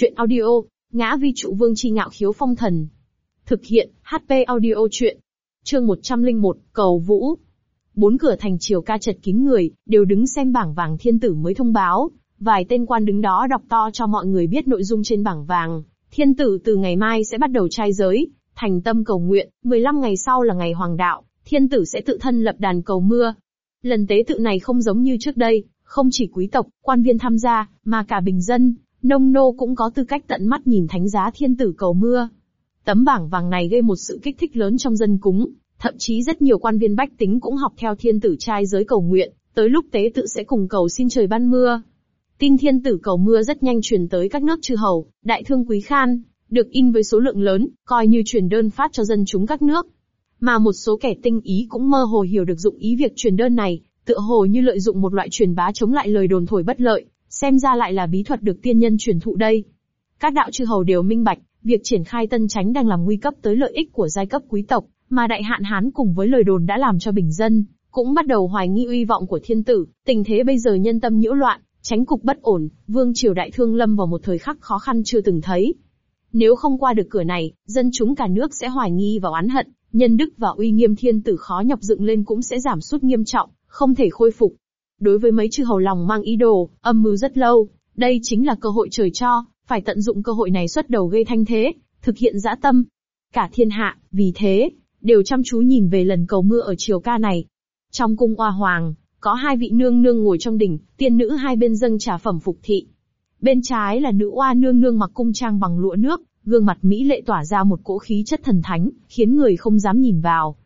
Chuyện audio, ngã vi trụ vương chi ngạo khiếu phong thần. Thực hiện, HP audio chuyện. Chương 101, cầu vũ. Bốn cửa thành triều ca chật kín người, đều đứng xem bảng vàng thiên tử mới thông báo. Vài tên quan đứng đó đọc to cho mọi người biết nội dung trên bảng vàng. Thiên tử từ ngày mai sẽ bắt đầu trai giới, thành tâm cầu nguyện, 15 ngày sau là ngày hoàng đạo, thiên tử sẽ tự thân lập đàn cầu mưa. Lần tế tự này không giống như trước đây, không chỉ quý tộc, quan viên tham gia, mà cả bình dân, nông nô cũng có tư cách tận mắt nhìn thánh giá thiên tử cầu mưa. Tấm bảng vàng này gây một sự kích thích lớn trong dân cúng, thậm chí rất nhiều quan viên bách tính cũng học theo thiên tử trai giới cầu nguyện, tới lúc tế tự sẽ cùng cầu xin trời ban mưa. Tin thiên tử cầu mưa rất nhanh truyền tới các nước chư hầu, đại thương quý khan, được in với số lượng lớn, coi như truyền đơn phát cho dân chúng các nước. Mà một số kẻ tinh ý cũng mơ hồ hiểu được dụng ý việc truyền đơn này, tựa hồ như lợi dụng một loại truyền bá chống lại lời đồn thổi bất lợi, xem ra lại là bí thuật được tiên nhân truyền thụ đây. Các đạo chư hầu đều minh bạch, việc triển khai tân tránh đang làm nguy cấp tới lợi ích của giai cấp quý tộc, mà đại hạn hán cùng với lời đồn đã làm cho bình dân, cũng bắt đầu hoài nghi uy vọng của thiên tử, tình thế bây giờ nhân tâm nhiễu loạn, tránh cục bất ổn, vương triều đại thương lâm vào một thời khắc khó khăn chưa từng thấy. Nếu không qua được cửa này, dân chúng cả nước sẽ hoài nghi và oán hận, nhân đức và uy nghiêm thiên tử khó nhọc dựng lên cũng sẽ giảm sút nghiêm trọng, không thể khôi phục. Đối với mấy chư hầu lòng mang ý đồ, âm mưu rất lâu, đây chính là cơ hội trời cho, phải tận dụng cơ hội này xuất đầu gây thanh thế, thực hiện dã tâm. Cả thiên hạ, vì thế, đều chăm chú nhìn về lần cầu mưa ở triều ca này. Trong cung oa hoàng, có hai vị nương nương ngồi trong đỉnh, tiên nữ hai bên dâng trà phẩm phục thị. Bên trái là nữ oa nương nương mặc cung trang bằng lụa nước, gương mặt mỹ lệ tỏa ra một cỗ khí chất thần thánh, khiến người không dám nhìn vào.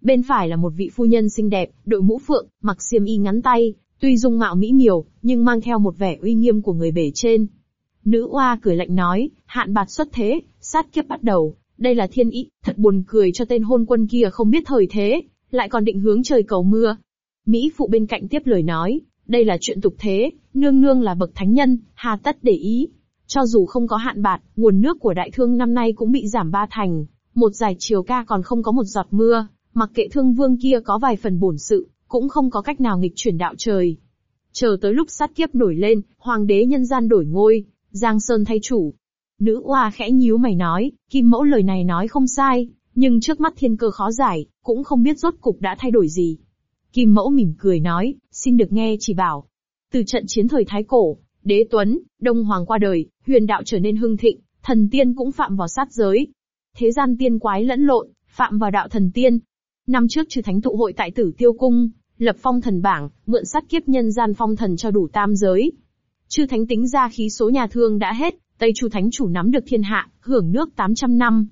Bên phải là một vị phu nhân xinh đẹp, đội mũ phượng, mặc xiêm y ngắn tay, tuy dung mạo mỹ miều, nhưng mang theo một vẻ uy nghiêm của người bể trên. Nữ oa cười lạnh nói, hạn bạt xuất thế, sát kiếp bắt đầu, đây là thiên ý, thật buồn cười cho tên hôn quân kia không biết thời thế, lại còn định hướng trời cầu mưa. Mỹ phụ bên cạnh tiếp lời nói, đây là chuyện tục thế, nương nương là bậc thánh nhân, hà tất để ý. Cho dù không có hạn bạt, nguồn nước của đại thương năm nay cũng bị giảm ba thành, một giải chiều ca còn không có một giọt mưa, mặc kệ thương vương kia có vài phần bổn sự, cũng không có cách nào nghịch chuyển đạo trời. Chờ tới lúc sát kiếp nổi lên, hoàng đế nhân gian đổi ngôi, Giang Sơn thay chủ. Nữ oa khẽ nhíu mày nói, kim mẫu lời này nói không sai, nhưng trước mắt thiên cơ khó giải, cũng không biết rốt cục đã thay đổi gì. Kim mẫu mỉm cười nói, xin được nghe chỉ bảo. Từ trận chiến thời Thái Cổ, đế tuấn, đông hoàng qua đời, huyền đạo trở nên hưng thịnh, thần tiên cũng phạm vào sát giới. Thế gian tiên quái lẫn lộn, phạm vào đạo thần tiên, Năm trước trừ thánh tụ hội tại Tử Tiêu Cung, lập phong thần bảng, mượn sát kiếp nhân gian phong thần cho đủ tam giới. Chư thánh tính ra khí số nhà thương đã hết, Tây Chu thánh chủ nắm được thiên hạ, hưởng nước 800 năm.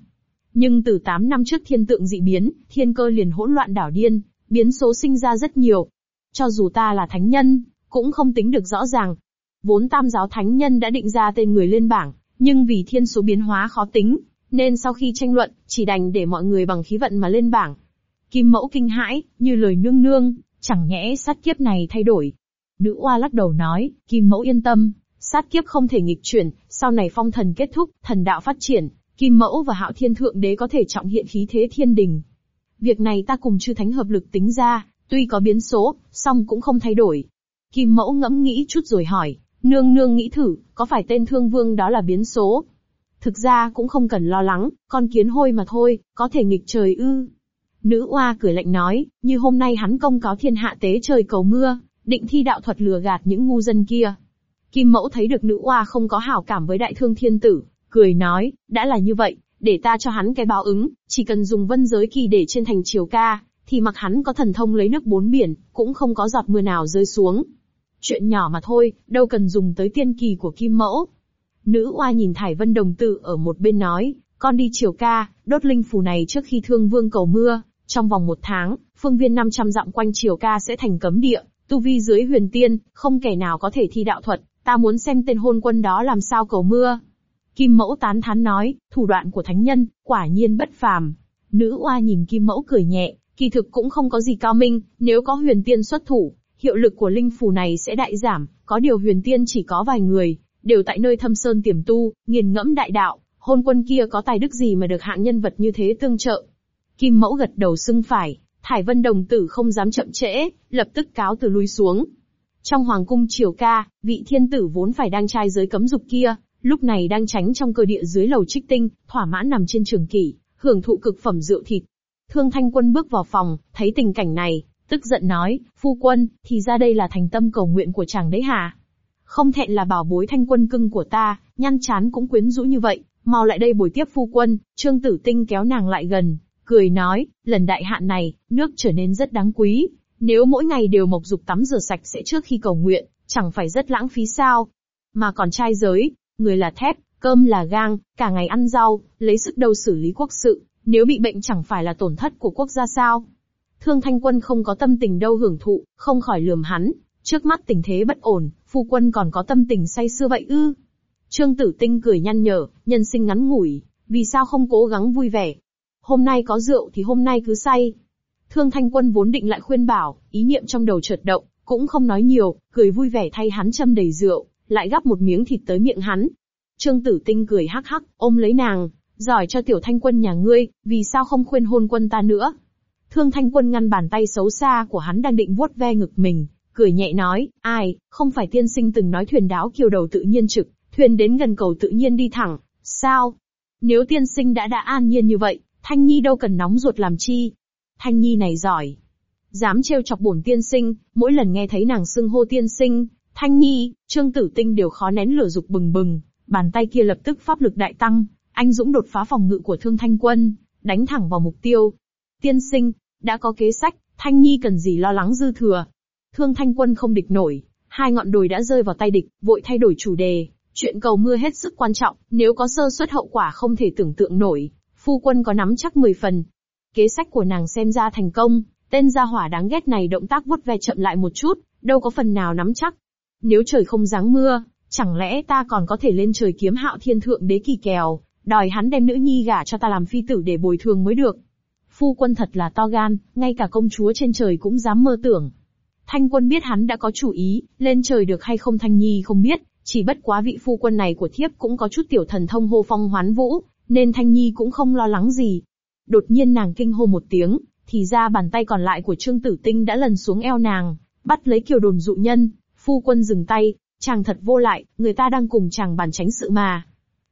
Nhưng từ 8 năm trước thiên tượng dị biến, thiên cơ liền hỗn loạn đảo điên, biến số sinh ra rất nhiều. Cho dù ta là thánh nhân, cũng không tính được rõ ràng. Vốn tam giáo thánh nhân đã định ra tên người lên bảng, nhưng vì thiên số biến hóa khó tính, nên sau khi tranh luận, chỉ đành để mọi người bằng khí vận mà lên bảng. Kim mẫu kinh hãi, như lời nương nương, chẳng nhẽ sát kiếp này thay đổi. Nữ oa lắc đầu nói, Kim mẫu yên tâm, sát kiếp không thể nghịch chuyển, sau này phong thần kết thúc, thần đạo phát triển, Kim mẫu và hạo thiên thượng đế có thể trọng hiện khí thế thiên đình. Việc này ta cùng chư thánh hợp lực tính ra, tuy có biến số, song cũng không thay đổi. Kim mẫu ngẫm nghĩ chút rồi hỏi, nương nương nghĩ thử, có phải tên thương vương đó là biến số? Thực ra cũng không cần lo lắng, con kiến hôi mà thôi, có thể nghịch trời ư. Nữ oa cười lạnh nói, như hôm nay hắn công cáo thiên hạ tế trời cầu mưa, định thi đạo thuật lừa gạt những ngu dân kia. Kim mẫu thấy được nữ oa không có hảo cảm với đại thương thiên tử, cười nói, đã là như vậy, để ta cho hắn cái báo ứng, chỉ cần dùng vân giới kỳ để trên thành triều ca, thì mặc hắn có thần thông lấy nước bốn biển, cũng không có giọt mưa nào rơi xuống. Chuyện nhỏ mà thôi, đâu cần dùng tới tiên kỳ của kim mẫu. Nữ oa nhìn Thải Vân Đồng Tử ở một bên nói, con đi triều ca, đốt linh phù này trước khi thương vương cầu mưa, trong vòng một tháng, phương viên 500 dặm quanh triều ca sẽ thành cấm địa, tu vi dưới huyền tiên, không kẻ nào có thể thi đạo thuật, ta muốn xem tên hôn quân đó làm sao cầu mưa. Kim mẫu tán thán nói, thủ đoạn của thánh nhân, quả nhiên bất phàm. Nữ oa nhìn kim mẫu cười nhẹ, kỳ thực cũng không có gì cao minh, nếu có huyền tiên xuất thủ, hiệu lực của linh phù này sẽ đại giảm, có điều huyền tiên chỉ có vài người, đều tại nơi thâm sơn tiềm tu, nghiền ngẫm đại đạo, hôn quân kia có tài đức gì mà được hạng nhân vật như thế tương trợ. Kim mẫu gật đầu xưng phải, Thải Vân đồng tử không dám chậm trễ, lập tức cáo từ lui xuống. Trong hoàng cung triều ca, vị thiên tử vốn phải đang trai giới cấm dục kia, lúc này đang tránh trong cơ địa dưới lầu trích tinh, thỏa mãn nằm trên trường kỷ, hưởng thụ cực phẩm rượu thịt. Thương Thanh Quân bước vào phòng, thấy tình cảnh này, tức giận nói, phu quân, thì ra đây là thành tâm cầu nguyện của chàng đấy hả? Không thẹn là bảo bối thanh quân cưng của ta, nhăn chán cũng quyến rũ như vậy, mau lại đây buổi tiếp phu quân, Trương Tử Tinh kéo nàng lại gần, cười nói, lần đại hạn này, nước trở nên rất đáng quý, nếu mỗi ngày đều mộc dục tắm rửa sạch sẽ trước khi cầu nguyện, chẳng phải rất lãng phí sao? Mà còn trai giới, người là thép, cơm là gang, cả ngày ăn rau, lấy sức đâu xử lý quốc sự, nếu bị bệnh chẳng phải là tổn thất của quốc gia sao? Thương Thanh Quân không có tâm tình đâu hưởng thụ, không khỏi lườm hắn, trước mắt tình thế bất ổn, phu quân còn có tâm tình say sưa vậy ư? Trương Tử Tinh cười nhăn nhở, nhân sinh ngắn ngủi, vì sao không cố gắng vui vẻ? Hôm nay có rượu thì hôm nay cứ say. Thương Thanh Quân vốn định lại khuyên bảo, ý niệm trong đầu chợt động, cũng không nói nhiều, cười vui vẻ thay hắn châm đầy rượu, lại gắp một miếng thịt tới miệng hắn. Trương Tử Tinh cười hắc hắc, ôm lấy nàng, giỏi cho tiểu thanh quân nhà ngươi, vì sao không khuyên hôn quân ta nữa? Thương Thanh Quân ngăn bàn tay xấu xa của hắn đang định vuốt ve ngực mình, cười nhẹ nói, ai, không phải tiên sinh từng nói thuyền đáo kiều đầu tự nhiên trực, thuyền đến gần cầu tự nhiên đi thẳng, sao? Nếu tiên sinh đã đã an nhiên như vậy, Thanh Nhi đâu cần nóng ruột làm chi? Thanh Nhi này giỏi. Dám trêu chọc bổn tiên sinh, mỗi lần nghe thấy nàng xưng hô tiên sinh, Thanh Nhi, Trương Tử Tinh đều khó nén lửa dục bừng bừng, bàn tay kia lập tức pháp lực đại tăng, anh dũng đột phá phòng ngự của Thương Thanh Quân, đánh thẳng vào mục tiêu. Tiên sinh, đã có kế sách, Thanh Nhi cần gì lo lắng dư thừa. Thương Thanh Quân không địch nổi, hai ngọn đồi đã rơi vào tay địch, vội thay đổi chủ đề. Chuyện cầu mưa hết sức quan trọng, nếu có sơ suất hậu quả không thể tưởng tượng nổi. Phu quân có nắm chắc 10 phần. Kế sách của nàng xem ra thành công, tên gia hỏa đáng ghét này động tác vuốt ve chậm lại một chút, đâu có phần nào nắm chắc. Nếu trời không giáng mưa, chẳng lẽ ta còn có thể lên trời kiếm hạo thiên thượng đế kỳ kèo, đòi hắn đem nữ nhi gả cho ta làm phi tử để bồi thường mới được. Phu quân thật là to gan, ngay cả công chúa trên trời cũng dám mơ tưởng. Thanh quân biết hắn đã có chủ ý, lên trời được hay không Thanh Nhi không biết, chỉ bất quá vị phu quân này của thiếp cũng có chút tiểu thần thông hô phong hoán vũ, nên Thanh Nhi cũng không lo lắng gì. Đột nhiên nàng kinh hô một tiếng, thì ra bàn tay còn lại của Trương Tử Tinh đã lần xuống eo nàng, bắt lấy kiều đồn dụ nhân, phu quân dừng tay, chàng thật vô lại, người ta đang cùng chàng bàn tránh sự mà.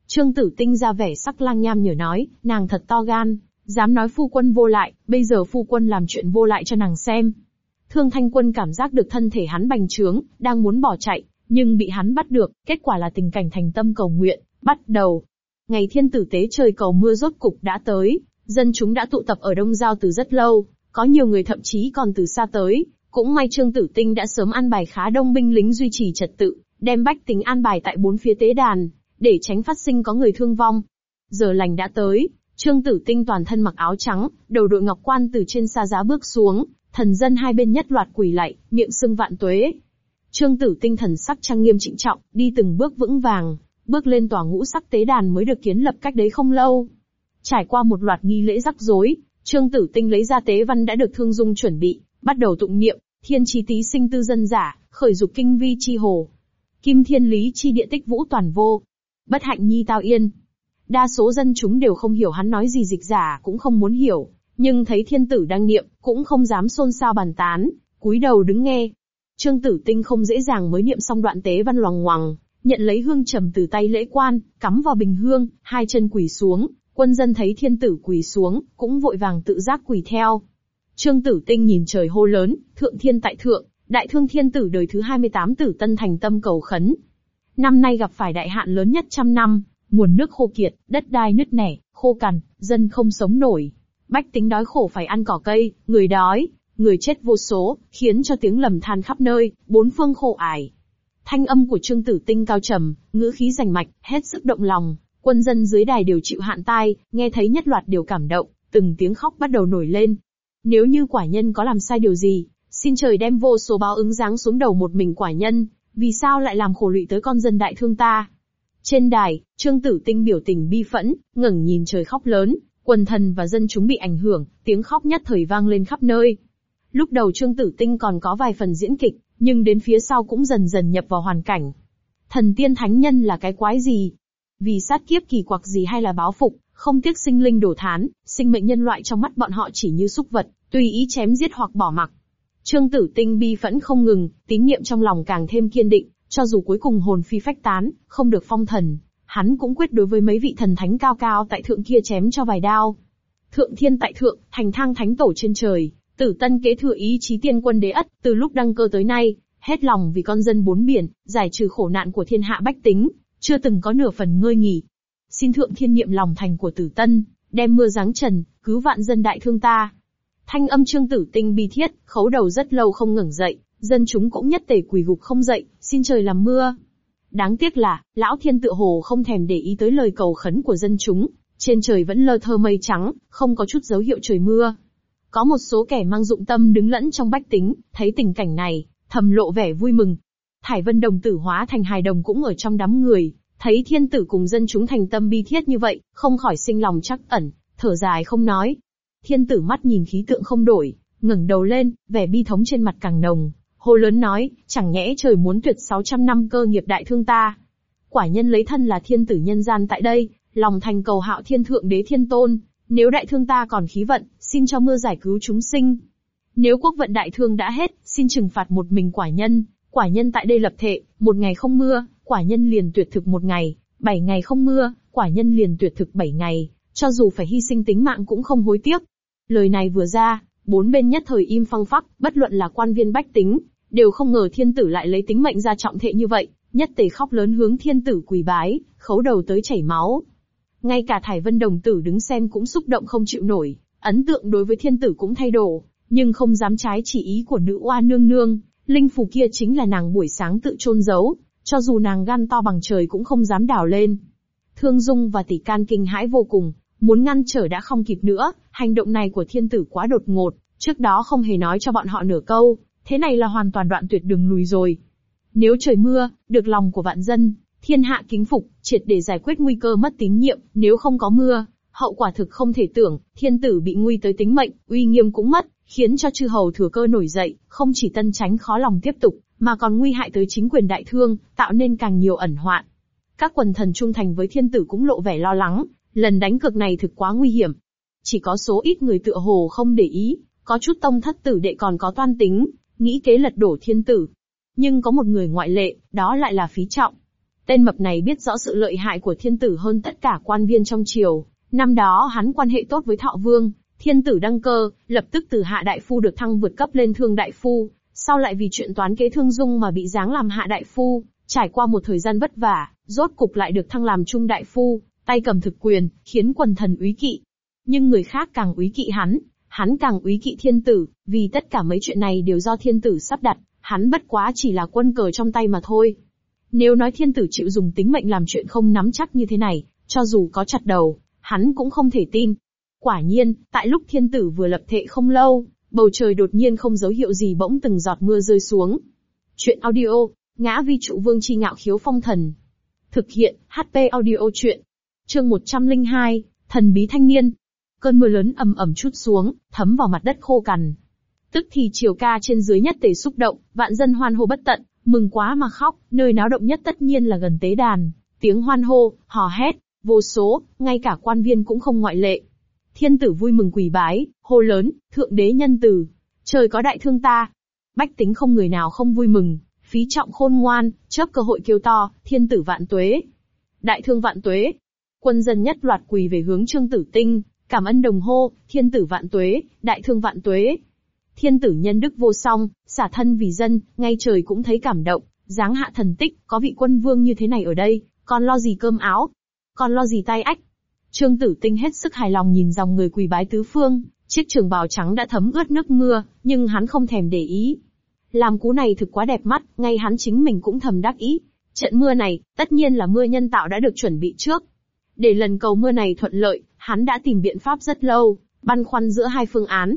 Trương Tử Tinh ra vẻ sắc lang nham nhở nói, nàng thật to gan, dám nói phu quân vô lại, bây giờ phu quân làm chuyện vô lại cho nàng xem. Thương Thanh Quân cảm giác được thân thể hắn bành trướng, đang muốn bỏ chạy, nhưng bị hắn bắt được, kết quả là tình cảnh thành tâm cầu nguyện, bắt đầu. Ngày thiên tử tế trời cầu mưa rốt cục đã tới, dân chúng đã tụ tập ở Đông Giao từ rất lâu, có nhiều người thậm chí còn từ xa tới, cũng may Trương Tử Tinh đã sớm an bài khá đông binh lính duy trì trật tự, đem bách tính an bài tại bốn phía tế đàn, để tránh phát sinh có người thương vong. Giờ lành đã tới, Trương Tử Tinh toàn thân mặc áo trắng, đầu đội ngọc quan từ trên xa giá bước xuống, thần dân hai bên nhất loạt quỳ lạy, miệng sưng vạn tuế. Trương Tử Tinh thần sắc trang nghiêm trịnh trọng, đi từng bước vững vàng, bước lên tòa ngũ sắc tế đàn mới được kiến lập cách đấy không lâu. Trải qua một loạt nghi lễ rắc rối, Trương Tử Tinh lấy ra tế văn đã được Thương Dung chuẩn bị, bắt đầu tụng niệm, thiên chi tí sinh tư dân giả, khởi dục kinh vi chi hồ. Kim thiên lý chi địa tích vũ toàn vô. Bất hạnh nhi tao yên. Đa số dân chúng đều không hiểu hắn nói gì dịch giả cũng không muốn hiểu, nhưng thấy thiên tử đang niệm, cũng không dám xôn xao bàn tán, cúi đầu đứng nghe. Trương tử tinh không dễ dàng mới niệm xong đoạn tế văn loằng ngoằng, nhận lấy hương trầm từ tay lễ quan, cắm vào bình hương, hai chân quỳ xuống, quân dân thấy thiên tử quỳ xuống, cũng vội vàng tự giác quỳ theo. Trương Tử Tinh nhìn trời hô lớn, thượng thiên tại thượng, đại thương thiên tử đời thứ 28 tử tân thành tâm cầu khấn. Năm nay gặp phải đại hạn lớn nhất trăm năm, nguồn nước khô kiệt, đất đai nứt nẻ, khô cằn, dân không sống nổi. Bách tính đói khổ phải ăn cỏ cây, người đói, người chết vô số, khiến cho tiếng lầm than khắp nơi, bốn phương khổ ải. Thanh âm của Trương Tử Tinh cao trầm, ngữ khí rành mạch, hết sức động lòng, quân dân dưới đài đều chịu hạn tai, nghe thấy nhất loạt đều cảm động, từng tiếng khóc bắt đầu nổi lên, nếu như quả nhân có làm sai điều gì, xin trời đem vô số báo ứng giáng xuống đầu một mình quả nhân, vì sao lại làm khổ lụy tới con dân đại thương ta? Trên đài, Trương Tử Tinh biểu tình bi phẫn, ngẩng nhìn trời khóc lớn, quần thần và dân chúng bị ảnh hưởng, tiếng khóc nhất thời vang lên khắp nơi. Lúc đầu Trương Tử Tinh còn có vài phần diễn kịch, nhưng đến phía sau cũng dần dần nhập vào hoàn cảnh. Thần tiên thánh nhân là cái quái gì? Vì sát kiếp kỳ quặc gì hay là báo phục, không tiếc sinh linh đổ thán, sinh mệnh nhân loại trong mắt bọn họ chỉ như súc vật, tùy ý chém giết hoặc bỏ mặc. Trương Tử Tinh bi phẫn không ngừng, tín niệm trong lòng càng thêm kiên định, cho dù cuối cùng hồn phi phách tán, không được phong thần, hắn cũng quyết đối với mấy vị thần thánh cao cao tại thượng kia chém cho vài đao. Thượng thiên tại thượng, thành thang thánh tổ trên trời, tử tân kế thừa ý chí tiên quân đế ất, từ lúc đăng cơ tới nay, hết lòng vì con dân bốn biển, giải trừ khổ nạn của thiên hạ bách tính, chưa từng có nửa phần ngơi nghỉ. Xin thượng thiên niệm lòng thành của tử tân, đem mưa giáng trần, cứu vạn dân đại thương ta. Thanh âm trương tử tinh bi thiết, khấu đầu rất lâu không ngẩng dậy, dân chúng cũng nhất tề quỳ gục không dậy, xin trời làm mưa. Đáng tiếc là, lão thiên tự hồ không thèm để ý tới lời cầu khấn của dân chúng, trên trời vẫn lơ thơ mây trắng, không có chút dấu hiệu trời mưa. Có một số kẻ mang dụng tâm đứng lẫn trong bách tính, thấy tình cảnh này, thầm lộ vẻ vui mừng. Thải Vân Đồng tử hóa thành hài đồng cũng ở trong đám người, thấy thiên tử cùng dân chúng thành tâm bi thiết như vậy, không khỏi sinh lòng chắc ẩn, thở dài không nói. Thiên tử mắt nhìn khí tượng không đổi, ngẩng đầu lên, vẻ bi thống trên mặt càng nồng, hô lớn nói, chẳng nhẽ trời muốn tuyệt 600 năm cơ nghiệp đại thương ta. Quả nhân lấy thân là thiên tử nhân gian tại đây, lòng thành cầu hạo thiên thượng đế thiên tôn, nếu đại thương ta còn khí vận, xin cho mưa giải cứu chúng sinh. Nếu quốc vận đại thương đã hết, xin trừng phạt một mình quả nhân, quả nhân tại đây lập thệ, một ngày không mưa, quả nhân liền tuyệt thực một ngày, bảy ngày không mưa, quả nhân liền tuyệt thực bảy ngày, cho dù phải hy sinh tính mạng cũng không hối tiếc. Lời này vừa ra, bốn bên nhất thời im phăng phắc, bất luận là quan viên bách tính, đều không ngờ thiên tử lại lấy tính mệnh ra trọng thệ như vậy, nhất tề khóc lớn hướng thiên tử quỳ bái, khấu đầu tới chảy máu. Ngay cả Thải Vân Đồng tử đứng xem cũng xúc động không chịu nổi, ấn tượng đối với thiên tử cũng thay đổi, nhưng không dám trái chỉ ý của nữ oa nương nương, linh phù kia chính là nàng buổi sáng tự chôn giấu, cho dù nàng gan to bằng trời cũng không dám đào lên. Thương Dung và Tỷ Can kinh hãi vô cùng, muốn ngăn trở đã không kịp nữa, hành động này của thiên tử quá đột ngột, trước đó không hề nói cho bọn họ nửa câu, thế này là hoàn toàn đoạn tuyệt đường lùi rồi. Nếu trời mưa, được lòng của vạn dân, thiên hạ kính phục, triệt để giải quyết nguy cơ mất tín nhiệm, nếu không có mưa, hậu quả thực không thể tưởng, thiên tử bị nguy tới tính mệnh, uy nghiêm cũng mất, khiến cho chư hầu thừa cơ nổi dậy, không chỉ tân tránh khó lòng tiếp tục, mà còn nguy hại tới chính quyền đại thương, tạo nên càng nhiều ẩn hoạn. Các quần thần trung thành với thiên tử cũng lộ vẻ lo lắng, lần đánh cược này thực quá nguy hiểm. Chỉ có số ít người tựa hồ không để ý, có chút tông thất tử đệ còn có toan tính, nghĩ kế lật đổ thiên tử. Nhưng có một người ngoại lệ, đó lại là phí trọng. Tên mập này biết rõ sự lợi hại của thiên tử hơn tất cả quan viên trong triều. Năm đó hắn quan hệ tốt với thọ vương, thiên tử đăng cơ, lập tức từ hạ đại phu được thăng vượt cấp lên thương đại phu, sau lại vì chuyện toán kế thương dung mà bị giáng làm hạ đại phu, trải qua một thời gian vất vả, rốt cục lại được thăng làm trung đại phu, tay cầm thực quyền, khiến quần thần úy kỵ. Nhưng người khác càng úy kỵ hắn, hắn càng úy kỵ thiên tử, vì tất cả mấy chuyện này đều do thiên tử sắp đặt, hắn bất quá chỉ là quân cờ trong tay mà thôi. Nếu nói thiên tử chịu dùng tính mệnh làm chuyện không nắm chắc như thế này, cho dù có chặt đầu, hắn cũng không thể tin. Quả nhiên, tại lúc thiên tử vừa lập thệ không lâu, bầu trời đột nhiên không dấu hiệu gì bỗng từng giọt mưa rơi xuống. Chuyện audio, ngã vi trụ vương chi ngạo khiếu phong thần. Thực hiện, HP audio chuyện. Chương 102, thần bí thanh niên. Cơn mưa lớn ầm ầm chút xuống, thấm vào mặt đất khô cằn. Tức thì chiều ca trên dưới nhất tề xúc động, vạn dân hoan hô bất tận, mừng quá mà khóc, nơi náo động nhất tất nhiên là gần tế đàn. Tiếng hoan hô, hò hét, vô số, ngay cả quan viên cũng không ngoại lệ. Thiên tử vui mừng quỳ bái, hô lớn, thượng đế nhân tử, trời có đại thương ta. Bách tính không người nào không vui mừng, phí trọng khôn ngoan, chớp cơ hội kêu to, thiên tử vạn tuế. Đại thương vạn tuế. Quân dân nhất loạt quỳ về hướng trương tử tinh, cảm ơn đồng hô, thiên tử vạn tuế, đại thương vạn tuế. Thiên tử nhân đức vô song, xả thân vì dân, ngay trời cũng thấy cảm động, dáng hạ thần tích, có vị quân vương như thế này ở đây, còn lo gì cơm áo, còn lo gì tay ách. Trương Tử Tinh hết sức hài lòng nhìn dòng người quỳ bái tứ phương, chiếc trường bào trắng đã thấm ướt nước mưa, nhưng hắn không thèm để ý. Làm cú này thực quá đẹp mắt, ngay hắn chính mình cũng thầm đắc ý. Trận mưa này, tất nhiên là mưa nhân tạo đã được chuẩn bị trước. Để lần cầu mưa này thuận lợi, hắn đã tìm biện pháp rất lâu, băn khoăn giữa hai phương án.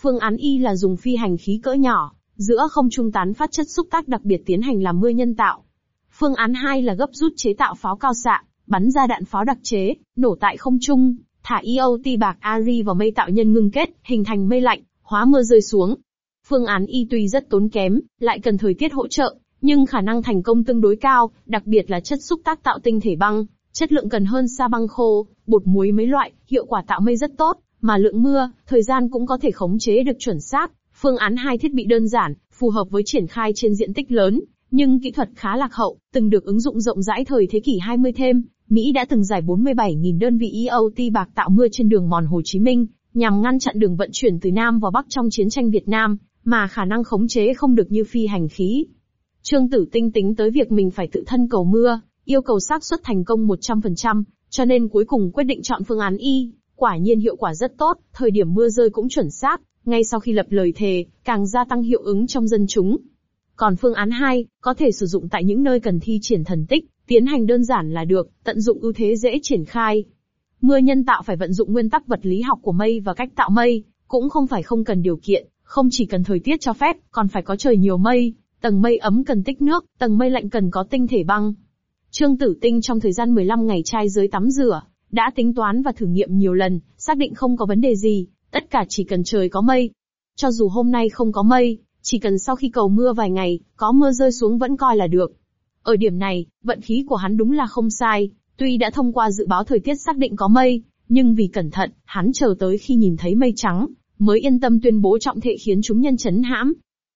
Phương án Y là dùng phi hành khí cỡ nhỏ, giữa không trung tán phát chất xúc tác đặc biệt tiến hành làm mưa nhân tạo. Phương án 2 là gấp rút chế tạo pháo cao xạ, bắn ra đạn pháo đặc chế, nổ tại không trung, thả IoT bạc Ari vào mây tạo nhân ngưng kết, hình thành mây lạnh, hóa mưa rơi xuống. Phương án Y tuy rất tốn kém, lại cần thời tiết hỗ trợ, nhưng khả năng thành công tương đối cao, đặc biệt là chất xúc tác tạo tinh thể băng, chất lượng cần hơn sa băng khô, bột muối mấy loại, hiệu quả tạo mây rất tốt, mà lượng mưa, thời gian cũng có thể khống chế được chuẩn xác. Phương án hai thiết bị đơn giản, phù hợp với triển khai trên diện tích lớn, nhưng kỹ thuật khá lạc hậu, từng được ứng dụng rộng rãi thời thế kỷ 20 thêm, Mỹ đã từng giải 47.000 đơn vị EOT bạc tạo mưa trên đường mòn Hồ Chí Minh, nhằm ngăn chặn đường vận chuyển từ Nam vào Bắc trong chiến tranh Việt Nam, mà khả năng khống chế không được như phi hành khí. Trương Tử Tinh tính tới việc mình phải tự thân cầu mưa, yêu cầu xác suất thành công 100%, cho nên cuối cùng quyết định chọn phương án Y. Quả nhiên hiệu quả rất tốt, thời điểm mưa rơi cũng chuẩn xác, ngay sau khi lập lời thề, càng gia tăng hiệu ứng trong dân chúng. Còn phương án 2, có thể sử dụng tại những nơi cần thi triển thần tích, tiến hành đơn giản là được, tận dụng ưu thế dễ triển khai. Mưa nhân tạo phải vận dụng nguyên tắc vật lý học của mây và cách tạo mây, cũng không phải không cần điều kiện, không chỉ cần thời tiết cho phép, còn phải có trời nhiều mây, tầng mây ấm cần tích nước, tầng mây lạnh cần có tinh thể băng. Trương Tử Tinh trong thời gian 15 ngày trai dưới tắm rửa, đã tính toán và thử nghiệm nhiều lần, xác định không có vấn đề gì, tất cả chỉ cần trời có mây. Cho dù hôm nay không có mây, chỉ cần sau khi cầu mưa vài ngày, có mưa rơi xuống vẫn coi là được. Ở điểm này, vận khí của hắn đúng là không sai, tuy đã thông qua dự báo thời tiết xác định có mây, nhưng vì cẩn thận, hắn chờ tới khi nhìn thấy mây trắng, mới yên tâm tuyên bố trọng thể khiến chúng nhân chấn hãm.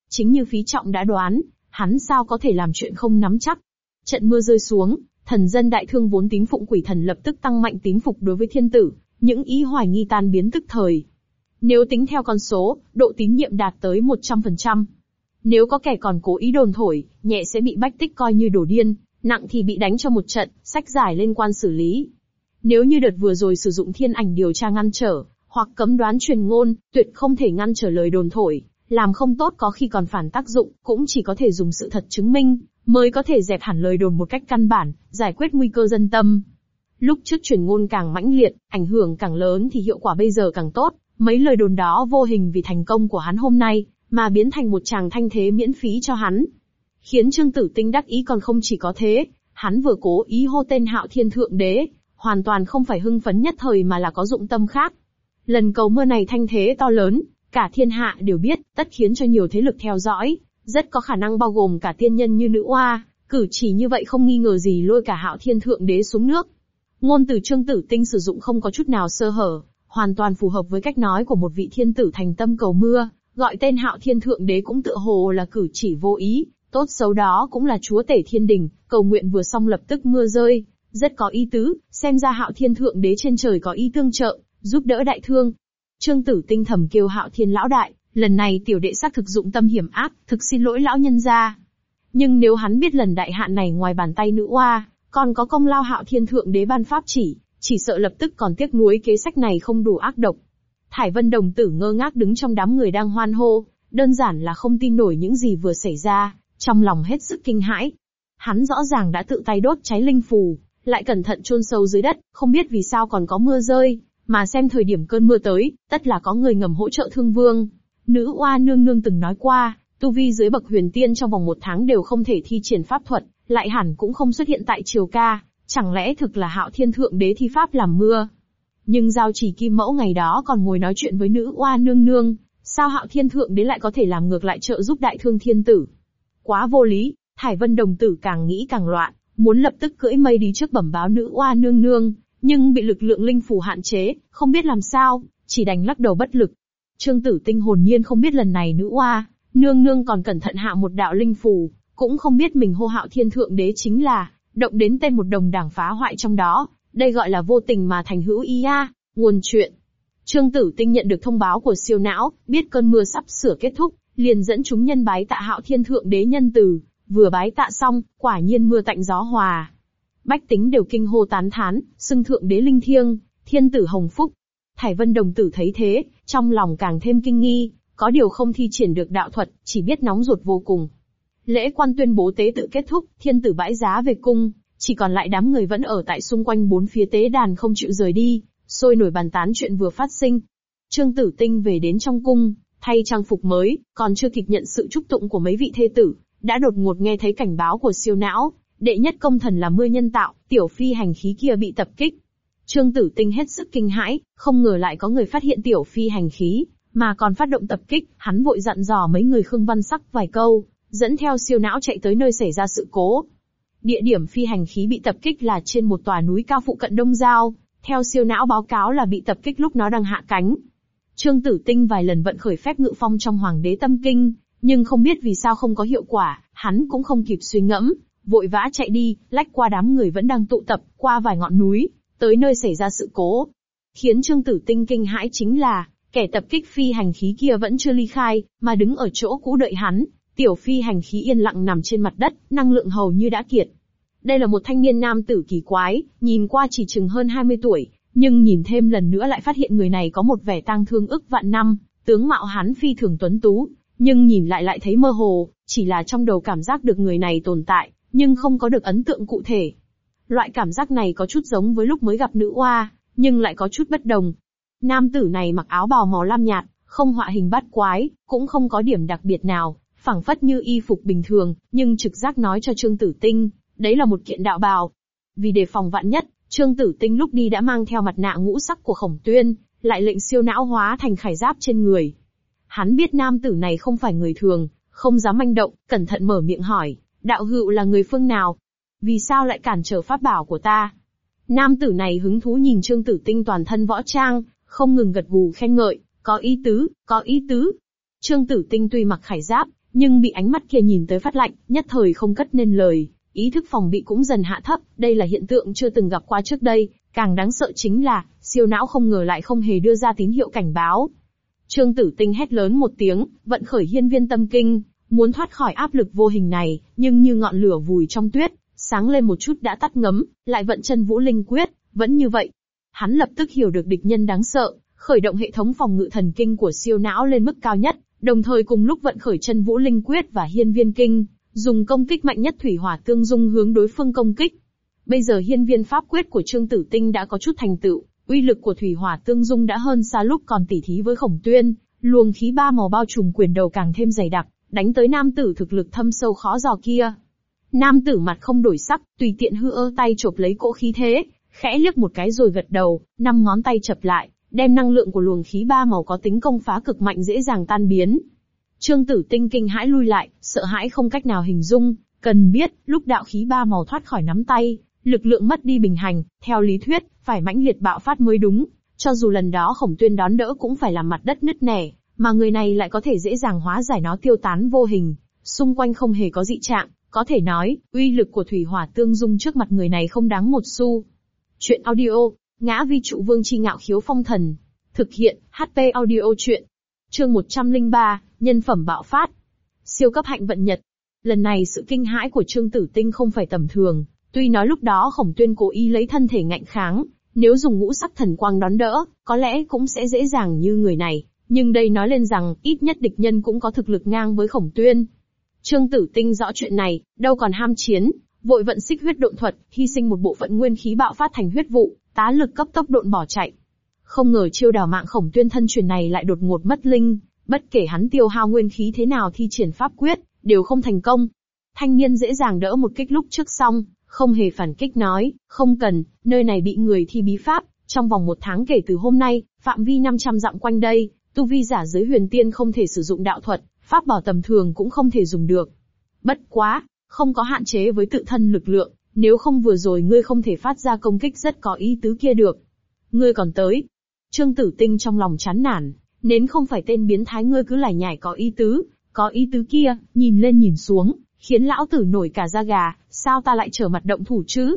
Chính như phí trọng đã đoán, hắn sao có thể làm chuyện không nắm chắc. Trận mưa rơi xuống, thần dân đại thương vốn tín phụng quỷ thần lập tức tăng mạnh tín phục đối với thiên tử, những ý hoài nghi tan biến tức thời. Nếu tính theo con số, độ tín nhiệm đạt tới 100%. Nếu có kẻ còn cố ý đồn thổi, nhẹ sẽ bị bách tích coi như đổ điên, nặng thì bị đánh cho một trận, sách giải lên quan xử lý. Nếu như đợt vừa rồi sử dụng thiên ảnh điều tra ngăn trở, hoặc cấm đoán truyền ngôn, tuyệt không thể ngăn trở lời đồn thổi, làm không tốt có khi còn phản tác dụng, cũng chỉ có thể dùng sự thật chứng minh, mới có thể dẹp hẳn lời đồn một cách căn bản, giải quyết nguy cơ dân tâm. Lúc trước truyền ngôn càng mãnh liệt, ảnh hưởng càng lớn thì hiệu quả bây giờ càng tốt, mấy lời đồn đó vô hình vì thành công của hắn hôm nay, mà biến thành một chàng thanh thế miễn phí cho hắn. Khiến Trương Tử Tinh đắc ý còn không chỉ có thế, hắn vừa cố ý hô tên hạo thiên thượng đế, hoàn toàn không phải hưng phấn nhất thời mà là có dụng tâm khác. Lần cầu mưa này thanh thế to lớn, cả thiên hạ đều biết, tất khiến cho nhiều thế lực theo dõi, rất có khả năng bao gồm cả tiên nhân như nữ oa, cử chỉ như vậy không nghi ngờ gì lôi cả hạo thiên thượng đế xuống nước. Ngôn từ trương tử tinh sử dụng không có chút nào sơ hở, hoàn toàn phù hợp với cách nói của một vị thiên tử thành tâm cầu mưa, gọi tên hạo thiên thượng đế cũng tựa hồ là cử chỉ vô ý, tốt xấu đó cũng là chúa tể thiên đình, cầu nguyện vừa xong lập tức mưa rơi, rất có ý tứ, xem ra hạo thiên thượng đế trên trời có ý tương trợ, giúp đỡ đại thương. Trương tử tinh thầm kêu hạo thiên lão đại, lần này tiểu đệ xác thực dụng tâm hiểm ác, thực xin lỗi lão nhân gia. Nhưng nếu hắn biết lần đại hạn này ngoài bàn tay nữ oa, còn có công lao hạo thiên thượng đế ban pháp chỉ, chỉ sợ lập tức còn tiếc nuối kế sách này không đủ ác độc. Thải Vân đồng tử ngơ ngác đứng trong đám người đang hoan hô, đơn giản là không tin nổi những gì vừa xảy ra, trong lòng hết sức kinh hãi. Hắn rõ ràng đã tự tay đốt cháy linh phù, lại cẩn thận chôn sâu dưới đất, không biết vì sao còn có mưa rơi, mà xem thời điểm cơn mưa tới, tất là có người ngầm hỗ trợ thương vương. Nữ oa nương nương từng nói qua, tu vi dưới bậc huyền tiên trong vòng một tháng đều không thể thi triển pháp thuật, lại hẳn cũng không xuất hiện tại triều ca, chẳng lẽ thực là hạo thiên thượng đế thi pháp làm mưa. Nhưng giao chỉ kim mẫu ngày đó còn ngồi nói chuyện với nữ oa nương nương, sao hạo thiên thượng đế lại có thể làm ngược lại trợ giúp đại thương thiên tử. Quá vô lý, Thải Vân đồng tử càng nghĩ càng loạn, muốn lập tức cưỡi mây đi trước bẩm báo nữ oa nương nương, nhưng bị lực lượng linh phù hạn chế, không biết làm sao, chỉ đành lắc đầu bất lực. Trương Tử Tinh hồn nhiên không biết lần này nữ oa, nương nương còn cẩn thận hạ một đạo linh phù, cũng không biết mình hô hạo thiên thượng đế chính là, động đến tên một đồng đảng phá hoại trong đó, đây gọi là vô tình mà thành hữu ý a, nguồn chuyện. Trương Tử Tinh nhận được thông báo của siêu não, biết cơn mưa sắp sửa kết thúc, liền dẫn chúng nhân bái tạ hạo thiên thượng đế nhân từ, vừa bái tạ xong, quả nhiên mưa tạnh gió hòa. Bách tính đều kinh hô tán thán, xưng thượng đế linh thiêng, thiên tử hồng phúc. Thải Vân đồng tử thấy thế, trong lòng càng thêm kinh nghi, có điều không thi triển được đạo thuật, chỉ biết nóng ruột vô cùng. Lễ quan tuyên bố tế tự kết thúc, thiên tử bãi giá về cung, chỉ còn lại đám người vẫn ở tại xung quanh bốn phía tế đàn không chịu rời đi, sôi nổi bàn tán chuyện vừa phát sinh. Trương Tử Tinh về đến trong cung, thay trang phục mới, còn chưa kịp nhận sự chúc tụng của mấy vị thê tử, đã đột ngột nghe thấy cảnh báo của siêu não, đệ nhất công thần là mưa nhân tạo, tiểu phi hành khí kia bị tập kích. Trương Tử Tinh hết sức kinh hãi, không ngờ lại có người phát hiện tiểu phi hành khí, mà còn phát động tập kích, hắn vội dặn dò mấy người Khương Văn Sắc vài câu, dẫn theo siêu não chạy tới nơi xảy ra sự cố. Địa điểm phi hành khí bị tập kích là trên một tòa núi cao phụ cận Đông Giao, theo siêu não báo cáo là bị tập kích lúc nó đang hạ cánh. Trương Tử Tinh vài lần vận khởi phép ngự phong trong Hoàng đế Tâm Kinh, nhưng không biết vì sao không có hiệu quả, hắn cũng không kịp suy ngẫm, vội vã chạy đi, lách qua đám người vẫn đang tụ tập, qua vài ngọn núi, tới nơi xảy ra sự cố. Khiến Trương Tử Tinh kinh hãi chính là, kẻ tập kích phi hành khí kia vẫn chưa ly khai, mà đứng ở chỗ cũ đợi hắn. Tiểu phi hành khí yên lặng nằm trên mặt đất, năng lượng hầu như đã kiệt. Đây là một thanh niên nam tử kỳ quái, nhìn qua chỉ chừng hơn 20 tuổi, nhưng nhìn thêm lần nữa lại phát hiện người này có một vẻ tang thương ức vạn năm, tướng mạo hắn phi thường tuấn tú, nhưng nhìn lại lại thấy mơ hồ, chỉ là trong đầu cảm giác được người này tồn tại, nhưng không có được ấn tượng cụ thể. Loại cảm giác này có chút giống với lúc mới gặp nữ oa, nhưng lại có chút bất đồng. Nam tử này mặc áo bào màu lam nhạt, không họa hình bát quái, cũng không có điểm đặc biệt nào, phẳng phất như y phục bình thường, nhưng trực giác nói cho Trương Tử Tinh, đấy là một kiện đạo bào. Vì đề phòng vạn nhất, Trương Tử Tinh lúc đi đã mang theo mặt nạ ngũ sắc của Khổng Tuyên, lại lệnh siêu não hóa thành khải giáp trên người. Hắn biết nam tử này không phải người thường, không dám manh động, cẩn thận mở miệng hỏi, đạo hữu là người phương nào? Vì sao lại cản trở pháp bảo của ta? Nam tử này hứng thú nhìn Trương Tử Tinh toàn thân võ trang, không ngừng gật gù khen ngợi, có ý tứ, có ý tứ. Trương Tử Tinh tuy mặc khải giáp, nhưng bị ánh mắt kia nhìn tới phát lạnh, nhất thời không cất nên lời, ý thức phòng bị cũng dần hạ thấp, đây là hiện tượng chưa từng gặp qua trước đây, càng đáng sợ chính là, siêu não không ngờ lại không hề đưa ra tín hiệu cảnh báo. Trương Tử Tinh hét lớn một tiếng, vận khởi hiên viên tâm kinh, muốn thoát khỏi áp lực vô hình này, nhưng như ngọn lửa vùi trong tuyết, sáng lên một chút đã tắt ngấm, lại vận chân vũ linh quyết, vẫn như vậy. Hắn lập tức hiểu được địch nhân đáng sợ, khởi động hệ thống phòng ngự thần kinh của siêu não lên mức cao nhất, đồng thời cùng lúc vận khởi chân vũ linh quyết và hiên viên kinh, dùng công kích mạnh nhất thủy hỏa tương dung hướng đối phương công kích. Bây giờ hiên viên pháp quyết của Trương Tử Tinh đã có chút thành tựu, uy lực của thủy hỏa tương dung đã hơn xa lúc còn tỉ thí với khổng tuyên, luồng khí ba màu bao trùm quyền đầu càng thêm dày đặc, đánh tới nam tử thực lực thâm sâu khó dò kia. Nam tử mặt không đổi sắc, tùy tiện hư ơ tay chộp lấy cỗ khí thế, khẽ liếc một cái rồi gật đầu, năm ngón tay chập lại, đem năng lượng của luồng khí ba màu có tính công phá cực mạnh dễ dàng tan biến. Trương Tử Tinh kinh hãi lui lại, sợ hãi không cách nào hình dung, cần biết, lúc đạo khí ba màu thoát khỏi nắm tay, lực lượng mất đi bình hành, theo lý thuyết, phải mãnh liệt bạo phát mới đúng, cho dù lần đó khổng tuyên đón đỡ cũng phải làm mặt đất nứt nẻ, mà người này lại có thể dễ dàng hóa giải nó tiêu tán vô hình, xung quanh không hề có dị trạng, có thể nói, uy lực của thủy hỏa tương dung trước mặt người này không đáng một xu. Chuyện audio, ngã vi trụ vương chi ngạo khiếu phong thần. Thực hiện, HP audio chuyện. Chương 103, nhân phẩm bạo phát. Siêu cấp hạnh vận nhật. Lần này sự kinh hãi của Trương Tử Tinh không phải tầm thường, tuy nói lúc đó khổng tuyên cố ý lấy thân thể ngạnh kháng, nếu dùng ngũ sắc thần quang đón đỡ, có lẽ cũng sẽ dễ dàng như người này, nhưng đây nói lên rằng, ít nhất địch nhân cũng có thực lực ngang với khổng tuyên. Trương Tử Tinh rõ chuyện này, đâu còn ham chiến, vội vận xích huyết độn thuật, hy sinh một bộ phận nguyên khí bạo phát thành huyết vụ, tá lực cấp tốc độn bỏ chạy. Không ngờ chiêu đào mạng khổng tuyên thân truyền này lại đột ngột mất linh, bất kể hắn tiêu hao nguyên khí thế nào thi triển pháp quyết, đều không thành công. Thanh niên dễ dàng đỡ một kích lúc trước xong, không hề phản kích nói, không cần, nơi này bị người thi bí pháp, trong vòng một tháng kể từ hôm nay, phạm vi 500 dặm quanh đây, tu vi giả giới huyền tiên không thể sử dụng đạo thuật, pháp bảo tầm thường cũng không thể dùng được. Bất quá, không có hạn chế với tự thân lực lượng, nếu không vừa rồi ngươi không thể phát ra công kích rất có ý tứ kia được. Ngươi còn tới. Trương Tử Tinh trong lòng chán nản, nến không phải tên biến thái ngươi cứ lải nhải có ý tứ, có ý tứ kia, nhìn lên nhìn xuống, khiến lão tử nổi cả da gà, sao ta lại trở mặt động thủ chứ?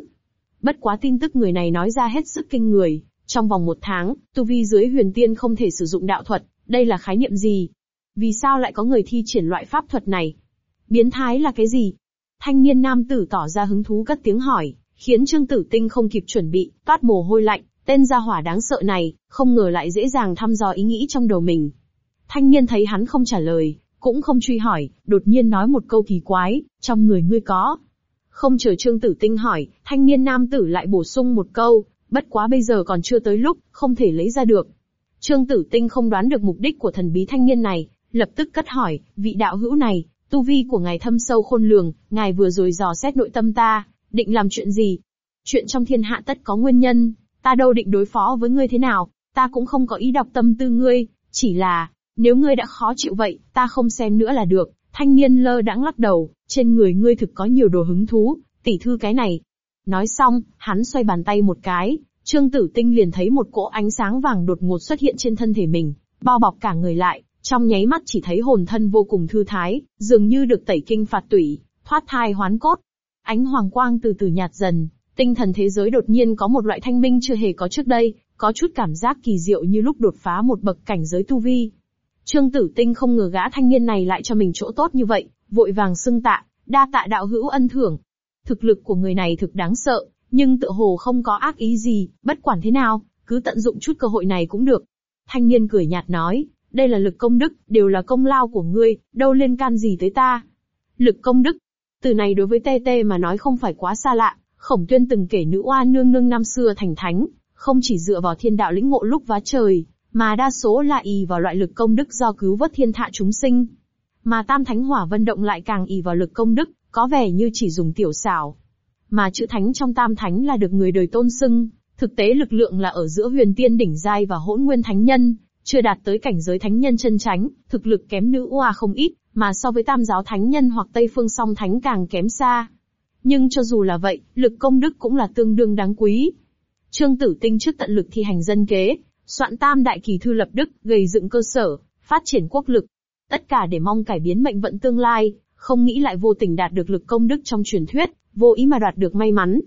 Bất quá tin tức người này nói ra hết sức kinh người, trong vòng một tháng, tu vi dưới huyền tiên không thể sử dụng đạo thuật, đây là khái niệm gì? Vì sao lại có người thi triển loại pháp thuật này? Biến thái là cái gì? Thanh niên nam tử tỏ ra hứng thú cất tiếng hỏi, khiến Trương Tử Tinh không kịp chuẩn bị, toát mồ hôi lạnh, tên gia hỏa đáng sợ này, không ngờ lại dễ dàng thăm dò ý nghĩ trong đầu mình. Thanh niên thấy hắn không trả lời, cũng không truy hỏi, đột nhiên nói một câu kỳ quái, trong người ngươi có. Không chờ Trương Tử Tinh hỏi, thanh niên nam tử lại bổ sung một câu, bất quá bây giờ còn chưa tới lúc, không thể lấy ra được. Trương Tử Tinh không đoán được mục đích của thần bí thanh niên này, lập tức cất hỏi, vị đạo hữu này, tu vi của ngài thâm sâu khôn lường, ngài vừa rồi dò xét nội tâm ta, định làm chuyện gì? Chuyện trong thiên hạ tất có nguyên nhân, ta đâu định đối phó với ngươi thế nào, ta cũng không có ý đọc tâm tư ngươi, chỉ là, nếu ngươi đã khó chịu vậy, ta không xem nữa là được. Thanh niên lơ đãng lắc đầu, trên người ngươi thực có nhiều đồ hứng thú, tỉ thư cái này. Nói xong, hắn xoay bàn tay một cái, Trương Tử Tinh liền thấy một cỗ ánh sáng vàng đột ngột xuất hiện trên thân thể mình, bao bọc cả người lại, trong nháy mắt chỉ thấy hồn thân vô cùng thư thái, dường như được tẩy kinh phạt tủy, thoát thai hoán cốt. Ánh hoàng quang từ từ nhạt dần, tinh thần thế giới đột nhiên có một loại thanh minh chưa hề có trước đây, có chút cảm giác kỳ diệu như lúc đột phá một bậc cảnh giới tu vi. Trương Tử Tinh không ngờ gã thanh niên này lại cho mình chỗ tốt như vậy, vội vàng xưng tạ, đa tạ đạo hữu ân thưởng. Thực lực của người này thực đáng sợ, nhưng tự hồ không có ác ý gì, bất quản thế nào, cứ tận dụng chút cơ hội này cũng được. Thanh niên cười nhạt nói, đây là lực công đức, đều là công lao của ngươi, đâu liên can gì tới ta. Lực công đức. Từ này đối với Tê Tê mà nói không phải quá xa lạ, khổng tuyên từng kể nữ oa nương nương năm xưa thành thánh, không chỉ dựa vào thiên đạo lĩnh ngộ lúc vá trời, mà đa số là y vào loại lực công đức do cứu vớt thiên hạ chúng sinh. Mà tam thánh hỏa vân động lại càng y vào lực công đức, có vẻ như chỉ dùng tiểu xảo. Mà chữ thánh trong tam thánh là được người đời tôn xưng, thực tế lực lượng là ở giữa huyền tiên đỉnh giai và hỗn nguyên thánh nhân, chưa đạt tới cảnh giới thánh nhân chân chánh, thực lực kém nữ oa không ít, mà so với tam giáo thánh nhân hoặc tây phương song thánh càng kém xa. Nhưng cho dù là vậy, lực công đức cũng là tương đương đáng quý. Trương Tử Tinh trước tận lực thi hành dân kế, soạn tam đại kỳ thư lập đức, gây dựng cơ sở, phát triển quốc lực. Tất cả để mong cải biến mệnh vận tương lai, không nghĩ lại vô tình đạt được lực công đức trong truyền thuyết, vô ý mà đoạt được may mắn.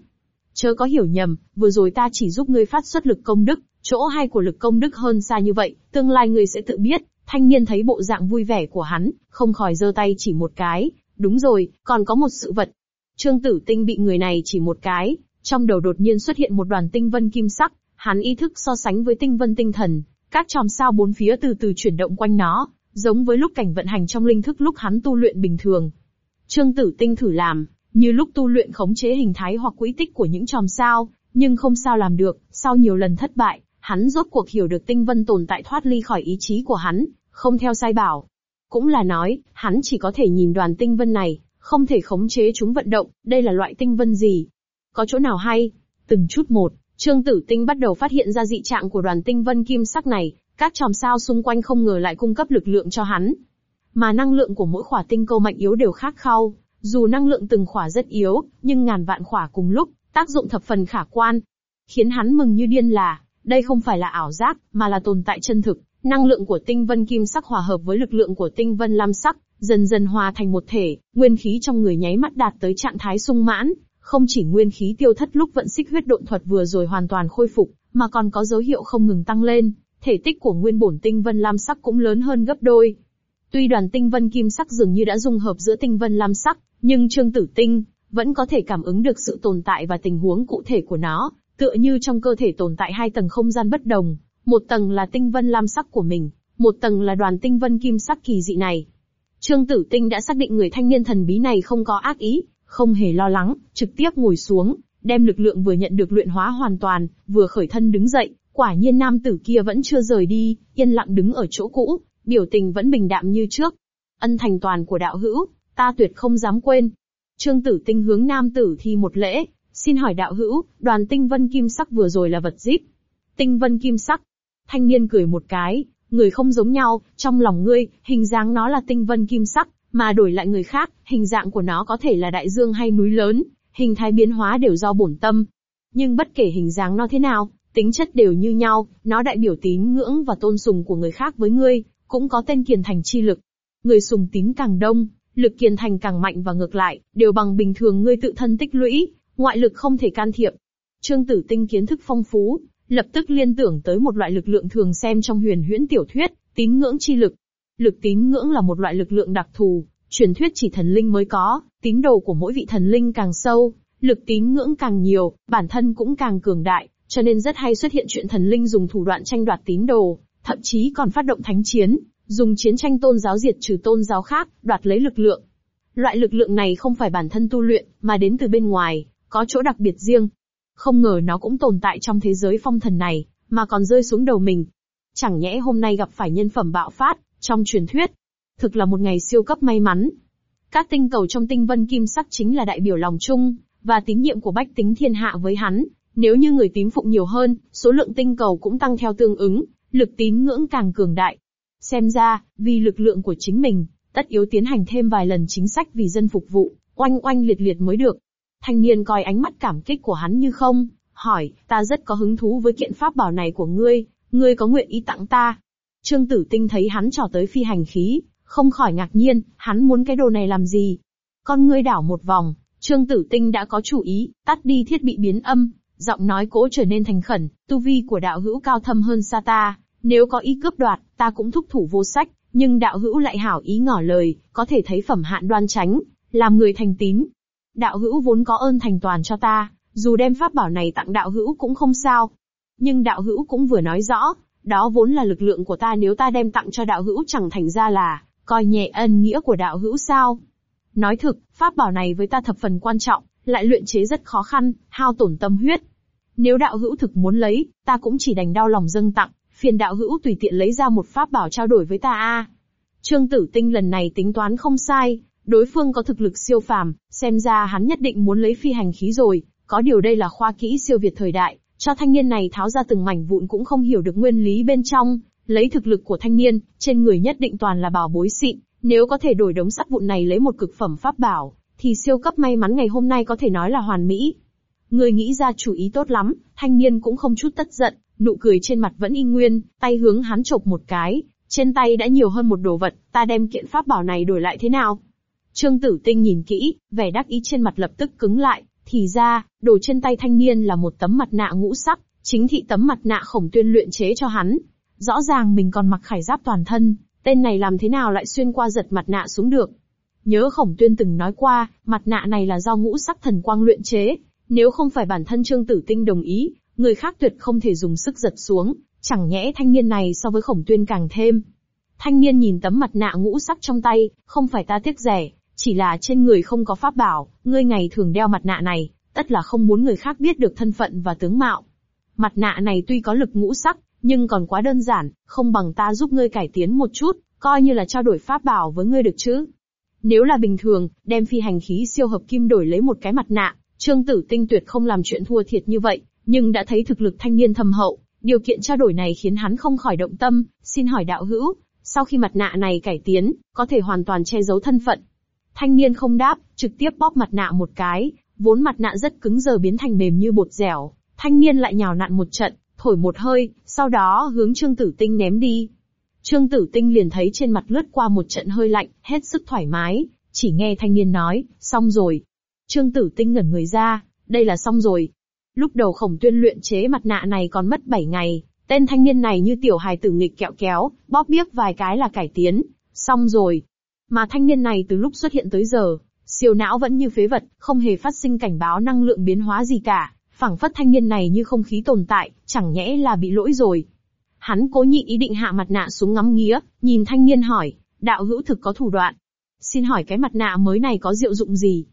Chớ có hiểu nhầm, vừa rồi ta chỉ giúp ngươi phát xuất lực công đức, chỗ hay của lực công đức hơn xa như vậy, tương lai ngươi sẽ tự biết. Thanh niên thấy bộ dạng vui vẻ của hắn, không khỏi giơ tay chỉ một cái. Đúng rồi, còn có một sự vật. Trương Tử Tinh bị người này chỉ một cái, trong đầu đột nhiên xuất hiện một đoàn tinh vân kim sắc, hắn ý thức so sánh với tinh vân tinh thần, các chòm sao bốn phía từ từ chuyển động quanh nó, giống với lúc cảnh vận hành trong linh thức lúc hắn tu luyện bình thường. Trương Tử Tinh thử làm, như lúc tu luyện khống chế hình thái hoặc quỹ tích của những chòm sao, nhưng không sao làm được, sau nhiều lần thất bại, hắn rốt cuộc hiểu được tinh vân tồn tại thoát ly khỏi ý chí của hắn, không theo sai bảo. Cũng là nói, hắn chỉ có thể nhìn đoàn tinh vân này, không thể khống chế chúng vận động, đây là loại tinh vân gì? Có chỗ nào hay? Từng chút một, Trương Tử Tinh bắt đầu phát hiện ra dị trạng của đoàn tinh vân kim sắc này, các chòm sao xung quanh không ngờ lại cung cấp lực lượng cho hắn. Mà năng lượng của mỗi khỏa tinh câu mạnh yếu đều khác khau, dù năng lượng từng khỏa rất yếu, nhưng ngàn vạn khỏa cùng lúc, tác dụng thập phần khả quan. Khiến hắn mừng như điên là, đây không phải là ảo giác, mà là tồn tại chân thực. Năng lượng của tinh vân kim sắc hòa hợp với lực lượng của tinh vân lam sắc, dần dần hòa thành một thể, nguyên khí trong người nháy mắt đạt tới trạng thái sung mãn, không chỉ nguyên khí tiêu thất lúc vận xích huyết độn thuật vừa rồi hoàn toàn khôi phục, mà còn có dấu hiệu không ngừng tăng lên, thể tích của nguyên bổn tinh vân lam sắc cũng lớn hơn gấp đôi. Tuy đoàn tinh vân kim sắc dường như đã dung hợp giữa tinh vân lam sắc, nhưng Trương Tử Tinh vẫn có thể cảm ứng được sự tồn tại và tình huống cụ thể của nó, tựa như trong cơ thể tồn tại hai tầng không gian bất đồng, một tầng là tinh vân lam sắc của mình, một tầng là đoàn tinh vân kim sắc kỳ dị này. Trương Tử Tinh đã xác định người thanh niên thần bí này không có ác ý, không hề lo lắng, trực tiếp ngồi xuống, đem lực lượng vừa nhận được luyện hóa hoàn toàn, vừa khởi thân đứng dậy, quả nhiên nam tử kia vẫn chưa rời đi, yên lặng đứng ở chỗ cũ, biểu tình vẫn bình đạm như trước. Ân thành toàn của đạo hữu, ta tuyệt không dám quên. Trương tử tinh hướng nam tử thi một lễ, xin hỏi đạo hữu, đoàn tinh vân kim sắc vừa rồi là vật zip. Tinh vân kim sắc. Thanh niên cười một cái, người không giống nhau, trong lòng ngươi, hình dáng nó là tinh vân kim sắc, mà đổi lại người khác, hình dạng của nó có thể là đại dương hay núi lớn, hình thái biến hóa đều do bổn tâm. Nhưng bất kể hình dáng nó thế nào, tính chất đều như nhau, nó đại biểu tín ngưỡng và tôn sùng của người khác với ngươi, cũng có tên kiền thành chi lực. Người sùng tín càng đông, lực kiền thành càng mạnh và ngược lại, đều bằng bình thường ngươi tự thân tích lũy, ngoại lực không thể can thiệp. Trương Tử Tinh kiến thức phong phú, lập tức liên tưởng tới một loại lực lượng thường xem trong huyền huyễn tiểu thuyết, tín ngưỡng chi lực. Lực tín ngưỡng là một loại lực lượng đặc thù, truyền thuyết chỉ thần linh mới có, tín đồ của mỗi vị thần linh càng sâu, lực tín ngưỡng càng nhiều, bản thân cũng càng cường đại, cho nên rất hay xuất hiện chuyện thần linh dùng thủ đoạn tranh đoạt tín đồ, thậm chí còn phát động thánh chiến, dùng chiến tranh tôn giáo diệt trừ tôn giáo khác, đoạt lấy lực lượng. Loại lực lượng này không phải bản thân tu luyện, mà đến từ bên ngoài, có chỗ đặc biệt riêng. Không ngờ nó cũng tồn tại trong thế giới phong thần này, mà còn rơi xuống đầu mình. Chẳng nhẽ hôm nay gặp phải nhân phẩm bạo phát, trong truyền thuyết. Thực là một ngày siêu cấp may mắn. Các tinh cầu trong tinh vân kim sắc chính là đại biểu lòng chung, và tín nhiệm của bách tính thiên hạ với hắn. Nếu như người tín phụng nhiều hơn, số lượng tinh cầu cũng tăng theo tương ứng, lực tín ngưỡng càng cường đại. Xem ra, vì lực lượng của chính mình, tất yếu tiến hành thêm vài lần chính sách vì dân phục vụ, oanh oanh liệt liệt mới được. Thanh niên coi ánh mắt cảm kích của hắn như không, hỏi, ta rất có hứng thú với kiện pháp bảo này của ngươi, ngươi có nguyện ý tặng ta. Trương Tử Tinh thấy hắn trò tới phi hành khí, không khỏi ngạc nhiên, hắn muốn cái đồ này làm gì? Con ngươi đảo một vòng, Trương Tử Tinh đã có chủ ý, tắt đi thiết bị biến âm, giọng nói cỗ trở nên thành khẩn, tu vi của đạo hữu cao thâm hơn xa ta, nếu có ý cướp đoạt, ta cũng thúc thủ vô sách, nhưng đạo hữu lại hảo ý ngỏ lời, có thể thấy phẩm hạn đoan tránh, làm người thành tín. Đạo hữu vốn có ơn thành toàn cho ta, dù đem pháp bảo này tặng đạo hữu cũng không sao. Nhưng đạo hữu cũng vừa nói rõ, đó vốn là lực lượng của ta nếu ta đem tặng cho đạo hữu chẳng thành ra là, coi nhẹ ân nghĩa của đạo hữu sao. Nói thực, pháp bảo này với ta thập phần quan trọng, lại luyện chế rất khó khăn, hao tổn tâm huyết. Nếu đạo hữu thực muốn lấy, ta cũng chỉ đành đau lòng dâng tặng, phiền đạo hữu tùy tiện lấy ra một pháp bảo trao đổi với ta a. Trương Tử Tinh lần này tính toán không sai, đối phương có thực lực siêu phàm, xem ra hắn nhất định muốn lấy phi hành khí rồi, có điều đây là khoa kỹ siêu việt thời đại, cho thanh niên này tháo ra từng mảnh vụn cũng không hiểu được nguyên lý bên trong, lấy thực lực của thanh niên, trên người nhất định toàn là bảo bối xịn, nếu có thể đổi đống sắt vụn này lấy một cực phẩm pháp bảo, thì siêu cấp may mắn ngày hôm nay có thể nói là hoàn mỹ. Người nghĩ ra chủ ý tốt lắm, thanh niên cũng không chút tất giận, nụ cười trên mặt vẫn y nguyên, tay hướng hắn chộp một cái, trên tay đã nhiều hơn một đồ vật, ta đem kiện pháp bảo này đổi lại thế nào? Trương Tử Tinh nhìn kỹ, vẻ đắc ý trên mặt lập tức cứng lại, thì ra, đồ trên tay thanh niên là một tấm mặt nạ ngũ sắc, chính thị tấm mặt nạ khổng tuyên luyện chế cho hắn. Rõ ràng mình còn mặc khải giáp toàn thân, tên này làm thế nào lại xuyên qua giật mặt nạ xuống được. Nhớ khổng tuyên từng nói qua, mặt nạ này là do ngũ sắc thần quang luyện chế, nếu không phải bản thân Trương Tử Tinh đồng ý, người khác tuyệt không thể dùng sức giật xuống, chẳng nhẽ thanh niên này so với khổng tuyên càng thêm. Thanh niên nhìn tấm mặt nạ ngũ sắc trong tay, không phải ta tiếc rẻ, chỉ là trên người không có pháp bảo, ngươi ngày thường đeo mặt nạ này, tất là không muốn người khác biết được thân phận và tướng mạo. Mặt nạ này tuy có lực ngũ sắc, nhưng còn quá đơn giản, không bằng ta giúp ngươi cải tiến một chút, coi như là trao đổi pháp bảo với ngươi được chứ. Nếu là bình thường, đem phi hành khí siêu hợp kim đổi lấy một cái mặt nạ, Trương Tử Tinh tuyệt không làm chuyện thua thiệt như vậy, nhưng đã thấy thực lực thanh niên thâm hậu, điều kiện trao đổi này khiến hắn không khỏi động tâm, xin hỏi đạo hữu, sau khi mặt nạ này cải tiến, có thể hoàn toàn che giấu thân phận. Thanh niên không đáp, trực tiếp bóp mặt nạ một cái, vốn mặt nạ rất cứng giờ biến thành mềm như bột dẻo. Thanh niên lại nhào nặn một trận, thổi một hơi, sau đó hướng Trương Tử Tinh ném đi. Trương Tử Tinh liền thấy trên mặt lướt qua một trận hơi lạnh, hết sức thoải mái, chỉ nghe thanh niên nói, xong rồi. Trương Tử Tinh ngẩn người ra, đây là xong rồi. Lúc đầu khổng tuyên luyện chế mặt nạ này còn mất 7 ngày, tên thanh niên này như tiểu hài tử nghịch kẹo kéo, bóp biếc vài cái là cải tiến. Xong rồi. Mà thanh niên này từ lúc xuất hiện tới giờ, siêu não vẫn như phế vật, không hề phát sinh cảnh báo năng lượng biến hóa gì cả, phảng phất thanh niên này như không khí tồn tại, chẳng nhẽ là bị lỗi rồi. Hắn cố nhịn ý định hạ mặt nạ xuống ngắm nghía, nhìn thanh niên hỏi, đạo hữu thực có thủ đoạn. Xin hỏi cái mặt nạ mới này có diệu dụng gì?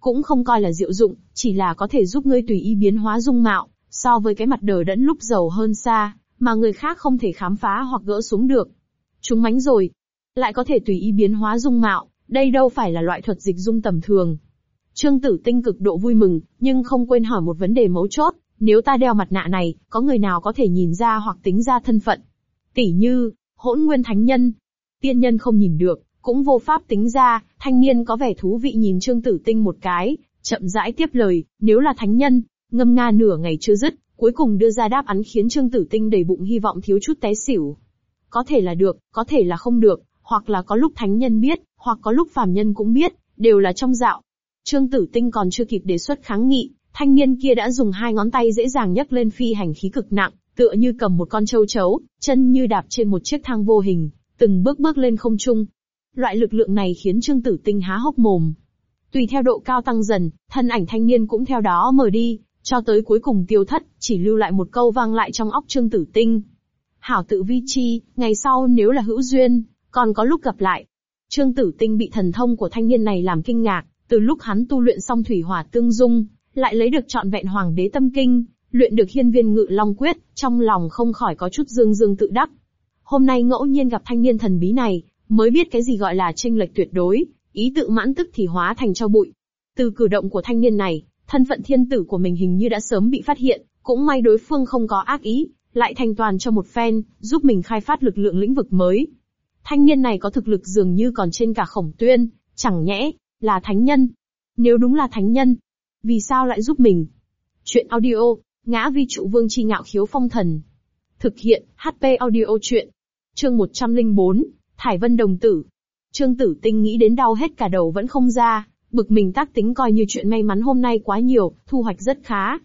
Cũng không coi là diệu dụng, chỉ là có thể giúp ngươi tùy ý biến hóa dung mạo, so với cái mặt đờ đẫn lúc giàu hơn xa, mà người khác không thể khám phá hoặc gỡ xuống được. Chúng mánh rồi. Lại có thể tùy ý biến hóa dung mạo, đây đâu phải là loại thuật dịch dung tầm thường. Trương Tử Tinh cực độ vui mừng, nhưng không quên hỏi một vấn đề mấu chốt, nếu ta đeo mặt nạ này, có người nào có thể nhìn ra hoặc tính ra thân phận? Tỷ như, hỗn nguyên thánh nhân. Tiên nhân không nhìn được, cũng vô pháp tính ra, thanh niên có vẻ thú vị nhìn Trương Tử Tinh một cái, chậm rãi tiếp lời, nếu là thánh nhân, ngâm nga nửa ngày chưa dứt, cuối cùng đưa ra đáp án khiến Trương Tử Tinh đầy bụng hy vọng thiếu chút té xỉu. Có thể là được, có thể là không được, hoặc là có lúc thánh nhân biết, hoặc có lúc phàm nhân cũng biết, đều là trong dạo. Trương Tử Tinh còn chưa kịp đề xuất kháng nghị, thanh niên kia đã dùng hai ngón tay dễ dàng nhấc lên phi hành khí cực nặng, tựa như cầm một con châu chấu, chân như đạp trên một chiếc thang vô hình, từng bước bước lên không trung. Loại lực lượng này khiến Trương Tử Tinh há hốc mồm. Tùy theo độ cao tăng dần, thân ảnh thanh niên cũng theo đó mở đi, cho tới cuối cùng tiêu thất, chỉ lưu lại một câu vang lại trong óc Trương Tử Tinh. Hảo tự vi chi, ngày sau nếu là hữu duyên, còn có lúc gặp lại. Trương Tử Tinh bị thần thông của thanh niên này làm kinh ngạc, từ lúc hắn tu luyện xong thủy hỏa tương dung, lại lấy được trọn vẹn hoàng đế tâm kinh, luyện được hiên viên ngự long quyết, trong lòng không khỏi có chút dương dương tự đắc. Hôm nay ngẫu nhiên gặp thanh niên thần bí này, mới biết cái gì gọi là tranh lệch tuyệt đối, ý tự mãn tức thì hóa thành cho bụi. Từ cử động của thanh niên này, thân phận thiên tử của mình hình như đã sớm bị phát hiện, cũng may đối phương không có ác ý, lại thành toàn cho một phen, giúp mình khai phát lực lượng lĩnh vực mới. Thanh niên này có thực lực dường như còn trên cả khổng tuyên, chẳng nhẽ, là thánh nhân. Nếu đúng là thánh nhân, vì sao lại giúp mình? Chuyện audio, ngã vi trụ vương chi ngạo khiếu phong thần. Thực hiện, HP audio chuyện. Chương 104, Thải Vân Đồng Tử. Trương Tử Tinh nghĩ đến đau hết cả đầu vẫn không ra, Bực mình tác tính coi như chuyện may mắn hôm nay quá nhiều, thu hoạch rất khá.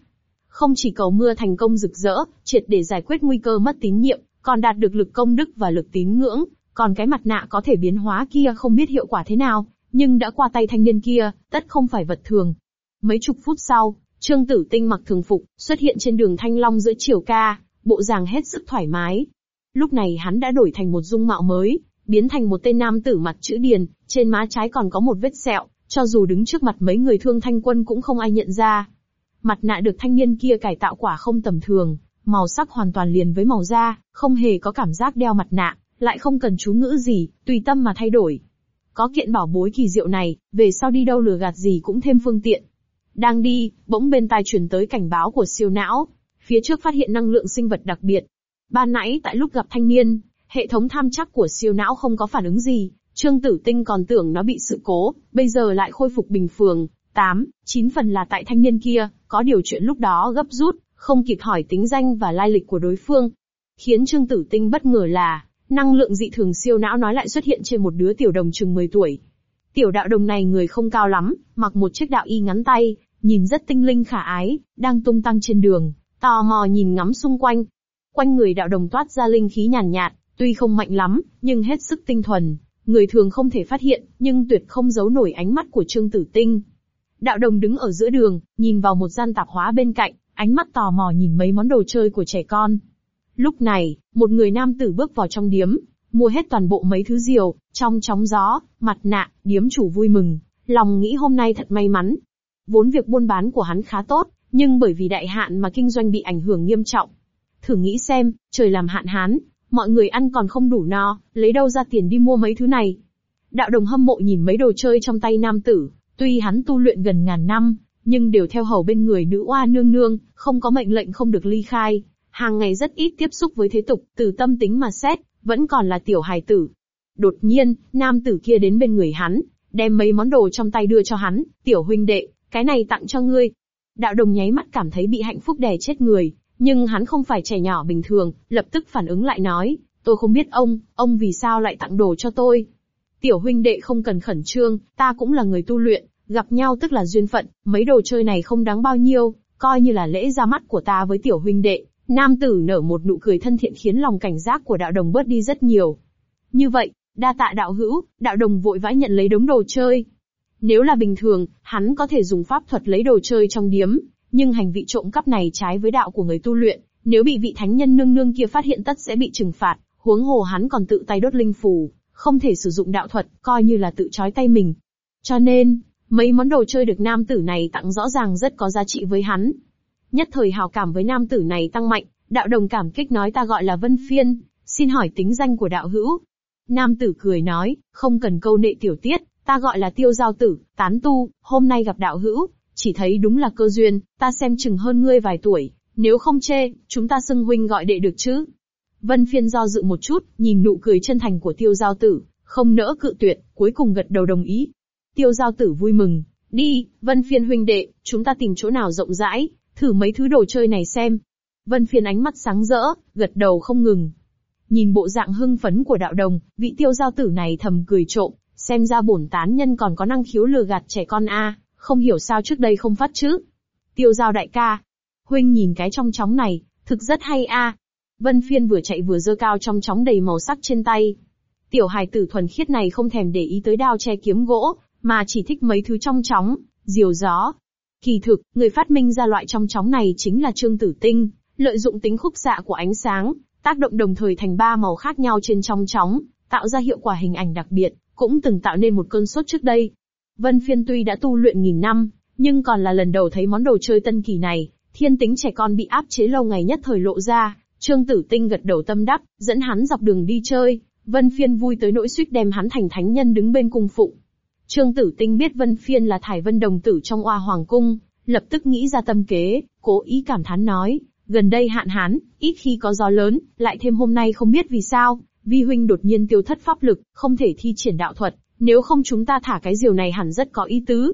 Không chỉ cầu mưa thành công rực rỡ, triệt để giải quyết nguy cơ mất tín nhiệm, còn đạt được lực công đức và lực tín ngưỡng, còn cái mặt nạ có thể biến hóa kia không biết hiệu quả thế nào, nhưng đã qua tay thanh niên kia, tất không phải vật thường. Mấy chục phút sau, Trương Tử Tinh mặc thường phục, xuất hiện trên đường Thanh Long giữa chiều ca, bộ dạng hết sức thoải mái. Lúc này hắn đã đổi thành một dung mạo mới, biến thành một tên nam tử mặt chữ điền, trên má trái còn có một vết sẹo, cho dù đứng trước mặt mấy người thương thanh quân cũng không ai nhận ra. Mặt nạ được thanh niên kia cải tạo quả không tầm thường, màu sắc hoàn toàn liền với màu da, không hề có cảm giác đeo mặt nạ, lại không cần chú ngữ gì, tùy tâm mà thay đổi. Có kiện bảo bối kỳ diệu này, về sau đi đâu lừa gạt gì cũng thêm phương tiện. Đang đi, bỗng bên tai truyền tới cảnh báo của siêu não. Phía trước phát hiện năng lượng sinh vật đặc biệt. Ban nãy tại lúc gặp thanh niên, hệ thống tham chắc của siêu não không có phản ứng gì, Trương Tử Tinh còn tưởng nó bị sự cố, bây giờ lại khôi phục bình thường. 8, 9 phần là tại thanh niên kia, có điều chuyện lúc đó gấp rút, không kịp hỏi tính danh và lai lịch của đối phương. Khiến Trương Tử Tinh bất ngờ là, năng lượng dị thường siêu não nói lại xuất hiện trên một đứa tiểu đồng chừng 10 tuổi. Tiểu đạo đồng này người không cao lắm, mặc một chiếc đạo y ngắn tay, nhìn rất tinh linh khả ái, đang tung tăng trên đường, tò mò nhìn ngắm xung quanh. Quanh người đạo đồng toát ra linh khí nhàn nhạt, tuy không mạnh lắm, nhưng hết sức tinh thuần, người thường không thể phát hiện, nhưng tuyệt không giấu nổi ánh mắt của Trương Tử Tinh. Đạo đồng đứng ở giữa đường, nhìn vào một gian tạp hóa bên cạnh, ánh mắt tò mò nhìn mấy món đồ chơi của trẻ con. Lúc này, một người nam tử bước vào trong điếm, mua hết toàn bộ mấy thứ diều, trong chóng gió, mặt nạ, điếm chủ vui mừng, lòng nghĩ hôm nay thật may mắn. Vốn việc buôn bán của hắn khá tốt, nhưng bởi vì đại hạn mà kinh doanh bị ảnh hưởng nghiêm trọng. Thử nghĩ xem, trời làm hạn hán, mọi người ăn còn không đủ no, lấy đâu ra tiền đi mua mấy thứ này. Đạo đồng hâm mộ nhìn mấy đồ chơi trong tay nam tử, tuy hắn tu luyện gần ngàn năm, nhưng đều theo hầu bên người nữ oa nương nương, không có mệnh lệnh không được ly khai, hàng ngày rất ít tiếp xúc với thế tục, từ tâm tính mà xét, vẫn còn là tiểu hài tử. Đột nhiên, nam tử kia đến bên người hắn, đem mấy món đồ trong tay đưa cho hắn, tiểu huynh đệ, cái này tặng cho ngươi. Đạo đồng nháy mắt cảm thấy bị hạnh phúc đè chết người, nhưng hắn không phải trẻ nhỏ bình thường, lập tức phản ứng lại nói, tôi không biết ông, ông vì sao lại tặng đồ cho tôi. Tiểu huynh đệ không cần khẩn trương, ta cũng là người tu luyện, gặp nhau tức là duyên phận, mấy đồ chơi này không đáng bao nhiêu, coi như là lễ ra mắt của ta với tiểu huynh đệ. Nam tử nở một nụ cười thân thiện khiến lòng cảnh giác của đạo đồng bớt đi rất nhiều. Như vậy, đa tạ đạo hữu, đạo đồng vội vã nhận lấy đống đồ chơi. Nếu là bình thường, hắn có thể dùng pháp thuật lấy đồ chơi trong điếm, nhưng hành vi trộm cắp này trái với đạo của người tu luyện, nếu bị vị thánh nhân nương nương kia phát hiện tất sẽ bị trừng phạt, huống hồ hắn còn tự tay đốt linh phù, không thể sử dụng đạo thuật, coi như là tự trói tay mình. Cho nên, mấy món đồ chơi được nam tử này tặng rõ ràng rất có giá trị với hắn. Nhất thời hào cảm với nam tử này tăng mạnh, đạo đồng cảm kích nói ta gọi là Vân Phiên, xin hỏi tính danh của đạo hữu. Nam tử cười nói, không cần câu nệ tiểu tiết, ta gọi là tiêu giao tử, tán tu, hôm nay gặp đạo hữu, chỉ thấy đúng là cơ duyên, ta xem chừng hơn ngươi vài tuổi, nếu không chê, chúng ta xưng huynh gọi đệ được chứ. Vân phiên do dự một chút, nhìn nụ cười chân thành của tiêu giao tử, không nỡ cự tuyệt, cuối cùng gật đầu đồng ý. Tiêu giao tử vui mừng, đi, vân phiên huynh đệ, chúng ta tìm chỗ nào rộng rãi, thử mấy thứ đồ chơi này xem. Vân phiên ánh mắt sáng rỡ, gật đầu không ngừng. Nhìn bộ dạng hưng phấn của đạo đồng, vị tiêu giao tử này thầm cười trộm, xem ra bổn tán nhân còn có năng khiếu lừa gạt trẻ con a không hiểu sao trước đây không phát chứ. Tiêu giao đại ca. Huynh nhìn cái trong chóng này, thực rất hay a. Vân phiên vừa chạy vừa dơ cao trong chóng đầy màu sắc trên tay. Tiểu hài tử thuần khiết này không thèm để ý tới đao che kiếm gỗ, mà chỉ thích mấy thứ trong chóng, diều gió. Kỳ thực, người phát minh ra loại trong chóng này chính là Trương Tử Tinh, lợi dụng tính khúc xạ của ánh sáng, tác động đồng thời thành ba màu khác nhau trên trong chóng, tạo ra hiệu quả hình ảnh đặc biệt, cũng từng tạo nên một cơn sốt trước đây. Vân Phiên tuy đã tu luyện nghìn năm, nhưng còn là lần đầu thấy món đồ chơi tân kỳ này, thiên tính trẻ con bị áp chế lâu ngày nhất thời lộ ra, Trương Tử Tinh gật đầu tâm đắc, dẫn hắn dọc đường đi chơi, Vân Phiên vui tới nỗi suýt đem hắn thành thánh nhân đứng bên cung phụng. Trương Tử Tinh biết Vân Phiên là thải vân đồng tử trong oa hoàng cung, lập tức nghĩ ra tâm kế, cố ý cảm thán nói, gần đây hạn hán, ít khi có gió lớn, lại thêm hôm nay không biết vì sao, vi huynh đột nhiên tiêu thất pháp lực, không thể thi triển đạo thuật, nếu không chúng ta thả cái diều này hẳn rất có ý tứ.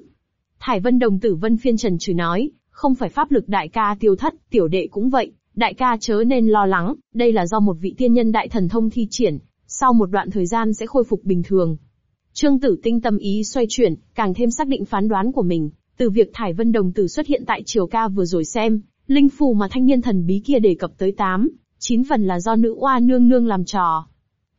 Thải Vân Đồng Tử Vân Phiên Trần trừ nói, không phải pháp lực đại ca tiêu thất, tiểu đệ cũng vậy, đại ca chớ nên lo lắng, đây là do một vị tiên nhân đại thần thông thi triển, sau một đoạn thời gian sẽ khôi phục bình thường. Trương Tử Tinh tâm ý xoay chuyển, càng thêm xác định phán đoán của mình, từ việc Thải Vân Đồng Tử xuất hiện tại triều ca vừa rồi xem, linh phù mà thanh niên thần bí kia đề cập tới 8, 9 phần là do nữ oa nương nương làm trò.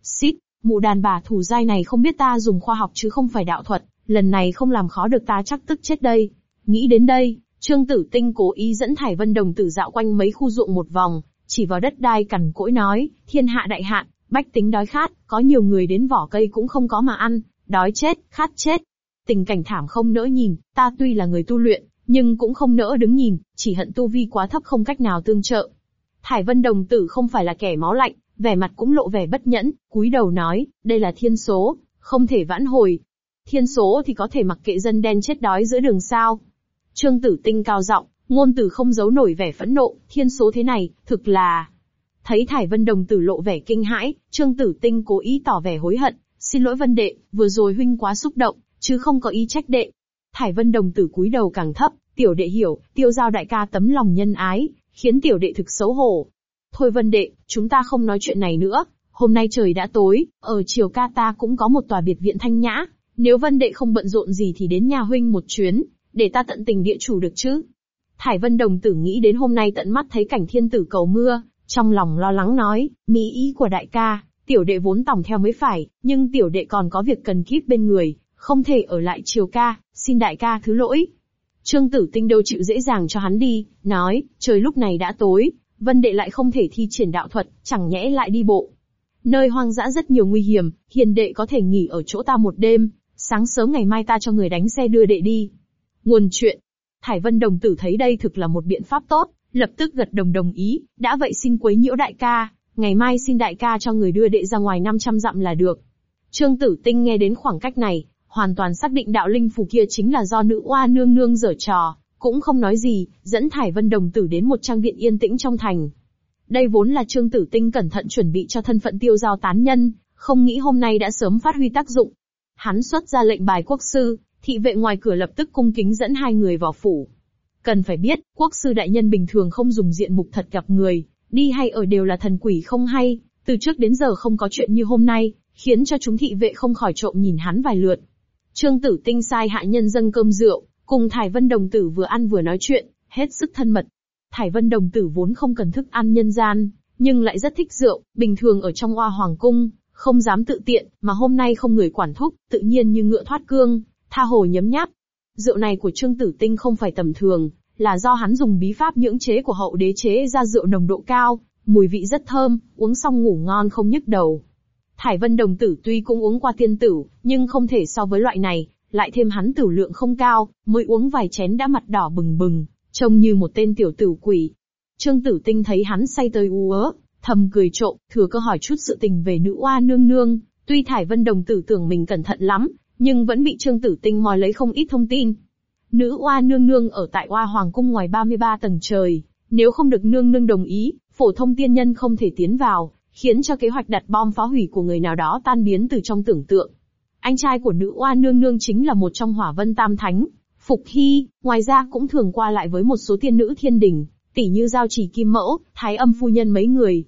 Xít, mụ đàn bà thủ dai này không biết ta dùng khoa học chứ không phải đạo thuật, lần này không làm khó được ta chắc tức chết đây. Nghĩ đến đây, Trương Tử Tinh cố ý dẫn Thải Vân Đồng Tử dạo quanh mấy khu ruộng một vòng, chỉ vào đất đai cằn cỗi nói, thiên hạ đại hạn, bách tính đói khát, có nhiều người đến vỏ cây cũng không có mà ăn, đói chết, khát chết. Tình cảnh thảm không nỡ nhìn, ta tuy là người tu luyện, nhưng cũng không nỡ đứng nhìn, chỉ hận tu vi quá thấp không cách nào tương trợ. Thải Vân Đồng Tử không phải là kẻ máu lạnh, vẻ mặt cũng lộ vẻ bất nhẫn, cúi đầu nói, đây là thiên số, không thể vãn hồi. Thiên số thì có thể mặc kệ dân đen chết đói giữa đường sao. Trương Tử Tinh cao giọng, ngôn tử không giấu nổi vẻ phẫn nộ, thiên số thế này, thực là... Thấy Thải Vân Đồng Tử lộ vẻ kinh hãi, Trương Tử Tinh cố ý tỏ vẻ hối hận, xin lỗi Vân Đệ, vừa rồi huynh quá xúc động, chứ không có ý trách đệ. Thải Vân Đồng Tử cúi đầu càng thấp, tiểu đệ hiểu, tiêu giao đại ca tấm lòng nhân ái, khiến tiểu đệ thực xấu hổ. Thôi Vân Đệ, chúng ta không nói chuyện này nữa, hôm nay trời đã tối, ở chiều ca ta cũng có một tòa biệt viện thanh nhã, nếu Vân Đệ không bận rộn gì thì đến nhà huynh một chuyến, để ta tận tình địa chủ được chứ. Thải Vân Đồng tử nghĩ đến hôm nay tận mắt thấy cảnh thiên tử cầu mưa, trong lòng lo lắng nói, mỹ ý của đại ca, tiểu đệ vốn tòng theo mới phải, nhưng tiểu đệ còn có việc cần kíp bên người, không thể ở lại chiều ca, xin đại ca thứ lỗi. Trương Tử Tinh đâu chịu dễ dàng cho hắn đi, nói, trời lúc này đã tối, Vân Đệ lại không thể thi triển đạo thuật, chẳng nhẽ lại đi bộ. Nơi hoang dã rất nhiều nguy hiểm, hiền đệ có thể nghỉ ở chỗ ta một đêm, sáng sớm ngày mai ta cho người đánh xe đưa đệ đi. Nguồn chuyện. Thải Vân Đồng Tử thấy đây thực là một biện pháp tốt, lập tức gật đồng đồng ý, đã vậy xin quấy nhiễu đại ca, ngày mai xin đại ca cho người đưa đệ ra ngoài 500 dặm là được. Trương Tử Tinh nghe đến khoảng cách này, hoàn toàn xác định đạo linh phù kia chính là do nữ oa nương nương dở trò, cũng không nói gì, dẫn Thải Vân Đồng Tử đến một trang viện yên tĩnh trong thành. Đây vốn là Trương Tử Tinh cẩn thận chuẩn bị cho thân phận tiêu giao tán nhân, không nghĩ hôm nay đã sớm phát huy tác dụng. Hắn xuất ra lệnh bài quốc sư, thị vệ ngoài cửa lập tức cung kính dẫn hai người vào phủ. Cần phải biết, quốc sư đại nhân bình thường không dùng diện mục thật gặp người, đi hay ở đều là thần quỷ không hay, từ trước đến giờ không có chuyện như hôm nay, khiến cho chúng thị vệ không khỏi trộm nhìn hắn vài lượt. Trương Tử Tinh sai hạ nhân dâng cơm rượu, cùng Thải Vân Đồng Tử vừa ăn vừa nói chuyện, hết sức thân mật. Thải Vân Đồng Tử vốn không cần thức ăn nhân gian, nhưng lại rất thích rượu, bình thường ở trong oa hoàng cung, không dám tự tiện, mà hôm nay không người quản thúc, tự nhiên như ngựa thoát cương, tha hồ nhấm nháp. Rượu này của Trương Tử Tinh không phải tầm thường, là do hắn dùng bí pháp nhưỡng chế của hậu đế chế ra rượu nồng độ cao, mùi vị rất thơm, uống xong ngủ ngon không nhức đầu. Thải Vân Đồng Tử tuy cũng uống qua tiên tử, nhưng không thể so với loại này, lại thêm hắn tử lượng không cao, mới uống vài chén đã mặt đỏ bừng bừng, trông như một tên tiểu tử quỷ. Trương Tử Tinh thấy hắn say tới u ớ, thầm cười trộm, thừa cơ hỏi chút sự tình về nữ oa nương nương, tuy Thải Vân Đồng Tử tưởng mình cẩn thận lắm, nhưng vẫn bị Trương Tử Tinh moi lấy không ít thông tin. Nữ oa nương nương ở tại oa hoàng cung ngoài 33 tầng trời, nếu không được nương nương đồng ý, phổ thông tiên nhân không thể tiến vào, khiến cho kế hoạch đặt bom phá hủy của người nào đó tan biến từ trong tưởng tượng. Anh trai của nữ oa nương nương chính là một trong hỏa vân tam thánh, Phục Hy, ngoài ra cũng thường qua lại với một số tiên nữ thiên đình, tỷ như giao chỉ kim mẫu, thái âm phu nhân mấy người.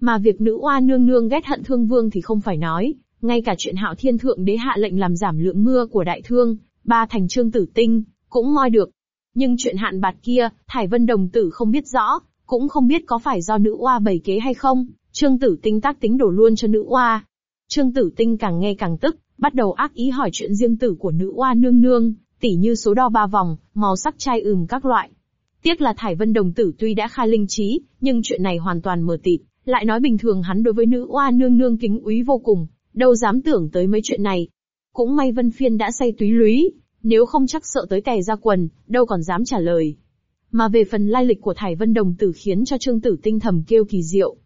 Mà việc nữ oa nương nương ghét hận thương vương thì không phải nói, ngay cả chuyện hạo thiên thượng đế hạ lệnh làm giảm lượng mưa của đại thương, ba thành trương tử tinh, cũng moi được. Nhưng chuyện hạn bạt kia, Thải Vân Đồng Tử không biết rõ, cũng không biết có phải do nữ oa bày kế hay không, Trương Tử Tinh tác tính đổ luôn cho nữ oa. Trương Tử Tinh càng nghe càng tức, bắt đầu ác ý hỏi chuyện riêng tử của nữ oa nương nương, tỉ như số đo ba vòng, màu sắc chai ừm các loại. Tiếc là Thải Vân Đồng Tử tuy đã khai linh trí, nhưng chuyện này hoàn toàn mờ tịt, lại nói bình thường hắn đối với nữ oa nương nương kính úy vô cùng, đâu dám tưởng tới mấy chuyện này. Cũng may Vân Phiên đã say túy lúy, nếu không chắc sợ tới tè ra quần, đâu còn dám trả lời. Mà về phần lai lịch của Thải Vân Đồng Tử khiến cho Trương Tử tinh thầm kêu kỳ diệu.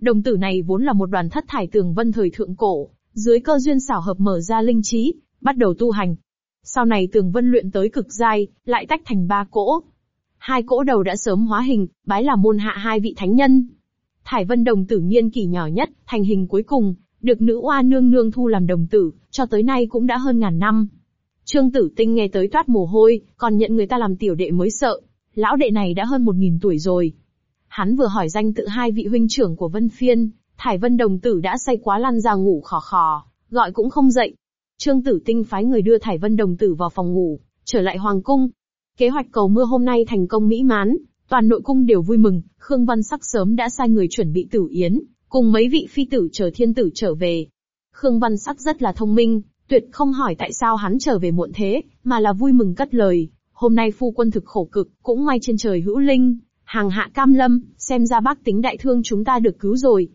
Đồng tử này vốn là một đoàn thất thải tường vân thời thượng cổ, dưới cơ duyên xảo hợp mở ra linh trí, bắt đầu tu hành. Sau này tường vân luyện tới cực giai, lại tách thành ba cỗ. Hai cỗ đầu đã sớm hóa hình, bái là môn hạ hai vị thánh nhân. Thải Vân Đồng Tử niên kỷ nhỏ nhất, thành hình cuối cùng, được nữ oa nương nương thu làm đồng tử, cho tới nay cũng đã hơn ngàn năm. Trương Tử Tinh nghe tới toát mồ hôi, còn nhận người ta làm tiểu đệ mới sợ. Lão đệ này đã hơn một nghìn tuổi rồi. Hắn vừa hỏi danh tự hai vị huynh trưởng của Vân Phiên, Thải Vân đồng tử đã say quá lăn ra ngủ khò khò, gọi cũng không dậy. Trương Tử Tinh phái người đưa Thải Vân đồng tử vào phòng ngủ, trở lại hoàng cung. Kế hoạch cầu mưa hôm nay thành công mỹ mãn, toàn nội cung đều vui mừng, Khương Văn Sắc sớm đã sai người chuẩn bị tử yến, cùng mấy vị phi tử chờ thiên tử trở về. Khương Văn Sắc rất là thông minh, tuyệt không hỏi tại sao hắn trở về muộn thế, mà là vui mừng cất lời. Hôm nay phu quân thực khổ cực, cũng may trên trời hữu linh, hàng hạ cam lâm, xem ra bác tính đại thương chúng ta được cứu rồi.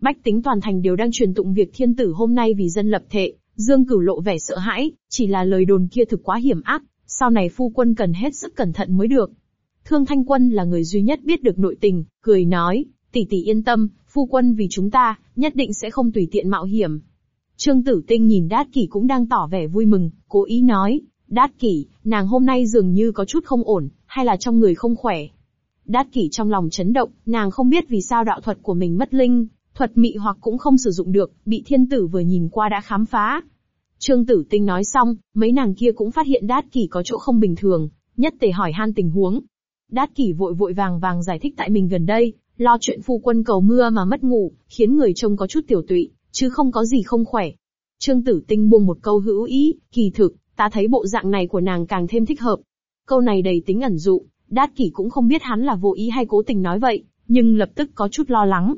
Bách tính toàn thành đều đang truyền tụng việc thiên tử hôm nay vì dân lập thệ, Dương Cửu lộ vẻ sợ hãi, chỉ là lời đồn kia thực quá hiểm ác, sau này phu quân cần hết sức cẩn thận mới được. Thương Thanh Quân là người duy nhất biết được nội tình, cười nói, tỷ tỷ yên tâm, phu quân vì chúng ta, nhất định sẽ không tùy tiện mạo hiểm. Trương Tử Tinh nhìn Đát Kỷ cũng đang tỏ vẻ vui mừng, cố ý nói, Đát Kỷ, nàng hôm nay dường như có chút không ổn, hay là trong người không khỏe. Đát Kỷ trong lòng chấn động, nàng không biết vì sao đạo thuật của mình mất linh, thuật mị hoặc cũng không sử dụng được, bị thiên tử vừa nhìn qua đã khám phá. Trương Tử Tinh nói xong, mấy nàng kia cũng phát hiện Đát Kỷ có chỗ không bình thường, nhất tề hỏi han tình huống. Đát Kỷ vội vội vàng vàng giải thích tại mình gần đây, lo chuyện phu quân cầu mưa mà mất ngủ, khiến người trông có chút tiểu tụy, chứ không có gì không khỏe. Trương Tử Tinh buông một câu hữu ý, kỳ thực, ta thấy bộ dạng này của nàng càng thêm thích hợp. Câu này đầy tính ẩn dụ, Đát Kỷ cũng không biết hắn là vô ý hay cố tình nói vậy, nhưng lập tức có chút lo lắng.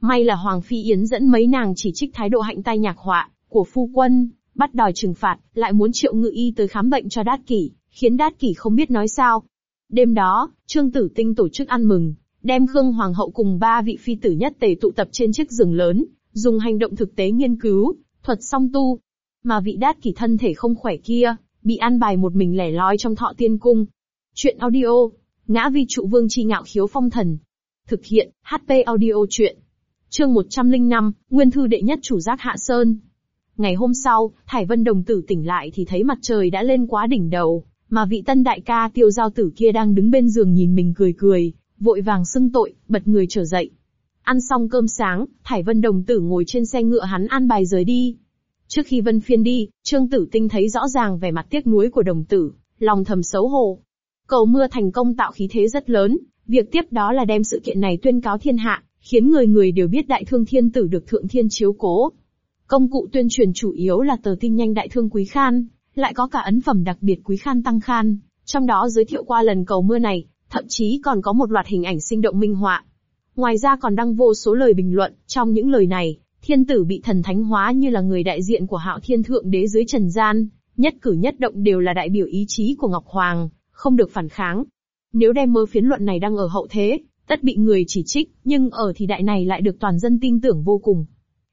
May là Hoàng Phi Yến dẫn mấy nàng chỉ trích thái độ hạnh tai nhạc họa của phu quân, bắt đòi trừng phạt, lại muốn triệu ngự y tới khám bệnh cho Đát Kỷ, khiến Đát Kỷ không biết nói sao. Đêm đó, Trương Tử Tinh tổ chức ăn mừng, đem Khương Hoàng hậu cùng ba vị phi tử nhất tề tụ tập trên chiếc giường lớn, dùng hành động thực tế nghiên cứu, thuật song tu. Mà vị Đát Kỷ thân thể không khỏe kia, bị an bài một mình lẻ loi trong thọ tiên cung. Chuyện audio, ngã vi trụ vương chi ngạo khiếu phong thần. Thực hiện, HP audio chuyện. Chương 105, Nguyên thư đệ nhất chủ giác Hạ Sơn. Ngày hôm sau, Thải Vân đồng tử tỉnh lại thì thấy mặt trời đã lên quá đỉnh đầu, mà vị tân đại ca tiêu giao tử kia đang đứng bên giường nhìn mình cười cười, vội vàng xưng tội, bật người trở dậy. Ăn xong cơm sáng, Thải Vân đồng tử ngồi trên xe ngựa hắn an bài rời đi. Trước khi Vân Phiên đi, Trương Tử Tinh thấy rõ ràng vẻ mặt tiếc nuối của đồng tử, lòng thầm xấu hổ. Cầu mưa thành công tạo khí thế rất lớn, việc tiếp đó là đem sự kiện này tuyên cáo thiên hạ, khiến người người đều biết đại thương thiên tử được thượng thiên chiếu cố. Công cụ tuyên truyền chủ yếu là tờ tin nhanh đại thương quý khan, lại có cả ấn phẩm đặc biệt quý khan tăng khan, trong đó giới thiệu qua lần cầu mưa này, thậm chí còn có một loạt hình ảnh sinh động minh họa. Ngoài ra còn đăng vô số lời bình luận, trong những lời này, thiên tử bị thần thánh hóa như là người đại diện của hạo thiên thượng đế dưới trần gian, nhất cử nhất động đều là đại biểu ý chí của Ngọc Hoàng, không được phản kháng. Nếu đem mơ phiến luận này đăng ở hậu thế, tất bị người chỉ trích, nhưng ở thì đại này lại được toàn dân tin tưởng vô cùng.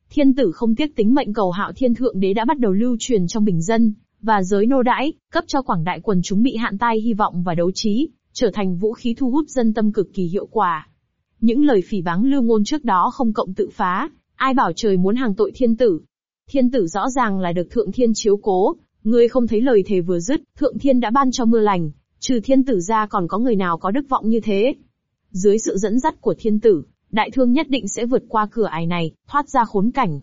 Thiên tử không tiếc tính mệnh cầu hạo thiên thượng đế đã bắt đầu lưu truyền trong bình dân, và giới nô đãi, cấp cho quảng đại quần chúng bị hạn tai hy vọng và đấu trí, trở thành vũ khí thu hút dân tâm cực kỳ hiệu quả. Những lời phỉ báng lưu ngôn trước đó không cộng tự phá, ai bảo trời muốn hàng tội thiên tử. Thiên tử rõ ràng là được thượng thiên chiếu cố, ngươi không thấy lời thề vừa dứt, thượng thiên đã ban cho mưa lành, trừ thiên tử ra còn có người nào có đức vọng như thế. Dưới sự dẫn dắt của thiên tử, đại thương nhất định sẽ vượt qua cửa ải này, thoát ra khốn cảnh.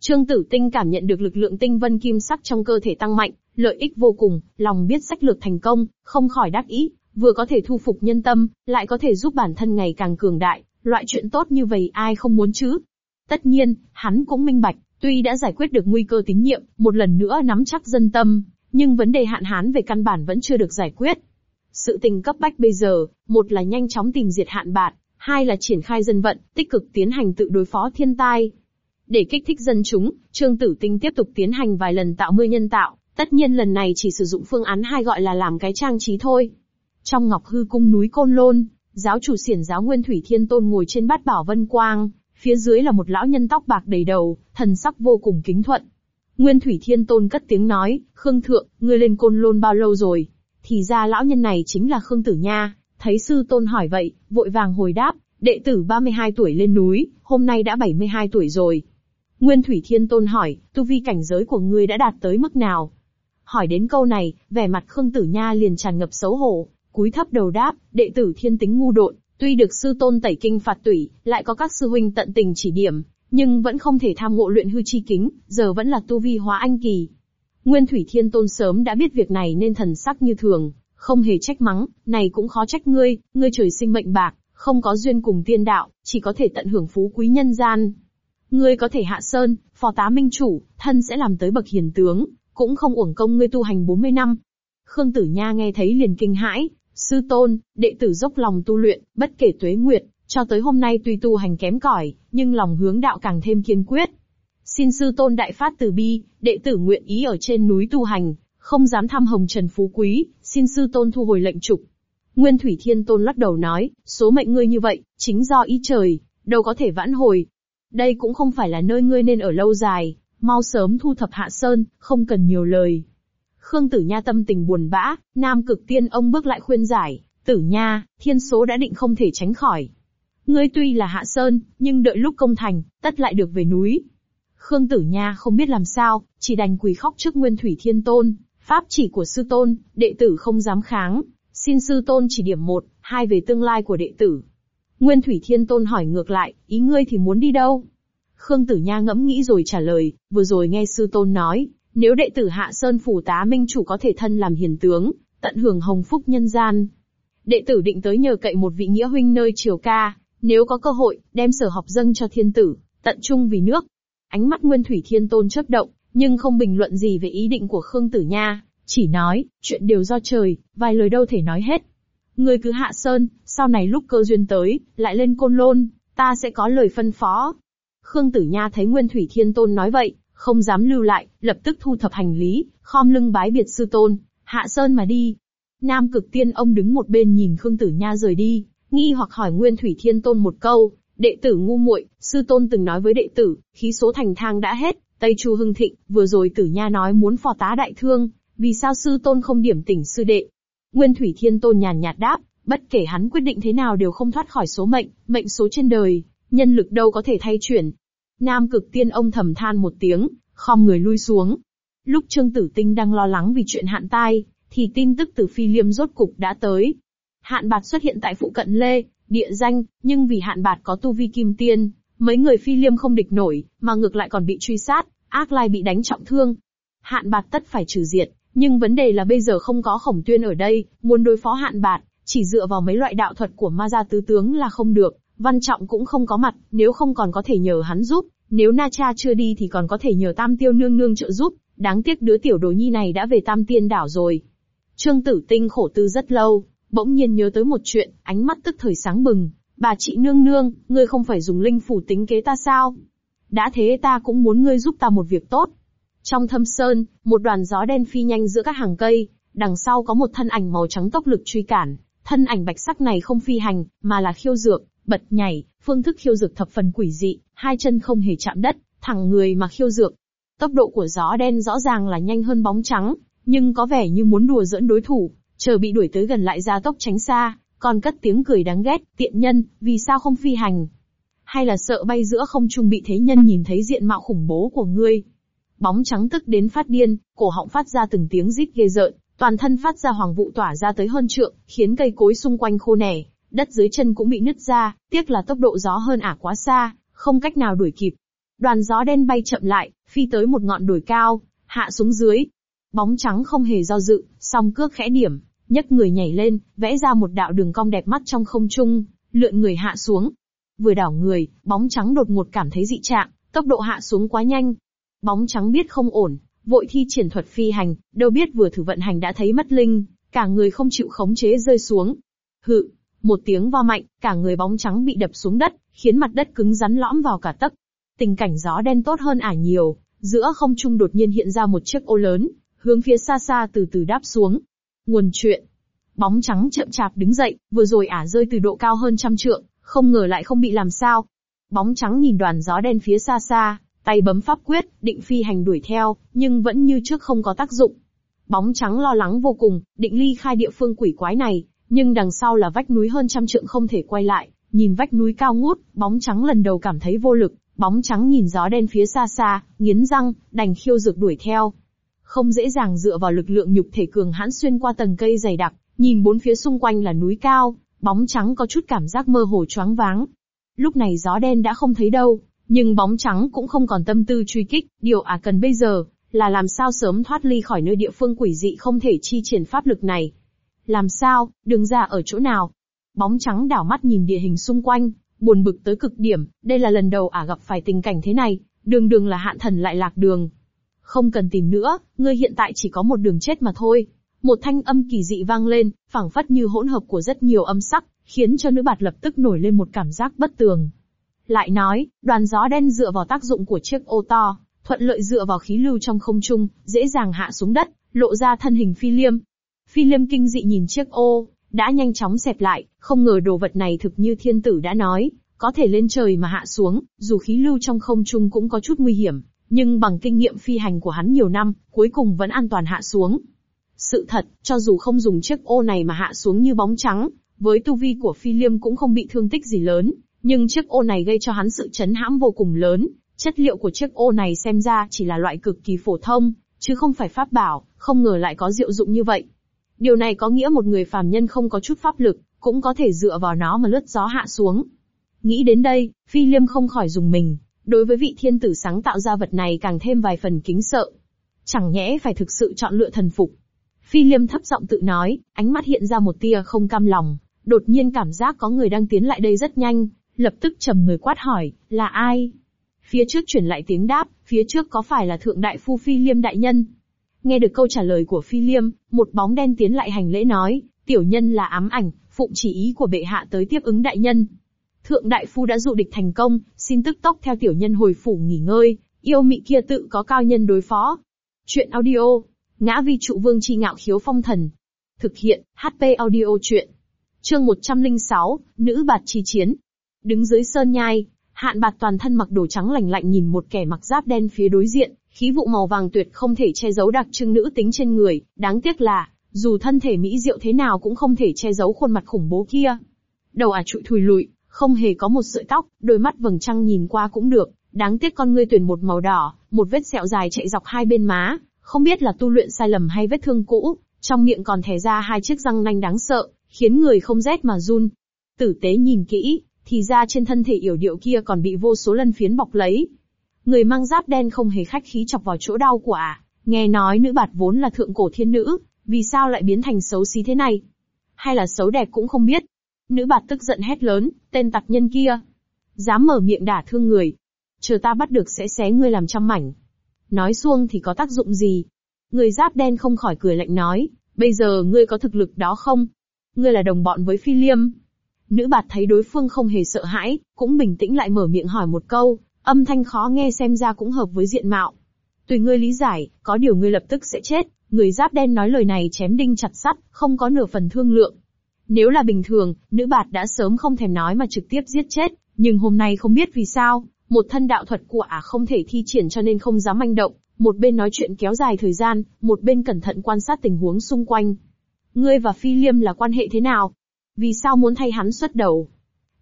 Trương Tử Tinh cảm nhận được lực lượng tinh vân kim sắc trong cơ thể tăng mạnh, lợi ích vô cùng, lòng biết sách lược thành công, không khỏi đắc ý, vừa có thể thu phục nhân tâm, lại có thể giúp bản thân ngày càng cường đại, loại chuyện tốt như vậy ai không muốn chứ? Tất nhiên, hắn cũng minh bạch, tuy đã giải quyết được nguy cơ tín nhiệm, một lần nữa nắm chắc dân tâm, nhưng vấn đề hạn hán về căn bản vẫn chưa được giải quyết. Sự tình cấp bách bây giờ, một là nhanh chóng tìm diệt hạn bạt, hai là triển khai dân vận, tích cực tiến hành tự đối phó thiên tai. Để kích thích dân chúng, Trương Tử Tinh tiếp tục tiến hành vài lần tạo mưa nhân tạo, tất nhiên lần này chỉ sử dụng phương án hai gọi là làm cái trang trí thôi. Trong Ngọc Hư cung núi Côn Lôn, giáo chủ xiển giáo Nguyên Thủy Thiên Tôn ngồi trên bát bảo vân quang, phía dưới là một lão nhân tóc bạc đầy đầu, thần sắc vô cùng kính thuận. Nguyên Thủy Thiên Tôn cất tiếng nói, Khương Thượng, ngươi lên Côn Lôn bao lâu rồi? Thì ra lão nhân này chính là Khương Tử Nha, thấy sư tôn hỏi vậy, vội vàng hồi đáp, đệ tử 32 tuổi lên núi, hôm nay đã 72 tuổi rồi. Nguyên Thủy Thiên Tôn hỏi, tu vi cảnh giới của ngươi đã đạt tới mức nào? Hỏi đến câu này, vẻ mặt Khương Tử Nha liền tràn ngập xấu hổ, cúi thấp đầu đáp, đệ tử thiên tính ngu độn, tuy được sư tôn tẩy kinh phạt tủy, lại có các sư huynh tận tình chỉ điểm, nhưng vẫn không thể tham ngộ luyện hư chi kính, giờ vẫn là tu vi hóa anh kỳ. Nguyên Thủy Thiên Tôn sớm đã biết việc này nên thần sắc như thường, không hề trách mắng, này cũng khó trách ngươi, ngươi trời sinh mệnh bạc, không có duyên cùng tiên đạo, chỉ có thể tận hưởng phú quý nhân gian. Ngươi có thể hạ sơn, phò tá minh chủ, thân sẽ làm tới bậc hiền tướng, cũng không uổng công ngươi tu hành 40 năm. Khương Tử Nha nghe thấy liền kinh hãi, sư tôn, đệ tử dốc lòng tu luyện, bất kể tuế nguyệt, cho tới hôm nay tuy tu hành kém cỏi, nhưng lòng hướng đạo càng thêm kiên quyết. Xin sư tôn đại phát từ bi, đệ tử nguyện ý ở trên núi tu hành, không dám thăm hồng trần phú quý, xin sư tôn thu hồi lệnh trục. Nguyên Thủy Thiên Tôn lắc đầu nói, số mệnh ngươi như vậy, chính do ý trời, đâu có thể vãn hồi. Đây cũng không phải là nơi ngươi nên ở lâu dài, mau sớm thu thập hạ sơn, không cần nhiều lời. Khương Tử Nha tâm tình buồn bã, Nam Cực Tiên ông bước lại khuyên giải, Tử Nha, thiên số đã định không thể tránh khỏi. Ngươi tuy là hạ sơn, nhưng đợi lúc công thành, tất lại được về núi. Khương Tử Nha không biết làm sao, chỉ đành quỳ khóc trước Nguyên Thủy Thiên Tôn, pháp chỉ của sư tôn, đệ tử không dám kháng, xin sư tôn chỉ điểm một, hai về tương lai của đệ tử. Nguyên Thủy Thiên Tôn hỏi ngược lại, ý ngươi thì muốn đi đâu? Khương Tử Nha ngẫm nghĩ rồi trả lời, vừa rồi nghe sư tôn nói, nếu đệ tử Hạ Sơn phủ tá minh chủ có thể thân làm hiền tướng, tận hưởng hồng phúc nhân gian. Đệ tử định tới nhờ cậy một vị nghĩa huynh nơi triều ca, nếu có cơ hội, đem sở học dâng cho thiên tử, tận trung vì nước. Ánh mắt Nguyên Thủy Thiên Tôn chớp động, nhưng không bình luận gì về ý định của Khương Tử Nha, chỉ nói, chuyện đều do trời, vài lời đâu thể nói hết. Người cứ hạ sơn, sau này lúc cơ duyên tới, lại lên côn lôn, ta sẽ có lời phân phó. Khương Tử Nha thấy Nguyên Thủy Thiên Tôn nói vậy, không dám lưu lại, lập tức thu thập hành lý, khom lưng bái biệt sư tôn, hạ sơn mà đi. Nam cực tiên ông đứng một bên nhìn Khương Tử Nha rời đi, nghi hoặc hỏi Nguyên Thủy Thiên Tôn một câu, đệ tử ngu muội, sư tôn từng nói với đệ tử, khí số thành thang đã hết, Tây Chu hưng thịnh, vừa rồi Tử Nha nói muốn phò tá đại thương, vì sao sư tôn không điểm tỉnh sư đệ? Nguyên Thủy Thiên Tôn nhàn nhạt đáp, bất kể hắn quyết định thế nào đều không thoát khỏi số mệnh, mệnh số trên đời, nhân lực đâu có thể thay chuyển. Nam cực tiên ông thầm than một tiếng, khom người lui xuống. Lúc Trương Tử Tinh đang lo lắng vì chuyện hạn tai, thì tin tức từ phi liêm rốt cục đã tới. Hạn bạt xuất hiện tại phụ cận Lê, địa danh, nhưng vì hạn bạt có tu vi kim tiên, mấy người phi liêm không địch nổi, mà ngược lại còn bị truy sát, ác lai bị đánh trọng thương. Hạn bạt tất phải trừ diệt, nhưng vấn đề là bây giờ không có khổng tuyên ở đây, muốn đối phó hạn bạt, chỉ dựa vào mấy loại đạo thuật của ma gia tứ tướng là không được, văn trọng cũng không có mặt, nếu không còn có thể nhờ hắn giúp, nếu Na Cha chưa đi thì còn có thể nhờ Tam Tiêu nương nương trợ giúp, đáng tiếc đứa tiểu đồ nhi này đã về Tam Tiên đảo rồi. Trương Tử Tinh khổ tư rất lâu, bỗng nhiên nhớ tới một chuyện, ánh mắt tức thời sáng bừng. Bà chị nương nương, ngươi không phải dùng linh phủ tính kế ta sao? Đã thế ta cũng muốn ngươi giúp ta một việc tốt. Trong thâm sơn, một đoàn gió đen phi nhanh giữa các hàng cây, đằng sau có một thân ảnh màu trắng tốc lực truy cản. Thân ảnh bạch sắc này không phi hành, mà là khiêu dược, bật nhảy, phương thức khiêu dược thập phần quỷ dị, hai chân không hề chạm đất, thẳng người mà khiêu dược. Tốc độ của gió đen rõ ràng là nhanh hơn bóng trắng, nhưng có vẻ như muốn đùa dẫn đối thủ, chờ bị đuổi tới gần lại ra tốc tránh xa, còn cất tiếng cười đáng ghét, tiện nhân, vì sao không phi hành? Hay là sợ bay giữa không trung bị thế nhân nhìn thấy diện mạo khủng bố của ngươi? Bóng trắng tức đến phát điên, cổ họng phát ra từng tiếng rít ghê rợn, toàn thân phát ra hoàng vụ tỏa ra tới hơn trượng, khiến cây cối xung quanh khô nẻ, đất dưới chân cũng bị nứt ra, tiếc là tốc độ gió hơn ả quá xa, không cách nào đuổi kịp. Đoàn gió đen bay chậm lại, phi tới một ngọn đồi cao, hạ xuống dưới. Bóng trắng không hề do dự, song cước khẽ điểm, nhấc người nhảy lên, vẽ ra một đạo đường cong đẹp mắt trong không trung, lượn người hạ xuống. Vừa đảo người, bóng trắng đột ngột cảm thấy dị trạng, tốc độ hạ xuống quá nhanh. Bóng trắng biết không ổn, vội thi triển thuật phi hành, đâu biết vừa thử vận hành đã thấy mất linh, cả người không chịu khống chế rơi xuống. Hự, một tiếng vo mạnh, cả người bóng trắng bị đập xuống đất, khiến mặt đất cứng rắn lõm vào cả tấc. Tình cảnh gió đen tốt hơn ả nhiều, giữa không trung đột nhiên hiện ra một chiếc ô lớn, hướng phía xa xa từ từ đáp xuống. Nguồn chuyện. Bóng trắng chậm chạp đứng dậy, vừa rồi ả rơi từ độ cao hơn trăm trượng, không ngờ lại không bị làm sao. Bóng trắng nhìn đoàn gió đen phía xa xa, tay bấm pháp quyết, định phi hành đuổi theo, nhưng vẫn như trước không có tác dụng. Bóng trắng lo lắng vô cùng, định ly khai địa phương quỷ quái này, nhưng đằng sau là vách núi hơn trăm trượng không thể quay lại, nhìn vách núi cao ngút, bóng trắng lần đầu cảm thấy vô lực, bóng trắng nhìn gió đen phía xa xa, nghiến răng, đành khiêu dược đuổi theo. Không dễ dàng dựa vào lực lượng nhục thể cường hãn xuyên qua tầng cây dày đặc, nhìn bốn phía xung quanh là núi cao, bóng trắng có chút cảm giác mơ hồ choáng váng. Lúc này gió đen đã không thấy đâu, nhưng bóng trắng cũng không còn tâm tư truy kích, điều à cần bây giờ, là làm sao sớm thoát ly khỏi nơi địa phương quỷ dị không thể chi triển pháp lực này. Làm sao, đường ra ở chỗ nào? Bóng trắng đảo mắt nhìn địa hình xung quanh, buồn bực tới cực điểm, đây là lần đầu ả gặp phải tình cảnh thế này, đường đường là hạn thần lại lạc đường. Không cần tìm nữa, ngươi hiện tại chỉ có một đường chết mà thôi. Một thanh âm kỳ dị vang lên, phảng phất như hỗn hợp của rất nhiều âm sắc, khiến cho nữ bạt lập tức nổi lên một cảm giác bất tường. Lại nói, đoàn gió đen dựa vào tác dụng của chiếc ô to, thuận lợi dựa vào khí lưu trong không trung, dễ dàng hạ xuống đất, lộ ra thân hình phi liêm. Phi liêm kinh dị nhìn chiếc ô, đã nhanh chóng xẹp lại, không ngờ đồ vật này thực như thiên tử đã nói, có thể lên trời mà hạ xuống, dù khí lưu trong không trung cũng có chút nguy hiểm, nhưng bằng kinh nghiệm phi hành của hắn nhiều năm, cuối cùng vẫn an toàn hạ xuống. Sự thật, cho dù không dùng chiếc ô này mà hạ xuống như bóng trắng, với tu vi của phi liêm cũng không bị thương tích gì lớn, nhưng chiếc ô này gây cho hắn sự chấn hãm vô cùng lớn, chất liệu của chiếc ô này xem ra chỉ là loại cực kỳ phổ thông, chứ không phải pháp bảo, không ngờ lại có diệu dụng như vậy. Điều này có nghĩa một người phàm nhân không có chút pháp lực, cũng có thể dựa vào nó mà lướt gió hạ xuống. Nghĩ đến đây, Phi Liêm không khỏi dùng mình, đối với vị thiên tử sáng tạo ra vật này càng thêm vài phần kính sợ. Chẳng nhẽ phải thực sự chọn lựa thần phục. Phi Liêm thấp giọng tự nói, ánh mắt hiện ra một tia không cam lòng, đột nhiên cảm giác có người đang tiến lại đây rất nhanh, lập tức trầm người quát hỏi, là ai? Phía trước chuyển lại tiếng đáp, phía trước có phải là thượng đại phu Phi Liêm đại nhân? Nghe được câu trả lời của Phi Liêm, một bóng đen tiến lại hành lễ nói, tiểu nhân là ám ảnh, phụng chỉ ý của bệ hạ tới tiếp ứng đại nhân. Thượng đại phu đã dụ địch thành công, xin tức tốc theo tiểu nhân hồi phủ nghỉ ngơi, yêu mị kia tự có cao nhân đối phó. Chuyện audio, ngã vi trụ vương chi ngạo khiếu phong thần. Thực hiện, HP audio chuyện. Chương 106, Nữ bạt chi chiến. Đứng dưới sơn nhai, hạn bạt toàn thân mặc đồ trắng lành lạnh nhìn một kẻ mặc giáp đen phía đối diện, khí vụ màu vàng tuyệt không thể che giấu đặc trưng nữ tính trên người, đáng tiếc là, dù thân thể mỹ diệu thế nào cũng không thể che giấu khuôn mặt khủng bố kia. Đầu ả à trụi thùi lụi, không hề có một sợi tóc, đôi mắt vầng trăng nhìn qua cũng được, đáng tiếc con ngươi tuyển một màu đỏ, một vết sẹo dài chạy dọc hai bên má, không biết là tu luyện sai lầm hay vết thương cũ, trong miệng còn thè ra hai chiếc răng nanh đáng sợ, khiến người không rét mà run. Tử tế nhìn kỹ, thì ra trên thân thể yểu điệu kia còn bị vô số lân phiến bọc lấy. Người mang giáp đen không hề khách khí chọc vào chỗ đau của ả, nghe nói nữ bạt vốn là thượng cổ thiên nữ, vì sao lại biến thành xấu xí thế này? Hay là xấu đẹp cũng không biết. Nữ bạt tức giận hét lớn, tên tặc nhân kia. Dám mở miệng đả thương người. Chờ ta bắt được sẽ xé ngươi làm trăm mảnh. Nói xuông thì có tác dụng gì? Người giáp đen không khỏi cười lạnh nói, bây giờ ngươi có thực lực đó không? Ngươi là đồng bọn với phi liêm. Nữ bạt thấy đối phương không hề sợ hãi, cũng bình tĩnh lại mở miệng hỏi một câu, âm thanh khó nghe xem ra cũng hợp với diện mạo. Tùy ngươi lý giải, có điều ngươi lập tức sẽ chết. Người giáp đen nói lời này chém đinh chặt sắt, không có nửa phần thương lượng. Nếu là bình thường, nữ bạt đã sớm không thèm nói mà trực tiếp giết chết, nhưng hôm nay không biết vì sao, một thân đạo thuật của ả không thể thi triển cho nên không dám manh động, một bên nói chuyện kéo dài thời gian, một bên cẩn thận quan sát tình huống xung quanh. Ngươi và Phi Liêm là quan hệ thế nào? Vì sao muốn thay hắn xuất đầu?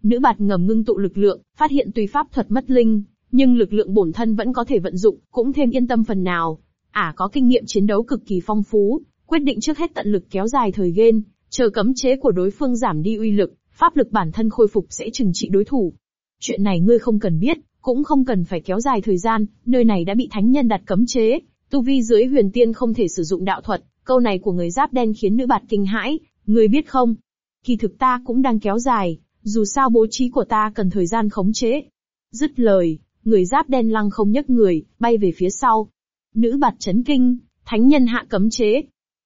Nữ bạt ngầm ngưng tụ lực lượng, phát hiện tùy pháp thuật mất linh, nhưng lực lượng bổn thân vẫn có thể vận dụng, cũng thêm yên tâm phần nào. Ả à, có kinh nghiệm chiến đấu cực kỳ phong phú, quyết định trước hết tận lực kéo dài thời gian, chờ cấm chế của đối phương giảm đi uy lực, pháp lực bản thân khôi phục sẽ trừng trị đối thủ. Chuyện này ngươi không cần biết, cũng không cần phải kéo dài thời gian, nơi này đã bị thánh nhân đặt cấm chế, tu vi dưới huyền tiên không thể sử dụng đạo thuật, câu này của người giáp đen khiến nữ bạt kinh hãi, ngươi biết không? Kỳ thực ta cũng đang kéo dài, dù sao bố trí của ta cần thời gian khống chế. Dứt lời, người giáp đen lăng không nhấc người, bay về phía sau. Nữ bạt chấn kinh, thánh nhân hạ cấm chế.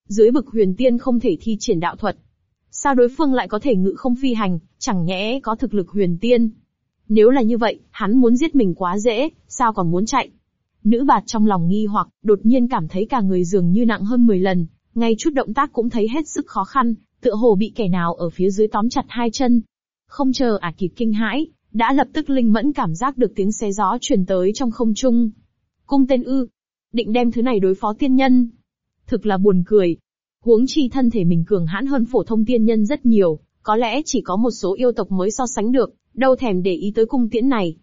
Dưới bực huyền tiên không thể thi triển đạo thuật. Sao đối phương lại có thể ngự không phi hành, chẳng nhẽ có thực lực huyền tiên. Nếu là như vậy, hắn muốn giết mình quá dễ, sao còn muốn chạy? Nữ bạt trong lòng nghi hoặc, đột nhiên cảm thấy cả người dường như nặng hơn 10 lần, ngay chút động tác cũng thấy hết sức khó khăn, tựa hồ bị kẻ nào ở phía dưới tóm chặt hai chân. Không chờ ả kịp kinh hãi, đã lập tức linh mẫn cảm giác được tiếng xé gió truyền tới trong không trung. Cung tên ư, định đem thứ này đối phó tiên nhân. Thực là buồn cười. Huống chi thân thể mình cường hãn hơn phổ thông tiên nhân rất nhiều, có lẽ chỉ có một số yêu tộc mới so sánh được, đâu thèm để ý tới cung tiễn này.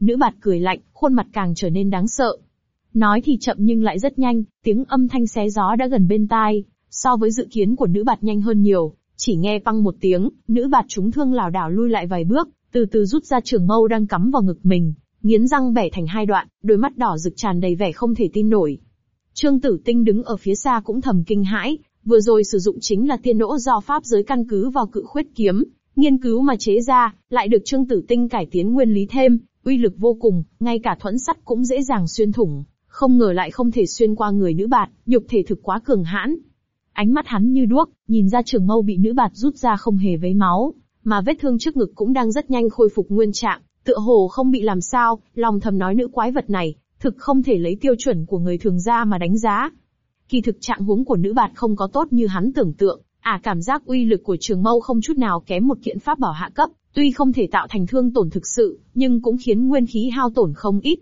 Nữ bạt cười lạnh, khuôn mặt càng trở nên đáng sợ. Nói thì chậm nhưng lại rất nhanh, tiếng âm thanh xé gió đã gần bên tai, so với dự kiến của nữ bạt nhanh hơn nhiều, chỉ nghe păng một tiếng, nữ bạt trúng thương lảo đảo lui lại vài bước, từ từ rút ra trường mâu đang cắm vào ngực mình, nghiến răng bẻ thành hai đoạn, đôi mắt đỏ rực tràn đầy vẻ không thể tin nổi. Trương Tử Tinh đứng ở phía xa cũng thầm kinh hãi, vừa rồi sử dụng chính là tiên nỗ do pháp giới căn cứ vào cự khuyết kiếm, nghiên cứu mà chế ra, lại được Trương Tử Tinh cải tiến nguyên lý thêm, uy lực vô cùng, ngay cả thuẫn sắt cũng dễ dàng xuyên thủng, không ngờ lại không thể xuyên qua người nữ bạt, nhục thể thực quá cường hãn. Ánh mắt hắn như đuốc, nhìn ra trường mâu bị nữ bạt rút ra không hề vấy máu, mà vết thương trước ngực cũng đang rất nhanh khôi phục nguyên trạng, tựa hồ không bị làm sao, lòng thầm nói nữ quái vật này, thực không thể lấy tiêu chuẩn của người thường ra mà đánh giá. Kỳ thực trạng huống của nữ bạt không có tốt như hắn tưởng tượng, à cảm giác uy lực của trường mâu không chút nào kém một kiện pháp bảo hạ cấp, tuy không thể tạo thành thương tổn thực sự, nhưng cũng khiến nguyên khí hao tổn không ít.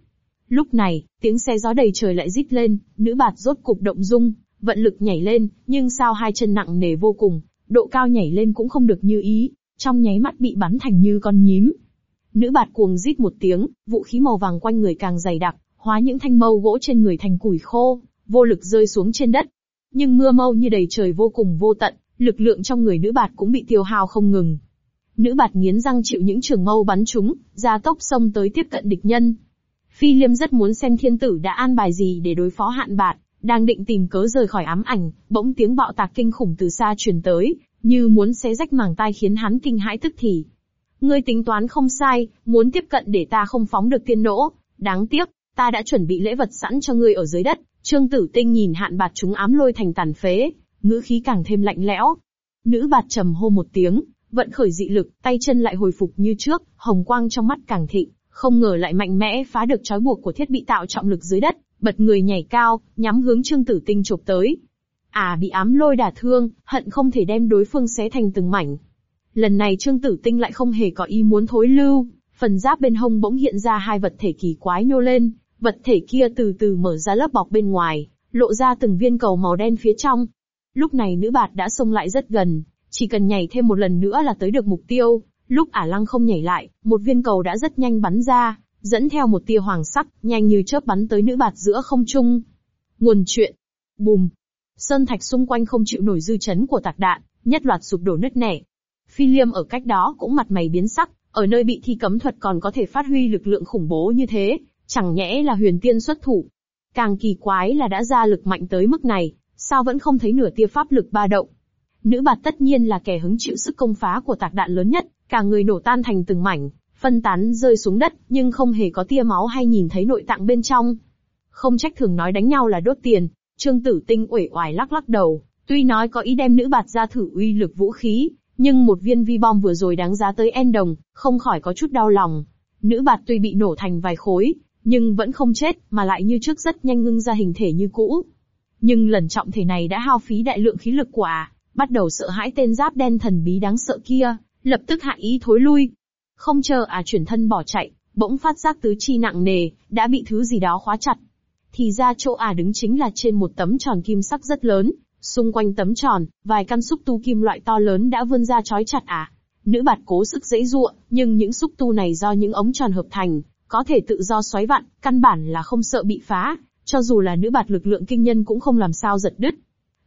Lúc này, tiếng xe gió đầy trời lại rít lên, nữ bạt rốt cục động dung, vận lực nhảy lên, nhưng sao hai chân nặng nề vô cùng, độ cao nhảy lên cũng không được như ý, trong nháy mắt bị bắn thành như con nhím. Nữ bạt cuồng rít một tiếng, vũ khí màu vàng quanh người càng dày đặc, hóa những thanh mâu gỗ trên người thành củi khô, vô lực rơi xuống trên đất. Nhưng mưa mâu như đầy trời vô cùng vô tận, lực lượng trong người nữ bạt cũng bị tiêu hao không ngừng. Nữ bạt nghiến răng chịu những trường mâu bắn chúng, ra tốc xông tới tiếp cận địch nhân. Phi Liêm rất muốn xem thiên tử đã an bài gì để đối phó hạn bạt, đang định tìm cớ rời khỏi ám ảnh, bỗng tiếng bạo tạc kinh khủng từ xa truyền tới, như muốn xé rách màng tai khiến hắn kinh hãi tức thì. Ngươi tính toán không sai, muốn tiếp cận để ta không phóng được tiên nỗ, đáng tiếc, ta đã chuẩn bị lễ vật sẵn cho ngươi ở dưới đất. Trương Tử Tinh nhìn hạn bạt chúng ám lôi thành tàn phế, ngữ khí càng thêm lạnh lẽo. Nữ bạt trầm hô một tiếng, vận khởi dị lực, tay chân lại hồi phục như trước, hồng quang trong mắt càng thịnh, không ngờ lại mạnh mẽ phá được trói buộc của thiết bị tạo trọng lực dưới đất, bật người nhảy cao, nhắm hướng Trương Tử Tinh chụp tới. À bị ám lôi đả thương, hận không thể đem đối phương xé thành từng mảnh. Lần này Trương Tử Tinh lại không hề có ý muốn thối lưu, phần giáp bên hông bỗng hiện ra hai vật thể kỳ quái nhô lên, vật thể kia từ từ mở ra lớp bọc bên ngoài, lộ ra từng viên cầu màu đen phía trong. Lúc này nữ bạt đã xông lại rất gần, chỉ cần nhảy thêm một lần nữa là tới được mục tiêu. Lúc ả lăng không nhảy lại, một viên cầu đã rất nhanh bắn ra, dẫn theo một tia hoàng sắc, nhanh như chớp bắn tới nữ bạt giữa không trung. Nguồn chuyện. Bùm. Sơn thạch xung quanh không chịu nổi dư chấn của tạc đạn, nhất loạt sụp đổ nứt nẻ. Phi liêm ở cách đó cũng mặt mày biến sắc, ở nơi bị thi cấm thuật còn có thể phát huy lực lượng khủng bố như thế, chẳng nhẽ là huyền tiên xuất thủ. Càng kỳ quái là đã ra lực mạnh tới mức này, sao vẫn không thấy nửa tia pháp lực ba động. Nữ bạt tất nhiên là kẻ hứng chịu sức công phá của tạc đạn lớn nhất, cả người nổ tan thành từng mảnh, phân tán rơi xuống đất, nhưng không hề có tia máu hay nhìn thấy nội tạng bên trong. Không trách thường nói đánh nhau là đốt tiền, Trương Tử Tinh uể oải lắc lắc đầu, tuy nói có ý đem nữ bạt ra thử uy lực vũ khí, nhưng một viên vi bom vừa rồi đáng giá tới en đồng, không khỏi có chút đau lòng. Nữ bạt tuy bị nổ thành vài khối, nhưng vẫn không chết, mà lại như trước rất nhanh ngưng ra hình thể như cũ. Nhưng lần trọng thể này đã hao phí đại lượng khí lực của à, bắt đầu sợ hãi tên giáp đen thần bí đáng sợ kia, lập tức hạ ý thối lui. Không chờ à chuyển thân bỏ chạy, bỗng phát giác tứ chi nặng nề, đã bị thứ gì đó khóa chặt. Thì ra chỗ à đứng chính là trên một tấm tròn kim sắc rất lớn, xung quanh tấm tròn, vài căn xúc tu kim loại to lớn đã vươn ra trói chặt à. Nữ bạt cố sức dãy ruộng, nhưng những xúc tu này do những ống tròn hợp thành, có thể tự do xoáy vặn, căn bản là không sợ bị phá, cho dù là nữ bạt lực lượng kinh nhân cũng không làm sao giật đứt.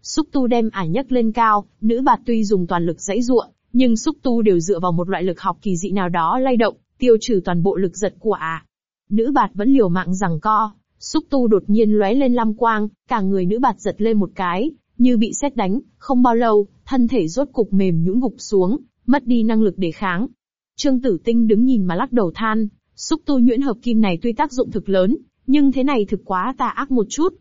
Xúc tu đem ả nhấc lên cao, nữ bạt tuy dùng toàn lực dãy ruộng, nhưng xúc tu đều dựa vào một loại lực học kỳ dị nào đó lay động, tiêu trừ toàn bộ lực giật của ả. Nữ bạt vẫn liều mạng rằng co, xúc tu đột nhiên lóe lên lam quang, cả người nữ bạt giật lên một cái, như bị xét đánh, không bao lâu, thân thể rốt cục mềm nhũn gục xuống, mất đi năng lực để kháng. Trương Tử Tinh đứng nhìn mà lắc đầu than, xúc tu nhuyễn hợp kim này tuy tác dụng thực lớn, nhưng thế này thực quá tà ác một chút.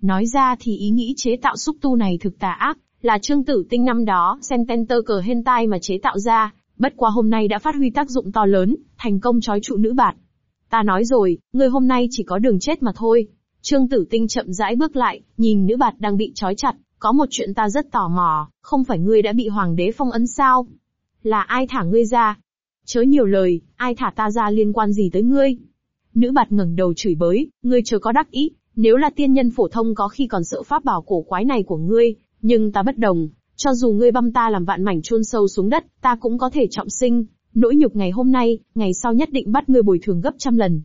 Nói ra thì ý nghĩ chế tạo xúc tu này thực tà ác, là Trương Tử Tinh năm đó xem Tenter cờ hentai mà chế tạo ra, bất qua hôm nay đã phát huy tác dụng to lớn, thành công trói trụ nữ bạt. Ta nói rồi, ngươi hôm nay chỉ có đường chết mà thôi. Trương Tử Tinh chậm rãi bước lại, nhìn nữ bạt đang bị trói chặt, có một chuyện ta rất tò mò, không phải ngươi đã bị hoàng đế phong ấn sao? Là ai thả ngươi ra? Chớ nhiều lời, ai thả ta ra liên quan gì tới ngươi? Nữ bạt ngẩng đầu chửi bới, ngươi chớ có đắc ý, nếu là tiên nhân phổ thông có khi còn sợ pháp bảo cổ quái này của ngươi, nhưng ta bất đồng, cho dù ngươi băm ta làm vạn mảnh chôn sâu xuống đất, ta cũng có thể trọng sinh, nỗi nhục ngày hôm nay, ngày sau nhất định bắt ngươi bồi thường gấp trăm lần.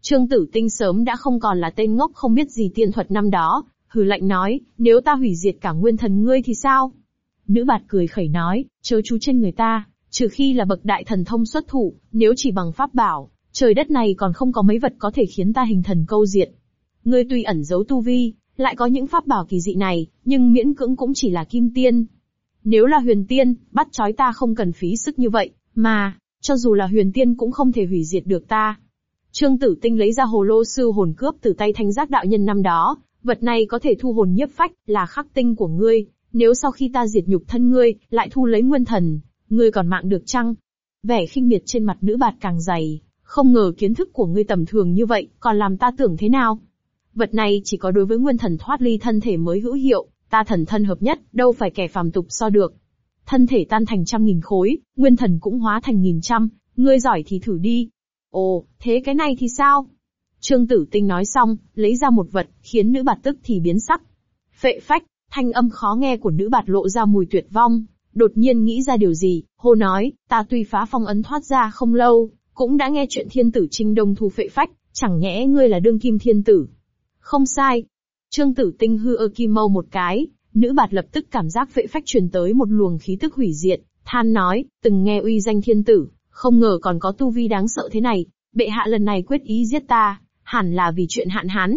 Trương Tử Tinh sớm đã không còn là tên ngốc không biết gì tiên thuật năm đó, hừ lạnh nói, nếu ta hủy diệt cả nguyên thần ngươi thì sao? Nữ bạt cười khẩy nói, chớ chú trên người ta, trừ khi là bậc đại thần thông xuất thủ, nếu chỉ bằng pháp bảo, trời đất này còn không có mấy vật có thể khiến ta hình thần câu diệt. Ngươi tuy ẩn giấu tu vi, lại có những pháp bảo kỳ dị này, nhưng miễn cưỡng cũng chỉ là kim tiên. Nếu là huyền tiên, bắt chói ta không cần phí sức như vậy, mà, cho dù là huyền tiên cũng không thể hủy diệt được ta. Trương Tử Tinh lấy ra hồ lô sư hồn cướp từ tay thanh giác đạo nhân năm đó, vật này có thể thu hồn nhiếp phách, là khắc tinh của ngươi, nếu sau khi ta diệt nhục thân ngươi, lại thu lấy nguyên thần, ngươi còn mạng được chăng? Vẻ khinh miệt trên mặt nữ bạt càng dày, không ngờ kiến thức của ngươi tầm thường như vậy, còn làm ta tưởng thế nào? Vật này chỉ có đối với nguyên thần thoát ly thân thể mới hữu hiệu, ta thần thân hợp nhất, đâu phải kẻ phàm tục so được. Thân thể tan thành trăm nghìn khối, nguyên thần cũng hóa thành nghìn trăm, ngươi giỏi thì thử đi. Ồ, thế cái này thì sao? Trương Tử Tinh nói xong, lấy ra một vật, khiến nữ bạt tức thì biến sắc. Phệ phách, thanh âm khó nghe của nữ bạt lộ ra mùi tuyệt vong, đột nhiên nghĩ ra điều gì, hô nói, ta tuy phá phong ấn thoát ra không lâu, cũng đã nghe chuyện thiên tử trinh đông thu phệ phách, chẳng nhẽ ngươi là đương kim thiên tử. Không sai. Trương tử tinh hư ơ kim mâu một cái, nữ bạt lập tức cảm giác vệ phách truyền tới một luồng khí tức hủy diệt, than nói, từng nghe uy danh thiên tử, không ngờ còn có tu vi đáng sợ thế này, bệ hạ lần này quyết ý giết ta, hẳn là vì chuyện hạn hán.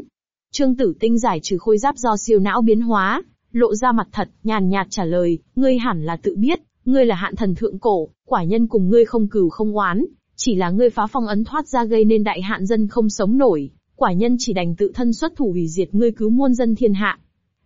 Trương tử tinh giải trừ khôi giáp do siêu não biến hóa, lộ ra mặt thật, nhàn nhạt trả lời, ngươi hẳn là tự biết, ngươi là hạn thần thượng cổ, quả nhân cùng ngươi không cừu không oán, chỉ là ngươi phá phong ấn thoát ra gây nên đại hạn dân không sống nổi, quả nhân chỉ đành tự thân xuất thủ hủy diệt ngươi cứu muôn dân thiên hạ.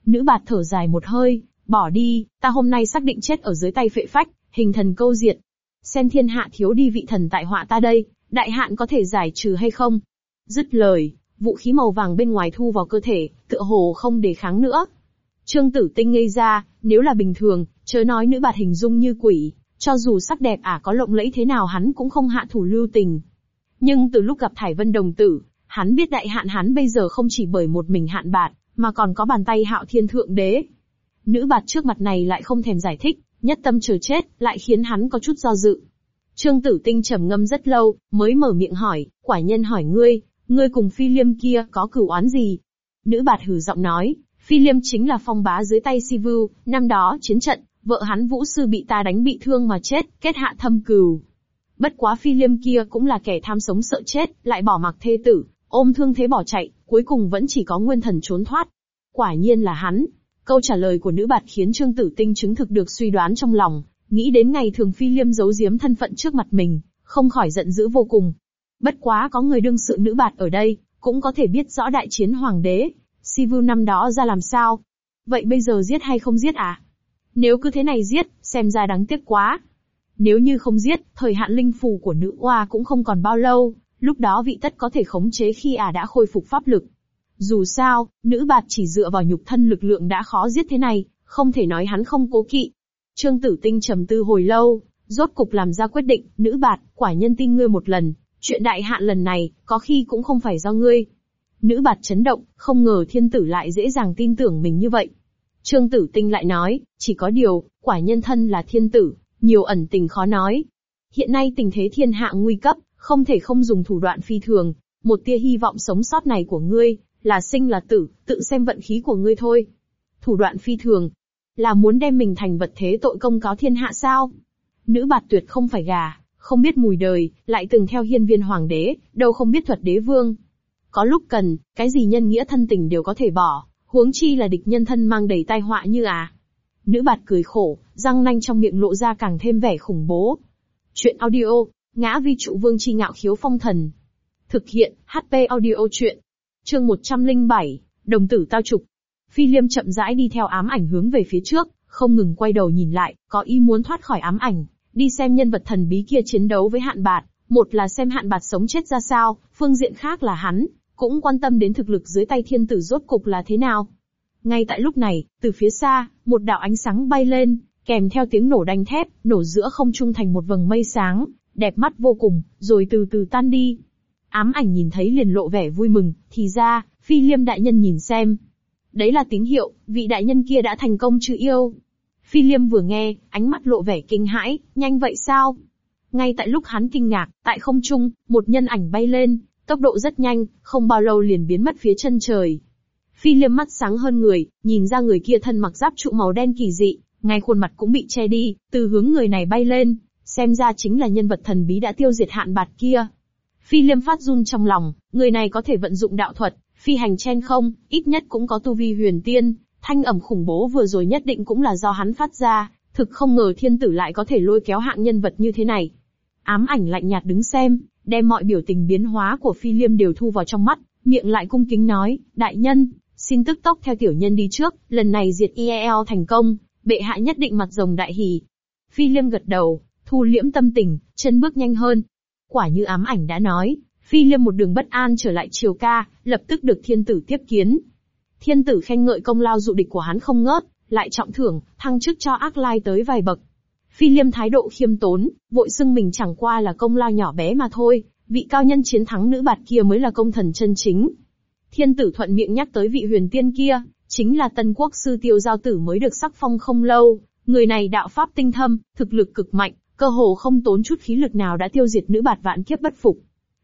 Nữ bạt thở dài một hơi, bỏ đi, ta hôm nay xác định chết ở dưới tay phệ phách, hình thần câu diệt. Xem thiên hạ thiếu đi vị thần tại họa ta đây, đại hạn có thể giải trừ hay không? Dứt lời, vũ khí màu vàng bên ngoài thu vào cơ thể, tựa hồ không đề kháng nữa. Trương tử tinh ngây ra, nếu là bình thường, chớ nói nữ bạt hình dung như quỷ, cho dù sắc đẹp ả có lộng lẫy thế nào hắn cũng không hạ thủ lưu tình. Nhưng từ lúc gặp Thải Vân đồng tử, hắn biết đại hạn hắn bây giờ không chỉ bởi một mình hạn bạt, mà còn có bàn tay hạo thiên thượng đế. Nữ bạt trước mặt này lại không thèm giải thích, nhất tâm chờ chết, lại khiến hắn có chút do dự. Trương Tử Tinh trầm ngâm rất lâu, mới mở miệng hỏi, quả nhân hỏi ngươi, ngươi cùng phi liêm kia có cửu oán gì? Nữ bạt hử giọng nói, phi liêm chính là phong bá dưới tay si vu, năm đó chiến trận, vợ hắn vũ sư bị ta đánh bị thương mà chết, kết hạ thâm cừu. Bất quá phi liêm kia cũng là kẻ tham sống sợ chết, lại bỏ mặc thê tử, ôm thương thế bỏ chạy, cuối cùng vẫn chỉ có nguyên thần trốn thoát. Quả nhiên là hắn. Câu trả lời của nữ bạt khiến Trương Tử Tinh chứng thực được suy đoán trong lòng, nghĩ đến ngày thường phi liêm giấu giếm thân phận trước mặt mình, không khỏi giận dữ vô cùng. Bất quá có người đương sự nữ bạt ở đây, cũng có thể biết rõ đại chiến hoàng đế, Sivu năm đó ra làm sao. Vậy bây giờ giết hay không giết à? Nếu cứ thế này giết, xem ra đáng tiếc quá. Nếu như không giết, thời hạn linh phù của nữ oa cũng không còn bao lâu, lúc đó vị tất có thể khống chế khi ả à đã khôi phục pháp lực. Dù sao, nữ bạt chỉ dựa vào nhục thân lực lượng đã khó giết thế này, không thể nói hắn không cố kỵ. Trương Tử Tinh trầm tư hồi lâu, rốt cục làm ra quyết định, nữ bạt, quả nhân tin ngươi một lần, chuyện đại hạn lần này, có khi cũng không phải do ngươi. Nữ bạt chấn động, không ngờ thiên tử lại dễ dàng tin tưởng mình như vậy. Trương Tử Tinh lại nói, chỉ có điều, quả nhân thân là thiên tử, nhiều ẩn tình khó nói. Hiện nay tình thế thiên hạ nguy cấp, không thể không dùng thủ đoạn phi thường, một tia hy vọng sống sót này của ngươi, là sinh là tử, tự xem vận khí của ngươi thôi. Thủ đoạn phi thường, là muốn đem mình thành vật thế tội công cáo thiên hạ sao? Nữ bạt tuyệt không phải gà, không biết mùi đời, lại từng theo hiên viên hoàng đế, đâu không biết thuật đế vương. Có lúc cần, cái gì nhân nghĩa thân tình đều có thể bỏ, huống chi là địch nhân thân mang đầy tai họa như à. Nữ bạt cười khổ, răng nanh trong miệng lộ ra càng thêm vẻ khủng bố. Chuyện audio, ngã vi trụ vương chi ngạo khiếu phong thần. Thực hiện, HP audio chuyện. Chương 107, đồng tử tao trục. Phi liêm chậm rãi đi theo ám ảnh hướng về phía trước, không ngừng quay đầu nhìn lại, có ý muốn thoát khỏi ám ảnh, đi xem nhân vật thần bí kia chiến đấu với hạn bạt. Một là xem hạn bạt sống chết ra sao, phương diện khác là hắn, cũng quan tâm đến thực lực dưới tay thiên tử rốt cục là thế nào. Ngay tại lúc này, từ phía xa, một đạo ánh sáng bay lên, kèm theo tiếng nổ đanh thép, nổ giữa không trung thành một vầng mây sáng, đẹp mắt vô cùng, rồi từ từ tan đi. Ám ảnh nhìn thấy liền lộ vẻ vui mừng, thì ra, phi liêm đại nhân nhìn xem. Đấy là tín hiệu, vị đại nhân kia đã thành công trừ yêu. Phi liêm vừa nghe, ánh mắt lộ vẻ kinh hãi, nhanh vậy sao? Ngay tại lúc hắn kinh ngạc, tại không trung, một nhân ảnh bay lên, Tốc độ rất nhanh, không bao lâu liền biến mất phía chân trời. Phi liêm mắt sáng hơn người, nhìn ra người kia thân mặc giáp trụ màu đen kỳ dị, ngay khuôn mặt cũng bị che đi, từ hướng người này bay lên, xem ra chính là nhân vật thần bí đã tiêu diệt hạn bạt kia. Phi liêm phát run trong lòng, người này có thể vận dụng đạo thuật, phi hành chen không, ít nhất cũng có tu vi huyền tiên, thanh ẩm khủng bố vừa rồi nhất định cũng là do hắn phát ra, thực không ngờ thiên tử lại có thể lôi kéo hạng nhân vật như thế này. Ám ảnh lạnh nhạt đứng xem, đem mọi biểu tình biến hóa của phi liêm đều thu vào trong mắt, miệng lại cung kính nói, đại nhân, xin tức tốc theo tiểu nhân đi trước, lần này diệt IEL thành công, bệ hạ nhất định mặt rồng đại hỉ. Phi liêm gật đầu, thu liễm tâm tình, chân bước nhanh hơn. Quả như ám ảnh đã nói, phi liêm một đường bất an trở lại triều ca, lập tức được thiên tử tiếp kiến. Thiên tử khen ngợi công lao dụ địch của hắn không ngớt, lại trọng thưởng, thăng chức cho ác lai tới vài bậc. Phi liêm thái độ khiêm tốn, vội xưng mình chẳng qua là công lao nhỏ bé mà thôi, vị cao nhân chiến thắng nữ bạt kia mới là công thần chân chính. Thiên tử thuận miệng nhắc tới vị huyền tiên kia, chính là tân quốc sư tiêu giao tử mới được sắc phong không lâu, người này đạo pháp tinh thâm, thực lực cực mạnh, cơ hồ không tốn chút khí lực nào đã tiêu diệt nữ bạt vạn kiếp bất phục.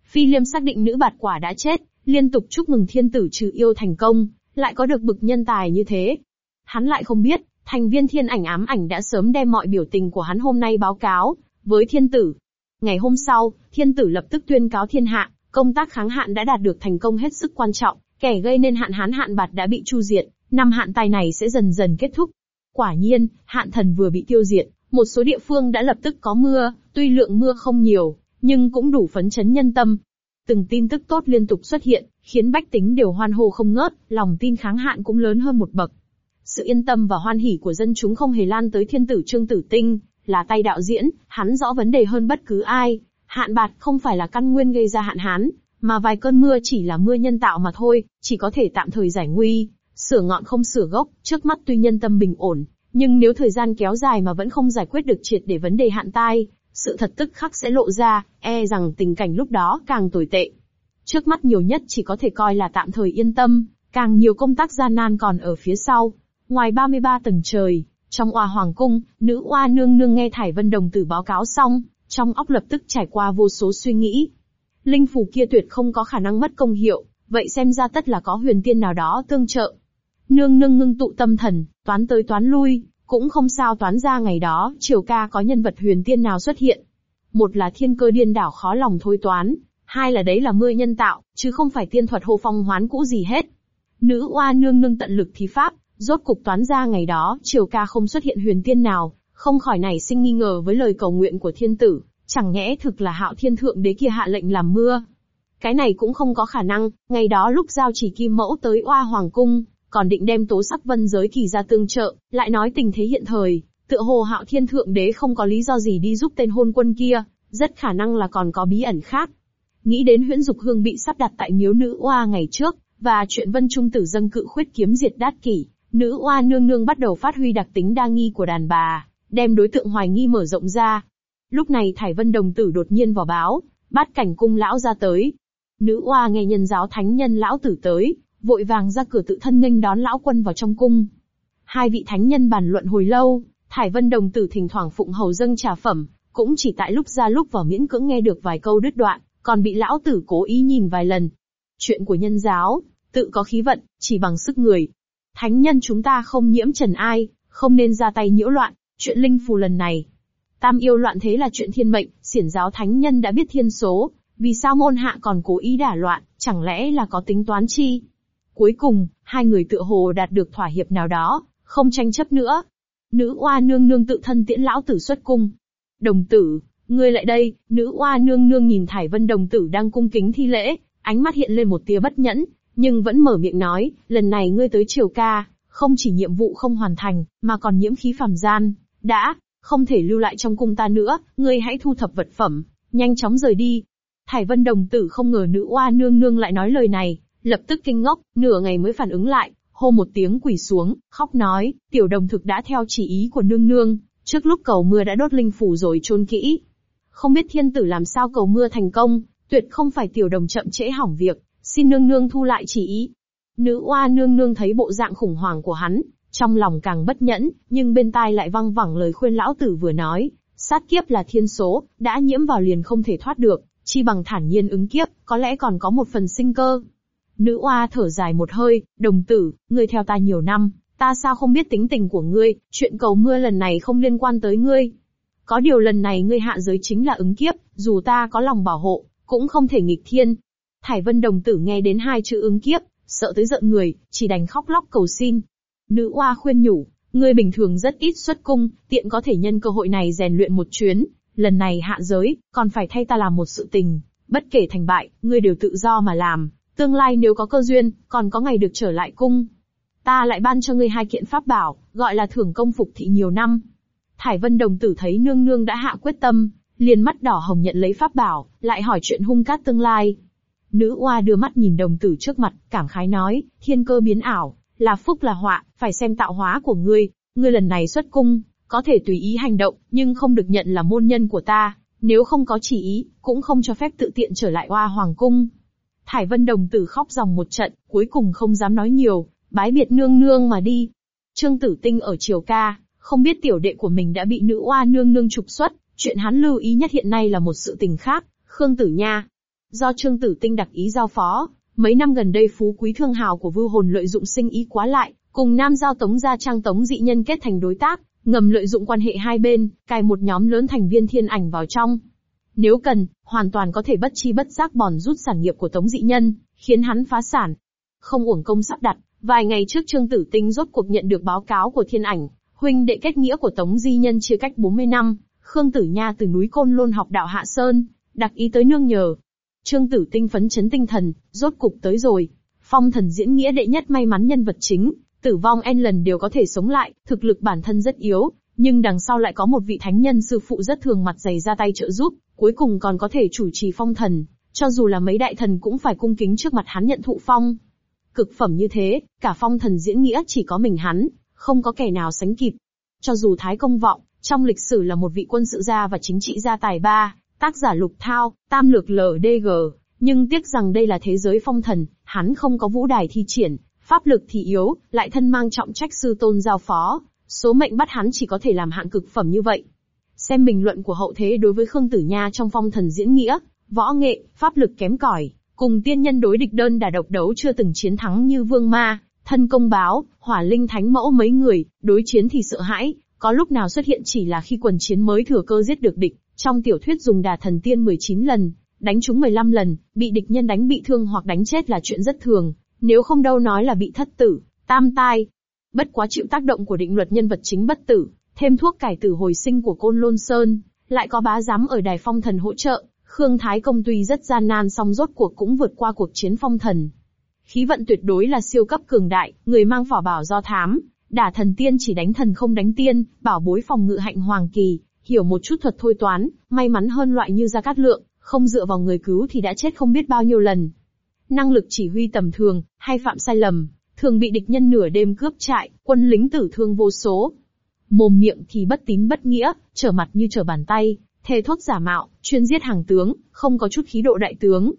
Phi liêm xác định nữ bạt quả đã chết, liên tục chúc mừng thiên tử trừ yêu thành công, lại có được bực nhân tài như thế. Hắn lại không biết, thành viên thiên ảnh ám ảnh đã sớm đem mọi biểu tình của hắn hôm nay báo cáo với thiên tử. Ngày hôm sau, thiên tử lập tức tuyên cáo thiên hạ, công tác kháng hạn đã đạt được thành công hết sức quan trọng, kẻ gây nên hạn hán hạn bạt đã bị chu diệt, năm hạn tài này sẽ dần dần kết thúc. Quả nhiên, hạn thần vừa bị tiêu diệt, một số địa phương đã lập tức có mưa, tuy lượng mưa không nhiều, nhưng cũng đủ phấn chấn nhân tâm. Từng tin tức tốt liên tục xuất hiện, khiến bách tính đều hoan hô không ngớt, lòng tin kháng hạn cũng lớn hơn một bậc. Sự yên tâm và hoan hỉ của dân chúng không hề lan tới thiên tử Trương Tử Tinh, là tay đạo diễn, hắn rõ vấn đề hơn bất cứ ai. Hạn bạt không phải là căn nguyên gây ra hạn hán, mà vài cơn mưa chỉ là mưa nhân tạo mà thôi, chỉ có thể tạm thời giải nguy, sửa ngọn không sửa gốc, trước mắt tuy nhân tâm bình ổn, nhưng nếu thời gian kéo dài mà vẫn không giải quyết được triệt để vấn đề hạn tai, sự thật tức khắc sẽ lộ ra, e rằng tình cảnh lúc đó càng tồi tệ. Trước mắt nhiều nhất chỉ có thể coi là tạm thời yên tâm, càng nhiều công tác gian nan còn ở phía sau. Ngoài 33 tầng trời, trong oa hoàng cung, nữ oa nương nương nghe Thải Vân Đồng tử báo cáo xong, trong óc lập tức trải qua vô số suy nghĩ. Linh phù kia tuyệt không có khả năng mất công hiệu, vậy xem ra tất là có huyền tiên nào đó tương trợ. Nương nương ngưng tụ tâm thần, toán tới toán lui, cũng không sao toán ra ngày đó, triều ca có nhân vật huyền tiên nào xuất hiện. Một là thiên cơ điên đảo khó lòng thôi toán, hai là đấy là mưa nhân tạo, chứ không phải tiên thuật hô phong hoán cũ gì hết. Nữ oa nương nương tận lực thí pháp, rốt cục toán ra ngày đó, triều ca không xuất hiện huyền tiên nào, không khỏi nảy sinh nghi ngờ với lời cầu nguyện của thiên tử, chẳng nhẽ thực là hạo thiên thượng đế kia hạ lệnh làm mưa. Cái này cũng không có khả năng, ngày đó lúc giao chỉ kim mẫu tới oa hoàng cung, còn định đem tố sắc vân giới kỳ ra tương trợ, lại nói tình thế hiện thời, tựa hồ hạo thiên thượng đế không có lý do gì đi giúp tên hôn quân kia, rất khả năng là còn có bí ẩn khác. Nghĩ đến huyễn dục hương bị sắp đặt tại miếu nữ oa ngày trước, và chuyện vân trung tử dâng cự khuyết kiếm diệt đát kỷ, nữ oa nương nương bắt đầu phát huy đặc tính đa nghi của đàn bà, đem đối tượng hoài nghi mở rộng ra. Lúc này Thải Vân đồng tử đột nhiên vào báo, bắt cảnh cung lão ra tới. Nữ oa nghe nhân giáo thánh nhân lão tử tới, vội vàng ra cửa tự thân nghênh đón lão quân vào trong cung. Hai vị thánh nhân bàn luận hồi lâu, Thải Vân đồng tử thỉnh thoảng phụng hầu dâng trà phẩm, cũng chỉ tại lúc ra lúc vào miễn cưỡng nghe được vài câu đứt đoạn, còn bị lão tử cố ý nhìn vài lần. Chuyện của nhân giáo, tự có khí vận, chỉ bằng sức người. Thánh nhân chúng ta không nhiễm trần ai, không nên ra tay nhiễu loạn, chuyện linh phù lần này. Tam yêu loạn thế là chuyện thiên mệnh, xiển giáo thánh nhân đã biết thiên số, vì sao môn hạ còn cố ý đả loạn, chẳng lẽ là có tính toán chi? Cuối cùng, hai người tựa hồ đạt được thỏa hiệp nào đó, không tranh chấp nữa. Nữ oa nương nương tự thân tiễn lão tử xuất cung. Đồng tử, ngươi lại đây, nữ oa nương nương nhìn Thải Vân đồng tử đang cung kính thi lễ, ánh mắt hiện lên một tia bất nhẫn, nhưng vẫn mở miệng nói, lần này ngươi tới triều ca, không chỉ nhiệm vụ không hoàn thành, mà còn nhiễm khí phàm gian, đã, không thể lưu lại trong cung ta nữa, ngươi hãy thu thập vật phẩm, nhanh chóng rời đi. Thải Vân đồng tử không ngờ nữ oa nương nương lại nói lời này, lập tức kinh ngốc, nửa ngày mới phản ứng lại, hô một tiếng quỳ xuống, khóc nói, tiểu đồng thực đã theo chỉ ý của nương nương, trước lúc cầu mưa đã đốt linh phủ rồi chôn kỹ. Không biết thiên tử làm sao cầu mưa thành công, tuyệt không phải tiểu đồng chậm trễ hỏng việc, xin nương nương thu lại chỉ ý. Nữ oa nương nương thấy bộ dạng khủng hoảng của hắn, trong lòng càng bất nhẫn, nhưng bên tai lại văng vẳng lời khuyên lão tử vừa nói, sát kiếp là thiên số, đã nhiễm vào liền không thể thoát được, chi bằng thản nhiên ứng kiếp, có lẽ còn có một phần sinh cơ. Nữ oa thở dài một hơi, đồng tử, ngươi theo ta nhiều năm, ta sao không biết tính tình của ngươi, chuyện cầu mưa lần này không liên quan tới ngươi. Có điều lần này ngươi hạ giới chính là ứng kiếp, dù ta có lòng bảo hộ, cũng không thể nghịch thiên. Thải Vân đồng tử nghe đến hai chữ ứng kiếp, sợ tới giận người, chỉ đành khóc lóc cầu xin. Nữ oa khuyên nhủ, ngươi bình thường rất ít xuất cung, tiện có thể nhân cơ hội này rèn luyện một chuyến, lần này hạ giới, còn phải thay ta làm một sự tình, Bất kể thành bại, ngươi đều tự do mà làm, tương lai nếu có cơ duyên, còn có ngày được trở lại cung. Ta lại ban cho ngươi hai kiện pháp bảo, gọi là thưởng công phục thị nhiều năm. Thải Vân đồng tử thấy nương nương đã hạ quyết tâm, liền mắt đỏ hồng nhận lấy pháp bảo, lại hỏi chuyện hung cát tương lai. Nữ oa đưa mắt nhìn đồng tử trước mặt, cảm khái nói, thiên cơ biến ảo, là phúc là họa, phải xem tạo hóa của ngươi. Ngươi lần này xuất cung, có thể tùy ý hành động, nhưng không được nhận là môn nhân của ta. Nếu không có chỉ ý, cũng không cho phép tự tiện trở lại oa hoàng cung. Thải Vân đồng tử khóc dòng một trận, cuối cùng không dám nói nhiều, bái biệt nương nương mà đi. Trương Tử Tinh ở triều ca, không biết tiểu đệ của mình đã bị nữ oa nương nương trục xuất, chuyện hắn lưu ý nhất hiện nay là một sự tình khác, Khương Tử Nha. Do Trương Tử Tinh đặc ý giao phó, mấy năm gần đây phú quý thương hào của vưu hồn lợi dụng sinh ý quá lại, cùng nam giao tống gia trang tống dị nhân kết thành đối tác, ngầm lợi dụng quan hệ hai bên, cài một nhóm lớn thành viên thiên ảnh vào trong. Nếu cần, hoàn toàn có thể bất chi bất giác bòn rút sản nghiệp của tống dị nhân, khiến hắn phá sản. Không uổng công sắp đặt, vài ngày trước Trương Tử Tinh rốt cuộc nhận được báo cáo của thiên ảnh, huynh đệ kết nghĩa của tống di nhân chia cách 40 năm, Khương Tử Nha từ núi Côn Lôn học đạo Hạ Sơn, đặc ý tới nương nhờ. Trương Tử Tinh phấn chấn tinh thần, rốt cục tới rồi. Phong thần diễn nghĩa đệ nhất may mắn nhân vật chính, tử vong n lần đều có thể sống lại, thực lực bản thân rất yếu, nhưng đằng sau lại có một vị thánh nhân sư phụ rất thường mặt dày ra tay trợ giúp, cuối cùng còn có thể chủ trì phong thần, cho dù là mấy đại thần cũng phải cung kính trước mặt hắn nhận thụ phong. Cực phẩm như thế, cả phong thần diễn nghĩa chỉ có mình hắn, không có kẻ nào sánh kịp. Cho dù Thái Công Vọng, trong lịch sử là một vị quân sự gia và chính trị gia tài ba, tác giả lục thao, tam lược LDG, nhưng tiếc rằng đây là thế giới phong thần, hắn không có vũ đài thi triển, pháp lực thì yếu, lại thân mang trọng trách sư tôn giao phó, số mệnh bắt hắn chỉ có thể làm hạng cực phẩm như vậy. Xem bình luận của hậu thế đối với Khương Tử Nha trong phong thần diễn nghĩa, võ nghệ, pháp lực kém cỏi, cùng tiên nhân đối địch đơn đà độc đấu chưa từng chiến thắng như vương ma, thân công báo, hỏa linh thánh mẫu mấy người, đối chiến thì sợ hãi, có lúc nào xuất hiện chỉ là khi quần chiến mới thừa cơ giết được địch, trong tiểu thuyết dùng đà thần tiên 19 lần, đánh chúng 15 lần, bị địch nhân đánh bị thương hoặc đánh chết là chuyện rất thường, nếu không đâu nói là bị thất tử, tam tai. Bất quá chịu tác động của định luật nhân vật chính bất tử, thêm thuốc cải tử hồi sinh của Côn Lôn Sơn, lại có bá giám ở đài phong thần hỗ trợ, Khương Thái Công tuy rất gian nan song rốt cuộc cũng vượt qua cuộc chiến phong thần. Khí vận tuyệt đối là siêu cấp cường đại, người mang vỏ bảo do thám, đả thần tiên chỉ đánh thần không đánh tiên, bảo bối phòng ngự hạnh hoàng kỳ, hiểu một chút thuật thôi toán, may mắn hơn loại như Gia Cát Lượng, không dựa vào người cứu thì đã chết không biết bao nhiêu lần. Năng lực chỉ huy tầm thường, hay phạm sai lầm, thường bị địch nhân nửa đêm cướp trại, quân lính tử thương vô số. Mồm miệng thì bất tín bất nghĩa, trở mặt như trở bàn tay, thề thuốc giả mạo, chuyên giết hàng tướng, không có chút khí độ đại tướng.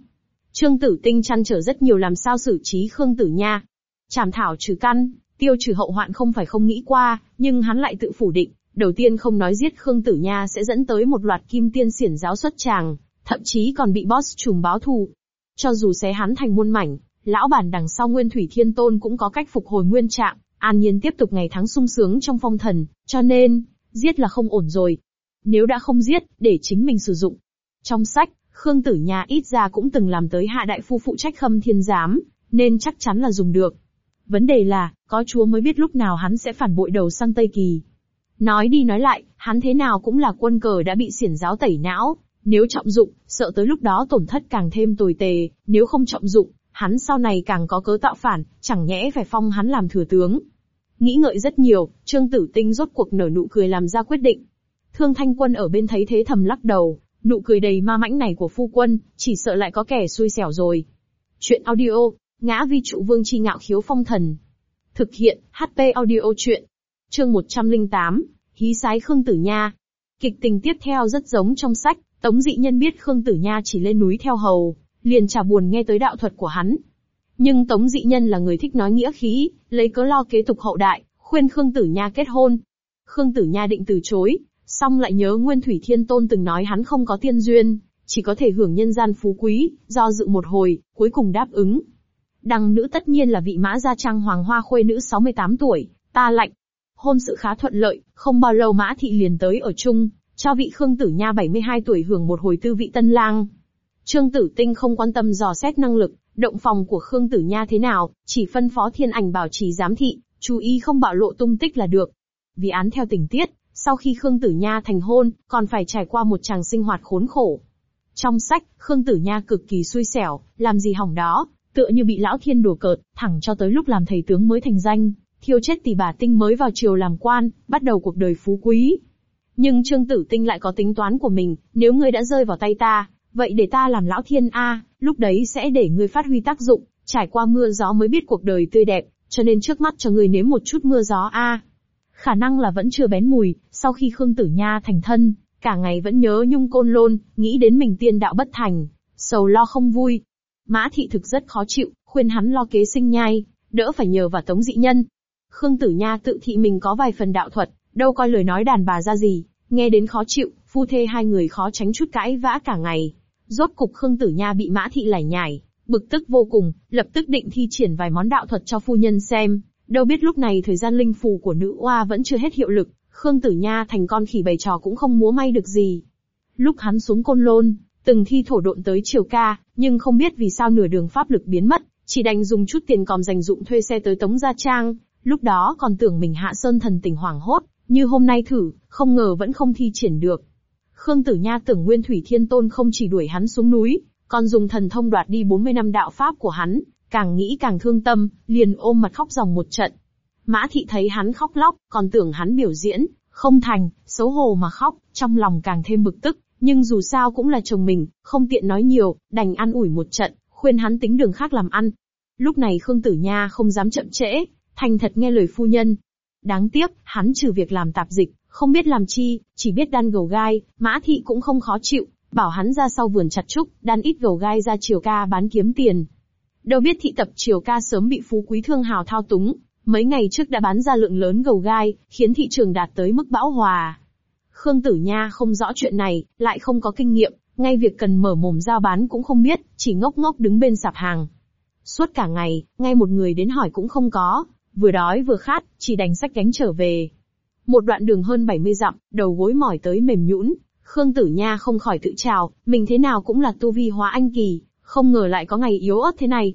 Trương Tử Tinh chăn trở rất nhiều làm sao xử trí Khương Tử Nha. Chảm thảo trừ căn, tiêu trừ hậu hoạn không phải không nghĩ qua, nhưng hắn lại tự phủ định, đầu tiên không nói giết Khương Tử Nha sẽ dẫn tới một loạt kim tiên xiển giáo xuất tràng, thậm chí còn bị boss trùm báo thù. Cho dù xé hắn thành muôn mảnh, lão bản đằng sau Nguyên Thủy Thiên Tôn cũng có cách phục hồi nguyên trạng, an nhiên tiếp tục ngày tháng sung sướng trong phong thần, cho nên, giết là không ổn rồi. Nếu đã không giết, để chính mình sử dụng. Trong sách, Khương Tử Nha ít ra cũng từng làm tới hạ đại phu phụ trách khâm thiên giám, nên chắc chắn là dùng được. Vấn đề là, có chúa mới biết lúc nào hắn sẽ phản bội đầu sang Tây Kỳ. Nói đi nói lại, hắn thế nào cũng là quân cờ đã bị xiển giáo tẩy não, nếu trọng dụng, sợ tới lúc đó tổn thất càng thêm tồi tệ, nếu không trọng dụng, hắn sau này càng có cớ tạo phản, chẳng nhẽ phải phong hắn làm thừa tướng. Nghĩ ngợi rất nhiều, Trương Tử Tinh rốt cuộc nở nụ cười làm ra quyết định. Thương Thanh Quân ở bên thấy thế thầm lắc đầu, nụ cười đầy ma mãnh này của phu quân, chỉ sợ lại có kẻ xui xẻo rồi. Chuyện audio, ngã vi trụ vương chi ngạo khiếu phong thần. Thực hiện, HP audio chuyện. Chương 108, Hí sái Khương Tử Nha. Kịch tình tiếp theo rất giống trong sách, Tống dị nhân biết Khương Tử Nha chỉ lên núi theo hầu, liền chả buồn nghe tới đạo thuật của hắn. Nhưng Tống dị nhân là người thích nói nghĩa khí, lấy cớ lo kế tục hậu đại, khuyên Khương Tử Nha kết hôn. Khương Tử Nha định từ chối, song lại nhớ Nguyên Thủy Thiên Tôn từng nói hắn không có tiên duyên, chỉ có thể hưởng nhân gian phú quý, do dự một hồi, cuối cùng đáp ứng. đằng nữ tất nhiên là vị mã gia trang hoàng hoa khuê nữ 68 tuổi, ta lạnh. Hôn sự khá thuận lợi, không bao lâu mã thị liền tới ở chung, cho vị Khương Tử Nha 72 tuổi hưởng một hồi tư vị tân lang. Trương Tử Tinh không quan tâm dò xét năng lực, động phòng của Khương Tử Nha thế nào, chỉ phân phó thiên ảnh bảo trì giám thị, chú ý không bạo lộ tung tích là được. Vì án theo tình tiết, sau khi Khương Tử Nha thành hôn, còn phải trải qua một chàng sinh hoạt khốn khổ. Trong sách, Khương Tử Nha cực kỳ xui xẻo, làm gì hỏng đó, tựa như bị lão thiên đùa cợt, thẳng cho tới lúc làm thầy tướng mới thành danh, thiêu chết tỷ bà tinh mới vào triều làm quan, bắt đầu cuộc đời phú quý. Nhưng Trương Tử Tinh lại có tính toán của mình, nếu ngươi đã rơi vào tay ta, vậy để ta làm lão thiên A, lúc đấy sẽ để ngươi phát huy tác dụng, trải qua mưa gió mới biết cuộc đời tươi đẹp, cho nên trước mắt cho ngươi nếm một chút mưa gió A. Khả năng là vẫn chưa bén mùi, sau khi Khương Tử Nha thành thân, cả ngày vẫn nhớ nhung côn lôn, nghĩ đến mình tiên đạo bất thành, sầu lo không vui. Mã thị thực rất khó chịu, khuyên hắn lo kế sinh nhai, đỡ phải nhờ vào tống dị nhân. Khương Tử Nha tự thị mình có vài phần đạo thuật, đâu coi lời nói đàn bà ra gì, nghe đến khó chịu, phu thê hai người khó tránh chút cãi vã cả ngày. Rốt cục Khương Tử Nha bị Mã thị lải nhải, bực tức vô cùng, lập tức định thi triển vài món đạo thuật cho phu nhân xem, đâu biết lúc này thời gian linh phù của nữ oa vẫn chưa hết hiệu lực, Khương Tử Nha thành con khỉ bày trò cũng không múa may được gì. Lúc hắn xuống côn lôn, từng thi thổ độn tới triều ca, nhưng không biết vì sao nửa đường pháp lực biến mất, chỉ đành dùng chút tiền còm dành dụng thuê xe tới Tống Gia Trang, lúc đó còn tưởng mình hạ sơn thần tình hoảng hốt, như hôm nay thử, không ngờ vẫn không thi triển được. Khương Tử Nha tưởng Nguyên Thủy Thiên Tôn không chỉ đuổi hắn xuống núi, còn dùng thần thông đoạt đi 40 năm đạo pháp của hắn, càng nghĩ càng thương tâm, liền ôm mặt khóc ròng một trận. Mã thị thấy hắn khóc lóc, còn tưởng hắn biểu diễn, không thành, xấu hổ mà khóc, trong lòng càng thêm bực tức, nhưng dù sao cũng là chồng mình, không tiện nói nhiều, đành ăn ủi một trận, khuyên hắn tính đường khác làm ăn. Lúc này Khương Tử Nha không dám chậm trễ, thành thật nghe lời phu nhân. Đáng tiếc, hắn trừ việc làm tạp dịch, không biết làm chi, chỉ biết đan gầu gai, mã thị cũng không khó chịu, bảo hắn ra sau vườn chặt trúc, đan ít gầu gai ra chiều ca bán kiếm tiền. Đâu biết thị tập chiều ca sớm bị phú quý thương hào thao túng, mấy ngày trước đã bán ra lượng lớn gầu gai, khiến thị trường đạt tới mức bão hòa. Khương Tử Nha không rõ chuyện này, lại không có kinh nghiệm, ngay việc cần mở mồm giao bán cũng không biết, chỉ ngốc ngốc đứng bên sạp hàng. Suốt cả ngày, ngay một người đến hỏi cũng không có, vừa đói vừa khát, chỉ đành sách gánh trở về. Một đoạn đường hơn 70 dặm, đầu gối mỏi tới mềm nhũn, Khương Tử Nha không khỏi tự trào, mình thế nào cũng là tu vi hóa anh kỳ, không ngờ lại có ngày yếu ớt thế này.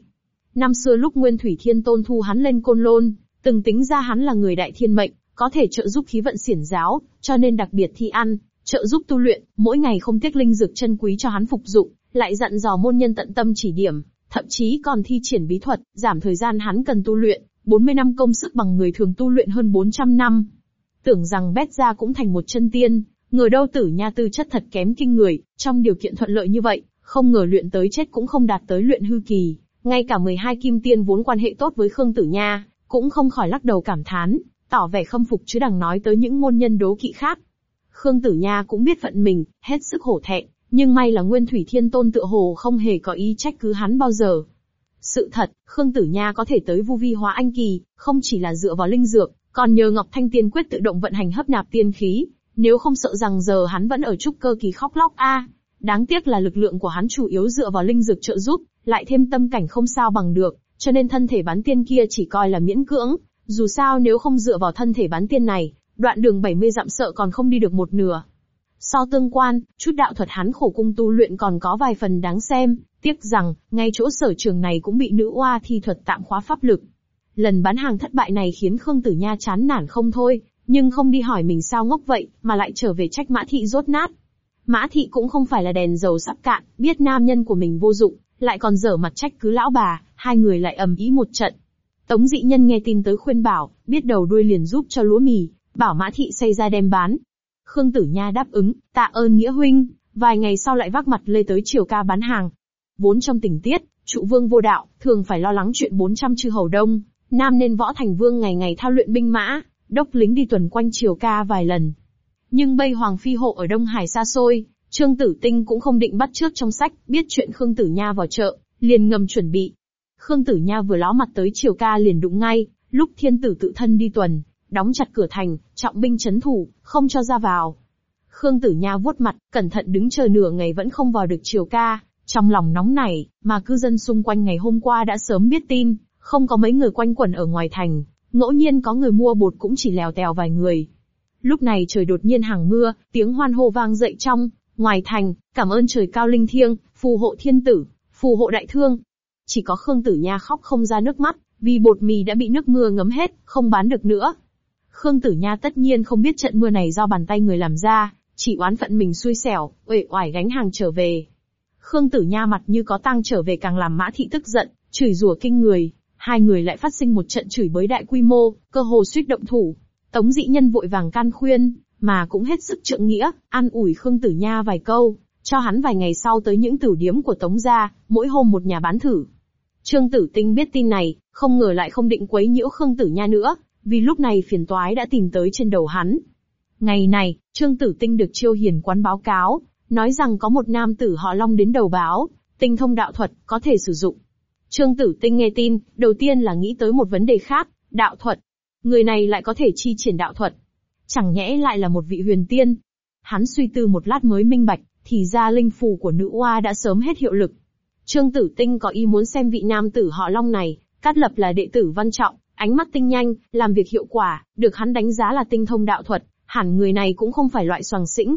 Năm xưa lúc Nguyên Thủy Thiên Tôn thu hắn lên côn lôn, từng tính ra hắn là người đại thiên mệnh, có thể trợ giúp khí vận xiển giáo, cho nên đặc biệt thi ăn, trợ giúp tu luyện, mỗi ngày không tiếc linh dược chân quý cho hắn phục dụng, lại dặn dò môn nhân tận tâm chỉ điểm, thậm chí còn thi triển bí thuật, giảm thời gian hắn cần tu luyện, 40 năm công sức bằng người thường tu luyện hơn 400 năm. Tưởng rằng bét ra cũng thành một chân tiên, người đâu tử nha tư chất thật kém kinh người, trong điều kiện thuận lợi như vậy, không ngờ luyện tới chết cũng không đạt tới luyện hư kỳ, ngay cả 12 kim tiên vốn quan hệ tốt với Khương Tử Nha, cũng không khỏi lắc đầu cảm thán, tỏ vẻ khâm phục chứ đằng nói tới những môn nhân đố kỵ khác. Khương Tử Nha cũng biết phận mình, hết sức hổ thẹn, nhưng may là Nguyên Thủy Thiên Tôn tựa hồ không hề có ý trách cứ hắn bao giờ. Sự thật, Khương Tử Nha có thể tới vu vi hóa anh kỳ, không chỉ là dựa vào linh dược, còn nhờ Ngọc Thanh Tiên quyết tự động vận hành hấp nạp tiên khí, nếu không sợ rằng giờ hắn vẫn ở trúc cơ kỳ khóc lóc a. Đáng tiếc là lực lượng của hắn chủ yếu dựa vào linh dược trợ giúp, lại thêm tâm cảnh không sao bằng được, cho nên thân thể bán tiên kia chỉ coi là miễn cưỡng, dù sao nếu không dựa vào thân thể bán tiên này, đoạn đường 70 dặm sợ còn không đi được một nửa. So tương quan, chút đạo thuật hắn khổ cung tu luyện còn có vài phần đáng xem, tiếc rằng, ngay chỗ sở trường này cũng bị nữ oa thi thuật tạm khóa pháp lực. Lần bán hàng thất bại này khiến Khương Tử Nha chán nản không thôi, nhưng không đi hỏi mình sao ngốc vậy, mà lại trở về trách Mã Thị rốt nát. Mã Thị cũng không phải là đèn dầu sắp cạn, biết nam nhân của mình vô dụng, lại còn dở mặt trách cứ lão bà, hai người lại ầm ĩ một trận. Tống dị nhân nghe tin tới khuyên bảo, biết đầu đuôi liền giúp cho lúa mì, bảo Mã Thị xây ra đem bán. Khương Tử Nha đáp ứng, tạ ơn nghĩa huynh, vài ngày sau lại vác mặt lê tới triều ca bán hàng. Vốn trong tình tiết, trụ vương vô đạo, thường phải lo lắng chuyện 400 chư hầu đông, nam nên võ thành vương ngày ngày thao luyện binh mã, đốc lính đi tuần quanh triều ca vài lần. Nhưng bây Hoàng Phi hộ ở Đông Hải xa xôi, Trương Tử Tinh cũng không định bắt trước trong sách, biết chuyện Khương Tử Nha vào chợ, liền ngầm chuẩn bị. Khương Tử Nha vừa ló mặt tới triều ca liền đụng ngay, lúc thiên tử tự thân đi tuần, đóng chặt cửa thành, trọng binh chấn thủ, không cho ra vào. Khương Tử Nha vuốt mặt, cẩn thận đứng chờ nửa ngày vẫn không vào được triều ca, trong lòng nóng nảy, mà cư dân xung quanh ngày hôm qua đã sớm biết tin, không có mấy người quanh quẩn ở ngoài thành, ngẫu nhiên có người mua bột cũng chỉ lèo tèo vài người. Lúc này trời đột nhiên hàng mưa, tiếng hoan hô vang dậy trong, ngoài thành, cảm ơn trời cao linh thiêng, phù hộ thiên tử, phù hộ đại thương. Chỉ có Khương Tử Nha khóc không ra nước mắt, vì bột mì đã bị nước mưa ngấm hết, không bán được nữa. Khương Tử Nha tất nhiên không biết trận mưa này do bàn tay người làm ra, chỉ oán phận mình xui xẻo, uể oải gánh hàng trở về. Khương Tử Nha mặt như có tăng trở về càng làm Mã Thị tức giận, chửi rủa kinh người. Hai người lại phát sinh một trận chửi bới đại quy mô, cơ hồ suýt động thủ. Tống dĩ nhân vội vàng can khuyên, mà cũng hết sức trượng nghĩa, an ủi Khương Tử Nha vài câu, cho hắn vài ngày sau tới những tử điếm của Tống gia, mỗi hôm một nhà bán thử. Trương Tử Tinh biết tin này, không ngờ lại không định quấy nhiễu Khương Tử Nha nữa, vì lúc này phiền toái đã tìm tới trên đầu hắn. Ngày này, Trương Tử Tinh được chiêu hiền quán báo cáo, nói rằng có một nam tử họ Long đến đầu báo, tinh thông đạo thuật, có thể sử dụng. Trương Tử Tinh nghe tin, đầu tiên là nghĩ tới một vấn đề khác, đạo thuật. Người này lại có thể chi triển đạo thuật. Chẳng nhẽ lại là một vị huyền tiên. Hắn suy tư một lát mới minh bạch, thì ra linh phù của nữ oa đã sớm hết hiệu lực. Trương Tử Tinh có ý muốn xem vị nam tử họ Long này, cát lập là đệ tử văn trọng, ánh mắt tinh nhanh, làm việc hiệu quả, được hắn đánh giá là tinh thông đạo thuật, hẳn người này cũng không phải loại soàng xĩnh.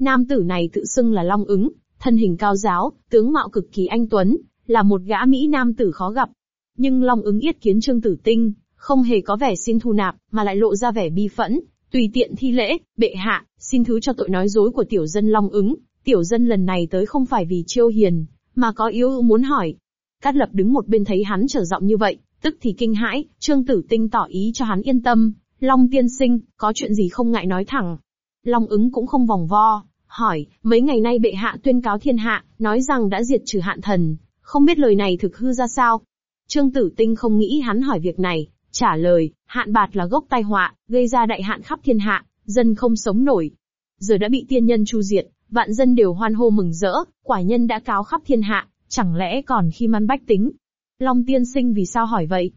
Nam tử này tự xưng là Long ứng, thân hình cao giáo, tướng mạo cực kỳ anh tuấn, là một gã Mỹ nam tử khó gặp. Nhưng Long ứng yết kiến Trương Tử Tinh, không hề có vẻ xin thu nạp, mà lại lộ ra vẻ bi phẫn, tùy tiện thi lễ, bệ hạ, xin thứ cho tội nói dối của tiểu dân Long ứng, tiểu dân lần này tới không phải vì chiêu hiền, mà có yếu muốn hỏi. Cát lập đứng một bên thấy hắn trở giọng như vậy, tức thì kinh hãi, Trương Tử Tinh tỏ ý cho hắn yên tâm, Long tiên sinh, có chuyện gì không ngại nói thẳng. Long ứng cũng không vòng vo, hỏi, mấy ngày nay bệ hạ tuyên cáo thiên hạ, nói rằng đã diệt trừ hạn thần, không biết lời này thực hư ra sao. Trương Tử Tinh không nghĩ hắn hỏi việc này, trả lời, hạn bạt là gốc tai họa, gây ra đại hạn khắp thiên hạ, dân không sống nổi. Giờ đã bị tiên nhân chu diệt, vạn dân đều hoan hô mừng rỡ, quả nhân đã cáo khắp thiên hạ, chẳng lẽ còn khi man bách tính. Long tiên sinh vì sao hỏi vậy?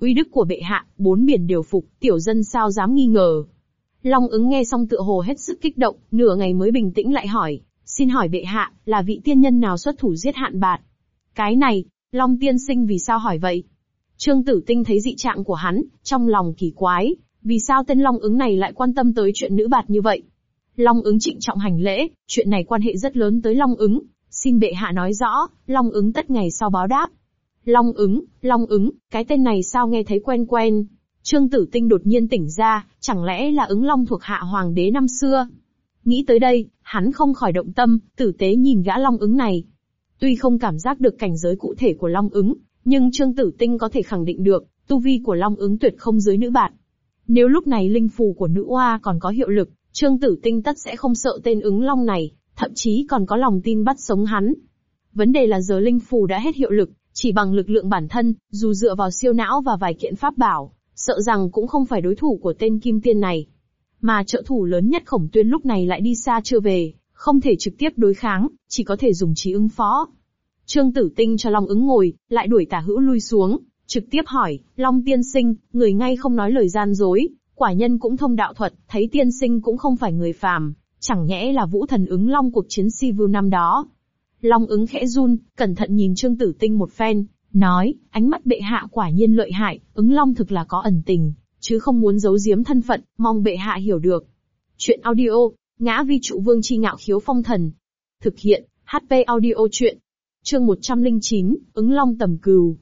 Uy đức của bệ hạ, bốn biển đều phục, tiểu dân sao dám nghi ngờ. Long ứng nghe xong tựa hồ hết sức kích động, nửa ngày mới bình tĩnh lại hỏi, xin hỏi bệ hạ, là vị tiên nhân nào xuất thủ giết hạn bạt? Cái này, Long tiên sinh vì sao hỏi vậy? Trương Tử Tinh thấy dị trạng của hắn, trong lòng kỳ quái, vì sao tên Long ứng này lại quan tâm tới chuyện nữ bạt như vậy? Long ứng trịnh trọng hành lễ, chuyện này quan hệ rất lớn tới Long ứng, xin bệ hạ nói rõ, Long ứng tất ngày sau báo đáp. Long ứng, Long ứng, cái tên này sao nghe thấy quen quen. Trương Tử Tinh đột nhiên tỉnh ra, chẳng lẽ là ứng Long thuộc hạ hoàng đế năm xưa? Nghĩ tới đây, hắn không khỏi động tâm, tử tế nhìn gã Long ứng này. Tuy không cảm giác được cảnh giới cụ thể của Long ứng, nhưng Trương Tử Tinh có thể khẳng định được, tu vi của Long ứng tuyệt không dưới nữ bạn. Nếu lúc này linh phù của nữ oa còn có hiệu lực, Trương Tử Tinh tất sẽ không sợ tên ứng Long này, thậm chí còn có lòng tin bắt sống hắn. Vấn đề là giờ linh phù đã hết hiệu lực, chỉ bằng lực lượng bản thân, dù dựa vào siêu não và vài kiện pháp bảo, sợ rằng cũng không phải đối thủ của tên kim tiên này. Mà trợ thủ lớn nhất khổng tuyên lúc này lại đi xa chưa về, không thể trực tiếp đối kháng, chỉ có thể dùng trí ứng phó. Trương Tử Tinh cho Long ứng ngồi, lại đuổi tả hữu lui xuống, trực tiếp hỏi, Long tiên sinh, người ngay không nói lời gian dối, quả nhân cũng thông đạo thuật, thấy tiên sinh cũng không phải người phàm, chẳng nhẽ là vũ thần ứng Long cuộc chiến si vưu năm đó. Long ứng khẽ run, cẩn thận nhìn Trương Tử Tinh một phen, nói, ánh mắt bệ hạ quả nhiên lợi hại, ứng Long thực là có ẩn tình, chứ không muốn giấu giếm thân phận, mong bệ hạ hiểu được. Chuyện audio, ngã vi trụ vương chi ngạo khiếu phong thần. Thực hiện, HP audio chuyện. Chương 109, ứng Long tầm cừu.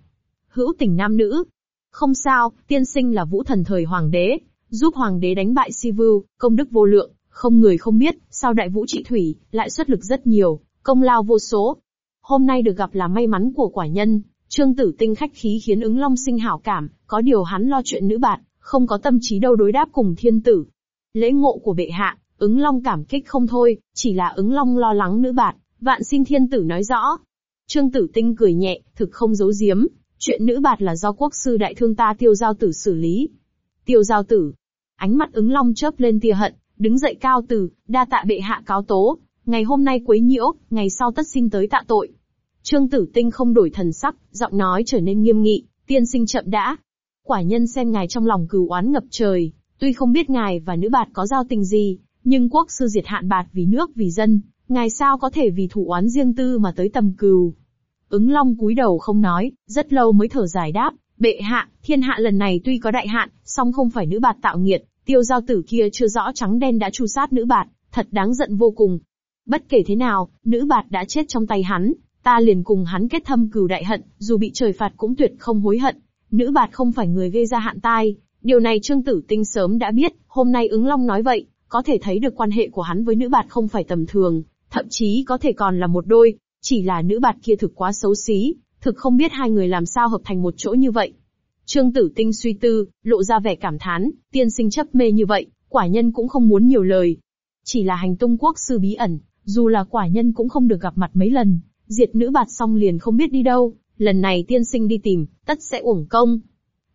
Hữu tình nam nữ. Không sao, tiên sinh là vũ thần thời hoàng đế, giúp hoàng đế đánh bại Sivu, công đức vô lượng, không người không biết, sao đại vũ trị thủy, lại xuất lực rất nhiều, công lao vô số. Hôm nay được gặp là may mắn của quả nhân, trương tử tinh khách khí khiến ứng long sinh hảo cảm, có điều hắn lo chuyện nữ bạn, không có tâm trí đâu đối đáp cùng thiên tử. Lễ ngộ của bệ hạ, ứng long cảm kích không thôi, chỉ là ứng long lo lắng nữ bạn, vạn xin thiên tử nói rõ. Trương tử tinh cười nhẹ, thực không giấu giếm, chuyện nữ bạt là do quốc sư đại thương ta tiêu giao tử xử lý. Tiêu giao tử, ánh mắt ứng long chớp lên tia hận, đứng dậy cao từ, đa tạ bệ hạ cáo tố, ngày hôm nay quấy nhiễu, ngày sau tất xin tới tạ tội. Trương Tử Tinh không đổi thần sắc, giọng nói trở nên nghiêm nghị, tiên sinh chậm đã. Quả nhân xem ngài trong lòng cừu oán ngập trời, tuy không biết ngài và nữ bạt có giao tình gì, nhưng quốc sư diệt hạn bạt vì nước vì dân, ngài sao có thể vì thủ oán riêng tư mà tới tầm cừu. Ứng Long cúi đầu không nói, rất lâu mới thở dài đáp, bệ hạ, thiên hạ lần này tuy có đại hạn, song không phải nữ bạt tạo nghiệt, tiêu giao tử kia chưa rõ trắng đen đã tru sát nữ bạt, thật đáng giận vô cùng. Bất kể thế nào, nữ bạt đã chết trong tay hắn, ta liền cùng hắn kết thâm cừu đại hận, dù bị trời phạt cũng tuyệt không hối hận. Nữ bạt không phải người gây ra hạn tai, điều này Trương Tử Tinh sớm đã biết, hôm nay ứng long nói vậy, có thể thấy được quan hệ của hắn với nữ bạt không phải tầm thường, thậm chí có thể còn là một đôi. Chỉ là nữ bạt kia thực quá xấu xí, thực không biết hai người làm sao hợp thành một chỗ như vậy. Trương Tử Tinh suy tư, lộ ra vẻ cảm thán, tiên sinh chấp mê như vậy, quả nhân cũng không muốn nhiều lời. Chỉ là hành tung quốc sư bí ẩn, dù là quả nhân cũng không được gặp mặt mấy lần, diệt nữ bạt xong liền không biết đi đâu, lần này tiên sinh đi tìm, tất sẽ uổng công.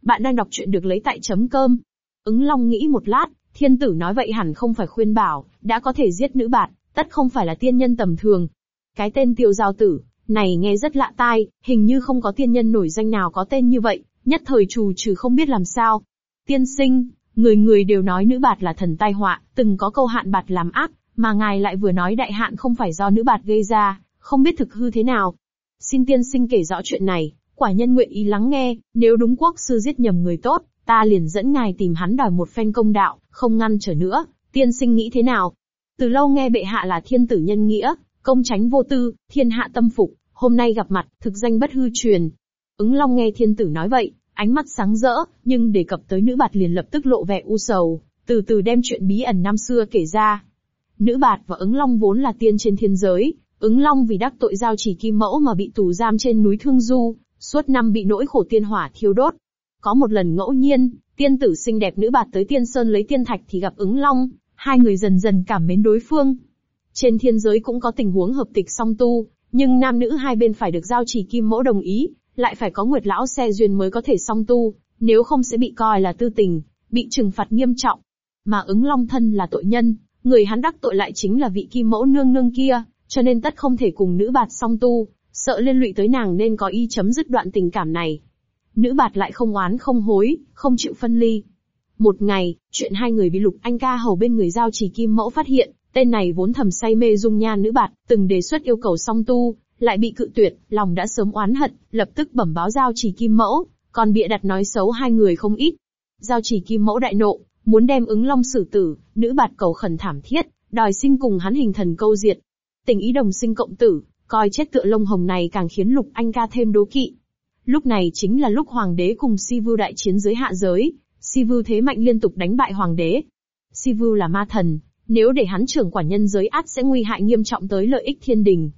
Bạn đang đọc truyện được lấy tại chấm cơm. Ứng Long nghĩ một lát, thiên tử nói vậy hẳn không phải khuyên bảo, đã có thể giết nữ bạt, tất không phải là tiên nhân tầm thường. Cái tên tiêu giao tử, này nghe rất lạ tai, hình như không có tiên nhân nổi danh nào có tên như vậy, nhất thời trù trừ không biết làm sao. Tiên sinh, người người đều nói nữ bạt là thần tai họa, từng có câu hạn bạt làm ác, mà ngài lại vừa nói đại hạn không phải do nữ bạt gây ra, không biết thực hư thế nào. Xin tiên sinh kể rõ chuyện này, quả nhân nguyện ý lắng nghe, nếu đúng quốc sư giết nhầm người tốt, ta liền dẫn ngài tìm hắn đòi một phen công đạo, không ngăn trở nữa, tiên sinh nghĩ thế nào? Từ lâu nghe bệ hạ là thiên tử nhân nghĩa, công tránh vô tư, thiên hạ tâm phục, hôm nay gặp mặt, thực danh bất hư truyền. Ứng Long nghe thiên tử nói vậy, ánh mắt sáng rỡ, nhưng đề cập tới nữ bạt liền lập tức lộ vẻ u sầu, từ từ đem chuyện bí ẩn năm xưa kể ra. Nữ bạt và ứng Long vốn là tiên trên thiên giới, ứng Long vì đắc tội giao chỉ kim mẫu mà bị tù giam trên núi Thương Du, suốt năm bị nỗi khổ tiên hỏa thiêu đốt. Có một lần ngẫu nhiên, tiên tử xinh đẹp nữ bạt tới tiên sơn lấy tiên thạch thì gặp ứng Long, hai người dần dần cảm mến đối phương. Trên thiên giới cũng có tình huống hợp tịch song tu, nhưng nam nữ hai bên phải được giao chỉ kim mẫu đồng ý, lại phải có nguyệt lão xe duyên mới có thể song tu, nếu không sẽ bị coi là tư tình, bị trừng phạt nghiêm trọng. Mà ứng long thân là tội nhân, người hắn đắc tội lại chính là vị kim mẫu nương nương kia, cho nên tất không thể cùng nữ bạt song tu, sợ liên lụy tới nàng nên có ý chấm dứt đoạn tình cảm này. Nữ bạt lại không oán không hối, không chịu phân ly. Một ngày, chuyện hai người bị lục anh ca hầu bên người giao chỉ kim mẫu phát hiện, tên này vốn thầm say mê dung nhan nữ bạt, từng đề xuất yêu cầu song tu, lại bị cự tuyệt, lòng đã sớm oán hận, lập tức bẩm báo giao chỉ kim mẫu, còn bịa đặt nói xấu hai người không ít. Giao chỉ kim mẫu đại nộ, muốn đem ứng long xử tử, nữ bạt cầu khẩn thảm thiết, đòi sinh cùng hắn hình thần câu diệt. Tình ý đồng sinh cộng tử, coi chết tựa lông hồng này càng khiến lục anh ca thêm đố kỵ. Lúc này chính là lúc hoàng đế cùng si vưu đại chiến dưới hạ giới, si vưu thế mạnh liên tục đánh bại hoàng đế. Si vưu là ma thần, nếu để hắn trưởng quản nhân giới át sẽ nguy hại nghiêm trọng tới lợi ích thiên đình.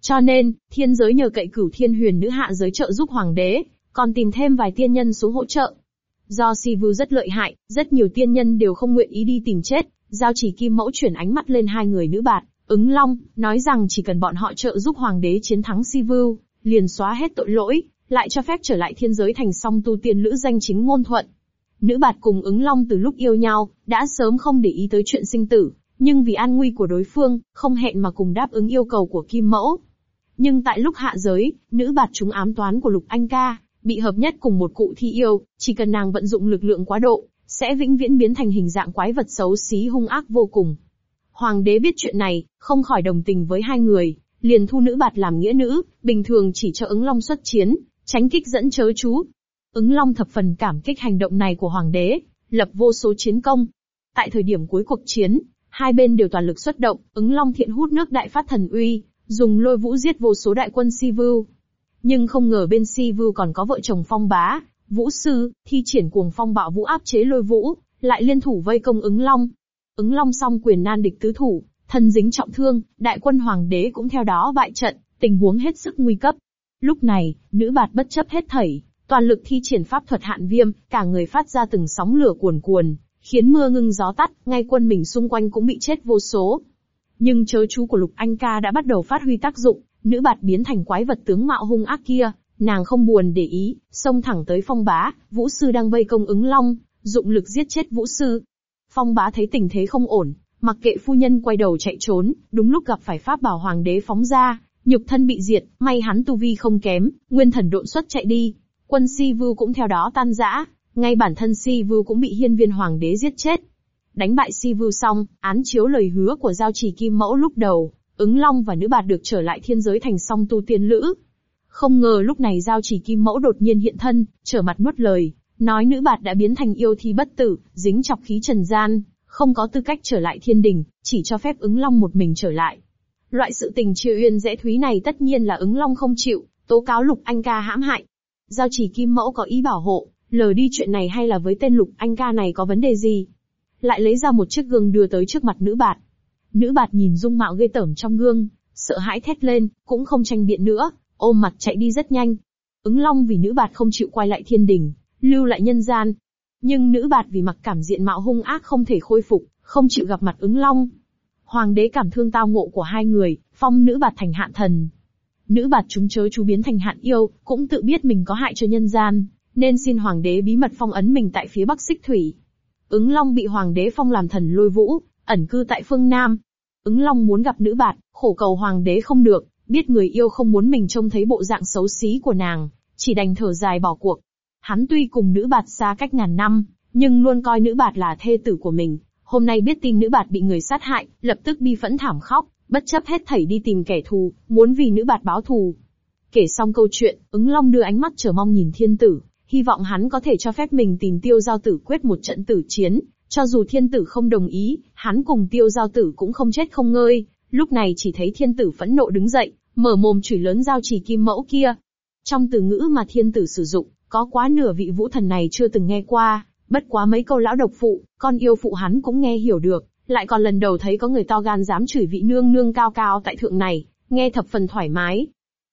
Cho nên, thiên giới nhờ cậy cửu thiên huyền nữ hạ giới trợ giúp hoàng đế, còn tìm thêm vài tiên nhân xuống hỗ trợ. Do Sivu rất lợi hại, rất nhiều tiên nhân đều không nguyện ý đi tìm chết, giao chỉ kim mẫu chuyển ánh mắt lên hai người nữ bạt, ứng long, nói rằng chỉ cần bọn họ trợ giúp hoàng đế chiến thắng Sivu, liền xóa hết tội lỗi, lại cho phép trở lại thiên giới thành song tu tiên lữ danh chính ngôn thuận. Nữ bạt cùng ứng long từ lúc yêu nhau, đã sớm không để ý tới chuyện sinh tử, nhưng vì an nguy của đối phương, không hẹn mà cùng đáp ứng yêu cầu của kim mẫu. Nhưng tại lúc hạ giới, nữ bạt chúng ám toán của Lục Anh Ca, bị hợp nhất cùng một cụ thi yêu, chỉ cần nàng vận dụng lực lượng quá độ, sẽ vĩnh viễn biến thành hình dạng quái vật xấu xí hung ác vô cùng. Hoàng đế biết chuyện này, không khỏi đồng tình với hai người, liền thu nữ bạt làm nghĩa nữ, bình thường chỉ cho ứng long xuất chiến, tránh kích dẫn chớ chú. Ứng long thập phần cảm kích hành động này của hoàng đế, lập vô số chiến công. Tại thời điểm cuối cuộc chiến, hai bên đều toàn lực xuất động, ứng long thiện hút nước đại phát thần uy, dùng lôi vũ giết vô số đại quân si vưu. Nhưng không ngờ bên si vưu còn có vợ chồng phong bá, vũ sư, thi triển cuồng phong bạo vũ áp chế lôi vũ, lại liên thủ vây công ứng long. Ứng long song quyền nan địch tứ thủ, thân dính trọng thương, đại quân hoàng đế cũng theo đó bại trận, tình huống hết sức nguy cấp. Lúc này, nữ bạt bất chấp hết thảy, toàn lực thi triển pháp thuật hạn viêm, cả người phát ra từng sóng lửa cuồn cuồn, khiến mưa ngưng gió tắt, ngay quân mình xung quanh cũng bị chết vô số. Nhưng chớ chú của Lục Anh Ca đã bắt đầu phát huy tác dụng, nữ bạt biến thành quái vật tướng mạo hung ác kia, nàng không buồn để ý, xông thẳng tới phong bá, vũ sư đang vây công ứng long, dụng lực giết chết vũ sư. Phong bá thấy tình thế không ổn, mặc kệ phu nhân quay đầu chạy trốn, đúng lúc gặp phải pháp bảo hoàng đế phóng ra, nhục thân bị diệt, may hắn tu vi không kém, nguyên thần độn xuất chạy đi. Quân si vưu cũng theo đó tan rã, ngay bản thân si vưu cũng bị hiên viên hoàng đế giết chết. Đánh bại si vưu xong, án chiếu lời hứa của giao trì kim mẫu lúc đầu, ứng long và nữ bạt được trở lại thiên giới thành song tu tiên lữ. Không ngờ lúc này giao Chỉ kim mẫu đột nhiên hiện thân, trở mặt nuốt lời, nói nữ bạt đã biến thành yêu thi bất tử, dính chọc khí trần gian, không có tư cách trở lại thiên đình, chỉ cho phép ứng long một mình trở lại. Loại sự tình triều uyên dễ thúy này tất nhiên là ứng long không chịu, tố cáo lục anh ca hãm hại. Giao chỉ kim mẫu có ý bảo hộ, lờ đi chuyện này hay là với tên lục anh ca này có vấn đề gì? Lại lấy ra một chiếc gương đưa tới trước mặt nữ bạt. Nữ bạt nhìn dung mạo ghê tởm trong gương, sợ hãi thét lên, cũng không tranh biện nữa, ôm mặt chạy đi rất nhanh. Ứng Long vì nữ bạt không chịu quay lại thiên đình, lưu lại nhân gian. Nhưng nữ bạt vì mặc cảm diện mạo hung ác không thể khôi phục, không chịu gặp mặt ứng Long. Hoàng đế cảm thương tao ngộ của hai người, phong nữ bạt thành hạn thần. Nữ bạt chúng chớ chú biến thành hạn yêu, cũng tự biết mình có hại cho nhân gian, nên xin hoàng đế bí mật phong ấn mình tại phía bắc xích thủy. Ứng Long bị hoàng đế phong làm thần lôi vũ, ẩn cư tại phương Nam. Ứng Long muốn gặp nữ bạt, khổ cầu hoàng đế không được, biết người yêu không muốn mình trông thấy bộ dạng xấu xí của nàng, chỉ đành thở dài bỏ cuộc. Hắn tuy cùng nữ bạt xa cách ngàn năm, nhưng luôn coi nữ bạt là thê tử của mình. Hôm nay biết tin nữ bạt bị người sát hại, lập tức bi phẫn thảm khóc, bất chấp hết thảy đi tìm kẻ thù, muốn vì nữ bạt báo thù. Kể xong câu chuyện, ứng long đưa ánh mắt chờ mong nhìn thiên tử, hy vọng hắn có thể cho phép mình tìm tiêu giao tử quyết một trận tử chiến, cho dù thiên tử không đồng ý, hắn cùng tiêu giao tử cũng không chết không ngơi, lúc này chỉ thấy thiên tử phẫn nộ đứng dậy, mở mồm chửi lớn giao trì kim mẫu kia. Trong từ ngữ mà thiên tử sử dụng, có quá nửa vị vũ thần này chưa từng nghe qua, bất quá mấy câu lão độc phụ, con yêu phụ hắn cũng nghe hiểu được, lại còn lần đầu thấy có người to gan dám chửi vị nương nương cao cao tại thượng này, nghe thập phần thoải mái.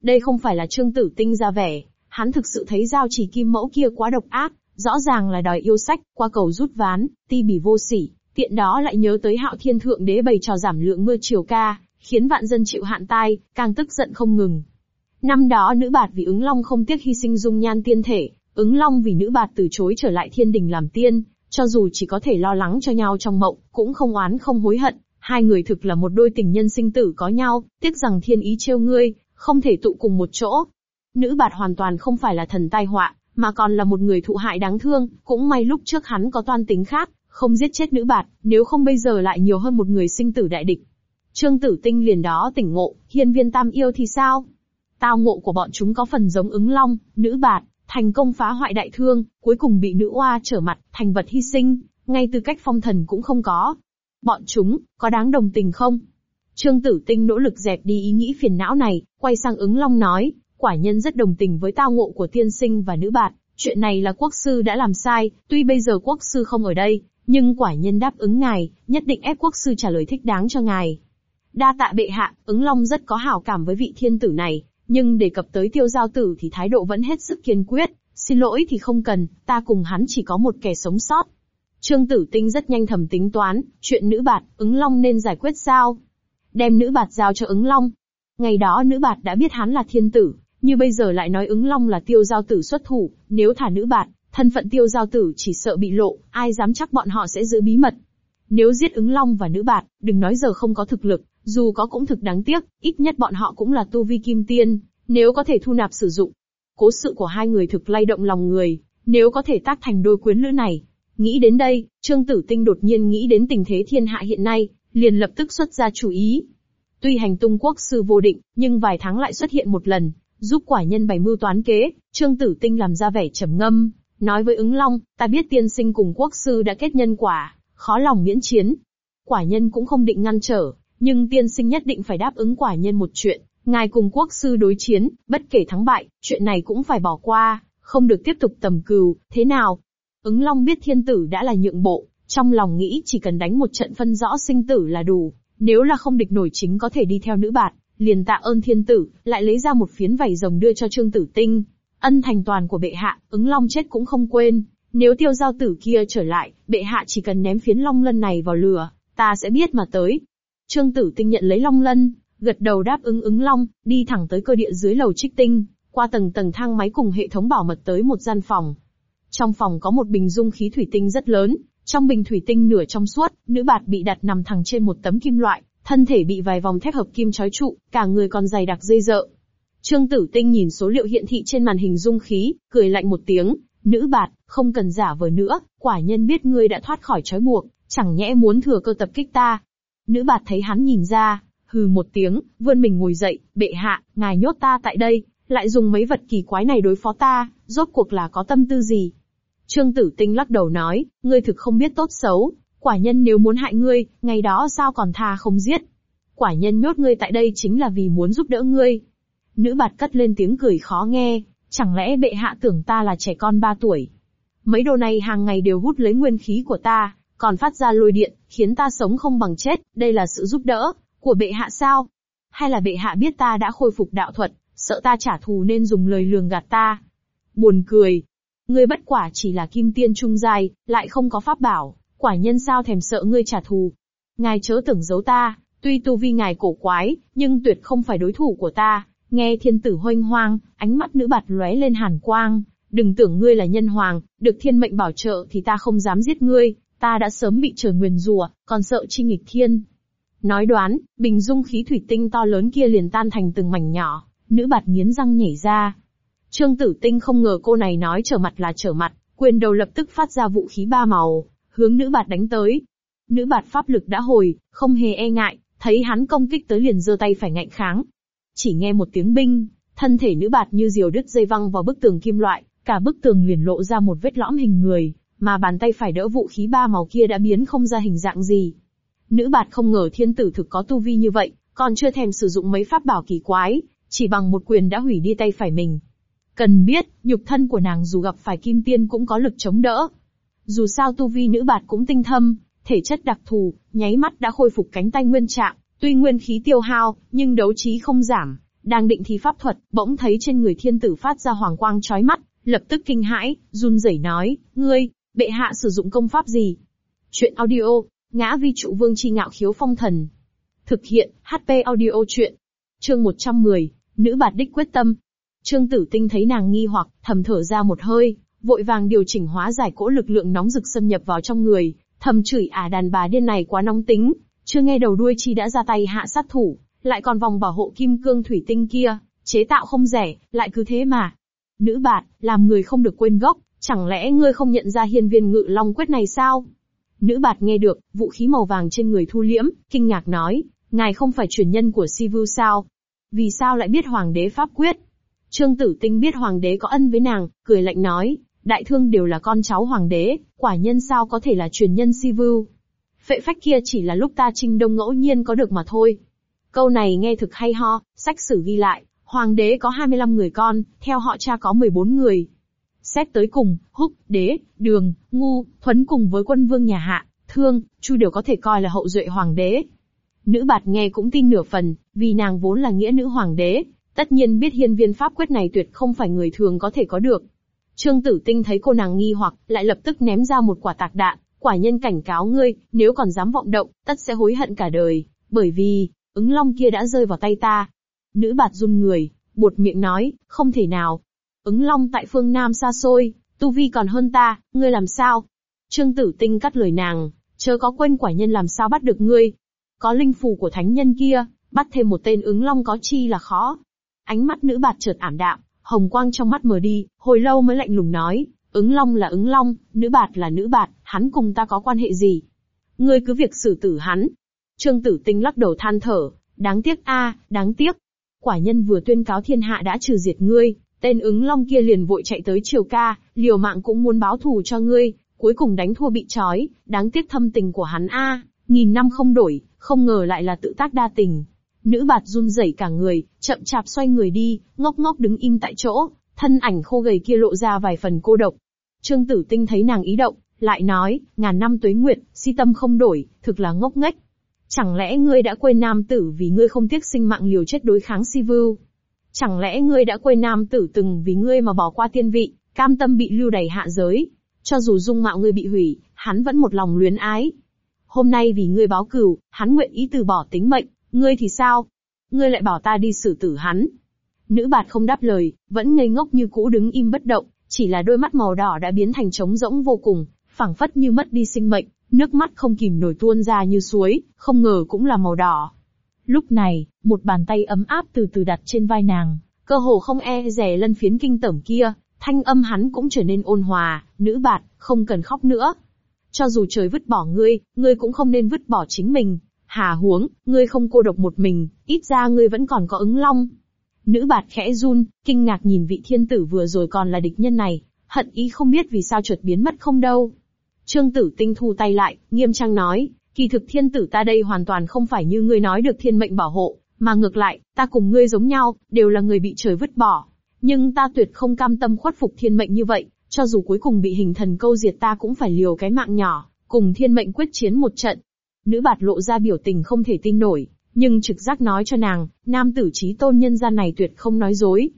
Đây không phải là trương tử tinh ra vẻ, hắn thực sự thấy giao chỉ kim mẫu kia quá độc ác, rõ ràng là đòi yêu sách, qua cầu rút ván, ti bỉ vô sỉ, tiện đó lại nhớ tới hạo thiên thượng đế bày trò giảm lượng mưa chiều ca, khiến vạn dân chịu hạn tai, càng tức giận không ngừng. Năm đó nữ bạt vì ứng long không tiếc hy sinh dung nhan tiên thể, ứng long vì nữ bạt từ chối trở lại thiên đình làm tiên, cho dù chỉ có thể lo lắng cho nhau trong mộng, cũng không oán không hối hận, hai người thực là một đôi tình nhân sinh tử có nhau, tiếc rằng thiên ý trêu ngươi, không thể tụ cùng một chỗ. Nữ bạt hoàn toàn không phải là thần tai họa, mà còn là một người thụ hại đáng thương, cũng may lúc trước hắn có toan tính khác, không giết chết nữ bạt, nếu không bây giờ lại nhiều hơn một người sinh tử đại địch. Trương Tử Tinh liền đó tỉnh ngộ, hiên viên tam yêu thì sao? Tao ngộ của bọn chúng có phần giống ứng long, nữ bạt, thành công phá hoại đại thương, cuối cùng bị nữ oa trở mặt, thành vật hy sinh, ngay từ cách phong thần cũng không có. Bọn chúng, có đáng đồng tình không? Trương Tử Tinh nỗ lực dẹp đi ý nghĩ phiền não này, quay sang ứng long nói, quả nhân rất đồng tình với tao ngộ của tiên sinh và nữ bạt, chuyện này là quốc sư đã làm sai, tuy bây giờ quốc sư không ở đây, nhưng quả nhân đáp ứng ngài, nhất định ép quốc sư trả lời thích đáng cho ngài. Đa tạ bệ hạ, ứng long rất có hảo cảm với vị thiên tử này, nhưng đề cập tới tiêu giao tử thì thái độ vẫn hết sức kiên quyết, xin lỗi thì không cần, ta cùng hắn chỉ có một kẻ sống sót. Trương tử tinh rất nhanh thầm tính toán, chuyện nữ bạt, ứng long nên giải quyết sao? Đem nữ bạt giao cho ứng long. Ngày đó nữ bạt đã biết hắn là thiên tử, như bây giờ lại nói ứng long là tiêu giao tử xuất thủ, nếu thả nữ bạt, thân phận tiêu giao tử chỉ sợ bị lộ, ai dám chắc bọn họ sẽ giữ bí mật. Nếu giết ứng long và nữ bạt, đừng nói giờ không có thực lực, dù có cũng thực đáng tiếc, ít nhất bọn họ cũng là tu vi kim tiên, nếu có thể thu nạp sử dụng. Cố sự của hai người thực lay động lòng người, nếu có thể tác thành đôi quyến lữ này. Nghĩ đến đây, Trương Tử Tinh đột nhiên nghĩ đến tình thế thiên hạ hiện nay, liền lập tức xuất ra chủ ý. Tuy hành tung quốc sư vô định, nhưng vài tháng lại xuất hiện một lần, giúp quả nhân bày mưu toán kế, Trương Tử Tinh làm ra vẻ trầm ngâm, nói với ứng long, ta biết tiên sinh cùng quốc sư đã kết nhân quả, khó lòng miễn chiến. Quả nhân cũng không định ngăn trở, nhưng tiên sinh nhất định phải đáp ứng quả nhân một chuyện, ngài cùng quốc sư đối chiến, bất kể thắng bại, chuyện này cũng phải bỏ qua, không được tiếp tục tầm cừu, thế nào? Ứng long biết thiên tử đã là nhượng bộ, trong lòng nghĩ chỉ cần đánh một trận phân rõ sinh tử là đủ, nếu là không địch nổi chính có thể đi theo nữ bạt, liền tạ ơn thiên tử, lại lấy ra một phiến vảy rồng đưa cho trương tử tinh. Ân thành toàn của bệ hạ, ứng long chết cũng không quên, nếu tiêu giao tử kia trở lại, bệ hạ chỉ cần ném phiến long lân này vào lửa, ta sẽ biết mà tới. Trương tử tinh nhận lấy long lân, gật đầu đáp ứng ứng long, đi thẳng tới cơ địa dưới lầu trích tinh, qua tầng tầng thang máy cùng hệ thống bảo mật tới một gian phòng. Trong phòng có một bình dung khí thủy tinh rất lớn, trong bình thủy tinh nửa trong suốt, nữ bạt bị đặt nằm thẳng trên một tấm kim loại, thân thể bị vài vòng thép hợp kim trói trụ, cả người còn dày đặc dây dợ. Trương Tử Tinh nhìn số liệu hiện thị trên màn hình dung khí, cười lạnh một tiếng, nữ bạt, không cần giả vờ nữa, quả nhân biết ngươi đã thoát khỏi trói buộc, chẳng nhẽ muốn thừa cơ tập kích ta. Nữ bạt thấy hắn nhìn ra, hừ một tiếng, vươn mình ngồi dậy, bệ hạ, ngài nhốt ta tại đây, lại dùng mấy vật kỳ quái này đối phó ta, rốt cuộc là có tâm tư gì? Trương Tử Tinh lắc đầu nói, ngươi thực không biết tốt xấu, quả nhân nếu muốn hại ngươi, ngày đó sao còn tha không giết? Quả nhân nhốt ngươi tại đây chính là vì muốn giúp đỡ ngươi. Nữ bạt cất lên tiếng cười khó nghe, chẳng lẽ bệ hạ tưởng ta là trẻ con ba tuổi? Mấy đồ này hàng ngày đều hút lấy nguyên khí của ta, còn phát ra lôi điện, khiến ta sống không bằng chết, đây là sự giúp đỡ, của bệ hạ sao? hay là bệ hạ biết ta đã khôi phục đạo thuật, sợ ta trả thù nên dùng lời lường gạt ta. Buồn cười. Ngươi bất quả chỉ là kim tiên trung giai, lại không có pháp bảo, quả nhân sao thèm sợ ngươi trả thù. Ngài chớ tưởng giấu ta, tuy tu vi ngài cổ quái, nhưng tuyệt không phải đối thủ của ta. Nghe thiên tử hoanh hoang, ánh mắt nữ bạt lóe lên hàn quang. Đừng tưởng ngươi là nhân hoàng, được thiên mệnh bảo trợ thì ta không dám giết ngươi, ta đã sớm bị trời nguyền rủa, còn sợ chi nghịch thiên. Nói đoán, bình dung khí thủy tinh to lớn kia liền tan thành từng mảnh nhỏ, nữ bạt nghiến răng nhảy ra. Trương tử tinh không ngờ cô này nói trở mặt là trở mặt, quyền đầu lập tức phát ra vũ khí ba màu, hướng nữ bạt đánh tới. Nữ bạt pháp lực đã hồi, không hề e ngại, thấy hắn công kích tới liền giơ tay phải ngạnh kháng. Chỉ nghe một tiếng binh, thân thể nữ bạt như diều đứt dây văng vào bức tường kim loại, cả bức tường liền lộ ra một vết lõm hình người, mà bàn tay phải đỡ vũ khí ba màu kia đã biến không ra hình dạng gì. Nữ bạt không ngờ thiên tử thực có tu vi như vậy, còn chưa thèm sử dụng mấy pháp bảo kỳ quái, chỉ bằng một quyền đã hủy đi tay phải mình. Cần biết, nhục thân của nàng dù gặp phải kim tiên cũng có lực chống đỡ. Dù sao tu vi nữ bạt cũng tinh thâm, thể chất đặc thù, nháy mắt đã khôi phục cánh tay nguyên trạng, tuy nguyên khí tiêu hao, nhưng đấu trí không giảm. Đang định thi pháp thuật, bỗng thấy trên người thiên tử phát ra hoàng quang chói mắt, lập tức kinh hãi, run rẩy nói, ngươi, bệ hạ sử dụng công pháp gì? Chuyện audio, ngã vi trụ vương chi ngạo khiếu phong thần. Thực hiện, HP audio chuyện. Chương 110, nữ bạt đích quyết tâm. Trương tử tinh thấy nàng nghi hoặc, thầm thở ra một hơi, vội vàng điều chỉnh hóa giải cỗ lực lượng nóng rực xâm nhập vào trong người, thầm chửi à đàn bà điên này quá nóng tính, chưa nghe đầu đuôi chi đã ra tay hạ sát thủ, lại còn vòng bảo hộ kim cương thủy tinh kia, chế tạo không rẻ, lại cứ thế mà. Nữ bạt, làm người không được quên gốc, chẳng lẽ ngươi không nhận ra hiên viên ngự long quyết này sao? Nữ bạt nghe được, vũ khí màu vàng trên người thu liễm, kinh ngạc nói, ngài không phải truyền nhân của Sivu sao? Vì sao lại biết hoàng đế pháp quyết? Trương Tử Tinh biết hoàng đế có ân với nàng, cười lạnh nói, đại thương đều là con cháu hoàng đế, quả nhân sao có thể là truyền nhân Sivu. Phệ phách kia chỉ là lúc ta trinh đông ngẫu nhiên có được mà thôi. Câu này nghe thực hay ho, sách sử ghi lại, hoàng đế có 25 người con, theo họ cha có 14 người. Xét tới cùng, húc, đế, đường, ngu, thuấn cùng với quân vương nhà hạ, thương, chu đều có thể coi là hậu duệ hoàng đế. Nữ bạt nghe cũng tin nửa phần, vì nàng vốn là nghĩa nữ hoàng đế, tất nhiên biết hiên viên pháp quyết này tuyệt không phải người thường có thể có được. Trương Tử Tinh thấy cô nàng nghi hoặc, lại lập tức ném ra một quả tạc đạn, quả nhân cảnh cáo ngươi, nếu còn dám vọng động, tất sẽ hối hận cả đời, bởi vì, ứng long kia đã rơi vào tay ta. Nữ bạt run người, buột miệng nói, không thể nào. Ứng long tại phương Nam xa xôi, tu vi còn hơn ta, ngươi làm sao? Trương Tử Tinh cắt lời nàng, chớ có quên quả nhân làm sao bắt được ngươi. Có linh phù của thánh nhân kia, bắt thêm một tên ứng long có chi là khó. Ánh mắt nữ bạt chợt ảm đạm, hồng quang trong mắt mờ đi, hồi lâu mới lạnh lùng nói, ứng long là ứng long, nữ bạt là nữ bạt, hắn cùng ta có quan hệ gì? Ngươi cứ việc xử tử hắn. Trương Tử Tinh lắc đầu than thở, đáng tiếc a, đáng tiếc. Quả nhân vừa tuyên cáo thiên hạ đã trừ diệt ngươi, tên ứng long kia liền vội chạy tới triều ca, liều mạng cũng muốn báo thù cho ngươi, cuối cùng đánh thua bị trói, đáng tiếc thâm tình của hắn a, nghìn năm không đổi, không ngờ lại là tự tác đa tình. Nữ bạt run rẩy cả người, chậm chạp xoay người đi, ngốc ngốc đứng im tại chỗ, thân ảnh khô gầy kia lộ ra vài phần cô độc. Trương Tử Tinh thấy nàng ý động, lại nói, ngàn năm tuế nguyệt, si tâm không đổi, thực là ngốc nghếch. Chẳng lẽ ngươi đã quên nam tử vì ngươi không tiếc sinh mạng liều chết đối kháng si vưu? Chẳng lẽ ngươi đã quên nam tử từng vì ngươi mà bỏ qua tiên vị, cam tâm bị lưu đày hạ giới? Cho dù dung mạo ngươi bị hủy, hắn vẫn một lòng luyến ái. Hôm nay vì ngươi báo cừu, hắn nguyện ý từ bỏ tính mệnh, ngươi thì sao? Ngươi lại bảo ta đi xử tử hắn. Nữ bạt không đáp lời, vẫn ngây ngốc như cũ đứng im bất động, chỉ là đôi mắt màu đỏ đã biến thành trống rỗng vô cùng, phảng phất như mất đi sinh mệnh, nước mắt không kìm nổi tuôn ra như suối, không ngờ cũng là màu đỏ. Lúc này, một bàn tay ấm áp từ từ đặt trên vai nàng, cơ hồ không e rẻ lân phiến kinh tởm kia, thanh âm hắn cũng trở nên ôn hòa, nữ bạt, không cần khóc nữa. Cho dù trời vứt bỏ ngươi, ngươi cũng không nên vứt bỏ chính mình. Hà huống, ngươi không cô độc một mình, ít ra ngươi vẫn còn có ứng long. Nữ bạt khẽ run, kinh ngạc nhìn vị thiên tử vừa rồi còn là địch nhân này, hận ý không biết vì sao chợt biến mất không đâu. Trương tử tinh thu tay lại, nghiêm trang nói, kỳ thực thiên tử ta đây hoàn toàn không phải như ngươi nói được thiên mệnh bảo hộ, mà ngược lại, ta cùng ngươi giống nhau, đều là người bị trời vứt bỏ. Nhưng ta tuyệt không cam tâm khuất phục thiên mệnh như vậy, cho dù cuối cùng bị hình thần câu diệt ta cũng phải liều cái mạng nhỏ, cùng thiên mệnh quyết chiến một trận. Nữ bạt lộ ra biểu tình không thể tin nổi, nhưng trực giác nói cho nàng, nam tử trí tôn nhân gian này tuyệt không nói dối.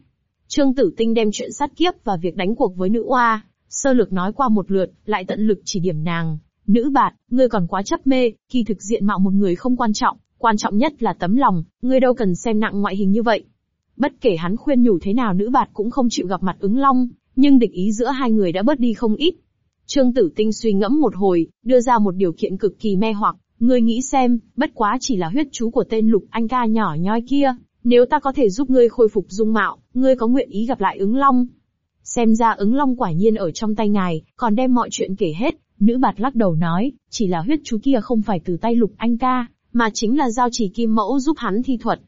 Trương Tử Tinh đem chuyện sát kiếp và việc đánh cuộc với nữ oa, sơ lược nói qua một lượt, lại tận lực chỉ điểm nàng. Nữ bạt, ngươi còn quá chấp mê, kỳ thực diện mạo một người không quan trọng, quan trọng nhất là tấm lòng, ngươi đâu cần xem nặng ngoại hình như vậy. Bất kể hắn khuyên nhủ thế nào nữ bạt cũng không chịu gặp mặt ứng long, nhưng địch ý giữa hai người đã bớt đi không ít. Trương Tử Tinh suy ngẫm một hồi, đưa ra một điều kiện cực kỳ mê hoặc, ngươi nghĩ xem, bất quá chỉ là huyết chú của tên Lục Anh ca nhỏ nhoi kia, nếu ta có thể giúp ngươi khôi phục dung mạo, ngươi có nguyện ý gặp lại ứng long. Xem ra ứng long quả nhiên ở trong tay ngài, còn đem mọi chuyện kể hết, nữ bạt lắc đầu nói, chỉ là huyết chú kia không phải từ tay Lục Anh ca, mà chính là giao chỉ kim mẫu giúp hắn thi thuật.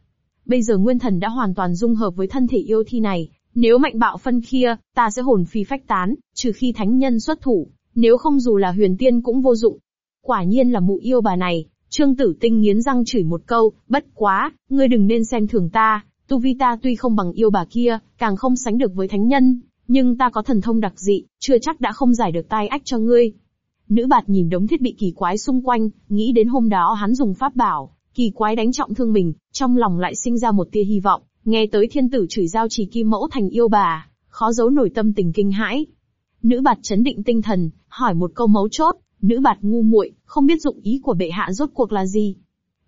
Bây giờ nguyên thần đã hoàn toàn dung hợp với thân thể yêu thi này, nếu mạnh bạo phân kia, ta sẽ hồn phi phách tán, trừ khi thánh nhân xuất thủ, nếu không dù là huyền tiên cũng vô dụng. Quả nhiên là mụ yêu bà này, Trương Tử Tinh nghiến răng chửi một câu, bất quá, ngươi đừng nên xem thường ta, tu vi ta tuy không bằng yêu bà kia, càng không sánh được với thánh nhân, nhưng ta có thần thông đặc dị, chưa chắc đã không giải được tai ách cho ngươi. Nữ bạt nhìn đống thiết bị kỳ quái xung quanh, nghĩ đến hôm đó hắn dùng pháp bảo, kỳ quái đánh trọng thương mình, trong lòng lại sinh ra một tia hy vọng, nghe tới thiên tử chửi giao chỉ kim mẫu thành yêu bà, khó giấu nổi tâm tình kinh hãi. Nữ bạt chấn định tinh thần, hỏi một câu mấu chốt, nữ bạt ngu muội, không biết dụng ý của bệ hạ rốt cuộc là gì.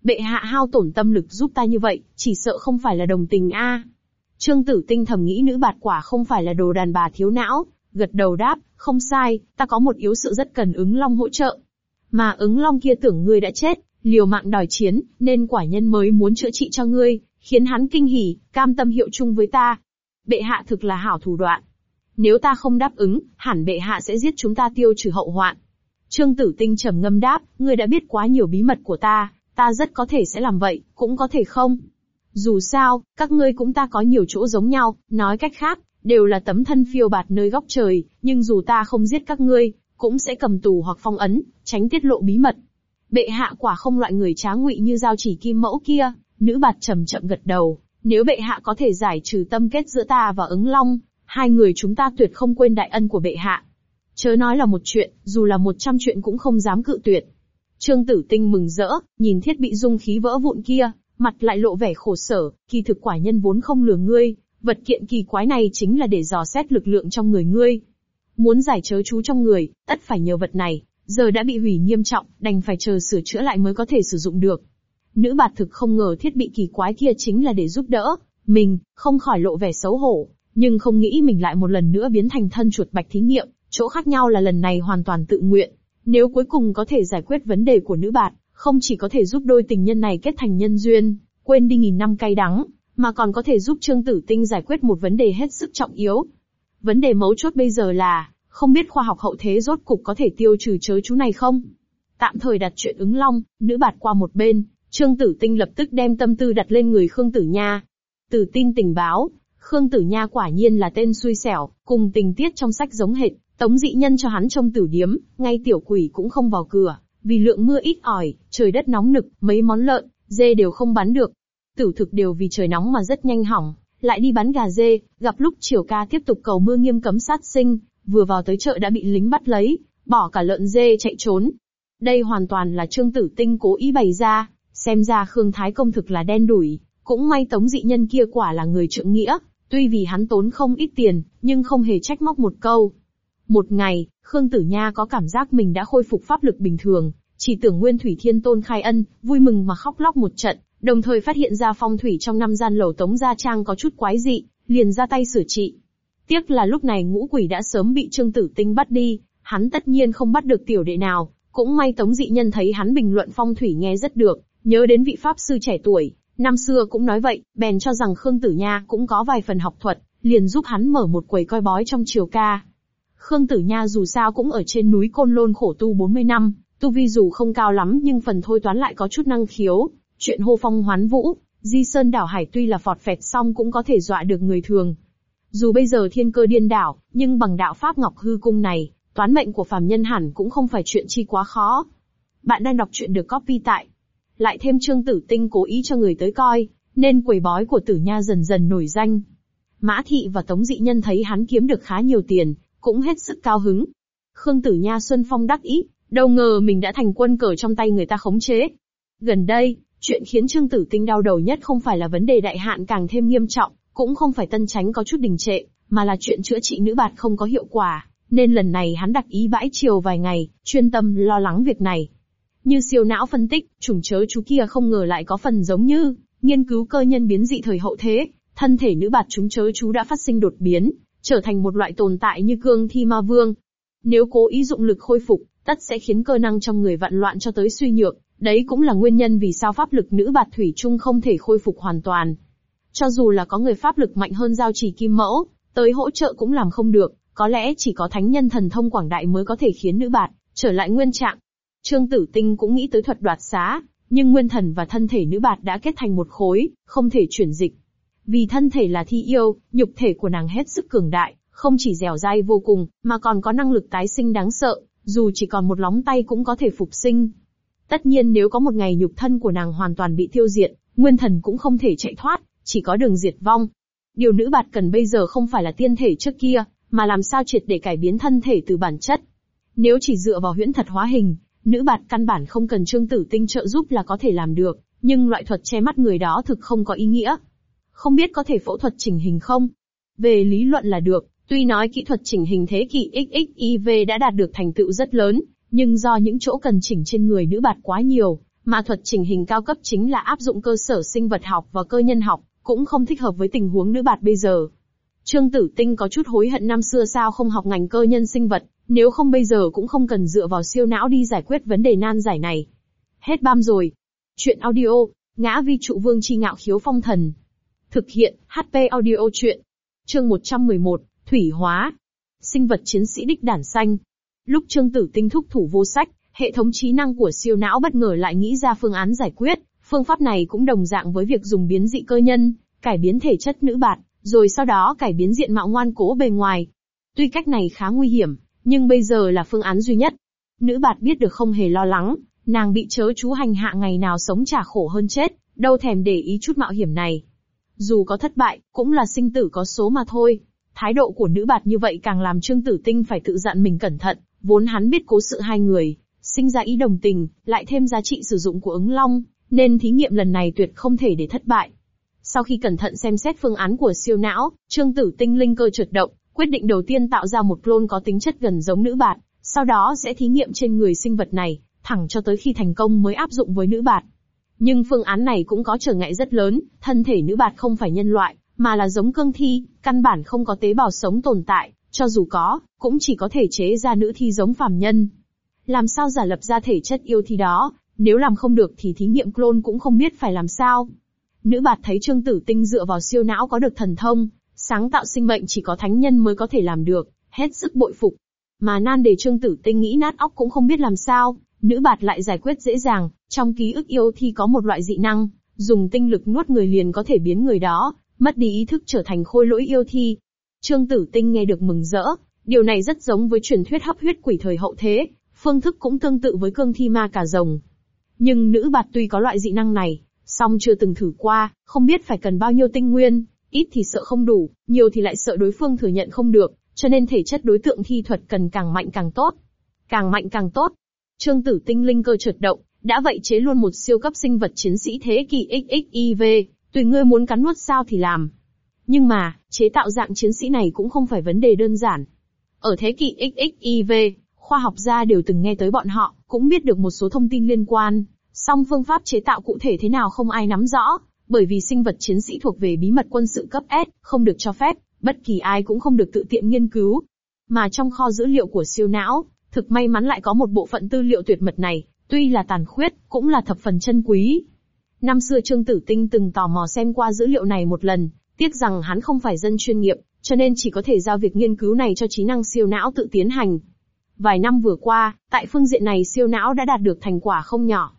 Bệ hạ hao tổn tâm lực giúp ta như vậy, chỉ sợ không phải là đồng tình a. Trương tử tinh thầm nghĩ nữ bạt quả không phải là đồ đàn bà thiếu não, gật đầu đáp, không sai, ta có một yếu sự rất cần ứng long hỗ trợ. Mà ứng long kia tưởng ngươi đã chết, liều mạng đòi chiến, nên quả nhân mới muốn chữa trị cho ngươi, khiến hắn kinh hỉ, cam tâm hiệu chung với ta. Bệ hạ thực là hảo thủ đoạn. Nếu ta không đáp ứng, hẳn bệ hạ sẽ giết chúng ta tiêu trừ hậu hoạn. Trương Tử Tinh trầm ngâm đáp, ngươi đã biết quá nhiều bí mật của ta, ta rất có thể sẽ làm vậy, cũng có thể không. Dù sao, các ngươi cũng ta có nhiều chỗ giống nhau, nói cách khác, đều là tấm thân phiêu bạt nơi góc trời, nhưng dù ta không giết các ngươi, cũng sẽ cầm tù hoặc phong ấn, tránh tiết lộ bí mật. Bệ hạ quả không loại người trá ngụy như giao chỉ kim mẫu kia, nữ bạt trầm chậm gật đầu, nếu bệ hạ có thể giải trừ tâm kết giữa ta và ứng long, hai người chúng ta tuyệt không quên đại ân của bệ hạ. Chớ nói là một chuyện, dù là một trăm chuyện cũng không dám cự tuyệt. Trương Tử Tinh mừng rỡ, nhìn thiết bị dung khí vỡ vụn kia, mặt lại lộ vẻ khổ sở, kỳ thực quả nhân vốn không lừa ngươi, vật kiện kỳ quái này chính là để dò xét lực lượng trong người ngươi. Muốn giải chớ chú trong người, tất phải nhờ vật này, giờ đã bị hủy nghiêm trọng, đành phải chờ sửa chữa lại mới có thể sử dụng được. Nữ bạt thực không ngờ thiết bị kỳ quái kia chính là để giúp đỡ, mình, không khỏi lộ vẻ xấu hổ, nhưng không nghĩ mình lại một lần nữa biến thành thân chuột bạch thí nghiệm, chỗ khác nhau là lần này hoàn toàn tự nguyện. Nếu cuối cùng có thể giải quyết vấn đề của nữ bạt, không chỉ có thể giúp đôi tình nhân này kết thành nhân duyên, quên đi nghìn năm cay đắng, mà còn có thể giúp Trương Tử Tinh giải quyết một vấn đề hết sức trọng yếu. Vấn đề mấu chốt bây giờ là, không biết khoa học hậu thế rốt cục có thể tiêu trừ chớ chú này không? Tạm thời đặt chuyện ứng long, nữ bạt qua một bên, Trương Tử Tinh lập tức đem tâm tư đặt lên người Khương Tử Nha. Từ tin tình báo, Khương Tử Nha quả nhiên là tên xui xẻo, cùng tình tiết trong sách giống hệt, tống dị nhân cho hắn trong tử điếm, ngay tiểu quỷ cũng không vào cửa, vì lượng mưa ít ỏi, trời đất nóng nực, mấy món lợn, dê đều không bắn được. Tử thực đều vì trời nóng mà rất nhanh hỏng, lại đi bắn gà dê, gặp lúc triều ca tiếp tục cầu mưa nghiêm cấm sát sinh, vừa vào tới chợ đã bị lính bắt lấy, bỏ cả lợn dê chạy trốn. Đây hoàn toàn là Trương Tử Tinh cố ý bày ra, xem ra Khương Thái Công thực là đen đủi, cũng may tống dị nhân kia quả là người trượng nghĩa, tuy vì hắn tốn không ít tiền, nhưng không hề trách móc một câu. Một ngày, Khương Tử Nha có cảm giác mình đã khôi phục pháp lực bình thường, chỉ tưởng Nguyên Thủy Thiên Tôn khai ân, vui mừng mà khóc lóc một trận, đồng thời phát hiện ra phong thủy trong năm gian lầu Tống Gia Trang có chút quái dị, liền ra tay sửa trị. Tiếc là lúc này ngũ quỷ đã sớm bị Trương Tử Tinh bắt đi, hắn tất nhiên không bắt được tiểu đệ nào, cũng may Tống Dị Nhân thấy hắn bình luận phong thủy nghe rất được, nhớ đến vị pháp sư trẻ tuổi, năm xưa cũng nói vậy, bèn cho rằng Khương Tử Nha cũng có vài phần học thuật, liền giúp hắn mở một quầy coi bói trong triều ca. Khương Tử Nha dù sao cũng ở trên núi Côn Lôn khổ tu 40 năm, tu vi dù không cao lắm nhưng phần thôi toán lại có chút năng khiếu, chuyện hô phong hoán vũ, di sơn đảo hải tuy là phọt phẹt xong cũng có thể dọa được người thường. Dù bây giờ thiên cơ điên đảo, nhưng bằng đạo pháp ngọc hư cung này, toán mệnh của phàm nhân hẳn cũng không phải chuyện chi quá khó. Bạn đang đọc chuyện được copy tại. Lại thêm trương tử tinh cố ý cho người tới coi, nên quầy bói của tử nha dần dần nổi danh. Mã thị và tống dị nhân thấy hắn kiếm được khá nhiều tiền, cũng hết sức cao hứng. Khương tử nha Xuân Phong đắc ý, đâu ngờ mình đã thành quân cờ trong tay người ta khống chế. Gần đây, Chuyện khiến Trương Tử Tinh đau đầu nhất không phải là vấn đề đại hạn càng thêm nghiêm trọng, cũng không phải tân tránh có chút đình trệ, mà là chuyện chữa trị nữ bạt không có hiệu quả, nên lần này hắn đặt ý bãi chiều vài ngày, chuyên tâm lo lắng việc này. Như siêu não phân tích, trùng chớ chú kia không ngờ lại có phần giống như, nghiên cứu cơ nhân biến dị thời hậu thế, thân thể nữ bạt chúng chớ chú đã phát sinh đột biến, trở thành một loại tồn tại như cương thi ma vương. Nếu cố ý dụng lực khôi phục, tất sẽ khiến cơ năng trong người vạn loạn cho tới suy nhược, đấy cũng là nguyên nhân vì sao pháp lực nữ bạt thủy chung không thể khôi phục hoàn toàn. Cho dù là có người pháp lực mạnh hơn giao chỉ kim mẫu, tới hỗ trợ cũng làm không được, có lẽ chỉ có thánh nhân thần thông quảng đại mới có thể khiến nữ bạt trở lại nguyên trạng. Trương Tử Tinh cũng nghĩ tới thuật đoạt xá, nhưng nguyên thần và thân thể nữ bạt đã kết thành một khối, không thể chuyển dịch. Vì thân thể là thi yêu, nhục thể của nàng hết sức cường đại, không chỉ dẻo dai vô cùng, mà còn có năng lực tái sinh đáng sợ, dù chỉ còn một lóng tay cũng có thể phục sinh. Tất nhiên nếu có một ngày nhục thân của nàng hoàn toàn bị tiêu diệt, nguyên thần cũng không thể chạy thoát, chỉ có đường diệt vong. Điều nữ bạt cần bây giờ không phải là tiên thể trước kia, mà làm sao triệt để cải biến thân thể từ bản chất. Nếu chỉ dựa vào huyễn thật hóa hình, nữ bạt căn bản không cần trương tử tinh trợ giúp là có thể làm được, nhưng loại thuật che mắt người đó thực không có ý nghĩa. Không biết có thể phẫu thuật chỉnh hình không? Về lý luận là được, tuy nói kỹ thuật chỉnh hình thế kỷ XXIV đã đạt được thành tựu rất lớn, nhưng do những chỗ cần chỉnh trên người nữ bạt quá nhiều, mà thuật chỉnh hình cao cấp chính là áp dụng cơ sở sinh vật học và cơ nhân học, cũng không thích hợp với tình huống nữ bạt bây giờ. Trương Tử Tinh có chút hối hận năm xưa sao không học ngành cơ nhân sinh vật, nếu không bây giờ cũng không cần dựa vào siêu não đi giải quyết vấn đề nan giải này. Hết bam rồi. Chuyện audio, ngã vi trụ vương chi ngạo khiếu phong thần. Thực hiện, HP audio chuyện. Chương 111, Thủy hóa. Sinh vật chiến sĩ đích đản xanh. Lúc Trương Tử Tinh thúc thủ vô sách, hệ thống trí năng của siêu não bất ngờ lại nghĩ ra phương án giải quyết. Phương pháp này cũng đồng dạng với việc dùng biến dị cơ nhân, cải biến thể chất nữ bạt, rồi sau đó cải biến diện mạo ngoan cố bề ngoài. Tuy cách này khá nguy hiểm, nhưng bây giờ là phương án duy nhất. Nữ bạt biết được không hề lo lắng, nàng bị chớ chú hành hạ ngày nào sống trả khổ hơn chết, đâu thèm để ý chút mạo hiểm này. Dù có thất bại, cũng là sinh tử có số mà thôi. Thái độ của nữ bạt như vậy càng làm Trương Tử Tinh phải tự dặn mình cẩn thận, vốn hắn biết cố sự hai người, sinh ra ý đồng tình, lại thêm giá trị sử dụng của ứng long, nên thí nghiệm lần này tuyệt không thể để thất bại. Sau khi cẩn thận xem xét phương án của siêu não, Trương Tử Tinh linh cơ trượt động, quyết định đầu tiên tạo ra một clone có tính chất gần giống nữ bạt, sau đó sẽ thí nghiệm trên người sinh vật này, thẳng cho tới khi thành công mới áp dụng với nữ bạt. Nhưng phương án này cũng có trở ngại rất lớn, thân thể nữ bạt không phải nhân loại, mà là giống cương thi, căn bản không có tế bào sống tồn tại, cho dù có, cũng chỉ có thể chế ra nữ thi giống phàm nhân. Làm sao giả lập ra thể chất yêu thi đó, nếu làm không được thì thí nghiệm clone cũng không biết phải làm sao. Nữ bạt thấy Trương Tử Tinh dựa vào siêu não có được thần thông, sáng tạo sinh mệnh chỉ có thánh nhân mới có thể làm được, hết sức bội phục. Mà nan đề Trương Tử Tinh nghĩ nát óc cũng không biết làm sao, nữ bạt lại giải quyết dễ dàng, trong ký ức yêu thi có một loại dị năng, dùng tinh lực nuốt người liền có thể biến người đó, mất đi ý thức trở thành khôi lỗi yêu thi. Trương Tử Tinh nghe được mừng rỡ, điều này rất giống với truyền thuyết hấp huyết quỷ thời hậu thế, phương thức cũng tương tự với cương thi ma cả rồng. Nhưng nữ bạt tuy có loại dị năng này, song chưa từng thử qua, không biết phải cần bao nhiêu tinh nguyên, ít thì sợ không đủ, nhiều thì lại sợ đối phương thừa nhận không được, cho nên thể chất đối tượng thi thuật cần càng mạnh càng tốt. Càng mạnh càng tốt. Trương tử tinh linh cơ chợt động, đã vậy chế luôn một siêu cấp sinh vật chiến sĩ thế kỷ XXIV, tùy ngươi muốn cắn nuốt sao thì làm. Nhưng mà, chế tạo dạng chiến sĩ này cũng không phải vấn đề đơn giản. Ở thế kỷ XXIV, khoa học gia đều từng nghe tới bọn họ, cũng biết được một số thông tin liên quan. Song phương pháp chế tạo cụ thể thế nào không ai nắm rõ, bởi vì sinh vật chiến sĩ thuộc về bí mật quân sự cấp S, không được cho phép, bất kỳ ai cũng không được tự tiện nghiên cứu. Mà trong kho dữ liệu của siêu não, thực may mắn lại có một bộ phận tư liệu tuyệt mật này, tuy là tàn khuyết, cũng là thập phần chân quý. Năm xưa Trương Tử Tinh từng tò mò xem qua dữ liệu này một lần, tiếc rằng hắn không phải dân chuyên nghiệp, cho nên chỉ có thể giao việc nghiên cứu này cho trí năng siêu não tự tiến hành. Vài năm vừa qua, tại phương diện này siêu não đã đạt được thành quả không nhỏ.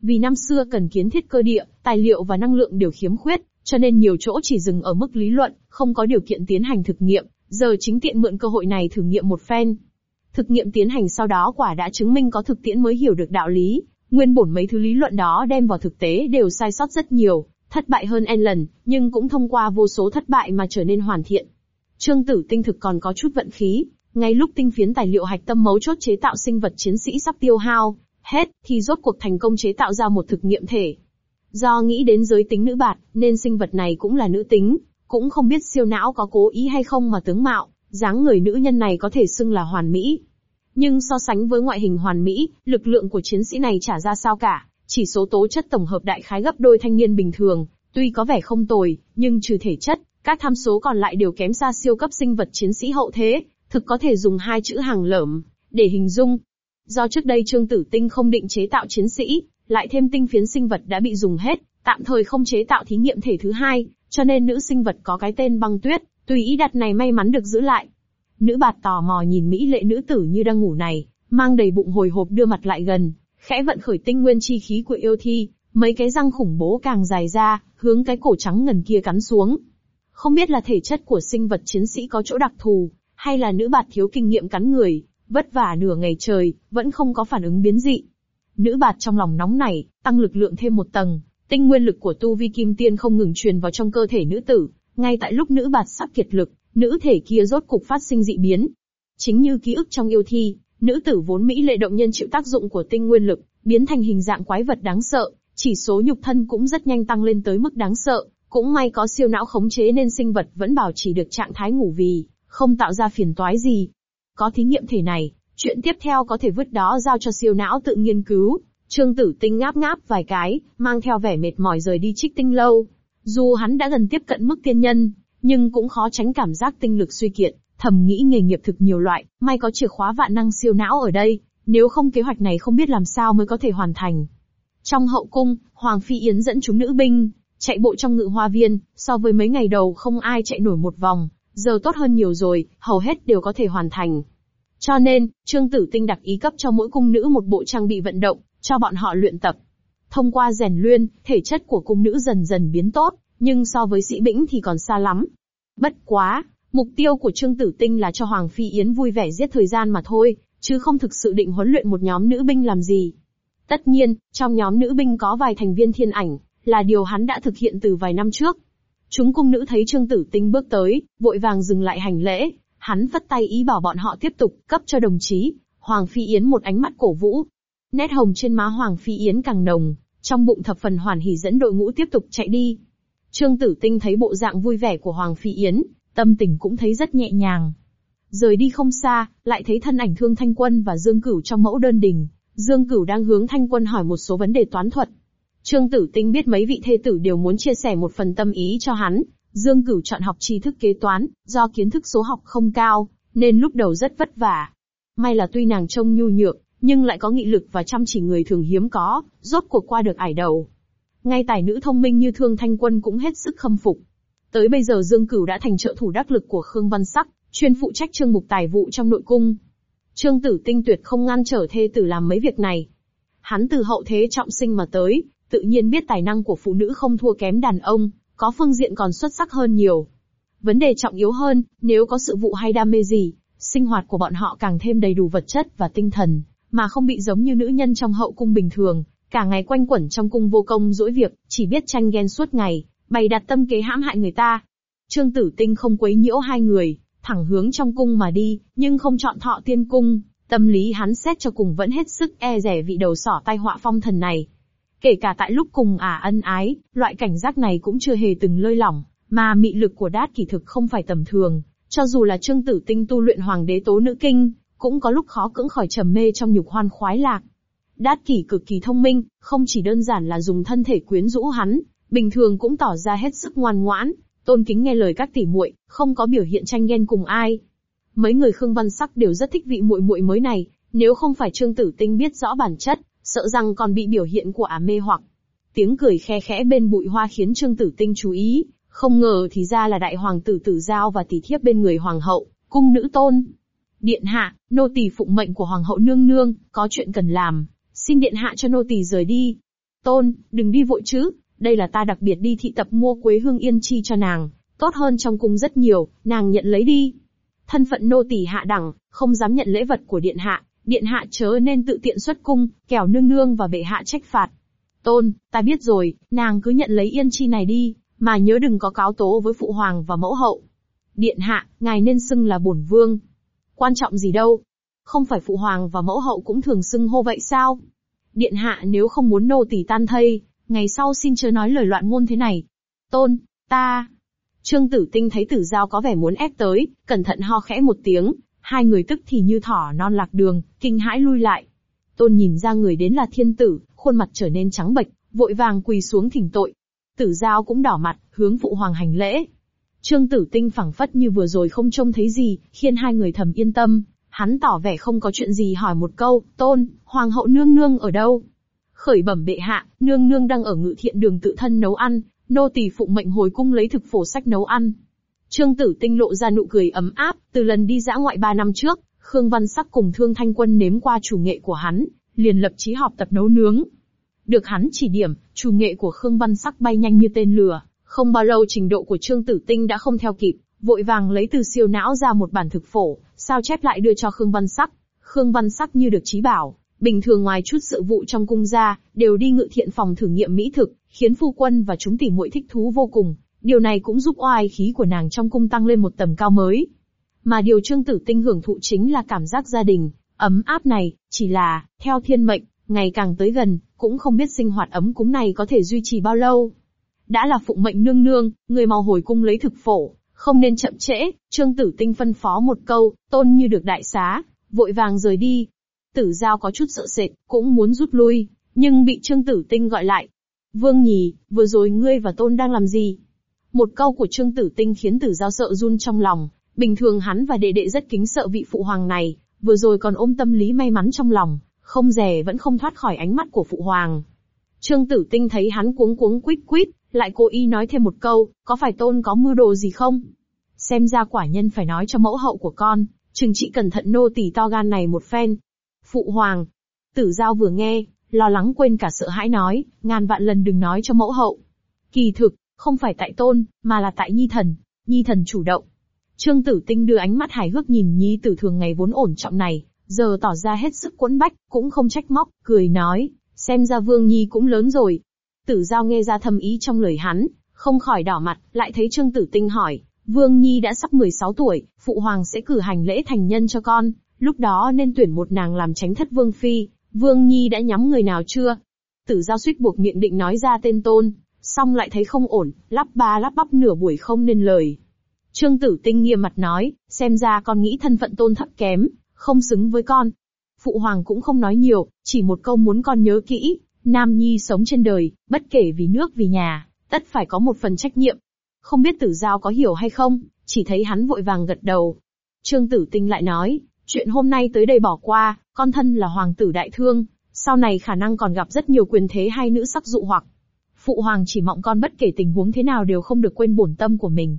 Vì năm xưa cần kiến thiết cơ địa, tài liệu và năng lượng đều khiếm khuyết, cho nên nhiều chỗ chỉ dừng ở mức lý luận, không có điều kiện tiến hành thực nghiệm, giờ chính tiện mượn cơ hội này thử nghiệm một phen. Thực nghiệm tiến hành sau đó quả đã chứng minh có thực tiễn mới hiểu được đạo lý, nguyên bổn mấy thứ lý luận đó đem vào thực tế đều sai sót rất nhiều, thất bại hơn n lần, nhưng cũng thông qua vô số thất bại mà trở nên hoàn thiện. Trương Tử Tinh thực còn có chút vận khí, ngay lúc tinh phiến tài liệu hạch tâm mấu chốt chế tạo sinh vật chiến sĩ sắp tiêu hao, hết, thì rốt cuộc thành công chế tạo ra một thực nghiệm thể. Do nghĩ đến giới tính nữ bạt, nên sinh vật này cũng là nữ tính, cũng không biết siêu não có cố ý hay không mà tướng mạo, dáng người nữ nhân này có thể xưng là hoàn mỹ. Nhưng so sánh với ngoại hình hoàn mỹ, lực lượng của chiến sĩ này chả ra sao cả, chỉ số tố chất tổng hợp đại khái gấp đôi thanh niên bình thường, tuy có vẻ không tồi, nhưng trừ thể chất, các tham số còn lại đều kém xa siêu cấp sinh vật chiến sĩ hậu thế, thực có thể dùng hai chữ hàng lởm để hình dung. Do trước đây Trương Tử Tinh không định chế tạo chiến sĩ, lại thêm tinh phiến sinh vật đã bị dùng hết, tạm thời không chế tạo thí nghiệm thể thứ hai, cho nên nữ sinh vật có cái tên băng tuyết, tùy ý đặt này may mắn được giữ lại. Nữ bạt tò mò nhìn mỹ lệ nữ tử như đang ngủ này, mang đầy bụng hồi hộp đưa mặt lại gần, khẽ vận khởi tinh nguyên chi khí của yêu thi, mấy cái răng khủng bố càng dài ra, hướng cái cổ trắng ngần kia cắn xuống. Không biết là thể chất của sinh vật chiến sĩ có chỗ đặc thù, hay là nữ bạt thiếu kinh nghiệm cắn người, vất vả nửa ngày trời, vẫn không có phản ứng biến dị. Nữ bạt trong lòng nóng này tăng lực lượng thêm một tầng, tinh nguyên lực của tu vi kim tiên không ngừng truyền vào trong cơ thể nữ tử, ngay tại lúc nữ bạt sắp kiệt lực, nữ thể kia rốt cục phát sinh dị biến. Chính như ký ức trong yêu thi, nữ tử vốn mỹ lệ động nhân chịu tác dụng của tinh nguyên lực, biến thành hình dạng quái vật đáng sợ, chỉ số nhục thân cũng rất nhanh tăng lên tới mức đáng sợ, cũng may có siêu não khống chế nên sinh vật vẫn bảo trì được trạng thái ngủ vì, không tạo ra phiền toái gì. Có thí nghiệm thể này, chuyện tiếp theo có thể vứt đó giao cho siêu não tự nghiên cứu. Trương Tử Tinh ngáp ngáp vài cái, mang theo vẻ mệt mỏi rời đi trích tinh lâu. Dù hắn đã gần tiếp cận mức tiên nhân, nhưng cũng khó tránh cảm giác tinh lực suy kiệt, thầm nghĩ nghề nghiệp thực nhiều loại, may có chìa khóa vạn năng siêu não ở đây, nếu không kế hoạch này không biết làm sao mới có thể hoàn thành. Trong hậu cung, Hoàng Phi Yến dẫn chúng nữ binh, chạy bộ trong ngự hoa viên, so với mấy ngày đầu không ai chạy nổi một vòng, giờ tốt hơn nhiều rồi, hầu hết đều có thể hoàn thành. Cho nên, Trương Tử Tinh đặc ý cấp cho mỗi cung nữ một bộ trang bị vận động, cho bọn họ luyện tập. Thông qua rèn luyện, thể chất của cung nữ dần dần biến tốt, nhưng so với sĩ bĩnh thì còn xa lắm. Bất quá, mục tiêu của Trương Tử Tinh là cho Hoàng Phi Yến vui vẻ giết thời gian mà thôi, chứ không thực sự định huấn luyện một nhóm nữ binh làm gì. Tất nhiên, trong nhóm nữ binh có vài thành viên thiên ảnh, là điều hắn đã thực hiện từ vài năm trước. Chúng cung nữ thấy Trương Tử Tinh bước tới, vội vàng dừng lại hành lễ, hắn phất tay ý bảo bọn họ tiếp tục, cấp cho đồng chí, Hoàng Phi Yến một ánh mắt cổ vũ. Nét hồng trên má Hoàng Phi Yến càng nồng, trong bụng thập phần hoàn hỉ dẫn đội ngũ tiếp tục chạy đi. Trương Tử Tinh thấy bộ dạng vui vẻ của Hoàng Phi Yến, tâm tình cũng thấy rất nhẹ nhàng. Rời đi không xa, lại thấy thân ảnh Thương Thanh Quân và Dương Cửu trong mẫu đơn đình. Dương Cửu đang hướng Thanh Quân hỏi một số vấn đề toán thuật. Trương Tử Tinh biết mấy vị thê tử đều muốn chia sẻ một phần tâm ý cho hắn. Dương Cửu chọn học tri thức kế toán, do kiến thức số học không cao, nên lúc đầu rất vất vả. May là tuy nàng trông nhu nhược, nhưng lại có nghị lực và chăm chỉ người thường hiếm có, rốt cuộc qua được ải đầu. Ngay tài nữ thông minh như Thương Thanh Quân cũng hết sức khâm phục. Tới bây giờ Dương Cửu đã thành trợ thủ đắc lực của Khương Văn Sắc, chuyên phụ trách chương mục tài vụ trong nội cung. Trương Tử Tinh tuyệt không ngăn trở thê tử làm mấy việc này. Hắn từ hậu thế trọng sinh mà tới, tự nhiên biết tài năng của phụ nữ không thua kém đàn ông, có phương diện còn xuất sắc hơn nhiều. Vấn đề trọng yếu hơn, nếu có sự vụ hay đam mê gì, sinh hoạt của bọn họ càng thêm đầy đủ vật chất và tinh thần, mà không bị giống như nữ nhân trong hậu cung bình thường, cả ngày quanh quẩn trong cung vô công dỗi việc, chỉ biết tranh ghen suốt ngày, bày đặt tâm kế hãm hại người ta. Trương Tử Tinh không quấy nhiễu hai người, thẳng hướng trong cung mà đi, nhưng không chọn thọ tiên cung, tâm lý hắn xét cho cùng vẫn hết sức e rẻ vị đầu sỏ tai họa phong thần này. Kể cả tại lúc cùng ả ân ái, loại cảnh giác này cũng chưa hề từng lơi lỏng, mà mị lực của đát kỳ thực không phải tầm thường, cho dù là trương tử tinh tu luyện hoàng đế tố nữ kinh, cũng có lúc khó cưỡng khỏi trầm mê trong nhục hoan khoái lạc. Đát kỷ cực kỳ thông minh, không chỉ đơn giản là dùng thân thể quyến rũ hắn, bình thường cũng tỏ ra hết sức ngoan ngoãn, tôn kính nghe lời các tỷ muội, không có biểu hiện tranh ghen cùng ai. Mấy người Khương Văn Sắc đều rất thích vị muội muội mới này, nếu không phải Trương Tử Tinh biết rõ bản chất, sợ rằng còn bị biểu hiện của ả mê hoặc. Tiếng cười khe khẽ bên bụi hoa khiến Trương Tử Tinh chú ý, không ngờ thì ra là đại hoàng tử Tử Giao và tỷ thiếp bên người hoàng hậu, cung nữ tôn. Điện hạ, nô tỳ phụng mệnh của hoàng hậu nương nương, có chuyện cần làm, xin điện hạ cho nô tỳ rời đi. Tôn, đừng đi vội chứ, đây là ta đặc biệt đi thị tập mua quế hương yên chi cho nàng, tốt hơn trong cung rất nhiều, nàng nhận lấy đi. Thân phận nô tỳ hạ đẳng, không dám nhận lễ vật của điện hạ, điện hạ chớ nên tự tiện xuất cung, kẻo nương nương và bệ hạ trách phạt. Tôn, ta biết rồi, nàng cứ nhận lấy yên chi này đi, mà nhớ đừng có cáo tố với phụ hoàng và mẫu hậu. Điện hạ, ngài nên xưng là bổn vương. Quan trọng gì đâu. Không phải phụ hoàng và mẫu hậu cũng thường xưng hô vậy sao? Điện hạ nếu không muốn nô tỳ tan thây, Ngày sau xin chớ nói lời loạn ngôn thế này. Tôn, ta. Trương Tử Tinh thấy Tử Giao có vẻ muốn ép tới, cẩn thận ho khẽ một tiếng, hai người tức thì như thỏ non lạc đường, kinh hãi lui lại. Tôn nhìn ra người đến là thiên tử, khuôn mặt trở nên trắng bệch, vội vàng quỳ xuống thỉnh tội. Tử Giao cũng đỏ mặt, hướng phụ hoàng hành lễ. Trương Tử Tinh phẳng phất như vừa rồi không trông thấy gì, khiến hai người thầm yên tâm. Hắn tỏ vẻ không có chuyện gì hỏi một câu, tôn, hoàng hậu nương nương ở đâu? Khởi bẩm bệ hạ, nương nương đang ở ngự thiện đường tự thân nấu ăn, nô tỳ phụng mệnh hồi cung lấy thực phổ sách nấu ăn. Trương Tử Tinh lộ ra nụ cười ấm áp, từ lần đi dã ngoại ba năm trước, Khương Văn Sắc cùng Thương Thanh Quân nếm qua chủ nghệ của hắn, liền lập chí họp tập nấu nướng. Được hắn chỉ điểm, chủ nghệ của Khương Văn Sắc bay nhanh như tên lửa, không bao lâu trình độ của Trương Tử Tinh đã không theo kịp, vội vàng lấy từ siêu não ra một bản thực phổ, sao chép lại đưa cho Khương Văn Sắc. Khương Văn Sắc như được trí bảo, bình thường ngoài chút sự vụ trong cung ra, đều đi ngự thiện phòng thử nghiệm mỹ thực, khiến phu quân và chúng tỷ muội thích thú vô cùng. Điều này cũng giúp oai khí của nàng trong cung tăng lên một tầm cao mới. Mà điều Trương Tử Tinh hưởng thụ chính là cảm giác gia đình, ấm áp này, chỉ là, theo thiên mệnh, ngày càng tới gần, cũng không biết sinh hoạt ấm cúng này có thể duy trì bao lâu. Đã là phụng mệnh nương nương, người mau hồi cung lấy thực phổ, không nên chậm trễ, Trương Tử Tinh phân phó một câu, tôn như được đại xá, vội vàng rời đi. Tử Giao có chút sợ sệt, cũng muốn rút lui, nhưng bị Trương Tử Tinh gọi lại. Vương Nhì, vừa rồi ngươi và tôn đang làm gì? Một câu của Trương Tử Tinh khiến Tử Giao sợ run trong lòng, bình thường hắn và đệ đệ rất kính sợ vị phụ hoàng này, vừa rồi còn ôm tâm lý may mắn trong lòng, không rè vẫn không thoát khỏi ánh mắt của phụ hoàng. Trương Tử Tinh thấy hắn cuống cuống quýt quýt, lại cố ý nói thêm một câu, có phải tôn có mưu đồ gì không? Xem ra quả nhân phải nói cho mẫu hậu của con, chừng trị cẩn thận nô tỳ to gan này một phen. Phụ hoàng. Tử giao vừa nghe, lo lắng quên cả sợ hãi nói, ngàn vạn lần đừng nói cho mẫu hậu. Kỳ thực, không phải tại tôn, mà là tại nhi thần. Nhi thần chủ động. Trương tử tinh đưa ánh mắt hài hước nhìn nhi tử thường ngày vốn ổn trọng này, giờ tỏ ra hết sức cuốn bách, cũng không trách móc, cười nói, xem ra vương nhi cũng lớn rồi, Tử Giao nghe ra thâm ý trong lời hắn, không khỏi đỏ mặt, lại thấy Trương Tử Tinh hỏi, Vương Nhi đã sắp 16 tuổi, Phụ Hoàng sẽ cử hành lễ thành nhân cho con, lúc đó nên tuyển một nàng làm tránh thất Vương Phi, Vương Nhi đã nhắm người nào chưa? Tử Giao suýt buộc miệng định nói ra tên tôn, xong lại thấy không ổn, lắp ba lắp bắp nửa buổi không nên lời. Trương Tử Tinh nghiêm mặt nói, xem ra con nghĩ thân phận tôn thấp kém, không xứng với con. Phụ Hoàng cũng không nói nhiều, chỉ một câu muốn con nhớ kỹ, Nam Nhi sống trên đời, bất kể vì nước vì nhà, tất phải có một phần trách nhiệm. Không biết tử giao có hiểu hay không, chỉ thấy hắn vội vàng gật đầu. Trương Tử Tinh lại nói, chuyện hôm nay tới đây bỏ qua, con thân là hoàng tử đại thương, sau này khả năng còn gặp rất nhiều quyền thế hay nữ sắc dụ hoặc. Phụ hoàng chỉ mong con bất kể tình huống thế nào đều không được quên bổn tâm của mình.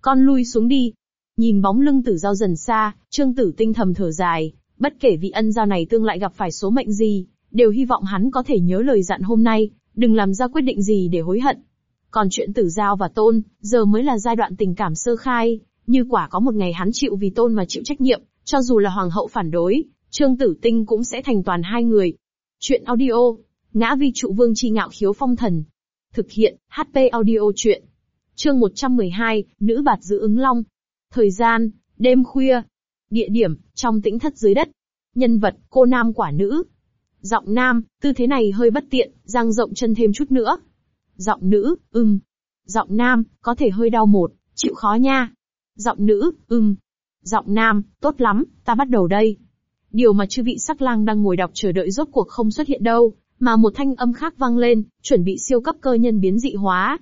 Con lui xuống đi. Nhìn bóng lưng tử giao dần xa, Trương Tử Tinh thầm thở dài, bất kể vị ân giao này tương lại gặp phải số mệnh gì, đều hy vọng hắn có thể nhớ lời dặn hôm nay, đừng làm ra quyết định gì để hối hận. Còn chuyện tử giao và tôn, giờ mới là giai đoạn tình cảm sơ khai, như quả có một ngày hắn chịu vì tôn mà chịu trách nhiệm, cho dù là hoàng hậu phản đối, trương tử tinh cũng sẽ thành toàn hai người. Chuyện audio, ngã vi trụ vương chi ngạo khiếu phong thần. Thực hiện, HP audio chuyện. Chương 112, nữ bạt giữ ứng long. Thời gian, đêm khuya. Địa điểm, trong tĩnh thất dưới đất. Nhân vật, cô nam quả nữ, Giọng nam, tư thế này hơi bất tiện, giang rộng chân thêm chút nữa. Giọng nữ, ừm. Giọng nam, có thể hơi đau một, chịu khó nha. Giọng nữ, ừm. Giọng nam, tốt lắm, ta bắt đầu đây. Điều mà chư vị sắc lang đang ngồi đọc chờ đợi rốt cuộc không xuất hiện đâu, mà một thanh âm khác vang lên, chuẩn bị siêu cấp cơ nhân biến dị hóa.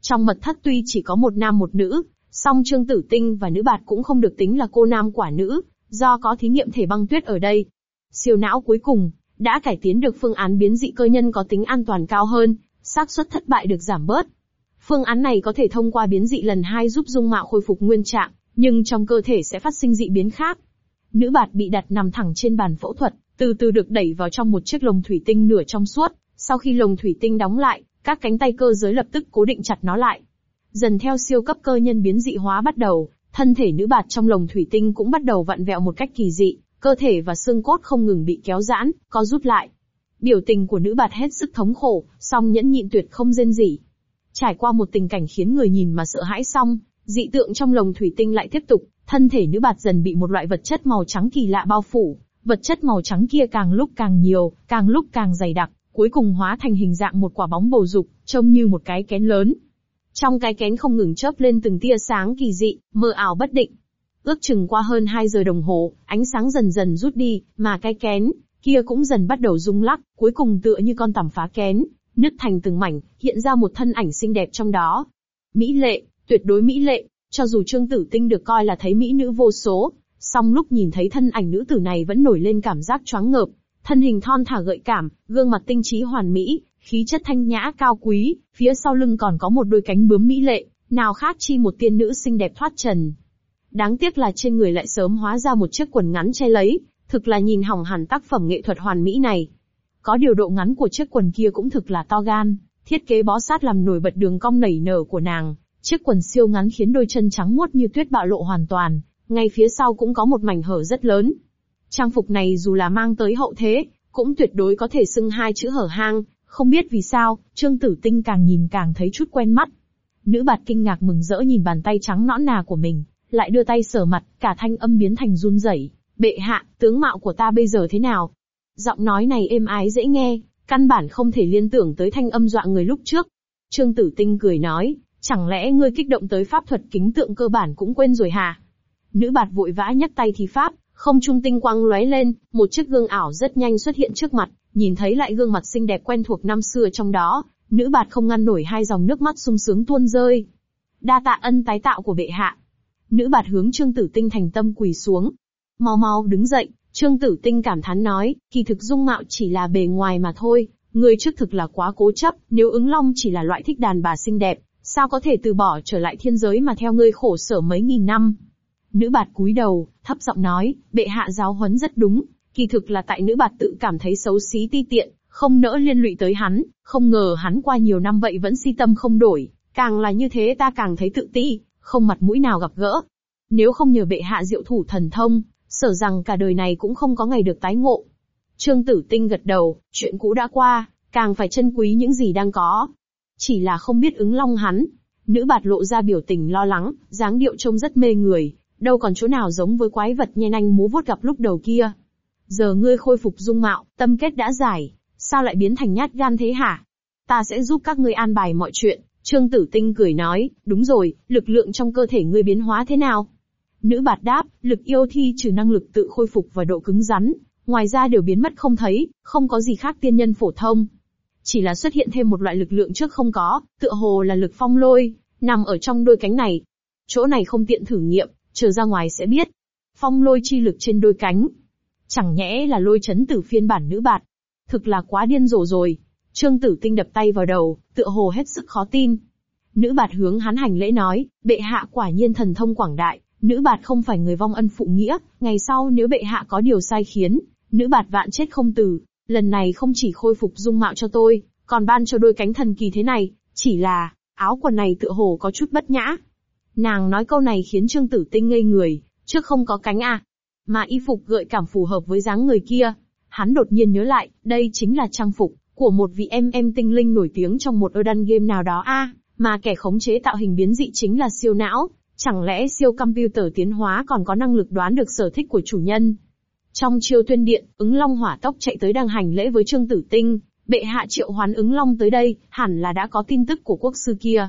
Trong mật thất tuy chỉ có một nam một nữ, song Trương Tử Tinh và nữ bạt cũng không được tính là cô nam quả nữ, do có thí nghiệm thể băng tuyết ở đây. Siêu não cuối cùng, đã cải tiến được phương án biến dị cơ nhân có tính an toàn cao hơn, xác suất thất bại được giảm bớt. Phương án này có thể thông qua biến dị lần hai giúp dung mạo khôi phục nguyên trạng, nhưng trong cơ thể sẽ phát sinh dị biến khác. Nữ bạt bị đặt nằm thẳng trên bàn phẫu thuật, từ từ được đẩy vào trong một chiếc lồng thủy tinh nửa trong suốt, sau khi lồng thủy tinh đóng lại, các cánh tay cơ giới lập tức cố định chặt nó lại. Dần theo siêu cấp cơ nhân biến dị hóa bắt đầu, thân thể nữ bạt trong lồng thủy tinh cũng bắt đầu vặn vẹo một cách kỳ dị, cơ thể và xương cốt không ngừng bị kéo giãn, co rút lại. Biểu tình của nữ bạt hết sức thống khổ, song nhẫn nhịn tuyệt không rên rỉ. Trải qua một tình cảnh khiến người nhìn mà sợ hãi xong, dị tượng trong lồng thủy tinh lại tiếp tục, thân thể nữ bạt dần bị một loại vật chất màu trắng kỳ lạ bao phủ, vật chất màu trắng kia càng lúc càng nhiều, càng lúc càng dày đặc, cuối cùng hóa thành hình dạng một quả bóng bầu dục, trông như một cái kén lớn. Trong cái kén không ngừng chớp lên từng tia sáng kỳ dị, mơ ảo bất định. Ước chừng qua hơn 2 giờ đồng hồ, ánh sáng dần dần rút đi, mà cái kén kia cũng dần bắt đầu rung lắc, cuối cùng tựa như con tằm phá kén, nứt thành từng mảnh, hiện ra một thân ảnh xinh đẹp trong đó. Mỹ lệ, tuyệt đối mỹ lệ, cho dù Trương Tử Tinh được coi là thấy mỹ nữ vô số, song lúc nhìn thấy thân ảnh nữ tử này vẫn nổi lên cảm giác choáng ngợp, thân hình thon thả gợi cảm, gương mặt tinh trí hoàn mỹ, khí chất thanh nhã cao quý, phía sau lưng còn có một đôi cánh bướm mỹ lệ, nào khác chi một tiên nữ xinh đẹp thoát trần. Đáng tiếc là trên người lại sớm hóa ra một chiếc quần ngắn che lấy, thực là nhìn hỏng hẳn tác phẩm nghệ thuật hoàn mỹ này. Có điều độ ngắn của chiếc quần kia cũng thực là to gan, thiết kế bó sát làm nổi bật đường cong nảy nở của nàng. Chiếc quần siêu ngắn khiến đôi chân trắng muốt như tuyết bạo lộ hoàn toàn, ngay phía sau cũng có một mảnh hở rất lớn. Trang phục này dù là mang tới hậu thế, cũng tuyệt đối có thể xưng hai chữ hở hang, không biết vì sao, Trương Tử Tinh càng nhìn càng thấy chút quen mắt. Nữ bạt kinh ngạc mừng rỡ nhìn bàn tay trắng nõn nà của mình, lại đưa tay sờ mặt, cả thanh âm biến thành run rẩy. Bệ hạ, tướng mạo của ta bây giờ thế nào? Giọng nói này êm ái dễ nghe, căn bản không thể liên tưởng tới thanh âm dọa người lúc trước. Trương Tử Tinh cười nói, chẳng lẽ ngươi kích động tới pháp thuật kính tượng cơ bản cũng quên rồi hả? Nữ bạt vội vã nhấc tay thi pháp, không trung tinh quang lóe lên, một chiếc gương ảo rất nhanh xuất hiện trước mặt, nhìn thấy lại gương mặt xinh đẹp quen thuộc năm xưa trong đó, nữ bạt không ngăn nổi hai dòng nước mắt sung sướng tuôn rơi. Đa tạ ân tái tạo của bệ hạ. Nữ bạt hướng Trương Tử Tinh thành tâm quỳ xuống. Mau mau đứng dậy, Trương Tử Tinh cảm thán nói, kỳ thực dung mạo chỉ là bề ngoài mà thôi, người trước thực là quá cố chấp, nếu ứng long chỉ là loại thích đàn bà xinh đẹp, sao có thể từ bỏ trở lại thiên giới mà theo ngươi khổ sở mấy nghìn năm. Nữ bạt cúi đầu, thấp giọng nói, bệ hạ giáo huấn rất đúng, kỳ thực là tại nữ bạt tự cảm thấy xấu xí ti tiện, không nỡ liên lụy tới hắn, không ngờ hắn qua nhiều năm vậy vẫn si tâm không đổi, càng là như thế ta càng thấy tự ti, không mặt mũi nào gặp gỡ. Nếu không nhờ bệ hạ diệu thủ thần thông, sở rằng cả đời này cũng không có ngày được tái ngộ. Trương Tử Tinh gật đầu, chuyện cũ đã qua, càng phải trân quý những gì đang có. Chỉ là không biết ứng long hắn. Nữ bạt lộ ra biểu tình lo lắng, dáng điệu trông rất mê người, đâu còn chỗ nào giống với quái vật nhen anh múa vuốt gặp lúc đầu kia. Giờ ngươi khôi phục dung mạo, tâm kết đã giải, sao lại biến thành nhát gan thế hả? Ta sẽ giúp các ngươi an bài mọi chuyện. Trương Tử Tinh cười nói, đúng rồi, lực lượng trong cơ thể ngươi biến hóa thế nào? Nữ bạt đáp, lực yêu thi trừ năng lực tự khôi phục và độ cứng rắn, ngoài ra đều biến mất không thấy, không có gì khác tiên nhân phổ thông. Chỉ là xuất hiện thêm một loại lực lượng trước không có, tựa hồ là lực phong lôi, nằm ở trong đôi cánh này. Chỗ này không tiện thử nghiệm, chờ ra ngoài sẽ biết. Phong lôi chi lực trên đôi cánh. Chẳng nhẽ là lôi chấn tử phiên bản nữ bạt. Thực là quá điên rồ rồi. Trương tử tinh đập tay vào đầu, tựa hồ hết sức khó tin. Nữ bạt hướng hắn hành lễ nói, bệ hạ quả nhiên thần thông quảng đại, nữ bạt không phải người vong ân phụ nghĩa, ngày sau nếu bệ hạ có điều sai khiến, nữ bạt vạn chết không từ, lần này không chỉ khôi phục dung mạo cho tôi, còn ban cho đôi cánh thần kỳ thế này, chỉ là, áo quần này tựa hồ có chút bất nhã, Nàng nói câu này khiến Trương Tử Tinh ngây người, trước không có cánh à. Mà y phục gợi cảm phù hợp với dáng người kia. Hắn đột nhiên nhớ lại, đây chính là trang phục của một vị em em tinh linh nổi tiếng trong một Erdan game nào đó a, mà kẻ khống chế tạo hình biến dị chính là siêu não, chẳng lẽ siêu computer tiến hóa còn có năng lực đoán được sở thích của chủ nhân? Trong chiêu tuyên điện, ứng long hỏa tốc chạy tới đang hành lễ với Trương Tử Tinh, bệ hạ triệu hoán ứng long tới đây, hẳn là đã có tin tức của quốc sư kia.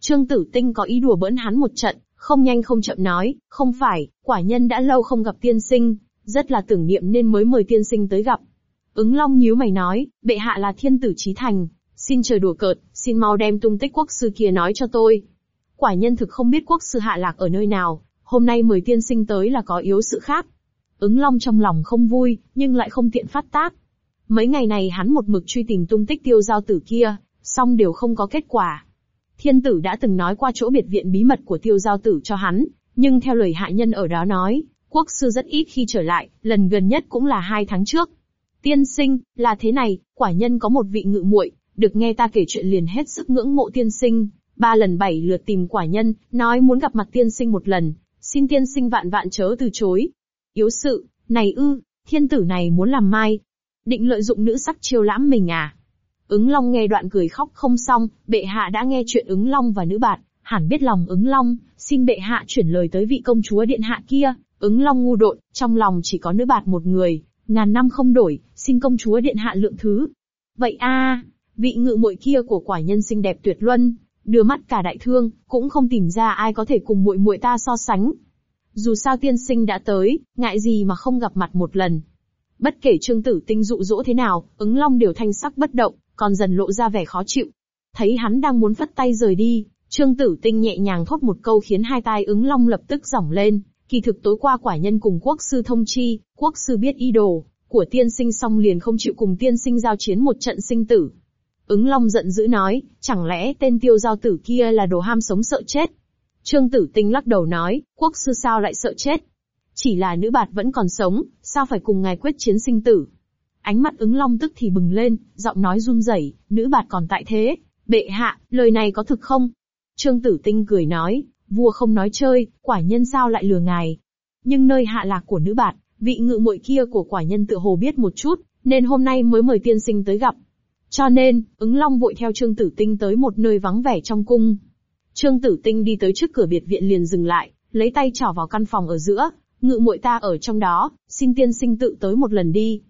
Trương Tử Tinh có ý đùa bỡn hắn một trận, không nhanh không chậm nói, không phải, quả nhân đã lâu không gặp tiên sinh, rất là tưởng niệm nên mới mời tiên sinh tới gặp. Ứng Long nhíu mày nói, bệ hạ là thiên tử trí thành, xin chờ đùa cợt, xin mau đem tung tích quốc sư kia nói cho tôi. Quả nhân thực không biết quốc sư hạ lạc ở nơi nào, hôm nay mời tiên sinh tới là có yếu sự khác. Ứng Long trong lòng không vui, nhưng lại không tiện phát tác. Mấy ngày này hắn một mực truy tìm tung tích tiêu giao tử kia, song đều không có kết quả. Thiên tử đã từng nói qua chỗ biệt viện bí mật của tiêu giao tử cho hắn, nhưng theo lời hạ nhân ở đó nói, quốc sư rất ít khi trở lại, lần gần nhất cũng là hai tháng trước. Tiên sinh, là thế này, quả nhân có một vị ngự muội, được nghe ta kể chuyện liền hết sức ngưỡng mộ tiên sinh, ba lần bảy lượt tìm quả nhân, nói muốn gặp mặt tiên sinh một lần, xin tiên sinh vạn vạn chớ từ chối. Yếu sự, này ư, thiên tử này muốn làm mai. Định lợi dụng nữ sắc chiêu lãm mình à? Ứng Long nghe đoạn cười khóc không xong, bệ hạ đã nghe chuyện ứng Long và nữ bạt, hẳn biết lòng ứng Long, xin bệ hạ chuyển lời tới vị công chúa điện hạ kia, ứng Long ngu độn, trong lòng chỉ có nữ bạt một người, ngàn năm không đổi, xin công chúa điện hạ lượng thứ. Vậy a, vị ngự muội kia của quả nhân xinh đẹp tuyệt luân, đưa mắt cả đại thương, cũng không tìm ra ai có thể cùng muội muội ta so sánh. Dù sao tiên sinh đã tới, ngại gì mà không gặp mặt một lần. Bất kể Trương Tử Tinh dụ dỗ thế nào, ứng long đều thanh sắc bất động, còn dần lộ ra vẻ khó chịu. Thấy hắn đang muốn phất tay rời đi, Trương Tử Tinh nhẹ nhàng thốt một câu khiến hai tai ứng long lập tức giỏng lên. Kỳ thực tối qua quả nhân cùng quốc sư thông chi, quốc sư biết ý đồ của tiên sinh xong liền không chịu cùng tiên sinh giao chiến một trận sinh tử. Ứng long giận dữ nói, chẳng lẽ tên tiêu giao tử kia là đồ ham sống sợ chết? Trương Tử Tinh lắc đầu nói, quốc sư sao lại sợ chết? Chỉ là nữ bạt vẫn còn sống, sao phải cùng ngài quyết chiến sinh tử? Ánh mắt ứng long tức thì bừng lên, giọng nói run rẩy, nữ bạt còn tại thế. Bệ hạ, lời này có thực không? Trương Tử Tinh cười nói, vua không nói chơi, quả nhân sao lại lừa ngài. Nhưng nơi hạ lạc của nữ bạt, vị ngự muội kia của quả nhân tự hồ biết một chút, nên hôm nay mới mời tiên sinh tới gặp. Cho nên, ứng long vội theo Trương Tử Tinh tới một nơi vắng vẻ trong cung. Trương Tử Tinh đi tới trước cửa biệt viện liền dừng lại, lấy tay trỏ vào căn phòng ở giữa, ngự muội ta ở trong đó, xin tiên sinh tự tới một lần đi.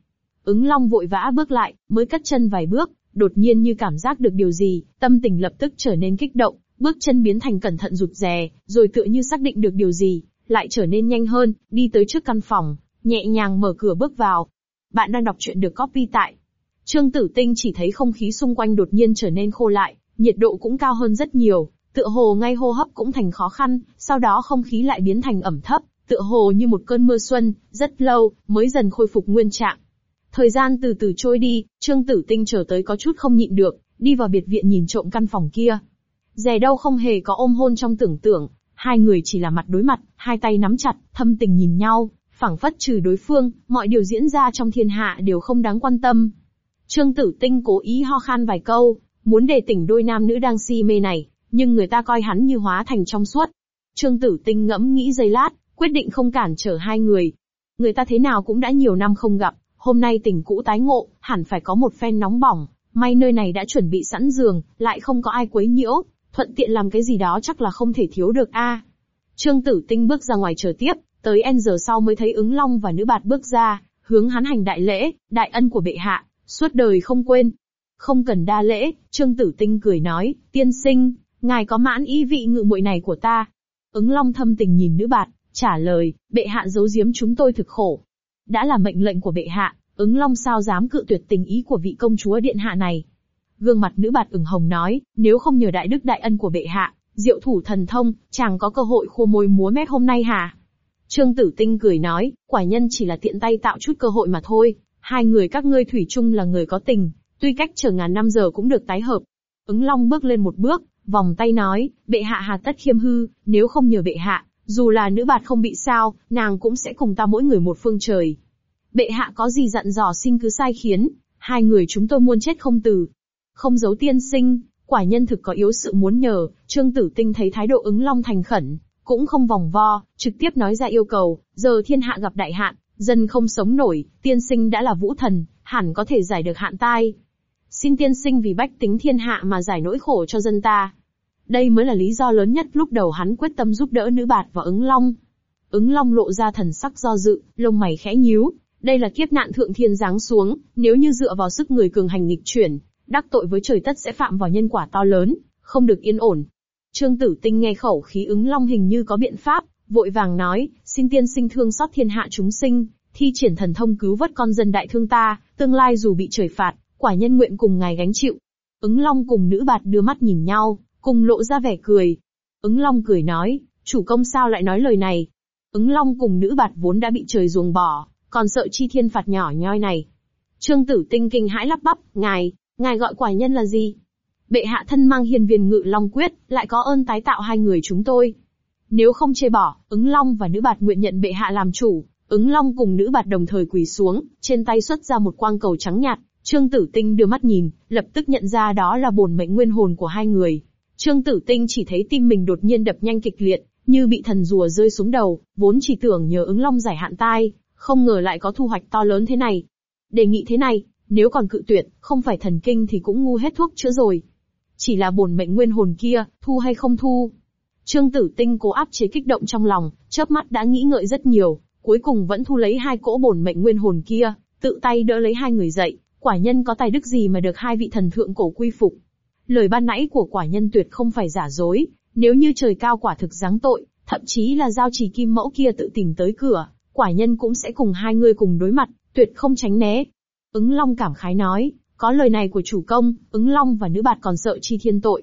Ứng long vội vã bước lại, mới cất chân vài bước, đột nhiên như cảm giác được điều gì, tâm tình lập tức trở nên kích động, bước chân biến thành cẩn thận rụt rè, rồi tựa như xác định được điều gì, lại trở nên nhanh hơn, đi tới trước căn phòng, nhẹ nhàng mở cửa bước vào. Bạn đang đọc chuyện được copy tại. Trương Tử Tinh chỉ thấy không khí xung quanh đột nhiên trở nên khô lại, nhiệt độ cũng cao hơn rất nhiều, tựa hồ ngay hô hấp cũng thành khó khăn, sau đó không khí lại biến thành ẩm thấp, tựa hồ như một cơn mưa xuân, rất lâu, mới dần khôi phục nguyên trạng. Thời gian từ từ trôi đi, Trương Tử Tinh chờ tới có chút không nhịn được, đi vào biệt viện nhìn trộm căn phòng kia. Rẻ đâu không hề có ôm hôn trong tưởng tượng, hai người chỉ là mặt đối mặt, hai tay nắm chặt, thâm tình nhìn nhau, phảng phất trừ đối phương, mọi điều diễn ra trong thiên hạ đều không đáng quan tâm. Trương Tử Tinh cố ý ho khan vài câu, muốn để tỉnh đôi nam nữ đang si mê này, nhưng người ta coi hắn như hóa thành trong suốt. Trương Tử Tinh ngẫm nghĩ giây lát, quyết định không cản trở hai người. Người ta thế nào cũng đã nhiều năm không gặp, hôm nay tình cũ tái ngộ, hẳn phải có một phen nóng bỏng, may nơi này đã chuẩn bị sẵn giường, lại không có ai quấy nhiễu, thuận tiện làm cái gì đó chắc là không thể thiếu được a. Trương Tử Tinh bước ra ngoài chờ tiếp, tới N giờ sau mới thấy ứng long và nữ bạt bước ra, hướng hắn hành đại lễ, đại ân của bệ hạ, suốt đời không quên. Không cần đa lễ, Trương Tử Tinh cười nói, tiên sinh, ngài có mãn ý vị ngự muội này của ta. Ứng long thâm tình nhìn nữ bạt, trả lời, bệ hạ giấu giếm chúng tôi thực khổ. Đã là mệnh lệnh của bệ hạ, ứng long sao dám cự tuyệt tình ý của vị công chúa điện hạ này. Gương mặt nữ bạt ửng hồng nói, nếu không nhờ đại đức đại ân của bệ hạ, diệu thủ thần thông, chàng có cơ hội khua môi múa mép hôm nay hả? Trương Tử Tinh cười nói, quả nhân chỉ là tiện tay tạo chút cơ hội mà thôi, hai người các ngươi thủy chung là người có tình, tuy cách chờ ngàn năm giờ cũng được tái hợp. Ứng Long bước lên một bước, vòng tay nói, bệ hạ hà tất khiêm hư, nếu không nhờ bệ hạ, dù là nữ bạt không bị sao, nàng cũng sẽ cùng ta mỗi người một phương trời. Bệ hạ có gì dặn dò xin cứ sai khiến, hai người chúng tôi muốn chết không từ. Không giấu tiên sinh, quả nhân thực có yếu sự muốn nhờ, Trương Tử Tinh thấy thái độ ứng long thành khẩn, cũng không vòng vo, trực tiếp nói ra yêu cầu, giờ thiên hạ gặp đại hạn, dân không sống nổi, tiên sinh đã là vũ thần, hẳn có thể giải được hạn tai. Xin tiên sinh vì bách tính thiên hạ mà giải nỗi khổ cho dân ta. Đây mới là lý do lớn nhất lúc đầu hắn quyết tâm giúp đỡ nữ bạt và ứng long. Ứng long lộ ra thần sắc do dự, lông mày khẽ nhíu. Đây là kiếp nạn thượng thiên giáng xuống, nếu như dựa vào sức người cường hành nghịch chuyển, đắc tội với trời tất sẽ phạm vào nhân quả to lớn, không được yên ổn. Trương Tử Tinh nghe khẩu khí ứng long hình như có biện pháp, vội vàng nói, xin tiên sinh thương xót thiên hạ chúng sinh, thi triển thần thông cứu vớt con dân đại thương ta, tương lai dù bị trời phạt, quả nhân nguyện cùng ngài gánh chịu. Ứng long cùng nữ bạt đưa mắt nhìn nhau, cùng lộ ra vẻ cười. Ứng long cười nói, chủ công sao lại nói lời này? Ứng long cùng nữ bạt vốn đã bị trời ruồng bỏ, còn sợ chi thiên phạt nhỏ nhoi này. Trương tử tinh kinh hãi lắp bắp, ngài, ngài gọi quả nhân là gì? Bệ hạ thân mang hiền viên ngự long quyết, lại có ơn tái tạo hai người chúng tôi. Nếu không chê bỏ, ứng long và nữ bạt nguyện nhận bệ hạ làm chủ, ứng long cùng nữ bạt đồng thời quỳ xuống, trên tay xuất ra một quang cầu trắng nhạt, Trương Tử Tinh đưa mắt nhìn, lập tức nhận ra đó là bổn mệnh nguyên hồn của hai người. Trương Tử Tinh chỉ thấy tim mình đột nhiên đập nhanh kịch liệt, như bị thần rùa rơi xuống đầu, vốn chỉ tưởng nhờ ứng long giải hạn tai, không ngờ lại có thu hoạch to lớn thế này. Đề nghị thế này, nếu còn cự tuyệt, không phải thần kinh thì cũng ngu hết thuốc chữa rồi. Chỉ là bổn mệnh nguyên hồn kia, thu hay không thu? Trương Tử Tinh cố áp chế kích động trong lòng, chớp mắt đã nghĩ ngợi rất nhiều, cuối cùng vẫn thu lấy hai cỗ bổn mệnh nguyên hồn kia, tự tay đỡ lấy hai người dậy, quả nhân có tài đức gì mà được hai vị thần thượng cổ quy phục. Lời ban nãy của quả nhân tuyệt không phải giả dối, nếu như trời cao quả thực giáng tội, thậm chí là giao trì kim mẫu kia tự tìm tới cửa, quả nhân cũng sẽ cùng hai người cùng đối mặt, tuyệt không tránh né. Ứng Long cảm khái nói, có lời này của chủ công, ứng Long và nữ bạt còn sợ chi thiên tội.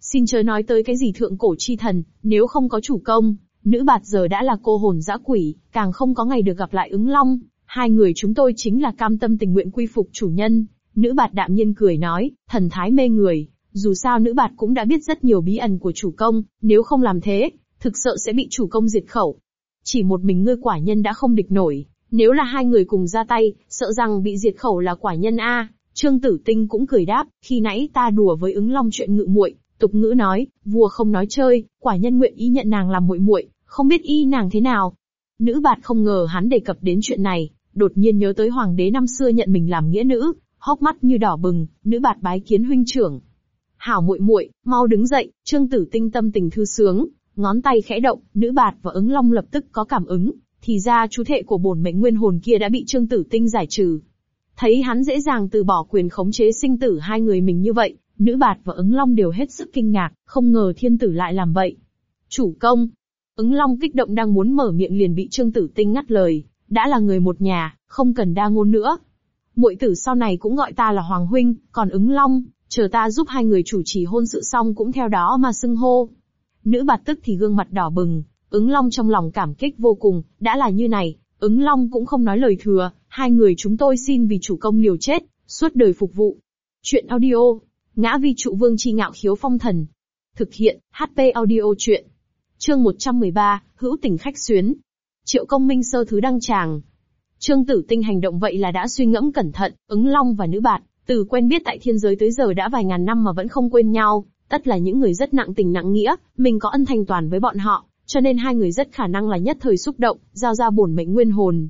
Xin chớ nói tới cái gì thượng cổ chi thần, nếu không có chủ công, nữ bạt giờ đã là cô hồn dã quỷ, càng không có ngày được gặp lại ứng Long, hai người chúng tôi chính là cam tâm tình nguyện quy phục chủ nhân. Nữ bạt đạm nhiên cười nói, thần thái mê người, dù sao nữ bạt cũng đã biết rất nhiều bí ẩn của chủ công, nếu không làm thế, thực sợ sẽ bị chủ công diệt khẩu. Chỉ một mình ngươi quả nhân đã không địch nổi, nếu là hai người cùng ra tay, sợ rằng bị diệt khẩu là quả nhân A. Trương Tử Tinh cũng cười đáp, khi nãy ta đùa với ứng long chuyện ngự muội, tục ngữ nói, vua không nói chơi, quả nhân nguyện ý nhận nàng làm muội muội, không biết y nàng thế nào. Nữ bạt không ngờ hắn đề cập đến chuyện này, đột nhiên nhớ tới hoàng đế năm xưa nhận mình làm nghĩa nữ, hốc mắt như đỏ bừng, nữ bạt bái kiến huynh trưởng. Hảo muội muội, mau đứng dậy, Trương Tử Tinh tâm tình thư sướng, ngón tay khẽ động, nữ bạt và ứng long lập tức có cảm ứng, thì ra chú thệ của bổn mệnh nguyên hồn kia đã bị Trương Tử Tinh giải trừ. Thấy hắn dễ dàng từ bỏ quyền khống chế sinh tử hai người mình như vậy, nữ bạt và ứng long đều hết sức kinh ngạc, không ngờ thiên tử lại làm vậy. Chủ công, ứng long kích động đang muốn mở miệng liền bị Trương Tử Tinh ngắt lời, đã là người một nhà, không cần đa ngôn nữa. Muội tử sau này cũng gọi ta là Hoàng Huynh, còn ứng long, chờ ta giúp hai người chủ trì hôn sự xong cũng theo đó mà xưng hô. Nữ bạt tức thì gương mặt đỏ bừng, ứng long trong lòng cảm kích vô cùng, đã là như này, ứng long cũng không nói lời thừa, hai người chúng tôi xin vì chủ công liều chết, suốt đời phục vụ. Chuyện audio, ngã vi trụ vương chi ngạo khiếu phong thần. Thực hiện, HP audio chuyện. Chương 113, hữu tình khách xuyến. Triệu công minh sơ thứ đăng tràng. Trương tử tinh hành động vậy là đã suy ngẫm cẩn thận, ứng long và nữ bạt, từ quen biết tại thiên giới tới giờ đã vài ngàn năm mà vẫn không quên nhau, tất là những người rất nặng tình nặng nghĩa, mình có ân thành toàn với bọn họ, cho nên hai người rất khả năng là nhất thời xúc động, giao ra bổn mệnh nguyên hồn.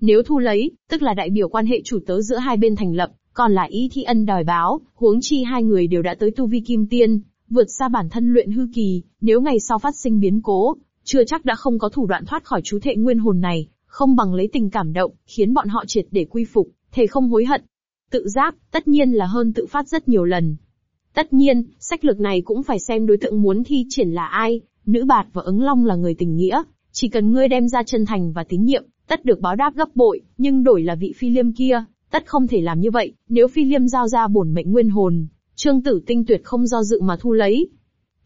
Nếu thu lấy, tức là đại biểu quan hệ chủ tớ giữa hai bên thành lập, còn là ý thi ân đòi báo, huống chi hai người đều đã tới tu vi kim tiên, vượt xa bản thân luyện hư kỳ, nếu ngày sau phát sinh biến cố, chưa chắc đã không có thủ đoạn thoát khỏi chú thệ nguyên hồn này, không bằng lấy tình cảm động, khiến bọn họ triệt để quy phục, thề không hối hận. Tự giác, tất nhiên là hơn tự phát rất nhiều lần. Tất nhiên, sách lược này cũng phải xem đối tượng muốn thi triển là ai, nữ bạt và ứng long là người tình nghĩa, chỉ cần ngươi đem ra chân thành và tín nhiệm, tất được báo đáp gấp bội, nhưng đổi là vị phi liêm kia, tất không thể làm như vậy, nếu phi liêm giao ra bổn mệnh nguyên hồn, trương tử tinh tuyệt không do dự mà thu lấy.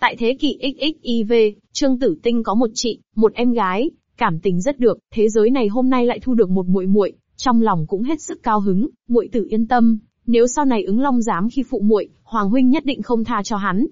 Tại thế kỷ XXIV, trương tử tinh có một chị, một em gái, cảm tình rất được, thế giới này hôm nay lại thu được một muội muội, trong lòng cũng hết sức cao hứng, muội tử yên tâm, nếu sau này ứng long dám khi phụ muội, hoàng huynh nhất định không tha cho hắn.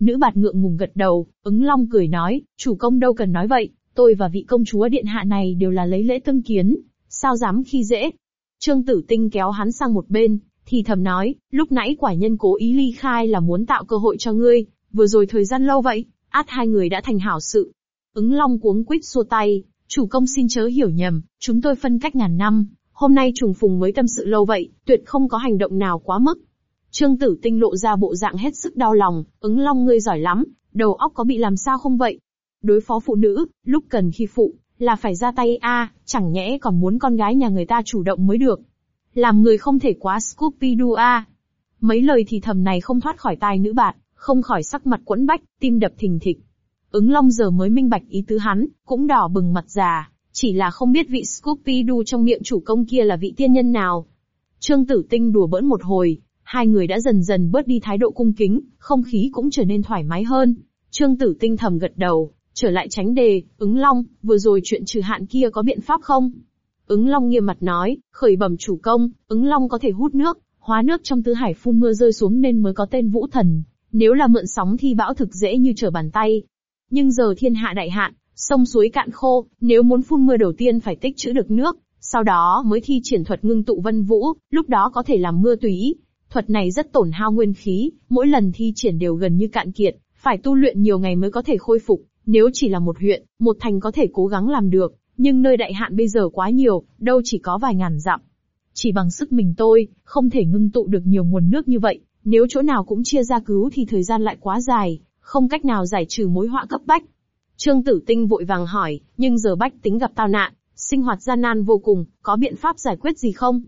Nữ bạt ngượng ngùng gật đầu, ứng long cười nói, chủ công đâu cần nói vậy, tôi và vị công chúa điện hạ này đều là lấy lễ tương kiến, sao dám khi dễ. Trương tử tinh kéo hắn sang một bên, thì thầm nói, lúc nãy quả nhân cố ý ly khai là muốn tạo cơ hội cho ngươi, vừa rồi thời gian lâu vậy, át hai người đã thành hảo sự. Ứng long cuống quýt xua tay, chủ công xin chớ hiểu nhầm, chúng tôi phân cách ngàn năm, hôm nay trùng phùng mới tâm sự lâu vậy, tuyệt không có hành động nào quá mức. Trương Tử Tinh lộ ra bộ dạng hết sức đau lòng, ứng long ngươi giỏi lắm, đầu óc có bị làm sao không vậy? Đối phó phụ nữ, lúc cần khi phụ, là phải ra tay a, chẳng nhẽ còn muốn con gái nhà người ta chủ động mới được. Làm người không thể quá Scooby-Doo a. Mấy lời thì thầm này không thoát khỏi tai nữ bạn, không khỏi sắc mặt quẫn bách, tim đập thình thịch. Ứng long giờ mới minh bạch ý tứ hắn, cũng đỏ bừng mặt già, chỉ là không biết vị Scooby-Doo trong miệng chủ công kia là vị tiên nhân nào. Trương Tử Tinh đùa bỡn một hồi, hai người đã dần dần bớt đi thái độ cung kính, không khí cũng trở nên thoải mái hơn. Trương Tử Tinh thầm gật đầu, trở lại tránh đề, ứng long, vừa rồi chuyện trừ hạn kia có biện pháp không? Ứng long nghiêm mặt nói, khởi bẩm chủ công, ứng long có thể hút nước, hóa nước trong tứ hải phun mưa rơi xuống nên mới có tên vũ thần. Nếu là mượn sóng thì bão thực dễ như trở bàn tay. Nhưng giờ thiên hạ đại hạn, sông suối cạn khô, nếu muốn phun mưa đầu tiên phải tích trữ được nước, sau đó mới thi triển thuật ngưng tụ vân vũ, lúc đó có thể làm mưa tùy ý. Thuật này rất tổn hao nguyên khí, mỗi lần thi triển đều gần như cạn kiệt, phải tu luyện nhiều ngày mới có thể khôi phục, nếu chỉ là một huyện, một thành có thể cố gắng làm được, nhưng nơi đại hạn bây giờ quá nhiều, đâu chỉ có vài ngàn dặm. Chỉ bằng sức mình tôi, không thể ngưng tụ được nhiều nguồn nước như vậy, nếu chỗ nào cũng chia ra cứu thì thời gian lại quá dài, không cách nào giải trừ mối họa cấp bách. Trương Tử Tinh vội vàng hỏi, nhưng giờ bách tính gặp tao nạn, sinh hoạt gian nan vô cùng, có biện pháp giải quyết gì không?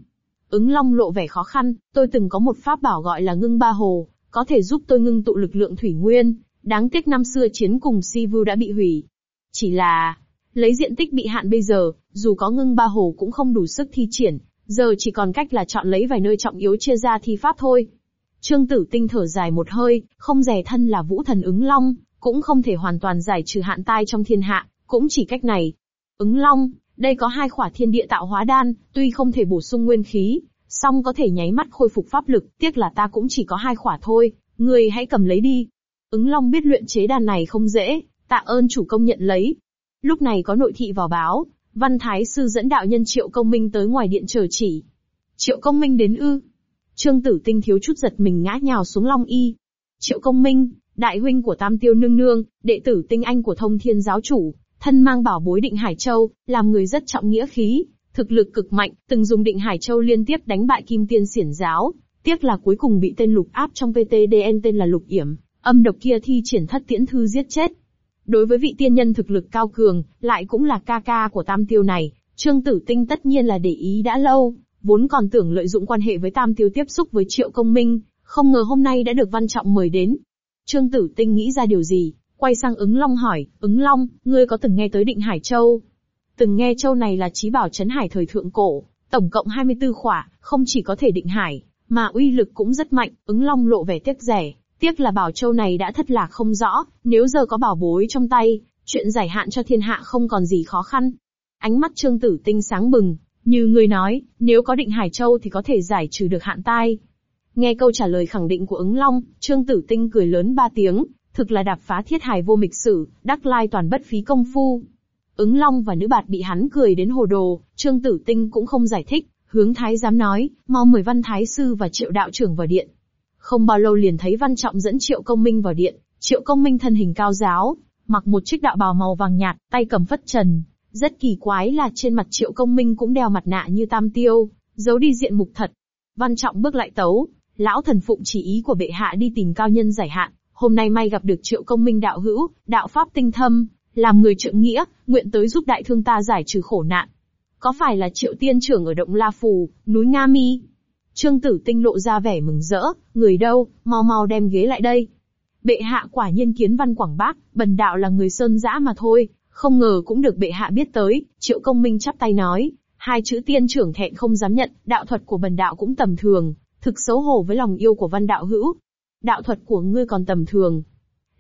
Ứng Long lộ vẻ khó khăn, tôi từng có một pháp bảo gọi là ngưng ba hồ, có thể giúp tôi ngưng tụ lực lượng thủy nguyên, đáng tiếc năm xưa chiến cùng Sivu đã bị hủy. Chỉ là, lấy diện tích bị hạn bây giờ, dù có ngưng ba hồ cũng không đủ sức thi triển, giờ chỉ còn cách là chọn lấy vài nơi trọng yếu chia ra thi pháp thôi. Trương Tử Tinh thở dài một hơi, không rẻ thân là vũ thần ứng long, cũng không thể hoàn toàn giải trừ hạn tai trong thiên hạ, cũng chỉ cách này. Ứng long, đây có hai khỏa thiên địa tạo hóa đan, tuy không thể bổ sung nguyên khí, song có thể nháy mắt khôi phục pháp lực, tiếc là ta cũng chỉ có hai khỏa thôi, người hãy cầm lấy đi. Ứng long biết luyện chế đan này không dễ, tạ ơn chủ công nhận lấy. Lúc này có nội thị vào báo, văn thái sư dẫn đạo nhân triệu công minh tới ngoài điện chờ chỉ. Triệu công minh đến ư. Trương tử tinh thiếu chút giật mình ngã nhào xuống long y. Triệu công minh, đại huynh của tam tiêu nương nương, đệ tử tinh anh của thông thiên giáo chủ, thân mang bảo bối định Hải Châu, làm người rất trọng nghĩa khí, thực lực cực mạnh, từng dùng định Hải Châu liên tiếp đánh bại Kim Tiên xiển giáo, tiếc là cuối cùng bị tên lục áp trong VTDN tên là lục yểm, âm độc kia thi triển thất tiễn thư giết chết. Đối với vị tiên nhân thực lực cao cường, lại cũng là ca ca của tam tiêu này, Trương Tử Tinh tất nhiên là để ý đã lâu, vốn còn tưởng lợi dụng quan hệ với tam tiêu tiếp xúc với Triệu Công Minh, không ngờ hôm nay đã được Văn Trọng mời đến. Trương Tử Tinh nghĩ ra điều gì, Quay sang ứng long hỏi, ứng long, ngươi có từng nghe tới định Hải Châu? Từng nghe châu này là trí bảo chấn hải thời thượng cổ, tổng cộng 24 khỏa, không chỉ có thể định hải, mà uy lực cũng rất mạnh, ứng long lộ vẻ tiếc rẻ. Tiếc là bảo châu này đã thất lạc không rõ, nếu giờ có bảo bối trong tay, chuyện giải hạn cho thiên hạ không còn gì khó khăn. Ánh mắt trương tử tinh sáng bừng, như người nói, nếu có định Hải Châu thì có thể giải trừ được hạn tai. Nghe câu trả lời khẳng định của ứng long, trương tử tinh cười lớn ba tiếng, thực là đạp phá thiết hài vô mịch sử, đắc lai toàn bất phí công phu. Ứng Long và nữ bạt bị hắn cười đến hồ đồ, Trương Tử Tinh cũng không giải thích, hướng thái giám nói, mau mời văn thái sư và triệu đạo trưởng vào điện. Không bao lâu liền thấy văn trọng dẫn triệu công minh vào điện, triệu công minh thân hình cao giáo, mặc một chiếc đạo bào màu vàng nhạt, tay cầm phất trần. Rất kỳ quái là trên mặt triệu công minh cũng đeo mặt nạ như tam tiêu, giấu đi diện mục thật. Văn trọng bước lại tấu, lão thần phụng chỉ ý của bệ hạ đi tìm cao nhân giải hạn, Hôm nay may gặp được triệu công minh đạo hữu, đạo pháp tinh thâm, làm người trượng nghĩa, nguyện tới giúp đại thương ta giải trừ khổ nạn. Có phải là triệu tiên trưởng ở động La Phù, núi Nga Mi? Trương tử tinh lộ ra vẻ mừng rỡ, người đâu, mau mau đem ghế lại đây. Bệ hạ quả nhiên kiến văn quảng bác, bần đạo là người sơn dã mà thôi, không ngờ cũng được bệ hạ biết tới, triệu công minh chắp tay nói, hai chữ tiên trưởng thẹn không dám nhận, đạo thuật của bần đạo cũng tầm thường, thực xấu hổ với lòng yêu của văn đạo hữu, đạo thuật của ngươi còn tầm thường.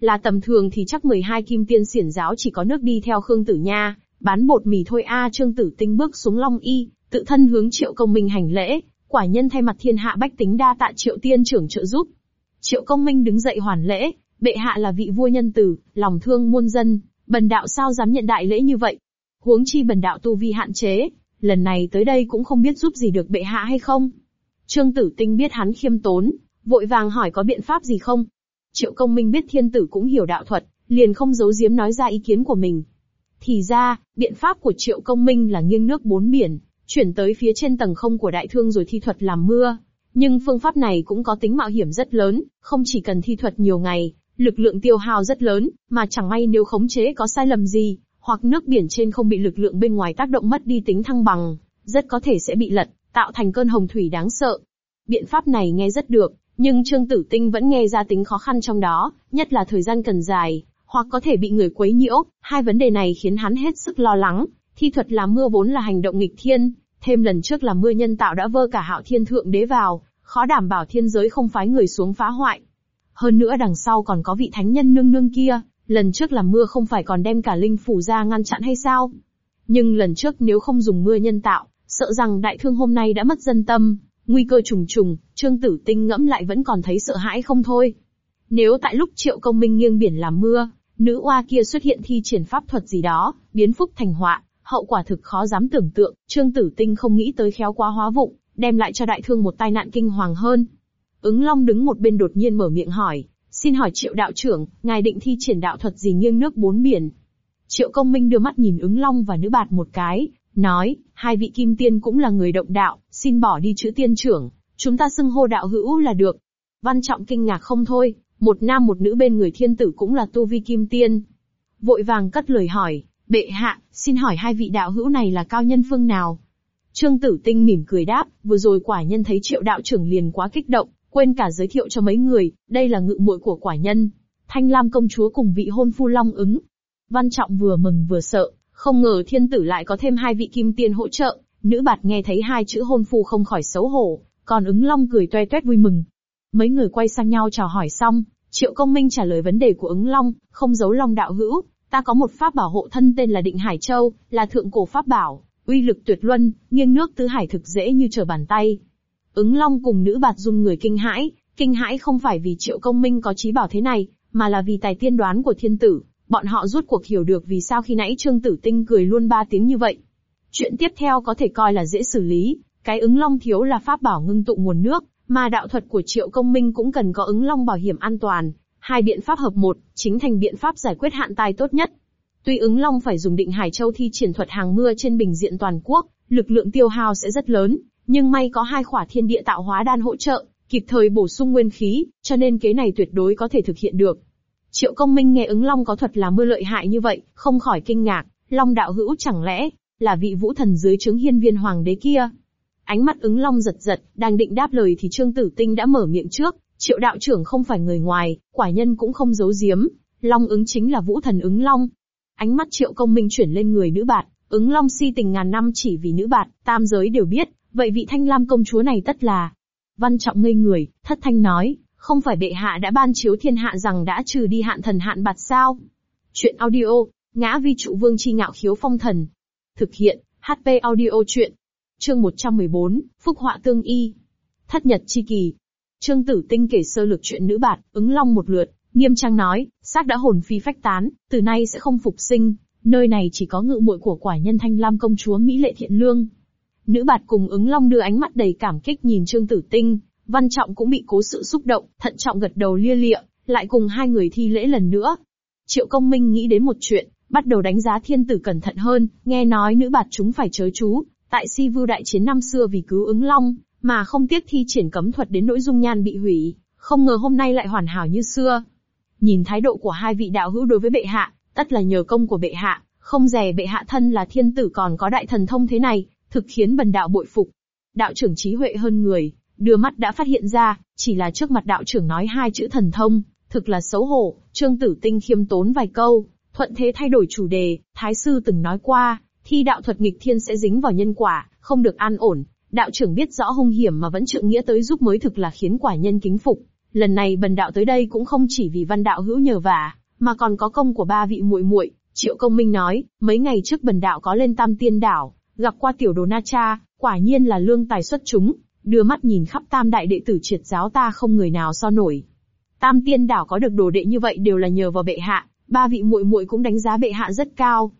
Là tầm thường thì chắc 12 kim tiên xiển giáo chỉ có nước đi theo Khương Tử Nha, bán bột mì thôi a Trương Tử Tinh bước xuống Long Y, tự thân hướng Triệu Công Minh hành lễ, quả nhân thay mặt thiên hạ bách tính đa tạ Triệu Tiên trưởng trợ giúp. Triệu Công Minh đứng dậy hoàn lễ, bệ hạ là vị vua nhân tử, lòng thương muôn dân, bần đạo sao dám nhận đại lễ như vậy? Huống chi bần đạo tu vi hạn chế, lần này tới đây cũng không biết giúp gì được bệ hạ hay không. Trương Tử Tinh biết hắn khiêm tốn, vội vàng hỏi có biện pháp gì không? Triệu công minh biết thiên tử cũng hiểu đạo thuật, liền không giấu giếm nói ra ý kiến của mình. Thì ra, biện pháp của triệu công minh là nghiêng nước bốn biển, chuyển tới phía trên tầng không của đại thương rồi thi thuật làm mưa. Nhưng phương pháp này cũng có tính mạo hiểm rất lớn, không chỉ cần thi thuật nhiều ngày, lực lượng tiêu hao rất lớn, mà chẳng may nếu khống chế có sai lầm gì, hoặc nước biển trên không bị lực lượng bên ngoài tác động mất đi tính thăng bằng, rất có thể sẽ bị lật, tạo thành cơn hồng thủy đáng sợ. Biện pháp này nghe rất được, nhưng Trương Tử Tinh vẫn nghe ra tính khó khăn trong đó, nhất là thời gian cần dài, hoặc có thể bị người quấy nhiễu, hai vấn đề này khiến hắn hết sức lo lắng. Thi thuật làm mưa vốn là hành động nghịch thiên, thêm lần trước là mưa nhân tạo đã vơ cả hạo thiên thượng đế vào, khó đảm bảo thiên giới không phái người xuống phá hoại. Hơn nữa đằng sau còn có vị thánh nhân nương nương kia, lần trước làm mưa không phải còn đem cả linh phủ ra ngăn chặn hay sao? Nhưng lần trước nếu không dùng mưa nhân tạo, sợ rằng đại thương hôm nay đã mất dân tâm, Nguy cơ trùng trùng, Trương Tử Tinh ngẫm lại vẫn còn thấy sợ hãi không thôi. Nếu tại lúc Triệu Công Minh nghiêng biển làm mưa, nữ oa kia xuất hiện thi triển pháp thuật gì đó, biến phúc thành họa, hậu quả thực khó dám tưởng tượng, Trương Tử Tinh không nghĩ tới khéo quá hóa vụng, đem lại cho đại thương một tai nạn kinh hoàng hơn. Ứng Long đứng một bên đột nhiên mở miệng hỏi, xin hỏi Triệu đạo trưởng, ngài định thi triển đạo thuật gì nghiêng nước bốn biển? Triệu Công Minh đưa mắt nhìn ứng Long và nữ bạt một cái, nói, hai vị kim tiên cũng là người động đạo, xin bỏ đi chữ tiên trưởng, chúng ta xưng hô đạo hữu là được. Văn trọng kinh ngạc không thôi, một nam một nữ bên người thiên tử cũng là tu vi kim tiên. Vội vàng cất lời hỏi, bệ hạ, xin hỏi hai vị đạo hữu này là cao nhân phương nào? Trương Tử Tinh mỉm cười đáp, vừa rồi quả nhân thấy triệu đạo trưởng liền quá kích động, quên cả giới thiệu cho mấy người, đây là ngự muội của quả nhân. Thanh Lam công chúa cùng vị hôn phu long ứng. Văn Trọng vừa mừng vừa sợ, không ngờ thiên tử lại có thêm hai vị kim tiên hỗ trợ, nữ bạt nghe thấy hai chữ hôn phu không khỏi xấu hổ, còn ứng long cười toe toét vui mừng. Mấy người quay sang nhau chào hỏi xong, Triệu Công Minh trả lời vấn đề của ứng long, không giấu long đạo hữu, ta có một pháp bảo hộ thân tên là Định Hải Châu, là thượng cổ pháp bảo, uy lực tuyệt luân, nghiêng nước tứ hải thực dễ như trở bàn tay. Ứng long cùng nữ bạt dung người kinh hãi, kinh hãi không phải vì Triệu Công Minh có trí bảo thế này, mà là vì tài tiên đoán của thiên tử, bọn họ rút cuộc hiểu được vì sao khi nãy Trương Tử Tinh cười luôn ba tiếng như vậy. Chuyện tiếp theo có thể coi là dễ xử lý, cái ứng long thiếu là pháp bảo ngưng tụ nguồn nước, mà đạo thuật của Triệu Công Minh cũng cần có ứng long bảo hiểm an toàn. Hai biện pháp hợp một, chính thành biện pháp giải quyết hạn tài tốt nhất. Tuy ứng long phải dùng định Hải Châu thi triển thuật hàng mưa trên bình diện toàn quốc, lực lượng tiêu hao sẽ rất lớn, nhưng may có hai khỏa thiên địa tạo hóa đan hỗ trợ, kịp thời bổ sung nguyên khí, cho nên kế này tuyệt đối có thể thực hiện được. Triệu công minh nghe ứng long có thuật là mưa lợi hại như vậy, không khỏi kinh ngạc, long đạo hữu chẳng lẽ, là vị vũ thần dưới trướng hiên viên hoàng đế kia. Ánh mắt ứng long giật giật, đang định đáp lời thì Trương Tử Tinh đã mở miệng trước, triệu đạo trưởng không phải người ngoài, quả nhân cũng không giấu giếm, long ứng chính là vũ thần ứng long. Ánh mắt triệu công minh chuyển lên người nữ bạt, ứng long si tình ngàn năm chỉ vì nữ bạt, tam giới đều biết, vậy vị thanh lam công chúa này tất là. Văn trọng ngây người, thất thanh nói, không phải bệ hạ đã ban chiếu thiên hạ rằng đã trừ đi hạn thần hạn bạt sao? Chuyện audio, ngã vi trụ vương chi ngạo khiếu phong thần. Thực hiện, HP audio chuyện. Chương 114, Phúc họa tương y. Thất nhật chi kỳ. Trương tử tinh kể sơ lược chuyện nữ bạt, ứng long một lượt, nghiêm trang nói, xác đã hồn phi phách tán, từ nay sẽ không phục sinh, nơi này chỉ có ngự muội của quả nhân thanh lam công chúa Mỹ lệ thiện lương. Nữ bạt cùng ứng long đưa ánh mắt đầy cảm kích nhìn Trương Tử Tinh, Văn Trọng cũng bị cố sự xúc động, thận trọng gật đầu lia lịa, lại cùng hai người thi lễ lần nữa. Triệu Công Minh nghĩ đến một chuyện, bắt đầu đánh giá thiên tử cẩn thận hơn, nghe nói nữ bạt chúng phải chớ chú, tại si vưu đại chiến năm xưa vì cứu ứng long, mà không tiếc thi triển cấm thuật đến nỗi dung nhan bị hủy, không ngờ hôm nay lại hoàn hảo như xưa. Nhìn thái độ của hai vị đạo hữu đối với bệ hạ, tất là nhờ công của bệ hạ, không rẻ bệ hạ thân là thiên tử còn có đại thần thông thế này, thực khiến bần đạo bội phục. Đạo trưởng trí huệ hơn người, đưa mắt đã phát hiện ra, chỉ là trước mặt đạo trưởng nói hai chữ thần thông, thực là xấu hổ, trương tử tinh khiêm tốn vài câu, thuận thế thay đổi chủ đề, thái sư từng nói qua, thi đạo thuật nghịch thiên sẽ dính vào nhân quả, không được an ổn, đạo trưởng biết rõ hung hiểm mà vẫn trượng nghĩa tới giúp mới thực là khiến quả nhân kính phục. Lần này bần đạo tới đây cũng không chỉ vì văn đạo hữu nhờ vả, mà còn có công của ba vị muội muội. Triệu Công Minh nói, mấy ngày trước bần đạo có lên Tam Tiên Đảo, gặp qua tiểu đồ Na Cha, quả nhiên là lương tài xuất chúng, đưa mắt nhìn khắp tam đại đệ tử triệt giáo ta không người nào so nổi. Tam tiên đảo có được đồ đệ như vậy đều là nhờ vào bệ hạ, ba vị muội muội cũng đánh giá bệ hạ rất cao.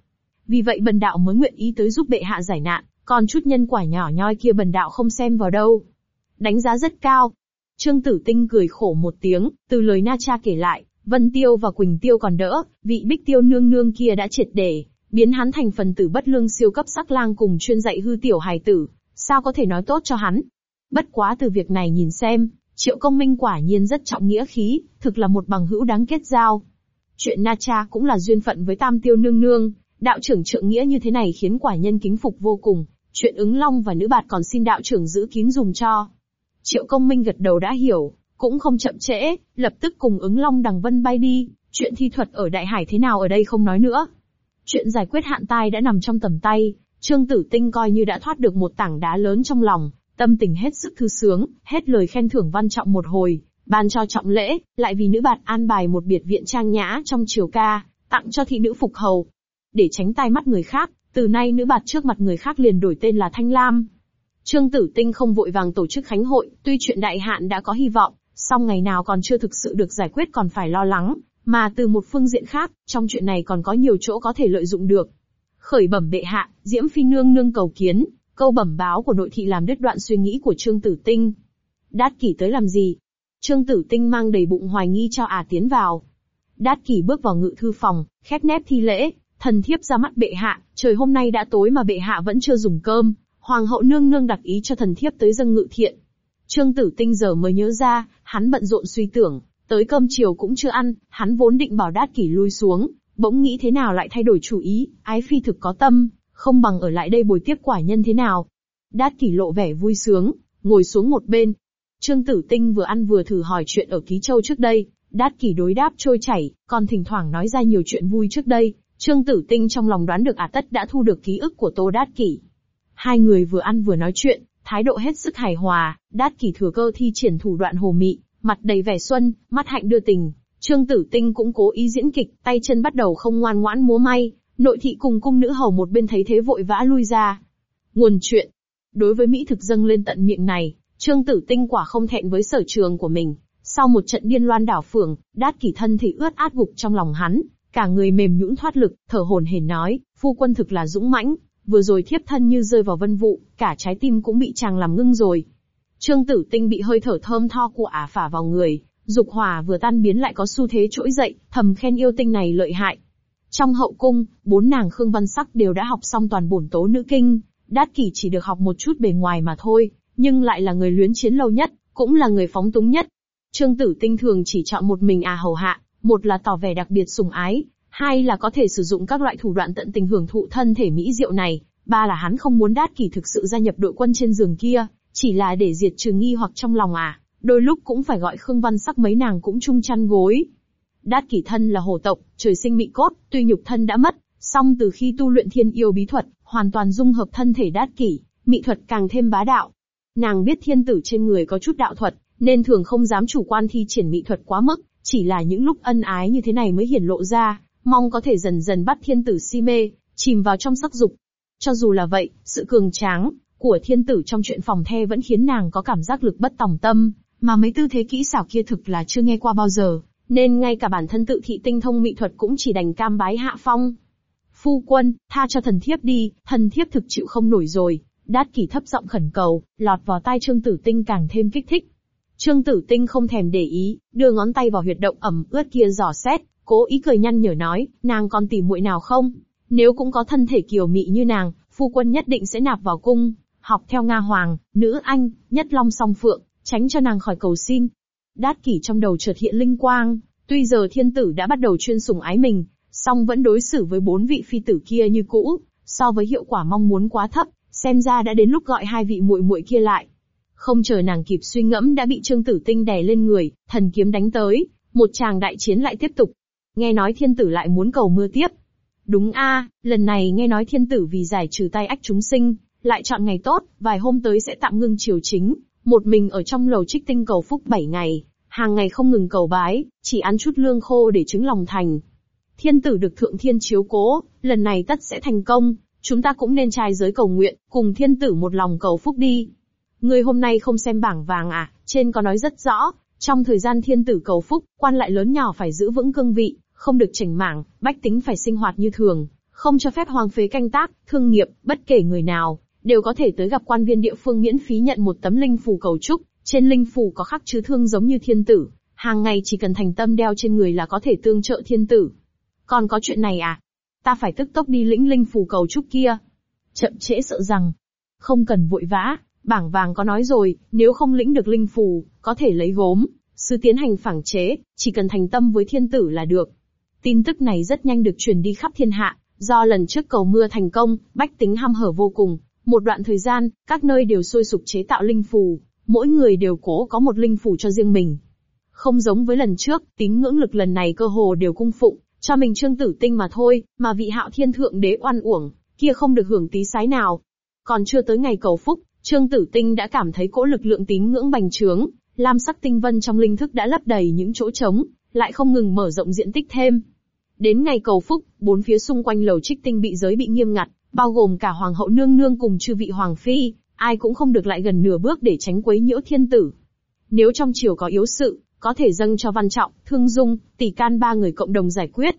Vì vậy bần đạo mới nguyện ý tới giúp bệ hạ giải nạn, còn chút nhân quả nhỏ nhoi kia bần đạo không xem vào đâu. Đánh giá rất cao. Trương Tử Tinh cười khổ một tiếng, từ lời Na Cha kể lại, Vân Tiêu và Quỳnh Tiêu còn đỡ, vị Bích Tiêu nương nương kia đã triệt để, biến hắn thành phần tử bất lương siêu cấp sắc lang cùng chuyên dạy hư tiểu hài tử, sao có thể nói tốt cho hắn, Bất quá từ việc này nhìn xem, Triệu Công Minh quả nhiên rất trọng nghĩa khí, thực là một bằng hữu đáng kết giao. Chuyện Na Cha cũng là duyên phận với Tam Tiêu Nương Nương, đạo trưởng trượng nghĩa như thế này khiến quả nhân kính phục vô cùng, chuyện ứng long và nữ bạt còn xin đạo trưởng giữ kín dùng cho. Triệu Công Minh gật đầu đã hiểu, cũng không chậm trễ, lập tức cùng ứng long đằng vân bay đi, chuyện thi thuật ở Đại Hải thế nào ở đây không nói nữa. Chuyện giải quyết hạn tai đã nằm trong tầm tay, Trương Tử Tinh coi như đã thoát được một tảng đá lớn trong lòng, Tâm tình hết sức thư sướng, hết lời khen thưởng văn trọng một hồi, ban cho trọng lễ, lại vì nữ bạt an bài một biệt viện trang nhã trong triều ca, tặng cho thị nữ phục hầu. Để tránh tai mắt người khác, từ nay nữ bạt trước mặt người khác liền đổi tên là Thanh Lam. Trương Tử Tinh không vội vàng tổ chức khánh hội, tuy chuyện đại hạn đã có hy vọng, song ngày nào còn chưa thực sự được giải quyết còn phải lo lắng, mà từ một phương diện khác, trong chuyện này còn có nhiều chỗ có thể lợi dụng được. Khởi bẩm bệ hạ, Diễm Phi nương nương cầu kiến, Câu bẩm báo của nội thị làm đứt đoạn suy nghĩ của Trương Tử Tinh. Đát kỷ tới làm gì? Trương Tử Tinh mang đầy bụng hoài nghi cho ả tiến vào. Đát kỷ bước vào ngự thư phòng, khép nép thi lễ, thần thiếp ra mắt bệ hạ, trời hôm nay đã tối mà bệ hạ vẫn chưa dùng cơm, hoàng hậu nương nương đặc ý cho thần thiếp tới dâng ngự thiện. Trương Tử Tinh giờ mới nhớ ra, hắn bận rộn suy tưởng, tới cơm chiều cũng chưa ăn, hắn vốn định bảo đát kỷ lui xuống, bỗng nghĩ thế nào lại thay đổi chủ ý, ái phi thực có tâm, không bằng ở lại đây bồi tiếp quả nhân thế nào. Đát kỷ lộ vẻ vui sướng, ngồi xuống một bên. Trương Tử Tinh vừa ăn vừa thử hỏi chuyện ở Ký Châu trước đây, Đát kỷ đối đáp trôi chảy, còn thỉnh thoảng nói ra nhiều chuyện vui trước đây. Trương Tử Tinh trong lòng đoán được à tất đã thu được ký ức của Tô Đát kỷ. Hai người vừa ăn vừa nói chuyện, thái độ hết sức hài hòa, Đát kỷ thừa cơ thi triển thủ đoạn hồ mị, mặt đầy vẻ xuân, mắt hạnh đưa tình. Trương Tử Tinh cũng cố ý diễn kịch, tay chân bắt đầu không ngoan ngoãn múa may, nội thị cùng cung nữ hầu một bên thấy thế vội vã lui ra. Nguồn chuyện. Đối với Mỹ thực dâng lên tận miệng này, Trương Tử Tinh quả không thẹn với sở trường của mình. Sau một trận điên loan đảo phường, đát kỷ thân thì ướt át gục trong lòng hắn, cả người mềm nhũn thoát lực, thở hổn hển nói, phu quân thực là dũng mãnh, vừa rồi thiếp thân như rơi vào vân vụ, cả trái tim cũng bị chàng làm ngưng rồi. Trương Tử Tinh bị hơi thở thơm tho của ả phả vào người, dục hỏa vừa tan biến lại có xu thế trỗi dậy, thầm khen yêu tinh này lợi hại. Trong hậu cung, bốn nàng Khương Văn Sắc đều đã học xong toàn bổn tố nữ kinh, Đát Kỷ chỉ được học một chút bề ngoài mà thôi, nhưng lại là người luyến chiến lâu nhất, cũng là người phóng túng nhất. Trương Tử Tinh thường chỉ chọn một mình à hầu hạ, một là tỏ vẻ đặc biệt sùng ái, hai là có thể sử dụng các loại thủ đoạn tận tình hưởng thụ thân thể mỹ diệu này, ba là hắn không muốn Đát Kỷ thực sự gia nhập đội quân trên giường kia, chỉ là để diệt trừ nghi hoặc trong lòng à, đôi lúc cũng phải gọi Khương Văn Sắc mấy nàng cũng chung chăn gối. Đát Kỷ thân là hồ tộc, trời sinh mị cốt, tuy nhục thân đã mất, song từ khi tu luyện thiên yêu bí thuật, hoàn toàn dung hợp thân thể Đát Kỷ, mị thuật càng thêm bá đạo. Nàng biết thiên tử trên người có chút đạo thuật, nên thường không dám chủ quan thi triển mị thuật quá mức, chỉ là những lúc ân ái như thế này mới hiển lộ ra, mong có thể dần dần bắt thiên tử si mê, chìm vào trong sắc dục. Cho dù là vậy, sự cường tráng của thiên tử trong chuyện phòng the vẫn khiến nàng có cảm giác lực bất tòng tâm, mà mấy tư thế kỹ xảo kia thực là chưa nghe qua bao giờ, nên ngay cả bản thân tự thị tinh thông mỹ thuật cũng chỉ đành cam bái hạ phong. Phu quân, tha cho thần thiếp đi, thần thiếp thực chịu không nổi rồi. Đát kỷ thấp giọng khẩn cầu, lọt vào tai Trương Tử Tinh càng thêm kích thích. Trương Tử Tinh không thèm để ý, đưa ngón tay vào huyệt động ẩm ướt kia dò xét, cố ý cười nhăn nhở nói, nàng còn tỉ muội nào không? Nếu cũng có thân thể kiều mị như nàng, phu quân nhất định sẽ nạp vào cung, học theo Nga Hoàng, nữ Anh, nhất long song phượng, tránh cho nàng khỏi cầu xin. Đát kỷ trong đầu chợt hiện linh quang, tuy giờ thiên tử đã bắt đầu chuyên sủng ái mình, song vẫn đối xử với bốn vị phi tử kia như cũ, so với hiệu quả mong muốn quá thấp, xem ra đã đến lúc gọi hai vị muội muội kia lại. Không chờ nàng kịp suy ngẫm đã bị Trương Tử Tinh đè lên người, thần kiếm đánh tới, một tràng đại chiến lại tiếp tục. Nghe nói thiên tử lại muốn cầu mưa tiếp. Đúng a, lần này nghe nói thiên tử vì giải trừ tay ách chúng sinh, lại chọn ngày tốt, vài hôm tới sẽ tạm ngưng triều chính, một mình ở trong lầu trích tinh cầu phúc 7 ngày, hàng ngày không ngừng cầu bái, chỉ ăn chút lương khô để chứng lòng thành. Thiên tử được thượng thiên chiếu cố, lần này tất sẽ thành công, chúng ta cũng nên trai giới cầu nguyện, cùng thiên tử một lòng cầu phúc đi. Người hôm nay không xem bảng vàng à, trên có nói rất rõ, trong thời gian thiên tử cầu phúc, quan lại lớn nhỏ phải giữ vững cương vị, không được chảnh mảng, bách tính phải sinh hoạt như thường, không cho phép hoàng phế canh tác, thương nghiệp, bất kể người nào, đều có thể tới gặp quan viên địa phương miễn phí nhận một tấm linh phù cầu chúc, trên linh phù có khắc chữ thương giống như thiên tử, hàng ngày chỉ cần thành tâm đeo trên người là có thể tương trợ thiên tử. Còn có chuyện này à? Ta phải tức tốc đi lĩnh linh phù cầu chúc kia. Chậm trễ sợ rằng, không cần vội vã, bảng vàng có nói rồi, nếu không lĩnh được linh phù, có thể lấy gốm, sư tiến hành phảng chế, chỉ cần thành tâm với thiên tử là được. Tin tức này rất nhanh được truyền đi khắp thiên hạ, do lần trước cầu mưa thành công, bách tính ham hở vô cùng, một đoạn thời gian, các nơi đều sôi sục chế tạo linh phù, mỗi người đều cố có một linh phù cho riêng mình. Không giống với lần trước, tín ngưỡng lực lần này cơ hồ đều cung phụng, cho mình trương tử tinh mà thôi, mà vị hạo thiên thượng đế oan uổng, kia không được hưởng tí sái nào. Còn chưa tới ngày cầu phúc, trương tử tinh đã cảm thấy cỗ lực lượng tín ngưỡng bành trướng, lam sắc tinh vân trong linh thức đã lấp đầy những chỗ trống, lại không ngừng mở rộng diện tích thêm. Đến ngày cầu phúc, bốn phía xung quanh lầu trích tinh bị giới bị nghiêm ngặt, bao gồm cả hoàng hậu nương nương cùng chư vị hoàng phi, ai cũng không được lại gần nửa bước để tránh quấy nhiễu thiên tử. Nếu trong triều có yếu sự, có thể dâng cho văn trọng, thương dung, tỷ can ba người cộng đồng giải quyết.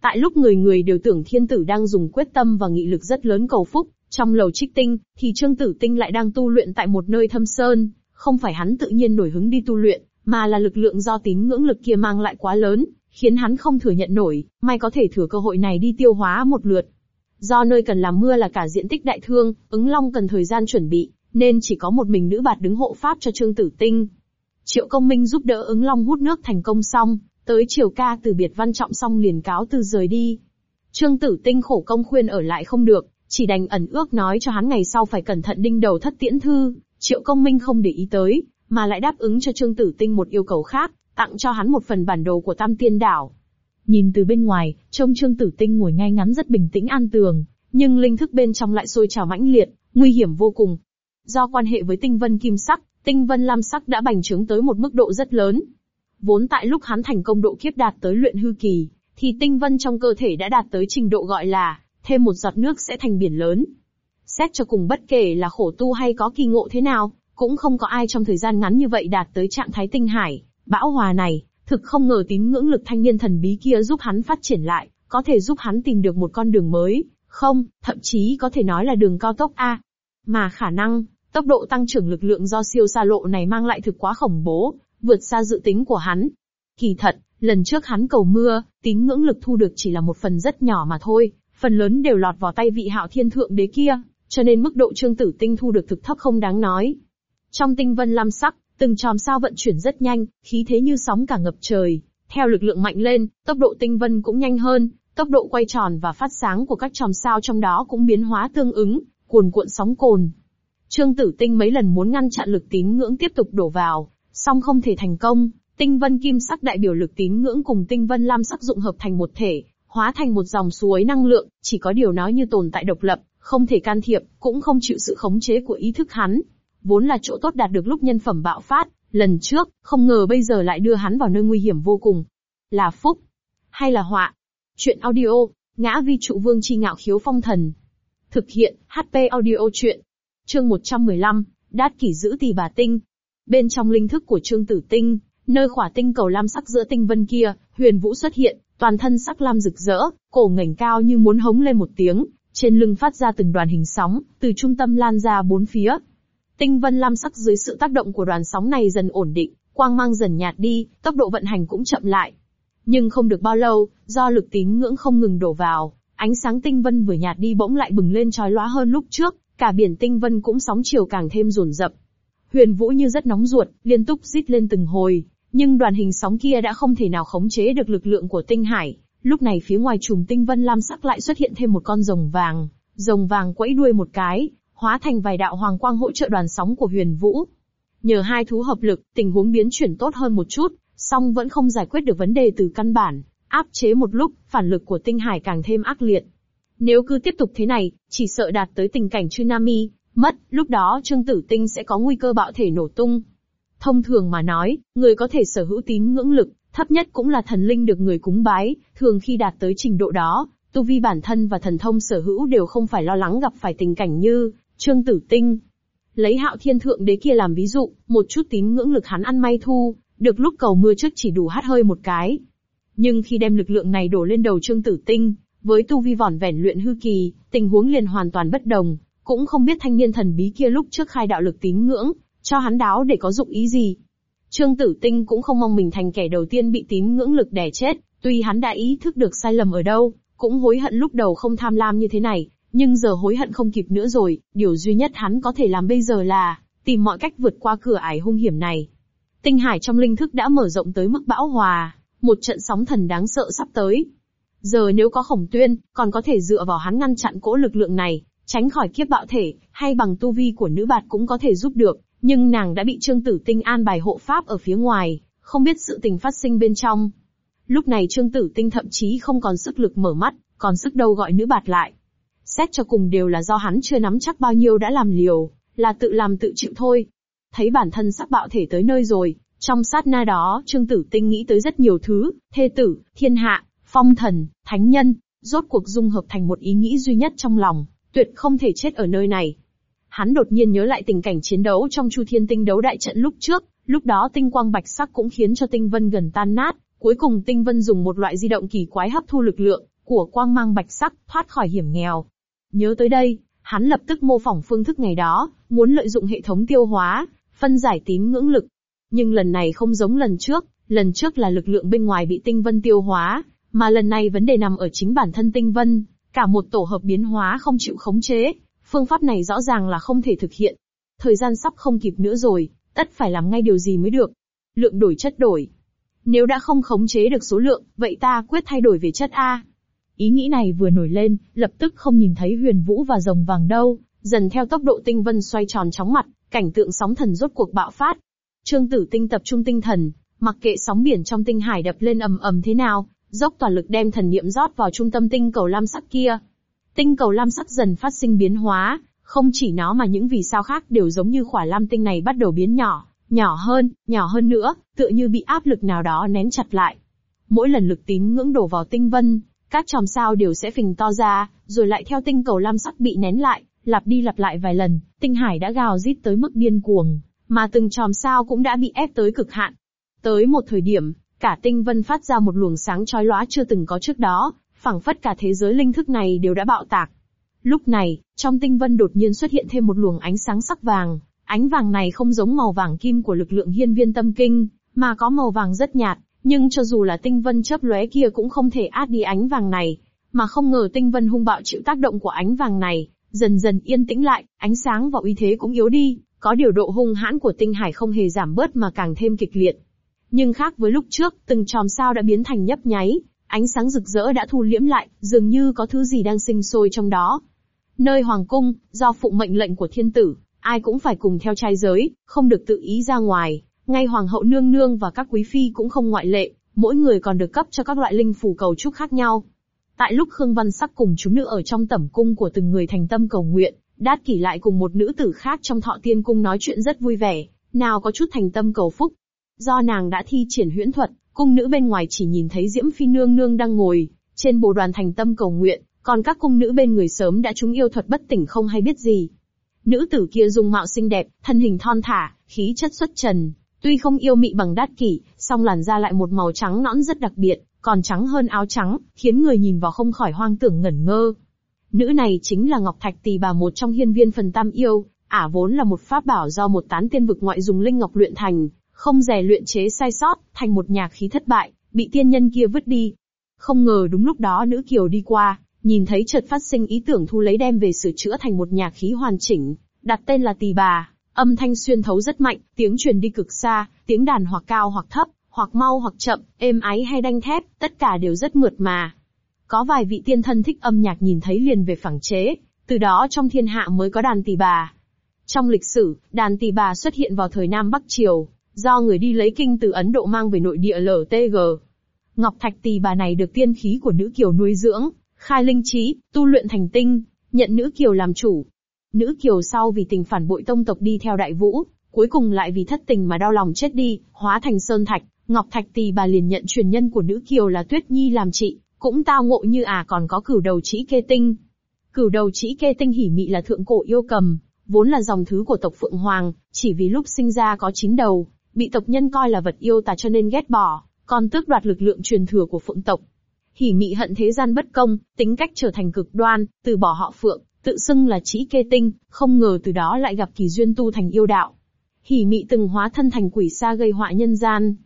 Tại lúc người người đều tưởng thiên tử đang dùng quyết tâm và nghị lực rất lớn cầu phúc, trong lầu trích tinh, thì trương tử tinh lại đang tu luyện tại một nơi thâm sơn, không phải hắn tự nhiên nổi hứng đi tu luyện, mà là lực lượng do tín ngưỡng lực kia mang lại quá lớn, khiến hắn không thừa nhận nổi, may có thể thừa cơ hội này đi tiêu hóa một lượt. Do nơi cần làm mưa là cả diện tích đại thương, ứng long cần thời gian chuẩn bị, nên chỉ có một mình nữ bạt đứng hộ pháp cho Trương Tử Tinh. Triệu Công Minh giúp đỡ ứng long hút nước thành công xong, tới chiều ca từ biệt văn trọng xong liền cáo từ rời đi. Trương Tử Tinh khổ công khuyên ở lại không được, chỉ đành ẩn ước nói cho hắn ngày sau phải cẩn thận đinh đầu thất tiễn thư, triệu công minh không để ý tới, mà lại đáp ứng cho Trương Tử Tinh một yêu cầu khác, tặng cho hắn một phần bản đồ của Tam Tiên Đảo. Nhìn từ bên ngoài, trông Trương Tử Tinh ngồi ngay ngắn rất bình tĩnh an tường, nhưng linh thức bên trong lại sôi trào mãnh liệt, nguy hiểm vô cùng. Do quan hệ với tinh vân kim sắc, tinh vân lam sắc đã bành trướng tới một mức độ rất lớn. Vốn tại lúc hắn thành công độ kiếp đạt tới luyện hư kỳ, thì tinh vân trong cơ thể đã đạt tới trình độ gọi là, thêm một giọt nước sẽ thành biển lớn. Xét cho cùng bất kể là khổ tu hay có kỳ ngộ thế nào, cũng không có ai trong thời gian ngắn như vậy đạt tới trạng thái tinh hải, bão hòa này, thực không ngờ tín ngưỡng lực thanh niên thần bí kia giúp hắn phát triển lại, có thể giúp hắn tìm được một con đường mới, không, thậm chí có thể nói là đường cao tốc A. Mà khả năng, tốc độ tăng trưởng lực lượng do siêu xa lộ này mang lại thực quá khủng bố, vượt xa dự tính của hắn. Kỳ thật, lần trước hắn cầu mưa, tín ngưỡng lực thu được chỉ là một phần rất nhỏ mà thôi, phần lớn đều lọt vào tay vị hạo thiên thượng đế kia, cho nên mức độ trương tử tinh thu được thực thấp không đáng nói. Trong tinh vân lam sắc, từng chòm sao vận chuyển rất nhanh, khí thế như sóng cả ngập trời. Theo lực lượng mạnh lên, tốc độ tinh vân cũng nhanh hơn, tốc độ quay tròn và phát sáng của các chòm sao trong đó cũng biến hóa tương ứng, cuồn cuộn sóng cồn. Trương Tử Tinh mấy lần muốn ngăn chặn lực tín ngưỡng tiếp tục đổ vào, song không thể thành công. Tinh vân kim sắc đại biểu lực tín ngưỡng cùng tinh vân lam sắc dụng hợp thành một thể, hóa thành một dòng suối năng lượng, chỉ có điều nói như tồn tại độc lập, không thể can thiệp, cũng không chịu sự khống chế của ý thức hắn. Vốn là chỗ tốt đạt được lúc nhân phẩm bạo phát, lần trước, không ngờ bây giờ lại đưa hắn vào nơi nguy hiểm vô cùng. Là phúc, hay là họa? Chuyện audio, ngã vi trụ vương chi ngạo khiếu phong thần. Thực hiện, HP audio chuyện. Chương 115, đát kỷ giữ tỷ bà tinh. Bên trong linh thức của Trương Tử Tinh, nơi khỏa tinh cầu lam sắc giữa tinh vân kia, huyền vũ xuất hiện, toàn thân sắc lam rực rỡ, cổ ngẩng cao như muốn hống lên một tiếng, trên lưng phát ra từng đoàn hình sóng, từ trung tâm lan ra bốn phía. Tinh vân lam sắc dưới sự tác động của đoàn sóng này dần ổn định, quang mang dần nhạt đi, tốc độ vận hành cũng chậm lại. Nhưng không được bao lâu, do lực tín ngưỡng không ngừng đổ vào, ánh sáng tinh vân vừa nhạt đi bỗng lại bừng lên chói lóa hơn lúc trước, cả biển tinh vân cũng sóng chiều càng thêm rồn rập. Huyền Vũ như rất nóng ruột, liên tục rít lên từng hồi, nhưng đoàn hình sóng kia đã không thể nào khống chế được lực lượng của tinh hải. Lúc này phía ngoài chùm tinh vân lam sắc lại xuất hiện thêm một con rồng vàng, rồng vàng quẫy đuôi một cái, hóa thành vài đạo hoàng quang hỗ trợ đoàn sóng của Huyền Vũ. Nhờ hai thú hợp lực, tình huống biến chuyển tốt hơn một chút, song vẫn không giải quyết được vấn đề từ căn bản, áp chế một lúc, phản lực của tinh hải càng thêm ác liệt. Nếu cứ tiếp tục thế này, chỉ sợ đạt tới tình cảnh tsunami, mất, lúc đó Trương Tử Tinh sẽ có nguy cơ bạo thể nổ tung. Thông thường mà nói, người có thể sở hữu tín ngưỡng lực, thấp nhất cũng là thần linh được người cúng bái, thường khi đạt tới trình độ đó, tu vi bản thân và thần thông sở hữu đều không phải lo lắng gặp phải tình cảnh như Trương Tử Tinh. Lấy hạo thiên thượng đế kia làm ví dụ, một chút tín ngưỡng lực hắn ăn may thu, được lúc cầu mưa trước chỉ đủ hát hơi một cái. Nhưng khi đem lực lượng này đổ lên đầu Trương Tử Tinh, với tu vi vỏn vẻn luyện hư kỳ, tình huống liền hoàn toàn bất đồng, cũng không biết thanh niên thần bí kia lúc trước khai đạo lực tín ngưỡng, cho hắn đáo để có dụng ý gì. Trương Tử Tinh cũng không mong mình thành kẻ đầu tiên bị tín ngưỡng lực đè chết, tuy hắn đã ý thức được sai lầm ở đâu, cũng hối hận lúc đầu không tham lam như thế này, nhưng giờ hối hận không kịp nữa rồi, điều duy nhất hắn có thể làm bây giờ là tìm mọi cách vượt qua cửa ải hung hiểm này. Tinh hải trong linh thức đã mở rộng tới mức bão hòa, một trận sóng thần đáng sợ sắp tới. Giờ nếu có khổng tuyên, còn có thể dựa vào hắn ngăn chặn cỗ lực lượng này, tránh khỏi kiếp bạo thể, hay bằng tu vi của nữ bạt cũng có thể giúp được, nhưng nàng đã bị Trương Tử Tinh an bài hộ pháp ở phía ngoài, không biết sự tình phát sinh bên trong. Lúc này Trương Tử Tinh thậm chí không còn sức lực mở mắt, còn sức đâu gọi nữ bạt lại. Xét cho cùng đều là do hắn chưa nắm chắc bao nhiêu đã làm liều, là tự làm tự chịu thôi. Thấy bản thân sắp bạo thể tới nơi rồi, trong sát na đó, Trương Tử Tinh nghĩ tới rất nhiều thứ, thê tử, thiên hạ, phong thần, thánh nhân, rốt cuộc dung hợp thành một ý nghĩ duy nhất trong lòng, tuyệt không thể chết ở nơi này. Hắn đột nhiên nhớ lại tình cảnh chiến đấu trong Chu Thiên Tinh đấu đại trận lúc trước, lúc đó tinh quang bạch sắc cũng khiến cho tinh vân gần tan nát, cuối cùng tinh vân dùng một loại di động kỳ quái hấp thu lực lượng của quang mang bạch sắc, thoát khỏi hiểm nghèo. Nhớ tới đây, hắn lập tức mô phỏng phương thức ngày đó, muốn lợi dụng hệ thống tiêu hóa, phân giải tín ngưỡng lực. Nhưng lần này không giống lần trước, lần trước là lực lượng bên ngoài bị tinh vân tiêu hóa, mà lần này vấn đề nằm ở chính bản thân tinh vân, cả một tổ hợp biến hóa không chịu khống chế, phương pháp này rõ ràng là không thể thực hiện. Thời gian sắp không kịp nữa rồi, tất phải làm ngay điều gì mới được. Lượng đổi chất đổi. Nếu đã không khống chế được số lượng, vậy ta quyết thay đổi về chất A. Ý nghĩ này vừa nổi lên, lập tức không nhìn thấy huyền vũ và rồng vàng đâu, dần theo tốc độ tinh vân xoay tròn chóng mặt, cảnh tượng sóng thần rốt cuộc bạo phát. Trương Tử Tinh tập trung tinh thần, mặc kệ sóng biển trong tinh hải đập lên ầm ầm thế nào, dốc toàn lực đem thần niệm rót vào trung tâm tinh cầu lam sắc kia. Tinh cầu lam sắc dần phát sinh biến hóa, không chỉ nó mà những vì sao khác đều giống như khỏa lam tinh này bắt đầu biến nhỏ, nhỏ hơn, nhỏ hơn nữa, tựa như bị áp lực nào đó nén chặt lại. Mỗi lần lực tín ngưỡng đổ vào tinh vân, các chòm sao đều sẽ phình to ra, rồi lại theo tinh cầu lam sắc bị nén lại, lặp đi lặp lại vài lần, tinh hải đã gào rít tới mức điên cuồng, mà từng chòm sao cũng đã bị ép tới cực hạn. Tới một thời điểm, cả tinh vân phát ra một luồng sáng chói lóa chưa từng có trước đó, phảng phất cả thế giới linh thức này đều đã bạo tạc. Lúc này, trong tinh vân đột nhiên xuất hiện thêm một luồng ánh sáng sắc vàng, ánh vàng này không giống màu vàng kim của lực lượng hiên viên tâm kinh, mà có màu vàng rất nhạt, nhưng cho dù là tinh vân chớp lóe kia cũng không thể át đi ánh vàng này, mà không ngờ tinh vân hung bạo chịu tác động của ánh vàng này, dần dần yên tĩnh lại, ánh sáng và uy thế cũng yếu đi, có điều độ hung hãn của tinh hải không hề giảm bớt mà càng thêm kịch liệt. Nhưng khác với lúc trước, từng chòm sao đã biến thành nhấp nháy, ánh sáng rực rỡ đã thu liễm lại, dường như có thứ gì đang sinh sôi trong đó. Nơi hoàng cung, do phụ mệnh lệnh của thiên tử, ai cũng phải cùng theo trai giới, không được tự ý ra ngoài, ngay hoàng hậu nương nương và các quý phi cũng không ngoại lệ, mỗi người còn được cấp cho các loại linh phù cầu chúc khác nhau. Tại lúc Khương Văn Sắc cùng chúng nữ ở trong tẩm cung của từng người thành tâm cầu nguyện, Đát Kỷ lại cùng một nữ tử khác trong thọ tiên cung nói chuyện rất vui vẻ, nào có chút thành tâm cầu phúc. Do nàng đã thi triển huyễn thuật, cung nữ bên ngoài chỉ nhìn thấy Diễm Phi nương nương đang ngồi, trên bồ đoàn thành tâm cầu nguyện, còn các cung nữ bên người sớm đã trúng yêu thuật bất tỉnh không hay biết gì. Nữ tử kia dung mạo xinh đẹp, thân hình thon thả, khí chất xuất trần, tuy không yêu mị bằng đát kỷ, song làn da lại một màu trắng nõn rất đặc biệt, còn trắng hơn áo trắng, khiến người nhìn vào không khỏi hoang tưởng ngẩn ngơ. Nữ này chính là Ngọc Thạch Tỳ bà một trong hiên viên phần tam yêu, ả vốn là một pháp bảo do một tán tiên vực ngoại dùng linh ngọc luyện thành, không rè luyện chế sai sót, thành một nhạc khí thất bại, bị tiên nhân kia vứt đi. Không ngờ đúng lúc đó nữ kiều đi qua, nhìn thấy chợt phát sinh ý tưởng thu lấy đem về sửa chữa thành một nhạc khí hoàn chỉnh, đặt tên là Tỳ bà. Âm thanh xuyên thấu rất mạnh, tiếng truyền đi cực xa, tiếng đàn hoặc cao hoặc thấp, hoặc mau hoặc chậm, êm ái hay đanh thép, tất cả đều rất mượt mà. Có vài vị tiên thân thích âm nhạc nhìn thấy liền về phẳng chế, từ đó trong thiên hạ mới có đàn tỳ bà. Trong lịch sử, đàn tỳ bà xuất hiện vào thời Nam Bắc Triều, do người đi lấy kinh từ Ấn Độ mang về nội địa LTG. Ngọc Thạch tỳ bà này được tiên khí của nữ kiều nuôi dưỡng, khai linh trí, tu luyện thành tinh, nhận nữ kiều làm chủ. Nữ kiều sau vì tình phản bội tông tộc đi theo đại vũ, cuối cùng lại vì thất tình mà đau lòng chết đi, hóa thành sơn thạch, Ngọc Thạch Tỳ bà liền nhận truyền nhân của nữ kiều là Tuyết Nhi làm chị, cũng tao ngộ như à còn có cửu đầu chỉ kê tinh. Cửu đầu chỉ kê tinh hỉ mị là thượng cổ yêu cầm, vốn là dòng thứ của tộc Phượng Hoàng, chỉ vì lúc sinh ra có chín đầu, bị tộc nhân coi là vật yêu tà cho nên ghét bỏ, còn tước đoạt lực lượng truyền thừa của Phượng tộc. Hỉ mị hận thế gian bất công, tính cách trở thành cực đoan, từ bỏ họ Phượng, tự xưng là chỉ kê tinh, không ngờ từ đó lại gặp kỳ duyên tu thành yêu đạo. Hỉ mị từng hóa thân thành quỷ xa gây họa nhân gian,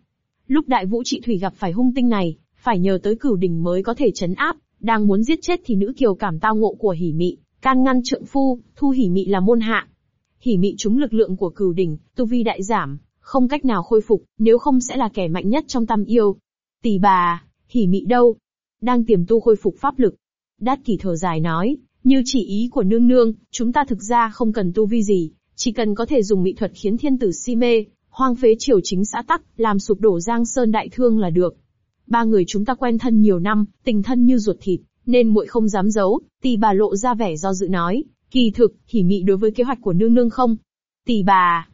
Lúc đại vũ trị thủy gặp phải hung tinh này, phải nhờ tới cửu đỉnh mới có thể chấn áp, đang muốn giết chết thì nữ kiều cảm tao ngộ của hỉ mị, can ngăn trượng phu, thu hỉ mị là môn hạ. Hỉ mị trúng lực lượng của cửu đỉnh, tu vi đại giảm, không cách nào khôi phục, nếu không sẽ là kẻ mạnh nhất trong tam yêu. Tỷ bà, hỉ mị đâu? Đang tiềm tu khôi phục pháp lực. Đát kỷ thở dài nói, như chỉ ý của nương nương, chúng ta thực ra không cần tu vi gì, chỉ cần có thể dùng mỹ thuật khiến thiên tử si mê, hoang phế triều chính xã tắc, làm sụp đổ Giang Sơn đại thương là được. Ba người chúng ta quen thân nhiều năm, tình thân như ruột thịt, nên muội không dám giấu, tỷ bà lộ ra vẻ do dự nói, kỳ thực, hỉ mị đối với kế hoạch của nương nương không? Tỷ bà.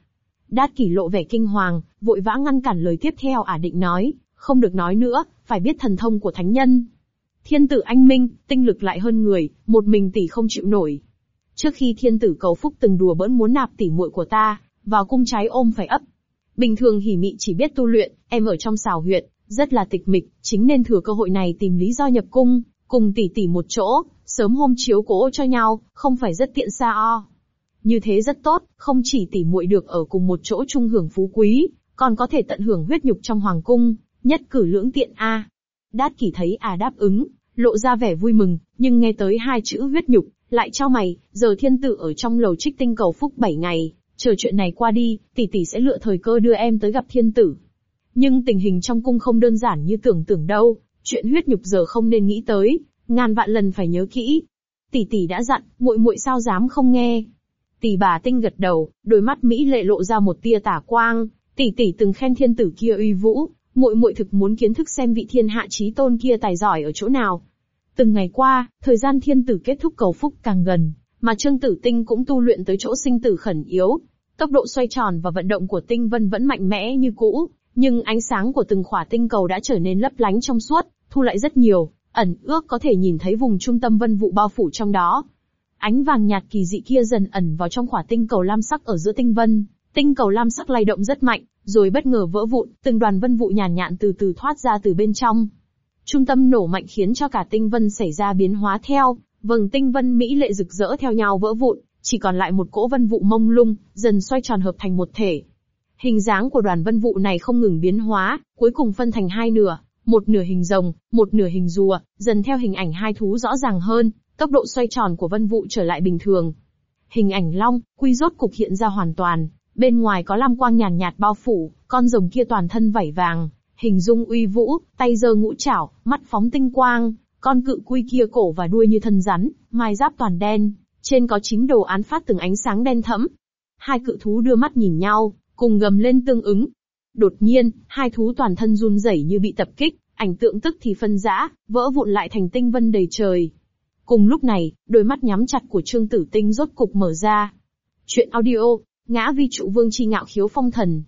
Đát kỷ lộ vẻ kinh hoàng, vội vã ngăn cản lời tiếp theo ả định nói, không được nói nữa, phải biết thần thông của thánh nhân. Thiên tử anh minh, tinh lực lại hơn người, một mình tỷ không chịu nổi. Trước khi thiên tử cầu phúc từng đùa bỡn muốn nạp tỷ muội của ta, vào cung trái ôm phải ấp, Bình thường hỉ mị chỉ biết tu luyện, em ở trong xào huyện, rất là tịch mịch, chính nên thừa cơ hội này tìm lý do nhập cung, cùng tỷ tỷ một chỗ, sớm hôm chiếu cố cho nhau, không phải rất tiện xa o. Như thế rất tốt, không chỉ tỷ muội được ở cùng một chỗ chung hưởng phú quý, còn có thể tận hưởng huyết nhục trong hoàng cung, nhất cử lưỡng tiện a. Đát kỷ thấy à đáp ứng, lộ ra vẻ vui mừng, nhưng nghe tới hai chữ huyết nhục, lại cho mày, giờ thiên tử ở trong lầu trích tinh cầu phúc 7 ngày, chờ chuyện này qua đi, tỷ tỷ sẽ lựa thời cơ đưa em tới gặp thiên tử. Nhưng tình hình trong cung không đơn giản như tưởng tưởng đâu, chuyện huyết nhục giờ không nên nghĩ tới, ngàn vạn lần phải nhớ kỹ. Tỷ tỷ đã dặn, muội muội sao dám không nghe. Tỷ bà tinh gật đầu, đôi mắt mỹ lệ lộ ra một tia tả quang, tỷ tỷ từng khen thiên tử kia uy vũ, muội muội thực muốn kiến thức xem vị thiên hạ trí tôn kia tài giỏi ở chỗ nào. Từng ngày qua, thời gian thiên tử kết thúc cầu phúc càng gần, mà Trương Tử Tinh cũng tu luyện tới chỗ sinh tử khẩn yếu. Tốc độ xoay tròn và vận động của tinh vân vẫn mạnh mẽ như cũ, nhưng ánh sáng của từng khỏa tinh cầu đã trở nên lấp lánh trong suốt, thu lại rất nhiều, ẩn ước có thể nhìn thấy vùng trung tâm vân vụ bao phủ trong đó. Ánh vàng nhạt kỳ dị kia dần ẩn vào trong khỏa tinh cầu lam sắc ở giữa tinh vân, tinh cầu lam sắc lay động rất mạnh, rồi bất ngờ vỡ vụn, từng đoàn vân vụ nhàn nhạn từ từ thoát ra từ bên trong. Trung tâm nổ mạnh khiến cho cả tinh vân xảy ra biến hóa theo, vầng tinh vân mỹ lệ rực rỡ theo nhau vỡ vụn, chỉ còn lại một cỗ vân vụ mông lung, dần xoay tròn hợp thành một thể. Hình dáng của đoàn vân vụ này không ngừng biến hóa, cuối cùng phân thành hai nửa, một nửa hình rồng, một nửa hình rùa, dần theo hình ảnh hai thú rõ ràng hơn, tốc độ xoay tròn của vân vụ trở lại bình thường. Hình ảnh long, quy rốt cục hiện ra hoàn toàn, bên ngoài có lam quang nhàn nhạt, bao phủ, con rồng kia toàn thân vảy vàng, hình dung uy vũ, tay giơ ngũ chảo, mắt phóng tinh quang, con cự quy kia cổ và đuôi như thân rắn, mai giáp toàn đen, trên có chín đồ án phát từng ánh sáng đen thẫm. Hai cự thú đưa mắt nhìn nhau, cùng gầm lên tương ứng. Đột nhiên, hai thú toàn thân run rẩy như bị tập kích, ảnh tượng tức thì phân rã, vỡ vụn lại thành tinh vân đầy trời. Cùng lúc này, đôi mắt nhắm chặt của Trương Tử Tinh rốt cục mở ra. Chuyện audio, ngã vi trụ vương chi ngạo khiếu phong thần.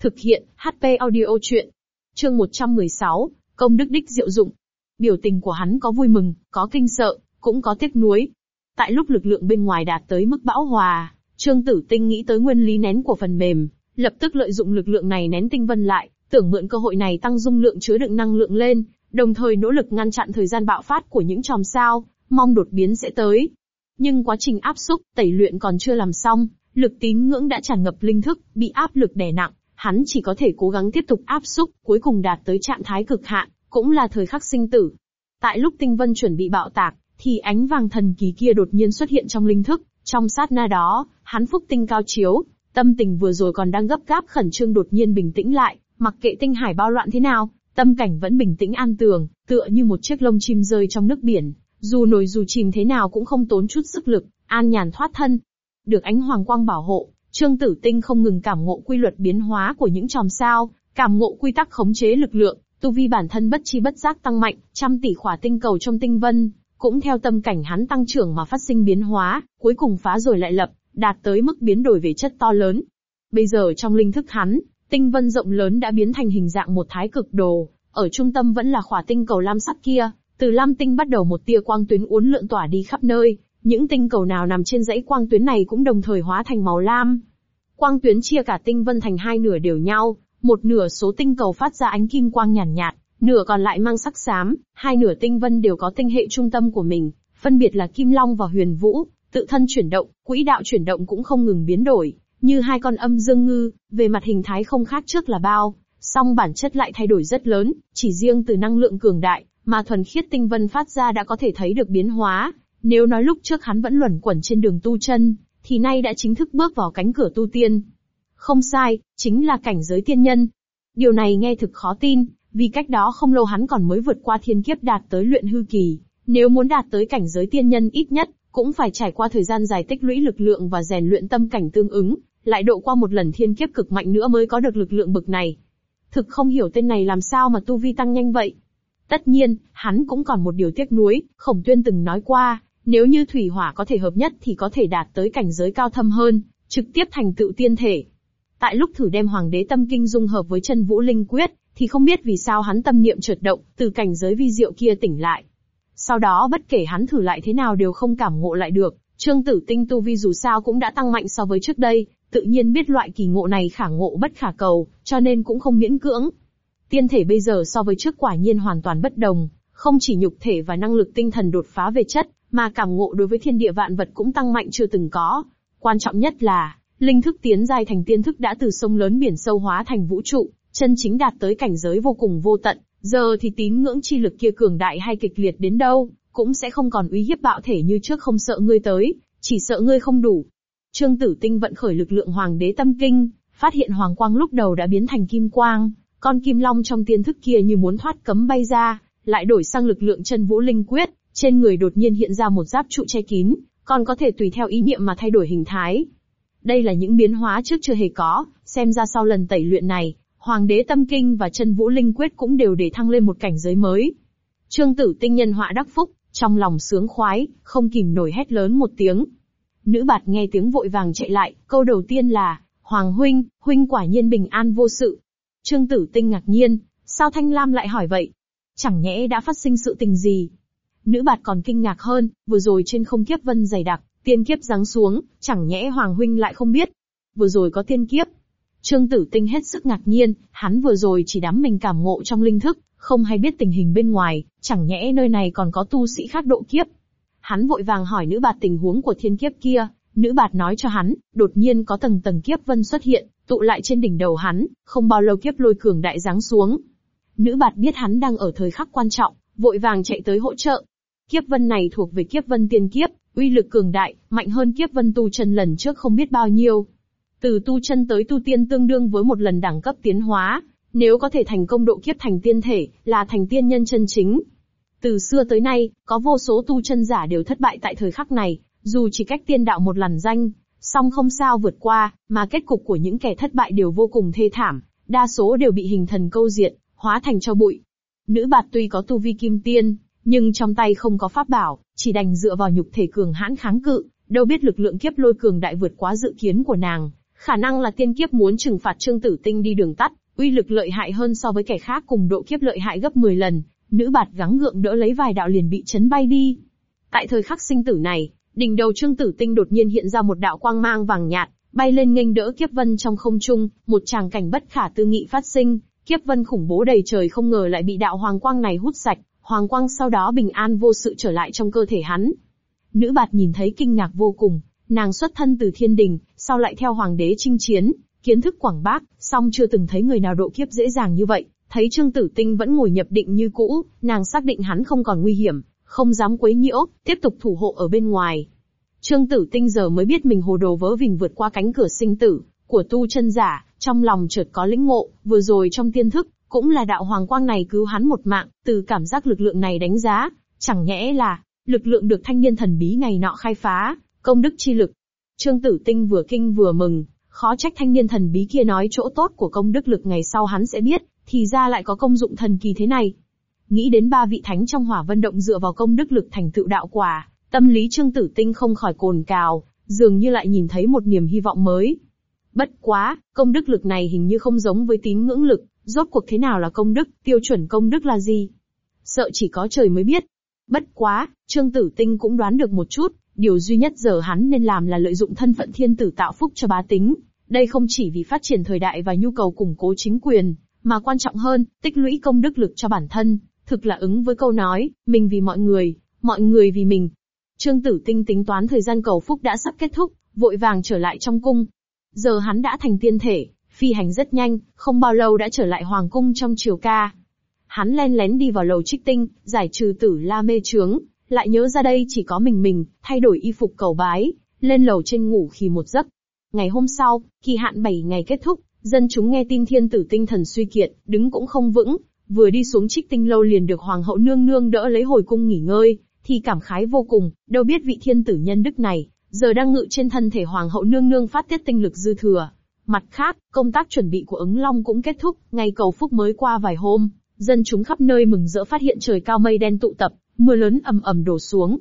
Thực hiện, HP audio chuyện. Chương 116, công đức đích diệu dụng. Biểu tình của hắn có vui mừng, có kinh sợ, cũng có tiếc nuối. Tại lúc lực lượng bên ngoài đạt tới mức bão hòa, Trương Tử Tinh nghĩ tới nguyên lý nén của phần mềm, lập tức lợi dụng lực lượng này nén tinh vân lại, tưởng mượn cơ hội này tăng dung lượng chứa đựng năng lượng lên, đồng thời nỗ lực ngăn chặn thời gian bạo phát của những chòm sao, mong đột biến sẽ tới. Nhưng quá trình áp xúc, tẩy luyện còn chưa làm xong, lực tín ngưỡng đã tràn ngập linh thức, bị áp lực đè nặng, hắn chỉ có thể cố gắng tiếp tục áp xúc, cuối cùng đạt tới trạng thái cực hạn, cũng là thời khắc sinh tử. Tại lúc tinh vân chuẩn bị bạo tạc, thì ánh vàng thần kỳ kia đột nhiên xuất hiện trong linh thức, trong sát na đó, hắn phúc tinh cao chiếu, tâm tình vừa rồi còn đang gấp gáp khẩn trương đột nhiên bình tĩnh lại, mặc kệ tinh hải bao loạn thế nào, tâm cảnh vẫn bình tĩnh an tường, tựa như một chiếc lông chim rơi trong nước biển, dù nổi dù chìm thế nào cũng không tốn chút sức lực, an nhàn thoát thân. Được ánh hoàng quang bảo hộ, Trương Tử Tinh không ngừng cảm ngộ quy luật biến hóa của những chòm sao, cảm ngộ quy tắc khống chế lực lượng, tu vi bản thân bất chi bất giác tăng mạnh, trăm tỷ khỏa tinh cầu trong tinh vân, cũng theo tâm cảnh hắn tăng trưởng mà phát sinh biến hóa, cuối cùng phá rồi lại lập, đạt tới mức biến đổi về chất to lớn. Bây giờ trong linh thức hắn, tinh vân rộng lớn đã biến thành hình dạng một thái cực đồ, ở trung tâm vẫn là khỏa tinh cầu lam sắc kia, từ lam tinh bắt đầu một tia quang tuyến uốn lượn tỏa đi khắp nơi, những tinh cầu nào nằm trên dãy quang tuyến này cũng đồng thời hóa thành màu lam. Quang tuyến chia cả tinh vân thành hai nửa đều nhau, một nửa số tinh cầu phát ra ánh kim quang nhàn nhạt, nhạt, nửa còn lại mang sắc xám, hai nửa tinh vân đều có tinh hệ trung tâm của mình, phân biệt là Kim Long và Huyền Vũ, tự thân chuyển động, quỹ đạo chuyển động cũng không ngừng biến đổi, như hai con âm dương ngư, về mặt hình thái không khác trước là bao, song bản chất lại thay đổi rất lớn, chỉ riêng từ năng lượng cường đại, mà thuần khiết tinh vân phát ra đã có thể thấy được biến hóa. Nếu nói lúc trước hắn vẫn luẩn quẩn trên đường tu chân, thì nay đã chính thức bước vào cánh cửa tu tiên. Không sai, chính là cảnh giới tiên nhân. Điều này nghe thực khó tin, vì cách đó không lâu hắn còn mới vượt qua thiên kiếp đạt tới luyện hư kỳ. Nếu muốn đạt tới cảnh giới tiên nhân ít nhất, cũng phải trải qua thời gian dài tích lũy lực lượng và rèn luyện tâm cảnh tương ứng, lại độ qua một lần thiên kiếp cực mạnh nữa mới có được lực lượng bực này. Thực không hiểu tên này làm sao mà tu vi tăng nhanh vậy. Tất nhiên, hắn cũng còn một điều tiếc nuối, khổng tuyên từng nói qua, nếu như thủy hỏa có thể hợp nhất thì có thể đạt tới cảnh giới cao thâm hơn, trực tiếp thành tựu tiên thể. Tại lúc thử đem hoàng đế tâm kinh dung hợp với chân vũ linh quyết, thì không biết vì sao hắn tâm niệm chợt động, từ cảnh giới vi diệu kia tỉnh lại. Sau đó bất kể hắn thử lại thế nào đều không cảm ngộ lại được, Trương Tử Tinh tu vi dù sao cũng đã tăng mạnh so với trước đây, tự nhiên biết loại kỳ ngộ này khả ngộ bất khả cầu, cho nên cũng không miễn cưỡng. Tiên thể bây giờ so với trước quả nhiên hoàn toàn bất đồng, không chỉ nhục thể và năng lực tinh thần đột phá về chất, mà cảm ngộ đối với thiên địa vạn vật cũng tăng mạnh chưa từng có. Quan trọng nhất là, linh thức tiến giai thành tiên thức đã từ sông lớn biển sâu hóa thành vũ trụ, chân chính đạt tới cảnh giới vô cùng vô tận, giờ thì tín ngưỡng chi lực kia cường đại hay kịch liệt đến đâu, cũng sẽ không còn uy hiếp bạo thể như trước không sợ ngươi tới, chỉ sợ ngươi không đủ. Trương Tử Tinh vận khởi lực lượng Hoàng đế tâm kinh, phát hiện hoàng quang lúc đầu đã biến thành kim quang, con kim long trong tiên thức kia như muốn thoát cấm bay ra, lại đổi sang lực lượng chân vũ linh quyết, trên người đột nhiên hiện ra một giáp trụ che kín, còn có thể tùy theo ý niệm mà thay đổi hình thái. Đây là những biến hóa trước chưa hề có, xem ra sau lần tẩy luyện này, Hoàng đế Tâm Kinh và chân Vũ Linh Quyết cũng đều để thăng lên một cảnh giới mới. Trương Tử Tinh nhân họa đắc phúc, trong lòng sướng khoái, không kìm nổi hét lớn một tiếng. Nữ bạt nghe tiếng vội vàng chạy lại, câu đầu tiên là, Hoàng huynh, huynh quả nhiên bình an vô sự. Trương Tử Tinh ngạc nhiên, sao Thanh Lam lại hỏi vậy? Chẳng nhẽ đã phát sinh sự tình gì? Nữ bạt còn kinh ngạc hơn, vừa rồi trên không kiếp vân dày đặc, tiên kiếp giáng xuống, chẳng nhẽ Hoàng huynh lại không biết. Vừa rồi có tiên kiếp. Trương Tử Tinh hết sức ngạc nhiên, hắn vừa rồi chỉ đắm mình cảm ngộ trong linh thức, không hay biết tình hình bên ngoài, chẳng nhẽ nơi này còn có tu sĩ khác độ kiếp. Hắn vội vàng hỏi nữ bạt tình huống của thiên kiếp kia, nữ bạt nói cho hắn, đột nhiên có tầng tầng kiếp vân xuất hiện, tụ lại trên đỉnh đầu hắn, không bao lâu kiếp lôi cường đại giáng xuống. Nữ bạt biết hắn đang ở thời khắc quan trọng, vội vàng chạy tới hỗ trợ. Kiếp vân này thuộc về kiếp vân tiên kiếp, uy lực cường đại, mạnh hơn kiếp vân tu chân lần trước không biết bao nhiêu. Từ tu chân tới tu tiên tương đương với một lần đẳng cấp tiến hóa, nếu có thể thành công độ kiếp thành tiên thể, là thành tiên nhân chân chính. Từ xưa tới nay, có vô số tu chân giả đều thất bại tại thời khắc này, dù chỉ cách tiên đạo một làn danh, song không sao vượt qua, mà kết cục của những kẻ thất bại đều vô cùng thê thảm, đa số đều bị hình thần câu diệt, hóa thành cho bụi. Nữ bạt tuy có tu vi kim tiên, nhưng trong tay không có pháp bảo, chỉ đành dựa vào nhục thể cường hãn kháng cự, đâu biết lực lượng kiếp lôi cường đại vượt quá dự kiến của nàng, khả năng là tiên kiếp muốn trừng phạt Trương Tử Tinh đi đường tắt, uy lực lợi hại hơn so với kẻ khác cùng độ kiếp lợi hại gấp 10 lần, nữ bạt gắng gượng đỡ lấy vài đạo liền bị chấn bay đi. Tại thời khắc sinh tử này, đỉnh đầu Trương Tử Tinh đột nhiên hiện ra một đạo quang mang vàng nhạt, bay lên nghênh đỡ kiếp vân trong không trung, một tràng cảnh bất khả tư nghị phát sinh, kiếp vân khủng bố đầy trời không ngờ lại bị đạo hoàng quang này hút sạch, hoàng quang sau đó bình an vô sự trở lại trong cơ thể hắn. Nữ bạt nhìn thấy kinh ngạc vô cùng, nàng xuất thân từ thiên đình, sau lại theo hoàng đế chinh chiến, kiến thức quảng bác, song chưa từng thấy người nào độ kiếp dễ dàng như vậy. Thấy Trương Tử Tinh vẫn ngồi nhập định như cũ, nàng xác định hắn không còn nguy hiểm, không dám quấy nhiễu, tiếp tục thủ hộ ở bên ngoài. Trương Tử Tinh giờ mới biết mình hồ đồ vớ vỉnh vượt qua cánh cửa sinh tử của tu chân giả, trong lòng chợt có lĩnh ngộ, vừa rồi trong tiên thức, cũng là đạo hoàng quang này cứu hắn một mạng, từ cảm giác lực lượng này đánh giá, chẳng nhẽ là lực lượng được thanh niên thần bí ngày nọ khai phá, công đức chi lực. Trương Tử Tinh vừa kinh vừa mừng, khó trách thanh niên thần bí kia nói chỗ tốt của công đức lực ngày sau hắn sẽ biết, thì ra lại có công dụng thần kỳ thế này. Nghĩ đến ba vị thánh trong hỏa vân động dựa vào công đức lực thành tựu đạo quả, tâm lý Trương Tử Tinh không khỏi cồn cào, dường như lại nhìn thấy một niềm hy vọng mới. Bất quá, công đức lực này hình như không giống với tín ngưỡng lực, rốt cuộc thế nào là công đức, tiêu chuẩn công đức là gì? Sợ chỉ có trời mới biết. Bất quá, Trương Tử Tinh cũng đoán được một chút, điều duy nhất giờ hắn nên làm là lợi dụng thân phận thiên tử tạo phúc cho bá tính. Đây không chỉ vì phát triển thời đại và nhu cầu củng cố chính quyền, mà quan trọng hơn, tích lũy công đức lực cho bản thân, thực là ứng với câu nói, mình vì mọi người, mọi người vì mình. Trương Tử Tinh tính toán thời gian cầu phúc đã sắp kết thúc, vội vàng trở lại trong cung. Giờ hắn đã thành tiên thể, phi hành rất nhanh, không bao lâu đã trở lại hoàng cung trong triều ca. Hắn len lén đi vào lầu trích tinh, giải trừ tử la mê trướng, lại nhớ ra đây chỉ có mình mình, thay đổi y phục cầu bái, lên lầu trên ngủ khi một giấc. Ngày hôm sau, kỳ hạn 7 ngày kết thúc, dân chúng nghe tin thiên tử tinh thần suy kiệt, đứng cũng không vững, vừa đi xuống trích tinh lâu liền được hoàng hậu nương nương đỡ lấy hồi cung nghỉ ngơi, thì cảm khái vô cùng, đâu biết vị thiên tử nhân đức này, giờ đang ngự trên thân thể hoàng hậu nương nương phát tiết tinh lực dư thừa. Mặt khác, công tác chuẩn bị của ứng long cũng kết thúc, ngày cầu phúc mới qua vài hôm, dân chúng khắp nơi mừng rỡ phát hiện trời cao mây đen tụ tập, mưa lớn ầm ầm đổ xuống.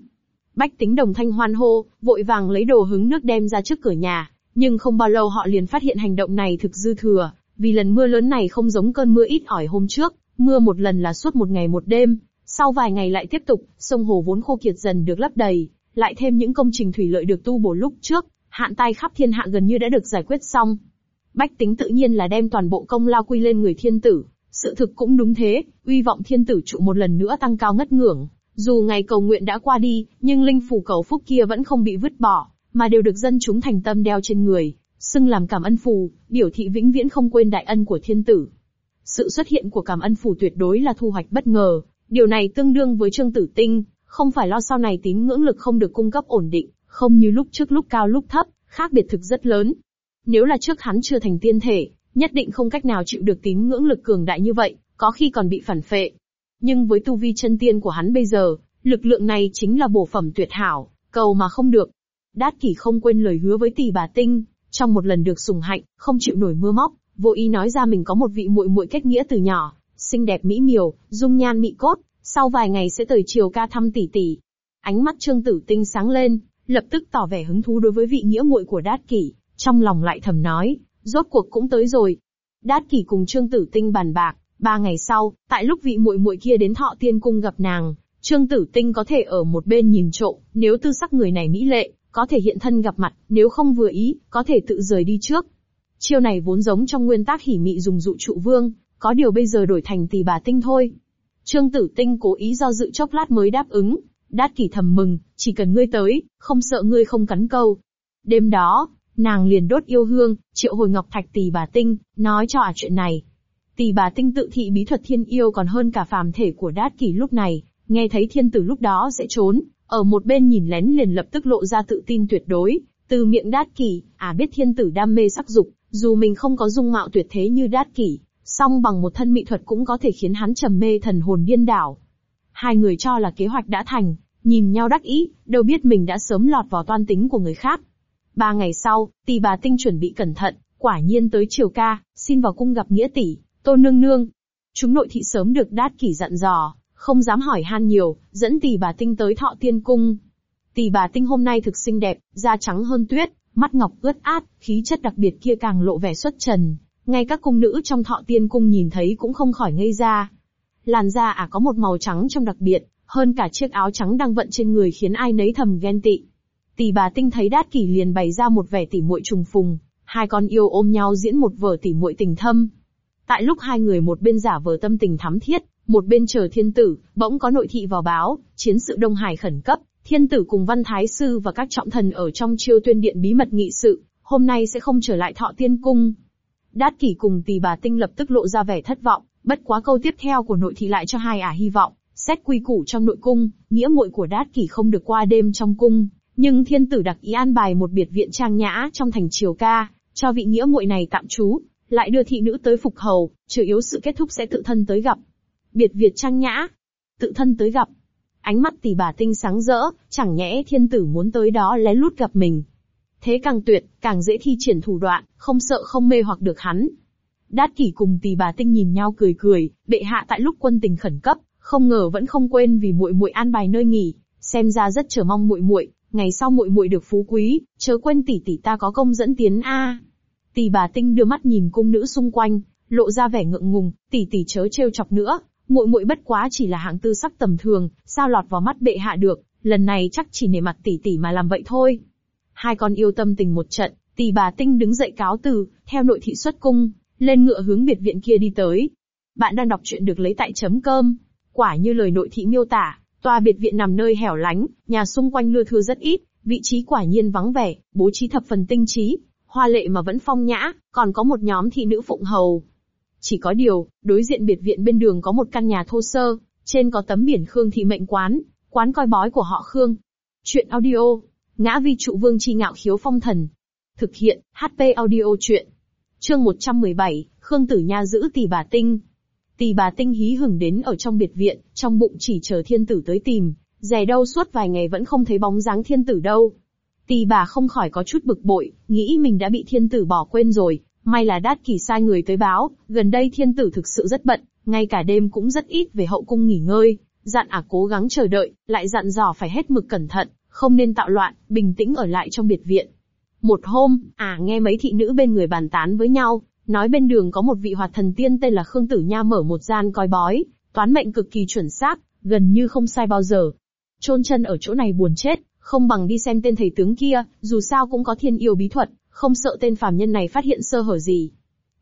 Bách tính đồng thanh hoan hô, vội vàng lấy đồ hứng nước đem ra trước cửa nhà, nhưng không bao lâu họ liền phát hiện hành động này thực dư thừa, vì lần mưa lớn này không giống cơn mưa ít ỏi hôm trước, mưa một lần là suốt một ngày một đêm, sau vài ngày lại tiếp tục, sông hồ vốn khô kiệt dần được lấp đầy, lại thêm những công trình thủy lợi được tu bổ lúc trước, hạn tai khắp thiên hạ gần như đã được giải quyết xong. Bách tính tự nhiên là đem toàn bộ công lao quy lên người thiên tử, sự thực cũng đúng thế, uy vọng thiên tử trụ một lần nữa tăng cao ngất ngưỡng. Dù ngày cầu nguyện đã qua đi, nhưng linh phủ cầu phúc kia vẫn không bị vứt bỏ, mà đều được dân chúng thành tâm đeo trên người, xưng làm cảm ân phù, biểu thị vĩnh viễn không quên đại ân của thiên tử. Sự xuất hiện của cảm ân phù tuyệt đối là thu hoạch bất ngờ, điều này tương đương với trương tử tinh, không phải lo sau này tín ngưỡng lực không được cung cấp ổn định, không như lúc trước lúc cao lúc thấp, khác biệt thực rất lớn. Nếu là trước hắn chưa thành tiên thể, nhất định không cách nào chịu được tín ngưỡng lực cường đại như vậy, có khi còn bị phản phệ. Nhưng với tu vi chân tiên của hắn bây giờ, Lực lượng này chính là bổ phẩm tuyệt hảo, cầu mà không được. Đát kỷ không quên lời hứa với tỷ bà tinh, trong một lần được sủng hạnh, không chịu nổi mưa móc, vô ý nói ra mình có một vị muội muội kết nghĩa từ nhỏ, xinh đẹp mỹ miều, dung nhan mị cốt, sau vài ngày sẽ tới chiều ca thăm tỷ tỷ. Ánh mắt Trương Tử Tinh sáng lên, lập tức tỏ vẻ hứng thú đối với vị nghĩa muội của Đát Kỷ, trong lòng lại thầm nói, rốt cuộc cũng tới rồi. Đát Kỷ cùng Trương Tử Tinh bàn bạc, ba ngày sau, tại lúc vị muội muội kia đến Thọ Tiên cung gặp nàng, Trương Tử Tinh có thể ở một bên nhìn trộm, nếu tư sắc người này mỹ lệ, có thể hiện thân gặp mặt, nếu không vừa ý, có thể tự rời đi trước. Chiêu này vốn giống trong nguyên tác hỉ mị dùng dụ trụ vương, có điều bây giờ đổi thành tỷ bà tinh thôi. Trương Tử Tinh cố ý do dự chốc lát mới đáp ứng, Đát kỷ thầm mừng, chỉ cần ngươi tới, không sợ ngươi không cắn câu. Đêm đó, nàng liền đốt yêu hương, triệu hồi ngọc thạch tỷ bà tinh, nói cho ả chuyện này. Tỷ bà tinh tự thị bí thuật thiên yêu còn hơn cả phàm thể của đát kỷ lúc này, nghe thấy thiên tử lúc đó sẽ trốn, ở một bên nhìn lén liền lập tức lộ ra tự tin tuyệt đối, từ miệng đát kỷ, à biết thiên tử đam mê sắc dục, dù mình không có dung mạo tuyệt thế như đát kỷ, song bằng một thân mỹ thuật cũng có thể khiến hắn trầm mê thần hồn điên đảo. Hai người cho là kế hoạch đã thành, nhìn nhau đắc ý, đâu biết mình đã sớm lọt vào toan tính của người khác. Ba ngày sau, tỷ bà tinh chuẩn bị cẩn thận, quả nhiên tới chiều ca, xin vào cung gặp nghĩa tỷ, tô nương nương. Chúng nội thị sớm được đát kỷ dặn dò, không dám hỏi han nhiều, dẫn tỷ bà tinh tới thọ tiên cung. Tỷ bà tinh hôm nay thực xinh đẹp, da trắng hơn tuyết, mắt ngọc ướt át, khí chất đặc biệt kia càng lộ vẻ xuất trần. Ngay các cung nữ trong thọ tiên cung nhìn thấy cũng không khỏi ngây ra. Làn da à có một màu trắng trong đặc biệt, hơn cả chiếc áo trắng đang vận trên người khiến ai nấy thầm ghen tị. Tỷ bà tinh thấy đát kỷ liền bày ra một vẻ tỉ muội trùng phùng, hai con yêu ôm nhau diễn một vở tỉ muội tình thâm. Tại lúc hai người một bên giả vờ tâm tình thắm thiết, một bên chờ thiên tử, bỗng có nội thị vào báo, chiến sự Đông Hải khẩn cấp, thiên tử cùng văn thái sư và các trọng thần ở trong chiêu tuyên điện bí mật nghị sự, hôm nay sẽ không trở lại thọ tiên cung. Đát kỷ cùng tỷ bà tinh lập tức lộ ra vẻ thất vọng, bất quá câu tiếp theo của nội thị lại cho hai ả hy vọng, xét quy củ trong nội cung, nghĩa muội của đát kỷ không được qua đêm trong cung, nhưng thiên tử đặc ý an bài một biệt viện trang nhã trong thành triều ca, cho vị nghĩa muội này tạm trú, lại đưa thị nữ tới phục hầu, trừ yếu sự kết thúc sẽ tự thân tới gặp. Biệt viện trang nhã, tự thân tới gặp. Ánh mắt tỷ bà tinh sáng rỡ, chẳng nhẽ thiên tử muốn tới đó lén lút gặp mình. Thế càng tuyệt, càng dễ thi triển thủ đoạn, không sợ không mê hoặc được hắn. Đát kỷ cùng tỷ bà tinh nhìn nhau cười cười, bệ hạ tại lúc quân tình khẩn cấp, không ngờ vẫn không quên vì muội muội an bài nơi nghỉ, xem ra rất chờ mong muội muội, ngày sau muội muội được phú quý, chớ quên tỷ tỷ ta có công dẫn tiến a. Tỷ bà Tinh đưa mắt nhìn cung nữ xung quanh, lộ ra vẻ ngượng ngùng, tỷ tỷ chớ trêu chọc nữa, muội muội bất quá chỉ là hạng tư sắc tầm thường, sao lọt vào mắt bệ hạ được, lần này chắc chỉ nể mặt tỷ tỷ mà làm vậy thôi. Hai con yêu tâm tình một trận, tỷ bà Tinh đứng dậy cáo từ, theo nội thị xuất cung, lên ngựa hướng biệt viện kia đi tới. Bạn đang đọc truyện được lấy tại chấm cơm. Quả như lời nội thị miêu tả, tòa biệt viện nằm nơi hẻo lánh, nhà xung quanh lưa thưa rất ít, vị trí quả nhiên vắng vẻ, bố trí thập phần tinh trí, hoa lệ mà vẫn phong nhã, còn có một nhóm thị nữ phụng hầu. Chỉ có điều, đối diện biệt viện bên đường có một căn nhà thô sơ, trên có tấm biển Khương thị mệnh quán, quán coi bói của họ Khương. Chuyện audio, ngã vi trụ vương chi ngạo khiếu phong thần. Thực hiện, HP audio chuyện. Chương 117, Khương Tử Nha giữ tỷ bà tinh. Tỷ bà tinh hí hửng đến ở trong biệt viện, trong bụng chỉ chờ thiên tử tới tìm, rè đâu suốt vài ngày vẫn không thấy bóng dáng thiên tử đâu. Tỷ bà không khỏi có chút bực bội, nghĩ mình đã bị thiên tử bỏ quên rồi, may là đát kỳ sai người tới báo, gần đây thiên tử thực sự rất bận, ngay cả đêm cũng rất ít về hậu cung nghỉ ngơi, dặn ả à cố gắng chờ đợi, lại dặn dò phải hết mực cẩn thận, không nên tạo loạn, bình tĩnh ở lại trong biệt viện. Một hôm, à nghe mấy thị nữ bên người bàn tán với nhau, Nói bên đường có một vị hoạt thần tiên tên là Khương Tử Nha mở một gian coi bói, toán mệnh cực kỳ chuẩn xác, gần như không sai bao giờ. Trôn chân ở chỗ này buồn chết, không bằng đi xem tên thầy tướng kia, dù sao cũng có thiên yêu bí thuật, không sợ tên phàm nhân này phát hiện sơ hở gì.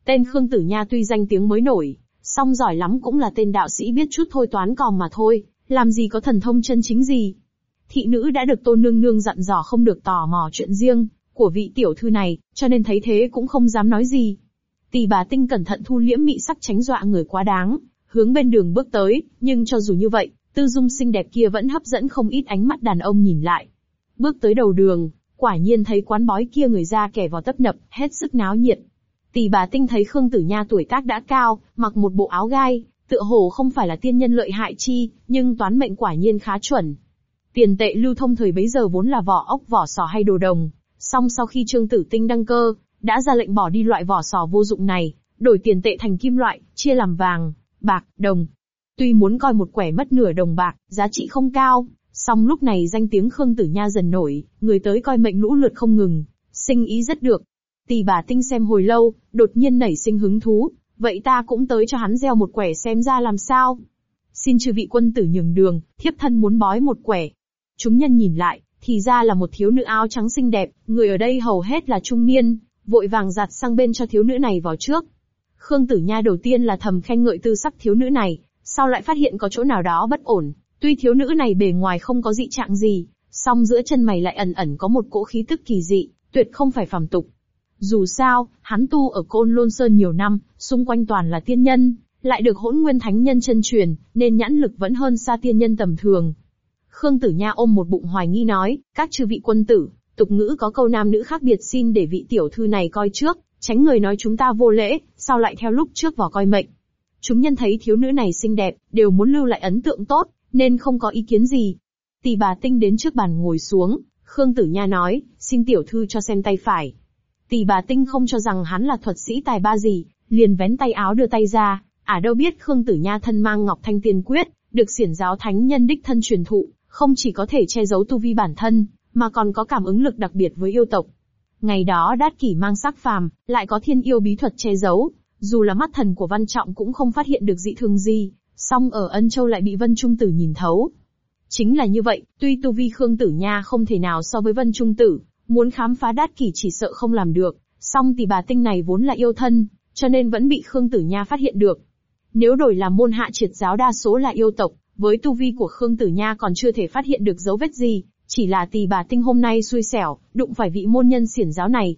Tên Khương Tử Nha tuy danh tiếng mới nổi, song giỏi lắm cũng là tên đạo sĩ biết chút thôi toán còm mà thôi, làm gì có thần thông chân chính gì. Thị nữ đã được tôn nương nương dặn dò không được tò mò chuyện riêng của vị tiểu thư này, cho nên thấy thế cũng không dám nói gì. Tỷ bà tinh cẩn thận thu liễm mị sắc tránh dọa người quá đáng, hướng bên đường bước tới, nhưng cho dù như vậy, tư dung xinh đẹp kia vẫn hấp dẫn không ít ánh mắt đàn ông nhìn lại. Bước tới đầu đường, quả nhiên thấy quán bói kia người ra kẻ vào tấp nập, hết sức náo nhiệt. Tỷ bà tinh thấy Khương Tử Nha tuổi tác đã cao, mặc một bộ áo gai, Tựa hồ không phải là tiên nhân lợi hại chi, nhưng toán mệnh quả nhiên khá chuẩn. Tiền tệ lưu thông thời bấy giờ vốn là vỏ ốc vỏ sò hay đồ đồng, song sau khi Trương Tử Tinh đăng cơ, đã ra lệnh bỏ đi loại vỏ sò vô dụng này, đổi tiền tệ thành kim loại, chia làm vàng, bạc, đồng. Tuy muốn coi một quẻ mất nửa đồng bạc, giá trị không cao, song lúc này danh tiếng Khương Tử Nha dần nổi, người tới coi mệnh lũ lượt không ngừng, sinh ý rất được. Tỷ bà tinh xem hồi lâu, đột nhiên nảy sinh hứng thú, vậy ta cũng tới cho hắn gieo một quẻ xem ra làm sao. Xin chư vị quân tử nhường đường, thiếp thân muốn bói một quẻ. Chúng nhân nhìn lại, thì ra là một thiếu nữ áo trắng xinh đẹp, người ở đây hầu hết là trung niên, vội vàng giặt sang bên cho thiếu nữ này vào trước. Khương Tử Nha đầu tiên là thầm khen ngợi tư sắc thiếu nữ này, sau lại phát hiện có chỗ nào đó bất ổn, tuy thiếu nữ này bề ngoài không có dị trạng gì, song giữa chân mày lại ẩn ẩn có một cỗ khí tức kỳ dị, tuyệt không phải phàm tục. Dù sao, hắn tu ở Côn Lôn Sơn nhiều năm, xung quanh toàn là tiên nhân, lại được hỗn nguyên thánh nhân chân truyền, nên nhãn lực vẫn hơn xa tiên nhân tầm thường. Khương Tử Nha ôm một bụng hoài nghi nói, các chư vị quân tử, tục ngữ có câu nam nữ khác biệt xin để vị tiểu thư này coi trước, tránh người nói chúng ta vô lễ, sao lại theo lúc trước vào coi mệnh. Chúng nhân thấy thiếu nữ này xinh đẹp, đều muốn lưu lại ấn tượng tốt, nên không có ý kiến gì. Tỷ bà tinh đến trước bàn ngồi xuống, Khương Tử Nha nói, xin tiểu thư cho xem tay phải. Tỷ bà tinh không cho rằng hắn là thuật sĩ tài ba gì, liền vén tay áo đưa tay ra, à đâu biết Khương Tử Nha thân mang Ngọc Thanh Tiên Quyết, được xiển giáo thánh nhân đích thân truyền thụ, không chỉ có thể che giấu tu vi bản thân, mà còn có cảm ứng lực đặc biệt với yêu tộc. Ngày đó đát kỷ mang sắc phàm, lại có thiên yêu bí thuật che giấu, dù là mắt thần của Văn Trọng cũng không phát hiện được dị thường gì, song ở Ân Châu lại bị Vân Trung Tử nhìn thấu. Chính là như vậy, tuy tu vi Khương Tử Nha không thể nào so với Vân Trung Tử, muốn khám phá đát kỷ chỉ sợ không làm được, song thì bà tinh này vốn là yêu thân, cho nên vẫn bị Khương Tử Nha phát hiện được. Nếu đổi làm môn hạ triệt giáo đa số là yêu tộc, với tu vi của Khương Tử Nha còn chưa thể phát hiện được dấu vết gì, chỉ là tỷ bà tinh hôm nay xui xẻo, đụng phải vị môn nhân xiển giáo này.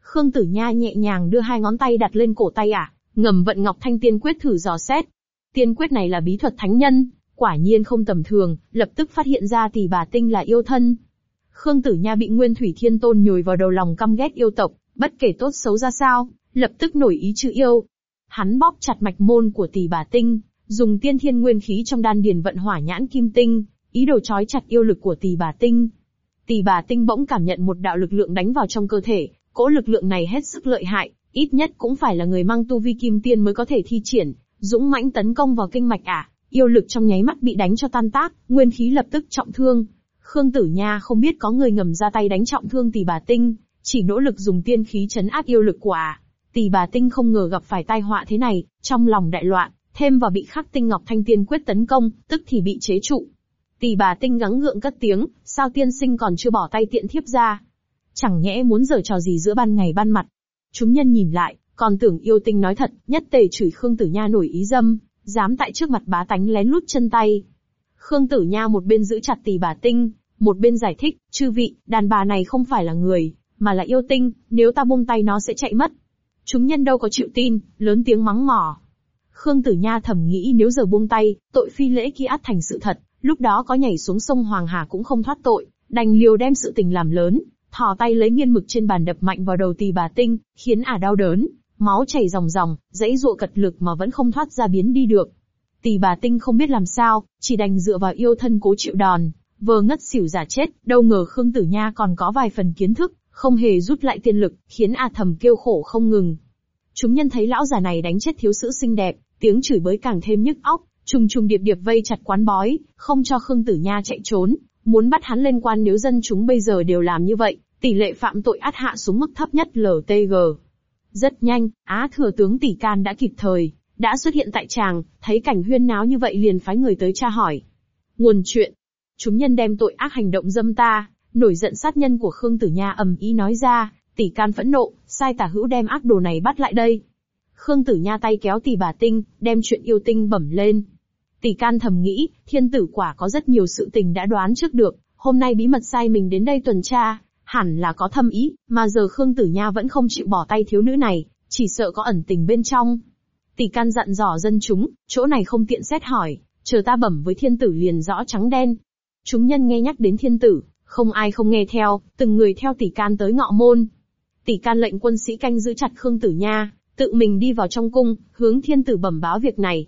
Khương Tử Nha nhẹ nhàng đưa hai ngón tay đặt lên cổ tay ả, ngầm vận Ngọc Thanh Tiên Quyết thử dò xét. Tiên Quyết này là bí thuật thánh nhân, quả nhiên không tầm thường, lập tức phát hiện ra tỷ bà tinh là yêu thân. Khương Tử Nha bị Nguyên Thủy Thiên Tôn nhồi vào đầu lòng căm ghét yêu tộc, bất kể tốt xấu ra sao, lập tức nổi ý chữ yêu. Hắn bóp chặt mạch môn của tỷ bà tinh, dùng tiên thiên nguyên khí trong đan điền vận hỏa nhãn kim tinh, ý đồ trói chặt yêu lực của tỷ bà tinh. Tỷ bà tinh bỗng cảm nhận một đạo lực lượng đánh vào trong cơ thể, cỗ lực lượng này hết sức lợi hại, ít nhất cũng phải là người mang tu vi kim tiên mới có thể thi triển, dũng mãnh tấn công vào kinh mạch ả, yêu lực trong nháy mắt bị đánh cho tan tác, nguyên khí lập tức trọng thương. Khương Tử Nha không biết có người ngầm ra tay đánh trọng thương tỷ bà tinh, chỉ nỗ lực dùng tiên khí chấn áp yêu lực của à? ả. Tỷ bà tinh không ngờ gặp phải tai họa thế này, trong lòng đại loạn, thêm vào bị khắc tinh ngọc thanh tiên quyết tấn công, tức thì bị chế trụ. Tỷ bà tinh gắng gượng cất tiếng, sao tiên sinh còn chưa bỏ tay tiện thiếp ra? Chẳng nhẽ muốn giở trò gì giữa ban ngày ban mặt. Chúng nhân nhìn lại, còn tưởng yêu tinh nói thật, nhất tề chửi Khương Tử Nha nổi ý dâm, dám tại trước mặt bá tánh lén lút chân tay. Khương Tử Nha một bên giữ chặt tỷ bà tinh, một bên giải thích, chư vị, đàn bà này không phải là người, mà là yêu tinh, nếu ta buông tay nó sẽ chạy mất. Chúng nhân đâu có chịu tin, lớn tiếng mắng mỏ. Khương Tử Nha thầm nghĩ nếu giờ buông tay, tội phi lễ kia át thành sự thật, lúc đó có nhảy xuống sông Hoàng Hà cũng không thoát tội, đành liều đem sự tình làm lớn, thò tay lấy nghiên mực trên bàn đập mạnh vào đầu tỳ bà tinh, khiến ả đau đớn, máu chảy ròng ròng, dãy dụa cật lực mà vẫn không thoát ra biến đi được. Tỳ bà tinh không biết làm sao, chỉ đành dựa vào yêu thân cố chịu đòn, vờ ngất xỉu giả chết, đâu ngờ Khương Tử Nha còn có vài phần kiến thức, không hề rút lại tiên lực, khiến ả thầm kêu khổ không ngừng. Chúng nhân thấy lão già này đánh chết thiếu nữ xinh đẹp, tiếng chửi bới càng thêm nhức óc, trùng trùng điệp điệp vây chặt quán bói, không cho Khương Tử Nha chạy trốn, muốn bắt hắn lên quan nếu dân chúng bây giờ đều làm như vậy, tỷ lệ phạm tội át hạ xuống mức thấp nhất LTG. Rất nhanh, Á thừa tướng tỷ can đã kịp thời, đã xuất hiện tại tràng, thấy cảnh huyên náo như vậy liền phái người tới tra hỏi. Nguồn chuyện. Chúng nhân đem tội ác hành động dâm ta, nổi giận sát nhân của Khương Tử Nha ầm ý nói ra, tỷ can phẫn nộ, sai tả hữu đem ác đồ này bắt lại đây. Khương Tử Nha tay kéo tỷ bà tinh, đem chuyện yêu tinh bẩm lên. Tỷ can thầm nghĩ, thiên tử quả có rất nhiều sự tình đã đoán trước được, hôm nay bí mật sai mình đến đây tuần tra, hẳn là có thâm ý, mà giờ Khương Tử Nha vẫn không chịu bỏ tay thiếu nữ này, chỉ sợ có ẩn tình bên trong. Tỷ can dặn dò dân chúng, chỗ này không tiện xét hỏi, chờ ta bẩm với thiên tử liền rõ trắng đen. Chúng nhân nghe nhắc đến thiên tử, không ai không nghe theo, từng người theo tỷ can tới ngọ môn. Tỷ can lệnh quân sĩ canh giữ chặt Khương Tử Nha, tự mình đi vào trong cung, hướng thiên tử bẩm báo việc này.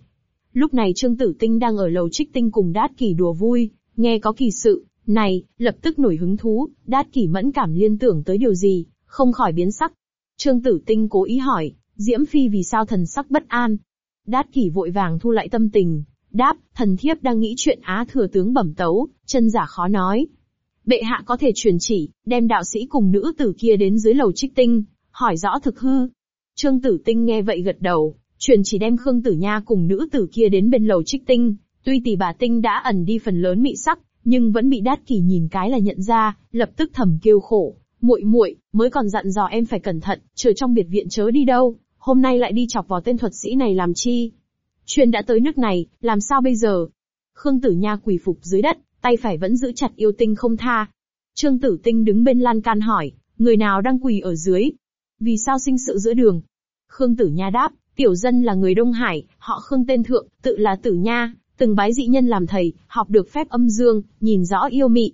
Lúc này Trương Tử Tinh đang ở lầu trích tinh cùng Đát Kỷ đùa vui, nghe có kỳ sự, này, lập tức nổi hứng thú, Đát Kỷ mẫn cảm liên tưởng tới điều gì, không khỏi biến sắc. Trương Tử Tinh cố ý hỏi, Diễm Phi vì sao thần sắc bất an? Đát Kỷ vội vàng thu lại tâm tình, đáp, thần thiếp đang nghĩ chuyện Á thừa tướng bẩm tấu, chân giả khó nói. Bệ hạ có thể truyền chỉ, đem đạo sĩ cùng nữ tử kia đến dưới lầu trích tinh, hỏi rõ thực hư. Trương Tử Tinh nghe vậy gật đầu, truyền chỉ đem Khương Tử Nha cùng nữ tử kia đến bên lầu trích tinh, tuy tỷ bà Tinh đã ẩn đi phần lớn mị sắc, nhưng vẫn bị Đát kỳ nhìn cái là nhận ra, lập tức thầm kêu khổ, muội muội, mới còn dặn dò em phải cẩn thận, chờ trong biệt viện chớ đi đâu, hôm nay lại đi chọc vào tên thuật sĩ này làm chi? Chuyện đã tới nước này, làm sao bây giờ? Khương Tử Nha quỳ phục dưới đất, tay phải vẫn giữ chặt yêu tinh không tha. Trương Tử Tinh đứng bên lan can hỏi, người nào đang quỳ ở dưới? Vì sao sinh sự giữa đường? Khương Tử Nha đáp, tiểu dân là người Đông Hải, họ Khương tên thượng, tự là Tử Nha, từng bái dị nhân làm thầy, học được phép âm dương, nhìn rõ yêu mị.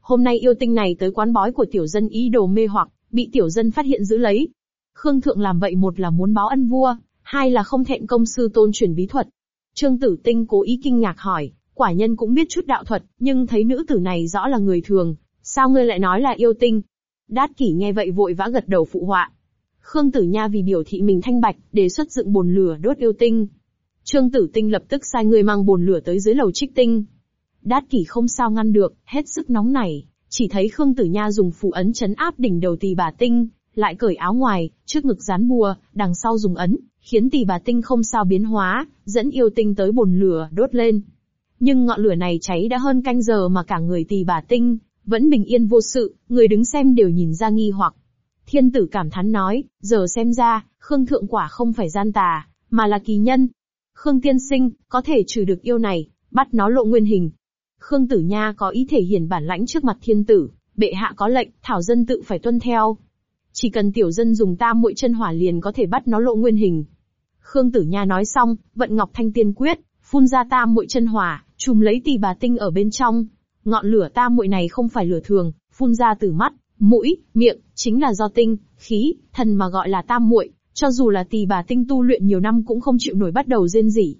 Hôm nay yêu tinh này tới quán bói của tiểu dân ý đồ mê hoặc, bị tiểu dân phát hiện giữ lấy. Khương Thượng làm vậy một là muốn báo ân vua, hai là không thẹn công sư tôn truyền bí thuật. Trương Tử Tinh cố ý kinh ngạc hỏi, quả nhân cũng biết chút đạo thuật, nhưng thấy nữ tử này rõ là người thường, sao ngươi lại nói là yêu tinh? Đát kỷ nghe vậy vội vã gật đầu phụ họa. Khương Tử Nha vì biểu thị mình thanh bạch, đề xuất dựng bồn lửa đốt yêu tinh. Trương Tử Tinh lập tức sai người mang bồn lửa tới dưới lầu trích tinh. Đát kỷ không sao ngăn được, hết sức nóng nảy, chỉ thấy Khương Tử Nha dùng phù ấn chấn áp đỉnh đầu tỳ bà tinh, lại cởi áo ngoài, trước ngực dán bùa, đằng sau dùng ấn, khiến tỳ bà tinh không sao biến hóa, dẫn yêu tinh tới bồn lửa đốt lên. Nhưng ngọn lửa này cháy đã hơn canh giờ mà cả người tỳ bà tinh, vẫn bình yên vô sự, người đứng xem đều nhìn ra nghi hoặc. Thiên tử cảm thán nói, giờ xem ra, Khương Thượng quả không phải gian tà, mà là kỳ nhân. Khương Tiên Sinh, có thể trừ được yêu này, bắt nó lộ nguyên hình. Khương Tử Nha có ý thể hiện bản lãnh trước mặt thiên tử, bệ hạ có lệnh, thảo dân tự phải tuân theo. Chỉ cần tiểu dân dùng tam muội chân hỏa liền có thể bắt nó lộ nguyên hình. Khương Tử Nha nói xong, vận Ngọc Thanh Tiên quyết, phun ra tam muội chân hỏa, chùm lấy tỷ bà tinh ở bên trong. Ngọn lửa tam muội này không phải lửa thường, phun ra từ mắt, mũi, miệng, chính là do tinh, khí, thần mà gọi là tam muội, cho dù là tỳ bà tinh tu luyện nhiều năm cũng không chịu nổi bắt đầu rên rỉ.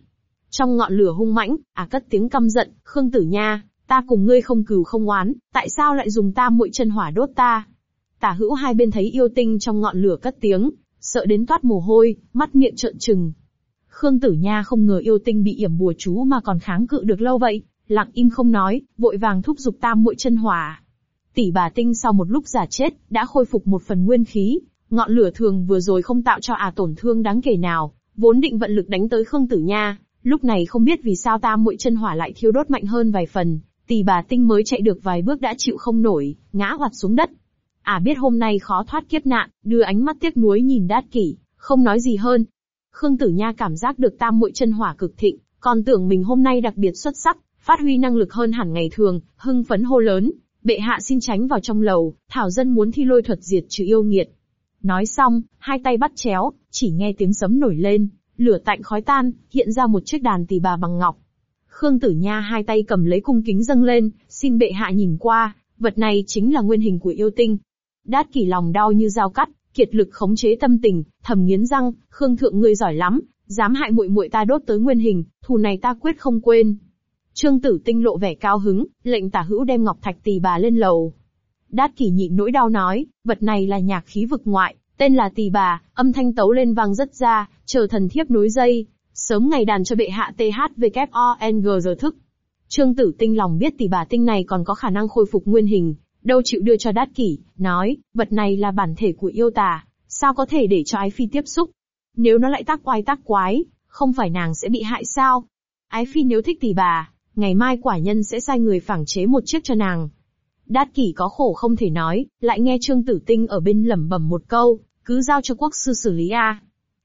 Trong ngọn lửa hung mãnh, à cất tiếng căm giận, Khương Tử Nha, ta cùng ngươi không cừu không oán, tại sao lại dùng tam muội chân hỏa đốt ta? Tả hữu hai bên thấy yêu tinh trong ngọn lửa cất tiếng, sợ đến toát mồ hôi, mắt miệng trợn trừng. Khương Tử Nha không ngờ yêu tinh bị yểm bùa chú mà còn kháng cự được lâu vậy, lặng im không nói, vội vàng thúc giục tam muội chân hỏa. Tỷ bà tinh sau một lúc giả chết, đã khôi phục một phần nguyên khí, ngọn lửa thường vừa rồi không tạo cho à tổn thương đáng kể nào, vốn định vận lực đánh tới Khương Tử Nha, lúc này không biết vì sao tam muội chân hỏa lại thiêu đốt mạnh hơn vài phần, tỷ bà tinh mới chạy được vài bước đã chịu không nổi, ngã hoạt xuống đất. À biết hôm nay khó thoát kiếp nạn, đưa ánh mắt tiếc nuối nhìn đát kỷ, không nói gì hơn. Khương Tử Nha cảm giác được tam muội chân hỏa cực thịnh, còn tưởng mình hôm nay đặc biệt xuất sắc, phát huy năng lực hơn hẳn ngày thường, hưng phấn hô lớn, bệ hạ xin tránh vào trong lầu, thảo dân muốn thi lôi thuật diệt trừ yêu nghiệt. Nói xong, hai tay bắt chéo, chỉ nghe tiếng sấm nổi lên, lửa tạnh khói tan, hiện ra một chiếc đàn tỳ bà bằng ngọc. Khương Tử Nha hai tay cầm lấy cung kính dâng lên, xin bệ hạ nhìn qua, vật này chính là nguyên hình của yêu tinh. Đát kỷ lòng đau như dao cắt, kiệt lực khống chế tâm tình, thầm nghiến răng, Khương thượng ngươi giỏi lắm, dám hại muội muội ta đốt tới nguyên hình, thù này ta quyết không quên. Trương Tử Tinh lộ vẻ cao hứng, lệnh tả hữu đem ngọc thạch tỳ bà lên lầu. Đát kỷ nhịn nỗi đau nói, vật này là nhạc khí vực ngoại, tên là tỳ bà, âm thanh tấu lên vang rất ra, chờ thần thiếp nối dây, sớm ngày đàn cho bệ hạ THWONG giờ thức. Trương Tử Tinh lòng biết tỷ bà tinh này còn có khả năng khôi phục nguyên hình, đâu chịu đưa cho đát kỷ, nói, vật này là bản thể của yêu tà, sao có thể để cho ái phi tiếp xúc? Nếu nó lại tác quái tác quái, không phải nàng sẽ bị hại sao? Ái phi nếu thích tỷ bà, ngày mai quả nhân sẽ sai người phảng chế một chiếc cho nàng. Đát kỷ có khổ không thể nói, lại nghe Trương Tử Tinh ở bên lẩm bẩm một câu, cứ giao cho quốc sư xử lý a.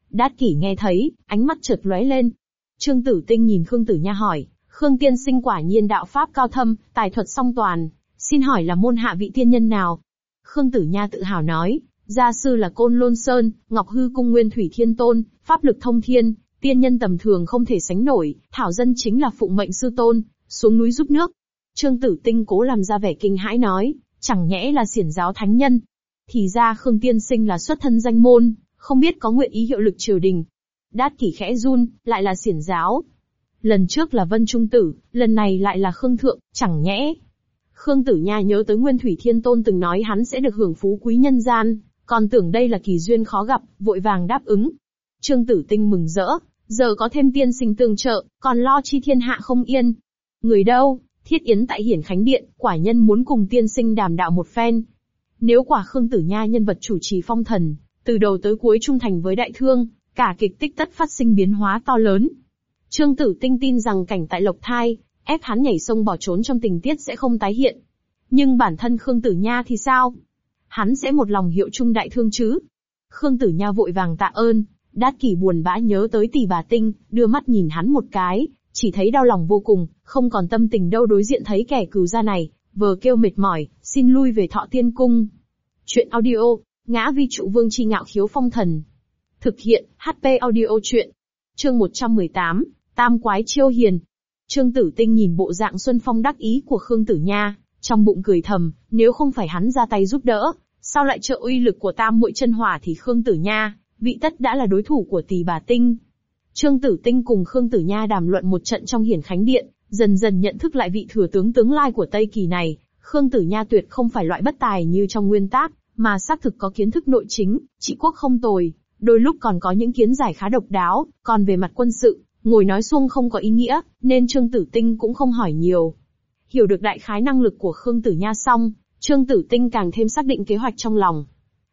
Đát kỷ nghe thấy, ánh mắt chợt lóe lên. Trương Tử Tinh nhìn Khương Tử Nha hỏi, Khương Tiên Sinh quả nhiên đạo pháp cao thâm, tài thuật song toàn, xin hỏi là môn hạ vị tiên nhân nào? Khương Tử Nha tự hào nói, gia sư là Côn Lôn Sơn, Ngọc Hư Cung Nguyên Thủy Thiên Tôn, pháp lực thông thiên, tiên nhân tầm thường không thể sánh nổi, thảo dân chính là phụng mệnh sư tôn, xuống núi giúp nước. Trương Tử Tinh cố làm ra vẻ kinh hãi nói, chẳng nhẽ là xiển giáo thánh nhân. Thì ra Khương Tiên Sinh là xuất thân danh môn, không biết có nguyện ý hiệu lực triều đình. Đát kỷ khẽ run, lại là xiển giáo. Lần trước là Vân Trung Tử, lần này lại là Khương Thượng, chẳng nhẽ. Khương Tử Nha nhớ tới Nguyên Thủy Thiên Tôn từng nói hắn sẽ được hưởng phú quý nhân gian, còn tưởng đây là kỳ duyên khó gặp, vội vàng đáp ứng. Trương Tử Tinh mừng rỡ, giờ có thêm tiên sinh tương trợ, còn lo chi thiên hạ không yên. Người đâu, thiết yến tại hiển khánh điện, quả nhân muốn cùng tiên sinh đàm đạo một phen. Nếu quả Khương Tử Nha nhân vật chủ trì phong thần, từ đầu tới cuối trung thành với đại thương, cả kịch tích tất phát sinh biến hóa to lớn. Trương Tử Tinh tin rằng cảnh tại Lộc Thai, ép hắn nhảy sông bỏ trốn trong tình tiết sẽ không tái hiện. Nhưng bản thân Khương Tử Nha thì sao? Hắn sẽ một lòng hiệu trung đại thương chứ? Khương Tử Nha vội vàng tạ ơn, Đát Kỷ buồn bã nhớ tới tỷ bà Tinh, đưa mắt nhìn hắn một cái, chỉ thấy đau lòng vô cùng, không còn tâm tình đâu đối diện thấy kẻ cừu gia này, vừa kêu mệt mỏi, xin lui về thọ tiên cung. Chuyện audio, ngã vi trụ vương chi ngạo khiếu phong thần. Thực hiện, HP audio chuyện. Chương 118, Tam quái chiêu hiền. Trương Tử Tinh nhìn bộ dạng Xuân Phong đắc ý của Khương Tử Nha, trong bụng cười thầm, nếu không phải hắn ra tay giúp đỡ, sao lại trợ uy lực của Tam muội chân hỏa thì Khương Tử Nha, vị tất đã là đối thủ của tỷ bà Tinh. Trương Tử Tinh cùng Khương Tử Nha đàm luận một trận trong hiển khánh điện, dần dần nhận thức lại vị thừa tướng tướng lai của Tây Kỳ này, Khương Tử Nha tuyệt không phải loại bất tài như trong nguyên tác, mà xác thực có kiến thức nội chính, trị quốc không tồi, đôi lúc còn có những kiến giải khá độc đáo, còn về mặt quân sự, ngồi nói xuông không có ý nghĩa, nên Trương Tử Tinh cũng không hỏi nhiều. Hiểu được đại khái năng lực của Khương Tử Nha xong, Trương Tử Tinh càng thêm xác định kế hoạch trong lòng.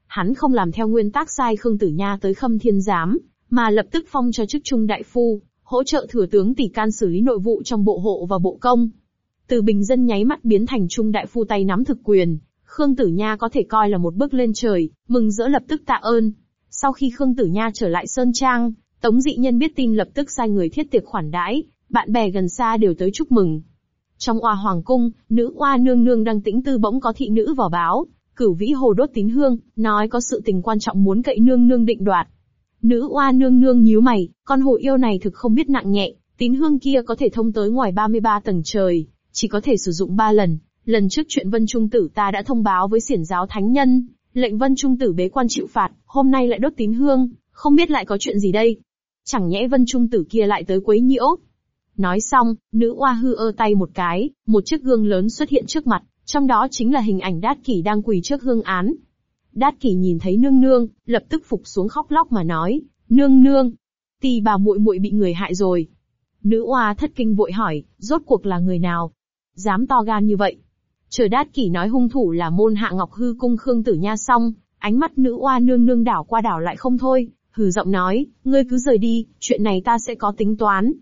Hắn không làm theo nguyên tắc sai Khương Tử Nha tới Khâm Thiên Giám, mà lập tức phong cho chức trung đại phu, hỗ trợ thừa tướng tỷ can xử lý nội vụ trong bộ hộ và bộ công. Từ bình dân nháy mắt biến thành trung đại phu tay nắm thực quyền, Khương Tử Nha có thể coi là một bước lên trời, mừng rỡ lập tức tạ ơn. Sau khi Khương Tử Nha trở lại Sơn Trang, Tống dị nhân biết tin lập tức sai người thiết tiệc khoản đãi, bạn bè gần xa đều tới chúc mừng. Trong oa hoàng cung, nữ oa nương nương đang tĩnh tư bỗng có thị nữ vào báo, cửu vĩ hồ đốt tín hương, nói có sự tình quan trọng muốn cậy nương nương định đoạt. Nữ oa nương nương nhíu mày, con hồ yêu này thực không biết nặng nhẹ, tín hương kia có thể thông tới ngoài 33 tầng trời, chỉ có thể sử dụng 3 lần. Lần trước chuyện Vân Trung Tử ta đã thông báo với siển giáo thánh nhân, lệnh Vân Trung Tử bế quan chịu phạt, hôm nay lại đốt tín hương, không biết lại có chuyện gì đây. Chẳng nhẽ Vân Trung Tử kia lại tới quấy nhiễu. Nói xong, nữ oa hư ơ tay một cái, một chiếc gương lớn xuất hiện trước mặt, trong đó chính là hình ảnh Đát Kỷ đang quỳ trước hương án. Đát Kỷ nhìn thấy nương nương, lập tức phục xuống khóc lóc mà nói, nương nương, tì bà muội muội bị người hại rồi. Nữ oa thất kinh vội hỏi, rốt cuộc là người nào? Dám to gan như vậy. Chờ Đát Kỷ nói hung thủ là môn hạ Ngọc Hư cung Khương Tử Nha xong, ánh mắt nữ oa nương nương đảo qua đảo lại không thôi, hừ giọng nói, ngươi cứ rời đi, chuyện này ta sẽ có tính toán.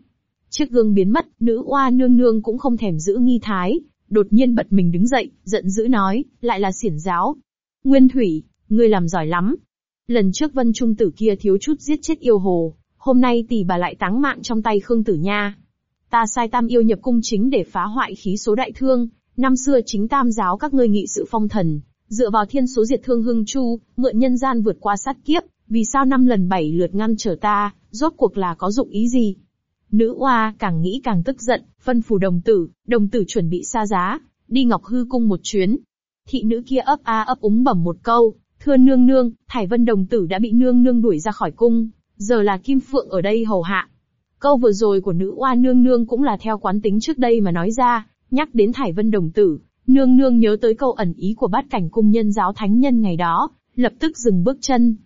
Chiếc gương biến mất, nữ oa nương nương cũng không thèm giữ nghi thái, đột nhiên bật mình đứng dậy, giận dữ nói, lại là xiển giáo. Nguyên Thủy, ngươi làm giỏi lắm. Lần trước vân trung tử kia thiếu chút giết chết yêu hồ, hôm nay tỷ bà lại táng mạng trong tay Khương Tử Nha. Ta sai tam yêu nhập cung chính để phá hoại khí số đại thương, năm xưa chính tam giáo các ngươi nghị sự phong thần, dựa vào thiên số diệt thương hưng chu, mượn nhân gian vượt qua sát kiếp, vì sao năm lần bảy lượt ngăn trở ta, rốt cuộc là có dụng ý gì? Nữ oa càng nghĩ càng tức giận, phân phù đồng tử, đồng tử chuẩn bị xa giá, đi Ngọc Hư cung một chuyến. Thị nữ kia ấp a ấp úng bẩm một câu, thưa nương nương, Thải Vân đồng tử đã bị nương nương đuổi ra khỏi cung, giờ là Kim Phượng ở đây hầu hạ. Câu vừa rồi của nữ oa nương nương cũng là theo quán tính trước đây mà nói ra, nhắc đến Thải Vân đồng tử, nương nương nhớ tới câu ẩn ý của bát cảnh cung nhân giáo thánh nhân ngày đó, lập tức dừng bước chân.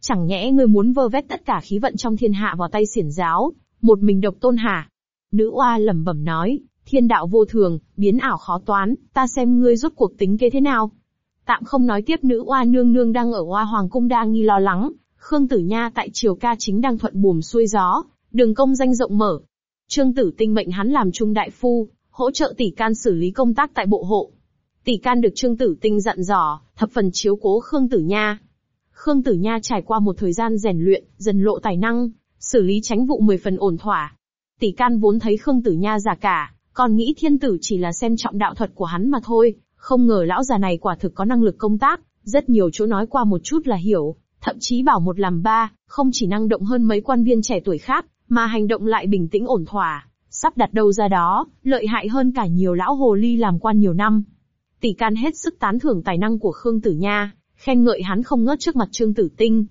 Chẳng nhẽ ngươi muốn vơ vét tất cả khí vận trong thiên hạ vào tay xiển giáo, một mình độc tôn hả? Nữ oa lẩm bẩm nói, thiên đạo vô thường, biến ảo khó toán, ta xem ngươi rốt cuộc tính kế thế nào. Tạm không nói tiếp nữ oa nương nương đang ở oa hoàng cung đang nghi lo lắng, Khương Tử Nha tại triều ca chính đang thuận buồm xuôi gió, đường công danh rộng mở. Trương Tử Tinh mệnh hắn làm trung đại phu, hỗ trợ tỷ can xử lý công tác tại bộ hộ. Tỷ can được Trương Tử Tinh dặn dò, thập phần chiếu cố Khương Tử Nha. Khương Tử Nha trải qua một thời gian rèn luyện, dần lộ tài năng, xử lý tránh vụ mười phần ổn thỏa. Tỷ can vốn thấy Khương Tử Nha già cả, còn nghĩ thiên tử chỉ là xem trọng đạo thuật của hắn mà thôi, không ngờ lão già này quả thực có năng lực công tác, rất nhiều chỗ nói qua một chút là hiểu, thậm chí bảo một làm ba, không chỉ năng động hơn mấy quan viên trẻ tuổi khác, mà hành động lại bình tĩnh ổn thỏa, sắp đặt đâu ra đó, lợi hại hơn cả nhiều lão hồ ly làm quan nhiều năm. Tỷ can hết sức tán thưởng tài năng của Khương Tử Nha, khen ngợi hắn không ngớt trước mặt Trương Tử Tinh.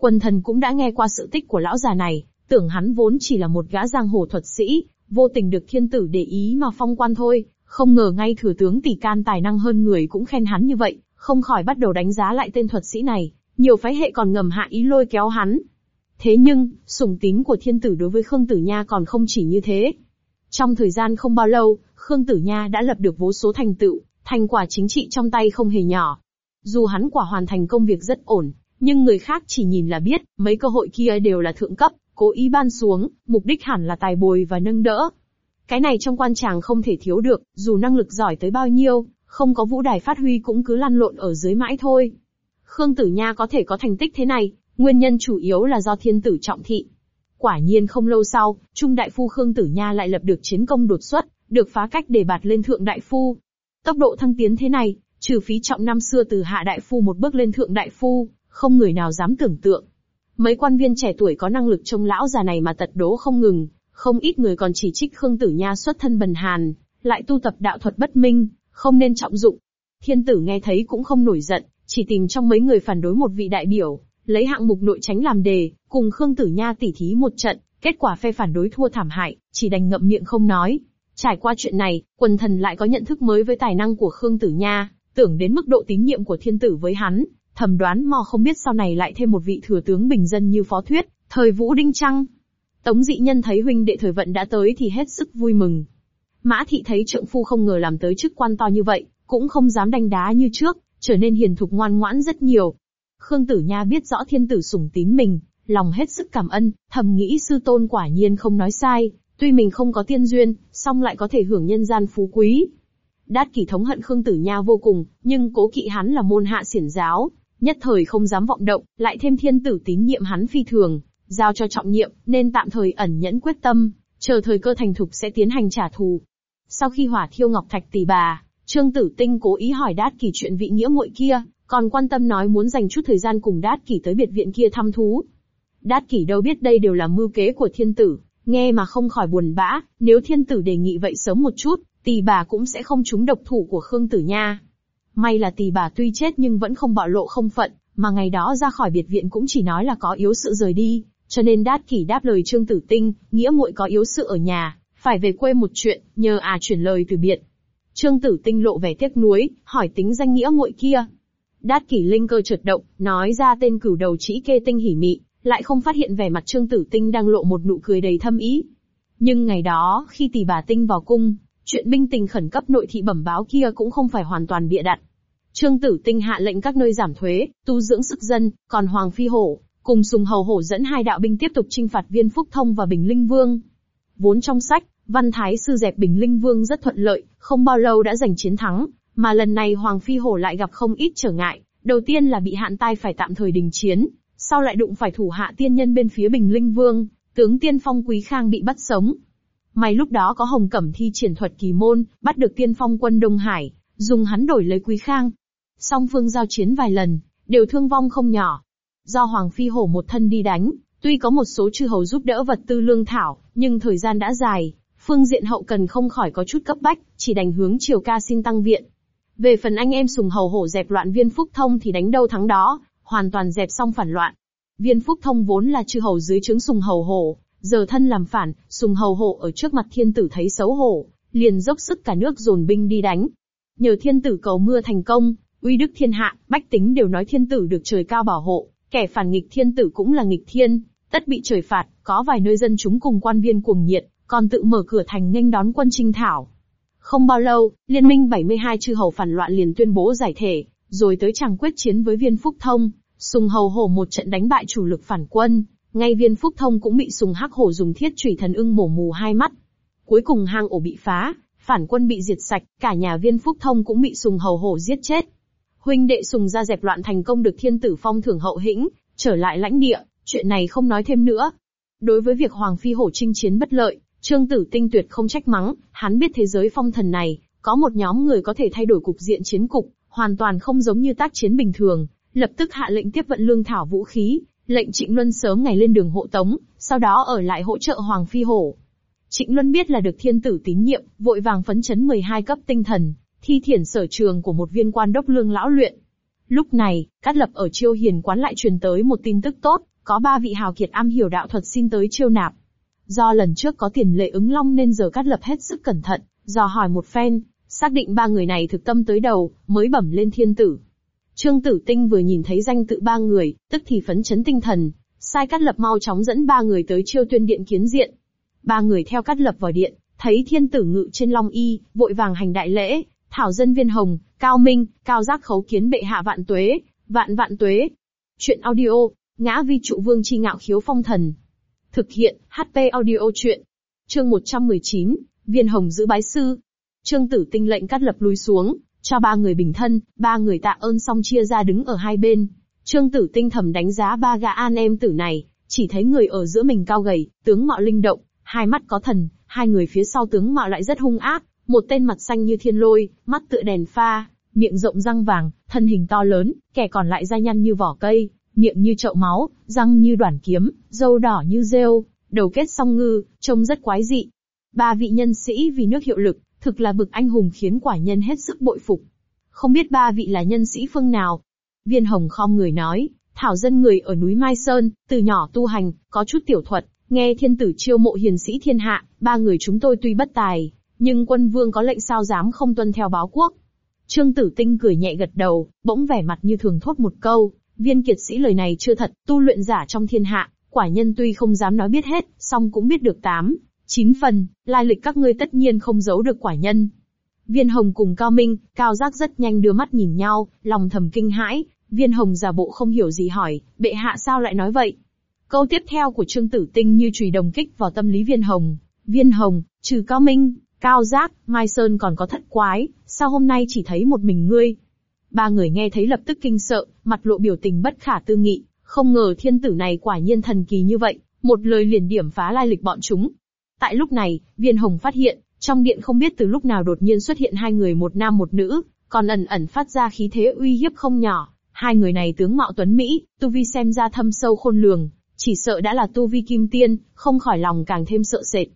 Quần thần cũng đã nghe qua sự tích của lão già này, tưởng hắn vốn chỉ là một gã giang hồ thuật sĩ, vô tình được thiên tử để ý mà phong quan thôi, không ngờ ngay thừa tướng tỷ can tài năng hơn người cũng khen hắn như vậy, không khỏi bắt đầu đánh giá lại tên thuật sĩ này, nhiều phái hệ còn ngầm hạ ý lôi kéo hắn. Thế nhưng, sủng tín của thiên tử đối với Khương Tử Nha còn không chỉ như thế. Trong thời gian không bao lâu, Khương Tử Nha đã lập được vô số thành tựu, thành quả chính trị trong tay không hề nhỏ. Dù hắn quả hoàn thành công việc rất ổn, nhưng người khác chỉ nhìn là biết, mấy cơ hội kia đều là thượng cấp, cố ý ban xuống, mục đích hẳn là tài bồi và nâng đỡ. Cái này trong quan tràng không thể thiếu được, dù năng lực giỏi tới bao nhiêu, không có vũ đài phát huy cũng cứ lăn lộn ở dưới mãi thôi. Khương Tử Nha có thể có thành tích thế này, nguyên nhân chủ yếu là do thiên tử trọng thị. Quả nhiên không lâu sau, Trung Đại Phu Khương Tử Nha lại lập được chiến công đột xuất, được phá cách để bạt lên Thượng Đại Phu. Tốc độ thăng tiến thế này, trừ phí trọng năm xưa từ Hạ Đại Phu một bước lên Thượng Đại Phu, không người nào dám tưởng tượng. Mấy quan viên trẻ tuổi có năng lực trông lão già này mà tật đố không ngừng, không ít người còn chỉ trích Khương Tử Nha xuất thân bần hàn, lại tu tập đạo thuật bất minh, không nên trọng dụng. Thiên tử nghe thấy cũng không nổi giận, chỉ tìm trong mấy người phản đối một vị đại biểu, lấy hạng mục nội tránh làm đề, cùng Khương Tử Nha tỉ thí một trận, kết quả phe phản đối thua thảm hại, chỉ đành ngậm miệng không nói. Trải qua chuyện này, quần thần lại có nhận thức mới với tài năng của Khương Tử Nha, tưởng đến mức độ tín nhiệm của thiên tử với hắn, thầm đoán mò không biết sau này lại thêm một vị thừa tướng bình dân như Phó Thuyết, thời Vũ Đinh Trăng. Tống dị nhân thấy huynh đệ thời vận đã tới thì hết sức vui mừng. Mã thị thấy trượng phu không ngờ làm tới chức quan to như vậy, cũng không dám đánh đá như trước, trở nên hiền thục ngoan ngoãn rất nhiều. Khương Tử Nha biết rõ thiên tử sủng tín mình, lòng hết sức cảm ân, thầm nghĩ sư tôn quả nhiên không nói sai, tuy mình không có tiên duyên, song lại có thể hưởng nhân gian phú quý. Đát kỷ thống hận Khương Tử Nha vô cùng, nhưng cố kỵ hắn là môn hạ xiển giáo, nhất thời không dám vọng động, lại thêm thiên tử tín nhiệm hắn phi thường, giao cho trọng nhiệm, nên tạm thời ẩn nhẫn quyết tâm, chờ thời cơ thành thục sẽ tiến hành trả thù. Sau khi hỏa thiêu ngọc thạch tỷ bà, Trương Tử Tinh cố ý hỏi Đát Kỷ chuyện vị nghĩa muội kia, còn quan tâm nói muốn dành chút thời gian cùng Đát Kỷ tới biệt viện kia thăm thú. Đát Kỷ đâu biết đây đều là mưu kế của thiên tử, nghe mà không khỏi buồn bã, nếu thiên tử đề nghị vậy sớm một chút, tỷ bà cũng sẽ không trúng độc thủ của Khương Tử Nha. May là tỷ bà tuy chết nhưng vẫn không bạo lộ không phận, mà ngày đó ra khỏi biệt viện cũng chỉ nói là có yếu sự rời đi, cho nên Đát Kỷ đáp lời Trương Tử Tinh, nghĩa muội có yếu sự ở nhà, phải về quê một chuyện, nhờ à chuyển lời từ biệt. Trương Tử Tinh lộ vẻ tiếc nuối, hỏi tính danh nghĩa muội kia. Đát Kỷ Linh cơ chợt động, nói ra tên cửu đầu chỉ kê tinh hỉ mị, lại không phát hiện vẻ mặt Trương Tử Tinh đang lộ một nụ cười đầy thâm ý. Nhưng ngày đó, khi tỷ bà Tinh vào cung, chuyện binh tình khẩn cấp nội thị bẩm báo kia cũng không phải hoàn toàn bịa đặt. Trương Tử Tinh hạ lệnh các nơi giảm thuế, tu dưỡng sức dân, còn Hoàng Phi Hổ, cùng Sùng Hầu Hổ dẫn hai đạo binh tiếp tục trinh phạt Viên Phúc Thông và Bình Linh Vương. Vốn trong sách, Văn Thái Sư dẹp Bình Linh Vương rất thuận lợi, không bao lâu đã giành chiến thắng, mà lần này Hoàng Phi Hổ lại gặp không ít trở ngại, đầu tiên là bị hạn tai phải tạm thời đình chiến, sau lại đụng phải thủ hạ tiên nhân bên phía Bình Linh Vương, tướng tiên phong Quý Khang bị bắt sống. May lúc đó có Hồng Cẩm thi triển thuật kỳ môn, bắt được tiên phong quân Đông Hải, dùng hắn đổi lấy Quý Khang. Song phương giao chiến vài lần, đều thương vong không nhỏ. Do Hoàng Phi Hổ một thân đi đánh, tuy có một số chư hầu giúp đỡ vật tư lương thảo, nhưng thời gian đã dài, phương diện hậu cần không khỏi có chút cấp bách, chỉ đành hướng triều ca xin tăng viện. Về phần anh em sùng hầu hổ dẹp loạn viên phúc thông thì đánh đâu thắng đó, hoàn toàn dẹp xong phản loạn. Viên phúc thông vốn là chư hầu dưới trướng sùng hầu hổ, giờ thân làm phản, sùng hầu hộ ở trước mặt thiên tử thấy xấu hổ, liền dốc sức cả nước dồn binh đi đánh. Nhờ thiên tử cầu mưa thành công, uy đức thiên hạ, bách tính đều nói thiên tử được trời cao bảo hộ, kẻ phản nghịch thiên tử cũng là nghịch thiên, tất bị trời phạt, có vài nơi dân chúng cùng quan viên cuồng nhiệt, còn tự mở cửa thành nghênh đón quân trinh thảo. Không bao lâu, Liên minh 72 chư hầu phản loạn liền tuyên bố giải thể, rồi tới chàng quyết chiến với viên Phúc Thông, Sùng Hầu Hổ một trận đánh bại chủ lực phản quân, ngay viên Phúc Thông cũng bị Sùng Hắc Hổ dùng thiết chủy thần ưng mổ mù hai mắt. Cuối cùng hang ổ bị phá, phản quân bị diệt sạch, cả nhà viên Phúc Thông cũng bị Sùng Hầu Hổ giết chết. Huynh đệ Sùng ra dẹp loạn thành công được thiên tử phong thưởng hậu hĩnh, trở lại lãnh địa, chuyện này không nói thêm nữa. Đối với việc Hoàng Phi Hổ chinh chiến bất lợi, Trương Tử Tinh tuyệt không trách mắng, hắn biết thế giới phong thần này, có một nhóm người có thể thay đổi cục diện chiến cục, hoàn toàn không giống như tác chiến bình thường, lập tức hạ lệnh tiếp vận lương thảo vũ khí, lệnh Trịnh Luân sớm ngày lên đường hộ tống, sau đó ở lại hỗ trợ Hoàng Phi Hổ. Trịnh Luân biết là được thiên tử tín nhiệm, vội vàng phấn chấn 12 cấp tinh thần, thi thiển sở trường của một viên quan đốc lương lão luyện. Lúc này, Cát Lập ở Chiêu Hiền quán lại truyền tới một tin tức tốt, có ba vị hào kiệt am hiểu đạo thuật xin tới chiêu nạp. Do lần trước có tiền lệ ứng long nên giờ Cát lập hết sức cẩn thận, dò hỏi một phen, xác định ba người này thực tâm tới đầu, mới bẩm lên thiên tử. Trương Tử Tinh vừa nhìn thấy danh tự ba người, tức thì phấn chấn tinh thần, sai Cát lập mau chóng dẫn ba người tới chiêu tuyên điện kiến diện. Ba người theo Cát lập vào điện, thấy thiên tử ngự trên long y, vội vàng hành đại lễ, thảo dân viên hồng, cao minh, cao giác khấu kiến bệ hạ vạn tuế, vạn vạn tuế. Chuyện audio, ngã vi trụ vương chi ngạo khiếu phong thần. Thực hiện, HP audio chuyện. Chương 119, viên hồng giữ bái sư. Trương tử tinh lệnh cắt lập lùi xuống, cho ba người bình thân, ba người tạ ơn xong chia ra đứng ở hai bên. Trương tử tinh thầm đánh giá ba gã an em tử này, chỉ thấy người ở giữa mình cao gầy, tướng mạo linh động, hai mắt có thần, hai người phía sau tướng mạo lại rất hung ác, một tên mặt xanh như thiên lôi, mắt tựa đèn pha, miệng rộng răng vàng, thân hình to lớn, kẻ còn lại da nhăn như vỏ cây, miệng như chậu máu, răng như đoản kiếm, râu đỏ như rêu, đầu kết song ngư, trông rất quái dị. Ba vị nhân sĩ vì nước hiệu lực, thực là bực anh hùng khiến quả nhân hết sức bội phục. Không biết ba vị là nhân sĩ phương nào? Viên hồng khom người nói, thảo dân người ở núi Mai Sơn, từ nhỏ tu hành, có chút tiểu thuật, nghe thiên tử chiêu mộ hiền sĩ thiên hạ, ba người chúng tôi tuy bất tài, nhưng quân vương có lệnh sao dám không tuân theo báo quốc. Trương Tử Tinh cười nhẹ gật đầu, bỗng vẻ mặt như thường thốt một câu, viên kiệt sĩ lời này chưa thật, tu luyện giả trong thiên hạ, quả nhân tuy không dám nói biết hết, song cũng biết được tám, chín phần, lai lịch các ngươi tất nhiên không giấu được quả nhân. Viên Hồng cùng Cao Minh, Cao Giác rất nhanh đưa mắt nhìn nhau, lòng thầm kinh hãi, Viên Hồng giả bộ không hiểu gì hỏi, bệ hạ sao lại nói vậy? Câu tiếp theo của Trương Tử Tinh như chùy đồng kích vào tâm lý Viên Hồng. Viên Hồng, trừ Cao Minh, Cao Giác, Mai Sơn còn có thất quái, sao hôm nay chỉ thấy một mình ngươi? Ba người nghe thấy lập tức kinh sợ, mặt lộ biểu tình bất khả tư nghị, không ngờ thiên tử này quả nhiên thần kỳ như vậy, một lời liền điểm phá lai lịch bọn chúng. Tại lúc này, viên hồng phát hiện, trong điện không biết từ lúc nào đột nhiên xuất hiện hai người một nam một nữ, còn ẩn ẩn phát ra khí thế uy hiếp không nhỏ. Hai người này tướng mạo tuấn Mỹ, tu vi xem ra thâm sâu khôn lường, chỉ sợ đã là tu vi kim tiên, không khỏi lòng càng thêm sợ sệt.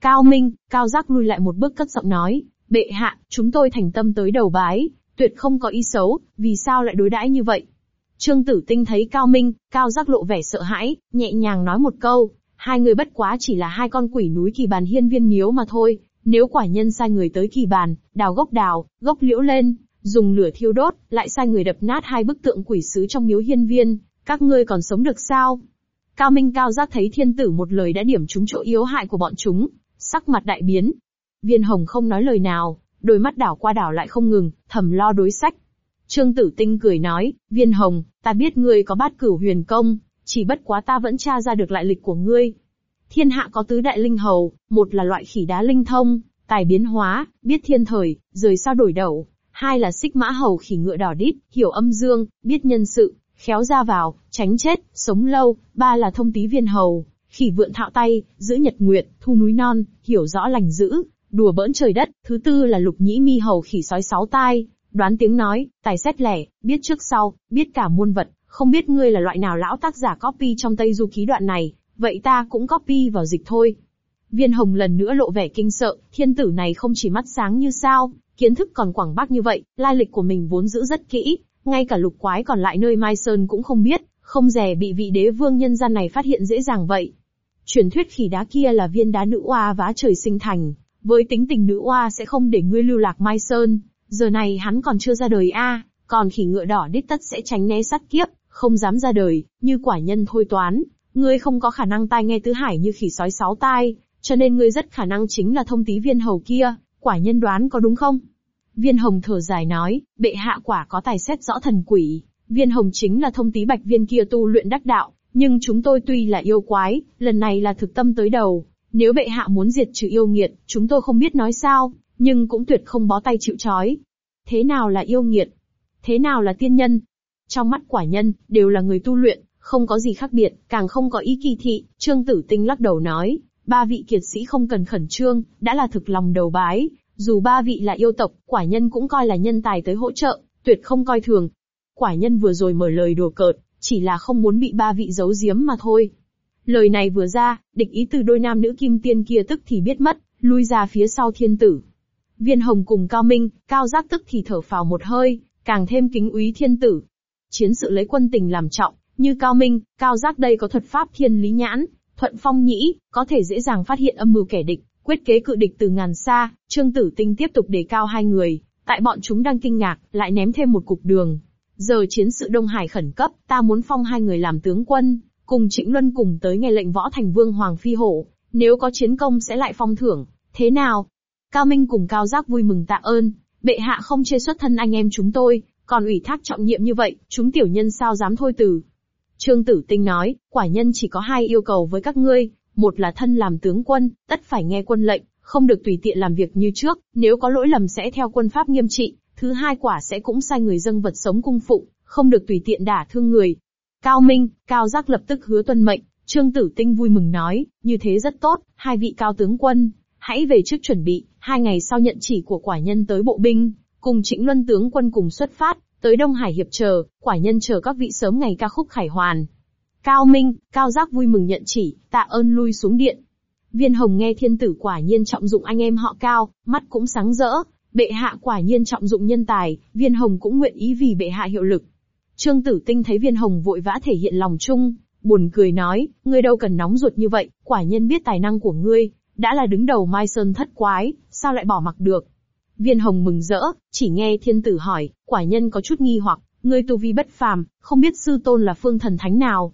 Cao Minh, Cao Giác lui lại một bước cất giọng nói, bệ hạ, chúng tôi thành tâm tới đầu bái, tuyệt không có ý xấu, vì sao lại đối đãi như vậy? Trương Tử Tinh thấy Cao Minh, Cao Giác lộ vẻ sợ hãi, nhẹ nhàng nói một câu, hai người bất quá chỉ là hai con quỷ núi kỳ bàn hiên viên miếu mà thôi, nếu quả nhân sai người tới kỳ bàn, đào gốc đào, gốc liễu lên, dùng lửa thiêu đốt, lại sai người đập nát hai bức tượng quỷ sứ trong miếu hiên viên, các ngươi còn sống được sao? Cao Minh Cao Giác thấy thiên tử một lời đã điểm trúng chỗ yếu hại của bọn chúng, sắc mặt đại biến. Viên Hồng không nói lời nào, đôi mắt đảo qua đảo lại không ngừng, thầm lo đối sách. Trương Tử Tinh cười nói, Viên Hồng, ta biết ngươi có bát cửu huyền công, chỉ bất quá ta vẫn tra ra được lại lịch của ngươi. Thiên hạ có tứ đại linh hầu, một là loại khỉ đá linh thông, tài biến hóa, biết thiên thời, rời sao đổi đầu. Hai là xích mã hầu khỉ ngựa đỏ đít, hiểu âm dương, biết nhân sự, khéo ra vào, tránh chết, sống lâu. Ba là thông tí viên hầu, khỉ vượn thạo tay, giữ nhật nguyệt, thu núi non, hiểu rõ lành dữ, đùa bỡn trời đất. Thứ tư là lục nhĩ mi hầu khỉ sói sáu tai, đoán tiếng nói, tài xét lẻ, biết trước sau, biết cả muôn vật. Không biết ngươi là loại nào lão tác giả copy trong Tây Du Ký đoạn này, vậy ta cũng copy vào dịch thôi. Viên Hồng lần nữa lộ vẻ kinh sợ, thiên tử này không chỉ mắt sáng như sao, kiến thức còn quảng bác như vậy, lai lịch của mình vốn giữ rất kỹ, ngay cả lục quái còn lại nơi Mai Sơn cũng không biết, không dè bị vị đế vương nhân gian này phát hiện dễ dàng vậy. Truyền thuyết khỉ đá kia là viên đá nữ oa vá trời sinh thành, với tính tình nữ oa sẽ không để ngươi lưu lạc Mai Sơn, giờ này hắn còn chưa ra đời a, còn khỉ ngựa đỏ đít tất sẽ tránh né sát kiếp, không dám ra đời, như quả nhân thôi toán, ngươi không có khả năng tai nghe tứ hải như khỉ sói sáu tai, cho nên ngươi rất khả năng chính là thông tí viên hầu kia, quả nhân đoán có đúng không? Viên hồng thở dài nói, bệ hạ quả có tài xét rõ thần quỷ, viên hồng chính là thông tí bạch viên kia tu luyện đắc đạo, nhưng chúng tôi tuy là yêu quái, lần này là thực tâm tới đầu, nếu bệ hạ muốn diệt trừ yêu nghiệt, chúng tôi không biết nói sao, nhưng cũng tuyệt không bó tay chịu chói. Thế nào là yêu nghiệt? Thế nào là tiên nhân? Trong mắt quả nhân, đều là người tu luyện, không có gì khác biệt, càng không có ý kỳ thị, Trương Tử Tinh lắc đầu nói, ba vị kiệt sĩ không cần khẩn trương, đã là thực lòng đầu bái, dù ba vị là yêu tộc, quả nhân cũng coi là nhân tài tới hỗ trợ, tuyệt không coi thường. Quả nhân vừa rồi mở lời đùa cợt, chỉ là không muốn bị ba vị giấu giếm mà thôi. Lời này vừa ra, địch ý từ đôi nam nữ kim tiên kia tức thì biết mất, lui ra phía sau thiên tử. Viên hồng cùng cao minh, cao giác tức thì thở phào một hơi, càng thêm kính úy thiên tử. Chiến sự lấy quân tình làm trọng, như cao minh, cao giác đây có thuật pháp thiên lý nhãn, Thuận phong nhĩ, có thể dễ dàng phát hiện âm mưu kẻ địch, quyết kế cự địch từ ngàn xa, Trương Tử Tinh tiếp tục đề cao hai người, tại bọn chúng đang kinh ngạc, lại ném thêm một cục đường. Giờ chiến sự Đông Hải khẩn cấp, ta muốn phong hai người làm tướng quân, cùng Trịnh Luân cùng tới nghe lệnh võ thành vương Hoàng Phi Hổ, nếu có chiến công sẽ lại phong thưởng, thế nào? Cao Minh cùng Cao Giác vui mừng tạ ơn, bệ hạ không chê xuất thân anh em chúng tôi, còn ủy thác trọng nhiệm như vậy, chúng tiểu nhân sao dám thôi từ. Trương Tử Tinh nói, quả nhân chỉ có hai yêu cầu với các ngươi, một là thân làm tướng quân, tất phải nghe quân lệnh, không được tùy tiện làm việc như trước, nếu có lỗi lầm sẽ theo quân pháp nghiêm trị, thứ hai quả sẽ cũng sai người dân vật sống cung phụng, không được tùy tiện đả thương người. Cao Minh, Cao Giác lập tức hứa tuân mệnh, Trương Tử Tinh vui mừng nói, như thế rất tốt, hai vị cao tướng quân, hãy về trước chuẩn bị, hai ngày sau nhận chỉ của quả nhân tới bộ binh, cùng Trịnh Luân tướng quân cùng xuất phát, tới Đông Hải hiệp chờ, quả nhân chờ các vị sớm ngày ca khúc khải hoàn. Cao Minh, Cao Giác vui mừng nhận chỉ, tạ ơn lui xuống điện. Viên Hồng nghe thiên tử quả nhiên trọng dụng anh em họ Cao, mắt cũng sáng rỡ, bệ hạ quả nhiên trọng dụng nhân tài, Viên Hồng cũng nguyện ý vì bệ hạ hiệu lực. Trương Tử Tinh thấy Viên Hồng vội vã thể hiện lòng chung, buồn cười nói, ngươi đâu cần nóng ruột như vậy, quả nhân biết tài năng của ngươi, đã là đứng đầu Mai Sơn thất quái, sao lại bỏ mặc được. Viên Hồng mừng rỡ, chỉ nghe thiên tử hỏi, quả nhân có chút nghi hoặc, ngươi tu vi bất phàm, không biết sư tôn là phương thần thánh nào.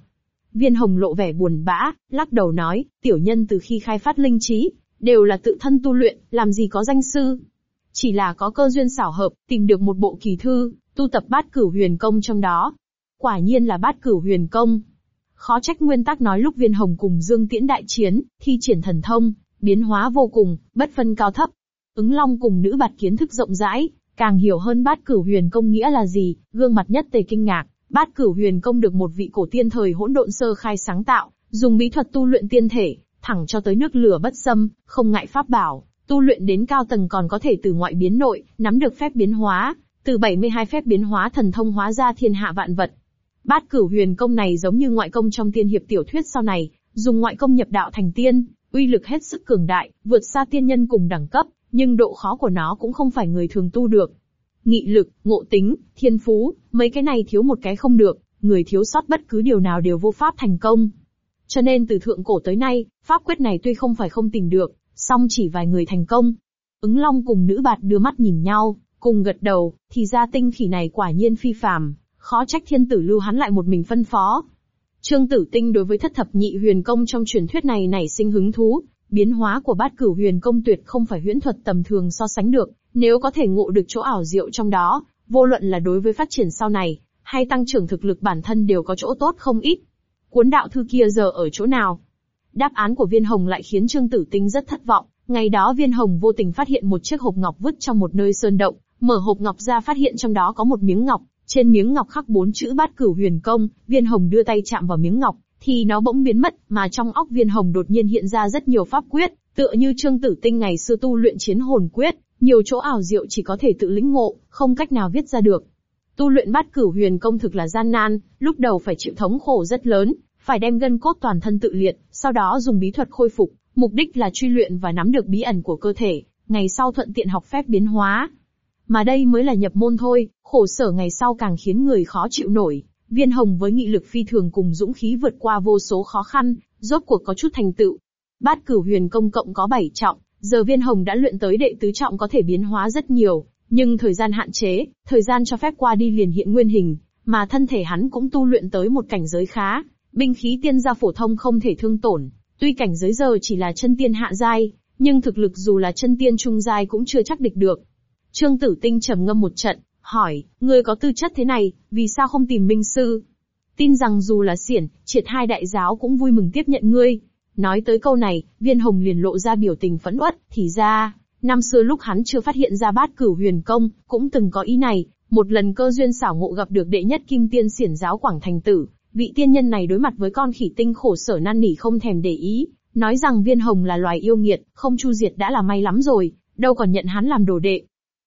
Viên Hồng lộ vẻ buồn bã, lắc đầu nói, tiểu nhân từ khi khai phát linh trí, đều là tự thân tu luyện, làm gì có danh sư. Chỉ là có cơ duyên xảo hợp, tìm được một bộ kỳ thư, tu tập bát cửu huyền công trong đó. Quả nhiên là bát cửu huyền công. Khó trách nguyên tắc nói lúc viên hồng cùng Dương Tiễn đại chiến, thi triển thần thông, biến hóa vô cùng, bất phân cao thấp. Ứng Long cùng nữ bạt kiến thức rộng rãi, càng hiểu hơn bát cửu huyền công nghĩa là gì, gương mặt nhất tề kinh ngạc. Bát cửu huyền công được một vị cổ tiên thời hỗn độn sơ khai sáng tạo, dùng bí thuật tu luyện tiên thể, thẳng cho tới nước lửa bất xâm, không ngại pháp bảo, tu luyện đến cao tầng còn có thể từ ngoại biến nội, nắm được phép biến hóa, từ 72 phép biến hóa thần thông hóa ra thiên hạ vạn vật. Bát cửu huyền công này giống như ngoại công trong tiên hiệp tiểu thuyết sau này, dùng ngoại công nhập đạo thành tiên, uy lực hết sức cường đại, vượt xa tiên nhân cùng đẳng cấp, nhưng độ khó của nó cũng không phải người thường tu được. Nghị lực, ngộ tính, thiên phú, mấy cái này thiếu một cái không được, người thiếu sót bất cứ điều nào đều vô pháp thành công. Cho nên từ thượng cổ tới nay, pháp quyết này tuy không phải không tìm được, song chỉ vài người thành công. Ứng Long cùng nữ bạt đưa mắt nhìn nhau, cùng gật đầu, thì ra tinh khỉ này quả nhiên phi phàm, khó trách thiên tử lưu hắn lại một mình phân phó. Trương Tử Tinh đối với thất thập nhị huyền công trong truyền thuyết này nảy sinh hứng thú, biến hóa của bát cửu huyền công tuyệt không phải huyễn thuật tầm thường so sánh được, nếu có thể ngộ được chỗ ảo diệu trong đó, vô luận là đối với phát triển sau này, hay tăng trưởng thực lực bản thân đều có chỗ tốt không ít. Cuốn đạo thư kia giờ ở chỗ nào? Đáp án của viên hồng lại khiến Trương Tử Tinh rất thất vọng, ngày đó viên hồng vô tình phát hiện một chiếc hộp ngọc vứt trong một nơi sơn động, mở hộp ngọc ra phát hiện trong đó có một miếng ngọc, trên miếng ngọc khắc bốn chữ bát cửu huyền công, viên hồng đưa tay chạm vào miếng ngọc, thì nó bỗng biến mất, mà trong óc viên hồng đột nhiên hiện ra rất nhiều pháp quyết, tựa như Trương Tử Tinh ngày xưa tu luyện chiến hồn quyết, nhiều chỗ ảo diệu chỉ có thể tự lĩnh ngộ, không cách nào viết ra được. Tu luyện bát cửu huyền công thực là gian nan, lúc đầu phải chịu thống khổ rất lớn, phải đem gân cốt toàn thân tự liệt, sau đó dùng bí thuật khôi phục, mục đích là truy luyện và nắm được bí ẩn của cơ thể, ngày sau thuận tiện học phép biến hóa. Mà đây mới là nhập môn thôi, khổ sở ngày sau càng khiến người khó chịu nổi. Viên Hồng với nghị lực phi thường cùng dũng khí vượt qua vô số khó khăn, rốt cuộc có chút thành tựu. Bát cửu huyền công cộng có 7 trọng, giờ Viên Hồng đã luyện tới đệ tứ trọng có thể biến hóa rất nhiều, nhưng thời gian hạn chế, thời gian cho phép qua đi liền hiện nguyên hình, mà thân thể hắn cũng tu luyện tới một cảnh giới khá, binh khí tiên gia phổ thông không thể thương tổn, tuy cảnh giới giờ chỉ là chân tiên hạ giai, nhưng thực lực dù là chân tiên trung giai cũng chưa chắc địch được. Trương Tử Tinh trầm ngâm một trận, hỏi, ngươi có tư chất thế này, vì sao không tìm minh sư? Tin rằng dù là xiển, triệt hai đại giáo cũng vui mừng tiếp nhận ngươi. Nói tới câu này, viên hồng liền lộ ra biểu tình phẫn uất, thì ra, năm xưa lúc hắn chưa phát hiện ra bát cửu huyền công, cũng từng có ý này, một lần cơ duyên xảo ngộ gặp được đệ nhất kim tiên xiển giáo Quảng Thành Tử, vị tiên nhân này đối mặt với con khỉ tinh khổ sở năn nỉ không thèm để ý, nói rằng viên hồng là loài yêu nghiệt, không chu diệt đã là may lắm rồi, đâu còn nhận hắn làm đồ đệ.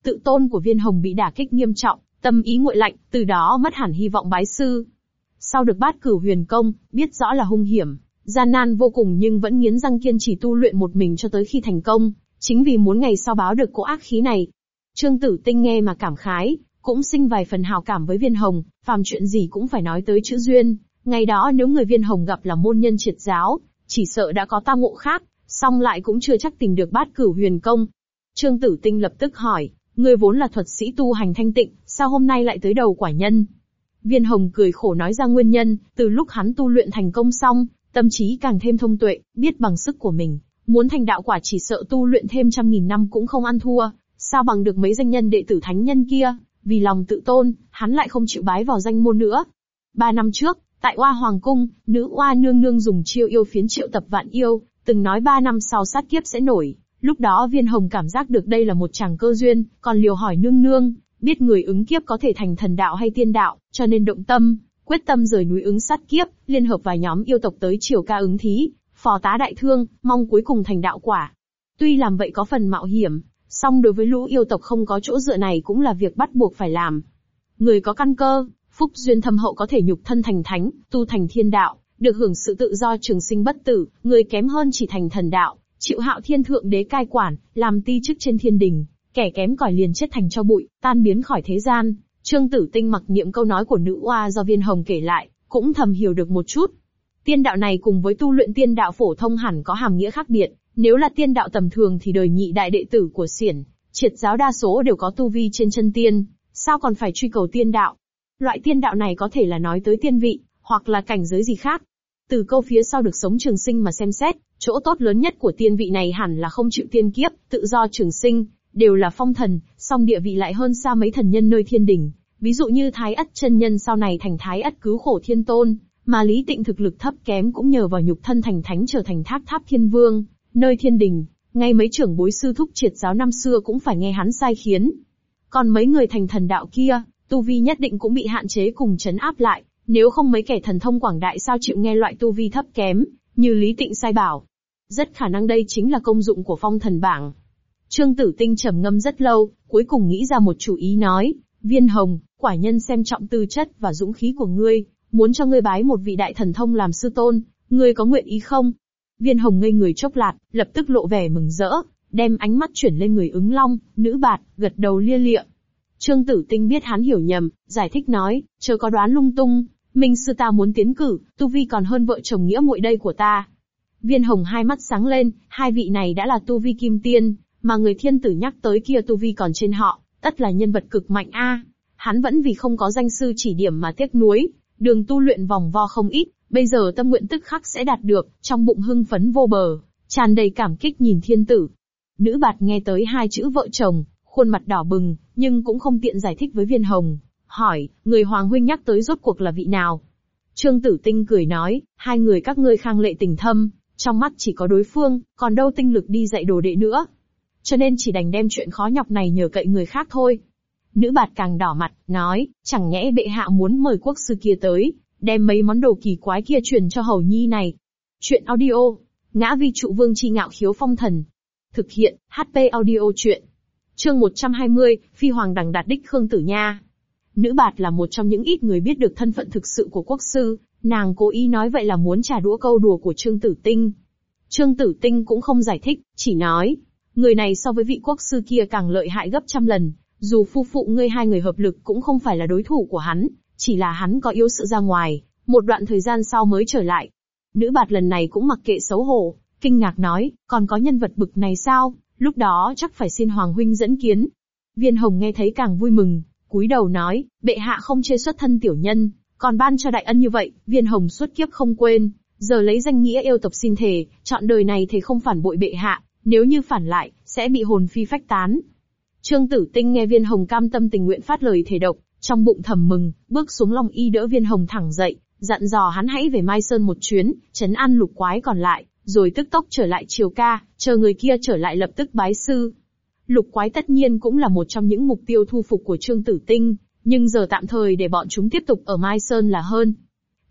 Tự tôn của viên hồng bị đả kích nghiêm trọng, tâm ý nguội lạnh, từ đó mất hẳn hy vọng bái sư. Sau được bát cử huyền công, biết rõ là hung hiểm, gian nan vô cùng nhưng vẫn nghiến răng kiên trì tu luyện một mình cho tới khi thành công, chính vì muốn ngày sau báo được cỗ ác khí này. Trương Tử Tinh nghe mà cảm khái, cũng sinh vài phần hào cảm với viên hồng, phàm chuyện gì cũng phải nói tới chữ duyên. Ngày đó nếu người viên hồng gặp là môn nhân triệt giáo, chỉ sợ đã có tam ngộ khác, song lại cũng chưa chắc tìm được bát cửu huyền công. Trương Tử Tinh lập tức hỏi, ngươi vốn là thuật sĩ tu hành thanh tịnh, sao hôm nay lại tới đầu quả nhân? Viên Hồng cười khổ nói ra nguyên nhân, từ lúc hắn tu luyện thành công xong, tâm trí càng thêm thông tuệ, biết bằng sức của mình, muốn thành đạo quả chỉ sợ tu luyện thêm trăm nghìn năm cũng không ăn thua, sao bằng được mấy danh nhân đệ tử thánh nhân kia, vì lòng tự tôn, hắn lại không chịu bái vào danh môn nữa. Ba năm trước, tại Oa Hoàng Cung, nữ Oa Nương Nương dùng chiêu yêu phiến triệu tập vạn yêu, từng nói ba năm sau sát kiếp sẽ nổi. Lúc đó Viên Hồng cảm giác được đây là một chàng cơ duyên, còn liều hỏi Nương Nương, biết người ứng kiếp có thể thành thần đạo hay tiên đạo, cho nên động tâm, quyết tâm rời núi ứng sát kiếp, liên hợp vài nhóm yêu tộc tới triều ca ứng thí, phò tá đại thương, mong cuối cùng thành đạo quả. Tuy làm vậy có phần mạo hiểm, song đối với lũ yêu tộc không có chỗ dựa này cũng là việc bắt buộc phải làm. Người có căn cơ, phúc duyên thâm hậu có thể nhục thân thành thánh, tu thành thiên đạo, được hưởng sự tự do trường sinh bất tử, người kém hơn chỉ thành thần đạo, chịu hạo thiên thượng đế cai quản, làm ti chức trên thiên đình, kẻ kém cỏi liền chết thành cho bụi, tan biến khỏi thế gian. Trương Tử Tinh mặc niệm câu nói của nữ oa do Viên Hồng kể lại, cũng thầm hiểu được một chút. Tiên đạo này cùng với tu luyện tiên đạo phổ thông hẳn có hàm nghĩa khác biệt, nếu là tiên đạo tầm thường thì đời nhị đại đệ tử của xiển, triệt giáo đa số đều có tu vi trên chân tiên, sao còn phải truy cầu tiên đạo? Loại tiên đạo này có thể là nói tới tiên vị, hoặc là cảnh giới gì khác. Từ câu phía sau được sống trường sinh mà xem xét, chỗ tốt lớn nhất của tiên vị này hẳn là không chịu tiên kiếp, tự do trường sinh, đều là phong thần, song địa vị lại hơn xa mấy thần nhân nơi thiên đỉnh. Ví dụ như Thái Ất chân nhân sau này thành Thái Ất cứu khổ thiên tôn, mà Lý Tịnh thực lực thấp kém cũng nhờ vào nhục thân thành thánh trở thành thác tháp thiên vương, nơi thiên đình, ngay mấy trưởng bối sư thúc triệt giáo năm xưa cũng phải nghe hắn sai khiến. Còn mấy người thành thần đạo kia, tu vi nhất định cũng bị hạn chế cùng chấn áp lại, nếu không mấy kẻ thần thông quảng đại sao chịu nghe loại tu vi thấp kém, như Lý Tịnh sai bảo. Rất khả năng đây chính là công dụng của phong thần bảng. Trương Tử Tinh trầm ngâm rất lâu, cuối cùng nghĩ ra một chủ ý nói, Viên Hồng, quả nhân xem trọng tư chất và dũng khí của ngươi, muốn cho ngươi bái một vị đại thần thông làm sư tôn, ngươi có nguyện ý không? Viên Hồng ngây người chốc lát, lập tức lộ vẻ mừng rỡ, đem ánh mắt chuyển lên người ứng long, nữ bạt, gật đầu lia lịa. Trương Tử Tinh biết hắn hiểu nhầm, giải thích nói, chờ có đoán lung tung, Minh sư ta muốn tiến cử, tu vi còn hơn vợ chồng nghĩa muội đây của ta. Viên Hồng hai mắt sáng lên, hai vị này đã là tu vi kim tiên, mà người thiên tử nhắc tới kia tu vi còn trên họ, tất là nhân vật cực mạnh a. Hắn vẫn vì không có danh sư chỉ điểm mà tiếc nuối, đường tu luyện vòng vo không ít, bây giờ tâm nguyện tức khắc sẽ đạt được, trong bụng hưng phấn vô bờ, tràn đầy cảm kích nhìn thiên tử. Nữ bạt nghe tới hai chữ vợ chồng, khuôn mặt đỏ bừng, nhưng cũng không tiện giải thích với viên hồng. Hỏi, người hoàng huynh nhắc tới rốt cuộc là vị nào? Trương Tử Tinh cười nói, hai người các ngươi khang lệ tình thâm, trong mắt chỉ có đối phương, còn đâu tinh lực đi dạy đồ đệ nữa cho nên chỉ đành đem chuyện khó nhọc này nhờ cậy người khác thôi. Nữ bạt càng đỏ mặt, nói, chẳng nhẽ bệ hạ muốn mời quốc sư kia tới, đem mấy món đồ kỳ quái kia truyền cho hầu nhi này. Chuyện audio, ngã vi trụ vương chi ngạo khiếu phong thần. Thực hiện, HP audio chuyện. Chương 120, Phi Hoàng đằng đạt đích Khương Tử Nha. Nữ bạt là một trong những ít người biết được thân phận thực sự của quốc sư, nàng cố ý nói vậy là muốn trả đũa câu đùa của Trương Tử Tinh. Trương Tử Tinh cũng không giải thích, chỉ nói, Người này so với vị quốc sư kia càng lợi hại gấp trăm lần, dù phu phụ ngươi hai người hợp lực cũng không phải là đối thủ của hắn, chỉ là hắn có yếu sự ra ngoài, một đoạn thời gian sau mới trở lại. Nữ bạt lần này cũng mặc kệ xấu hổ, kinh ngạc nói, còn có nhân vật bực này sao, lúc đó chắc phải xin Hoàng Huynh dẫn kiến. Viên Hồng nghe thấy càng vui mừng, cúi đầu nói, bệ hạ không chê xuất thân tiểu nhân, còn ban cho đại ân như vậy, viên Hồng xuất kiếp không quên, giờ lấy danh nghĩa yêu tộc xin thề, chọn đời này thề không phản bội bệ hạ, nếu như phản lại, sẽ bị hồn phi phách tán. Trương Tử Tinh nghe Viên Hồng cam tâm tình nguyện phát lời thể độc, trong bụng thầm mừng, bước xuống lòng Y đỡ Viên Hồng thẳng dậy, dặn dò hắn hãy về Mai Sơn một chuyến, chấn an lục quái còn lại, rồi tức tốc trở lại triều ca, chờ người kia trở lại lập tức bái sư. Lục quái tất nhiên cũng là một trong những mục tiêu thu phục của Trương Tử Tinh, nhưng giờ tạm thời để bọn chúng tiếp tục ở Mai Sơn là hơn.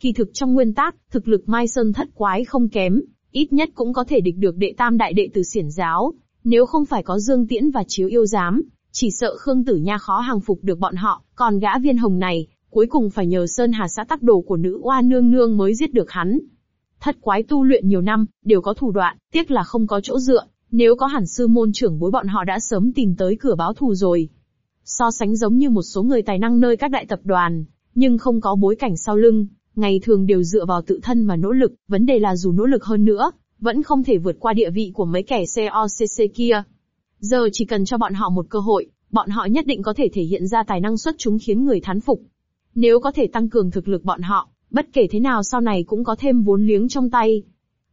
Kỳ thực trong nguyên tắc, thực lực Mai Sơn thất quái không kém, ít nhất cũng có thể địch được đệ tam đại đệ tử xiển giáo. Nếu không phải có Dương Tiễn và Chiếu Yêu Giám, chỉ sợ Khương Tử Nha khó hàng phục được bọn họ, còn gã viên hồng này, cuối cùng phải nhờ Sơn Hà xã tắc đồ của nữ oa nương nương mới giết được hắn. Thất quái tu luyện nhiều năm, đều có thủ đoạn, tiếc là không có chỗ dựa, nếu có hẳn sư môn trưởng bối bọn họ đã sớm tìm tới cửa báo thù rồi. So sánh giống như một số người tài năng nơi các đại tập đoàn, nhưng không có bối cảnh sau lưng, ngày thường đều dựa vào tự thân mà nỗ lực, vấn đề là dù nỗ lực hơn nữa, vẫn không thể vượt qua địa vị của mấy kẻ COCC kia. Giờ chỉ cần cho bọn họ một cơ hội, bọn họ nhất định có thể thể hiện ra tài năng xuất chúng khiến người thán phục. Nếu có thể tăng cường thực lực bọn họ, bất kể thế nào sau này cũng có thêm vốn liếng trong tay.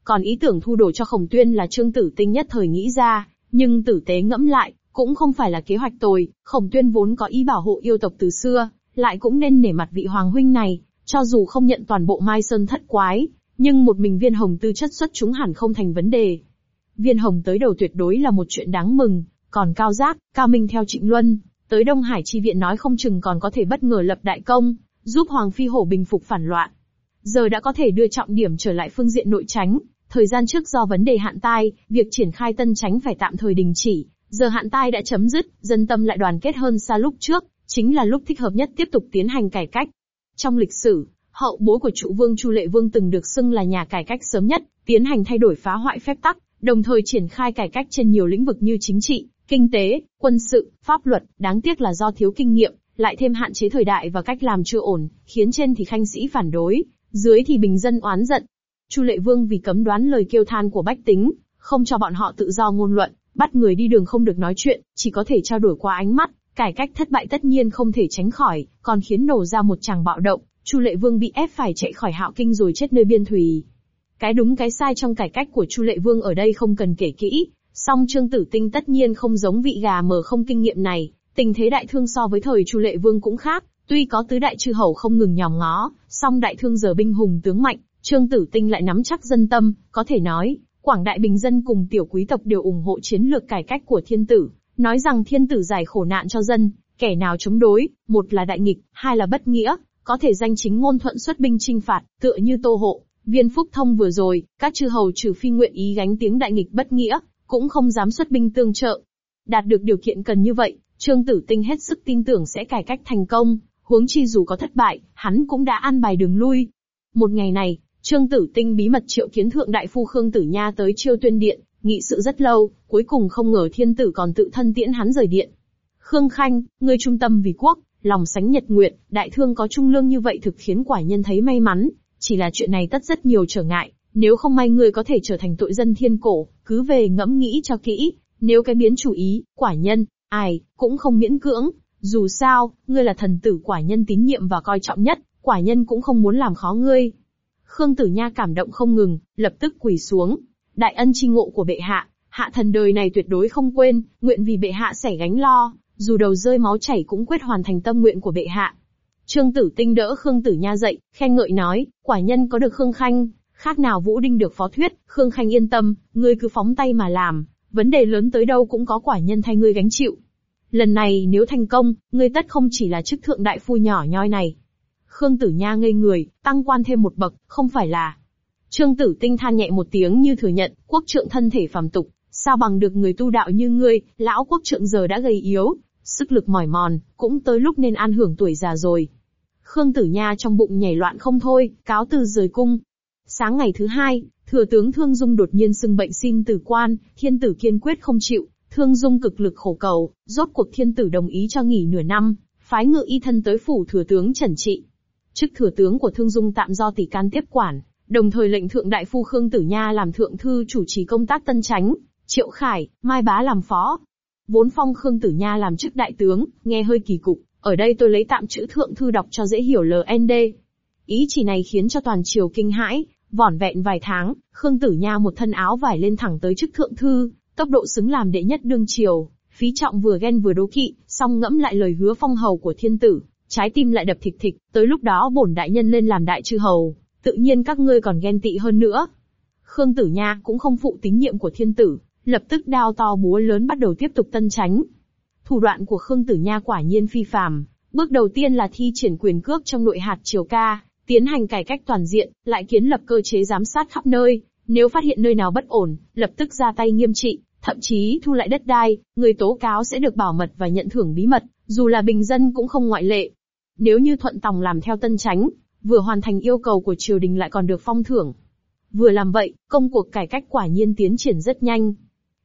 Còn ý tưởng thu đồ cho khổng tuyên là trương tử tinh nhất thời nghĩ ra, nhưng tử tế ngẫm lại, cũng không phải là kế hoạch tồi, khổng tuyên vốn có ý bảo hộ yêu tộc từ xưa, lại cũng nên nể mặt vị hoàng huynh này, cho dù không nhận toàn bộ Mai Sơn thất quái, nhưng một mình viên hồng tư chất xuất chúng hẳn không thành vấn đề. Viên hồng tới đầu tuyệt đối là một chuyện đáng mừng, còn cao giác, cao minh theo trịnh luân, tới Đông Hải chi viện nói không chừng còn có thể bất ngờ lập đại công, giúp Hoàng Phi Hổ bình phục phản loạn. Giờ đã có thể đưa trọng điểm trở lại phương diện nội tránh, thời gian trước do vấn đề hạn tai, việc triển khai tân tránh phải tạm thời đình chỉ, giờ hạn tai đã chấm dứt, dân tâm lại đoàn kết hơn xa lúc trước, chính là lúc thích hợp nhất tiếp tục tiến hành cải cách. Trong lịch sử, hậu bối của trụ vương Chu Lệ Vương từng được xưng là nhà cải cách sớm nhất, tiến hành thay đổi phá hoại phép tắc, đồng thời triển khai cải cách trên nhiều lĩnh vực như chính trị, kinh tế, quân sự, pháp luật, đáng tiếc là do thiếu kinh nghiệm, lại thêm hạn chế thời đại và cách làm chưa ổn, khiến trên thì khanh sĩ phản đối, dưới thì bình dân oán giận. Chu Lệ Vương vì cấm đoán lời kêu than của bách tính, không cho bọn họ tự do ngôn luận, bắt người đi đường không được nói chuyện, chỉ có thể trao đổi qua ánh mắt, cải cách thất bại tất nhiên không thể tránh khỏi, còn khiến nổ ra một tràng bạo động, Chu Lệ Vương bị ép phải chạy khỏi Hạo Kinh rồi chết nơi biên thùy. Cái đúng cái sai trong cải cách của Chu Lệ Vương ở đây không cần kể kỹ, song Trương Tử Tinh tất nhiên không giống vị gà mờ không kinh nghiệm này, tình thế đại thương so với thời Chu Lệ Vương cũng khác, tuy có tứ đại chư hầu không ngừng nhòm ngó, song đại thương giờ binh hùng tướng mạnh, Trương Tử Tinh lại nắm chắc dân tâm, có thể nói, quảng đại bình dân cùng tiểu quý tộc đều ủng hộ chiến lược cải cách của thiên tử, nói rằng thiên tử giải khổ nạn cho dân, kẻ nào chống đối, một là đại nghịch, hai là bất nghĩa, có thể danh chính ngôn thuận xuất binh trinh phạt, tựa như Tô Hộ, Viên Phúc Thông vừa rồi, các chư hầu trừ phi nguyện ý gánh tiếng đại nghịch bất nghĩa, cũng không dám xuất binh tương trợ. Đạt được điều kiện cần như vậy, Trương Tử Tinh hết sức tin tưởng sẽ cải cách thành công, huống chi dù có thất bại, hắn cũng đã an bài đường lui. Một ngày này, Trương Tử Tinh bí mật triệu kiến thượng đại phu Khương Tử Nha tới chiêu tuyên điện, nghị sự rất lâu, cuối cùng không ngờ thiên tử còn tự thân tiễn hắn rời điện. Khương Khanh, ngươi trung tâm vì quốc, lòng sánh nhật nguyện, đại thương có trung lương như vậy thực khiến quả nhân thấy may mắn, chỉ là chuyện này tất rất nhiều trở ngại, nếu không may ngươi có thể trở thành tội dân thiên cổ, cứ về ngẫm nghĩ cho kỹ, nếu cái biến chủ ý, quả nhân, ai, cũng không miễn cưỡng, dù sao, ngươi là thần tử quả nhân tín nhiệm và coi trọng nhất, quả nhân cũng không muốn làm khó ngươi. Khương Tử Nha cảm động không ngừng, lập tức quỳ xuống. Đại ân chi ngộ của bệ hạ, hạ thần đời này tuyệt đối không quên, nguyện vì bệ hạ sẻ gánh lo, dù đầu rơi máu chảy cũng quyết hoàn thành tâm nguyện của bệ hạ. Trương Tử Tinh đỡ Khương Tử Nha dậy, khen ngợi nói, quả nhân có được Khương Khanh, khác nào Vũ Đinh được phó thuyết, Khương Khanh yên tâm, ngươi cứ phóng tay mà làm, vấn đề lớn tới đâu cũng có quả nhân thay ngươi gánh chịu. Lần này nếu thành công, ngươi tất không chỉ là chức thượng đại phu nhỏ nhoi này. Khương Tử Nha ngây người, tăng quan thêm một bậc, không phải là. Trương Tử Tinh than nhẹ một tiếng như thừa nhận, quốc trượng thân thể phàm tục, sao bằng được người tu đạo như ngươi, lão quốc trượng giờ đã gầy yếu, sức lực mỏi mòn, cũng tới lúc nên an hưởng tuổi già rồi. Khương Tử Nha trong bụng nhảy loạn không thôi, cáo từ rời cung. Sáng ngày thứ hai, thừa tướng Thương Dung đột nhiên xưng bệnh xin tử quan, thiên tử kiên quyết không chịu, Thương Dung cực lực khổ cầu, rốt cuộc thiên tử đồng ý cho nghỉ nửa năm, phái ngự y thân tới phủ thừa tướng trần trị. Chức thừa tướng của Thương Dung tạm do tỷ can tiếp quản, đồng thời lệnh thượng đại phu Khương Tử Nha làm thượng thư chủ trì công tác tân tránh, Triệu Khải, Mai Bá làm phó. Vốn phong Khương Tử Nha làm chức đại tướng, nghe hơi kỳ cục, ở đây tôi lấy tạm chữ thượng thư đọc cho dễ hiểu LND. Ý chỉ này khiến cho toàn triều kinh hãi, vỏn vẹn vài tháng, Khương Tử Nha một thân áo vải lên thẳng tới chức thượng thư, tốc độ xứng làm đệ nhất đương triều, phí trọng vừa ghen vừa đố kỵ, song ngẫm lại lời hứa phong hầu của thiên tử, trái tim lại đập thịch thịch, tới lúc đó bổn đại nhân lên làm đại chư hầu, tự nhiên các ngươi còn ghen tị hơn nữa. Khương Tử Nha cũng không phụ tín nhiệm của thiên tử, lập tức đao to búa lớn bắt đầu tiếp tục tân tránh. Thủ đoạn của Khương Tử Nha quả nhiên phi phàm, bước đầu tiên là thi triển quyền cước trong nội hạt triều ca, tiến hành cải cách toàn diện, lại kiến lập cơ chế giám sát khắp nơi, nếu phát hiện nơi nào bất ổn, lập tức ra tay nghiêm trị, thậm chí thu lại đất đai, người tố cáo sẽ được bảo mật và nhận thưởng bí mật, dù là bình dân cũng không ngoại lệ. Nếu như thuận tòng làm theo tân tránh, vừa hoàn thành yêu cầu của triều đình lại còn được phong thưởng. Vừa làm vậy, công cuộc cải cách quả nhiên tiến triển rất nhanh.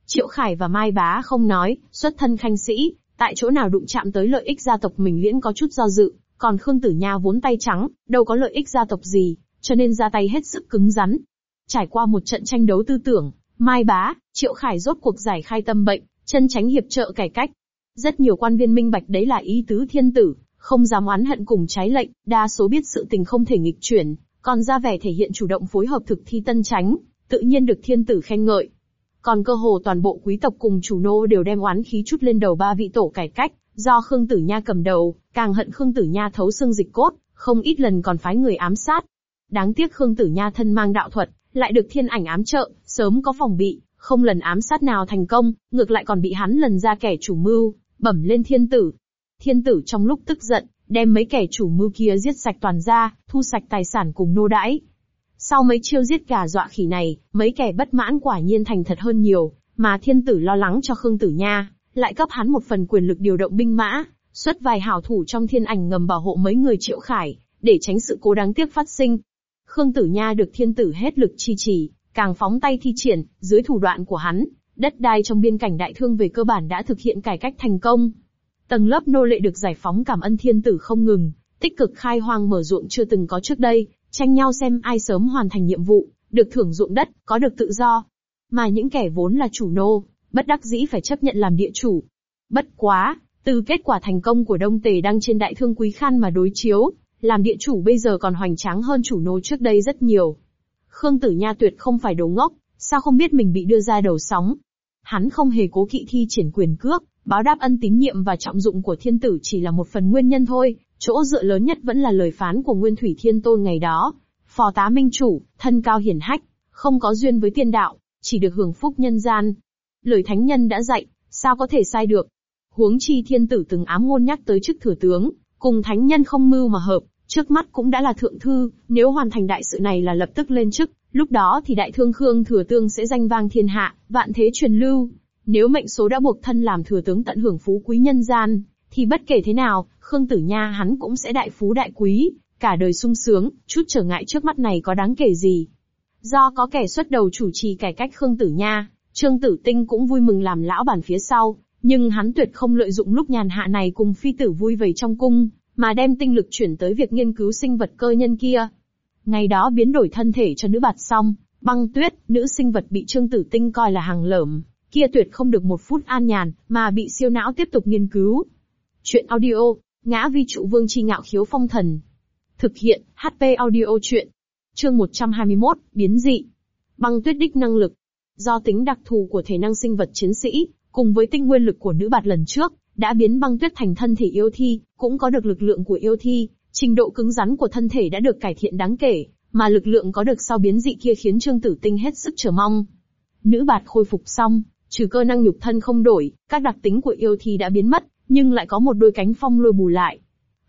Triệu Khải và Mai Bá không nói, xuất thân khanh sĩ, tại chỗ nào đụng chạm tới lợi ích gia tộc mình liễn có chút do dự, Còn Khương Tử Nha vốn tay trắng, đâu có lợi ích gia tộc gì, cho nên ra tay hết sức cứng rắn. Trải qua một trận tranh đấu tư tưởng, Mai Bá, Triệu Khải rốt cuộc giải khai tâm bệnh, chân tránh hiệp trợ cải cách. Rất nhiều quan viên minh bạch đấy là ý tứ thiên tử, không dám oán hận cùng trái lệnh, đa số biết sự tình không thể nghịch chuyển, còn ra vẻ thể hiện chủ động phối hợp thực thi tân tránh, tự nhiên được thiên tử khen ngợi. Còn cơ hồ toàn bộ quý tộc cùng chủ nô đều đem oán khí chút lên đầu ba vị tổ cải cách, do Khương Tử Nha cầm đầu, càng hận Khương Tử Nha thấu xương dịch cốt, không ít lần còn phái người ám sát. Đáng tiếc Khương Tử Nha thân mang đạo thuật, lại được thiên ảnh ám trợ, sớm có phòng bị, không lần ám sát nào thành công, ngược lại còn bị hắn lần ra kẻ chủ mưu, bẩm lên thiên tử. Thiên tử trong lúc tức giận, đem mấy kẻ chủ mưu kia giết sạch toàn ra, thu sạch tài sản cùng nô đãi. Sau mấy chiêu giết gà dọa khỉ này, mấy kẻ bất mãn quả nhiên thành thật hơn nhiều, mà thiên tử lo lắng cho Khương Tử Nha, lại cấp hắn một phần quyền lực điều động binh mã, xuất vài hảo thủ trong thiên ảnh ngầm bảo hộ mấy người triệu khải, để tránh sự cố đáng tiếc phát sinh. Khương Tử Nha được thiên tử hết lực chi trì, càng phóng tay thi triển, dưới thủ đoạn của hắn, đất đai trong biên cảnh đại thương về cơ bản đã thực hiện cải cách thành công. Tầng lớp nô lệ được giải phóng cảm ân thiên tử không ngừng, tích cực khai hoang mở ruộng chưa từng có trước đây, tranh nhau xem ai sớm hoàn thành nhiệm vụ, được thưởng ruộng đất, có được tự do. Mà những kẻ vốn là chủ nô, bất đắc dĩ phải chấp nhận làm địa chủ. Bất quá, từ kết quả thành công của Đông Tề đăng trên đại thương quý khan mà đối chiếu, làm địa chủ bây giờ còn hoành tráng hơn chủ nô trước đây rất nhiều. Khương Tử Nha tuyệt không phải đồ ngốc, sao không biết mình bị đưa ra đầu sóng. Hắn không hề cố kỵ thi triển quyền cước, báo đáp ân tín nhiệm và trọng dụng của thiên tử chỉ là một phần nguyên nhân thôi, chỗ dựa lớn nhất vẫn là lời phán của Nguyên Thủy Thiên Tôn ngày đó. Phò tá minh chủ, thân cao hiển hách, không có duyên với tiên đạo, chỉ được hưởng phúc nhân gian. Lời thánh nhân đã dạy, sao có thể sai được. Huống chi thiên tử từng ám ngôn nhắc tới chức thừa tướng, cùng thánh nhân không mưu mà hợp, trước mắt cũng đã là thượng thư, nếu hoàn thành đại sự này là lập tức lên chức, lúc đó thì đại thương Khương thừa tướng sẽ danh vang thiên hạ, vạn thế truyền lưu. Nếu mệnh số đã buộc thân làm thừa tướng tận hưởng phú quý nhân gian, thì bất kể thế nào, Khương Tử Nha hắn cũng sẽ đại phú đại quý, cả đời sung sướng, chút trở ngại trước mắt này có đáng kể gì. Do có kẻ xuất đầu chủ trì cải cách Khương Tử Nha, Trương Tử Tinh cũng vui mừng làm lão bản phía sau, nhưng hắn tuyệt không lợi dụng lúc nhàn hạ này cùng phi tử vui vầy trong cung, mà đem tinh lực chuyển tới việc nghiên cứu sinh vật cơ nhân kia. Ngày đó biến đổi thân thể cho nữ bạt xong, băng tuyết, nữ sinh vật bị Trương Tử Tinh coi là hàng lởm, kia tuyệt không được một phút an nhàn, mà bị siêu não tiếp tục nghiên cứu. Chuyện audio, ngã vi trụ vương chi ngạo khiếu phong thần. Thực hiện, HP audio chuyện. Chương 121, biến dị. Băng tuyết đích năng lực. Do tính đặc thù của thể năng sinh vật chiến sĩ, cùng với tinh nguyên lực của nữ bạt lần trước, đã biến băng tuyết thành thân thể yêu thi, cũng có được lực lượng của yêu thi, trình độ cứng rắn của thân thể đã được cải thiện đáng kể, mà lực lượng có được sau biến dị kia khiến Trương Tử Tinh hết sức chờ mong. Nữ bạt khôi phục xong, trừ cơ năng nhục thân không đổi, các đặc tính của yêu thi đã biến mất, nhưng lại có một đôi cánh phong lôi bù lại.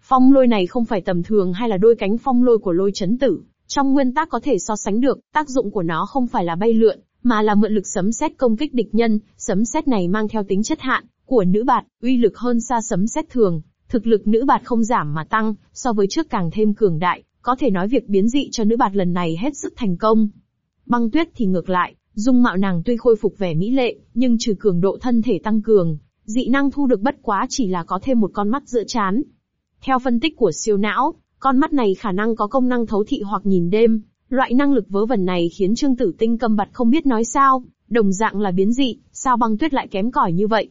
Phong lôi này không phải tầm thường hay là đôi cánh phong lôi của lôi chấn tử, trong nguyên tắc có thể so sánh được, tác dụng của nó không phải là bay lượn, mà là mượn lực sấm sét công kích địch nhân, sấm sét này mang theo tính chất hạn của nữ bạt, uy lực hơn xa sấm sét thường, thực lực nữ bạt không giảm mà tăng, so với trước càng thêm cường đại, có thể nói việc biến dị cho nữ bạt lần này hết sức thành công. Băng tuyết thì ngược lại, dung mạo nàng tuy khôi phục vẻ mỹ lệ, nhưng trừ cường độ thân thể tăng cường, dị năng thu được bất quá chỉ là có thêm một con mắt giữa chán. Theo phân tích của siêu não, con mắt này khả năng có công năng thấu thị hoặc nhìn đêm, loại năng lực vớ vẩn này khiến Trương Tử Tinh câm bặt không biết nói sao, đồng dạng là biến dị, sao băng tuyết lại kém cỏi như vậy.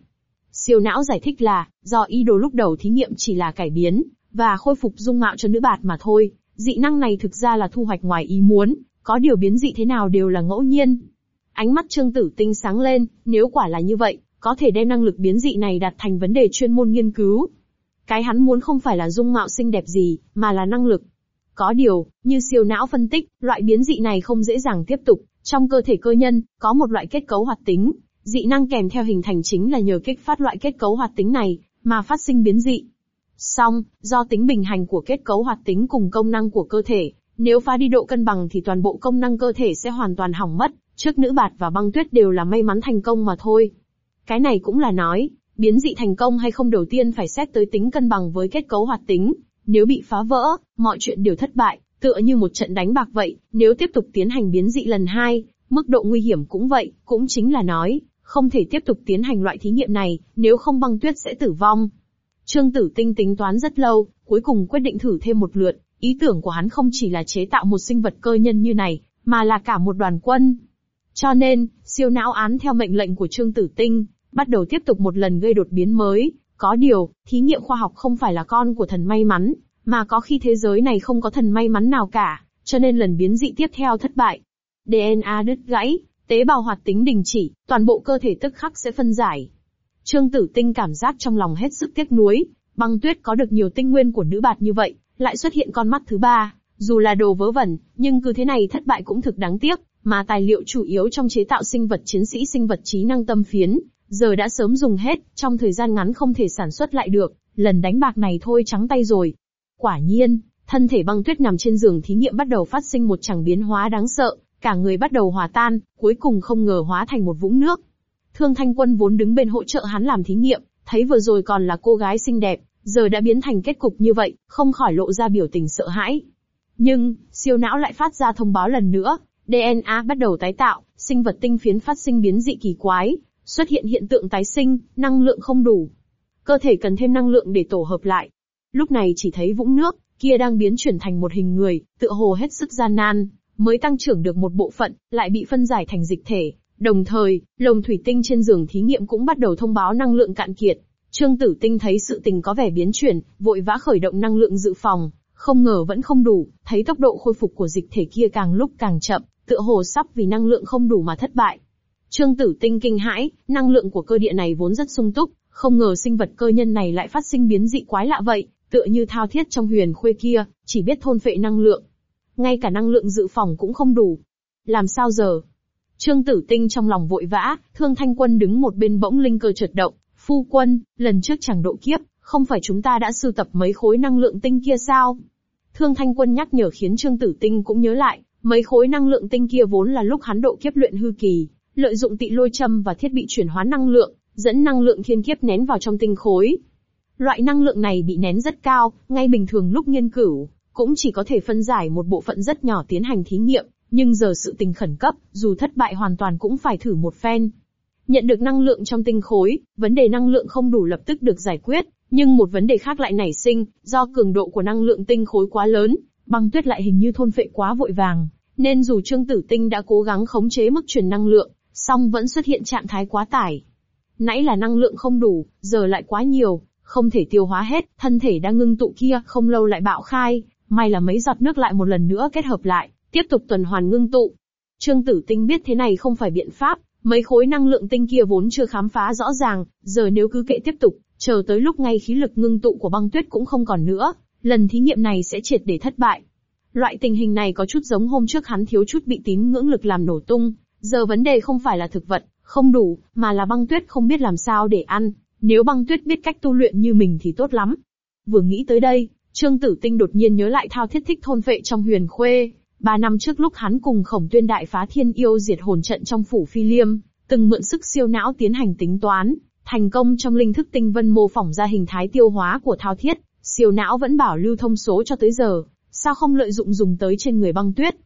Siêu não giải thích là, do ý đồ lúc đầu thí nghiệm chỉ là cải biến, và khôi phục dung mạo cho nữ bạt mà thôi, dị năng này thực ra là thu hoạch ngoài ý muốn, có điều biến dị thế nào đều là ngẫu nhiên. Ánh mắt Trương Tử Tinh sáng lên, nếu quả là như vậy, có thể đem năng lực biến dị này đặt thành vấn đề chuyên môn nghiên cứu. Cái hắn muốn không phải là dung mạo xinh đẹp gì, mà là năng lực. Có điều, như siêu não phân tích, loại biến dị này không dễ dàng tiếp tục, trong cơ thể cơ nhân, có một loại kết cấu hoạt tính, dị năng kèm theo hình thành chính là nhờ kích phát loại kết cấu hoạt tính này, mà phát sinh biến dị. Song, do tính bình hành của kết cấu hoạt tính cùng công năng của cơ thể, nếu phá đi độ cân bằng thì toàn bộ công năng cơ thể sẽ hoàn toàn hỏng mất, trước nữ bạt và băng tuyết đều là may mắn thành công mà thôi. Cái này cũng là nói, biến dị thành công hay không đầu tiên phải xét tới tính cân bằng với kết cấu hoạt tính, nếu bị phá vỡ, mọi chuyện đều thất bại, tựa như một trận đánh bạc vậy, nếu tiếp tục tiến hành biến dị lần hai, mức độ nguy hiểm cũng vậy, cũng chính là nói, không thể tiếp tục tiến hành loại thí nghiệm này, nếu không băng tuyết sẽ tử vong. Trương Tử Tinh tính toán rất lâu, cuối cùng quyết định thử thêm một lượt, ý tưởng của hắn không chỉ là chế tạo một sinh vật cơ nhân như này, mà là cả một đoàn quân. Cho nên, siêu não án theo mệnh lệnh của Trương Tử Tinh, bắt đầu tiếp tục một lần gây đột biến mới. Có điều, thí nghiệm khoa học không phải là con của thần may mắn, mà có khi thế giới này không có thần may mắn nào cả, cho nên lần biến dị tiếp theo thất bại. DNA đứt gãy, tế bào hoạt tính đình chỉ, toàn bộ cơ thể tức khắc sẽ phân giải. Trương Tử Tinh cảm giác trong lòng hết sức tiếc nuối, băng tuyết có được nhiều tinh nguyên của nữ bạt như vậy, lại xuất hiện con mắt thứ ba, dù là đồ vớ vẩn, nhưng cứ thế này thất bại cũng thực đáng tiếc, mà tài liệu chủ yếu trong chế tạo sinh vật chiến sĩ sinh vật trí năng tâm phiến, giờ đã sớm dùng hết, trong thời gian ngắn không thể sản xuất lại được, lần đánh bạc này thôi trắng tay rồi. Quả nhiên, thân thể băng tuyết nằm trên giường thí nghiệm bắt đầu phát sinh một chẳng biến hóa đáng sợ, cả người bắt đầu hòa tan, cuối cùng không ngờ hóa thành một vũng nước. Thương Thanh Quân vốn đứng bên hỗ trợ hắn làm thí nghiệm, thấy vừa rồi còn là cô gái xinh đẹp, giờ đã biến thành kết cục như vậy, không khỏi lộ ra biểu tình sợ hãi. Nhưng, siêu não lại phát ra thông báo lần nữa, DNA bắt đầu tái tạo, sinh vật tinh phiến phát sinh biến dị kỳ quái, xuất hiện hiện tượng tái sinh, năng lượng không đủ. Cơ thể cần thêm năng lượng để tổ hợp lại. Lúc này chỉ thấy vũng nước, kia đang biến chuyển thành một hình người, tựa hồ hết sức gian nan, mới tăng trưởng được một bộ phận, lại bị phân giải thành dịch thể. Đồng thời, lồng thủy tinh trên giường thí nghiệm cũng bắt đầu thông báo năng lượng cạn kiệt. Trương Tử Tinh thấy sự tình có vẻ biến chuyển, vội vã khởi động năng lượng dự phòng, không ngờ vẫn không đủ, thấy tốc độ khôi phục của dịch thể kia càng lúc càng chậm, tựa hồ sắp vì năng lượng không đủ mà thất bại. Trương Tử Tinh kinh hãi, năng lượng của cơ địa này vốn rất sung túc, không ngờ sinh vật cơ nhân này lại phát sinh biến dị quái lạ vậy, tựa như thao thiết trong huyền khuê kia, chỉ biết thôn phệ năng lượng. Ngay cả năng lượng dự phòng cũng không đủ. Làm sao giờ? Trương Tử Tinh trong lòng vội vã, Thương Thanh Quân đứng một bên bỗng linh cơ chợt động, phu quân, lần trước chẳng độ kiếp, không phải chúng ta đã sưu tập mấy khối năng lượng tinh kia sao? Thương Thanh Quân nhắc nhở khiến Trương Tử Tinh cũng nhớ lại, mấy khối năng lượng tinh kia vốn là lúc hắn độ kiếp luyện hư kỳ, lợi dụng tị lôi châm và thiết bị chuyển hóa năng lượng, dẫn năng lượng thiên kiếp nén vào trong tinh khối. Loại năng lượng này bị nén rất cao, ngay bình thường lúc nghiên cứu, cũng chỉ có thể phân giải một bộ phận rất nhỏ tiến hành thí nghiệm, nhưng giờ sự tình khẩn cấp, dù thất bại hoàn toàn cũng phải thử một phen. Nhận được năng lượng trong tinh khối, vấn đề năng lượng không đủ lập tức được giải quyết, nhưng một vấn đề khác lại nảy sinh, do cường độ của năng lượng tinh khối quá lớn, băng tuyết lại hình như thôn phệ quá vội vàng, nên dù Trương Tử Tinh đã cố gắng khống chế mức truyền năng lượng, song vẫn xuất hiện trạng thái quá tải. Nãy là năng lượng không đủ, giờ lại quá nhiều, không thể tiêu hóa hết, thân thể đang ngưng tụ kia không lâu lại bạo khai, may là mấy giọt nước lại một lần nữa kết hợp lại, tiếp tục tuần hoàn ngưng tụ. Trương Tử Tinh biết thế này không phải biện pháp, mấy khối năng lượng tinh kia vốn chưa khám phá rõ ràng, giờ nếu cứ kệ tiếp tục, chờ tới lúc ngay khí lực ngưng tụ của băng tuyết cũng không còn nữa, lần thí nghiệm này sẽ triệt để thất bại. Loại tình hình này có chút giống hôm trước hắn thiếu chút bị tín ngưỡng lực làm nổ tung, giờ vấn đề không phải là thực vật, không đủ, mà là băng tuyết không biết làm sao để ăn, nếu băng tuyết biết cách tu luyện như mình thì tốt lắm. Vừa nghĩ tới đây, Trương Tử Tinh đột nhiên nhớ lại thao thiết thích thôn vệ trong huyền khuê. Ba năm trước lúc hắn cùng khổng tuyên đại phá thiên yêu diệt hồn trận trong phủ phi liêm, từng mượn sức siêu não tiến hành tính toán, thành công trong linh thức tinh vân mô phỏng ra hình thái tiêu hóa của thao thiết, siêu não vẫn bảo lưu thông số cho tới giờ, sao không lợi dụng dùng tới trên người băng tuyết.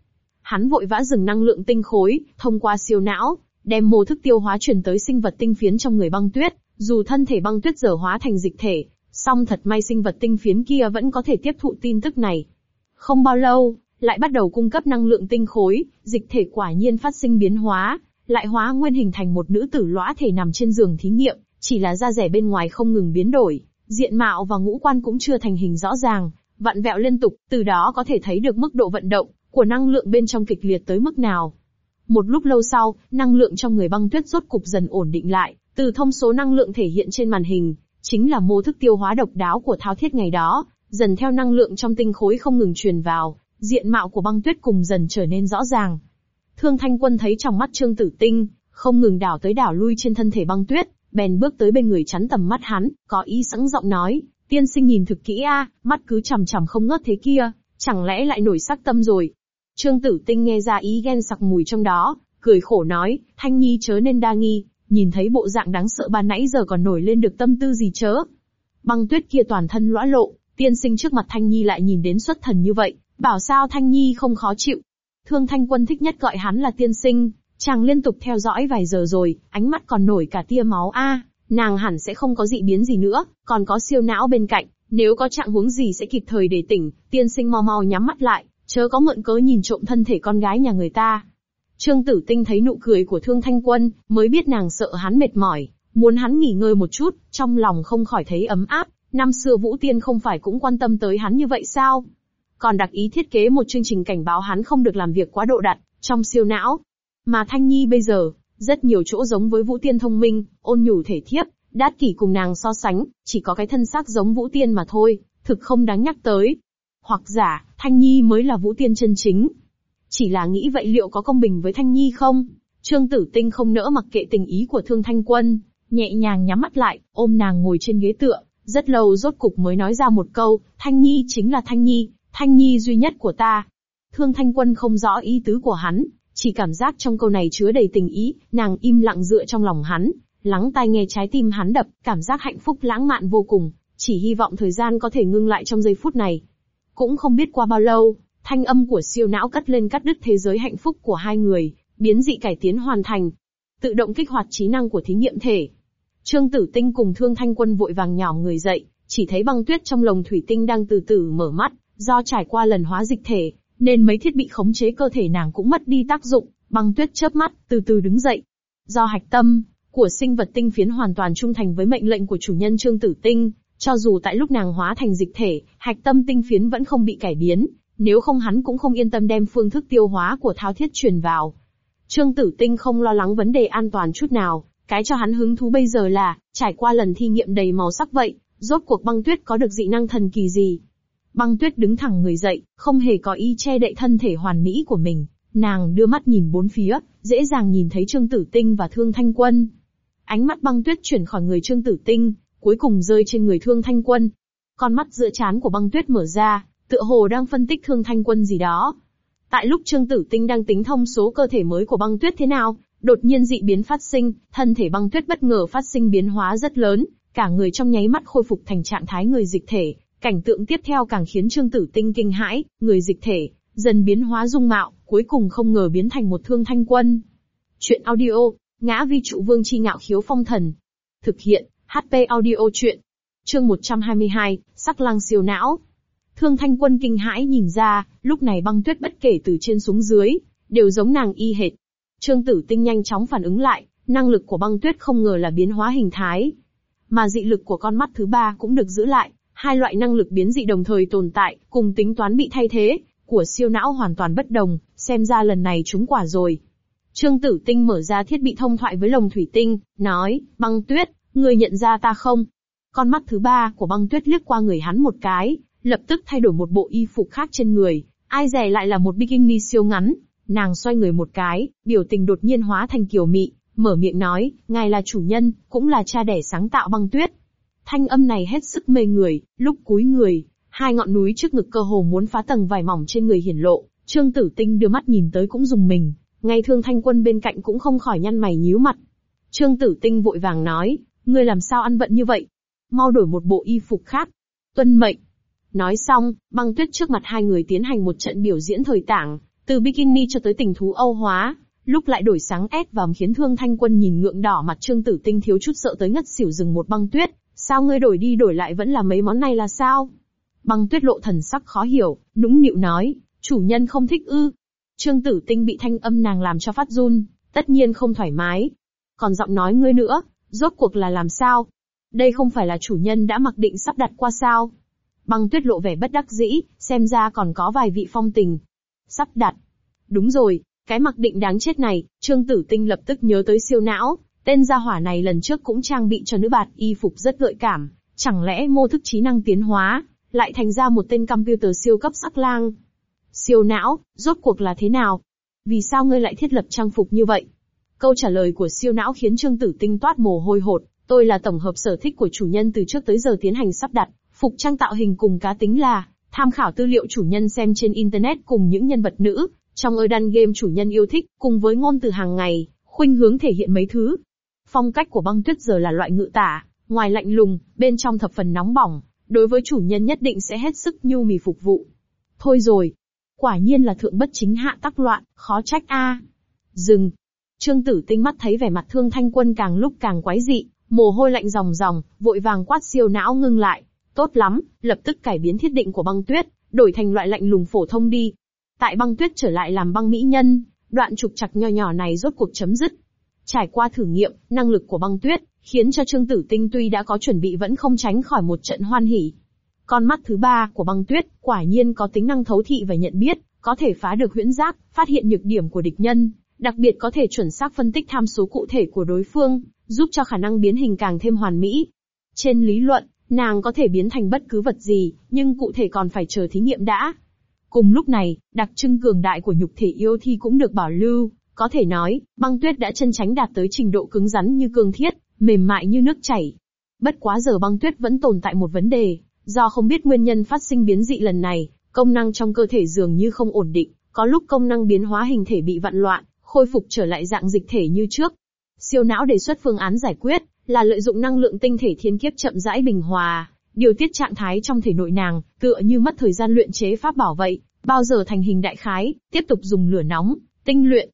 Hắn vội vã dừng năng lượng tinh khối, thông qua siêu não, đem mô thức tiêu hóa truyền tới sinh vật tinh phiến trong người băng tuyết, dù thân thể băng tuyết giờ hóa thành dịch thể, song thật may sinh vật tinh phiến kia vẫn có thể tiếp thụ tin tức này. Không bao lâu, lại bắt đầu cung cấp năng lượng tinh khối, dịch thể quả nhiên phát sinh biến hóa, lại hóa nguyên hình thành một nữ tử lõa thể nằm trên giường thí nghiệm, chỉ là da rẻ bên ngoài không ngừng biến đổi, diện mạo và ngũ quan cũng chưa thành hình rõ ràng, vặn vẹo liên tục, từ đó có thể thấy được mức độ vận động của năng lượng bên trong kịch liệt tới mức nào. Một lúc lâu sau, năng lượng trong người băng tuyết rốt cục dần ổn định lại, từ thông số năng lượng thể hiện trên màn hình, chính là mô thức tiêu hóa độc đáo của thao thiết ngày đó, dần theo năng lượng trong tinh khối không ngừng truyền vào, diện mạo của băng tuyết cùng dần trở nên rõ ràng. Thương Thanh Quân thấy trong mắt Trương Tử Tinh, không ngừng đảo tới đảo lui trên thân thể băng tuyết, bèn bước tới bên người chắn tầm mắt hắn, có ý sẵn giọng nói, tiên sinh nhìn thực kỹ a, mắt cứ chằm chằm không ngớt thế kia, chẳng lẽ lại nổi sắc tâm rồi. Trương Tử Tinh nghe ra ý ghen sặc mùi trong đó, cười khổ nói, Thanh Nhi chớ nên đa nghi, nhìn thấy bộ dạng đáng sợ ban nãy giờ còn nổi lên được tâm tư gì chớ. Băng tuyết kia toàn thân lõa lộ, tiên sinh trước mặt Thanh Nhi lại nhìn đến xuất thần như vậy, bảo sao Thanh Nhi không khó chịu. Thương Thanh Quân thích nhất gọi hắn là tiên sinh, chàng liên tục theo dõi vài giờ rồi, ánh mắt còn nổi cả tia máu a, nàng hẳn sẽ không có dị biến gì nữa, còn có siêu não bên cạnh, nếu có trạng huống gì sẽ kịp thời để tỉnh, tiên sinh mau mau nhắm mắt lại, chớ có mượn cớ nhìn trộm thân thể con gái nhà người ta. Trương Tử Tinh thấy nụ cười của Thương Thanh Quân, mới biết nàng sợ hắn mệt mỏi, muốn hắn nghỉ ngơi một chút, trong lòng không khỏi thấy ấm áp, năm xưa Vũ Tiên không phải cũng quan tâm tới hắn như vậy sao? Còn đặc ý thiết kế một chương trình cảnh báo hắn không được làm việc quá độ đặt, trong siêu não. Mà Thanh Nhi bây giờ, rất nhiều chỗ giống với Vũ Tiên thông minh, ôn nhủ thể thiếp, đát kỷ cùng nàng so sánh, chỉ có cái thân xác giống Vũ Tiên mà thôi, thực không đáng nhắc tới. Hoặc giả, Thanh Nhi mới là Vũ Tiên chân chính. Chỉ là nghĩ vậy liệu có công bình với Thanh Nhi không? Trương Tử Tinh không nỡ mặc kệ tình ý của Thương Thanh Quân, nhẹ nhàng nhắm mắt lại, ôm nàng ngồi trên ghế tựa, rất lâu rốt cục mới nói ra một câu, Thanh Nhi chính là Thanh Nhi, Thanh Nhi duy nhất của ta. Thương Thanh Quân không rõ ý tứ của hắn, chỉ cảm giác trong câu này chứa đầy tình ý, nàng im lặng dựa trong lòng hắn, lắng tai nghe trái tim hắn đập, cảm giác hạnh phúc lãng mạn vô cùng, chỉ hy vọng thời gian có thể ngưng lại trong giây phút này. Cũng không biết qua bao lâu, thanh âm của siêu não cất lên cắt đứt thế giới hạnh phúc của hai người, biến dị cải tiến hoàn thành. Tự động kích hoạt trí năng của thí nghiệm thể. Trương Tử Tinh cùng Thương Thanh Quân vội vàng nhỏ người dậy, chỉ thấy băng tuyết trong lồng thủy tinh đang từ từ mở mắt, do trải qua lần hóa dịch thể, nên mấy thiết bị khống chế cơ thể nàng cũng mất đi tác dụng, băng tuyết chớp mắt, từ từ đứng dậy. Do hạch tâm của sinh vật tinh phiến hoàn toàn trung thành với mệnh lệnh của chủ nhân Trương Tử Tinh, cho dù tại lúc nàng hóa thành dịch thể, hạch tâm tinh phiến vẫn không bị cải biến, nếu không hắn cũng không yên tâm đem phương thức tiêu hóa của thao thiết truyền vào. Trương Tử Tinh không lo lắng vấn đề an toàn chút nào, cái cho hắn hứng thú bây giờ là, trải qua lần thi nghiệm đầy màu sắc vậy, rốt cuộc băng tuyết có được dị năng thần kỳ gì. Băng tuyết đứng thẳng người dậy, không hề có ý che đậy thân thể hoàn mỹ của mình. Nàng đưa mắt nhìn bốn phía, dễ dàng nhìn thấy Trương Tử Tinh và Thương Thanh Quân. Ánh mắt băng tuyết chuyển khỏi người Trương Tử Tinh, cuối cùng rơi trên người Thương Thanh Quân. Con mắt giữa chán của băng tuyết mở ra, tựa hồ đang phân tích Thương Thanh Quân gì đó. Tại lúc Trương Tử Tinh đang tính thông số cơ thể mới của băng tuyết thế nào, đột nhiên dị biến phát sinh, thân thể băng tuyết bất ngờ phát sinh biến hóa rất lớn, cả người trong nháy mắt khôi phục thành trạng thái người dịch thể. Cảnh tượng tiếp theo càng khiến Trương Tử Tinh kinh hãi, người dịch thể, dần biến hóa dung mạo, cuối cùng không ngờ biến thành một thương thanh quân. Chuyện audio, ngã vi trụ vương chi ngạo khiếu phong thần. Thực hiện, HP audio chuyện. Chương 122, sắc lăng siêu não. Thương thanh quân kinh hãi nhìn ra, lúc này băng tuyết bất kể từ trên xuống dưới, đều giống nàng y hệt. Trương Tử Tinh nhanh chóng phản ứng lại, năng lực của băng tuyết không ngờ là biến hóa hình thái. Mà dị lực của con mắt thứ ba cũng được giữ lại, hai loại năng lực biến dị đồng thời tồn tại, cùng tính toán bị thay thế, của siêu não hoàn toàn bất đồng, xem ra lần này chúng quả rồi. Trương Tử Tinh mở ra thiết bị thông thoại với lồng thủy tinh, nói, băng tuyết, người nhận ra ta không? Con mắt thứ ba của băng tuyết liếc qua người hắn một cái, lập tức thay đổi một bộ y phục khác trên người, ai rẻ lại là một bikini siêu ngắn. Nàng xoay người một cái, biểu tình đột nhiên hóa thành kiều mị, mở miệng nói, ngài là chủ nhân, cũng là cha đẻ sáng tạo băng tuyết. Thanh âm này hết sức mê người, lúc cúi người, hai ngọn núi trước ngực cơ hồ muốn phá tầng vải mỏng trên người hiển lộ, Trương Tử Tinh đưa mắt nhìn tới cũng dùng mình, ngay thương thanh quân bên cạnh cũng không khỏi nhăn mày nhíu mặt. Trương Tử Tinh vội vàng nói, ngươi làm sao ăn bận như vậy? Mau đổi một bộ y phục khác. Tuân mệnh. Nói xong, băng tuyết trước mặt hai người tiến hành một trận biểu diễn thời tảng, từ bikini cho tới tình thú Âu hóa, lúc lại đổi sáng ép và khiến thương thanh quân nhìn ngượng đỏ mặt Trương Tử Tinh thiếu chút sợ tới ngất xỉu dừng một băng tuyết, sao ngươi đổi đi đổi lại vẫn là mấy món này là sao? Băng tuyết lộ thần sắc khó hiểu, nũng nịu nói, chủ nhân không thích ư. Trương tử tinh bị thanh âm nàng làm cho phát run, tất nhiên không thoải mái. Còn giọng nói ngươi nữa, rốt cuộc là làm sao? Đây không phải là chủ nhân đã mặc định sắp đặt qua sao? Băng tuyết lộ vẻ bất đắc dĩ, xem ra còn có vài vị phong tình. Sắp đặt. Đúng rồi, cái mặc định đáng chết này, Trương Tử Tinh lập tức nhớ tới siêu não, tên gia hỏa này lần trước cũng trang bị cho nữ bạt y phục rất gợi cảm, chẳng lẽ mô thức trí năng tiến hóa, lại thành ra một tên computer siêu cấp sắc lang. Siêu não, rốt cuộc là thế nào? Vì sao ngươi lại thiết lập trang phục như vậy? Câu trả lời của siêu não khiến Trương Tử Tinh toát mồ hôi hột, tôi là tổng hợp sở thích của chủ nhân từ trước tới giờ tiến hành sắp đặt, phục trang tạo hình cùng cá tính là, tham khảo tư liệu chủ nhân xem trên Internet cùng những nhân vật nữ, trong ơi đan game chủ nhân yêu thích, cùng với ngôn từ hàng ngày, khuynh hướng thể hiện mấy thứ. Phong cách của băng tuyết giờ là loại ngự tả, ngoài lạnh lùng, bên trong thập phần nóng bỏng, đối với chủ nhân nhất định sẽ hết sức nhu mì phục vụ. Thôi rồi. Quả nhiên là thượng bất chính hạ tắc loạn, khó trách a. Dừng. Trương tử tinh mắt thấy vẻ mặt thương thanh quân càng lúc càng quái dị, Mồ hôi lạnh ròng ròng, vội vàng quát siêu não ngưng lại. Tốt lắm, lập tức cải biến thiết định của băng tuyết, đổi thành loại lạnh lùng phổ thông đi. Tại băng tuyết trở lại làm băng mỹ nhân, đoạn trục chặt nho nhỏ này rốt cuộc chấm dứt. Trải qua thử nghiệm, năng lực của băng tuyết, khiến cho Trương Tử Tinh tuy đã có chuẩn bị vẫn không tránh khỏi một trận hoan hỉ. Con mắt thứ ba của băng tuyết, quả nhiên có tính năng thấu thị và nhận biết, có thể phá được huyễn giác, phát hiện nhược điểm của địch nhân, đặc biệt có thể chuẩn xác phân tích tham số cụ thể của đối phương, giúp cho khả năng biến hình càng thêm hoàn mỹ. Trên lý luận, nàng có thể biến thành bất cứ vật gì, nhưng cụ thể còn phải chờ thí nghiệm đã. Cùng lúc này, đặc trưng cường đại của nhục thể yêu thi cũng được bảo lưu, có thể nói, băng tuyết đã chân tránh đạt tới trình độ cứng rắn như cương thiết, mềm mại như nước chảy. Bất quá giờ băng tuyết vẫn tồn tại một vấn đề, do không biết nguyên nhân phát sinh biến dị lần này, công năng trong cơ thể dường như không ổn định, có lúc công năng biến hóa hình thể bị vặn loạn, khôi phục trở lại dạng dịch thể như trước. Siêu não đề xuất phương án giải quyết, là lợi dụng năng lượng tinh thể thiên kiếp chậm rãi bình hòa, điều tiết trạng thái trong thể nội nàng, tựa như mất thời gian luyện chế pháp bảo vậy, bao giờ thành hình đại khái, tiếp tục dùng lửa nóng, tinh luyện.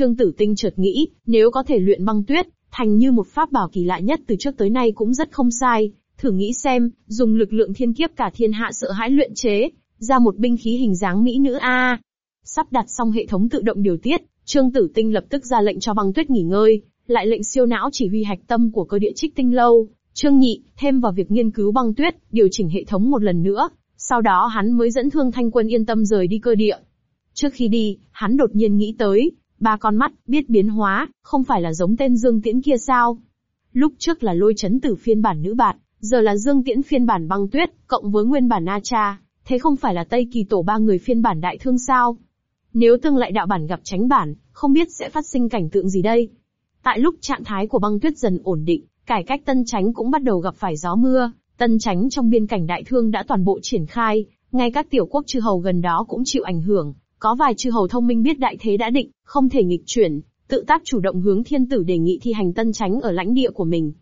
Trương Tử Tinh chợt nghĩ, nếu có thể luyện băng tuyết, thành như một pháp bảo kỳ lạ nhất từ trước tới nay cũng rất không sai, thử nghĩ xem, dùng lực lượng thiên kiếp cả thiên hạ sợ hãi luyện chế, ra một binh khí hình dáng mỹ nữ a. Sắp đặt xong hệ thống tự động điều tiết, Trương Tử Tinh lập tức ra lệnh cho băng tuyết nghỉ ngơi, lại lệnh siêu não chỉ huy hạch tâm của cơ địa trích tinh lâu, Trương Nhị, thêm vào việc nghiên cứu băng tuyết, điều chỉnh hệ thống một lần nữa, sau đó hắn mới dẫn Thương Thanh Quân yên tâm rời đi cơ địa. Trước khi đi, hắn đột nhiên nghĩ tới, ba con mắt, biết biến hóa, không phải là giống tên Dương Tiễn kia sao? Lúc trước là lôi chấn tử phiên bản nữ bạt, giờ là Dương Tiễn phiên bản băng tuyết, cộng với nguyên bản Na Cha, thế không phải là Tây Kỳ tổ ba người phiên bản đại thương sao? Nếu tương lại đạo bản gặp tránh bản, không biết sẽ phát sinh cảnh tượng gì đây? Tại lúc trạng thái của băng tuyết dần ổn định, cải cách tân tránh cũng bắt đầu gặp phải gió mưa, tân tránh trong biên cảnh đại thương đã toàn bộ triển khai, ngay các tiểu quốc chư hầu gần đó cũng chịu ảnh hưởng, có vài chư hầu thông minh biết đại thế đã định, không thể nghịch chuyển, tự tác chủ động hướng thiên tử đề nghị thi hành tân tránh ở lãnh địa của mình.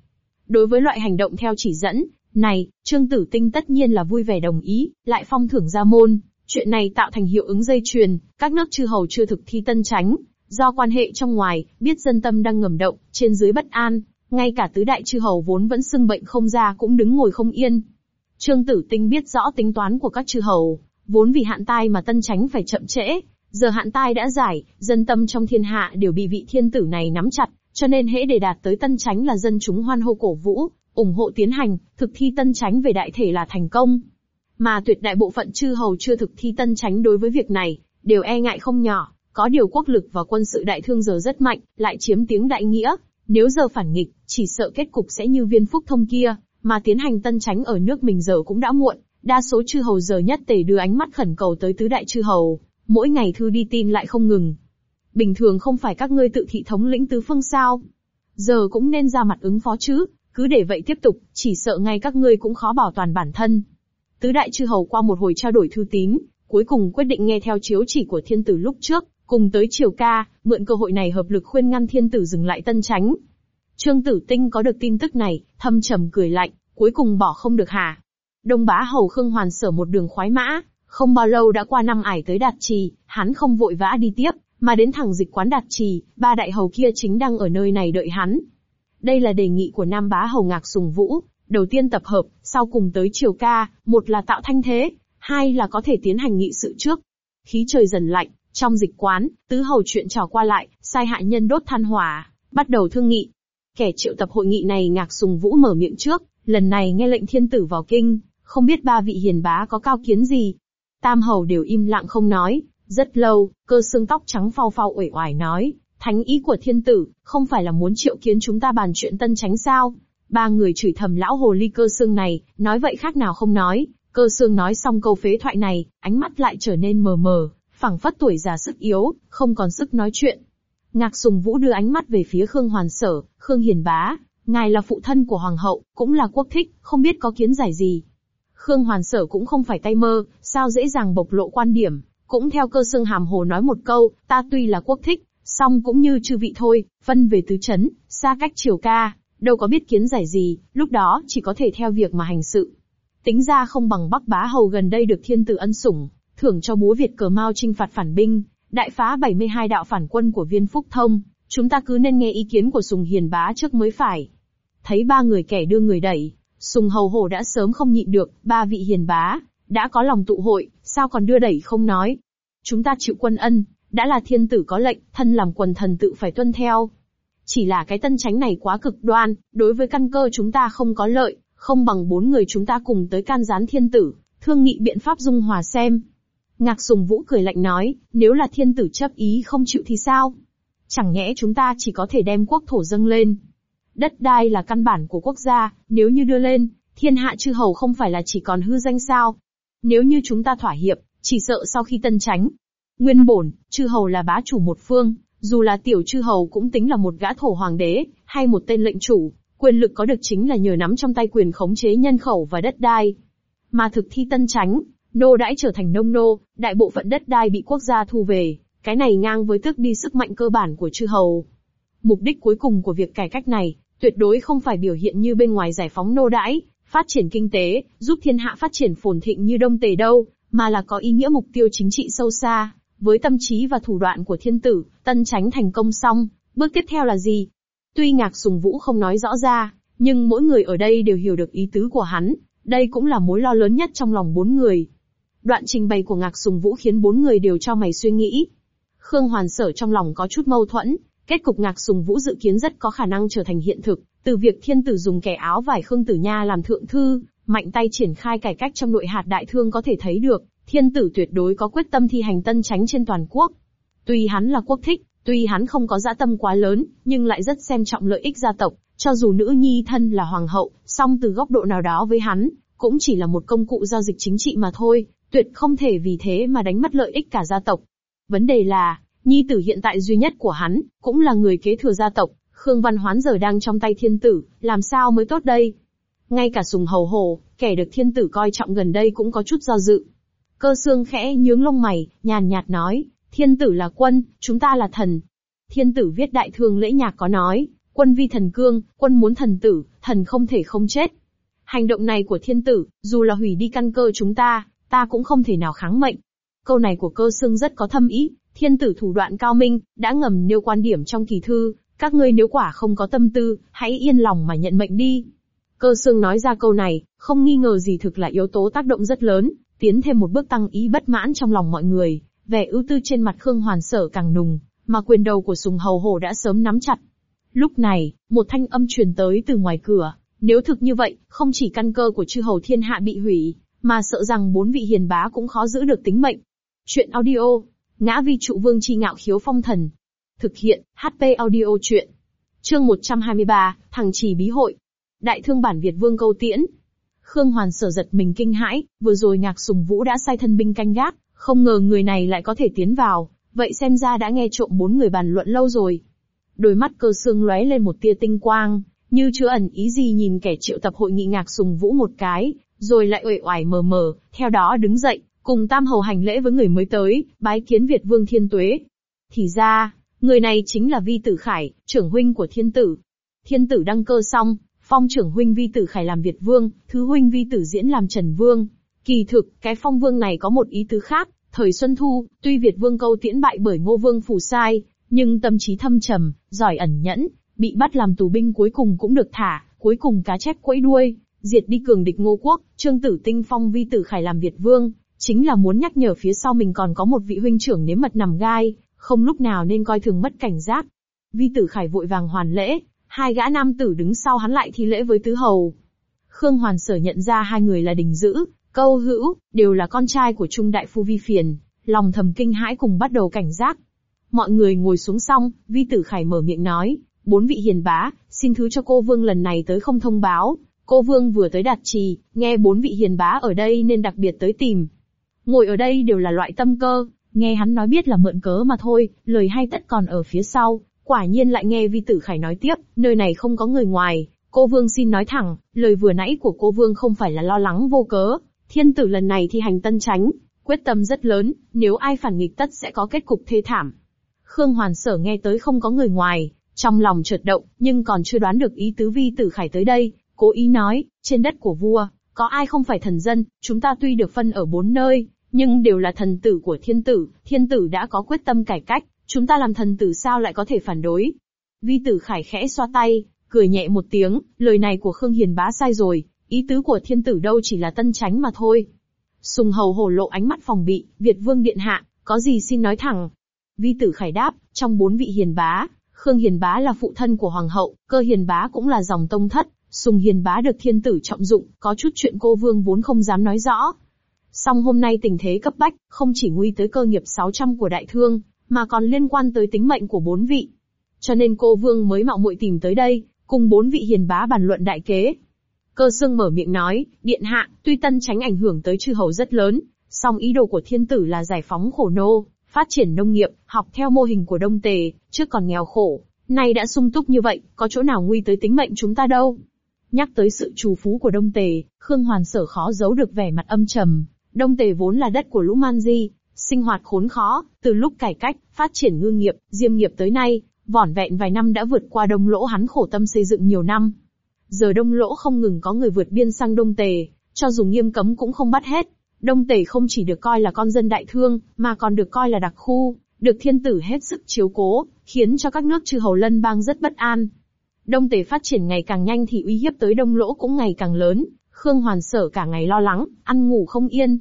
Đối với loại hành động theo chỉ dẫn, này, Trương Tử Tinh tất nhiên là vui vẻ đồng ý, lại phong thưởng ra môn. Chuyện này tạo thành hiệu ứng dây chuyền, các nước chư hầu chưa thực thi tân tránh, do quan hệ trong ngoài, biết dân tâm đang ngầm động, trên dưới bất an, ngay cả tứ đại chư hầu vốn vẫn sưng bệnh không ra cũng đứng ngồi không yên. Trương Tử Tinh biết rõ tính toán của các chư hầu, vốn vì hạn tai mà tân tránh phải chậm trễ, giờ hạn tai đã giải, dân tâm trong thiên hạ đều bị vị thiên tử này nắm chặt, cho nên hễ để đạt tới tân tránh là dân chúng hoan hô cổ vũ, ủng hộ tiến hành, thực thi tân tránh về đại thể là thành công. Mà tuyệt đại bộ phận chư hầu chưa thực thi tân tránh đối với việc này, đều e ngại không nhỏ, có điều quốc lực và quân sự đại thương giờ rất mạnh, lại chiếm tiếng đại nghĩa, nếu giờ phản nghịch, chỉ sợ kết cục sẽ như viên phúc thông kia, mà tiến hành tân tránh ở nước mình giờ cũng đã muộn, đa số chư hầu giờ nhất tề đưa ánh mắt khẩn cầu tới tứ đại chư hầu, mỗi ngày thư đi tin lại không ngừng. Bình thường không phải các ngươi tự thị thống lĩnh tứ phương sao? Giờ cũng nên ra mặt ứng phó chứ, cứ để vậy tiếp tục, chỉ sợ ngay các ngươi cũng khó bảo toàn bản thân. Tứ đại chư hầu qua một hồi trao đổi thư tín, cuối cùng quyết định nghe theo chiếu chỉ của thiên tử lúc trước, cùng tới triều ca, mượn cơ hội này hợp lực khuyên ngăn thiên tử dừng lại tân tránh. Trương Tử Tinh có được tin tức này, thâm trầm cười lạnh, cuối cùng bỏ không được hả? Đông bá hầu Khương Hoàn sở một đường khoái mã, không bao lâu đã qua năm ải tới Đạt Trì, hắn không vội vã đi tiếp, mà đến thẳng dịch quán Đạt Trì, ba đại hầu kia chính đang ở nơi này đợi hắn. Đây là đề nghị của Nam bá hầu Ngạc Sùng Vũ, đầu tiên tập hợp, sau cùng tới triều ca, một là tạo thanh thế, hai là có thể tiến hành nghị sự trước. Khí trời dần lạnh, trong dịch quán, tứ hầu chuyện trò qua lại, sai hạ nhân đốt than hỏa, bắt đầu thương nghị. Kẻ triệu tập hội nghị này ngạc sùng vũ mở miệng trước, lần này nghe lệnh thiên tử vào kinh, không biết ba vị hiền bá có cao kiến gì. Tam hầu đều im lặng không nói, rất lâu, cơ xương tóc trắng phao phao uể oải nói, thánh ý của thiên tử, không phải là muốn triệu kiến chúng ta bàn chuyện tân tránh sao. Ba người chửi thầm lão hồ ly cơ xương này, nói vậy khác nào không nói, cơ xương nói xong câu phế thoại này, ánh mắt lại trở nên mờ mờ, phảng phất tuổi già sức yếu, không còn sức nói chuyện. Ngạc Sùng Vũ đưa ánh mắt về phía Khương Hoàn Sở, Khương Hiền Bá, ngài là phụ thân của Hoàng hậu, cũng là quốc thích, không biết có kiến giải gì. Khương Hoàn Sở cũng không phải tay mơ, sao dễ dàng bộc lộ quan điểm, cũng theo cơ xương hàm hồ nói một câu, ta tuy là quốc thích, song cũng như chư vị thôi, phân về tứ chấn, xa cách triều ca, đâu có biết kiến giải gì, lúc đó chỉ có thể theo việc mà hành sự. Tính ra không bằng Bắc Bá Hầu gần đây được thiên tử ân sủng, thưởng cho búa Việt cờ Mao trinh phạt phản binh, đại phá 72 đạo phản quân của viên Phúc Thông, chúng ta cứ nên nghe ý kiến của Sùng Hiền Bá trước mới phải. Thấy ba người kẻ đưa người đẩy, Sùng Hầu Hổ đã sớm không nhịn được, ba vị hiền bá, đã có lòng tụ hội, sao còn đưa đẩy không nói. Chúng ta chịu quân ân, đã là thiên tử có lệnh, thân làm quần thần tự phải tuân theo. Chỉ là cái tân tránh này quá cực đoan, đối với căn cơ chúng ta không có lợi, không bằng bốn người chúng ta cùng tới can gián thiên tử, thương nghị biện pháp dung hòa xem. Ngạc Sùng Vũ cười lạnh nói, nếu là thiên tử chấp ý không chịu thì sao? Chẳng nhẽ chúng ta chỉ có thể đem quốc thổ dâng lên. Đất đai là căn bản của quốc gia, nếu như đưa lên, thiên hạ chư hầu không phải là chỉ còn hư danh sao? Nếu như chúng ta thỏa hiệp, chỉ sợ sau khi tân tránh, nguyên bổn, chư hầu là bá chủ một phương, dù là tiểu chư hầu cũng tính là một gã thổ hoàng đế, hay một tên lệnh chủ, quyền lực có được chính là nhờ nắm trong tay quyền khống chế nhân khẩu và đất đai. Mà thực thi tân tránh, nô đãi trở thành nông nô, đại bộ phận đất đai bị quốc gia thu về, cái này ngang với tước đi sức mạnh cơ bản của chư hầu. Mục đích cuối cùng của việc cải cách này, tuyệt đối không phải biểu hiện như bên ngoài giải phóng nô đãi, phát triển kinh tế, giúp thiên hạ phát triển phồn thịnh như đông tề đâu, mà là có ý nghĩa mục tiêu chính trị sâu xa. Với tâm trí và thủ đoạn của thiên tử, tân tránh thành công xong, bước tiếp theo là gì? Tuy ngạc sùng vũ không nói rõ ra, nhưng mỗi người ở đây đều hiểu được ý tứ của hắn, đây cũng là mối lo lớn nhất trong lòng bốn người. Đoạn trình bày của ngạc sùng vũ khiến bốn người đều cho mày suy nghĩ. Khương Hoàn Sở trong lòng có chút mâu thuẫn, kết cục ngạc sùng vũ dự kiến rất có khả năng trở thành hiện thực, từ việc thiên tử dùng kẻ áo vải Khương Tử Nha làm thượng thư, mạnh tay triển khai cải cách trong nội hạt đại thương có thể thấy được, thiên tử tuyệt đối có quyết tâm thi hành tân tránh trên toàn quốc. Tuy hắn là quốc thích, tuy hắn không có dã tâm quá lớn, nhưng lại rất xem trọng lợi ích gia tộc, cho dù nữ nhi thân là hoàng hậu, song từ góc độ nào đó với hắn, cũng chỉ là một công cụ giao dịch chính trị mà thôi, tuyệt không thể vì thế mà đánh mất lợi ích cả gia tộc. Vấn đề là, nhi tử hiện tại duy nhất của hắn, cũng là người kế thừa gia tộc, Khương Văn Hoán giờ đang trong tay thiên tử, làm sao mới tốt đây? Ngay cả sùng hầu hồ kẻ được thiên tử coi trọng gần đây cũng có chút do dự. Cơ xương khẽ nhướng lông mày, nhàn nhạt nói, thiên tử là quân, chúng ta là thần. Thiên tử viết đại thương lễ nhạc có nói, quân vi thần cương, quân muốn thần tử, thần không thể không chết. Hành động này của thiên tử, dù là hủy đi căn cơ chúng ta, ta cũng không thể nào kháng mệnh. Câu này của cơ xương rất có thâm ý, thiên tử thủ đoạn cao minh, đã ngầm nêu quan điểm trong kỳ thư, các ngươi nếu quả không có tâm tư, hãy yên lòng mà nhận mệnh đi. Cơ xương nói ra câu này, không nghi ngờ gì thực là yếu tố tác động rất lớn, tiến thêm một bước tăng ý bất mãn trong lòng mọi người, vẻ ưu tư trên mặt Khương Hoàn Sở càng nùng, mà quyền đầu của Sùng Hầu Hổ đã sớm nắm chặt. Lúc này, một thanh âm truyền tới từ ngoài cửa, nếu thực như vậy, không chỉ căn cơ của chư hầu thiên hạ bị hủy, mà sợ rằng bốn vị hiền bá cũng khó giữ được tính mệnh. Chuyện audio, ngã vi trụ vương chi ngạo khiếu phong thần. Thực hiện, HP audio chuyện. Chương 123, thằng chỉ bí hội. Đại thương bản Việt vương câu tiễn. Khương Hoàn sở giật mình kinh hãi, vừa rồi ngạc sùng vũ đã sai thân binh canh gác, không ngờ người này lại có thể tiến vào, vậy xem ra đã nghe trộm bốn người bàn luận lâu rồi. Đôi mắt cơ xương lóe lên một tia tinh quang, như chứa ẩn ý gì nhìn kẻ triệu tập hội nghị ngạc sùng vũ một cái, rồi lại uể oải mờ mờ, theo đó đứng dậy, cùng tam hầu hành lễ với người mới tới, bái kiến Việt vương thiên tuế. Thì ra, người này chính là Vi Tử Khải, trưởng huynh của thiên tử. Thiên tử đăng cơ xong, phong trưởng huynh Vi Tử Khải làm Việt vương, thứ huynh Vi Tử Diễn làm Trần Vương. Kỳ thực, cái phong vương này có một ý tứ khác, thời Xuân Thu, tuy Việt vương câu tiễn bại bởi ngô vương phù sai, nhưng tâm trí thâm trầm, giỏi ẩn nhẫn, bị bắt làm tù binh cuối cùng cũng được thả, cuối cùng cá chép quẫy đuôi, diệt đi cường địch ngô quốc, trương tử tinh phong vi tử khải làm Việt vương, chính là muốn nhắc nhở phía sau mình còn có một vị huynh trưởng nếm mật nằm gai, không lúc nào nên coi thường mất cảnh giác. Vi tử khải vội vàng hoàn lễ, hai gã nam tử đứng sau hắn lại thi lễ với tứ hầu. Khương Hoàn Sở nhận ra hai người là Đình Dữ, Câu Hữu, đều là con trai của Trung Đại Phu Vi Phiền, lòng thầm kinh hãi cùng bắt đầu cảnh giác. Mọi người ngồi xuống xong, Vi Tử Khải mở miệng nói, bốn vị hiền bá, xin thứ cho cô Vương lần này tới không thông báo. Cô Vương vừa tới đạt trì, nghe bốn vị hiền bá ở đây nên đặc biệt tới tìm. Ngồi ở đây đều là loại tâm cơ, nghe hắn nói biết là mượn cớ mà thôi, lời hay tất còn ở phía sau. Quả nhiên lại nghe Vi Tử Khải nói tiếp, nơi này không có người ngoài, cô Vương xin nói thẳng, lời vừa nãy của cô Vương không phải là lo lắng vô cớ. Thiên tử lần này thi hành tân tránh, quyết tâm rất lớn, nếu ai phản nghịch tất sẽ có kết cục thê thảm. Khương Hoàn Sở nghe tới không có người ngoài, trong lòng chợt động, nhưng còn chưa đoán được ý tứ vi tử khải tới đây, cố ý nói, trên đất của vua, có ai không phải thần dân, chúng ta tuy được phân ở bốn nơi, nhưng đều là thần tử của thiên tử, thiên tử đã có quyết tâm cải cách, chúng ta làm thần tử sao lại có thể phản đối. Vi tử khải khẽ xoa tay, cười nhẹ một tiếng, lời này của Khương Hiền bá sai rồi, ý tứ của thiên tử đâu chỉ là tân tránh mà thôi. Sùng hầu hổ lộ ánh mắt phòng bị, Việt vương điện hạ, có gì xin nói thẳng. Vi tử khải đáp, trong bốn vị hiền bá, Khương Hiền bá là phụ thân của hoàng hậu, cơ hiền bá cũng là dòng tông thất, Sùng hiền bá được thiên tử trọng dụng, có chút chuyện cô vương vốn không dám nói rõ. Song hôm nay tình thế cấp bách, không chỉ nguy tới cơ nghiệp 600 của đại thương, mà còn liên quan tới tính mệnh của bốn vị. Cho nên cô vương mới mạo muội tìm tới đây, cùng bốn vị hiền bá bàn luận đại kế. Cơ dương mở miệng nói, điện hạ, tuy tân tránh ảnh hưởng tới chư hầu rất lớn, song ý đồ của thiên tử là giải phóng khổ nô, phát triển nông nghiệp, học theo mô hình của Đông Tề, trước còn nghèo khổ, nay đã sung túc như vậy, có chỗ nào nguy tới tính mệnh chúng ta đâu. Nhắc tới sự trù phú của Đông Tề, Khương Hoàn Sở khó giấu được vẻ mặt âm trầm. Đông Tề vốn là đất của Lũ Man Di, sinh hoạt khốn khó, từ lúc cải cách, phát triển ngư nghiệp, diêm nghiệp tới nay, vỏn vẹn vài năm đã vượt qua đông lỗ hắn khổ tâm xây dựng nhiều năm. Giờ đông lỗ không ngừng có người vượt biên sang Đông Tề, cho dù nghiêm cấm cũng không bắt hết. Đông Tề không chỉ được coi là con dân đại thương, mà còn được coi là đặc khu, được thiên tử hết sức chiếu cố, khiến cho các nước chư hầu lân bang rất bất an. Đông Tề phát triển ngày càng nhanh thì uy hiếp tới đông lỗ cũng ngày càng lớn, Khương Hoàn Sở cả ngày lo lắng, ăn ngủ không yên.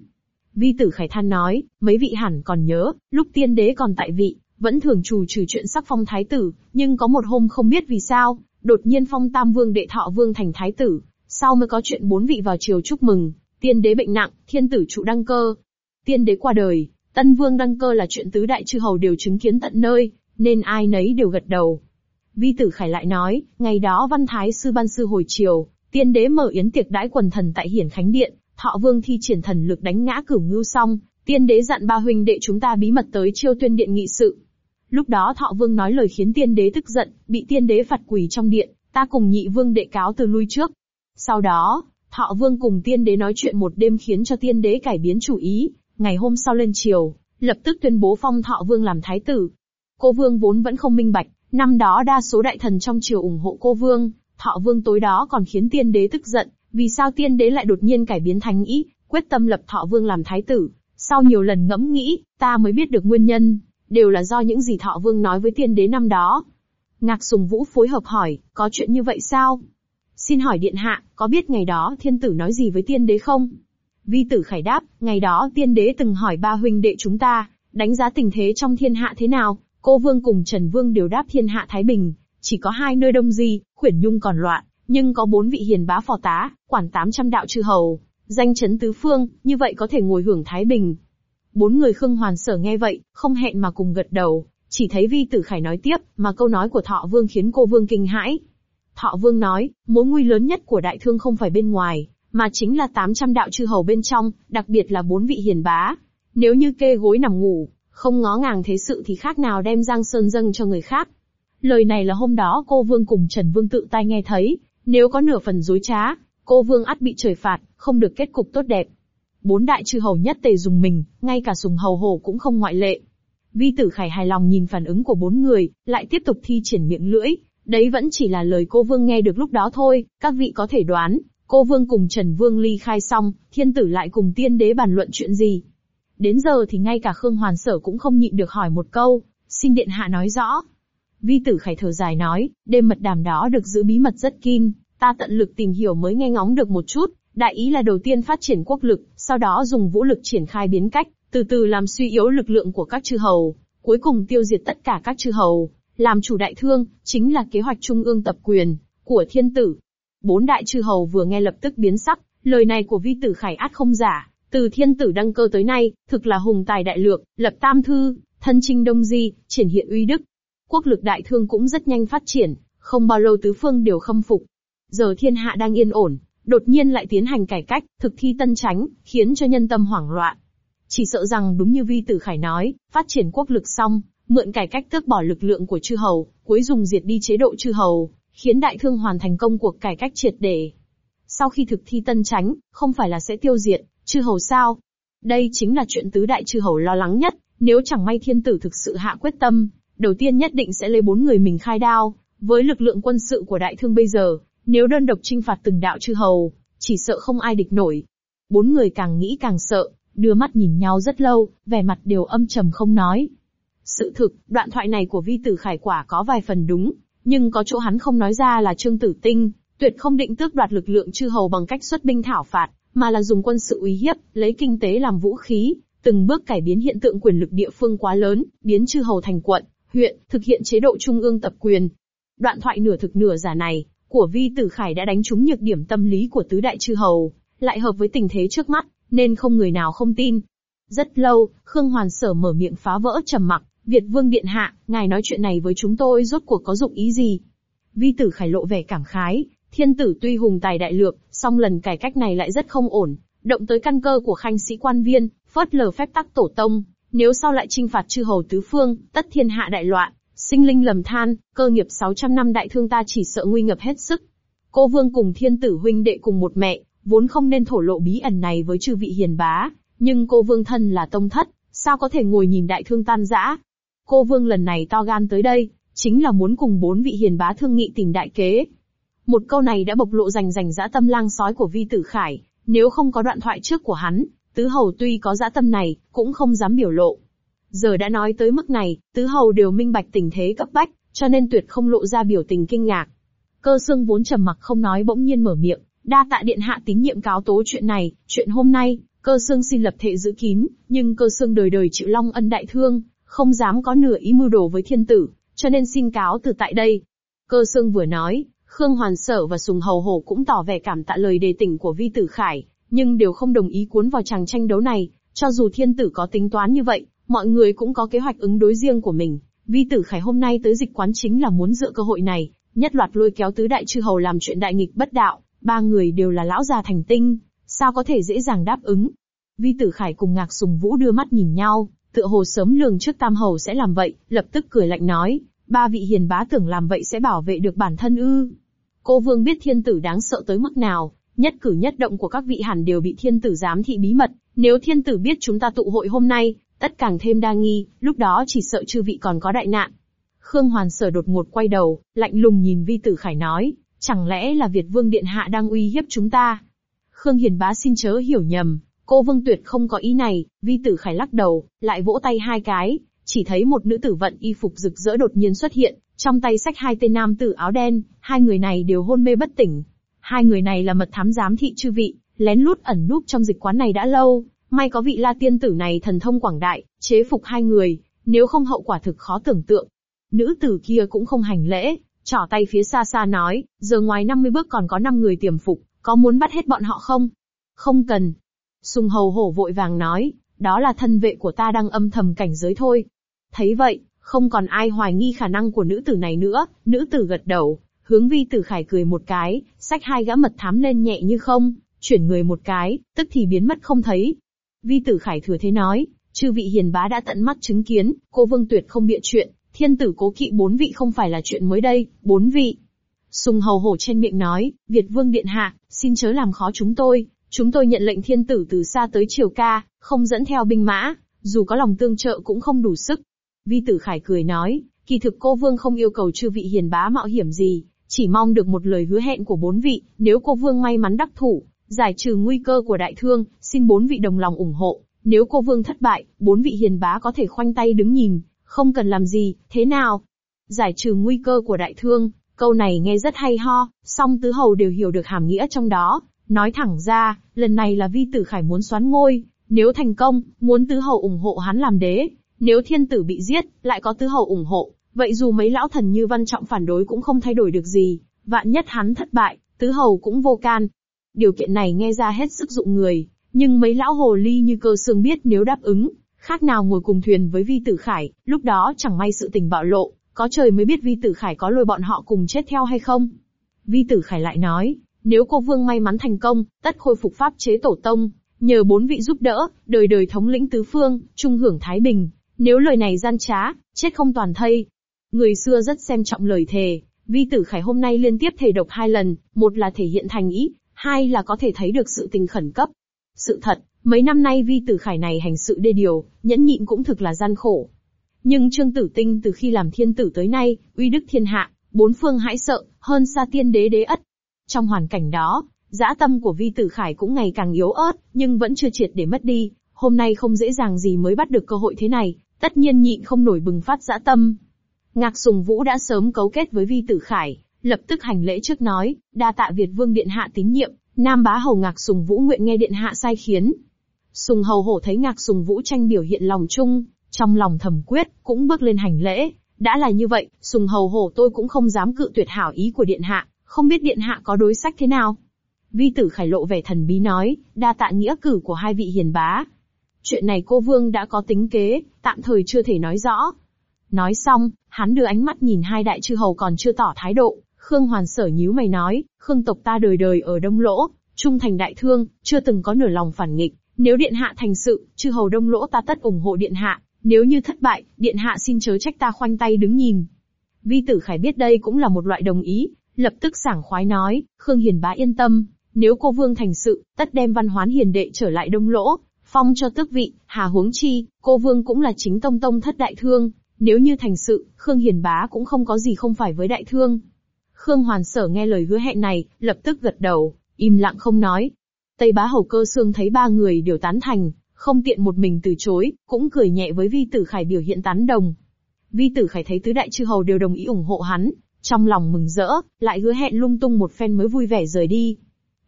Vi tử Khải Than nói, mấy vị hẳn còn nhớ, lúc tiên đế còn tại vị, vẫn thường chủ trừ chuyện sắc phong thái tử, nhưng có một hôm không biết vì sao, đột nhiên phong tam vương đệ thọ vương thành thái tử, sau mới có chuyện bốn vị vào triều chúc mừng, tiên đế bệnh nặng, thiên tử trụ đăng cơ. Tiên đế qua đời, tân vương đăng cơ là chuyện tứ đại chư hầu đều chứng kiến tận nơi, nên ai nấy đều gật đầu. Vi tử Khải lại nói, ngày đó văn thái sư ban sư hồi chiều, tiên đế mở yến tiệc đãi quần thần tại hiển khánh điện, thọ vương thi triển thần lực đánh ngã cửu ngưu xong, tiên đế dặn ba huynh đệ chúng ta bí mật tới chiêu tuyên điện nghị sự. Lúc đó thọ vương nói lời khiến tiên đế tức giận, bị tiên đế phạt quỳ trong điện, ta cùng nhị vương đệ cáo từ lui trước. Sau đó, thọ vương cùng tiên đế nói chuyện một đêm khiến cho tiên đế cải biến chủ ý, ngày hôm sau lên triều, lập tức tuyên bố phong thọ vương làm thái tử. Cô vương vốn vẫn không minh bạch, năm đó đa số đại thần trong triều ủng hộ cô vương, thọ vương tối đó còn khiến tiên đế tức giận, vì sao tiên đế lại đột nhiên cải biến thánh ý, quyết tâm lập thọ vương làm thái tử. Sau nhiều lần ngẫm nghĩ, ta mới biết được nguyên nhân đều là do những gì Thọ Vương nói với tiên đế năm đó. Ngạc Sùng Vũ phối hợp hỏi, có chuyện như vậy sao? Xin hỏi điện hạ, có biết ngày đó thiên tử nói gì với tiên đế không? Vi tử khải đáp, ngày đó tiên đế từng hỏi ba huynh đệ chúng ta, đánh giá tình thế trong thiên hạ thế nào, cô vương cùng Trần Vương đều đáp thiên hạ Thái Bình, chỉ có hai nơi đông di, khuyển nhung còn loạn, nhưng có bốn vị hiền bá phò tá, quản 800 đạo chư hầu, danh chấn tứ phương, như vậy có thể ngồi hưởng Thái Bình, Bốn người Khương Hoàn Sở nghe vậy, không hẹn mà cùng gật đầu, chỉ thấy Vi Tử Khải nói tiếp, mà câu nói của Thọ Vương khiến cô Vương kinh hãi. Thọ Vương nói, mối nguy lớn nhất của đại thương không phải bên ngoài, mà chính là 800 đạo chư hầu bên trong, đặc biệt là bốn vị hiền bá. Nếu như kê gối nằm ngủ, không ngó ngàng thế sự thì khác nào đem Giang Sơn dâng cho người khác. Lời này là hôm đó cô Vương cùng Trần Vương tự tay nghe thấy, nếu có nửa phần dối trá, cô Vương ắt bị trời phạt, không được kết cục tốt đẹp. Bốn đại chư hầu nhất tề dùng mình, ngay cả sùng hầu hổ cũng không ngoại lệ. Vi tử khải hài lòng nhìn phản ứng của bốn người, lại tiếp tục thi triển miệng lưỡi. Đấy vẫn chỉ là lời cô vương nghe được lúc đó thôi, các vị có thể đoán, cô vương cùng Trần Vương ly khai xong, thiên tử lại cùng tiên đế bàn luận chuyện gì. Đến giờ thì ngay cả Khương Hoàn Sở cũng không nhịn được hỏi một câu, xin điện hạ nói rõ. Vi tử khải thở dài nói, đêm mật đàm đó được giữ bí mật rất kín, ta tận lực tìm hiểu mới nghe ngóng được một chút, đại ý là đầu tiên phát triển quốc lực, sau đó dùng vũ lực triển khai biến cách, từ từ làm suy yếu lực lượng của các chư hầu, cuối cùng tiêu diệt tất cả các chư hầu, làm chủ đại thương, chính là kế hoạch trung ương tập quyền của thiên tử. Bốn đại chư hầu vừa nghe lập tức biến sắc, lời này của vi tử khải át không giả, từ thiên tử đăng cơ tới nay, thực là hùng tài đại lược, lập tam thư, thân trinh đông di, triển hiện uy đức. Quốc lực đại thương cũng rất nhanh phát triển, không bao lâu tứ phương đều khâm phục. Giờ thiên hạ đang yên ổn, đột nhiên lại tiến hành cải cách, thực thi tân tránh, khiến cho nhân tâm hoảng loạn. Chỉ sợ rằng đúng như Vi Tử Khải nói, phát triển quốc lực xong, mượn cải cách tước bỏ lực lượng của chư hầu, cuối dùng diệt đi chế độ chư hầu, khiến đại thương hoàn thành công cuộc cải cách triệt để. Sau khi thực thi tân tránh, không phải là sẽ tiêu diệt, chư hầu sao? Đây chính là chuyện tứ đại chư hầu lo lắng nhất, nếu chẳng may thiên tử thực sự hạ quyết tâm, đầu tiên nhất định sẽ lấy bốn người mình khai đao, với lực lượng quân sự của đại thương bây giờ, nếu đơn độc trinh phạt từng đạo chư hầu, chỉ sợ không ai địch nổi. Bốn người càng nghĩ càng sợ, đưa mắt nhìn nhau rất lâu, vẻ mặt đều âm trầm không nói. Sự thực, đoạn thoại này của vi tử khải quả có vài phần đúng, Nhưng có chỗ hắn không nói ra là Trương Tử Tinh, tuyệt không định tước đoạt lực lượng chư hầu bằng cách xuất binh thảo phạt, mà là dùng quân sự uy hiếp, lấy kinh tế làm vũ khí, từng bước cải biến hiện tượng quyền lực địa phương quá lớn, biến chư hầu thành quận, huyện, thực hiện chế độ trung ương tập quyền. Đoạn thoại nửa thực nửa giả này, của Vi Tử Khải đã đánh trúng nhược điểm tâm lý của tứ đại chư hầu, lại hợp với tình thế trước mắt, nên không người nào không tin. Rất lâu, Khương Hoàn Sở mở miệng phá vỡ trầm mặc, Việt Vương Điện Hạ, ngài nói chuyện này với chúng tôi rốt cuộc có dụng ý gì? Vi Tử Khải lộ vẻ cảm khái, thiên tử tuy hùng tài đại lược, song lần cải cách này lại rất không ổn, động tới căn cơ của khanh sĩ quan viên, phớt lờ phép tắc tổ tông, nếu sau lại trinh phạt chư hầu tứ phương, tất thiên hạ đại loạn, sinh linh lầm than, cơ nghiệp 600 năm đại thương ta chỉ sợ nguy ngập hết sức. Cô vương cùng thiên tử huynh đệ cùng một mẹ, vốn không nên thổ lộ bí ẩn này với chư vị hiền bá, nhưng cô vương thân là tông thất, sao có thể ngồi nhìn đại thương tan rã. Cô vương lần này to gan tới đây, chính là muốn cùng bốn vị hiền bá thương nghị tình đại kế. Một câu này đã bộc lộ rành rành dã tâm lang sói của vi tử khải, nếu không có đoạn thoại trước của hắn, tứ hầu tuy có dã tâm này, cũng không dám biểu lộ. Giờ đã nói tới mức này, tứ hầu đều minh bạch tình thế cấp bách, cho nên tuyệt không lộ ra biểu tình kinh ngạc. Cơ xương vốn trầm mặc không nói bỗng nhiên mở miệng, đa tạ điện hạ tín nhiệm cáo tố chuyện này, chuyện hôm nay, cơ xương xin lập thệ giữ kín, nhưng cơ xương đời đời chịu long ân đại thương, không dám có nửa ý mưu đồ với thiên tử, cho nên xin cáo từ tại đây. Cơ xương vừa nói, Khương Hoàn Sở và Sùng Hầu Hổ cũng tỏ vẻ cảm tạ lời đề tỉnh của Vi Tử Khải, nhưng đều không đồng ý cuốn vào chàng tranh đấu này, cho dù thiên tử có tính toán như vậy, mọi người cũng có kế hoạch ứng đối riêng của mình. Vi Tử Khải hôm nay tới dịch quán chính là muốn dựa cơ hội này, nhất loạt lôi kéo tứ đại chư hầu làm chuyện đại nghịch bất đạo, ba người đều là lão già thành tinh, sao có thể dễ dàng đáp ứng. Vi Tử Khải cùng Ngạc Sùng Vũ đưa mắt nhìn nhau, tựa hồ sớm lường trước Tam Hầu sẽ làm vậy, lập tức cười lạnh nói, ba vị hiền bá tưởng làm vậy sẽ bảo vệ được bản thân ư. Cô Vương biết thiên tử đáng sợ tới mức nào, nhất cử nhất động của các vị hẳn đều bị thiên tử giám thị bí mật, nếu thiên tử biết chúng ta tụ hội hôm nay, tất càng thêm đa nghi, lúc đó chỉ sợ chư vị còn có đại nạn. Khương Hoàn Sở đột ngột quay đầu, lạnh lùng nhìn Vi Tử Khải nói, chẳng lẽ là Việt Vương Điện Hạ đang uy hiếp chúng ta? Khương Hiền Bá xin chớ hiểu nhầm, cô Vương Tuyệt không có ý này, Vi Tử Khải lắc đầu, lại vỗ tay hai cái, chỉ thấy một nữ tử vận y phục rực rỡ đột nhiên xuất hiện, trong tay sách hai tên nam tử áo đen, hai người này đều hôn mê bất tỉnh. Hai người này là mật thám giám thị chư vị, lén lút ẩn núp trong dịch quán này đã lâu, may có vị la tiên tử này thần thông quảng đại, chế phục hai người, nếu không hậu quả thực khó tưởng tượng. Nữ tử kia cũng không hành lễ, trỏ tay phía xa xa nói, giờ ngoài 50 bước còn có 5 người tiềm phục, có muốn bắt hết bọn họ không? Không cần. Sùng hầu hổ vội vàng nói, đó là thân vệ của ta đang âm thầm cảnh giới thôi. Thấy vậy, không còn ai hoài nghi khả năng của nữ tử này nữa, nữ tử gật đầu, hướng vi tử khải cười một cái, sách hai gã mật thám lên nhẹ như không, chuyển người một cái, tức thì biến mất không thấy. Vi tử khải thừa thế nói, chư vị hiền bá đã tận mắt chứng kiến, cô vương tuyệt không bịa chuyện, thiên tử cố kỵ bốn vị không phải là chuyện mới đây, bốn vị. Sùng hầu hổ trên miệng nói, Việt vương điện hạ, xin chớ làm khó chúng tôi, chúng tôi nhận lệnh thiên tử từ xa tới triều ca, không dẫn theo binh mã, dù có lòng tương trợ cũng không đủ sức, Vi Tử Khải cười nói, kỳ thực cô Vương không yêu cầu chư vị hiền bá mạo hiểm gì, chỉ mong được một lời hứa hẹn của bốn vị, nếu cô Vương may mắn đắc thủ, giải trừ nguy cơ của đại thương, xin bốn vị đồng lòng ủng hộ, nếu cô Vương thất bại, bốn vị hiền bá có thể khoanh tay đứng nhìn, không cần làm gì, thế nào? Giải trừ nguy cơ của đại thương, câu này nghe rất hay ho, song tứ hầu đều hiểu được hàm nghĩa trong đó, nói thẳng ra, lần này là Vi Tử Khải muốn xoán ngôi, nếu thành công, muốn tứ hầu ủng hộ hắn làm đế, nếu thiên tử bị giết, lại có tứ hầu ủng hộ, vậy dù mấy lão thần như văn trọng phản đối cũng không thay đổi được gì, vạn nhất hắn thất bại, tứ hầu cũng vô can. Điều kiện này nghe ra hết sức dụng người, nhưng mấy lão hồ ly như cơ xương biết nếu đáp ứng, khác nào ngồi cùng thuyền với vi tử khải, lúc đó chẳng may sự tình bạo lộ, có trời mới biết vi tử khải có lôi bọn họ cùng chết theo hay không. Vi tử khải lại nói, nếu cô vương may mắn thành công, tất khôi phục pháp chế tổ tông, nhờ bốn vị giúp đỡ, đời đời thống lĩnh tứ phương, trung hưởng thái bình, nếu lời này gian trá, chết không toàn thây. Người xưa rất xem trọng lời thề, vi tử khải hôm nay liên tiếp thề độc hai lần, một là thể hiện thành ý, hai là có thể thấy được sự tình khẩn cấp. Sự thật, mấy năm nay vi tử khải này hành sự đê điều, nhẫn nhịn cũng thực là gian khổ. Nhưng Trương Tử Tinh từ khi làm thiên tử tới nay, uy đức thiên hạ, bốn phương hãi sợ, hơn xa tiên đế đế ất. Trong hoàn cảnh đó, dã tâm của vi tử khải cũng ngày càng yếu ớt, nhưng vẫn chưa triệt để mất đi. Hôm nay không dễ dàng gì mới bắt được cơ hội thế này, tất nhiên nhịn không nổi bừng phát dã tâm. Ngạc Sùng Vũ đã sớm cấu kết với Vi Tử Khải, lập tức hành lễ trước nói, đa tạ Việt Vương Điện Hạ tín nhiệm, Nam Bá Hầu Ngạc Sùng Vũ nguyện nghe Điện Hạ sai khiến. Sùng Hầu Hổ thấy Ngạc Sùng Vũ tranh biểu hiện lòng chung, trong lòng thầm quyết, cũng bước lên hành lễ. Đã là như vậy, Sùng Hầu Hổ tôi cũng không dám cự tuyệt hảo ý của Điện Hạ, không biết Điện Hạ có đối sách thế nào. Vi tử khải lộ vẻ thần bí nói, đa tạ nghĩa cử của hai vị hiền bá. Chuyện này cô Vương đã có tính kế, tạm thời chưa thể nói rõ. Nói xong, hắn đưa ánh mắt nhìn hai đại chư hầu còn chưa tỏ thái độ, Khương Hoàn sở nhíu mày nói, Khương tộc ta đời đời ở Đông Lỗ, trung thành đại thương, chưa từng có nửa lòng phản nghịch, nếu điện hạ thành sự, chư hầu Đông Lỗ ta tất ủng hộ điện hạ, nếu như thất bại, điện hạ xin chớ trách ta khoanh tay đứng nhìn. Vi tử khải biết đây cũng là một loại đồng ý, lập tức sảng khoái nói, Khương Hiền bá yên tâm, nếu cô vương thành sự, tất đem văn hoán hiền đệ trở lại đông lỗ, phong cho tước vị, hà huống chi, cô vương cũng là chính tông tông thất đại thương, nếu như thành sự, Khương Hiền bá cũng không có gì không phải với đại thương. Khương Hoàn Sở nghe lời hứa hẹn này, lập tức gật đầu, im lặng không nói. Tây bá hầu cơ xương thấy ba người đều tán thành, không tiện một mình từ chối, cũng cười nhẹ với vi tử khải biểu hiện tán đồng. Vi tử khải thấy tứ đại chư hầu đều đồng ý ủng hộ hắn, trong lòng mừng rỡ, lại hứa hẹn lung tung một phen mới vui vẻ rời đi.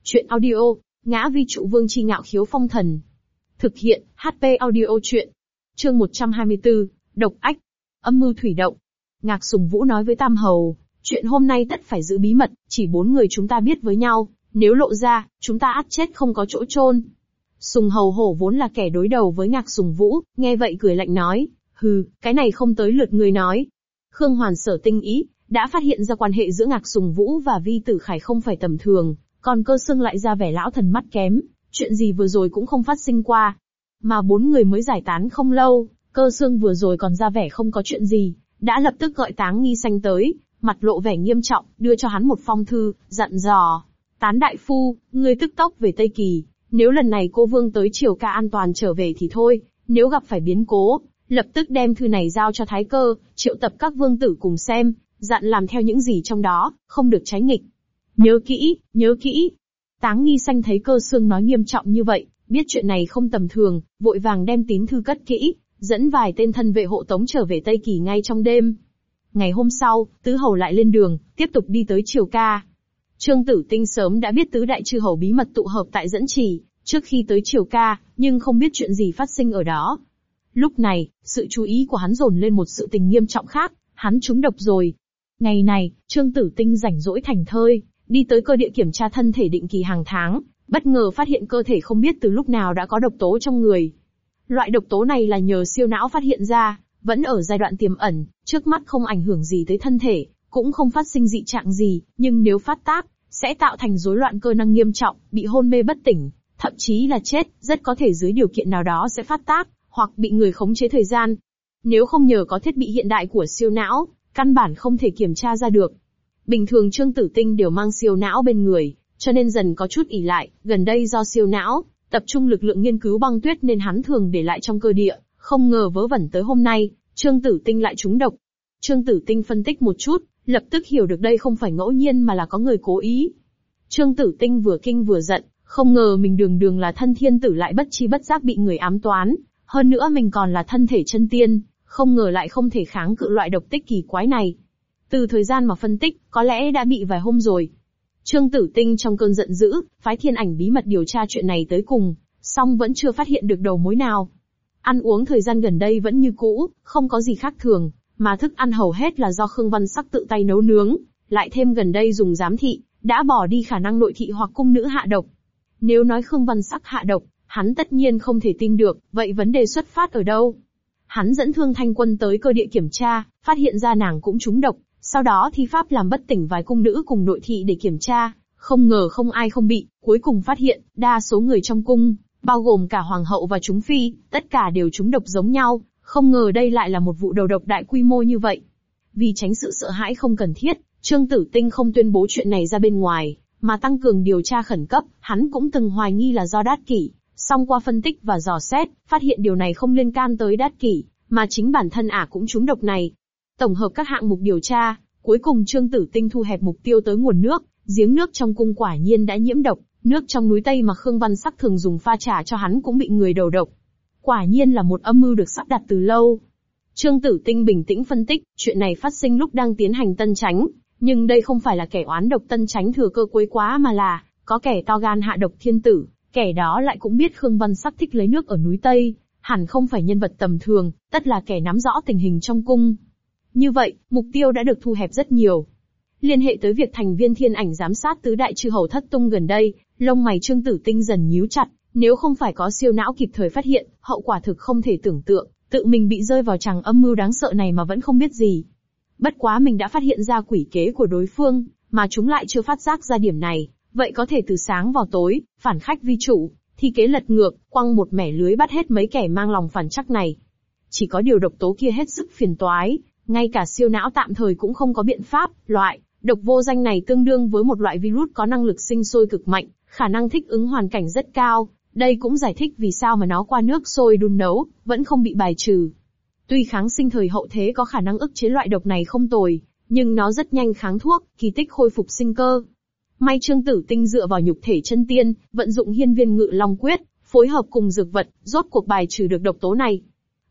Chuyện audio, ngã vi trụ vương chi ngạo khiếu phong thần. Thực hiện, HP audio chuyện. Chương 124, Độc Ách. Âm mưu thủy động. Ngạc Sùng Vũ nói với Tam Hầu, chuyện hôm nay tất phải giữ bí mật, chỉ bốn người chúng ta biết với nhau, nếu lộ ra, chúng ta ắt chết không có chỗ chôn. Sùng Hầu Hổ vốn là kẻ đối đầu với Ngạc Sùng Vũ, nghe vậy cười lạnh nói, hừ, cái này không tới lượt người nói. Khương Hoàn sở tinh ý, đã phát hiện ra quan hệ giữa Ngạc Sùng Vũ và Vi Tử Khải không phải tầm thường, còn cơ xương lại ra vẻ lão thần mắt kém, chuyện gì vừa rồi cũng không phát sinh qua. Mà bốn người mới giải tán không lâu, cơ xương vừa rồi còn ra vẻ không có chuyện gì, đã lập tức gọi táng nghi xanh tới, mặt lộ vẻ nghiêm trọng, đưa cho hắn một phong thư, dặn dò. Tán đại phu, ngươi tức tốc về Tây Kỳ, nếu lần này cô vương tới triều ca an toàn trở về thì thôi, nếu gặp phải biến cố, lập tức đem thư này giao cho thái cơ, triệu tập các vương tử cùng xem, dặn làm theo những gì trong đó, không được trái nghịch. Nhớ kỹ, nhớ kỹ. Táng nghi xanh thấy cơ xương nói nghiêm trọng như vậy, biết chuyện này không tầm thường, vội vàng đem tín thư cất kỹ, dẫn vài tên thân vệ hộ tống trở về Tây Kỳ ngay trong đêm. Ngày hôm sau, tứ hầu lại lên đường, tiếp tục đi tới triều ca. Trương Tử Tinh sớm đã biết tứ đại chư hầu bí mật tụ hợp tại dẫn chỉ, trước khi tới triều ca, nhưng không biết chuyện gì phát sinh ở đó. Lúc này, sự chú ý của hắn dồn lên một sự tình nghiêm trọng khác, hắn trúng độc rồi. Ngày này, Trương Tử Tinh rảnh rỗi thành thơi, Đi tới cơ địa kiểm tra thân thể định kỳ hàng tháng, bất ngờ phát hiện cơ thể không biết từ lúc nào đã có độc tố trong người. Loại độc tố này là nhờ siêu não phát hiện ra, vẫn ở giai đoạn tiềm ẩn, trước mắt không ảnh hưởng gì tới thân thể, cũng không phát sinh dị trạng gì, nhưng nếu phát tác, sẽ tạo thành rối loạn cơ năng nghiêm trọng, bị hôn mê bất tỉnh, thậm chí là chết, rất có thể dưới điều kiện nào đó sẽ phát tác, hoặc bị người khống chế thời gian. Nếu không nhờ có thiết bị hiện đại của siêu não, căn bản không thể kiểm tra ra được. Bình thường Trương Tử Tinh đều mang siêu não bên người, cho nên dần có chút ỉ lại, gần đây do siêu não, tập trung lực lượng nghiên cứu băng tuyết nên hắn thường để lại trong cơ địa, không ngờ vớ vẩn tới hôm nay, Trương Tử Tinh lại trúng độc. Trương Tử Tinh phân tích một chút, lập tức hiểu được đây không phải ngẫu nhiên mà là có người cố ý. Trương Tử Tinh vừa kinh vừa giận, không ngờ mình đường đường là thân thiên tử lại bất chi bất giác bị người ám toán, hơn nữa mình còn là thân thể chân tiên, không ngờ lại không thể kháng cự loại độc tích kỳ quái này. Từ thời gian mà phân tích, có lẽ đã bị vài hôm rồi. Trương Tử Tinh trong cơn giận dữ, phái thiên ảnh bí mật điều tra chuyện này tới cùng, song vẫn chưa phát hiện được đầu mối nào. Ăn uống thời gian gần đây vẫn như cũ, không có gì khác thường, mà thức ăn hầu hết là do Khương Văn Sắc tự tay nấu nướng, lại thêm gần đây dùng giám thị, đã bỏ đi khả năng nội thị hoặc cung nữ hạ độc. Nếu nói Khương Văn Sắc hạ độc, hắn tất nhiên không thể tin được, vậy vấn đề xuất phát ở đâu? Hắn dẫn Thương Thanh Quân tới cơ địa kiểm tra, phát hiện ra nàng cũng trúng độc, sau đó thi pháp làm bất tỉnh vài cung nữ cùng nội thị để kiểm tra, không ngờ không ai không bị, cuối cùng phát hiện, đa số người trong cung, bao gồm cả hoàng hậu và chúng phi, tất cả đều trúng độc giống nhau, không ngờ đây lại là một vụ đầu độc đại quy mô như vậy. Vì tránh sự sợ hãi không cần thiết, Trương Tử Tinh không tuyên bố chuyện này ra bên ngoài, mà tăng cường điều tra khẩn cấp, hắn cũng từng hoài nghi là do đát kỷ, song qua phân tích và dò xét, phát hiện điều này không liên can tới đát kỷ, mà chính bản thân ả cũng trúng độc này, Tổng hợp các hạng mục điều tra, cuối cùng Trương Tử Tinh thu hẹp mục tiêu tới nguồn nước, giếng nước trong cung quả nhiên đã nhiễm độc, nước trong núi Tây mà Khương Văn Sắc thường dùng pha trà cho hắn cũng bị người đầu độc. Quả nhiên là một âm mưu được sắp đặt từ lâu. Trương Tử Tinh bình tĩnh phân tích, chuyện này phát sinh lúc đang tiến hành tân tránh, nhưng đây không phải là kẻ oán độc tân tránh thừa cơ quấy quá mà là, có kẻ to gan hạ độc thiên tử, kẻ đó lại cũng biết Khương Văn sắc thích lấy nước ở núi Tây, hẳn không phải nhân vật tầm thường, tất là kẻ nắm rõ tình hình trong cung. Như vậy, mục tiêu đã được thu hẹp rất nhiều. Liên hệ tới việc thành viên thiên ảnh giám sát tứ đại chư hầu thất tung gần đây, lông mày Trương Tử Tinh dần nhíu chặt, nếu không phải có siêu não kịp thời phát hiện, hậu quả thực không thể tưởng tượng, tự mình bị rơi vào tràng âm mưu đáng sợ này mà vẫn không biết gì. Bất quá mình đã phát hiện ra quỷ kế của đối phương, mà chúng lại chưa phát giác ra điểm này, vậy có thể từ sáng vào tối, phản khách vi chủ, thì kế lật ngược, quăng một mẻ lưới bắt hết mấy kẻ mang lòng phản chắc này. Chỉ có điều độc tố kia hết sức phiền toái, ngay cả siêu não tạm thời cũng không có biện pháp, loại, độc vô danh này tương đương với một loại virus có năng lực sinh sôi cực mạnh, khả năng thích ứng hoàn cảnh rất cao, đây cũng giải thích vì sao mà nó qua nước sôi đun nấu, vẫn không bị bài trừ. Tuy kháng sinh thời hậu thế có khả năng ức chế loại độc này không tồi, nhưng nó rất nhanh kháng thuốc, kỳ tích khôi phục sinh cơ. May Trương Tử Tinh dựa vào nhục thể chân tiên, vận dụng hiên viên ngự long quyết, phối hợp cùng dược vật, rốt cuộc bài trừ được độc tố này.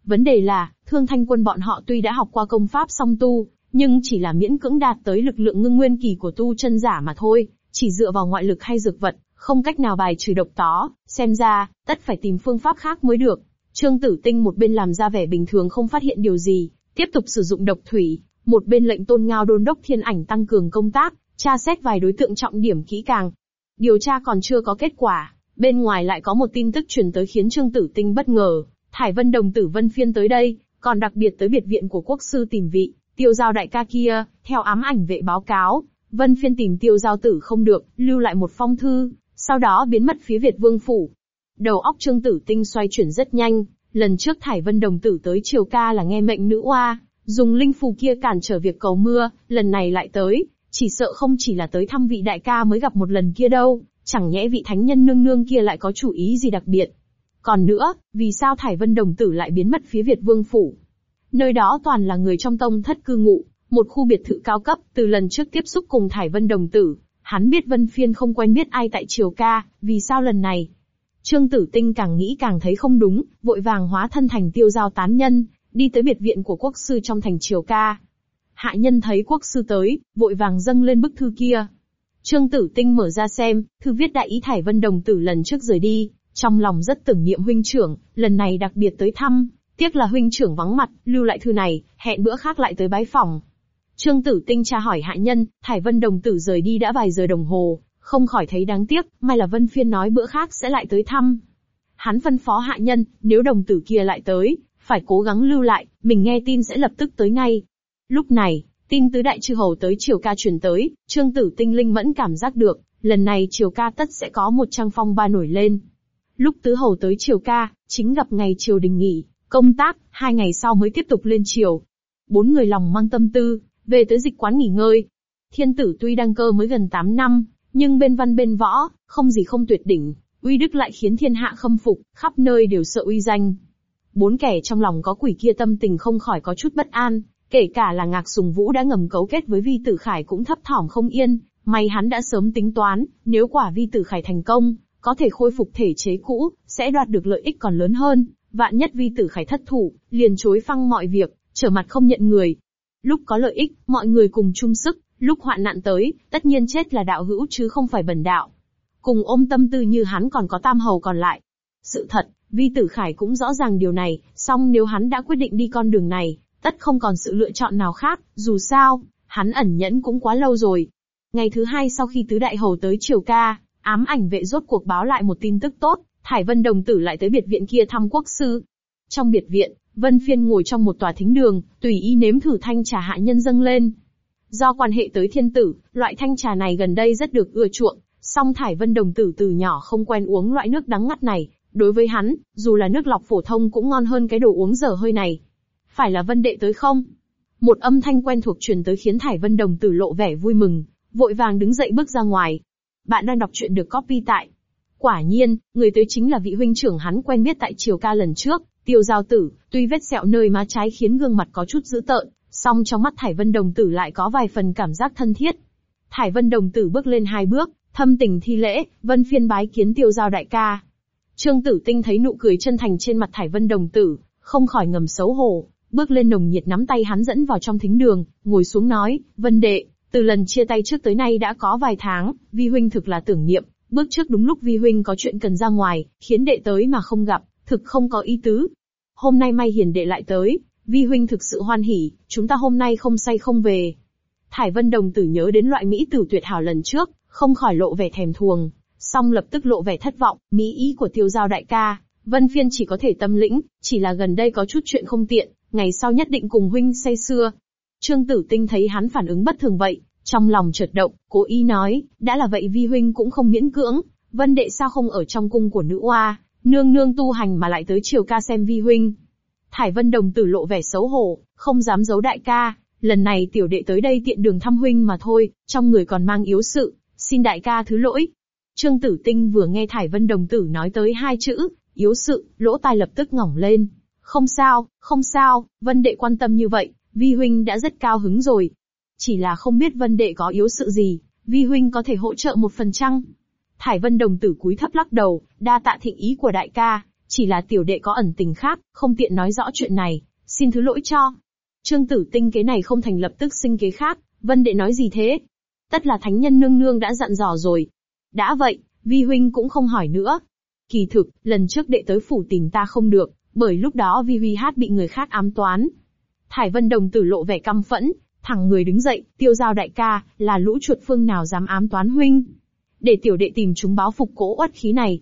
Vấn đề là, thương thanh quân bọn họ tuy đã học qua công pháp song tu, nhưng chỉ là miễn cưỡng đạt tới lực lượng ngưng nguyên kỳ của tu chân giả mà thôi, chỉ dựa vào ngoại lực hay dược vật, không cách nào bài trừ độc tó xem ra, tất phải tìm phương pháp khác mới được. Trương Tử Tinh một bên làm ra vẻ bình thường không phát hiện điều gì, tiếp tục sử dụng độc thủy, một bên lệnh tôn ngao đôn đốc thiên ảnh tăng cường công tác, tra xét vài đối tượng trọng điểm kỹ càng. Điều tra còn chưa có kết quả, bên ngoài lại có một tin tức truyền tới khiến Trương Tử Tinh bất ngờ. Thải Vân Đồng Tử Vân Phiên tới đây, còn đặc biệt tới biệt viện của quốc sư tìm vị, tiêu giao đại ca kia, theo ám ảnh vệ báo cáo, Vân Phiên tìm tiêu giao tử không được, lưu lại một phong thư, sau đó biến mất phía Việt Vương Phủ. Đầu óc Trương Tử Tinh xoay chuyển rất nhanh, lần trước Thải Vân Đồng Tử tới Triều Ca là nghe mệnh nữ oa, dùng linh phù kia cản trở việc cầu mưa, lần này lại tới, chỉ sợ không chỉ là tới thăm vị đại ca mới gặp một lần kia đâu, chẳng nhẽ vị thánh nhân nương nương kia lại có chủ ý gì đặc biệt. Còn nữa, vì sao Thải Vân Đồng Tử lại biến mất phía Việt Vương Phủ? Nơi đó toàn là người trong tông thất cư ngụ, một khu biệt thự cao cấp, từ lần trước tiếp xúc cùng Thải Vân Đồng Tử, hắn biết Vân Phiên không quen biết ai tại Triều Ca, vì sao lần này? Trương Tử Tinh càng nghĩ càng thấy không đúng, vội vàng hóa thân thành tiêu giao tán nhân, đi tới biệt viện của quốc sư trong thành Triều Ca. Hạ nhân thấy quốc sư tới, vội vàng dâng lên bức thư kia. Trương Tử Tinh mở ra xem, thư viết đại ý Thải Vân Đồng Tử lần trước rời đi, trong lòng rất tưởng niệm huynh trưởng, lần này đặc biệt tới thăm, tiếc là huynh trưởng vắng mặt, lưu lại thư này, hẹn bữa khác lại tới bái phòng. Trương Tử Tinh tra hỏi hạ nhân, Thải Vân Đồng Tử rời đi đã vài giờ đồng hồ, không khỏi thấy đáng tiếc, may là Vân Phiên nói bữa khác sẽ lại tới thăm. Hắn phân phó hạ nhân, nếu đồng tử kia lại tới, phải cố gắng lưu lại, mình nghe tin sẽ lập tức tới ngay. Lúc này, tin tứ đại chư hầu tới triều ca truyền tới, Trương Tử Tinh linh mẫn cảm giác được, lần này triều ca tất sẽ có một trang phong ba nổi lên. Lúc tứ hầu tới triều ca, chính gặp ngày triều đình nghỉ, công tác, hai ngày sau mới tiếp tục lên triều. Bốn người lòng mang tâm tư, về tới dịch quán nghỉ ngơi. Thiên tử tuy đăng cơ mới gần 8 năm, nhưng bên văn bên võ, không gì không tuyệt đỉnh, uy đức lại khiến thiên hạ khâm phục, khắp nơi đều sợ uy danh. Bốn kẻ trong lòng có quỷ kia tâm tình không khỏi có chút bất an, kể cả là ngạc sùng vũ đã ngầm cấu kết với vi tử khải cũng thấp thỏm không yên, may hắn đã sớm tính toán, nếu quả vi tử khải thành công, có thể khôi phục thể chế cũ, sẽ đoạt được lợi ích còn lớn hơn, vạn nhất vi tử khải thất thủ, liền chối phăng mọi việc, trở mặt không nhận người, Lúc có lợi ích, mọi người cùng chung sức, lúc hoạn nạn tới, tất nhiên chết là đạo hữu chứ không phải bần đạo. Cùng ôm tâm tư như hắn còn có tam hầu còn lại. Sự thật, Vi Tử Khải cũng rõ ràng điều này, song nếu hắn đã quyết định đi con đường này, tất không còn sự lựa chọn nào khác, dù sao, hắn ẩn nhẫn cũng quá lâu rồi. Ngày thứ hai sau khi tứ đại hầu tới triều ca, ám ảnh vệ rốt cuộc báo lại một tin tức tốt, Thải Vân đồng tử lại tới biệt viện kia thăm quốc sư. Trong biệt viện, Vân Phiên ngồi trong một tòa thính đường, tùy ý nếm thử thanh trà hạ nhân dâng lên. Do quan hệ tới thiên tử, loại thanh trà này gần đây rất được ưa chuộng, song Thải Vân đồng tử từ nhỏ không quen uống loại nước đắng ngắt này, đối với hắn, dù là nước lọc phổ thông cũng ngon hơn cái đồ uống dở hơi này. Phải là Vân đệ tới không? Một âm thanh quen thuộc truyền tới khiến Thải Vân đồng tử lộ vẻ vui mừng, vội vàng đứng dậy bước ra ngoài. Bạn đang đọc truyện được copy tại. Quả nhiên, người tới chính là vị huynh trưởng hắn quen biết tại triều ca lần trước, Tiêu giao tử, tuy vết sẹo nơi má trái khiến gương mặt có chút dữ tợn, song trong mắt Thải Vân Đồng Tử lại có vài phần cảm giác thân thiết. Thải Vân Đồng Tử bước lên hai bước, thâm tình thi lễ, Vân phiên bái kiến tiêu giao đại ca. Trương Tử Tinh thấy nụ cười chân thành trên mặt Thải Vân Đồng Tử, không khỏi ngầm xấu hổ, bước lên nồng nhiệt nắm tay hắn dẫn vào trong thính đường, ngồi xuống nói, Vân đệ, từ lần chia tay trước tới nay đã có vài tháng, vi huynh thực là tưởng niệm, bước trước đúng lúc vi huynh có chuyện cần ra ngoài, khiến đệ tới mà không gặp, thực không có ý tứ. Hôm nay may hiền đệ lại tới, vi huynh thực sự hoan hỉ, chúng ta hôm nay không say không về. Thải Vân Đồng tử nhớ đến loại mỹ tử tuyệt hảo lần trước, không khỏi lộ vẻ thèm thuồng, song lập tức lộ vẻ thất vọng, mỹ ý của tiêu giao đại ca, Vân Phiên chỉ có thể tâm lĩnh, chỉ là gần đây có chút chuyện không tiện, ngày sau nhất định cùng huynh say xưa. Trương Tử Tinh thấy hắn phản ứng bất thường vậy, trong lòng chợt động, cố ý nói, đã là vậy vi huynh cũng không miễn cưỡng, vân đệ sao không ở trong cung của nữ oa, nương nương tu hành mà lại tới triều ca xem vi huynh. Thải Vân Đồng tử lộ vẻ xấu hổ, không dám giấu đại ca, lần này tiểu đệ tới đây tiện đường thăm huynh mà thôi, trong người còn mang yếu sự, xin đại ca thứ lỗi. Trương Tử Tinh vừa nghe Thải Vân Đồng tử nói tới hai chữ, yếu sự, lỗ tai lập tức ngỏng lên. Không sao, không sao, Vân Đệ quan tâm như vậy, Vi Huynh đã rất cao hứng rồi. Chỉ là không biết Vân Đệ có yếu sự gì, Vi Huynh có thể hỗ trợ một phần chăng? Thải Vân đồng tử cúi thấp lắc đầu, đa tạ thịnh ý của đại ca, chỉ là tiểu đệ có ẩn tình khác, không tiện nói rõ chuyện này, xin thứ lỗi cho. Trương tử tinh kế này không thành lập tức sinh kế khác, Vân Đệ nói gì thế? Tất là thánh nhân nương nương đã dặn dò rồi. Đã vậy, Vi Huynh cũng không hỏi nữa, Kỳ thực, lần trước đệ tới phủ tìm ta không được, bởi lúc đó Vi Huy Hát bị người khác ám toán. Thải Vân Đồng tử lộ vẻ căm phẫn, thẳng người đứng dậy, tiêu giao đại ca, là lũ chuột phương nào dám ám toán huynh. Để tiểu đệ tìm chúng báo phục cỗ uất khí này.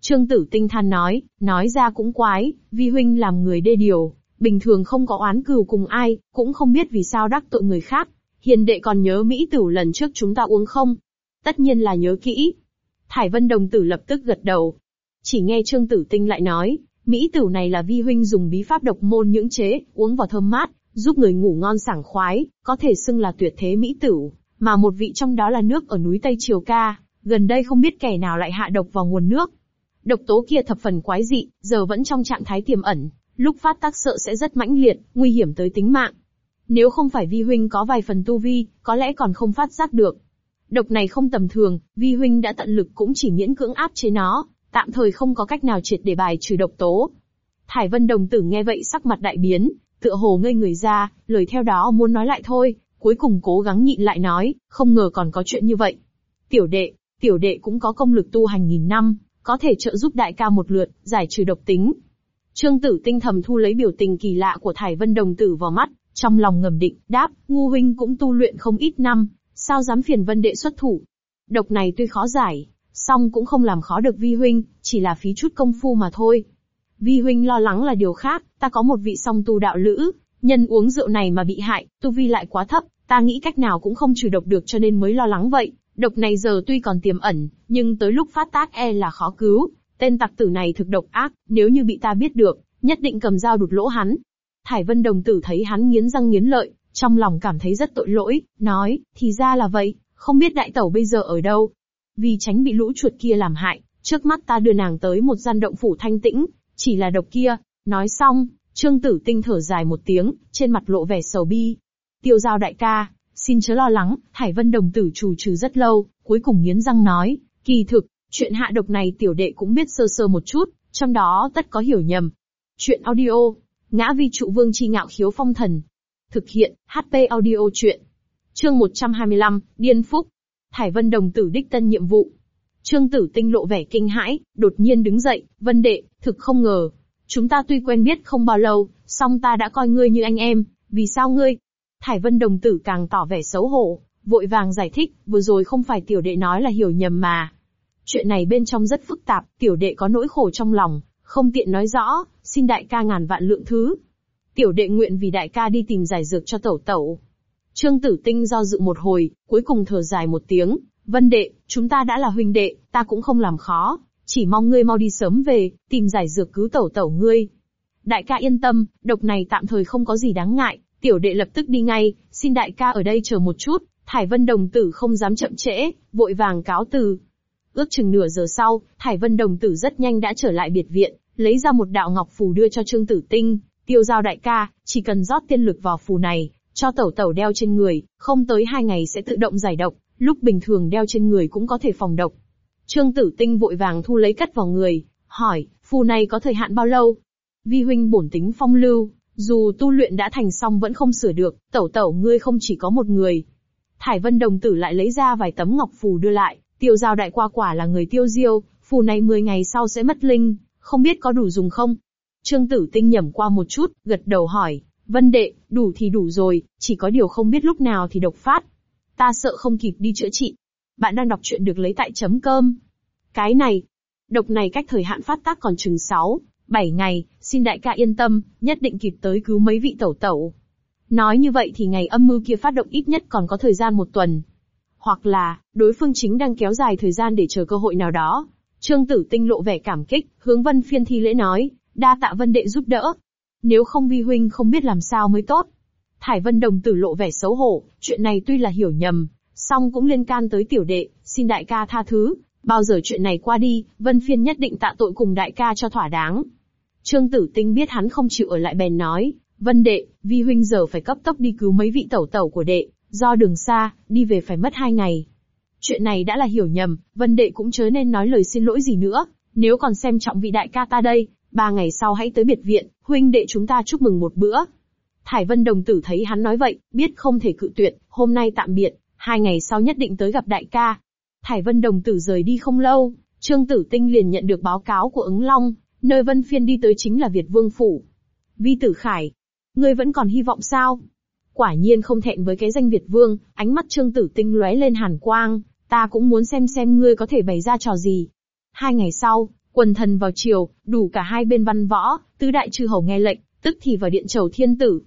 Trương tử tinh than nói, nói ra cũng quái, Vi huynh làm người đê điều, bình thường không có oán cừu cùng ai, cũng không biết vì sao đắc tội người khác. Hiền đệ còn nhớ Mỹ tử lần trước chúng ta uống không? Tất nhiên là nhớ kỹ. Thải Vân Đồng tử lập tức gật đầu, chỉ nghe Trương Tử Tinh lại nói, Mỹ tử này là vi huynh dùng bí pháp độc môn nhưỡng chế, uống vào thơm mát, giúp người ngủ ngon sảng khoái, có thể xưng là tuyệt thế Mỹ tử, mà một vị trong đó là nước ở núi Tây Triều Ca, gần đây không biết kẻ nào lại hạ độc vào nguồn nước. Độc tố kia thập phần quái dị, giờ vẫn trong trạng thái tiềm ẩn, lúc phát tác sợ sẽ rất mãnh liệt, nguy hiểm tới tính mạng. Nếu không phải vi huynh có vài phần tu vi, có lẽ còn không phát giác được. Độc này không tầm thường, vi huynh đã tận lực cũng chỉ miễn cưỡng áp chế nó, tạm thời không có cách nào triệt để bài trừ độc tố. Thải Vân đồng tử nghe vậy sắc mặt đại biến, tựa hồ ngây người ra, lời theo đó muốn nói lại thôi, cuối cùng cố gắng nhịn lại nói, không ngờ còn có chuyện như vậy. Tiểu đệ, tiểu đệ cũng có công lực tu hành nghìn năm, có thể trợ giúp đại ca một lượt, giải trừ độc tính. Trương tử tinh thầm thu lấy biểu tình kỳ lạ của Thải Vân đồng tử vào mắt, trong lòng ngầm định, đáp, ngu huynh cũng tu luyện không ít năm, sao dám phiền vân đệ xuất thủ. Độc này tuy khó giải, Song cũng không làm khó được Vi Huynh, chỉ là phí chút công phu mà thôi. Vi Huynh lo lắng là điều khác, ta có một vị song tu đạo lữ, nhân uống rượu này mà bị hại, tu vi lại quá thấp, ta nghĩ cách nào cũng không trừ độc được cho nên mới lo lắng vậy. Độc này giờ tuy còn tiềm ẩn, nhưng tới lúc phát tác e là khó cứu. Tên tặc tử này thực độc ác, nếu như bị ta biết được, nhất định cầm dao đụt lỗ hắn. Thải Vân đồng tử thấy hắn nghiến răng nghiến lợi, trong lòng cảm thấy rất tội lỗi, nói, thì ra là vậy, không biết đại tẩu bây giờ ở đâu, vì tránh bị lũ chuột kia làm hại, trước mắt ta đưa nàng tới một gian động phủ thanh tĩnh, chỉ là độc kia. Nói xong, Trương Tử Tinh thở dài một tiếng, trên mặt lộ vẻ sầu bi. Tiêu giao đại ca, xin chớ lo lắng, Thải Vân đồng tử chủ trừ rất lâu, cuối cùng nghiến răng nói, kỳ thực, chuyện hạ độc này tiểu đệ cũng biết sơ sơ một chút, trong đó tất có hiểu nhầm. Chuyện audio, ngã vi trụ vương chi ngạo khiếu phong thần. Thực hiện, HP audio chuyện. Chương 125, Điên Phúc. Thải Vân đồng tử đích tân nhiệm vụ. Trương Tử Tinh lộ vẻ kinh hãi, đột nhiên đứng dậy, Vân đệ, thực không ngờ. Chúng ta tuy quen biết không bao lâu, song ta đã coi ngươi như anh em, vì sao ngươi? Thải Vân đồng tử càng tỏ vẻ xấu hổ, vội vàng giải thích, vừa rồi không phải tiểu đệ nói là hiểu nhầm mà. Chuyện này bên trong rất phức tạp, tiểu đệ có nỗi khổ trong lòng, không tiện nói rõ, xin đại ca ngàn vạn lượng thứ. Tiểu đệ nguyện vì đại ca đi tìm giải dược cho tẩu tẩu, Trương Tử Tinh do dự một hồi, cuối cùng thở dài một tiếng, Vân đệ, chúng ta đã là huynh đệ, ta cũng không làm khó, chỉ mong ngươi mau đi sớm về, tìm giải dược cứu tẩu tẩu ngươi. Đại ca yên tâm, độc này tạm thời không có gì đáng ngại, tiểu đệ lập tức đi ngay, xin đại ca ở đây chờ một chút, Thải Vân đồng tử không dám chậm trễ, vội vàng cáo từ. Ước chừng nửa giờ sau, Thải Vân đồng tử rất nhanh đã trở lại biệt viện, lấy ra một đạo ngọc phù đưa cho Trương Tử Tinh, tiêu giao đại ca, chỉ cần rót tiên lực vào phù này, cho tẩu tẩu đeo trên người, không tới hai ngày sẽ tự động giải độc, lúc bình thường đeo trên người cũng có thể phòng độc. Trương Tử Tinh vội vàng thu lấy cắt vào người, hỏi, phù này có thời hạn bao lâu? Vi huynh bổn tính phong lưu, Dù tu luyện đã thành xong vẫn không sửa được, tẩu tẩu ngươi không chỉ có một người. Thải Vân đồng tử lại lấy ra vài tấm ngọc phù đưa lại, tiêu giao đại qua quả là người tiêu diêu, phù này 10 ngày sau sẽ mất linh, không biết có đủ dùng không? Trương Tử Tinh nhẩm qua một chút, gật đầu hỏi, Vân đệ, đủ thì đủ rồi, chỉ có điều không biết lúc nào thì độc phát. Ta sợ không kịp đi chữa trị. Bạn đang đọc truyện được lấy tại chấm cơm. Cái này, độc này cách thời hạn phát tác còn chừng 6, 7 ngày, xin đại ca yên tâm, nhất định kịp tới cứu mấy vị tẩu tẩu. Nói như vậy thì ngày âm mưu kia phát động ít nhất còn có thời gian một tuần. Hoặc là, đối phương chính đang kéo dài thời gian để chờ cơ hội nào đó. Trương Tử Tinh lộ vẻ cảm kích, hướng Vân Phiên thi lễ nói, đa tạ Vân đệ giúp đỡ. Nếu không vi huynh không biết làm sao mới tốt. Thải Vân Đồng tử lộ vẻ xấu hổ, chuyện này tuy là hiểu nhầm, song cũng liên can tới tiểu đệ, xin đại ca tha thứ, bao giờ chuyện này qua đi, Vân Phiên nhất định tạ tội cùng đại ca cho thỏa đáng. Trương Tử Tinh biết hắn không chịu ở lại bèn nói, Vân đệ, vi huynh giờ phải cấp tốc đi cứu mấy vị tẩu tẩu của đệ, do đường xa, đi về phải mất hai ngày. Chuyện này đã là hiểu nhầm, Vân đệ cũng chớ nên nói lời xin lỗi gì nữa, nếu còn xem trọng vị đại ca ta đây, ba ngày sau hãy tới biệt viện, huynh đệ chúng ta chúc mừng một bữa. Thải Vân đồng tử thấy hắn nói vậy, biết không thể cự tuyệt, hôm nay tạm biệt, hai ngày sau nhất định tới gặp đại ca. Thải Vân đồng tử rời đi không lâu, Trương Tử Tinh liền nhận được báo cáo của ứng long, nơi Vân Phiên đi tới chính là Việt Vương Phủ. Vi Tử Khải, ngươi vẫn còn hy vọng sao? Quả nhiên không thẹn với cái danh Việt Vương, ánh mắt Trương Tử Tinh lóe lên hàn quang, ta cũng muốn xem xem ngươi có thể bày ra trò gì. Hai ngày sau, quần thần vào chiều, đủ cả hai bên văn võ, tứ đại chư hầu nghe lệnh, tức thì vào điện chầu thiên tử.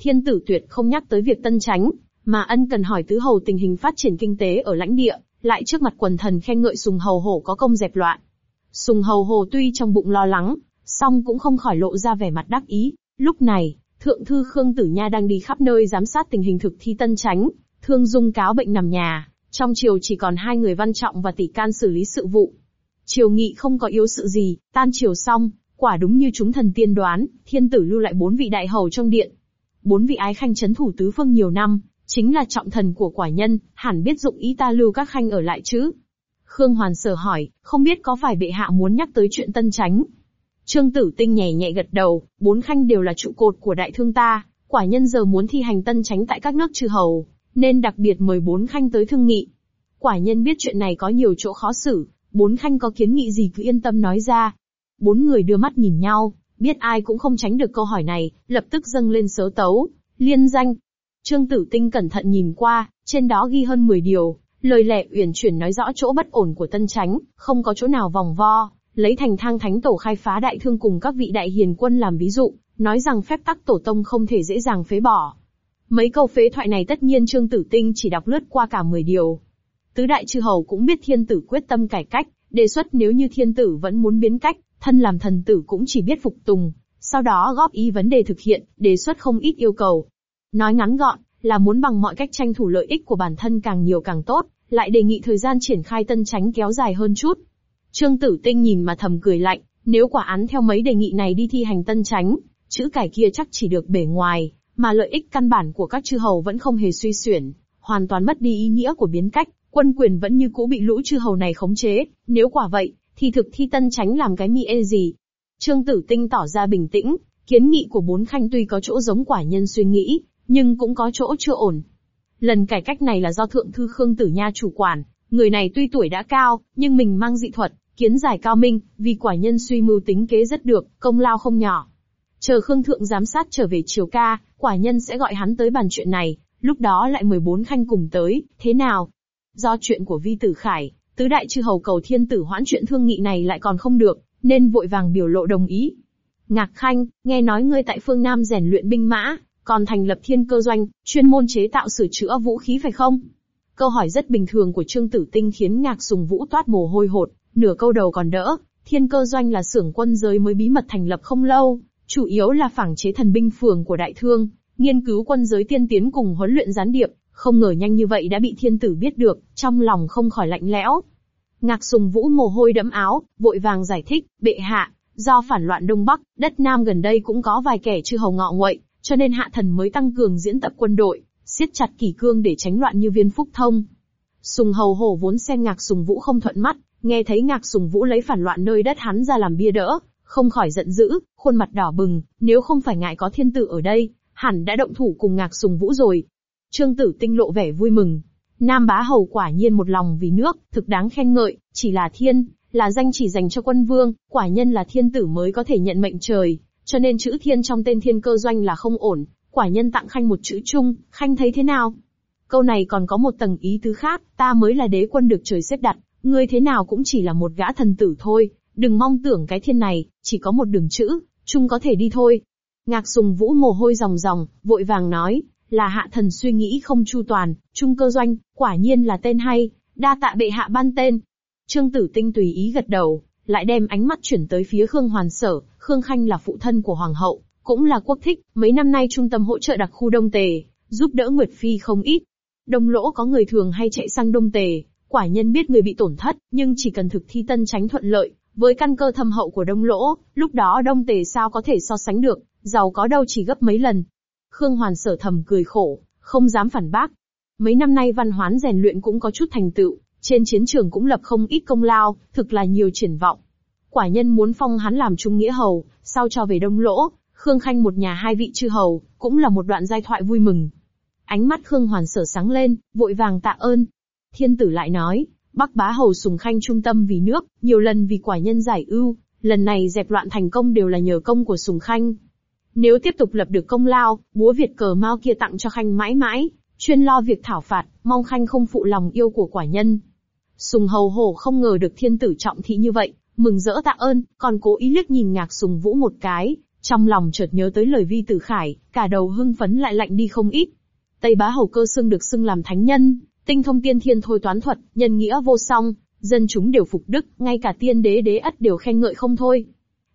Thiên tử tuyệt không nhắc tới việc tân tránh, mà ân cần hỏi tứ hầu tình hình phát triển kinh tế ở lãnh địa, lại trước mặt quần thần khen ngợi sùng hầu hổ có công dẹp loạn. Sùng hầu hổ tuy trong bụng lo lắng, song cũng không khỏi lộ ra vẻ mặt đắc ý. Lúc này, thượng thư Khương Tử Nha đang đi khắp nơi giám sát tình hình thực thi tân tránh, thương dung cáo bệnh nằm nhà, trong triều chỉ còn hai người văn trọng và tỷ can xử lý sự vụ. Triều nghị không có yếu sự gì, tan triều xong, quả đúng như chúng thần tiên đoán, thiên tử lưu lại bốn vị đại hầu trong điện. Bốn vị ái khanh chấn thủ tứ phương nhiều năm, chính là trọng thần của quả nhân, hẳn biết dụng ý ta lưu các khanh ở lại chứ. Khương Hoàn sở hỏi, không biết có phải bệ hạ muốn nhắc tới chuyện tân tránh. Trương Tử Tinh nhẹ nhẹ gật đầu, bốn khanh đều là trụ cột của đại thương ta, quả nhân giờ muốn thi hành tân tránh tại các nước trừ hầu, nên đặc biệt mời bốn khanh tới thương nghị. Quả nhân biết chuyện này có nhiều chỗ khó xử, bốn khanh có kiến nghị gì cứ yên tâm nói ra. Bốn người đưa mắt nhìn nhau, biết ai cũng không tránh được câu hỏi này, lập tức dâng lên sớ tấu, liên danh. Trương Tử Tinh cẩn thận nhìn qua, trên đó ghi hơn 10 điều, lời lẽ uyển chuyển nói rõ chỗ bất ổn của tân tránh, không có chỗ nào vòng vo, lấy thành thang thánh tổ khai phá đại thương cùng các vị đại hiền quân làm ví dụ, nói rằng phép tắc tổ tông không thể dễ dàng phế bỏ. Mấy câu phế thoại này tất nhiên Trương Tử Tinh chỉ đọc lướt qua cả 10 điều. Tứ đại chư hầu cũng biết thiên tử quyết tâm cải cách, đề xuất nếu như thiên tử vẫn muốn biến cách, thân làm thần tử cũng chỉ biết phục tùng, sau đó góp ý vấn đề thực hiện, đề xuất không ít yêu cầu. Nói ngắn gọn, là muốn bằng mọi cách tranh thủ lợi ích của bản thân càng nhiều càng tốt, lại đề nghị thời gian triển khai tân tránh kéo dài hơn chút. Trương Tử Tinh nhìn mà thầm cười lạnh, nếu quả án theo mấy đề nghị này đi thi hành tân tránh, chữ cải kia chắc chỉ được bể ngoài, mà lợi ích căn bản của các chư hầu vẫn không hề suy xuyển, hoàn toàn mất đi ý nghĩa của biến cách, quân quyền vẫn như cũ bị lũ chư hầu này khống chế, nếu quả vậy, thì thực thi tân tránh làm cái mi ê gì. Trương Tử Tinh tỏ ra bình tĩnh, kiến nghị của bốn khanh tuy có chỗ giống quả nhân suy nghĩ, nhưng cũng có chỗ chưa ổn. Lần cải cách này là do Thượng Thư Khương Tử Nha chủ quản, người này tuy tuổi đã cao, nhưng mình mang dị thuật, kiến giải cao minh, vì quả nhân suy mưu tính kế rất được, công lao không nhỏ. Chờ Khương Thượng giám sát trở về triều ca, quả nhân sẽ gọi hắn tới bàn chuyện này, lúc đó lại mời bốn khanh cùng tới, thế nào? Do chuyện của Vi Tử Khải, tứ đại chư hầu cầu thiên tử hoãn chuyện thương nghị này lại còn không được, nên vội vàng biểu lộ đồng ý. Ngạc Khanh, nghe nói ngươi tại phương Nam rèn luyện binh mã, còn thành lập thiên cơ doanh, chuyên môn chế tạo sửa chữa vũ khí phải không? Câu hỏi rất bình thường của Trương Tử Tinh khiến Ngạc Sùng Vũ toát mồ hôi hột, nửa câu đầu còn đỡ, thiên cơ doanh là xưởng quân giới mới bí mật thành lập không lâu, chủ yếu là phảng chế thần binh phường của đại thương, nghiên cứu quân giới tiên tiến cùng huấn luyện gián điệp, không ngờ nhanh như vậy đã bị thiên tử biết được, trong lòng không khỏi lạnh lẽo. Ngạc Sùng Vũ mồ hôi đẫm áo, vội vàng giải thích, bệ hạ, do phản loạn Đông Bắc, đất Nam gần đây cũng có vài kẻ chư hầu ngọ nguậy, cho nên hạ thần mới tăng cường diễn tập quân đội, siết chặt kỷ cương để tránh loạn như viên phúc thông. Sùng hầu hổ vốn xem Ngạc Sùng Vũ không thuận mắt, nghe thấy Ngạc Sùng Vũ lấy phản loạn nơi đất hắn ra làm bia đỡ, không khỏi giận dữ, khuôn mặt đỏ bừng, nếu không phải ngại có thiên tử ở đây, hẳn đã động thủ cùng ngạc sùng vũ rồi. Trương Tử Tinh lộ vẻ vui mừng. Nam bá hầu quả nhiên một lòng vì nước, thực đáng khen ngợi, chỉ là thiên, là danh chỉ dành cho quân vương, quả nhân là thiên tử mới có thể nhận mệnh trời, cho nên chữ thiên trong tên thiên cơ doanh là không ổn, quả nhân tặng khanh một chữ chung, khanh thấy thế nào? Câu này còn có một tầng ý tứ khác, ta mới là đế quân được trời xếp đặt, ngươi thế nào cũng chỉ là một gã thần tử thôi, đừng mong tưởng cái thiên này, chỉ có một đường chữ, chung có thể đi thôi. Ngạc sùng vũ mồ hôi ròng ròng, vội vàng nói, là hạ thần suy nghĩ không chu toàn, trung cơ doanh, quả nhiên là tên hay, đa tạ bệ hạ ban tên. Trương Tử Tinh tùy ý gật đầu, lại đem ánh mắt chuyển tới phía Khương Hoàn Sở, Khương Khanh là phụ thân của Hoàng hậu, cũng là quốc thích, mấy năm nay trung tâm hỗ trợ đặc khu Đông Tề, giúp đỡ Nguyệt Phi không ít. Đông lỗ có người thường hay chạy sang Đông Tề, quả nhân biết người bị tổn thất, nhưng chỉ cần thực thi tân tránh thuận lợi, với căn cơ thâm hậu của Đông lỗ, lúc đó Đông Tề sao có thể so sánh được, giàu có đâu chỉ gấp mấy lần. Khương Hoàn sở thầm cười khổ, không dám phản bác. Mấy năm nay văn hoán rèn luyện cũng có chút thành tựu, trên chiến trường cũng lập không ít công lao, thực là nhiều triển vọng. Quả nhân muốn phong hắn làm trung nghĩa hầu, sau cho về đông lỗ, Khương Khanh một nhà hai vị chư hầu, cũng là một đoạn giai thoại vui mừng. Ánh mắt Khương Hoàn sở sáng lên, vội vàng tạ ơn. Thiên tử lại nói, Bắc bá hầu sùng khanh trung tâm vì nước, nhiều lần vì quả nhân giải ưu, lần này dẹp loạn thành công đều là nhờ công của sùng khanh. Nếu tiếp tục lập được công lao, búa Việt cờ mau kia tặng cho khanh mãi mãi, chuyên lo việc thảo phạt, mong khanh không phụ lòng yêu của quả nhân. Sùng hầu hổ không ngờ được thiên tử trọng thị như vậy, mừng rỡ tạ ơn, còn cố ý liếc nhìn ngạc sùng vũ một cái, trong lòng chợt nhớ tới lời vi tử khải, cả đầu hưng phấn lại lạnh đi không ít. Tây bá hầu cơ xưng được xưng làm thánh nhân, tinh thông tiên thiên thôi toán thuật, nhân nghĩa vô song, dân chúng đều phục đức, ngay cả tiên đế đế ất đều khen ngợi không thôi.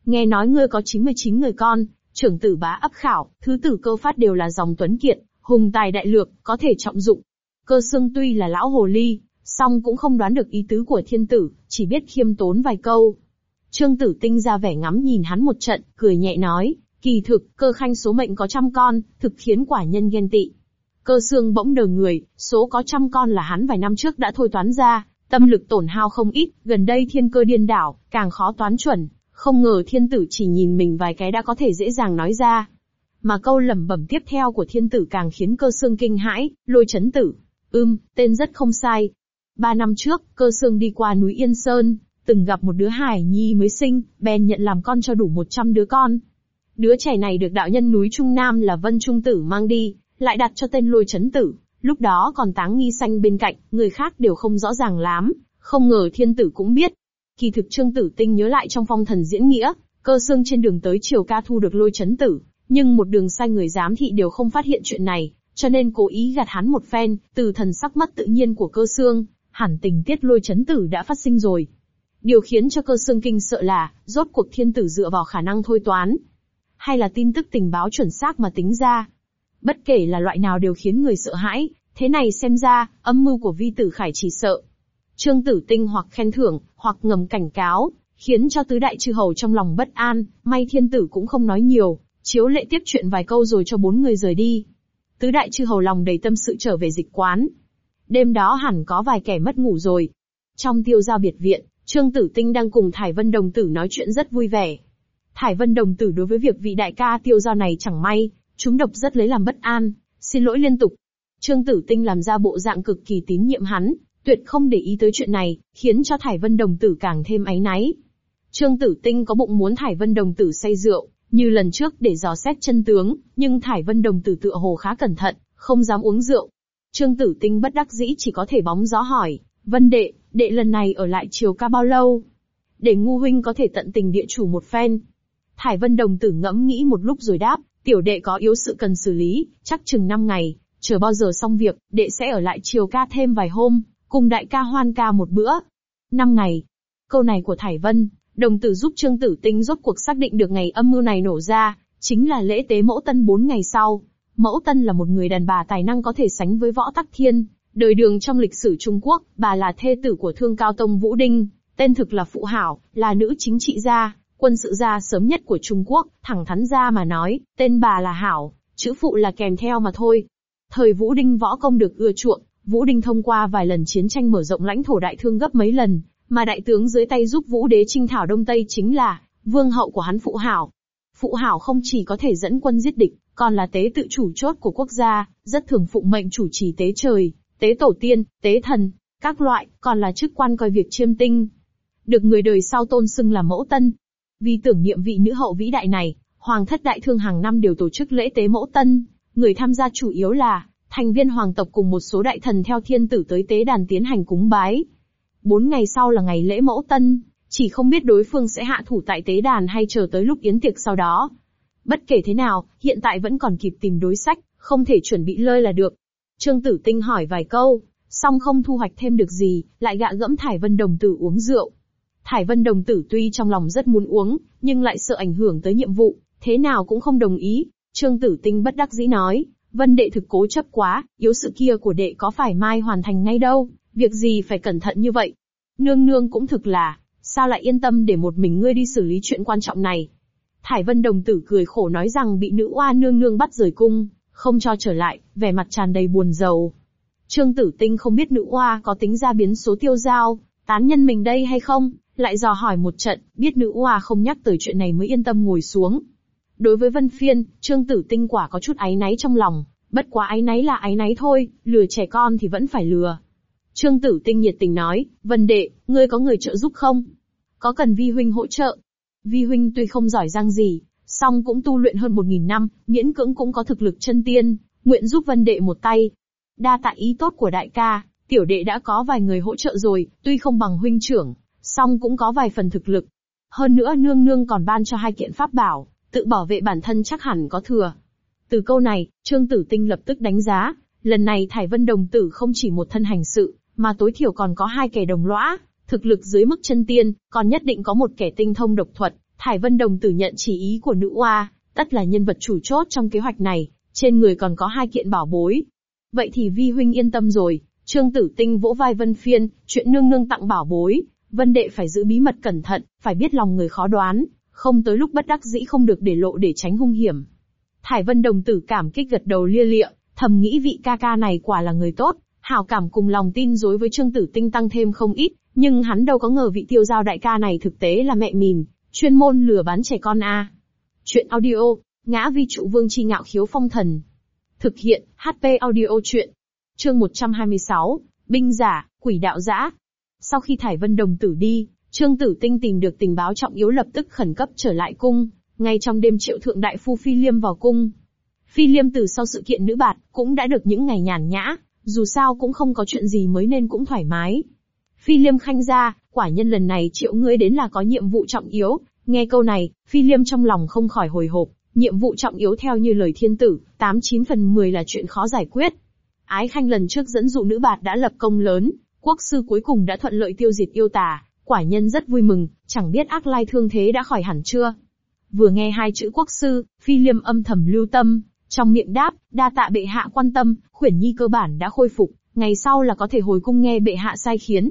Nghe nói ngươi có 99 người con, trưởng tử bá ấp khảo, thứ tử cơ phát đều là dòng tuấn kiệt, hùng tài đại lược, có thể trọng dụng. Cơ xương tuy là lão hồ ly, song cũng không đoán được ý tứ của thiên tử, chỉ biết khiêm tốn vài câu. Trương tử tinh ra vẻ ngắm nhìn hắn một trận, cười nhẹ nói, kỳ thực, cơ khanh số mệnh có trăm con, thực khiến quả nhân ghen tị. Cơ xương bỗng đờ người, số có trăm con là hắn vài năm trước đã thôi toán ra, tâm lực tổn hao không ít, gần đây thiên cơ điên đảo, càng khó toán chuẩn, không ngờ thiên tử chỉ nhìn mình vài cái đã có thể dễ dàng nói ra. Mà câu lẩm bẩm tiếp theo của thiên tử càng khiến cơ xương kinh hãi, lôi chấn tử. Ưm, tên rất không sai. Ba năm trước, cơ xương đi qua núi Yên Sơn, từng gặp một đứa hải nhi mới sinh, bèn nhận làm con cho đủ 100 đứa con. Đứa trẻ này được đạo nhân núi Trung Nam là Vân Trung Tử mang đi, lại đặt cho tên lôi chấn tử. Lúc đó còn táng nghi xanh bên cạnh, người khác đều không rõ ràng lắm, không ngờ thiên tử cũng biết. Kỳ thực Trương Tử Tinh nhớ lại trong phong thần diễn nghĩa, cơ xương trên đường tới triều ca thu được lôi chấn tử, nhưng một đường sai người giám thị đều không phát hiện chuyện này, cho nên cố ý gạt hắn một phen, từ thần sắc mất tự nhiên của cơ xương, hẳn tình tiết lôi chấn tử đã phát sinh rồi. Điều khiến cho cơ xương kinh sợ là, rốt cuộc thiên tử dựa vào khả năng thôi toán, hay là tin tức tình báo chuẩn xác mà tính ra. Bất kể là loại nào đều khiến người sợ hãi, thế này xem ra, âm mưu của vi tử khải chỉ sợ. Trương tử tinh hoặc khen thưởng, hoặc ngầm cảnh cáo, khiến cho tứ đại chư hầu trong lòng bất an, may thiên tử cũng không nói nhiều, chiếu lệ tiếp chuyện vài câu rồi cho bốn người rời đi. Tứ đại chư hầu lòng đầy tâm sự trở về dịch quán. Đêm đó hẳn có vài kẻ mất ngủ rồi. Trong tiêu giao biệt viện, Trương Tử Tinh đang cùng Thải Vân Đồng Tử nói chuyện rất vui vẻ. Thải Vân Đồng Tử đối với việc vị đại ca tiêu giao này chẳng may, chúng độc rất lấy làm bất an, xin lỗi liên tục. Trương Tử Tinh làm ra bộ dạng cực kỳ tín nhiệm hắn, tuyệt không để ý tới chuyện này, khiến cho Thải Vân Đồng Tử càng thêm áy náy. Trương Tử Tinh có bụng muốn Thải Vân Đồng Tử say rượu, như lần trước để dò xét chân tướng, nhưng Thải Vân Đồng Tử tựa hồ khá cẩn thận, không dám uống rượu. Trương Tử Tinh bất đắc dĩ chỉ có thể bóng gió hỏi, Vân đệ, đệ lần này ở lại triều ca bao lâu? Để ngu huynh có thể tận tình địa chủ một phen. Thải Vân Đồng Tử ngẫm nghĩ một lúc rồi đáp, tiểu đệ có yếu sự cần xử lý, chắc chừng 5 ngày, chờ bao giờ xong việc, đệ sẽ ở lại triều ca thêm vài hôm, cùng đại ca hoan ca một bữa. năm ngày. Câu này của Thải Vân, đồng tử giúp Trương Tử Tinh rốt cuộc xác định được ngày âm mưu này nổ ra, chính là lễ tế mẫu tân 4 ngày sau. Mẫu tân là một người đàn bà tài năng có thể sánh với võ tắc thiên, đời đường trong lịch sử Trung Quốc, bà là thê tử của thương cao tông Vũ Đinh, tên thực là Phụ Hảo, là nữ chính trị gia, quân sự gia sớm nhất của Trung Quốc, thẳng thắn ra mà nói, tên bà là Hảo, chữ phụ là kèm theo mà thôi. Thời Vũ Đinh võ công được ưa chuộng, Vũ Đinh thông qua vài lần chiến tranh mở rộng lãnh thổ đại thương gấp mấy lần, mà đại tướng dưới tay giúp Vũ đế trinh thảo Đông Tây chính là vương hậu của hắn Phụ Hảo. Phụ Hảo không chỉ có thể dẫn quân giết địch, còn là tế tự chủ chốt của quốc gia, rất thường phụng mệnh chủ trì tế trời, tế tổ tiên, tế thần, các loại, còn là chức quan coi việc chiêm tinh. Được người đời sau tôn xưng là mẫu tân. Vì tưởng niệm vị nữ hậu vĩ đại này, Hoàng thất đại thương hàng năm đều tổ chức lễ tế mẫu tân, người tham gia chủ yếu là thành viên hoàng tộc cùng một số đại thần theo thiên tử tới tế đàn tiến hành cúng bái. Bốn ngày sau là ngày lễ mẫu tân, chỉ không biết đối phương sẽ hạ thủ tại tế đàn hay chờ tới lúc yến tiệc sau đó. Bất kể thế nào, hiện tại vẫn còn kịp tìm đối sách, không thể chuẩn bị lơi là được. Trương Tử Tinh hỏi vài câu, song không thu hoạch thêm được gì, lại gạ gẫm Thải Vân Đồng Tử uống rượu. Thải Vân Đồng Tử tuy trong lòng rất muốn uống, nhưng lại sợ ảnh hưởng tới nhiệm vụ, thế nào cũng không đồng ý. Trương Tử Tinh bất đắc dĩ nói, Vân đệ thực cố chấp quá, yếu sự kia của đệ có phải mai hoàn thành ngay đâu, việc gì phải cẩn thận như vậy. Nương nương cũng thực là, sao lại yên tâm để một mình ngươi đi xử lý chuyện quan trọng này. Thải Vân đồng tử cười khổ nói rằng bị nữ oa nương nương bắt rời cung, không cho trở lại, vẻ mặt tràn đầy buồn rầu. Trương Tử Tinh không biết nữ oa có tính ra biến số tiêu giao, tán nhân mình đây hay không, lại dò hỏi một trận, biết nữ oa không nhắc tới chuyện này mới yên tâm ngồi xuống. Đối với Vân Phiên, Trương Tử Tinh quả có chút áy náy trong lòng, bất quá áy náy là áy náy thôi, lừa trẻ con thì vẫn phải lừa. Trương Tử Tinh nhiệt tình nói, Vân Đệ, ngươi có người trợ giúp không? Có cần Vi Huynh hỗ trợ? Vi Huynh tuy không giỏi giang gì, song cũng tu luyện hơn một nghìn năm, miễn cưỡng cũng có thực lực chân tiên, nguyện giúp Vân Đệ một tay. Đa tạ ý tốt của đại ca, tiểu đệ đã có vài người hỗ trợ rồi, tuy không bằng huynh trưởng, song cũng có vài phần thực lực. Hơn nữa nương nương còn ban cho hai kiện pháp bảo, tự bảo vệ bản thân chắc hẳn có thừa. Từ câu này, Trương Tử Tinh lập tức đánh giá, lần này Thải Vân Đồng Tử không chỉ một thân hành sự, mà tối thiểu còn có hai kẻ đồng lõa, thực lực dưới mức chân tiên, còn nhất định có một kẻ tinh thông độc thuật. Thải Vân Đồng Tử nhận chỉ ý của nữ oa, tất là nhân vật chủ chốt trong kế hoạch này, trên người còn có hai kiện bảo bối. Vậy thì Vi huynh yên tâm rồi, Trương Tử Tinh vỗ vai Vân Phiên, chuyện nương nương tặng bảo bối, Vân đệ phải giữ bí mật cẩn thận, phải biết lòng người khó đoán, không tới lúc bất đắc dĩ không được để lộ để tránh hung hiểm. Thải Vân đồng tử cảm kích gật đầu lia lịa, thầm nghĩ vị ca ca này quả là người tốt, hảo cảm cùng lòng tin dối với Trương Tử Tinh tăng thêm không ít, nhưng hắn đâu có ngờ vị tiêu giao đại ca này thực tế là mẹ mìn, chuyên môn lừa bán trẻ con a. Chuyện audio, ngã vi trụ vương chi ngạo khiếu phong thần. Thực hiện, HP audio chuyện. Chương 126, binh giả, quỷ đạo giã. Sau khi Thải Vân đồng tử đi, Trương Tử Tinh tìm được tình báo trọng yếu lập tức khẩn cấp trở lại cung, ngay trong đêm triệu thượng đại phu Phi Liêm vào cung. Phi Liêm từ sau sự kiện nữ bạt, cũng đã được những ngày nhàn nhã, dù sao cũng không có chuyện gì mới nên cũng thoải mái. Phi Liêm khanh ra, quả nhân lần này triệu ngươi đến là có nhiệm vụ trọng yếu, nghe câu này, Phi Liêm trong lòng không khỏi hồi hộp, nhiệm vụ trọng yếu theo như lời thiên tử, 89 phần 10 là chuyện khó giải quyết. Ái khanh lần trước dẫn dụ nữ bạt đã lập công lớn, quốc sư cuối cùng đã thuận lợi tiêu diệt yêu tà, Quả nhân rất vui mừng, chẳng biết ác lai thương thế đã khỏi hẳn chưa. Vừa nghe hai chữ quốc sư, phi liêm âm thầm lưu tâm, trong miệng đáp, đa tạ bệ hạ quan tâm, khuyển nhi cơ bản đã khôi phục, ngày sau là có thể hồi cung nghe bệ hạ sai khiến.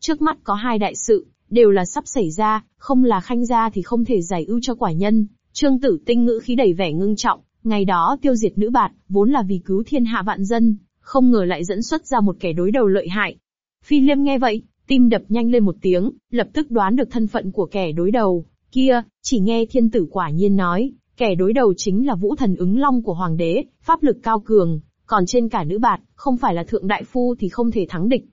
Trước mắt có hai đại sự, đều là sắp xảy ra, không là khanh gia thì không thể giải ưu cho quả nhân. Trương tử tinh ngữ khí đầy vẻ ngưng trọng, ngày đó tiêu diệt nữ bạt, vốn là vì cứu thiên hạ vạn dân, không ngờ lại dẫn xuất ra một kẻ đối đầu lợi hại. Phi liêm nghe vậy, Tim đập nhanh lên một tiếng, lập tức đoán được thân phận của kẻ đối đầu. Kia, chỉ nghe thiên tử quả nhiên nói, kẻ đối đầu chính là vũ thần ứng long của hoàng đế, pháp lực cao cường, còn trên cả nữ bạt, không phải là thượng đại phu thì không thể thắng địch.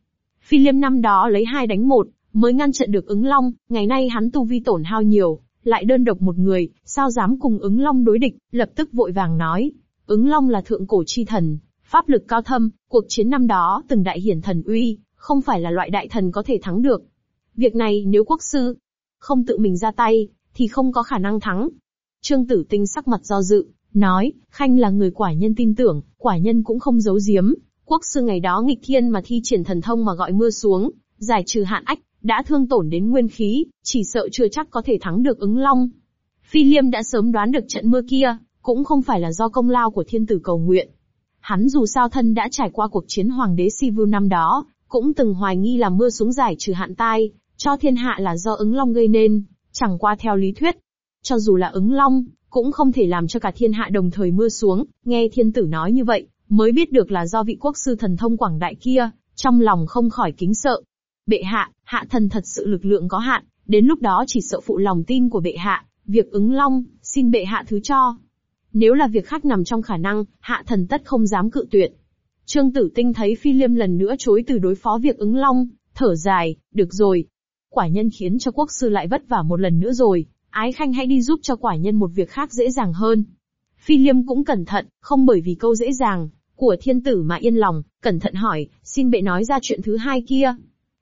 Phi liêm năm đó lấy hai đánh một, mới ngăn trận được ứng long, ngày nay hắn tu vi tổn hao nhiều, lại đơn độc một người, sao dám cùng ứng long đối địch, lập tức vội vàng nói. Ứng long là thượng cổ chi thần, pháp lực cao thâm, cuộc chiến năm đó từng đại hiển thần uy, không phải là loại đại thần có thể thắng được. Việc này nếu quốc sư không tự mình ra tay, thì không có khả năng thắng. Trương Tử Tinh sắc mặt do dự, nói, Khanh là người quả nhân tin tưởng, quả nhân cũng không giấu giếm. Quốc sư ngày đó nghịch thiên mà thi triển thần thông mà gọi mưa xuống, giải trừ hạn ách, đã thương tổn đến nguyên khí, chỉ sợ chưa chắc có thể thắng được ứng long. Phi Liêm đã sớm đoán được trận mưa kia, cũng không phải là do công lao của thiên tử cầu nguyện. Hắn dù sao thân đã trải qua cuộc chiến hoàng đế Sivu năm đó, cũng từng hoài nghi là mưa xuống giải trừ hạn tai, cho thiên hạ là do ứng long gây nên, chẳng qua theo lý thuyết. Cho dù là ứng long, cũng không thể làm cho cả thiên hạ đồng thời mưa xuống, nghe thiên tử nói như vậy, mới biết được là do vị quốc sư thần thông quảng đại kia, trong lòng không khỏi kính sợ. Bệ hạ, hạ thần thật sự lực lượng có hạn, Đến lúc đó chỉ sợ phụ lòng tin của bệ hạ, việc ứng long, xin bệ hạ thứ cho. Nếu là việc khác nằm trong khả năng, hạ thần tất không dám cự tuyệt. Trương Tử Tinh thấy Phi Liêm lần nữa chối từ đối phó việc ứng long, thở dài, được rồi. Quả nhân khiến cho quốc sư lại vất vả một lần nữa rồi, ái khanh hãy đi giúp cho quả nhân một việc khác dễ dàng hơn. Phi Liêm cũng cẩn thận, không bởi vì câu dễ dàng của thiên tử mà yên lòng, cẩn thận hỏi, xin bệ nói ra chuyện thứ hai kia.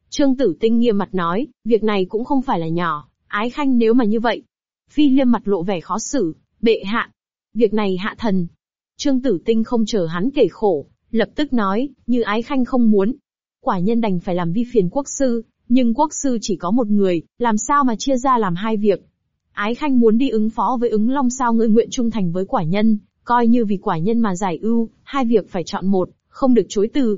Trương Tử Tinh nghiêm mặt nói, việc này cũng không phải là nhỏ, ái khanh nếu mà như vậy. Phi Liêm mặt lộ vẻ khó xử, bệ hạ. Việc này hạ thần. Trương Tử Tinh không chờ hắn kể khổ, lập tức nói, như ái khanh không muốn. Quả nhân đành phải làm vi phiền quốc sư, nhưng quốc sư chỉ có một người, làm sao mà chia ra làm hai việc. Ái khanh muốn đi ứng phó với ứng long sao ngươi nguyện trung thành với quả nhân, coi như vì quả nhân mà giải ưu, hai việc phải chọn một, không được chối từ.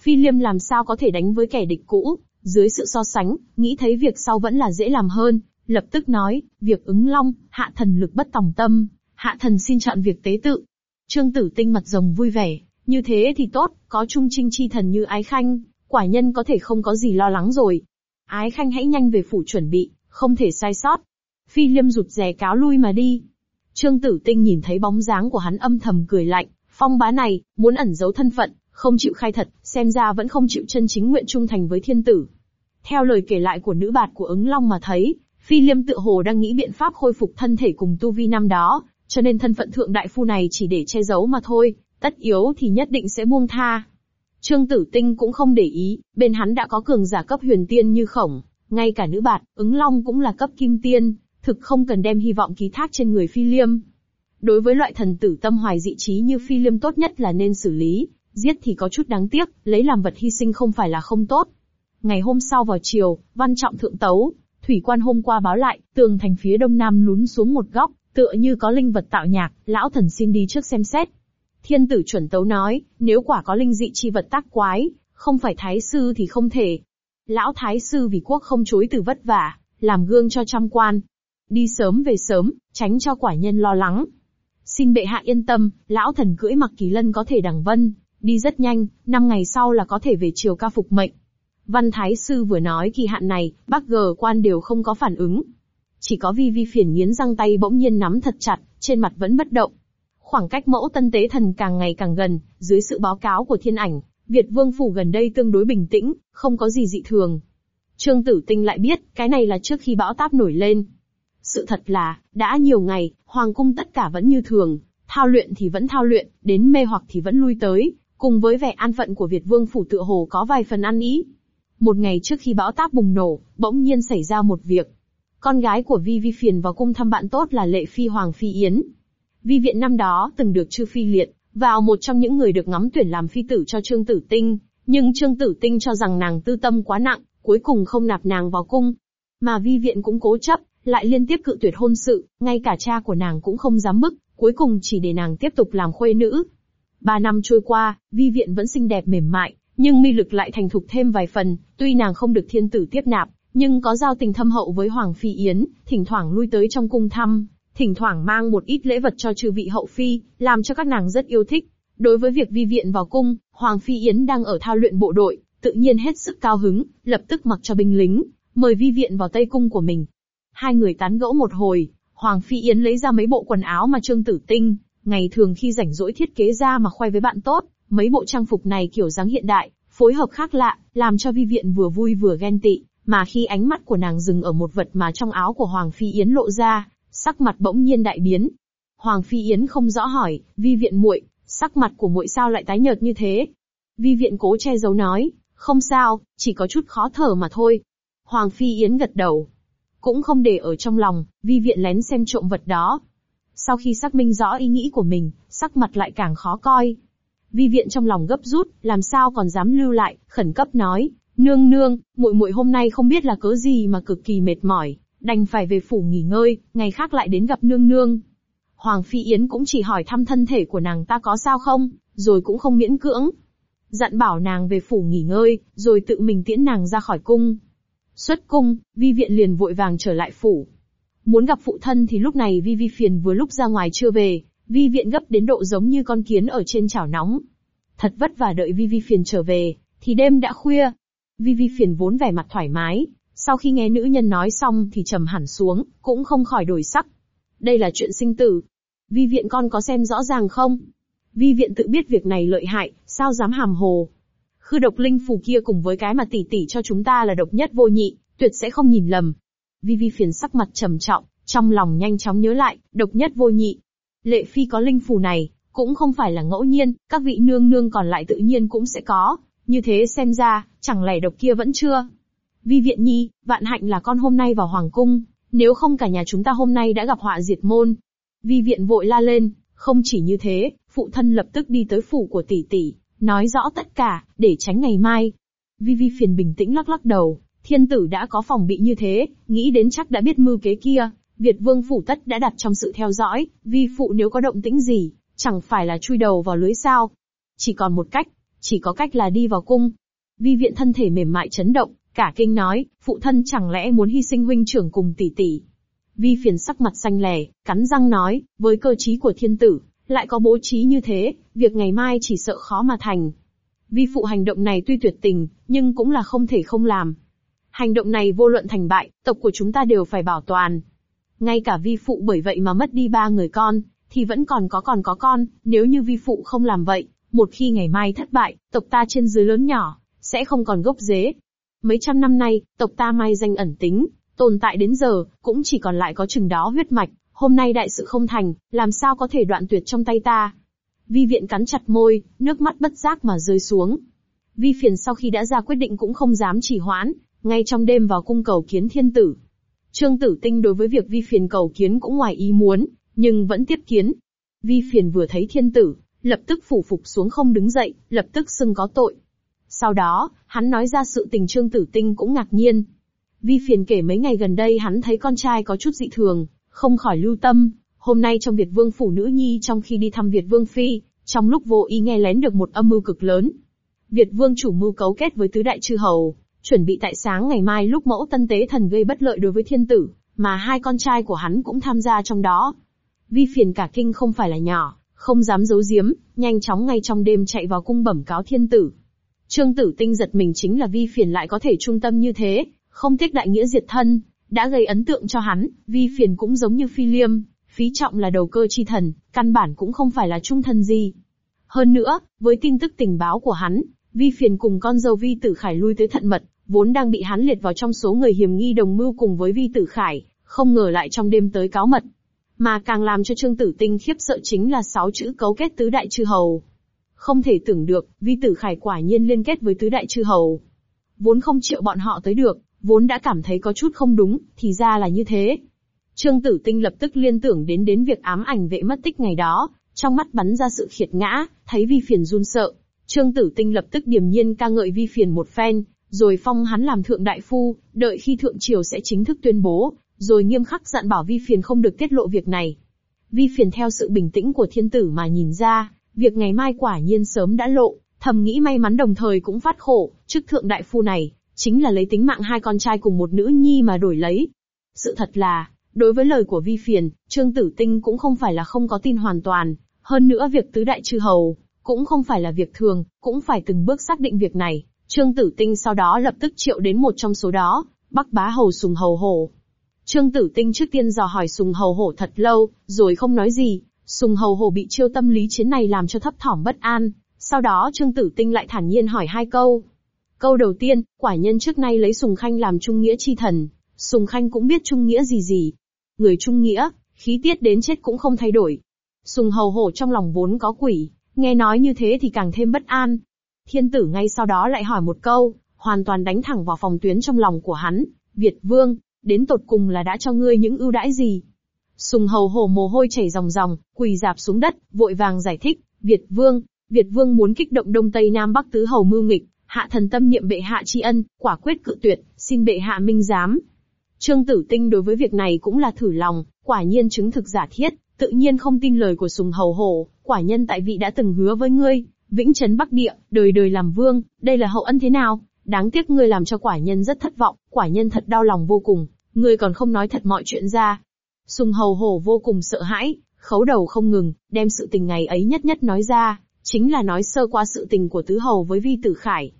Phi liêm làm sao có thể đánh với kẻ địch cũ, dưới sự so sánh, nghĩ thấy việc sau vẫn là dễ làm hơn, lập tức nói, việc ứng long, hạ thần lực bất tòng tâm, hạ thần xin chọn việc tế tự. Trương tử tinh mặt rồng vui vẻ, như thế thì tốt, có trung trinh chi thần như ái khanh, quả nhân có thể không có gì lo lắng rồi. Ái khanh hãy nhanh về phủ chuẩn bị, không thể sai sót. Phi liêm rụt rè cáo lui mà đi. Trương tử tinh nhìn thấy bóng dáng của hắn âm thầm cười lạnh, phong bá này, muốn ẩn giấu thân phận, không chịu khai thật, xem ra vẫn không chịu chân chính nguyện trung thành với thiên tử. Theo lời kể lại của nữ bạt của ứng long mà thấy, Phi Liêm tự hồ đang nghĩ biện pháp khôi phục thân thể cùng tu vi năm đó, cho nên thân phận thượng đại phu này chỉ để che giấu mà thôi, tất yếu thì nhất định sẽ buông tha. Trương Tử Tinh cũng không để ý, bên hắn đã có cường giả cấp huyền tiên như khổng, ngay cả nữ bạt, ứng long cũng là cấp kim tiên, thực không cần đem hy vọng ký thác trên người Phi Liêm. Đối với loại thần tử tâm hoài dị trí như Phi Liêm tốt nhất là nên xử lý, giết thì có chút đáng tiếc, lấy làm vật hy sinh không phải là không tốt. Ngày hôm sau vào chiều, văn trọng thượng tấu, thủy quan hôm qua báo lại, tường thành phía đông nam lún xuống một góc, tựa như có linh vật tạo nhạc, lão thần xin đi trước xem xét. Thiên tử chuẩn tấu nói, nếu quả có linh dị chi vật tác quái, không phải thái sư thì không thể. Lão thái sư vì quốc không chối từ vất vả, làm gương cho trăm quan. Đi sớm về sớm, tránh cho quả nhân lo lắng. Xin bệ hạ yên tâm, lão thần cưỡi mặc kỳ lân có thể đằng vân, đi rất nhanh, năm ngày sau là có thể về triều ca phục mệnh. Văn Thái Sư vừa nói kỳ hạn này, bác gờ quan đều không có phản ứng. Chỉ có vi vi phiền nghiến răng tay bỗng nhiên nắm thật chặt, trên mặt vẫn bất động. Khoảng cách mẫu tân tế thần càng ngày càng gần, dưới sự báo cáo của thiên ảnh, Việt Vương Phủ gần đây tương đối bình tĩnh, không có gì dị thường. Trương Tử Tinh lại biết, cái này là trước khi bão táp nổi lên. Sự thật là, đã nhiều ngày, Hoàng cung tất cả vẫn như thường, thao luyện thì vẫn thao luyện, đến mê hoặc thì vẫn lui tới, cùng với vẻ an phận của Việt Vương Phủ tựa hồ có vài phần ăn ý. Một ngày trước khi bão táp bùng nổ, bỗng nhiên xảy ra một việc. Con gái của Vi Vi Phiền vào cung thăm bạn tốt là Lệ Phi Hoàng Phi Yến. Vi viện năm đó từng được chư Phi liệt, vào một trong những người được ngắm tuyển làm phi tử cho Trương Tử Tinh, nhưng Trương Tử Tinh cho rằng nàng tư tâm quá nặng, cuối cùng không nạp nàng vào cung. Mà Vi viện cũng cố chấp, lại liên tiếp cự tuyệt hôn sự, ngay cả cha của nàng cũng không dám bức, cuối cùng chỉ để nàng tiếp tục làm khuê nữ. Ba năm trôi qua, Vi viện vẫn xinh đẹp mềm mại, nhưng mi lực lại thành thục thêm vài phần, tuy nàng không được thiên tử tiếp nạp, nhưng có giao tình thâm hậu với Hoàng Phi Yến, thỉnh thoảng lui tới trong cung thăm, thỉnh thoảng mang một ít lễ vật cho chư vị hậu phi, làm cho các nàng rất yêu thích. Đối với việc vi viện vào cung, Hoàng Phi Yến đang ở thao luyện bộ đội, tự nhiên hết sức cao hứng, lập tức mặc cho binh lính, mời vi viện vào tây cung của mình. Hai người tán gẫu một hồi, Hoàng Phi Yến lấy ra mấy bộ quần áo mà Trương Tử Tinh, ngày thường khi rảnh rỗi thiết kế ra mà khoe với bạn tốt, mấy bộ trang phục này kiểu dáng hiện đại, phối hợp khác lạ, làm cho vi viện vừa vui vừa ghen tị, mà khi ánh mắt của nàng dừng ở một vật mà trong áo của Hoàng Phi Yến lộ ra, sắc mặt bỗng nhiên đại biến. Hoàng Phi Yến không rõ hỏi, vi viện muội, sắc mặt của muội sao lại tái nhợt như thế? Vi viện cố che giấu nói, không sao, chỉ có chút khó thở mà thôi. Hoàng Phi Yến gật đầu. Cũng không để ở trong lòng, vi viện lén xem trộm vật đó. Sau khi xác minh rõ ý nghĩ của mình, sắc mặt lại càng khó coi. Vi viện trong lòng gấp rút, làm sao còn dám lưu lại, khẩn cấp nói, nương nương, muội muội hôm nay không biết là cớ gì mà cực kỳ mệt mỏi, đành phải về phủ nghỉ ngơi, ngày khác lại đến gặp nương nương. Hoàng Phi Yến cũng chỉ hỏi thăm thân thể của nàng ta có sao không, rồi cũng không miễn cưỡng. Dặn bảo nàng về phủ nghỉ ngơi, rồi tự mình tiễn nàng ra khỏi cung. Xuất cung, vi viện liền vội vàng trở lại phủ. Muốn gặp phụ thân thì lúc này vi vi phiền vừa lúc ra ngoài chưa về, vi viện gấp đến độ giống như con kiến ở trên chảo nóng. Thật vất vả đợi vi vi phiền trở về, thì đêm đã khuya. Vi vi phiền vốn vẻ mặt thoải mái, sau khi nghe nữ nhân nói xong thì trầm hẳn xuống, cũng không khỏi đổi sắc. Đây là chuyện sinh tử. Vi viện con có xem rõ ràng không? Vi viện tự biết việc này lợi hại, sao dám hàm hồ. Khư độc linh phù kia cùng với cái mà tỷ tỷ cho chúng ta là độc nhất vô nhị, tuyệt sẽ không nhìn lầm. Vi Vi phiền sắc mặt trầm trọng, trong lòng nhanh chóng nhớ lại, độc nhất vô nhị. Lệ Phi có linh phù này, cũng không phải là ngẫu nhiên, các vị nương nương còn lại tự nhiên cũng sẽ có. Như thế xem ra, chẳng lẽ độc kia vẫn chưa? Vi Viện Nhi, vạn hạnh là con hôm nay vào Hoàng Cung, nếu không cả nhà chúng ta hôm nay đã gặp họa diệt môn. Vi Viện vội la lên, không chỉ như thế, phụ thân lập tức đi tới phủ của tỷ tỷ, nói rõ tất cả, để tránh ngày mai. Vi Vi phiền bình tĩnh lắc lắc đầu, thiên tử đã có phòng bị như thế, nghĩ đến chắc đã biết mưu kế kia, Việt vương phủ tất đã đặt trong sự theo dõi, vi phụ nếu có động tĩnh gì, chẳng phải là chui đầu vào lưới sao. Chỉ còn một cách, chỉ có cách là đi vào cung. Vi viện thân thể mềm mại chấn động, cả kinh nói, phụ thân chẳng lẽ muốn hy sinh huynh trưởng cùng tỷ tỷ. Vi phiền sắc mặt xanh lè, cắn răng nói, với cơ trí của thiên tử, lại có bố trí như thế, việc ngày mai chỉ sợ khó mà thành. Vi phụ hành động này tuy tuyệt tình, nhưng cũng là không thể không làm. Hành động này vô luận thành bại, tộc của chúng ta đều phải bảo toàn. Ngay cả vi phụ bởi vậy mà mất đi ba người con, thì vẫn còn có còn có con, nếu như vi phụ không làm vậy, một khi ngày mai thất bại, tộc ta trên dưới lớn nhỏ, sẽ không còn gốc rễ. Mấy trăm năm nay, tộc ta mai danh ẩn tính, tồn tại đến giờ, cũng chỉ còn lại có chừng đó huyết mạch, hôm nay đại sự không thành, làm sao có thể đoạn tuyệt trong tay ta. Vi viện cắn chặt môi, nước mắt bất giác mà rơi xuống. Vi phiền sau khi đã ra quyết định cũng không dám trì hoãn, ngay trong đêm vào cung cầu kiến thiên tử. Trương Tử Tinh đối với việc Vi phiền cầu kiến cũng ngoài ý muốn, nhưng vẫn tiếp kiến. Vi phiền vừa thấy thiên tử, lập tức phủ phục xuống không đứng dậy, lập tức xưng có tội. Sau đó, hắn nói ra sự tình Trương Tử Tinh cũng ngạc nhiên. Vi phiền kể mấy ngày gần đây hắn thấy con trai có chút dị thường, không khỏi lưu tâm. Hôm nay trong Việt Vương phủ nữ nhi trong khi đi thăm Việt Vương phi, trong lúc vô ý nghe lén được một âm mưu cực lớn. Việt Vương chủ mưu cấu kết với tứ đại chư hầu, chuẩn bị tại sáng ngày mai lúc mẫu tân tế thần gây bất lợi đối với thiên tử, mà hai con trai của hắn cũng tham gia trong đó. Vi phiền cả kinh không phải là nhỏ, không dám giấu giếm, nhanh chóng ngay trong đêm chạy vào cung bẩm cáo thiên tử. Trương tử tinh giật mình chính là vi phiền lại có thể trung tâm như thế, không tiếc đại nghĩa diệt thân, đã gây ấn tượng cho hắn, vi phiền cũng giống như phi liêm, phí trọng là đầu cơ chi thần, căn bản cũng không phải là trung thần gì. Hơn nữa, với tin tức tình báo của hắn, vi phiền cùng con dâu vi tử khải lui tới thận mật, vốn đang bị hắn liệt vào trong số người hiểm nghi đồng mưu cùng với vi tử khải, không ngờ lại trong đêm tới cáo mật. Mà càng làm cho Trương Tử Tinh khiếp sợ chính là sáu chữ cấu kết tứ đại chư hầu. Không thể tưởng được, vi tử khải quả nhiên liên kết với tứ đại chư hầu. Vốn không chịu bọn họ tới được, vốn đã cảm thấy có chút không đúng, thì ra là như thế. Trương Tử Tinh lập tức liên tưởng đến đến việc ám ảnh vệ mất tích ngày đó, trong mắt bắn ra sự khiệt ngã, thấy vi phiền run sợ. Trương Tử Tinh lập tức điềm nhiên ca ngợi vi phiền một phen, rồi phong hắn làm thượng đại phu, đợi khi thượng triều sẽ chính thức tuyên bố, rồi nghiêm khắc dặn bảo vi phiền không được tiết lộ việc này. Vi phiền theo sự bình tĩnh của thiên tử mà nhìn ra, việc ngày mai quả nhiên sớm đã lộ, thầm nghĩ may mắn đồng thời cũng phát khổ, chức thượng đại phu này, chính là lấy tính mạng hai con trai cùng một nữ nhi mà đổi lấy. Sự thật là, đối với lời của vi phiền, Trương Tử Tinh cũng không phải là không có tin hoàn toàn, hơn nữa việc tứ đại chư hầu, cũng không phải là việc thường, cũng phải từng bước xác định việc này. Trương Tử Tinh sau đó lập tức triệu đến một trong số đó, Bắc Bá Hầu Sùng Hầu Hổ. Trương Tử Tinh trước tiên dò hỏi Sùng Hầu Hổ thật lâu, rồi không nói gì, Sùng Hầu hồ bị chiêu tâm lý chiến này làm cho thấp thỏm bất an, sau đó Trương Tử Tinh lại thản nhiên hỏi hai câu. Câu đầu tiên, quả nhân trước nay lấy Sùng Khanh làm trung nghĩa chi thần, Sùng Khanh cũng biết trung nghĩa gì gì. Người trung nghĩa, khí tiết đến chết cũng không thay đổi. Sùng Hầu Hổ trong lòng vốn có quỷ, nghe nói như thế thì càng thêm bất an, Thiên tử ngay sau đó lại hỏi một câu, hoàn toàn đánh thẳng vào phòng tuyến trong lòng của hắn. Việt vương, đến tột cùng là đã cho ngươi những ưu đãi gì? Sùng hầu hổ mồ hôi chảy ròng ròng, quỳ dạp xuống đất, vội vàng giải thích, Việt vương, Việt vương muốn kích động đông tây nam bắc tứ hầu mưu nghịch, hạ thần tâm niệm bệ hạ tri ân, quả quyết cự tuyệt, xin bệ hạ minh giám. Trương Tử Tinh đối với việc này cũng là thử lòng, quả nhiên chứng thực giả thiết, tự nhiên không tin lời của Sùng Hầu Hổ, quả nhân tại vị đã từng hứa với ngươi, Vĩnh Trấn Bắc Địa, đời đời làm vương, đây là hậu ân thế nào? Đáng tiếc ngươi làm cho quả nhân rất thất vọng, quả nhân thật đau lòng vô cùng, ngươi còn không nói thật mọi chuyện ra. Sùng hầu hổ vô cùng sợ hãi, khấu đầu không ngừng, đem sự tình ngày ấy nhất nhất nói ra, chính là nói sơ qua sự tình của tứ hầu với vi tử khải.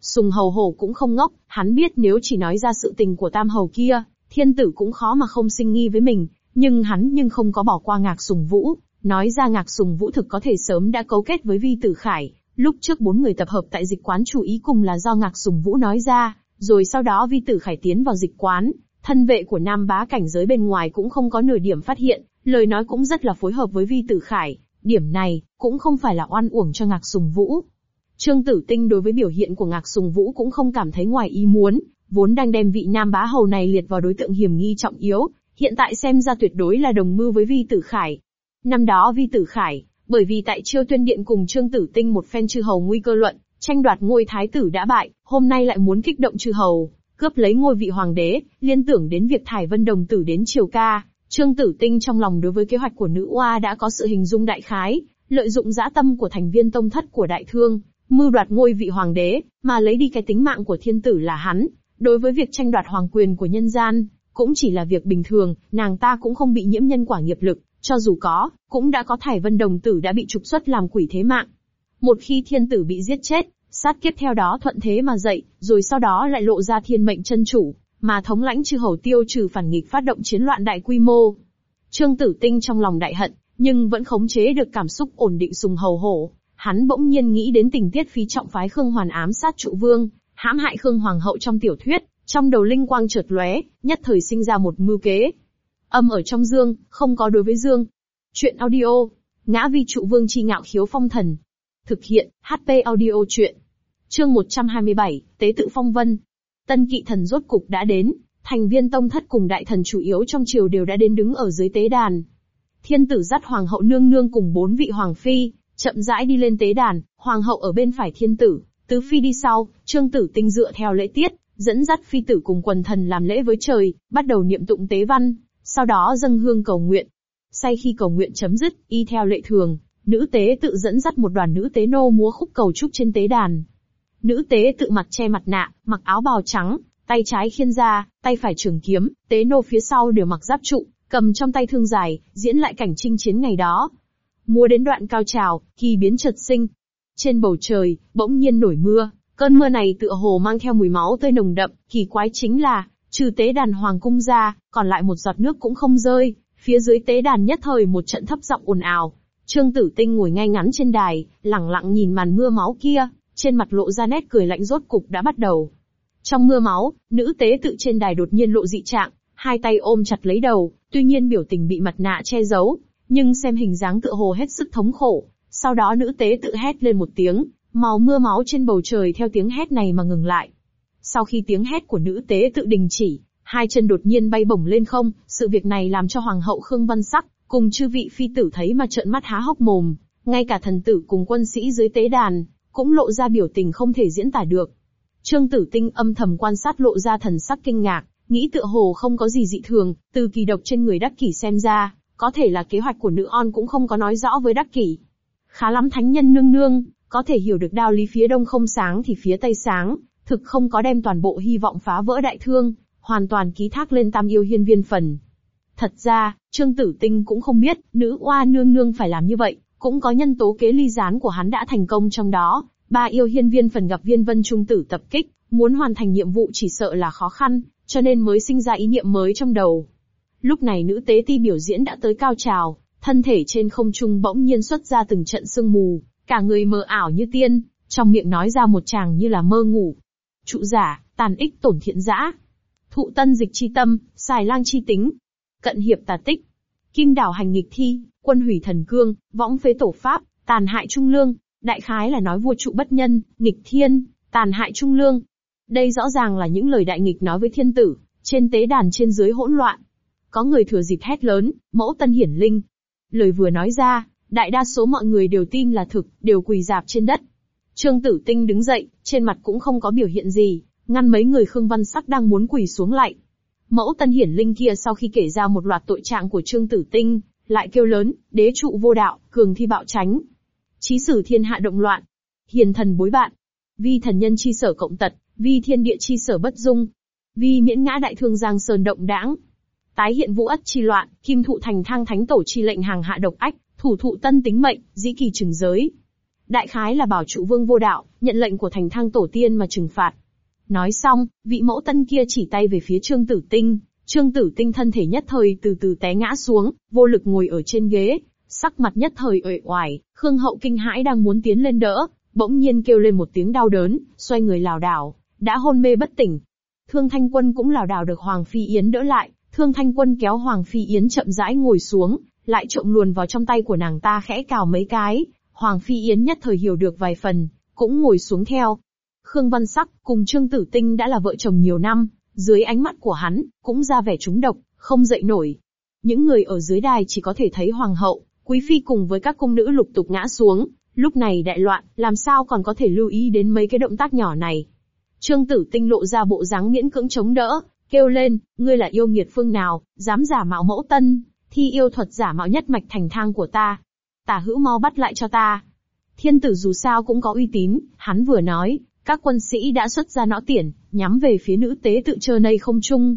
Sùng hầu hổ cũng không ngốc, hắn biết nếu chỉ nói ra sự tình của tam hầu kia, thiên tử cũng khó mà không sinh nghi với mình, nhưng hắn nhưng không có bỏ qua ngạc sùng vũ, nói ra ngạc sùng vũ thực có thể sớm đã cấu kết với vi tử khải, lúc trước bốn người tập hợp tại dịch quán chủ ý cùng là do ngạc sùng vũ nói ra, rồi sau đó vi tử khải tiến vào dịch quán, thân vệ của nam bá cảnh giới bên ngoài cũng không có nửa điểm phát hiện, lời nói cũng rất là phối hợp với vi tử khải, điểm này, cũng không phải là oan uổng cho ngạc sùng vũ. Trương Tử Tinh đối với biểu hiện của Ngạc Sùng Vũ cũng không cảm thấy ngoài ý muốn, vốn đang đem vị nam bá hầu này liệt vào đối tượng hiểm nghi trọng yếu, hiện tại xem ra tuyệt đối là đồng mưu với Vi Tử Khải. Năm đó Vi Tử Khải, bởi vì tại Chiêu Tuyên Điện cùng Trương Tử Tinh một phen chư hầu nguy cơ luận, tranh đoạt ngôi thái tử đã bại, hôm nay lại muốn kích động chư hầu, cướp lấy ngôi vị hoàng đế, liên tưởng đến việc thải Vân Đồng tử đến triều ca, Trương Tử Tinh trong lòng đối với kế hoạch của nữ oa đã có sự hình dung đại khái, lợi dụng dã tâm của thành viên tông thất của đại thương, mưu đoạt ngôi vị hoàng đế, mà lấy đi cái tính mạng của thiên tử là hắn. Đối với việc tranh đoạt hoàng quyền của nhân gian, cũng chỉ là việc bình thường, nàng ta cũng không bị nhiễm nhân quả nghiệp lực, cho dù có, cũng đã có thải vân đồng tử đã bị trục xuất làm quỷ thế mạng. Một khi thiên tử bị giết chết, sát kiếp theo đó thuận thế mà dậy, rồi sau đó lại lộ ra thiên mệnh chân chủ, mà thống lãnh chư hầu tiêu trừ phản nghịch phát động chiến loạn đại quy mô. Trương Tử Tinh trong lòng đại hận, nhưng vẫn khống chế được cảm xúc ổn định sùng hầu hổ, Hắn bỗng nhiên nghĩ đến tình tiết phí trọng phái Khương Hoàn ám sát trụ vương, hãm hại Khương Hoàng hậu trong tiểu thuyết, trong đầu linh quang chợt lóe, nhất thời sinh ra một mưu kế. Âm ở trong dương, không có đối với dương. Chuyện audio, ngã vi trụ vương chi ngạo khiếu phong thần. Thực hiện, HP audio chuyện. Chương 127, Tế tự phong vân. Tân kỵ thần rốt cục đã đến, thành viên tông thất cùng đại thần chủ yếu trong triều đều đã đến đứng ở dưới tế đàn. Thiên tử dắt hoàng hậu nương nương cùng bốn vị hoàng phi, chậm rãi đi lên tế đàn, hoàng hậu ở bên phải thiên tử, tứ phi đi sau, trương tử tinh dựa theo lễ tiết, dẫn dắt phi tử cùng quần thần làm lễ với trời, bắt đầu niệm tụng tế văn, sau đó dâng hương cầu nguyện. Say khi cầu nguyện chấm dứt, y theo lệ thường, nữ tế tự dẫn dắt một đoàn nữ tế nô múa khúc cầu trúc trên tế đàn. Nữ tế tự mặt che mặt nạ, mặc áo bào trắng, tay trái khiên ra, tay phải trường kiếm, tế nô phía sau đều mặc giáp trụ, cầm trong tay thương dài, diễn lại cảnh chinh chiến ngày đó. Múa đến đoạn cao trào, kỳ biến chợt sinh. Trên bầu trời, bỗng nhiên nổi mưa, cơn mưa này tựa hồ mang theo mùi máu tươi nồng đậm, kỳ quái chính là, trừ tế đàn hoàng cung ra, còn lại một giọt nước cũng không rơi, phía dưới tế đàn nhất thời một trận thấp giọng ồn ào. Trương Tử Tinh ngồi ngay ngắn trên đài, lặng lặng nhìn màn mưa máu kia, trên mặt lộ ra nét cười lạnh rốt cục đã bắt đầu. Trong mưa máu, nữ tế tự trên đài đột nhiên lộ dị trạng, hai tay ôm chặt lấy đầu, tuy nhiên biểu tình bị mặt nạ che giấu, nhưng xem hình dáng tựa hồ hết sức thống khổ. Sau đó nữ tế tự hét lên một tiếng, màu mưa máu trên bầu trời theo tiếng hét này mà ngừng lại. Sau khi tiếng hét của nữ tế tự đình chỉ, hai chân đột nhiên bay bổng lên không, sự việc này làm cho hoàng hậu Khương Văn Sắc, cùng chư vị phi tử thấy mà trợn mắt há hốc mồm, ngay cả thần tử cùng quân sĩ dưới tế đàn, cũng lộ ra biểu tình không thể diễn tả được. Trương Tử Tinh âm thầm quan sát lộ ra thần sắc kinh ngạc, nghĩ tựa hồ không có gì dị thường, từ kỳ độc trên người đắc kỷ xem ra, có thể là kế hoạch của nữ on cũng không có nói rõ với đắc kỷ. Khá lắm thánh nhân nương nương, có thể hiểu được đao lý phía đông không sáng thì phía tây sáng, thực không có đem toàn bộ hy vọng phá vỡ đại thương, hoàn toàn ký thác lên tam yêu hiên viên phần. Thật ra, Trương Tử Tinh cũng không biết, nữ oa nương nương phải làm như vậy, cũng có nhân tố kế ly gián của hắn đã thành công trong đó. Ba yêu hiên viên phần gặp viên vân trung tử tập kích, muốn hoàn thành nhiệm vụ chỉ sợ là khó khăn, cho nên mới sinh ra ý niệm mới trong đầu. Lúc này nữ tế ti biểu diễn đã tới cao trào, thân thể trên không trung bỗng nhiên xuất ra từng trận sương mù, cả người mờ ảo như tiên, trong miệng nói ra một chàng như là mơ ngủ. Trụ giả, tàn ích tổn thiện dã. Thụ tân dịch chi tâm, xài lang chi tính. Cận hiệp tà tích. Kim đảo hành nghịch thi, quân hủy thần cương, võng phế tổ pháp, tàn hại trung lương. Đại khái là nói vua trụ bất nhân, nghịch thiên, tàn hại trung lương. Đây rõ ràng là những lời đại nghịch nói với thiên tử, trên tế đàn trên dưới hỗn loạn. Có người thừa dịp hét lớn, mẫu tân hiển linh. Lời vừa nói ra, đại đa số mọi người đều tin là thực, đều quỳ dạp trên đất. Trương Tử Tinh đứng dậy, trên mặt cũng không có biểu hiện gì, ngăn mấy người Khương Văn Sắc đang muốn quỳ xuống lại. Mẫu tân hiển linh kia sau khi kể ra một loạt tội trạng của Trương Tử Tinh, lại kêu lớn, đế trụ vô đạo, cường thi bạo tránh. Chí sử thiên hạ động loạn. Hiền thần bối bạn. Vi thần nhân chi sở cộng tật, vi thiên địa chi sở bất dung. Vi miễn ngã đại thương giang sơn động đãng. Tái hiện vũ ất chi loạn, kim thụ thành thang thánh tổ chi lệnh hàng hạ độc ách, thủ thụ tân tính mệnh, dĩ kỳ trừng giới. Đại khái là bảo trụ vương vô đạo, nhận lệnh của thành thang tổ tiên mà trừng phạt. Nói xong, vị mẫu tân kia chỉ tay về phía Trương Tử Tinh, Trương Tử Tinh thân thể nhất thời từ từ té ngã xuống, vô lực ngồi ở trên ghế, sắc mặt nhất thời uể oải, Khương Hậu kinh hãi đang muốn tiến lên đỡ, bỗng nhiên kêu lên một tiếng đau đớn, xoay người lảo đảo, đã hôn mê bất tỉnh. Thương Thanh Quân cũng lảo đảo được Hoàng Phi Yến đỡ lại, Thương Thanh Quân kéo Hoàng Phi Yến chậm rãi ngồi xuống, lại trộm luồn vào trong tay của nàng ta khẽ cào mấy cái, Hoàng Phi Yến nhất thời hiểu được vài phần, cũng ngồi xuống theo. Khương Văn Sắc cùng Trương Tử Tinh đã là vợ chồng nhiều năm, dưới ánh mắt của hắn, cũng ra vẻ trúng độc, không dậy nổi. Những người ở dưới đài chỉ có thể thấy Hoàng hậu, Quý Phi cùng với các cung nữ lục tục ngã xuống, lúc này đại loạn, làm sao còn có thể lưu ý đến mấy cái động tác nhỏ này. Trương Tử Tinh lộ ra bộ dáng miễn cưỡng chống đỡ, kêu lên, ngươi là yêu nghiệt phương nào, dám giả mạo mẫu tân, thi yêu thuật giả mạo nhất mạch thành thang của ta. Tả hữu mau bắt lại cho ta. Thiên tử dù sao cũng có uy tín, hắn vừa nói, các quân sĩ đã xuất ra nõ tiền, nhắm về phía nữ tế tự trơ nây không trung.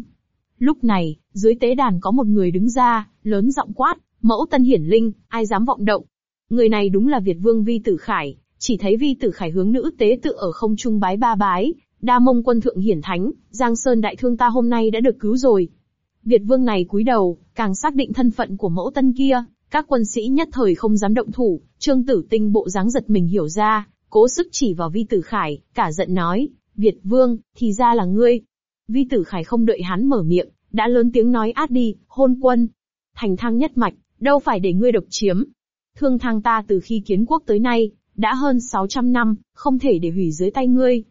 Lúc này, dưới tế đàn có một người đứng ra, lớn giọng quát, mẫu tân hiển linh, ai dám vọng động. Người này đúng là Việt vương Vi Tử Khải, chỉ thấy Vi Tử Khải hướng nữ tế tự ở không trung bái ba bái, đa mông quân thượng hiển thánh, Giang Sơn đại thương ta hôm nay đã được cứu rồi. Việt vương này cúi đầu, càng xác định thân phận của mẫu tân kia, các quân sĩ nhất thời không dám động thủ, trương tử tinh bộ dáng giật mình hiểu ra, cố sức chỉ vào vi tử khải, cả giận nói, Việt vương, thì ra là ngươi. Vi tử khải không đợi hắn mở miệng, đã lớn tiếng nói át đi, hôn quân. Thành thang nhất mạch, đâu phải để ngươi độc chiếm. Thương thang ta từ khi kiến quốc tới nay, đã hơn 600 năm, không thể để hủy dưới tay ngươi.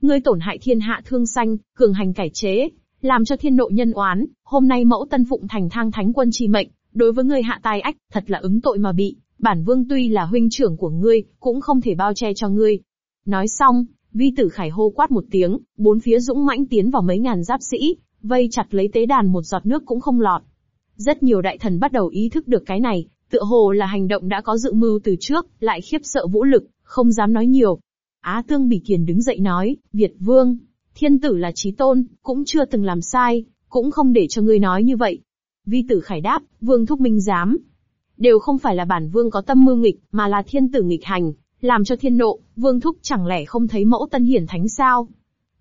Ngươi tổn hại thiên hạ thương sanh, cường hành cải chế, làm cho thiên nộ nhân oán, hôm nay mẫu tân phụng thành thang thánh quân chi mệnh, đối với ngươi hạ tai ách, thật là ứng tội mà bị, bản vương tuy là huynh trưởng của ngươi, cũng không thể bao che cho ngươi. Nói xong, vi tử khải hô quát một tiếng, bốn phía dũng mãnh tiến vào mấy ngàn giáp sĩ, vây chặt lấy tế đàn một giọt nước cũng không lọt. Rất nhiều đại thần bắt đầu ý thức được cái này, tựa hồ là hành động đã có dự mưu từ trước, lại khiếp sợ vũ lực, không dám nói nhiều. Á Tương Bỉ Kiền đứng dậy nói, Việt Vương, thiên tử là trí tôn, cũng chưa từng làm sai, cũng không để cho ngươi nói như vậy. Vi tử khải đáp, Vương thúc minh dám. Đều không phải là bản Vương có tâm mưu nghịch, mà là thiên tử nghịch hành, làm cho thiên nộ, Vương thúc chẳng lẽ không thấy mẫu tân hiển thánh sao?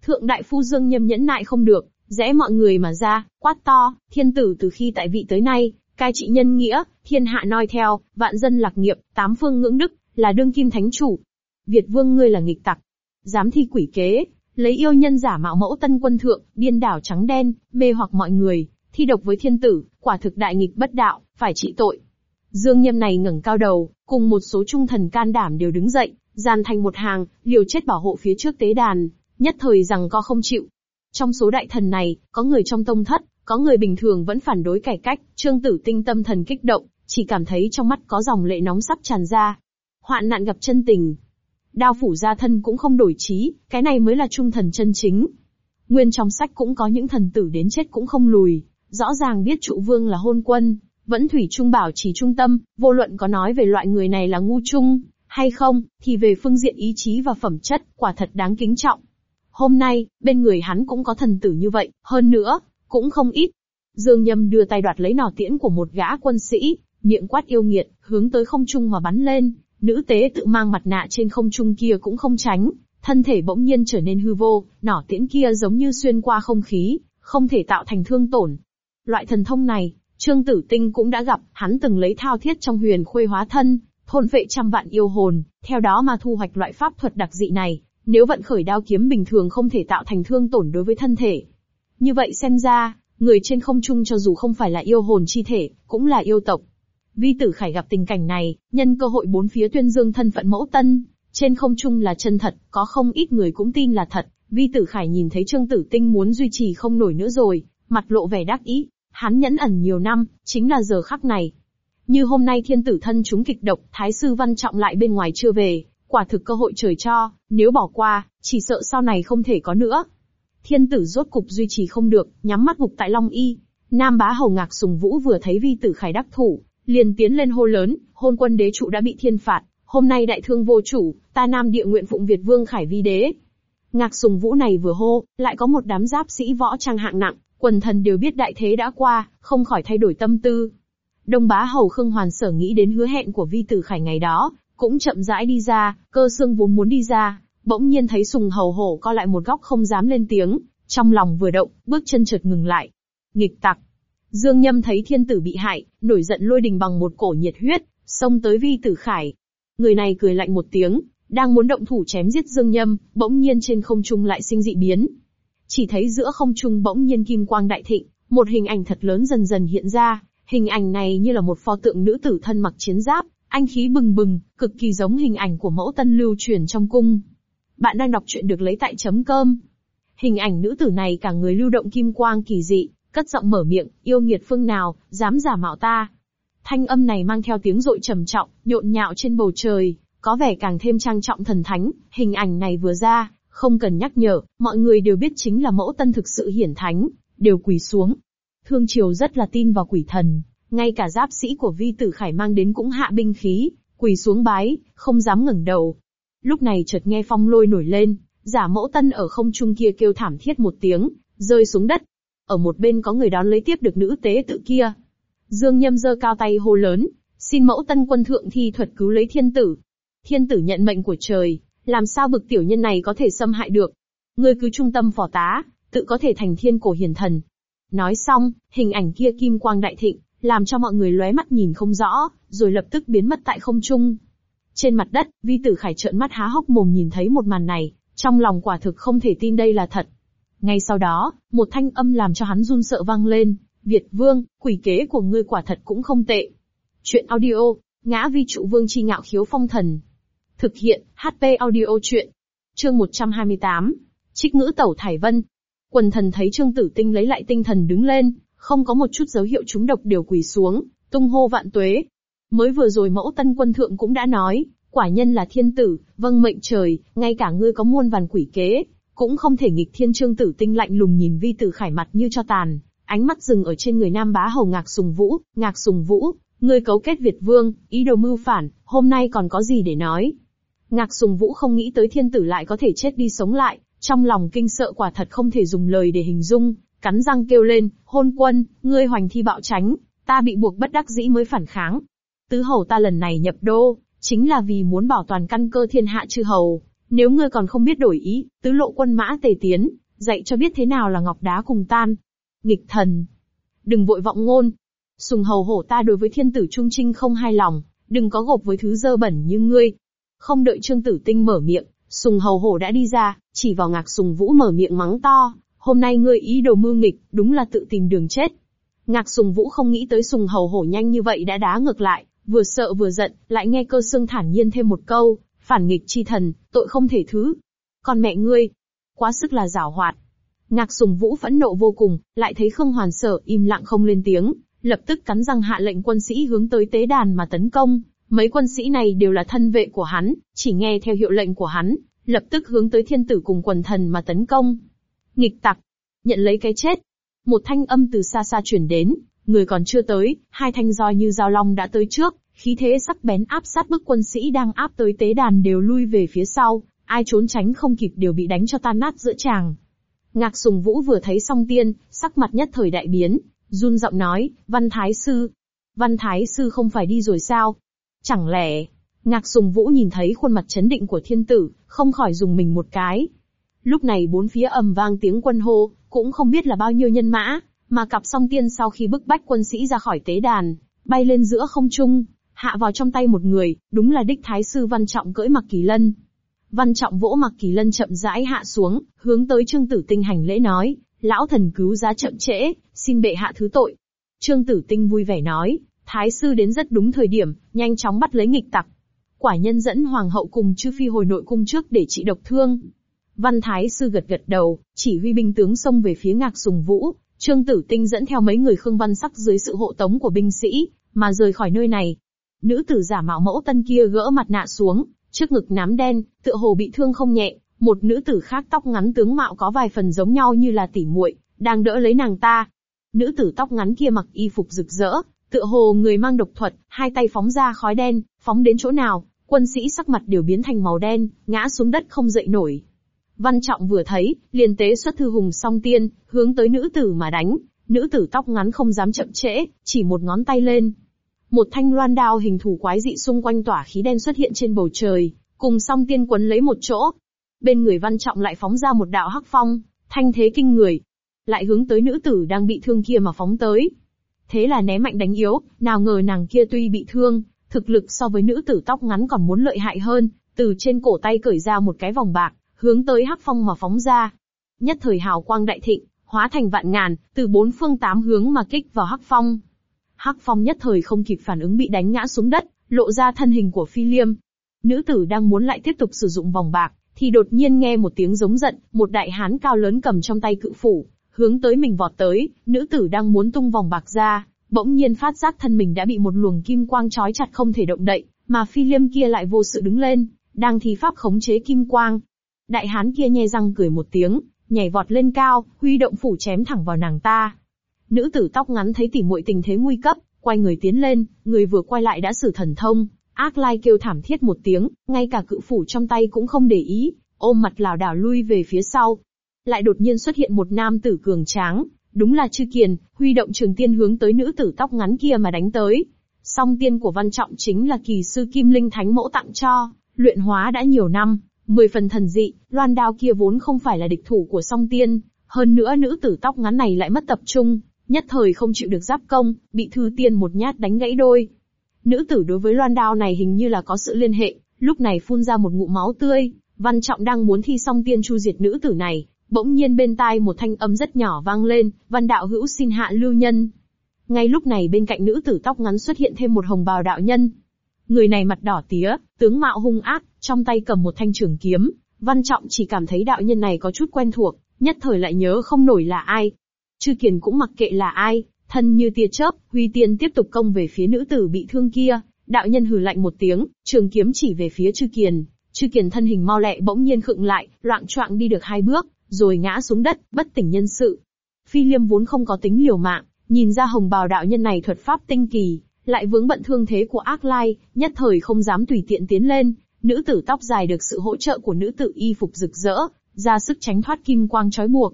Thượng đại phu Dương nhâm nhẫn nại không được, rẽ mọi người mà ra, quát to, thiên tử từ khi tại vị tới nay, cai trị nhân nghĩa, thiên hạ noi theo, vạn dân lạc nghiệp, tám phương ngưỡng đức, là đương kim thánh chủ. Việt vương ngươi là nghịch tặc, dám thi quỷ kế, lấy yêu nhân giả mạo mẫu tân quân thượng, điên đảo trắng đen, mê hoặc mọi người, thi độc với thiên tử, quả thực đại nghịch bất đạo, phải trị tội. Dương Nhâm này ngẩng cao đầu, cùng một số trung thần can đảm đều đứng dậy, dàn thành một hàng, liều chết bảo hộ phía trước tế đàn, nhất thời rằng co không chịu. Trong số đại thần này, có người trong tông thất, có người bình thường vẫn phản đối cải cách, Trương Tử Tinh tâm thần kích động, chỉ cảm thấy trong mắt có dòng lệ nóng sắp tràn ra. Hoạn nạn gặp chân tình, Đao phủ gia thân cũng không đổi trí, cái này mới là trung thần chân chính. Nguyên trong sách cũng có những thần tử đến chết cũng không lùi, rõ ràng biết trụ vương là hôn quân, vẫn thủy trung bảo trì trung tâm, vô luận có nói về loại người này là ngu trung, hay không, thì về phương diện ý chí và phẩm chất, quả thật đáng kính trọng. Hôm nay, bên người hắn cũng có thần tử như vậy, hơn nữa, cũng không ít. Dương Nhâm đưa tay đoạt lấy nỏ tiễn của một gã quân sĩ, miệng quát yêu nghiệt, hướng tới không trung mà bắn lên, Nữ tế tự mang mặt nạ trên không trung kia cũng không tránh, thân thể bỗng nhiên trở nên hư vô, nỏ tiễn kia giống như xuyên qua không khí, không thể tạo thành thương tổn. Loại thần thông này, Trương Tử Tinh cũng đã gặp, hắn từng lấy thao thiết trong huyền khuê hóa thân, thôn vệ trăm vạn yêu hồn, theo đó mà thu hoạch loại pháp thuật đặc dị này, nếu vận khởi đao kiếm bình thường không thể tạo thành thương tổn đối với thân thể. Như vậy xem ra, người trên không trung cho dù không phải là yêu hồn chi thể, cũng là yêu tộc. Vi Tử Khải gặp tình cảnh này, nhân cơ hội bốn phía tuyên dương thân phận mẫu tân, trên không trung là chân thật, có không ít người cũng tin là thật. Vi Tử Khải nhìn thấy Trương Tử Tinh muốn duy trì không nổi nữa rồi, mặt lộ vẻ đắc ý. Hắn nhẫn ẩn nhiều năm, chính là giờ khắc này. Như hôm nay thiên tử thân chúng kịch độc, thái sư văn trọng lại bên ngoài chưa về, quả thực cơ hội trời cho, nếu bỏ qua, chỉ sợ sau này không thể có nữa. Thiên tử rốt cục duy trì không được, nhắm mắt gục tại Long Y. Nam bá hầu ngạc sùng vũ vừa thấy vi tử khải đắc thủ, liền tiến lên hô lớn, hôn quân đế trụ đã bị thiên phạt, hôm nay đại thương vô chủ, ta nam địa nguyện phụng Việt vương khải vi đế. Ngạc sùng vũ này vừa hô, lại có một đám giáp sĩ võ trang hạng nặng, quần thần đều biết đại thế đã qua, không khỏi thay đổi tâm tư. Đông bá hầu Khương Hoàn sở nghĩ đến hứa hẹn của vi tử khải ngày đó, cũng chậm rãi đi ra, cơ xương vốn muốn đi ra, bỗng nhiên thấy sùng hầu hổ co lại một góc không dám lên tiếng, trong lòng vừa động, bước chân chợt ngừng lại. Nghịch tặc. Dương Nhâm thấy thiên tử bị hại, nổi giận lôi đình bằng một cổ nhiệt huyết, xông tới vi tử khải. Người này cười lạnh một tiếng, đang muốn động thủ chém giết Dương Nhâm, bỗng nhiên trên không trung lại sinh dị biến. Chỉ thấy giữa không trung bỗng nhiên kim quang đại thịnh, một hình ảnh thật lớn dần dần hiện ra, hình ảnh này như là một pho tượng nữ tử thân mặc chiến giáp, anh khí bừng bừng, cực kỳ giống hình ảnh của mẫu tân lưu truyền trong cung. Bạn đang đọc truyện được lấy tại chấm cơm. Hình ảnh nữ tử này cả người lưu động kim quang kỳ dị, cất giọng mở miệng, yêu nghiệt phương nào, dám giả mạo ta. Thanh âm này mang theo tiếng rội trầm trọng, nhộn nhạo trên bầu trời, có vẻ càng thêm trang trọng thần thánh, hình ảnh này vừa ra, không cần nhắc nhở, mọi người đều biết chính là mẫu tân thực sự hiển thánh, đều quỳ xuống. Thương Triều rất là tin vào quỷ thần, ngay cả giáp sĩ của vi tử khải mang đến cũng hạ binh khí, quỳ xuống bái, không dám ngẩng đầu. Lúc này chợt nghe phong lôi nổi lên, giả mẫu tân ở không trung kia kêu thảm thiết một tiếng, rơi xuống đất. Ở một bên có người đón lấy tiếp được nữ tế tự kia. Dương Nhâm giơ cao tay hô lớn, xin mẫu tân quân thượng thi thuật cứu lấy thiên tử. Thiên tử nhận mệnh của trời, làm sao bực tiểu nhân này có thể xâm hại được. Ngươi cứ trung tâm phò tá, tự có thể thành thiên cổ hiền thần. Nói xong, hình ảnh kia kim quang đại thịnh, làm cho mọi người lóe mắt nhìn không rõ, rồi lập tức biến mất tại không trung. Trên mặt đất, vi tử khải trợn mắt há hốc mồm nhìn thấy một màn này, trong lòng quả thực không thể tin đây là thật. Ngay sau đó, một thanh âm làm cho hắn run sợ vang lên, Việt Vương, quỷ kế của ngươi quả thật cũng không tệ. Chuyện audio, ngã vi trụ vương chi ngạo khiếu phong thần. Thực hiện, HP audio chuyện. Chương 128. Trích ngữ tẩu Thải Vân. Quần thần thấy Trương Tử Tinh lấy lại tinh thần đứng lên, không có một chút dấu hiệu trúng độc đều quỳ xuống, tung hô vạn tuế. Mới vừa rồi mẫu tân quân thượng cũng đã nói, quả nhân là thiên tử, vâng mệnh trời, ngay cả ngươi có muôn vàn quỷ kế, cũng không thể nghịch thiên trương tử tinh lạnh lùng nhìn vi tử khải mặt như cho tàn, ánh mắt dừng ở trên người nam bá hầu ngạc sùng vũ, ngạc sùng vũ, ngươi cấu kết Việt vương, ý đồ mưu phản, hôm nay còn có gì để nói. Ngạc sùng vũ không nghĩ tới thiên tử lại có thể chết đi sống lại, trong lòng kinh sợ quả thật không thể dùng lời để hình dung, cắn răng kêu lên, hôn quân, ngươi hoành thi bạo tránh, ta bị buộc bất đắc dĩ mới phản kháng. Tứ hầu ta lần này nhập đô, chính là vì muốn bảo toàn căn cơ thiên hạ chư hầu. Nếu ngươi còn không biết đổi ý, tứ lộ quân mã tề tiến, dạy cho biết thế nào là ngọc đá cùng tan. Nghịch thần. Đừng vội vọng ngôn. Sùng hầu hổ ta đối với thiên tử trung trinh không hài lòng, đừng có gộp với thứ dơ bẩn như ngươi. Không đợi trương tử tinh mở miệng, sùng hầu hổ đã đi ra, chỉ vào ngạc sùng vũ mở miệng mắng to, hôm nay ngươi ý đồ mưu nghịch, đúng là tự tìm đường chết. Ngạc sùng vũ không nghĩ tới sùng hầu hổ nhanh như vậy đã đá ngược lại, vừa sợ vừa giận, lại nghe cơ xương thản nhiên thêm một câu, phản nghịch chi thần, tội không thể thứ. Còn mẹ ngươi, quá sức là giảo hoạt. Ngạc sùng vũ phẫn nộ vô cùng, lại thấy Khương Hoàn sở im lặng không lên tiếng, lập tức cắn răng hạ lệnh quân sĩ hướng tới tế đàn mà tấn công. Mấy quân sĩ này đều là thân vệ của hắn, chỉ nghe theo hiệu lệnh của hắn, lập tức hướng tới thiên tử cùng quần thần mà tấn công. Nghịch tặc, nhận lấy cái chết. Một thanh âm từ xa xa chuyển đến, người còn chưa tới, hai thanh roi như dao long đã tới trước, khí thế sắc bén áp sát bức quân sĩ đang áp tới tế đàn đều lui về phía sau, ai trốn tránh không kịp đều bị đánh cho tan nát giữa tràng. Ngạc Sùng Vũ vừa thấy song tiên, sắc mặt nhất thời đại biến, run giọng nói, Văn Thái Sư. Văn Thái Sư không phải đi rồi sao? Chẳng lẽ, Ngạc Sùng Vũ nhìn thấy khuôn mặt chấn định của thiên tử, không khỏi dùng mình một cái. Lúc này bốn phía ầm vang tiếng quân hô, cũng không biết là bao nhiêu nhân mã, mà cặp song tiên sau khi bức bách quân sĩ ra khỏi tế đàn, bay lên giữa không trung, hạ vào trong tay một người, đúng là đích thái sư Văn Trọng cưỡi mặc kỳ lân. Văn Trọng vỗ mặc kỳ lân chậm rãi hạ xuống, hướng tới Trương Tử Tinh hành lễ nói, lão thần cứu giá chậm trễ, xin bệ hạ thứ tội. Trương Tử Tinh vui vẻ nói, thái sư đến rất đúng thời điểm, nhanh chóng bắt lấy nghịch tặc. Quả nhân dẫn hoàng hậu cùng chư phi hồi nội cung trước để trị độc thương. Văn Thái Sư gật gật đầu, chỉ huy binh tướng xông về phía ngạc sùng vũ, Trương Tử Tinh dẫn theo mấy người Khương Văn Sắc dưới sự hộ tống của binh sĩ, mà rời khỏi nơi này. Nữ tử giả mạo mẫu tân kia gỡ mặt nạ xuống, trước ngực nám đen, tựa hồ bị thương không nhẹ, một nữ tử khác tóc ngắn tướng mạo có vài phần giống nhau như là tỉ muội, đang đỡ lấy nàng ta. Nữ tử tóc ngắn kia mặc y phục rực rỡ, tựa hồ người mang độc thuật, hai tay phóng ra khói đen, phóng đến chỗ nào, quân sĩ sắc mặt đều biến thành màu đen, ngã xuống đất không dậy nổi. Văn Trọng vừa thấy, liền tế xuất thư hùng song tiên, hướng tới nữ tử mà đánh, nữ tử tóc ngắn không dám chậm trễ, chỉ một ngón tay lên. Một thanh loan đao hình thủ quái dị xung quanh tỏa khí đen xuất hiện trên bầu trời, cùng song tiên quấn lấy một chỗ. Bên người văn trọng lại phóng ra một đạo hắc phong, thanh thế kinh người. Lại hướng tới nữ tử đang bị thương kia mà phóng tới. Thế là né mạnh đánh yếu, nào ngờ nàng kia tuy bị thương, thực lực so với nữ tử tóc ngắn còn muốn lợi hại hơn, từ trên cổ tay cởi ra một cái vòng bạc, hướng tới hắc phong mà phóng ra. Nhất thời hào quang đại thịnh, hóa thành vạn ngàn, từ bốn phương tám hướng mà kích vào hắc phong. Hắc phong nhất thời không kịp phản ứng bị đánh ngã xuống đất, lộ ra thân hình của phi liêm. Nữ tử đang muốn lại tiếp tục sử dụng vòng bạc, thì đột nhiên nghe một tiếng giống giận, một đại hán cao lớn cầm trong tay cự phủ, hướng tới mình vọt tới, nữ tử đang muốn tung vòng bạc ra, bỗng nhiên phát giác thân mình đã bị một luồng kim quang trói chặt không thể động đậy, mà phi liêm kia lại vô sự đứng lên, đang thi pháp khống chế kim quang. Đại hán kia nhe răng cười một tiếng, nhảy vọt lên cao, huy động phủ chém thẳng vào nàng ta. Nữ tử tóc ngắn thấy tỉ muội tình thế nguy cấp, quay người tiến lên, người vừa quay lại đã sử thần thông, ác lai kêu thảm thiết một tiếng, ngay cả cự phủ trong tay cũng không để ý, ôm mặt lảo đảo lui về phía sau. Lại đột nhiên xuất hiện một nam tử cường tráng, đúng là chư Kiền, huy động trường tiên hướng tới nữ tử tóc ngắn kia mà đánh tới. Song tiên của Văn Trọng chính là kỳ sư Kim Linh Thánh Mẫu tặng cho, luyện hóa đã nhiều năm, mười phần thần dị, loan đao kia vốn không phải là địch thủ của song tiên, hơn nữa nữ tử tóc ngắn này lại mất tập trung, nhất thời không chịu được giáp công, bị thư tiên một nhát đánh gãy đôi. Nữ tử đối với loan đao này hình như là có sự liên hệ, lúc này phun ra một ngụm máu tươi, văn trọng đang muốn thi song tiên chu diệt nữ tử này, bỗng nhiên bên tai một thanh âm rất nhỏ vang lên, văn đạo hữu xin hạ lưu nhân. Ngay lúc này bên cạnh nữ tử tóc ngắn xuất hiện thêm một hồng bào đạo nhân. Người này mặt đỏ tía, tướng mạo hung ác, trong tay cầm một thanh trường kiếm, văn trọng chỉ cảm thấy đạo nhân này có chút quen thuộc, nhất thời lại nhớ không nổi là ai. Chư Kiền cũng mặc kệ là ai, thân như tia chớp, Huy Tiên tiếp tục công về phía nữ tử bị thương kia, đạo nhân hừ lạnh một tiếng, trường kiếm chỉ về phía Chư Kiền. Chư Kiền thân hình mau lẹ bỗng nhiên khựng lại, loạn choạng đi được hai bước, rồi ngã xuống đất, bất tỉnh nhân sự. Phi Liêm vốn không có tính liều mạng, nhìn ra hồng bào đạo nhân này thuật pháp tinh kỳ, lại vướng bận thương thế của ác lai, nhất thời không dám tùy tiện tiến lên. Nữ tử tóc dài được sự hỗ trợ của nữ tử y phục rực rỡ, ra sức tránh thoát kim quang trói buộc.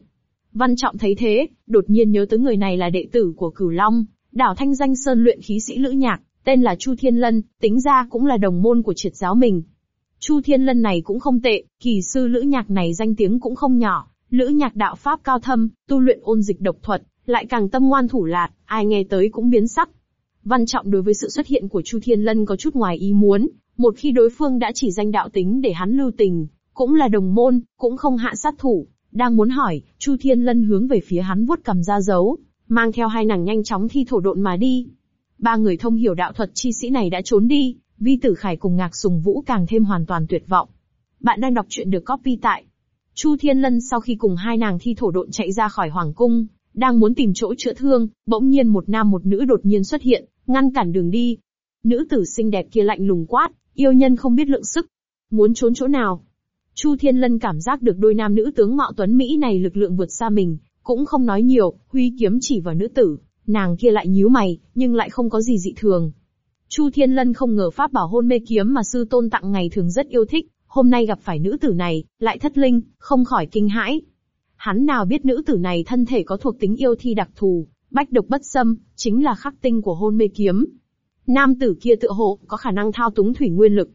Văn Trọng thấy thế, đột nhiên nhớ tới người này là đệ tử của Cửu Long, đảo thanh danh sơn luyện khí sĩ lữ nhạc, tên là Chu Thiên Lân, tính ra cũng là đồng môn của triệt giáo mình. Chu Thiên Lân này cũng không tệ, kỳ sư lữ nhạc này danh tiếng cũng không nhỏ, lữ nhạc đạo pháp cao thâm, tu luyện ôn dịch độc thuật, lại càng tâm ngoan thủ lạt, ai nghe tới cũng biến sắc. Văn Trọng đối với sự xuất hiện của Chu Thiên Lân có chút ngoài ý muốn, một khi đối phương đã chỉ danh đạo tính để hắn lưu tình, cũng là đồng môn, cũng không hạ sát thủ, đang muốn hỏi, Chu Thiên Lân hướng về phía hắn vuốt cầm ra dấu, mang theo hai nàng nhanh chóng thi thổ độn mà đi. Ba người thông hiểu đạo thuật chi sĩ này đã trốn đi, Vi Tử Khải cùng Ngạc Sùng Vũ càng thêm hoàn toàn tuyệt vọng. Bạn đang đọc truyện được copy tại Chu Thiên Lân sau khi cùng hai nàng thi thổ độn chạy ra khỏi hoàng cung, đang muốn tìm chỗ chữa thương, bỗng nhiên một nam một nữ đột nhiên xuất hiện, ngăn cản đường đi. Nữ tử xinh đẹp kia lạnh lùng quát, yêu nhân không biết lượng sức. Muốn trốn chỗ nào? Chu Thiên Lân cảm giác được đôi nam nữ tướng mạo tuấn Mỹ này lực lượng vượt xa mình, cũng không nói nhiều, huy kiếm chỉ vào nữ tử, nàng kia lại nhíu mày, nhưng lại không có gì dị thường. Chu Thiên Lân không ngờ pháp bảo hôn mê kiếm mà sư tôn tặng ngày thường rất yêu thích, hôm nay gặp phải nữ tử này, lại thất linh, không khỏi kinh hãi. Hắn nào biết nữ tử này thân thể có thuộc tính yêu thi đặc thù, bách độc bất xâm, chính là khắc tinh của hôn mê kiếm. Nam tử kia tựa hộ, có khả năng thao túng thủy nguyên lực.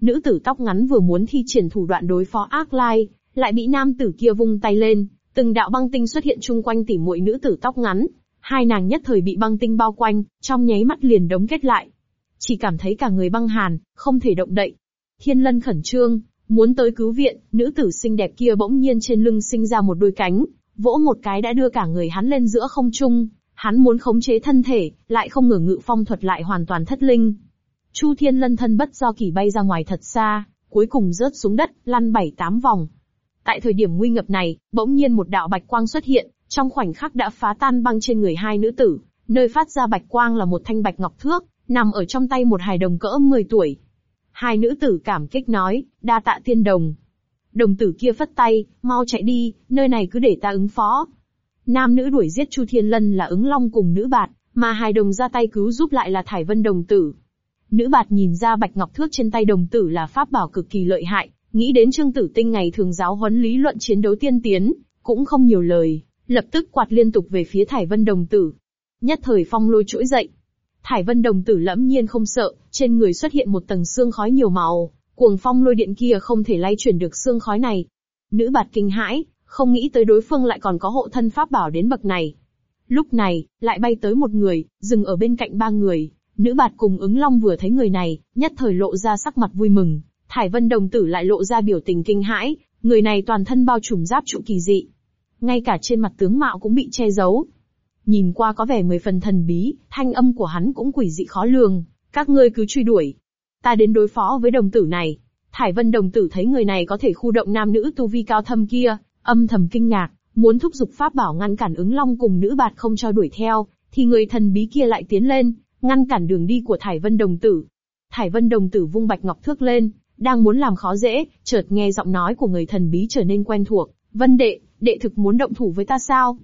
Nữ tử tóc ngắn vừa muốn thi triển thủ đoạn đối phó ác lai, lại bị nam tử kia vung tay lên, từng đạo băng tinh xuất hiện chung quanh tỉ muội nữ tử tóc ngắn. Hai nàng nhất thời bị băng tinh bao quanh, trong nháy mắt liền đống kết lại. Chỉ cảm thấy cả người băng hàn, không thể động đậy, Thiên lân khẩn trương, muốn tới cứu viện, nữ tử xinh đẹp kia bỗng nhiên trên lưng sinh ra một đôi cánh, vỗ một cái đã đưa cả người hắn lên giữa không trung. Hắn muốn khống chế thân thể, lại không ngờ ngự phong thuật lại hoàn toàn thất linh. Chu Thiên Lân thân bất do kỳ bay ra ngoài thật xa, cuối cùng rớt xuống đất, lăn bảy tám vòng. Tại thời điểm nguy ngập này, bỗng nhiên một đạo bạch quang xuất hiện, trong khoảnh khắc đã phá tan băng trên người hai nữ tử, nơi phát ra bạch quang là một thanh bạch ngọc thước, nằm ở trong tay một hài đồng cỡ 10 tuổi. Hai nữ tử cảm kích nói, đa tạ tiên đồng. Đồng tử kia phất tay, mau chạy đi, nơi này cứ để ta ứng phó. Nam nữ đuổi giết Chu Thiên Lân là ứng long cùng nữ bạt, mà hài đồng ra tay cứu giúp lại là Thải Vân đồng tử. Nữ bạt nhìn ra bạch ngọc thước trên tay đồng tử là pháp bảo cực kỳ lợi hại, nghĩ đến Trương Tử Tinh ngày thường giáo huấn lý luận chiến đấu tiên tiến, cũng không nhiều lời, lập tức quạt liên tục về phía Thải Vân đồng tử. Nhất thời phong lôi trỗi dậy. Thải Vân đồng tử lẫm nhiên không sợ, trên người xuất hiện một tầng xương khói nhiều màu, cuồng phong lôi điện kia không thể lay chuyển được xương khói này. Nữ bạt kinh hãi, không nghĩ tới đối phương lại còn có hộ thân pháp bảo đến bậc này. Lúc này, lại bay tới một người, dừng ở bên cạnh ba người. Nữ bạt cùng ứng long vừa thấy người này, nhất thời lộ ra sắc mặt vui mừng. Thải Vân đồng tử lại lộ ra biểu tình kinh hãi, người này toàn thân bao trùm giáp trụ kỳ dị. Ngay cả trên mặt tướng mạo cũng bị che giấu. Nhìn qua có vẻ mười phần thần bí, thanh âm của hắn cũng quỷ dị khó lường. Các ngươi cứ truy đuổi. Ta đến đối phó với đồng tử này. Thải Vân đồng tử thấy người này có thể khu động nam nữ tu vi cao thâm kia, âm thầm kinh ngạc, muốn thúc giục pháp bảo ngăn cản ứng long cùng nữ bạt không cho đuổi theo, thì người thần bí kia lại tiến lên, ngăn cản đường đi của Thải Vân đồng tử. Thải Vân đồng tử vung bạch ngọc thước lên, đang muốn làm khó dễ, chợt nghe giọng nói của người thần bí trở nên quen thuộc. Vân đệ, đệ thực muốn động thủ với ta sao?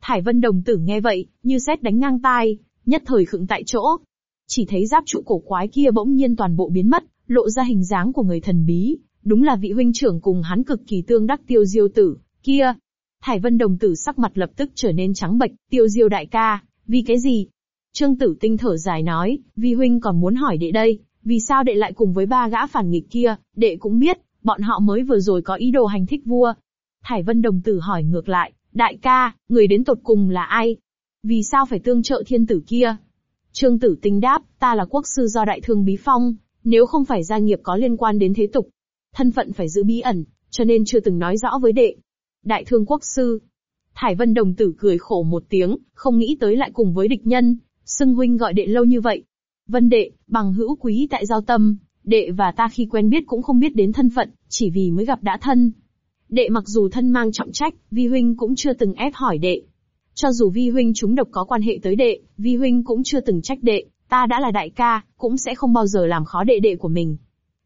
Thải Vân đồng tử nghe vậy, như xét đánh ngang tai, nhất thời khựng tại chỗ. Chỉ thấy giáp trụ cổ quái kia bỗng nhiên toàn bộ biến mất, lộ ra hình dáng của người thần bí, đúng là vị huynh trưởng cùng hắn cực kỳ tương đắc tiêu diêu tử, kia. Thải Vân đồng tử sắc mặt lập tức trở nên trắng bệch, tiêu diêu đại ca, vì cái gì? Trương tử tinh thở dài nói, vi huynh còn muốn hỏi đệ đây, vì sao đệ lại cùng với ba gã phản nghịch kia, đệ cũng biết, bọn họ mới vừa rồi có ý đồ hành thích vua. Thải Vân đồng tử hỏi ngược lại, đại ca, người đến tột cùng là ai? Vì sao phải tương trợ thiên tử kia? Trương tử tinh đáp, ta là quốc sư do đại thương bí phong, nếu không phải gia nghiệp có liên quan đến thế tục, thân phận phải giữ bí ẩn, cho nên chưa từng nói rõ với đệ. Đại thương quốc sư. Thải Vân đồng tử cười khổ một tiếng, không nghĩ tới lại cùng với địch nhân, xưng huynh gọi đệ lâu như vậy. Vân đệ, bằng hữu quý tại giao tâm, đệ và ta khi quen biết cũng không biết đến thân phận, chỉ vì mới gặp đã thân. Đệ mặc dù thân mang trọng trách, vi huynh cũng chưa từng ép hỏi đệ. Cho dù vi huynh chúng độc có quan hệ tới đệ, vi huynh cũng chưa từng trách đệ, ta đã là đại ca, cũng sẽ không bao giờ làm khó đệ đệ của mình.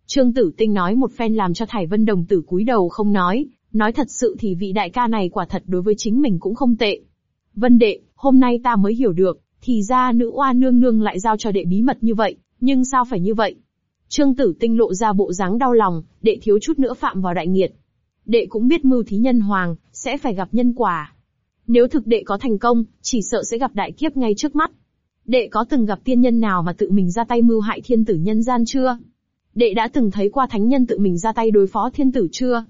Trương Tử Tinh nói một phen làm cho Thải Vân Đồng tử cúi đầu không nói, nói thật sự thì vị đại ca này quả thật đối với chính mình cũng không tệ. Vân đệ, hôm nay ta mới hiểu được, thì ra nữ oa nương nương lại giao cho đệ bí mật như vậy, nhưng sao phải như vậy? Trương Tử Tinh lộ ra bộ dáng đau lòng, đệ thiếu chút nữa phạm vào đại nghiệt. Đệ cũng biết mưu thí nhân hoàng, sẽ phải gặp nhân quả. Nếu thực đệ có thành công, chỉ sợ sẽ gặp đại kiếp ngay trước mắt. Đệ có từng gặp tiên nhân nào mà tự mình ra tay mưu hại thiên tử nhân gian chưa? Đệ đã từng thấy qua thánh nhân tự mình ra tay đối phó thiên tử chưa?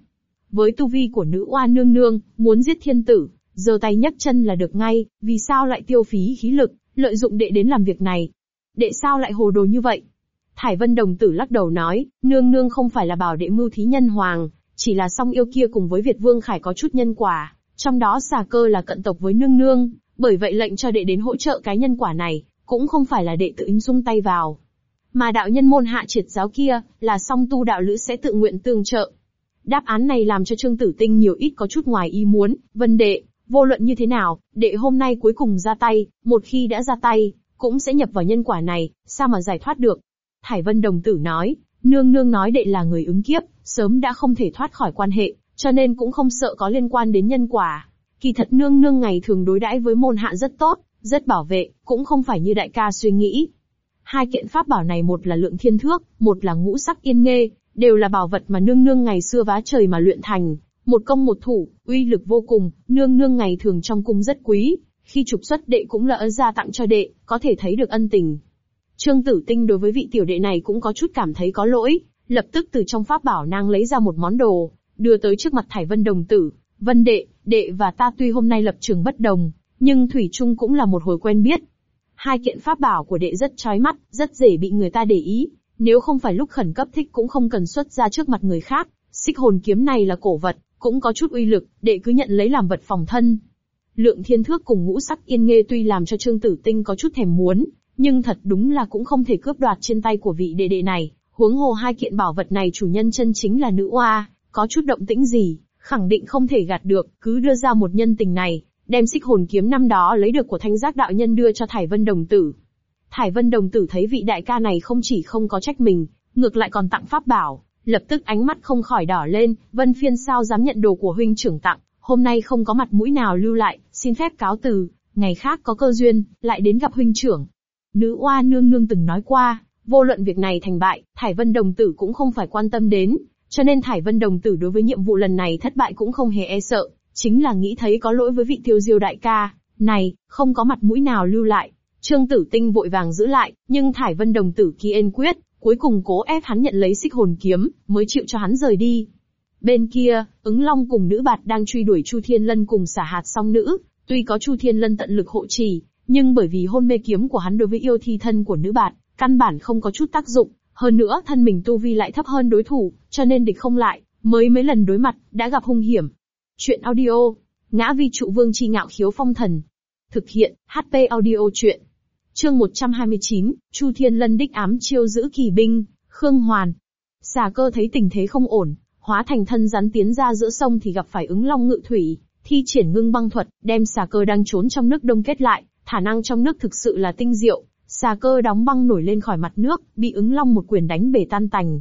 Với tu vi của nữ oa nương nương, muốn giết thiên tử, giơ tay nhấc chân là được ngay, vì sao lại tiêu phí khí lực, lợi dụng đệ đến làm việc này? Đệ sao lại hồ đồ như vậy? Thải Vân đồng tử lắc đầu nói, nương nương không phải là bảo đệ mưu thí nhân hoàng, chỉ là song yêu kia cùng với Việt Vương Khải có chút nhân quả, trong đó xà cơ là cận tộc với nương nương, bởi vậy lệnh cho đệ đến hỗ trợ cái nhân quả này, cũng không phải là đệ tự ý dung tay vào. Mà đạo nhân môn hạ triệt giáo kia, là song tu đạo lữ sẽ tự nguyện tương trợ. Đáp án này làm cho Trương Tử Tinh nhiều ít có chút ngoài ý muốn, vân đệ, vô luận như thế nào, đệ hôm nay cuối cùng ra tay, một khi đã ra tay, cũng sẽ nhập vào nhân quả này, sao mà giải thoát được. Thải Vân Đồng Tử nói, nương nương nói đệ là người ứng kiếp, sớm đã không thể thoát khỏi quan hệ, cho nên cũng không sợ có liên quan đến nhân quả. Kỳ thật nương nương ngày thường đối đãi với môn hạ rất tốt, rất bảo vệ, cũng không phải như đại ca suy nghĩ. Hai kiện pháp bảo này một là lượng thiên thước, một là ngũ sắc yên nghê, đều là bảo vật mà nương nương ngày xưa vá trời mà luyện thành. Một công một thủ, uy lực vô cùng, nương nương ngày thường trong cung rất quý, khi trục xuất đệ cũng là lỡ gia tặng cho đệ, có thể thấy được ân tình. Trương Tử Tinh đối với vị tiểu đệ này cũng có chút cảm thấy có lỗi, lập tức từ trong pháp bảo nang lấy ra một món đồ, đưa tới trước mặt Thải Vân đồng tử. Vân đệ, đệ và ta tuy hôm nay lập trường bất đồng, nhưng Thủy Trung cũng là một hồi quen biết. Hai kiện pháp bảo của đệ rất chói mắt, rất dễ bị người ta để ý, nếu không phải lúc khẩn cấp thích cũng không cần xuất ra trước mặt người khác. Xích hồn kiếm này là cổ vật, cũng có chút uy lực, đệ cứ nhận lấy làm vật phòng thân. Lượng thiên thước cùng ngũ sắc yên nghê tuy làm cho Trương Tử Tinh có chút thèm muốn, nhưng thật đúng là cũng không thể cướp đoạt trên tay của vị đệ đệ này. Huống hồ hai kiện bảo vật này chủ nhân chân chính là nữ oa, có chút động tĩnh gì, khẳng định không thể gạt được, cứ đưa ra một nhân tình này, đem xích hồn kiếm năm đó lấy được của thanh giác đạo nhân đưa cho Thải Vân Đồng Tử. Thải Vân Đồng Tử thấy vị đại ca này không chỉ không có trách mình, ngược lại còn tặng pháp bảo, lập tức ánh mắt không khỏi đỏ lên, Vân Phiên sao dám nhận đồ của huynh trưởng tặng, hôm nay không có mặt mũi nào lưu lại, xin phép cáo từ, ngày khác có cơ duyên, lại đến gặp huynh trưởng. Nữ oa nương nương từng nói qua, vô luận việc này thành bại, Thải Vân Đồng Tử cũng không phải quan tâm đến, cho nên Thải Vân Đồng Tử đối với nhiệm vụ lần này thất bại cũng không hề e sợ, chính là nghĩ thấy có lỗi với vị tiêu diêu đại ca, này, không có mặt mũi nào lưu lại. Trương Tử Tinh vội vàng giữ lại, nhưng Thải Vân đồng tử kiên quyết, cuối cùng cố ép hắn nhận lấy xích hồn kiếm, mới chịu cho hắn rời đi. Bên kia, ứng long cùng nữ bạt đang truy đuổi Chu Thiên Lân cùng xả hạt song nữ, tuy có Chu Thiên Lân tận lực hộ trì, nhưng bởi vì hôn mê kiếm của hắn đối với yêu thi thân của nữ bạn căn bản không có chút tác dụng, hơn nữa thân mình tu vi lại thấp hơn đối thủ, cho nên địch không lại, mới mấy lần đối mặt, đã gặp hung hiểm. Chuyện audio, ngã vi trụ vương chi ngạo khiếu phong thần. Thực hiện, HP audio chuyện. Chương 129, Chu Thiên Lân đích ám chiêu giữ kỳ binh, Khương Hoàn. Xà cơ thấy tình thế không ổn, hóa thành thân rắn tiến ra giữa sông thì gặp phải ứng long ngự thủy, thi triển ngưng băng thuật, đem xà cơ đang trốn trong nước đông kết lại, khả năng trong nước thực sự là tinh diệu, xà cơ đóng băng nổi lên khỏi mặt nước, bị ứng long một quyền đánh bể tan tành.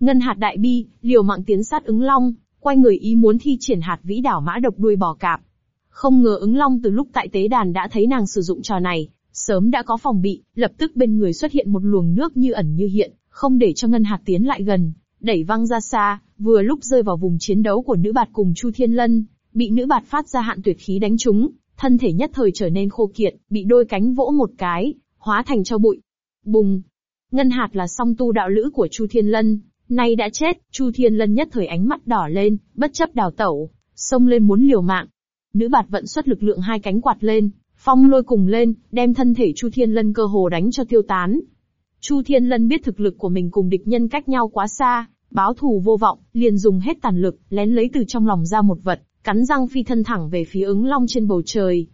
Ngân hạt đại bi, liều mạng tiến sát ứng long, quay người ý muốn thi triển hạt vĩ đảo mã độc đuôi bò cạp. Không ngờ ứng long từ lúc tại tế đàn đã thấy nàng sử dụng trò này, sớm đã có phòng bị, lập tức bên người xuất hiện một luồng nước như ẩn như hiện, không để cho ngân hạt tiến lại gần, đẩy văng ra xa, vừa lúc rơi vào vùng chiến đấu của nữ bạt cùng Chu Thiên Lân, bị nữ bạt phát ra hạn tuyệt khí đánh trúng, thân thể nhất thời trở nên khô kiệt, bị đôi cánh vỗ một cái, hóa thành cho bụi. Bùng! Ngân hạt là song tu đạo lữ của Chu Thiên Lân, nay đã chết, Chu Thiên Lân nhất thời ánh mắt đỏ lên, bất chấp đào tẩu, xông lên muốn liều mạng. Nữ bạt vận xuất lực lượng hai cánh quạt lên, phong lôi cùng lên, đem thân thể Chu Thiên Lân cơ hồ đánh cho tiêu tán. Chu Thiên Lân biết thực lực của mình cùng địch nhân cách nhau quá xa, báo thù vô vọng, liền dùng hết tàn lực, lén lấy từ trong lòng ra một vật, cắn răng phi thân thẳng về phía ứng long trên bầu trời.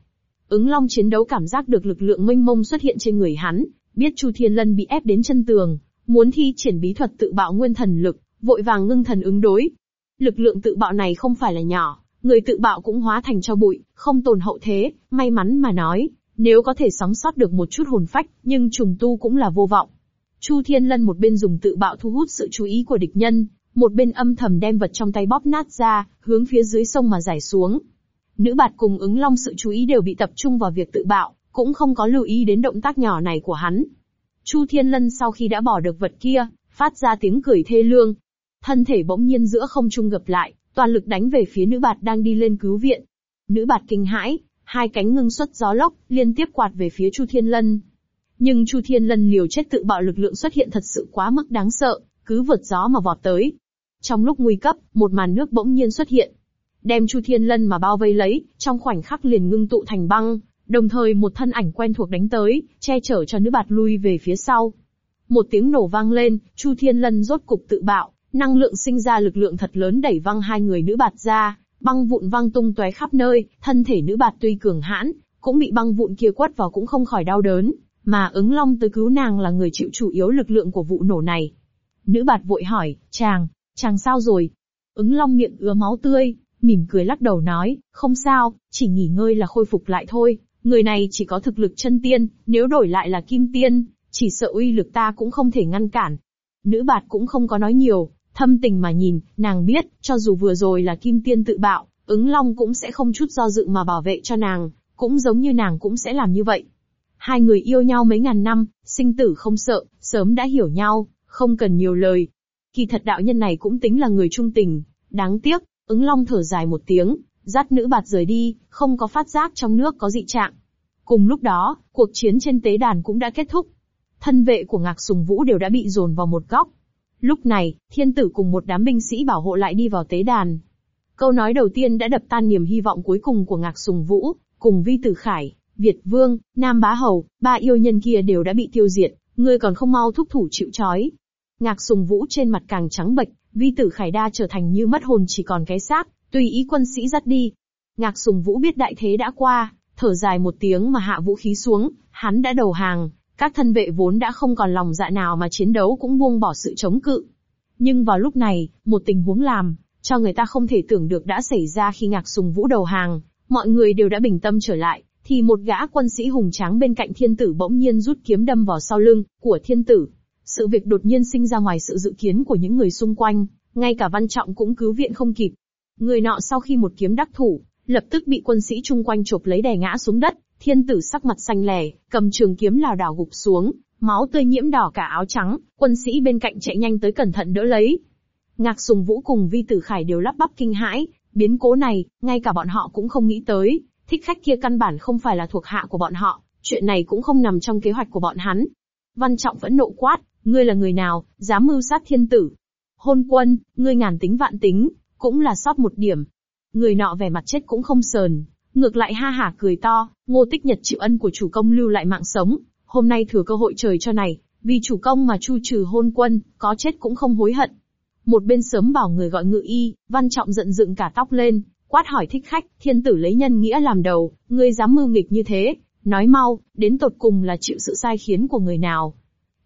Ứng long chiến đấu cảm giác được lực lượng mênh mông xuất hiện trên người hắn, biết Chu Thiên Lân bị ép đến chân tường, muốn thi triển bí thuật tự bạo nguyên thần lực, vội vàng ngưng thần ứng đối. Lực lượng tự bạo này không phải là nhỏ, người tự bạo cũng hóa thành cho bụi, không tồn hậu thế, may mắn mà nói, nếu có thể sống sót được một chút hồn phách, nhưng trùng tu cũng là vô vọng. Chu Thiên Lân một bên dùng tự bạo thu hút sự chú ý của địch nhân, một bên âm thầm đem vật trong tay bóp nát ra, hướng phía dưới sông mà giải xuống. Nữ bạt cùng ứng long sự chú ý đều bị tập trung vào việc tự bạo, cũng không có lưu ý đến động tác nhỏ này của hắn. Chu Thiên Lân sau khi đã bỏ được vật kia, phát ra tiếng cười thê lương. Thân thể bỗng nhiên giữa không trung gập lại, toàn lực đánh về phía nữ bạt đang đi lên cứu viện. Nữ bạt kinh hãi, hai cánh ngưng xuất gió lốc, liên tiếp quạt về phía Chu Thiên Lân. Nhưng Chu Thiên Lân liều chết tự bạo lực lượng xuất hiện thật sự quá mức đáng sợ, cứ vượt gió mà vọt tới. Trong lúc nguy cấp, một màn nước bỗng nhiên xuất hiện. Đem Chu Thiên Lân mà bao vây lấy, trong khoảnh khắc liền ngưng tụ thành băng, đồng thời một thân ảnh quen thuộc đánh tới, che chở cho nữ bạt lui về phía sau. Một tiếng nổ vang lên, Chu Thiên Lân rốt cục tự bạo, năng lượng sinh ra lực lượng thật lớn đẩy văng hai người nữ bạt ra, băng vụn văng tung tóe khắp nơi, thân thể nữ bạt tuy cường hãn, cũng bị băng vụn kia quất vào cũng không khỏi đau đớn, mà ứng long tới cứu nàng là người chịu chủ yếu lực lượng của vụ nổ này. Nữ bạt vội hỏi, chàng, chàng sao rồi? Ứng long miệng ứa máu tươi, mỉm cười lắc đầu nói, không sao, chỉ nghỉ ngơi là khôi phục lại thôi, người này chỉ có thực lực chân tiên, nếu đổi lại là kim tiên, chỉ sợ uy lực ta cũng không thể ngăn cản. Nữ bạt cũng không có nói nhiều, thâm tình mà nhìn, nàng biết, cho dù vừa rồi là kim tiên tự bạo, ứng long cũng sẽ không chút do dự mà bảo vệ cho nàng, cũng giống như nàng cũng sẽ làm như vậy. Hai người yêu nhau mấy ngàn năm, sinh tử không sợ, sớm đã hiểu nhau, không cần nhiều lời. Kỳ thật đạo nhân này cũng tính là người trung tình, đáng tiếc, ứng long thở dài một tiếng, dắt nữ bạt rời đi, không có phát giác trong nước có dị trạng. Cùng lúc đó, cuộc chiến trên tế đàn cũng đã kết thúc. Thân vệ của Ngạc Sùng Vũ đều đã bị dồn vào một góc. Lúc này, thiên tử cùng một đám binh sĩ bảo hộ lại đi vào tế đàn. Câu nói đầu tiên đã đập tan niềm hy vọng cuối cùng của Ngạc Sùng Vũ, cùng Vi Tử Khải, Việt Vương, Nam Bá Hầu, ba yêu nhân kia đều đã bị tiêu diệt, ngươi còn không mau thúc thủ chịu trói. Ngạc Sùng Vũ trên mặt càng trắng bệch, Vi Tử Khải đa trở thành như mất hồn chỉ còn cái xác, tùy ý quân sĩ dắt đi. Ngạc Sùng Vũ biết đại thế đã qua, thở dài một tiếng mà hạ vũ khí xuống, hắn đã đầu hàng, các thân vệ vốn đã không còn lòng dạ nào mà chiến đấu cũng buông bỏ sự chống cự. Nhưng vào lúc này, một tình huống làm, cho người ta không thể tưởng được đã xảy ra khi Ngạc Sùng Vũ đầu hàng, mọi người đều đã bình tâm trở lại, thì một gã quân sĩ hùng tráng bên cạnh thiên tử bỗng nhiên rút kiếm đâm vào sau lưng của thiên tử. Sự việc đột nhiên sinh ra ngoài sự dự kiến của những người xung quanh, ngay cả văn trọng cũng cứu viện không kịp. Người nọ sau khi một kiếm đắc thủ, lập tức bị quân sĩ chung quanh chộp lấy đè ngã xuống đất, thiên tử sắc mặt xanh lè, cầm trường kiếm lào đảo gục xuống, máu tươi nhiễm đỏ cả áo trắng, quân sĩ bên cạnh chạy nhanh tới cẩn thận đỡ lấy. Ngạc Sùng Vũ cùng Vi Tử Khải đều lắp bắp kinh hãi, biến cố này, ngay cả bọn họ cũng không nghĩ tới, thích khách kia căn bản không phải là thuộc hạ của bọn họ, Chuyện này cũng không nằm trong kế hoạch của bọn hắn. Văn Trọng vẫn nộ quát, ngươi là người nào, dám mưu sát thiên tử. Hôn quân, ngươi ngàn tính vạn tính, cũng là sót một điểm. Người nọ vẻ mặt chết cũng không sờn, ngược lại ha hả cười to, ngô tích nhật chịu ân của chủ công lưu lại mạng sống, hôm nay thừa cơ hội trời cho này, vì chủ công mà chu trừ hôn quân, có chết cũng không hối hận. Một bên sớm bảo người gọi ngự y, văn trọng giận dựng cả tóc lên, quát hỏi thích khách, thiên tử lấy nhân nghĩa làm đầu, ngươi dám mưu nghịch như thế, nói mau, đến tột cùng là chịu sự sai khiến của người nào.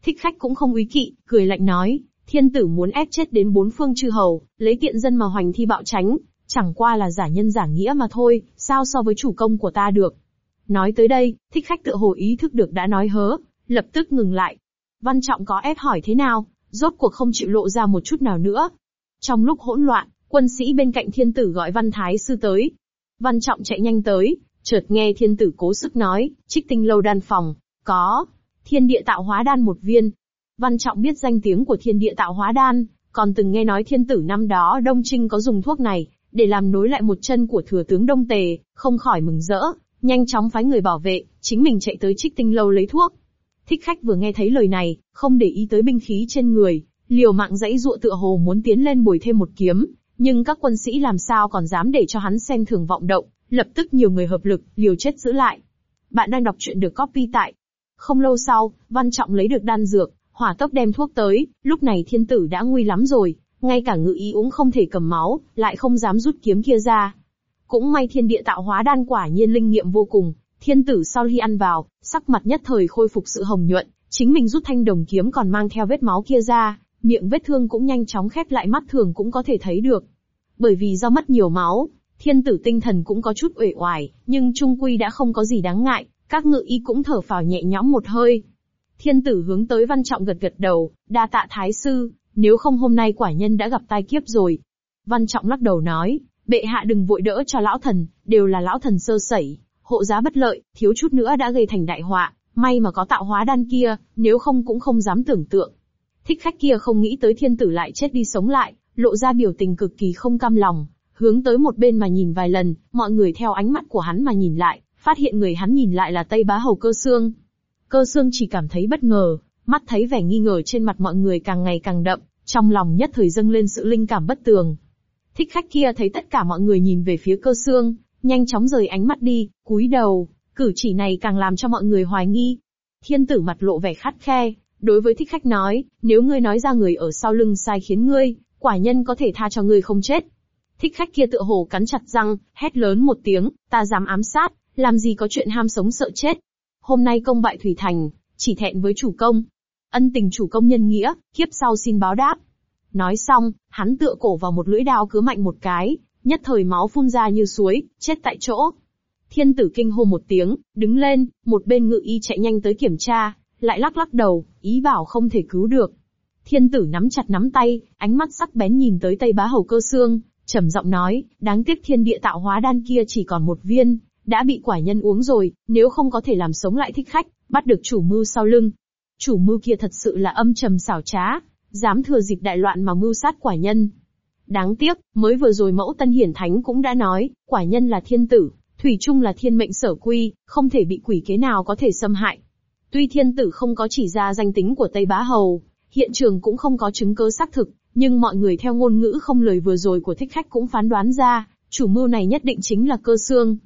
Thích khách cũng không úy kỵ, cười lạnh nói, thiên tử muốn ép chết đến bốn phương chư hầu, lấy tiện dân mà hoành thi bạo tránh, chẳng qua là giả nhân giả nghĩa mà thôi, sao so với chủ công của ta được. Nói tới đây, thích khách tự hồ ý thức được đã nói hớ, lập tức ngừng lại. Văn Trọng có ép hỏi thế nào, rốt cuộc không chịu lộ ra một chút nào nữa. Trong lúc hỗn loạn, quân sĩ bên cạnh thiên tử gọi Văn Thái Sư tới. Văn Trọng chạy nhanh tới, chợt nghe thiên tử cố sức nói, trích tinh lâu đan phòng, có, thiên địa tạo hóa đan một viên. Văn Trọng biết danh tiếng của thiên địa tạo hóa đan, còn từng nghe nói thiên tử năm đó Đông Trinh có dùng thuốc này, để làm nối lại một chân của thừa tướng Đông Tề, không khỏi mừng rỡ, nhanh chóng phái người bảo vệ, chính mình chạy tới trích tinh lâu lấy thuốc. Thích khách vừa nghe thấy lời này, không để ý tới binh khí trên người, liều mạng dãy dụa tựa hồ muốn tiến lên bồi thêm một kiếm, nhưng các quân sĩ làm sao còn dám để cho hắn xem thường vọng động, lập tức nhiều người hợp lực, liều chết giữ lại. Bạn đang đọc truyện được copy tại. Không lâu sau, Văn Trọng lấy được đan dược, hỏa tốc đem thuốc tới, lúc này thiên tử đã nguy lắm rồi, ngay cả ngự ý uống không thể cầm máu, lại không dám rút kiếm kia ra. Cũng may thiên địa tạo hóa đan quả nhiên linh nghiệm vô cùng, thiên tử sau khi ăn vào, sắc mặt nhất thời khôi phục sự hồng nhuận, chính mình rút thanh đồng kiếm còn mang theo vết máu kia ra, miệng vết thương cũng nhanh chóng khép lại mắt thường cũng có thể thấy được. Bởi vì do mất nhiều máu, thiên tử tinh thần cũng có chút uể oải, nhưng trung quy đã không có gì đáng ngại, các ngự y cũng thở phào nhẹ nhõm một hơi. Thiên tử hướng tới văn trọng gật gật đầu, đa tạ thái sư, nếu không hôm nay quả nhân đã gặp tai kiếp rồi. Văn Trọng lắc đầu nói, bệ hạ đừng vội đỡ cho lão thần, đều là lão thần sơ sẩy, hộ giá bất lợi, thiếu chút nữa đã gây thành đại họa, may mà có tạo hóa đan kia, nếu không cũng không dám tưởng tượng. Thích khách kia không nghĩ tới thiên tử lại chết đi sống lại, lộ ra biểu tình cực kỳ không cam lòng, hướng tới một bên mà nhìn vài lần, mọi người theo ánh mắt của hắn mà nhìn lại, phát hiện người hắn nhìn lại là Tây Bá Hầu Cơ Sương. Cơ Sương chỉ cảm thấy bất ngờ, Mắt thấy vẻ nghi ngờ trên mặt mọi người càng ngày càng đậm, trong lòng nhất thời dâng lên sự linh cảm bất tường. Thích khách kia thấy tất cả mọi người nhìn về phía cơ xương, nhanh chóng rời ánh mắt đi, cúi đầu, cử chỉ này càng làm cho mọi người hoài nghi. Thiên tử mặt lộ vẻ khát khe, đối với thích khách nói, nếu ngươi nói ra người ở sau lưng sai khiến ngươi, quả nhân có thể tha cho ngươi không chết. Thích khách kia tựa hồ cắn chặt răng, hét lớn một tiếng, ta dám ám sát, làm gì có chuyện ham sống sợ chết. Hôm nay công bại Thủy Thành, chỉ thẹn với chủ công. Ân tình chủ công nhân nghĩa, kiếp sau xin báo đáp. Nói xong, hắn tựa cổ vào một lưỡi đao cứ mạnh một cái, nhất thời máu phun ra như suối, chết tại chỗ. Thiên tử kinh hô một tiếng, đứng lên, một bên ngự y chạy nhanh tới kiểm tra, lại lắc lắc đầu, ý bảo không thể cứu được. Thiên tử nắm chặt nắm tay, ánh mắt sắc bén nhìn tới Tây Bá Hầu Cơ Xương, trầm giọng nói, đáng tiếc thiên địa tạo hóa đan kia chỉ còn một viên, đã bị quả nhân uống rồi, nếu không có thể làm sống lại thích khách, bắt được chủ mưu sau lưng. Chủ mưu kia thật sự là âm trầm xảo trá, dám thừa dịp đại loạn mà mưu sát quả nhân. Đáng tiếc, mới vừa rồi mẫu tân hiển thánh cũng đã nói, quả nhân là thiên tử, thủy chung là thiên mệnh sở quy, không thể bị quỷ kế nào có thể xâm hại. Tuy thiên tử không có chỉ ra danh tính của Tây Bá Hầu, hiện trường cũng không có chứng cứ xác thực, nhưng mọi người theo ngôn ngữ không lời vừa rồi của thích khách cũng phán đoán ra, chủ mưu này nhất định chính là cơ xương.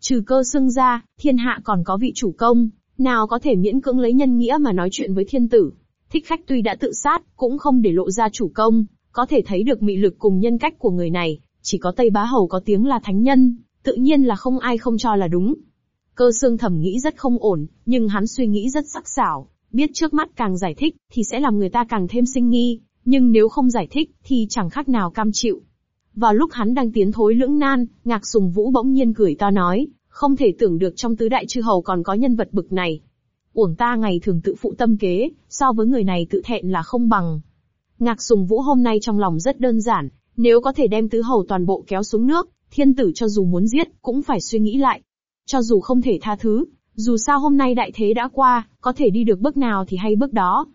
Trừ cơ xương ra, thiên hạ còn có vị chủ công, nào có thể miễn cưỡng lấy nhân nghĩa mà nói chuyện với thiên tử. Thích khách tuy đã tự sát, cũng không để lộ ra chủ công, có thể thấy được mị lực cùng nhân cách của người này, chỉ có Tây Bá Hầu có tiếng là thánh nhân, tự nhiên là không ai không cho là đúng. Cơ xương thẩm nghĩ rất không ổn, nhưng hắn suy nghĩ rất sắc sảo, biết trước mắt càng giải thích, thì sẽ làm người ta càng thêm sinh nghi, nhưng nếu không giải thích, thì chẳng khác nào cam chịu. Vào lúc hắn đang tiến thối lưỡng nan, Ngạc Sùng Vũ bỗng nhiên cười to nói, không thể tưởng được trong tứ đại chư hầu còn có nhân vật bực này. Uổng ta ngày thường tự phụ tâm kế, so với người này tự thẹn là không bằng. Ngạc Sùng Vũ hôm nay trong lòng rất đơn giản, nếu có thể đem tứ hầu toàn bộ kéo xuống nước, thiên tử cho dù muốn giết, cũng phải suy nghĩ lại. Cho dù không thể tha thứ, dù sao hôm nay đại thế đã qua, có thể đi được bước nào thì hay bước đó.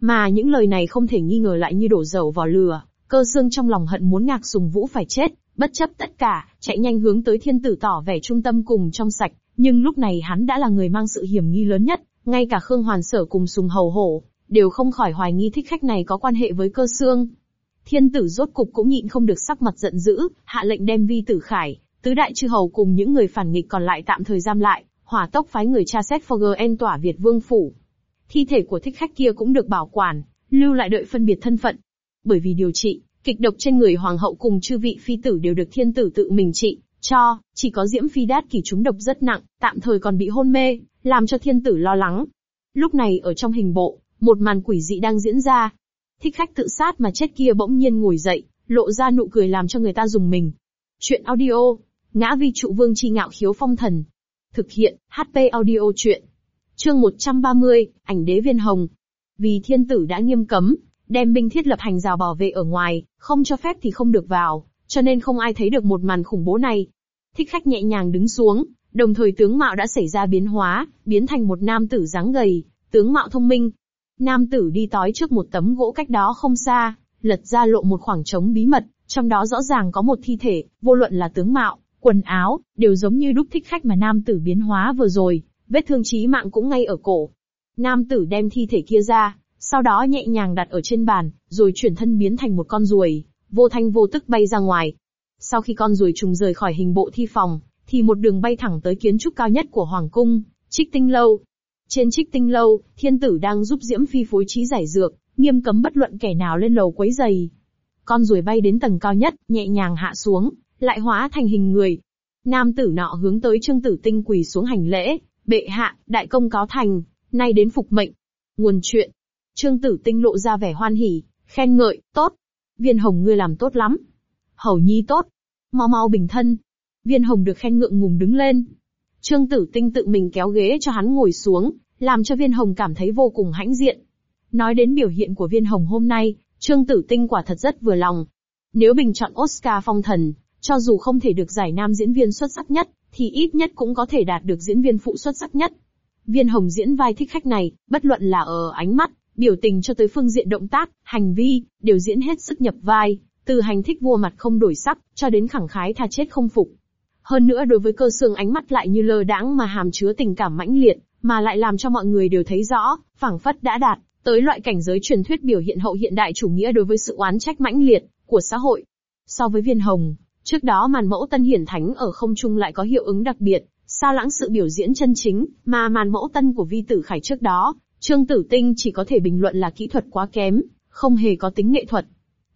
Mà những lời này không thể nghi ngờ lại như đổ dầu vào lửa, cơ xương trong lòng hận muốn ngạc sùng vũ phải chết, bất chấp tất cả, chạy nhanh hướng tới thiên tử tỏ vẻ trung tâm cùng trong sạch, Nhưng lúc này hắn đã là người mang sự hiểm nghi lớn nhất, ngay cả Khương Hoàn Sở cùng Sùng Hầu Hổ, đều không khỏi hoài nghi thích khách này có quan hệ với cơ xương. Thiên tử rốt cục cũng nhịn không được sắc mặt giận dữ, hạ lệnh đem vi tử khải, tứ đại chư hầu cùng những người phản nghịch còn lại tạm thời giam lại, hỏa tốc phái người tra xét Fogger tỏa Việt Vương Phủ. Thi thể của thích khách kia cũng được bảo quản, lưu lại đợi phân biệt thân phận. Bởi vì điều trị, kịch độc trên người hoàng hậu cùng chư vị phi tử đều được thiên tử tự mình trị, cho, chỉ có diễm phi đát kỳ trúng độc rất nặng, tạm thời còn bị hôn mê, làm cho thiên tử lo lắng. Lúc này ở trong hình bộ, một màn quỷ dị đang diễn ra. Thích khách tự sát mà chết kia bỗng nhiên ngồi dậy, lộ ra nụ cười làm cho người ta dùng mình. Chuyện audio, ngã vi trụ vương chi ngạo khiếu phong thần. Thực hiện, HP audio chuyện. Chương 130, ảnh đế viên hồng. Vì thiên tử đã nghiêm cấm, đem binh thiết lập hành rào bảo vệ ở ngoài, không cho phép thì không được vào, cho nên không ai thấy được một màn khủng bố này. Thích khách nhẹ nhàng đứng xuống, đồng thời tướng mạo đã xảy ra biến hóa, biến thành một nam tử dáng gầy, tướng mạo thông minh. Nam tử đi tói trước một tấm gỗ cách đó không xa, lật ra lộ một khoảng trống bí mật, trong đó rõ ràng có một thi thể, vô luận là tướng mạo, quần áo, đều giống như đúc thích khách mà nam tử biến hóa vừa rồi, vết thương chí mạng cũng ngay ở cổ. Nam tử đem thi thể kia ra, sau đó nhẹ nhàng đặt ở trên bàn, rồi chuyển thân biến thành một con ruồi, vô thanh vô tức bay ra ngoài. Sau khi con ruồi trùng rời khỏi hình bộ thi phòng, thì một đường bay thẳng tới kiến trúc cao nhất của Hoàng Cung, Trích Tinh Lâu. Trên Trích Tinh Lâu, thiên tử đang giúp Diễm Phi phối trí giải dược, nghiêm cấm bất luận kẻ nào lên lầu quấy giày. Con ruồi bay đến tầng cao nhất, nhẹ nhàng hạ xuống, lại hóa thành hình người. Nam tử nọ hướng tới Trương Tử Tinh quỳ xuống hành lễ, bệ hạ, đại công cáo thành, nay đến phục mệnh. Nguồn chuyện. Trương Tử Tinh lộ ra vẻ hoan hỉ, khen ngợi, tốt. Viên hồng ngươi làm tốt lắm. Hầu nhi tốt. Mau mau bình thân. Viên hồng được khen ngượng ngùng đứng lên. Trương Tử Tinh tự mình kéo ghế cho hắn ngồi xuống, làm cho viên hồng cảm thấy vô cùng hãnh diện. Nói đến biểu hiện của viên hồng hôm nay, Trương Tử Tinh quả thật rất vừa lòng. Nếu bình chọn Oscar phong thần, cho dù không thể được giải nam diễn viên xuất sắc nhất, thì ít nhất cũng có thể đạt được diễn viên phụ xuất sắc nhất. Viên Hồng diễn vai thích khách này, bất luận là ở ánh mắt, biểu tình cho tới phương diện động tác, hành vi, đều diễn hết sức nhập vai, từ hành thích vua mặt không đổi sắc, cho đến khẳng khái tha chết không phục. Hơn nữa đối với cơ xương ánh mắt lại như lơ đãng mà hàm chứa tình cảm mãnh liệt, mà lại làm cho mọi người đều thấy rõ, phảng phất đã đạt tới loại cảnh giới truyền thuyết biểu hiện hậu hiện đại chủ nghĩa đối với sự oán trách mãnh liệt của xã hội. So với Viên Hồng, trước đó màn mẫu tân hiển thánh ở không trung lại có hiệu ứng đặc biệt, sao lãng sự biểu diễn chân chính, mà màn mẫu tân của Vi Tử Khải trước đó, Trương Tử Tinh chỉ có thể bình luận là kỹ thuật quá kém, không hề có tính nghệ thuật.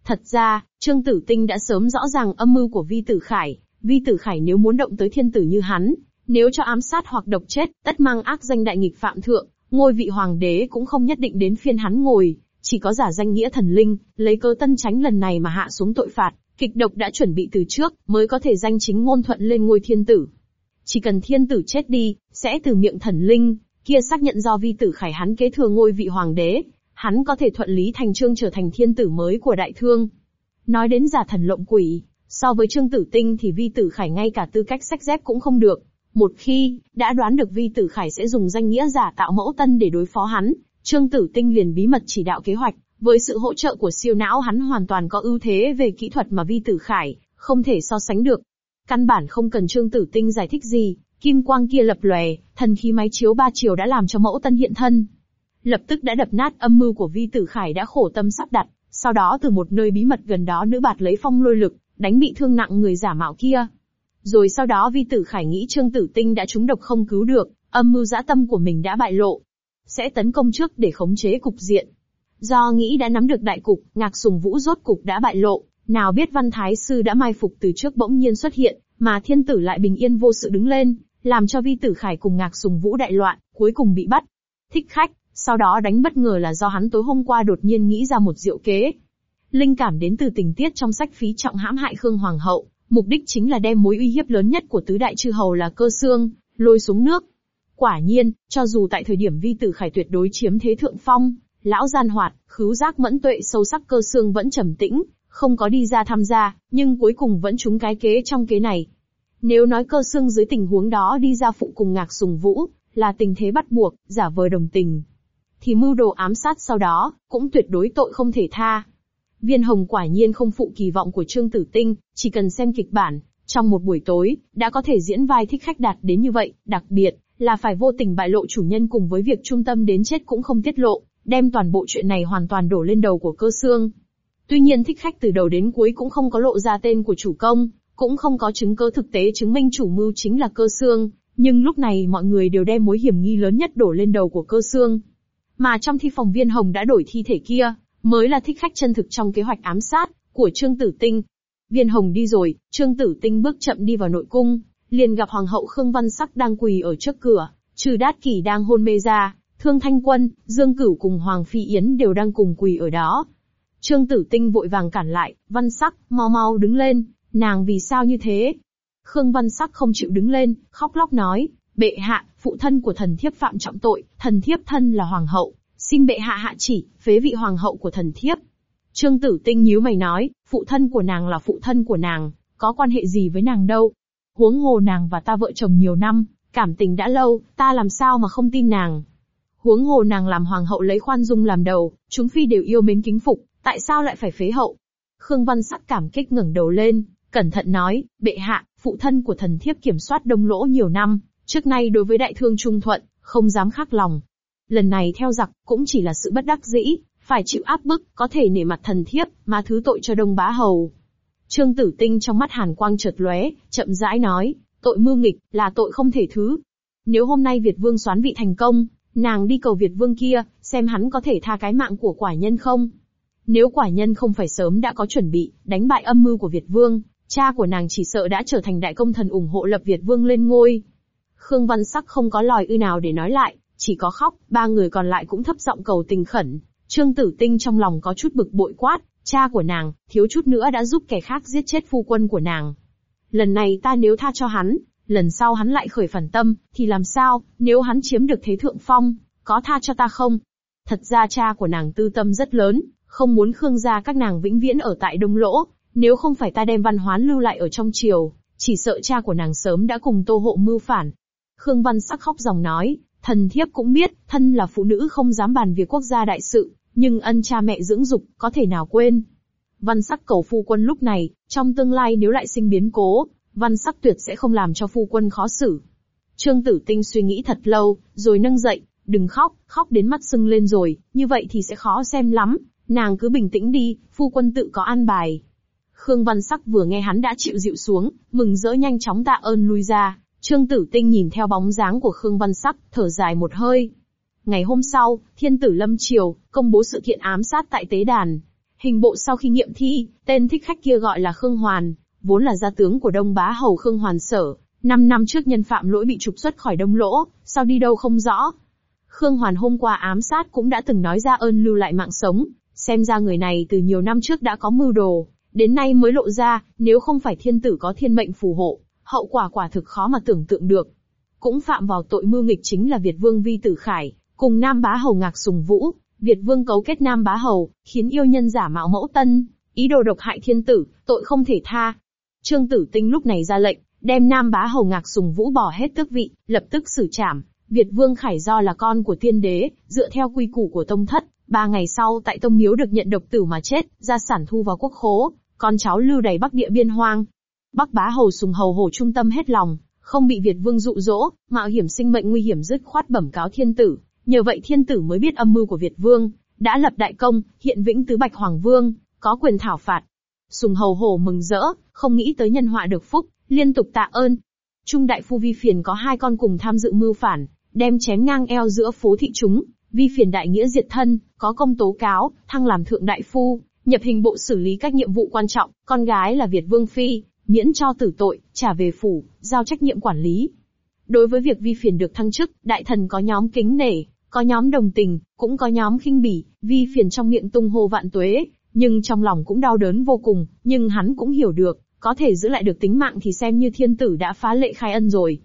Thật ra, Trương Tử Tinh đã sớm rõ ràng âm mưu của Vi Tử Khải, Vi Tử Khải nếu muốn động tới thiên tử như hắn, nếu cho ám sát hoặc độc chết, tất mang ác danh đại nghịch phạm thượng, ngôi vị hoàng đế cũng không nhất định đến phiên hắn ngồi, chỉ có giả danh nghĩa thần linh, lấy cơ tân tránh lần này mà hạ xuống tội phạt, kịch độc đã chuẩn bị từ trước, mới có thể danh chính ngôn thuận lên ngôi thiên tử. Chỉ cần thiên tử chết đi, sẽ từ miệng thần linh, kia xác nhận do vi tử khải hắn kế thừa ngôi vị hoàng đế, hắn có thể thuận lý thành trương trở thành thiên tử mới của đại thương. Nói đến giả thần lộng quỷ, so với trương tử tinh thì vi tử khải ngay cả tư cách sách dép cũng không được. Một khi, đã đoán được vi tử khải sẽ dùng danh nghĩa giả tạo mẫu tân để đối phó hắn, trương tử tinh liền bí mật chỉ đạo kế hoạch, với sự hỗ trợ của siêu não hắn hoàn toàn có ưu thế về kỹ thuật mà vi tử khải, không thể so sánh được. Căn bản không cần trương tử tinh giải thích gì, kim quang kia lập lòe, thần khí máy chiếu ba chiều đã làm cho mẫu tân hiện thân. Lập tức đã đập nát âm mưu của vi tử khải đã khổ tâm sắp đặt, sau đó từ một nơi bí mật gần đó nữ bạt lấy phong lôi lực, đánh bị thương nặng người giả mạo kia. Rồi sau đó vi tử khải nghĩ trương tử tinh đã trúng độc không cứu được, âm mưu dã tâm của mình đã bại lộ. Sẽ tấn công trước để khống chế cục diện. Do nghĩ đã nắm được đại cục, ngạc sùng vũ rốt cục đã bại lộ, nào biết văn thái sư đã mai phục từ trước bỗng nhiên xuất hiện, mà thiên tử lại bình yên vô sự đứng lên, làm cho vi tử khải cùng ngạc sùng vũ đại loạn, cuối cùng bị bắt. Thích khách, sau đó đánh bất ngờ là do hắn tối hôm qua đột nhiên nghĩ ra một diệu kế. Linh cảm đến từ tình tiết trong sách phí trọng hãm hại Khương Hoàng hậu, mục đích chính là đem mối uy hiếp lớn nhất của tứ đại chư hầu là cơ xương, lôi xuống nước. Quả nhiên, cho dù tại thời điểm vi tử khải tuyệt đối chiếm thế thượng phong, lão gian hoạt, khứu giác mẫn tuệ sâu sắc cơ xương vẫn trầm tĩnh, không có đi ra tham gia, nhưng cuối cùng vẫn trúng cái kế trong kế này. Nếu nói cơ xương dưới tình huống đó đi ra phụ cùng ngạc sùng vũ, là tình thế bắt buộc, giả vờ đồng tình. Thì mưu đồ ám sát sau đó, cũng tuyệt đối tội không thể tha. Viên hồng quả nhiên không phụ kỳ vọng của Trương Tử Tinh, chỉ cần xem kịch bản, Trong một buổi tối, đã có thể diễn vai thích khách đạt đến như vậy, đặc biệt, là phải vô tình bại lộ chủ nhân cùng với việc trung tâm đến chết cũng không tiết lộ, đem toàn bộ chuyện này hoàn toàn đổ lên đầu của cơ xương. Tuy nhiên thích khách từ đầu đến cuối cũng không có lộ ra tên của chủ công, cũng không có chứng cứ thực tế chứng minh chủ mưu chính là cơ xương, nhưng lúc này mọi người đều đem mối hiểm nghi lớn nhất đổ lên đầu của cơ xương. Mà trong thi phòng viên hồng đã đổi thi thể kia, mới là thích khách chân thực trong kế hoạch ám sát của Trương Tử Tinh. Viên hồng đi rồi, Trương Tử Tinh bước chậm đi vào nội cung, liền gặp Hoàng hậu Khương Văn Sắc đang quỳ ở trước cửa, trừ đát kỷ đang hôn mê ra, Thương Thanh Quân, Dương Cửu cùng Hoàng Phi Yến đều đang cùng quỳ ở đó. Trương Tử Tinh vội vàng cản lại, Văn Sắc, mau mau đứng lên, nàng vì sao như thế? Khương Văn Sắc không chịu đứng lên, khóc lóc nói, bệ hạ, phụ thân của thần thiếp phạm trọng tội, thần thiếp thân là hoàng hậu, xin bệ hạ hạ chỉ, phế vị hoàng hậu của thần thiếp. Trương Tử Tinh nhíu mày nói, phụ thân của nàng là phụ thân của nàng, có quan hệ gì với nàng đâu. Huống hồ nàng và ta vợ chồng nhiều năm, cảm tình đã lâu, ta làm sao mà không tin nàng. Huống hồ nàng làm hoàng hậu lấy khoan dung làm đầu, chúng phi đều yêu mến kính phục, tại sao lại phải phế hậu? Khương Văn sắc cảm kích ngẩng đầu lên, cẩn thận nói, bệ hạ, phụ thân của thần thiếp kiểm soát đông lỗ nhiều năm, trước nay đối với đại thương trung thuận, không dám khắc lòng. Lần này theo giặc, cũng chỉ là sự bất đắc dĩ, phải chịu áp bức, có thể nể mặt thần thiếp, mà thứ tội cho đông bá hầu. Trương Tử Tinh trong mắt hàn quang chợt lóe, chậm rãi nói, tội mưu nghịch, là tội không thể thứ. Nếu hôm nay Việt Vương xoán vị thành công, nàng đi cầu Việt Vương kia, xem hắn có thể tha cái mạng của quả nhân không. Nếu quả nhân không phải sớm đã có chuẩn bị, đánh bại âm mưu của Việt Vương, cha của nàng chỉ sợ đã trở thành đại công thần ủng hộ lập Việt Vương lên ngôi. Khương Văn Sắc không có lòi ư nào để nói lại, chỉ có khóc, ba người còn lại cũng thấp giọng cầu tình khẩn. Trương Tử Tinh trong lòng có chút bực bội quát, cha của nàng, thiếu chút nữa đã giúp kẻ khác giết chết phu quân của nàng. Lần này ta nếu tha cho hắn, lần sau hắn lại khởi phản tâm, thì làm sao, nếu hắn chiếm được thế thượng phong, có tha cho ta không? Thật ra cha của nàng tư tâm rất lớn, không muốn Khương gia các nàng vĩnh viễn ở tại Đông Lỗ, nếu không phải ta đem văn hoán lưu lại ở trong triều, chỉ sợ cha của nàng sớm đã cùng tô hộ mưu phản. Khương Văn sắc khóc dòng nói, thần thiếp cũng biết, thân là phụ nữ không dám bàn việc quốc gia đại sự, nhưng ân cha mẹ dưỡng dục, có thể nào quên. Văn sắc cầu phu quân lúc này, trong tương lai nếu lại sinh biến cố, văn sắc tuyệt sẽ không làm cho phu quân khó xử. Trương Tử Tinh suy nghĩ thật lâu, rồi nâng dậy, đừng khóc, khóc đến mắt sưng lên rồi, như vậy thì sẽ khó xem lắm, nàng cứ bình tĩnh đi, phu quân tự có an bài. Khương Văn Sắc vừa nghe hắn đã chịu dịu xuống, mừng rỡ nhanh chóng tạ ơn lui ra. Trương Tử Tinh nhìn theo bóng dáng của Khương Văn Sắc, thở dài một hơi. Ngày hôm sau, Thiên Tử Lâm Triều, công bố sự kiện ám sát tại tế đàn. Hình bộ sau khi nghiệm thi, tên thích khách kia gọi là Khương Hoàn, vốn là gia tướng của Đông Bá Hầu Khương Hoàn Sở. Năm năm trước nhân phạm lỗi bị trục xuất khỏi Đông Lỗ, sau đi đâu không rõ. Khương Hoàn hôm qua ám sát cũng đã từng nói ra ơn lưu lại mạng sống, xem ra người này từ nhiều năm trước đã có mưu đồ, đến nay mới lộ ra, nếu không phải thiên tử có thiên mệnh phù hộ, hậu quả quả thực khó mà tưởng tượng được. Cũng phạm vào tội mưu nghịch chính là Việt Vương Vi Tử Khải, cùng Nam Bá Hầu Ngạc Sùng Vũ, Việt Vương cấu kết Nam Bá Hầu, khiến yêu nhân giả mạo mẫu tân, ý đồ độc hại thiên tử, tội không thể tha. Trương Tử Tinh lúc này ra lệnh, đem Nam Bá Hầu Ngạc Sùng Vũ bỏ hết tước vị, lập tức xử trảm. Việt Vương Khải do là con của tiên đế, dựa theo quy củ của tông thất, ba ngày sau tại tông miếu được nhận độc tử mà chết, gia sản thu vào quốc khố, con cháu lưu đầy bắc địa biên hoang. Bắc bá hầu sùng hầu hổ trung tâm hết lòng, không bị Việt vương dụ dỗ, mạo hiểm sinh mệnh nguy hiểm dứt khoát bẩm cáo thiên tử. Nhờ vậy thiên tử mới biết âm mưu của Việt vương, đã lập đại công, hiện vĩnh tứ bạch hoàng vương, có quyền thảo phạt. Sùng hầu hổ mừng rỡ, không nghĩ tới nhân họa được phúc, liên tục tạ ơn. Trung đại phu vi phiền có hai con cùng tham dự mưu phản, đem chém ngang eo giữa phố thị chúng, vi phiền đại nghĩa diệt thân, có công tố cáo, thăng làm thượng đại phu, nhập hình bộ xử lý các nhiệm vụ quan trọng, con gái là Việt Vương Phi, miễn cho tử tội, trả về phủ, giao trách nhiệm quản lý. Đối với việc vi phiền được thăng chức, đại thần có nhóm kính nể, có nhóm đồng tình, cũng có nhóm khinh bỉ, vi phiền trong miệng tung hô vạn tuế, nhưng trong lòng cũng đau đớn vô cùng, nhưng hắn cũng hiểu được, có thể giữ lại được tính mạng thì xem như thiên tử đã phá lệ khai ân rồi.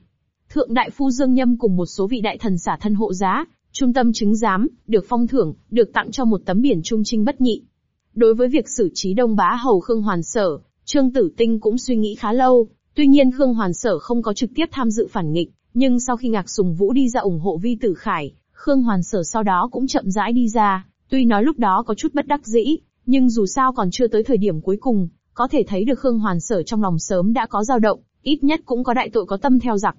Thượng đại phu Dương Nhâm cùng một số vị đại thần xả thân hộ giá, trung tâm chứng giám, được phong thưởng, được tặng cho một tấm biển trung trinh bất nhị, Đối với việc xử trí Đông Bá Hầu Khương Hoàn Sở, Trương Tử Tinh cũng suy nghĩ khá lâu. Tuy nhiên Khương Hoàn Sở không có trực tiếp tham dự phản nghịch, nhưng sau khi Ngạc Sùng Vũ đi ra ủng hộ Vi Tử Khải, Khương Hoàn Sở sau đó cũng chậm rãi đi ra. Tuy nói lúc đó có chút bất đắc dĩ, nhưng dù sao còn chưa tới thời điểm cuối cùng, có thể thấy được Khương Hoàn Sở trong lòng sớm đã có dao động, ít nhất cũng có đại tội có tâm theo giặc.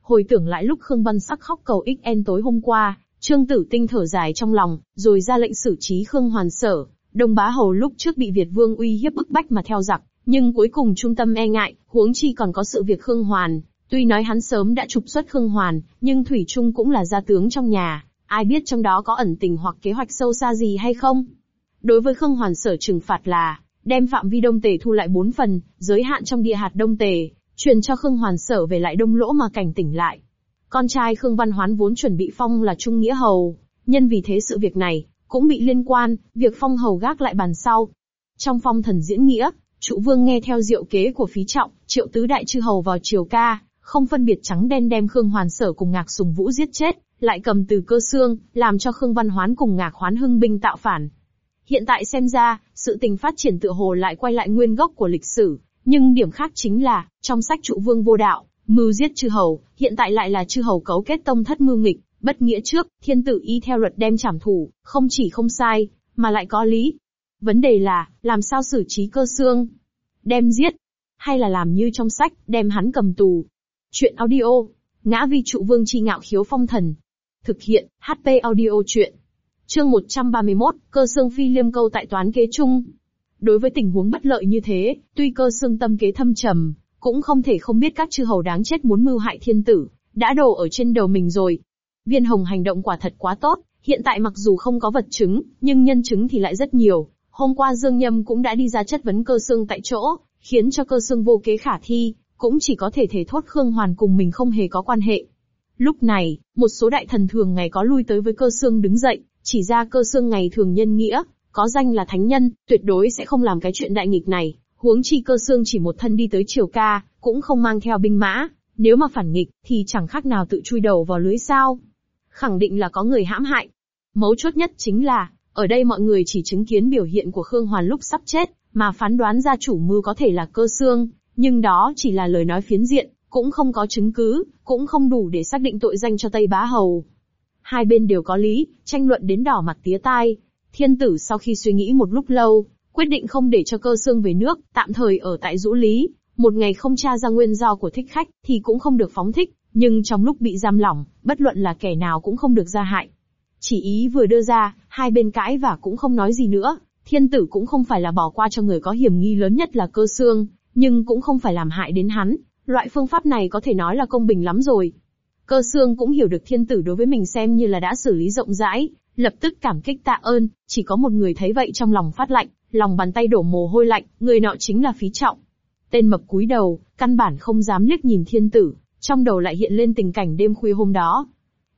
Hồi tưởng lại lúc Khương Văn Sắc khóc cầu XN tối hôm qua, Trương Tử Tinh thở dài trong lòng, rồi ra lệnh xử trí Khương Hoàn Sở. Đông Bá Hầu lúc trước bị Việt Vương uy hiếp bức bách mà theo giặc, nhưng cuối cùng trung tâm e ngại, huống chi còn có sự việc Khương Hoàn. Tuy nói hắn sớm đã trục xuất Khương Hoàn, nhưng Thủy Trung cũng là gia tướng trong nhà, ai biết trong đó có ẩn tình hoặc kế hoạch sâu xa gì hay không. Đối với Khương Hoàn sở trừng phạt là, đem phạm vi đông tề thu lại bốn phần, giới hạn trong địa hạt đông tề, truyền cho Khương Hoàn sở về lại đông lỗ mà cảnh tỉnh lại. Con trai Khương Văn Hoán vốn chuẩn bị phong là Trung Nghĩa Hầu, nhân vì thế sự việc này, cũng bị liên quan, việc phong hầu gác lại bàn sau. Trong phong thần diễn nghĩa, trụ vương nghe theo diệu kế của phí trọng, triệu tứ đại chư hầu vào triều ca, không phân biệt trắng đen đem Khương Hoàn sở cùng Ngạc Sùng Vũ giết chết, lại cầm từ cơ xương, làm cho Khương Văn Hoán cùng Ngạc Hoán hưng binh tạo phản. Hiện tại xem ra, sự tình phát triển tựa hồ lại quay lại nguyên gốc của lịch sử, nhưng điểm khác chính là, trong sách trụ vương vô đạo, mưu giết chư hầu, hiện tại lại là chư hầu cấu kết tông thất mưu nghịch, bất nghĩa trước, thiên tử y theo luật đem trảm thủ, không chỉ không sai, mà lại có lý. Vấn đề là, làm sao xử trí cơ xương? Đem giết, hay là làm như trong sách, đem hắn cầm tù? Chuyện audio, ngã vi trụ vương chi ngạo khiếu phong thần. Thực hiện, HP audio chuyện. Chương 131, cơ xương phi liêm câu tại toán kế chung. Đối với tình huống bất lợi như thế, tuy cơ xương tâm kế thâm trầm, cũng không thể không biết các chư hầu đáng chết muốn mưu hại thiên tử, đã đổ ở trên đầu mình rồi. Viên hồng hành động quả thật quá tốt, hiện tại mặc dù không có vật chứng, nhưng nhân chứng thì lại rất nhiều. Hôm qua Dương Nhâm cũng đã đi ra chất vấn cơ xương tại chỗ, khiến cho cơ xương vô kế khả thi, cũng chỉ có thể thể thốt Khương Hoàn cùng mình không hề có quan hệ. Lúc này, một số đại thần thường ngày có lui tới với cơ xương đứng dậy, chỉ ra cơ xương ngày thường nhân nghĩa, có danh là thánh nhân, tuyệt đối sẽ không làm cái chuyện đại nghịch này, huống chi cơ xương chỉ một thân đi tới triều ca, cũng không mang theo binh mã, nếu mà phản nghịch, thì chẳng khác nào tự chui đầu vào lưới sao. Khẳng định là có người hãm hại. Mấu chốt nhất chính là, ở đây mọi người chỉ chứng kiến biểu hiện của Khương Hoàn lúc sắp chết, mà phán đoán ra chủ mưu có thể là cơ xương, nhưng đó chỉ là lời nói phiến diện, cũng không có chứng cứ, cũng không đủ để xác định tội danh cho Tây Bá Hầu. Hai bên đều có lý, tranh luận đến đỏ mặt tía tai. Thiên tử sau khi suy nghĩ một lúc lâu, quyết định không để cho cơ xương về nước, tạm thời ở tại rũ Lý, một ngày không tra ra nguyên do của thích khách, thì cũng không được phóng thích, nhưng trong lúc bị giam lỏng, bất luận là kẻ nào cũng không được ra hại. Chỉ ý vừa đưa ra, hai bên cãi và cũng không nói gì nữa, thiên tử cũng không phải là bỏ qua cho người có hiểm nghi lớn nhất là cơ xương, nhưng cũng không phải làm hại đến hắn, loại phương pháp này có thể nói là công bình lắm rồi. Cơ xương cũng hiểu được thiên tử đối với mình xem như là đã xử lý rộng rãi, lập tức cảm kích tạ ơn, chỉ có một người thấy vậy trong lòng phát lạnh, lòng bàn tay đổ mồ hôi lạnh, người nọ chính là phí trọng. Tên mập cúi đầu, căn bản không dám liếc nhìn thiên tử, trong đầu lại hiện lên tình cảnh đêm khuya hôm đó.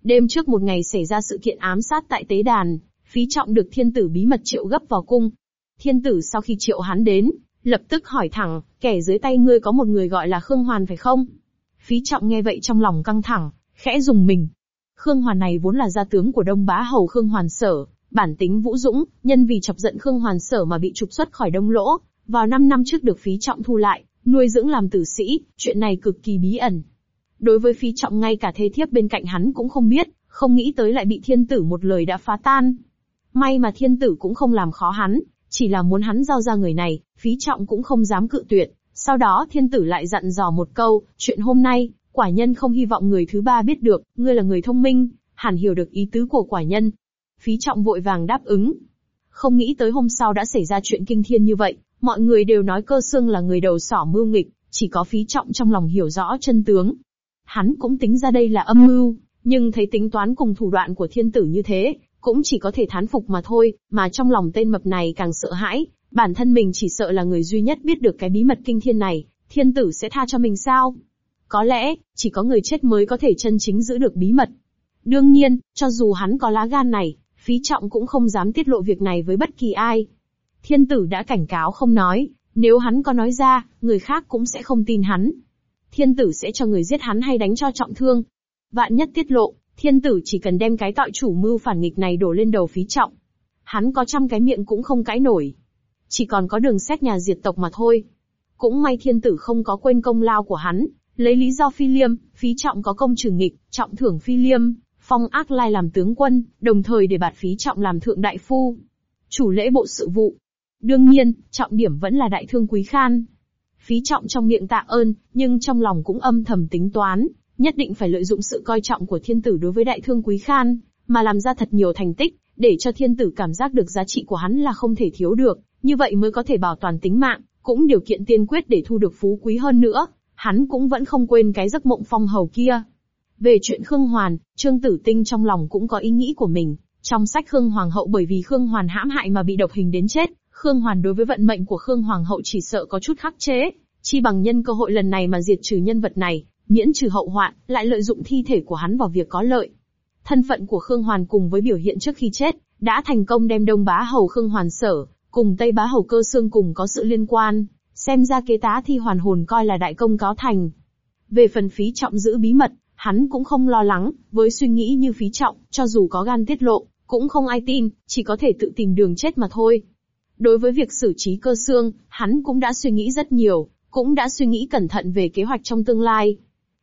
Đêm trước một ngày xảy ra sự kiện ám sát tại tế đàn, phí trọng được thiên tử bí mật triệu gấp vào cung. Thiên tử sau khi triệu hắn đến, lập tức hỏi thẳng, kẻ dưới tay ngươi có một người gọi là Khương Hoàn phải không? Phí trọng nghe vậy trong lòng căng thẳng, khẽ dùng mình. Khương Hoàn này vốn là gia tướng của Đông Bá Hầu Khương Hoàn Sở, bản tính vũ dũng, nhân vì chọc giận Khương Hoàn Sở mà bị trục xuất khỏi Đông Lỗ, vào 5 năm trước được phí trọng thu lại, nuôi dưỡng làm tử sĩ, chuyện này cực kỳ bí ẩn. Đối với phí trọng ngay cả thế thiếp bên cạnh hắn cũng không biết, không nghĩ tới lại bị thiên tử một lời đã phá tan. May mà thiên tử cũng không làm khó hắn, chỉ là muốn hắn giao ra người này, phí trọng cũng không dám cự tuyệt. Sau đó thiên tử lại dặn dò một câu, chuyện hôm nay, quả nhân không hy vọng người thứ ba biết được, ngươi là người thông minh, hẳn hiểu được ý tứ của quả nhân. Phí trọng vội vàng đáp ứng. Không nghĩ tới hôm sau đã xảy ra chuyện kinh thiên như vậy, mọi người đều nói cơ xương là người đầu sỏ mưu nghịch, chỉ có phí trọng trong lòng hiểu rõ chân tướng. Hắn cũng tính ra đây là âm mưu, nhưng thấy tính toán cùng thủ đoạn của thiên tử như thế, cũng chỉ có thể thán phục mà thôi, mà trong lòng tên mập này càng sợ hãi, bản thân mình chỉ sợ là người duy nhất biết được cái bí mật kinh thiên này, thiên tử sẽ tha cho mình sao? Có lẽ, chỉ có người chết mới có thể chân chính giữ được bí mật. Đương nhiên, cho dù hắn có lá gan này, phí trọng cũng không dám tiết lộ việc này với bất kỳ ai. Thiên tử đã cảnh cáo không nói, nếu hắn có nói ra, người khác cũng sẽ không tin hắn. Thiên tử sẽ cho người giết hắn hay đánh cho trọng thương. Vạn nhất tiết lộ, thiên tử chỉ cần đem cái tội chủ mưu phản nghịch này đổ lên đầu phí trọng. Hắn có trăm cái miệng cũng không cãi nổi. Chỉ còn có đường xét nhà diệt tộc mà thôi. Cũng may thiên tử không có quên công lao của hắn, lấy lý do phi liêm, phí trọng có công trừ nghịch, trọng thưởng phi liêm, phong ác lai làm tướng quân, đồng thời để bạt phí trọng làm thượng đại phu. Chủ lễ bộ sự vụ. Đương nhiên, trọng điểm vẫn là đại thương quý khan. Phí trọng trong miệng tạ ơn, nhưng trong lòng cũng âm thầm tính toán, nhất định phải lợi dụng sự coi trọng của thiên tử đối với đại thương quý khan, mà làm ra thật nhiều thành tích, để cho thiên tử cảm giác được giá trị của hắn là không thể thiếu được, như vậy mới có thể bảo toàn tính mạng, cũng điều kiện tiên quyết để thu được phú quý hơn nữa. Hắn cũng vẫn không quên cái giấc mộng phong hầu kia. Về chuyện Khương Hoàn, Trương Tử Tinh trong lòng cũng có ý nghĩ của mình. Trong sách Khương Hoàng hậu bởi vì Khương Hoàn hãm hại mà bị độc hình đến chết, Khương Hoàn đối với vận mệnh của Khương Hoàng hậu chỉ sợ có chút khắc chế, chi bằng nhân cơ hội lần này mà diệt trừ nhân vật này, miễn trừ hậu hoạn, lại lợi dụng thi thể của hắn vào việc có lợi. Thân phận của Khương Hoàn cùng với biểu hiện trước khi chết, đã thành công đem Đông Bá Hầu Khương Hoàn sở, cùng Tây Bá Hầu Cơ Xương cùng có sự liên quan, xem ra kế tá thi hoàn hồn coi là đại công cáo thành. Về phần phí trọng giữ bí mật, hắn cũng không lo lắng, với suy nghĩ như phí trọng, cho dù có gan tiết lộ, cũng không ai tin, chỉ có thể tự tìm đường chết mà thôi. Đối với việc xử trí cơ xương, hắn cũng đã suy nghĩ rất nhiều, cũng đã suy nghĩ cẩn thận về kế hoạch trong tương lai.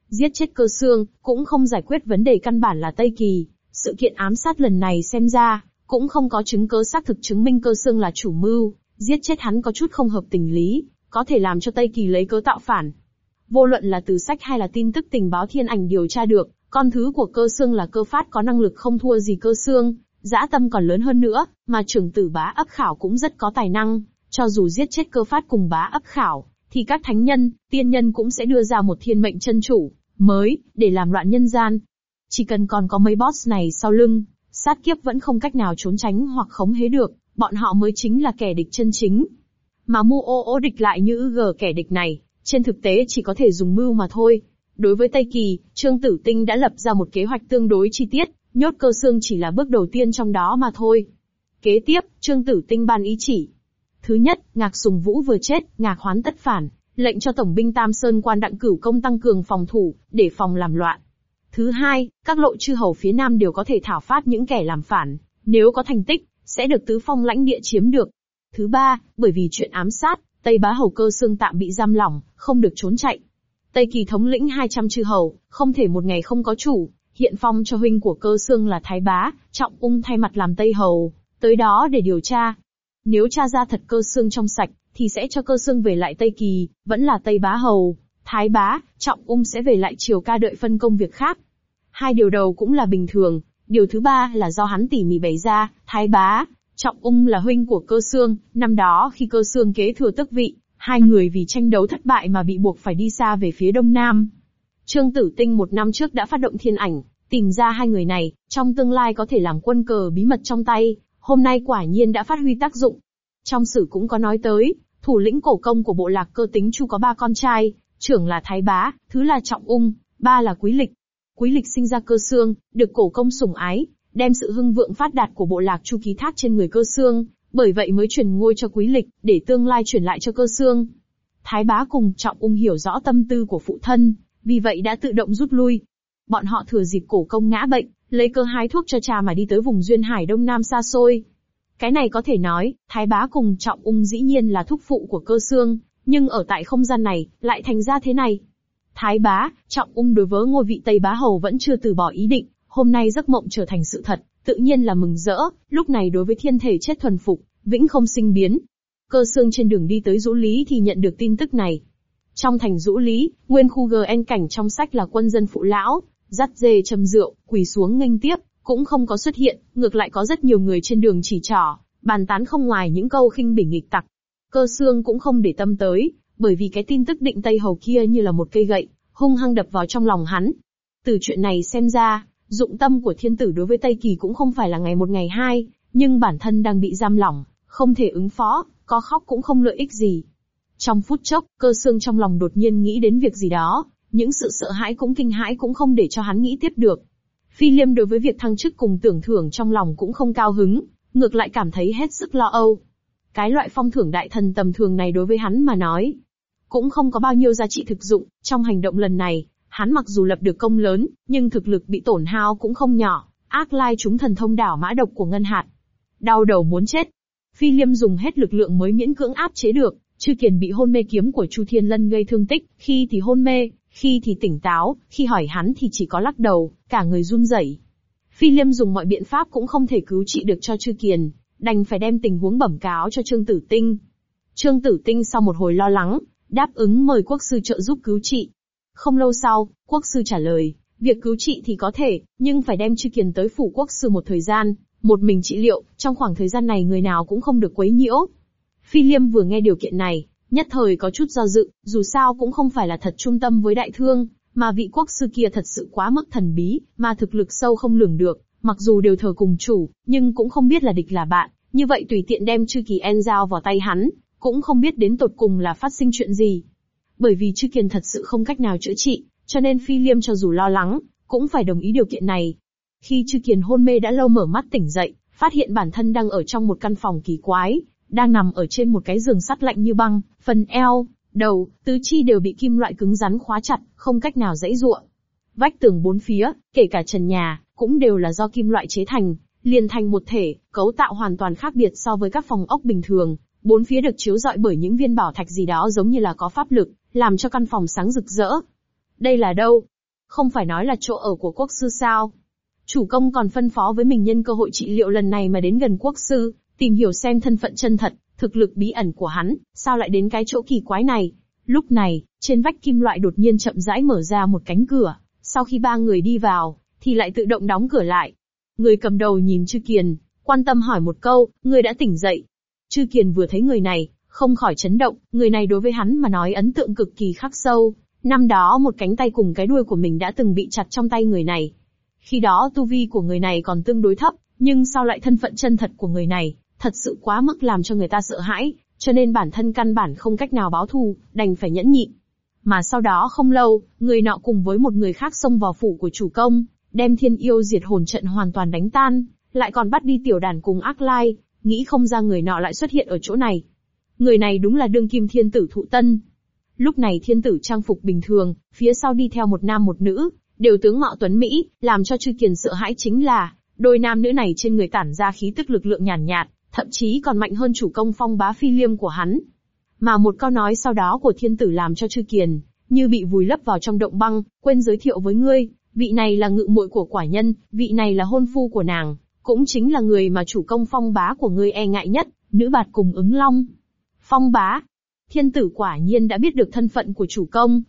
Giết chết cơ xương, cũng không giải quyết vấn đề căn bản là Tây Kỳ. Sự kiện ám sát lần này xem ra, cũng không có chứng cứ xác thực chứng minh cơ xương là chủ mưu, giết chết hắn có chút không hợp tình lý, có thể làm cho Tây Kỳ lấy cớ tạo phản. Vô luận là từ sách hay là tin tức tình báo thiên ảnh điều tra được, con thứ của cơ xương là cơ phát có năng lực không thua gì cơ xương, dã tâm còn lớn hơn nữa, mà trưởng tử bá ấp khảo cũng rất có tài năng, cho dù giết chết cơ phát cùng bá ấp khảo, thì các thánh nhân, tiên nhân cũng sẽ đưa ra một thiên mệnh chân chủ, mới, để làm loạn nhân gian. Chỉ cần còn có mấy boss này sau lưng, sát kiếp vẫn không cách nào trốn tránh hoặc khống hế được, bọn họ mới chính là kẻ địch chân chính. Mà mưu ô ô địch lại như gờ kẻ địch này, trên thực tế chỉ có thể dùng mưu mà thôi. Đối với Tây Kỳ, Trương Tử Tinh đã lập ra một kế hoạch tương đối chi tiết, nhốt cơ xương chỉ là bước đầu tiên trong đó mà thôi. Kế tiếp, Trương Tử Tinh ban ý chỉ. Thứ nhất, Ngạc Sùng Vũ vừa chết, Ngạc hoán tất phản, lệnh cho Tổng binh Tam Sơn quan đặng cửu công tăng cường phòng thủ, để phòng làm loạn. Thứ hai, các lộ chư hầu phía Nam đều có thể thảo phát những kẻ làm phản, nếu có thành tích, sẽ được tứ phong lãnh địa chiếm được. Thứ ba, bởi vì chuyện ám sát, Tây Bá Hầu Cơ Xương tạm bị giam lỏng, không được trốn chạy. Tây Kỳ thống lĩnh 200 chư hầu, không thể một ngày không có chủ, hiện phong cho huynh của Cơ Xương là Thái Bá, trọng ung thay mặt làm Tây Hầu, tới đó để điều tra. Nếu tra ra thật Cơ Xương trong sạch, thì sẽ cho Cơ Xương về lại Tây Kỳ, vẫn là Tây Bá Hầu. Thái Bá, trọng ung sẽ về lại triều ca đợi phân công việc khác. Hai điều đầu cũng là bình thường, điều thứ ba là do hắn tỉ mỉ bày ra, Thái Bá, Trọng ung là huynh của cơ Sương. năm đó khi cơ Sương kế thừa tước vị, hai người vì tranh đấu thất bại mà bị buộc phải đi xa về phía đông nam. Trương Tử Tinh một năm trước đã phát động thiên ảnh, tìm ra hai người này, trong tương lai có thể làm quân cờ bí mật trong tay, hôm nay quả nhiên đã phát huy tác dụng. Trong sử cũng có nói tới, thủ lĩnh cổ công của bộ lạc cơ tính chu có ba con trai, trưởng là Thái Bá, thứ là Trọng Ung, ba là Quý Lịch. Quý Lịch sinh ra cơ xương, được cổ công sủng ái, đem sự hưng vượng phát đạt của bộ lạc chu ký thác trên người cơ xương, bởi vậy mới chuyển ngôi cho quý lịch, để tương lai chuyển lại cho cơ xương. Thái bá cùng trọng ung hiểu rõ tâm tư của phụ thân, vì vậy đã tự động rút lui. Bọn họ thừa dịp cổ công ngã bệnh, lấy cơ hái thuốc cho cha mà đi tới vùng duyên hải đông nam xa xôi. Cái này có thể nói, thái bá cùng trọng ung dĩ nhiên là thúc phụ của cơ xương, nhưng ở tại không gian này, lại thành ra thế này. Thái bá, trọng ung đối với ngôi vị Tây bá hầu vẫn chưa từ bỏ ý định, Hôm nay giấc mộng trở thành sự thật, tự nhiên là mừng rỡ, lúc này đối với thiên thể chết thuần phục, vĩnh không sinh biến. Cơ xương trên đường đi tới Dũ Lý thì nhận được tin tức này. Trong thành Dũ Lý, nguyên khu GN cảnh trong sách là quân dân phụ lão, dắt dê châm rượu, quỳ xuống nghênh tiếp, cũng không có xuất hiện, ngược lại có rất nhiều người trên đường chỉ trỏ, bàn tán không ngoài những câu khinh bỉ nghịch tặc. Cơ xương cũng không để tâm tới, bởi vì cái tin tức định Tây Hầu kia như là một cây gậy, hung hăng đập vào trong lòng hắn. Từ chuyện này xem ra, Dụng tâm của thiên tử đối với Tây Kỳ cũng không phải là ngày một ngày hai, nhưng bản thân đang bị giam lỏng, không thể ứng phó, có khóc cũng không lợi ích gì. Trong phút chốc, cơ xương trong lòng đột nhiên nghĩ đến việc gì đó, những sự sợ hãi cũng kinh hãi cũng không để cho hắn nghĩ tiếp được. Phi Liêm đối với việc thăng chức cùng tưởng thưởng trong lòng cũng không cao hứng, ngược lại cảm thấy hết sức lo âu. Cái loại phong thưởng đại thần tầm thường này đối với hắn mà nói, cũng không có bao nhiêu giá trị thực dụng, trong hành động lần này, Hắn mặc dù lập được công lớn, nhưng thực lực bị tổn hao cũng không nhỏ, ác lai chúng thần thông đảo mã độc của ngân hạt. Đau đầu muốn chết. Phi Liêm dùng hết lực lượng mới miễn cưỡng áp chế được, Chư Kiền bị hôn mê kiếm của Chu Thiên Lân gây thương tích, khi thì hôn mê, khi thì tỉnh táo, khi hỏi hắn thì chỉ có lắc đầu, cả người run rẩy. Phi Liêm dùng mọi biện pháp cũng không thể cứu trị được cho Chư Kiền, đành phải đem tình huống bẩm cáo cho Trương Tử Tinh. Trương Tử Tinh sau một hồi lo lắng, đáp ứng mời quốc sư trợ giúp cứu trị. Không lâu sau, quốc sư trả lời, việc cứu trị thì có thể, nhưng phải đem Chư Kiền tới phủ quốc sư một thời gian, một mình trị liệu, trong khoảng thời gian này người nào cũng không được quấy nhiễu. Phi Liêm vừa nghe điều kiện này, nhất thời có chút do dự, dù sao cũng không phải là thật trung tâm với đại thương, mà vị quốc sư kia thật sự quá mức thần bí, mà thực lực sâu không lường được, mặc dù đều thờ cùng chủ, nhưng cũng không biết là địch là bạn, như vậy tùy tiện đem chư kỳ En giao vào tay hắn, cũng không biết đến tột cùng là phát sinh chuyện gì. Bởi vì chư kiền thật sự không cách nào chữa trị, cho nên Phi Liêm cho dù lo lắng, cũng phải đồng ý điều kiện này. Khi chư kiền hôn mê đã lâu mở mắt tỉnh dậy, phát hiện bản thân đang ở trong một căn phòng kỳ quái, đang nằm ở trên một cái giường sắt lạnh như băng, phần eo, đầu, tứ chi đều bị kim loại cứng rắn khóa chặt, không cách nào dãy ruộng. Vách tường bốn phía, kể cả trần nhà, cũng đều là do kim loại chế thành, liền thành một thể, cấu tạo hoàn toàn khác biệt so với các phòng ốc bình thường. Bốn phía được chiếu rọi bởi những viên bảo thạch gì đó giống như là có pháp lực, làm cho căn phòng sáng rực rỡ. Đây là đâu? Không phải nói là chỗ ở của quốc sư sao? Chủ công còn phân phó với mình nhân cơ hội trị liệu lần này mà đến gần quốc sư, tìm hiểu xem thân phận chân thật, thực lực bí ẩn của hắn, sao lại đến cái chỗ kỳ quái này. Lúc này, trên vách kim loại đột nhiên chậm rãi mở ra một cánh cửa, sau khi ba người đi vào, thì lại tự động đóng cửa lại. Người cầm đầu nhìn Chư Kiền, quan tâm hỏi một câu, người đã tỉnh dậy. Chư Kiền vừa thấy người này, không khỏi chấn động, người này đối với hắn mà nói ấn tượng cực kỳ khắc sâu. Năm đó một cánh tay cùng cái đuôi của mình đã từng bị chặt trong tay người này. Khi đó tu vi của người này còn tương đối thấp, nhưng sau lại thân phận chân thật của người này, thật sự quá mức làm cho người ta sợ hãi, cho nên bản thân căn bản không cách nào báo thù, đành phải nhẫn nhịn. Mà sau đó không lâu, người nọ cùng với một người khác xông vào phủ của chủ công, đem thiên yêu diệt hồn trận hoàn toàn đánh tan, lại còn bắt đi tiểu đàn cùng ác lai, nghĩ không ra người nọ lại xuất hiện ở chỗ này. Người này đúng là đương kim thiên tử thụ tân. Lúc này thiên tử trang phục bình thường, phía sau đi theo một nam một nữ, đều tướng mạo tuấn Mỹ, làm cho chư kiền sợ hãi chính là, đôi nam nữ này trên người tản ra khí tức lực lượng nhàn nhạt, nhạt, thậm chí còn mạnh hơn chủ công phong bá phi liêm của hắn. Mà một câu nói sau đó của thiên tử làm cho chư kiền, như bị vùi lấp vào trong động băng, quên giới thiệu với ngươi, vị này là ngự muội của quả nhân, vị này là hôn phu của nàng, cũng chính là người mà chủ công phong bá của ngươi e ngại nhất, nữ bạt cùng ứng long. Phong bá. Thiên tử quả nhiên đã biết được thân phận của chủ công.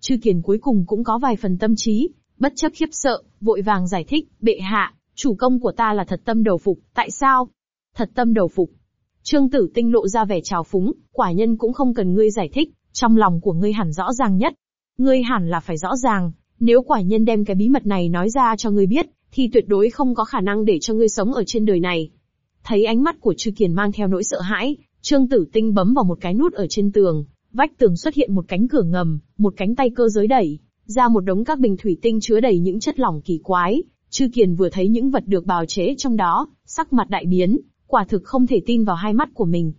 Chư kiền cuối cùng cũng có vài phần tâm trí, bất chấp khiếp sợ, vội vàng giải thích, bệ hạ, chủ công của ta là thật tâm đầu phục, tại sao? Thật tâm đầu phục. Trương tử tinh lộ ra vẻ trào phúng, quả nhân cũng không cần ngươi giải thích, trong lòng của ngươi hẳn rõ ràng nhất. Ngươi hẳn là phải rõ ràng, nếu quả nhân đem cái bí mật này nói ra cho ngươi biết, thì tuyệt đối không có khả năng để cho ngươi sống ở trên đời này. Thấy ánh mắt của Trư Kiền mang theo nỗi sợ hãi, Trương Tử Tinh bấm vào một cái nút ở trên tường, vách tường xuất hiện một cánh cửa ngầm, một cánh tay cơ giới đẩy, ra một đống các bình thủy tinh chứa đầy những chất lỏng kỳ quái. Trư Kiền vừa thấy những vật được bào chế trong đó, sắc mặt đại biến, quả thực không thể tin vào hai mắt của mình.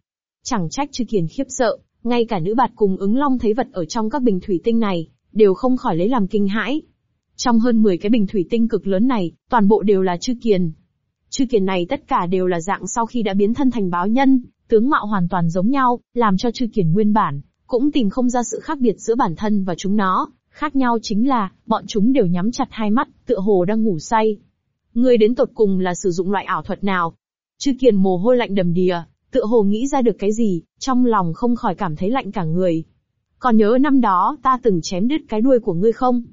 Chẳng trách Trư Kiền khiếp sợ, ngay cả nữ bạt cùng ứng long thấy vật ở trong các bình thủy tinh này, đều không khỏi lấy làm kinh hãi. Trong hơn 10 cái bình thủy tinh cực lớn này, toàn bộ đều là chư kiền. Chư kiền này tất cả đều là dạng sau khi đã biến thân thành báo nhân, tướng mạo hoàn toàn giống nhau, làm cho chư kiền nguyên bản, cũng tìm không ra sự khác biệt giữa bản thân và chúng nó. Khác nhau chính là, bọn chúng đều nhắm chặt hai mắt, tựa hồ đang ngủ say. Người đến tột cùng là sử dụng loại ảo thuật nào? Chư kiền mồ hôi lạnh đầm đìa, tựa hồ nghĩ ra được cái gì, trong lòng không khỏi cảm thấy lạnh cả người. Còn nhớ năm đó ta từng chém đứt cái đuôi của ngươi không?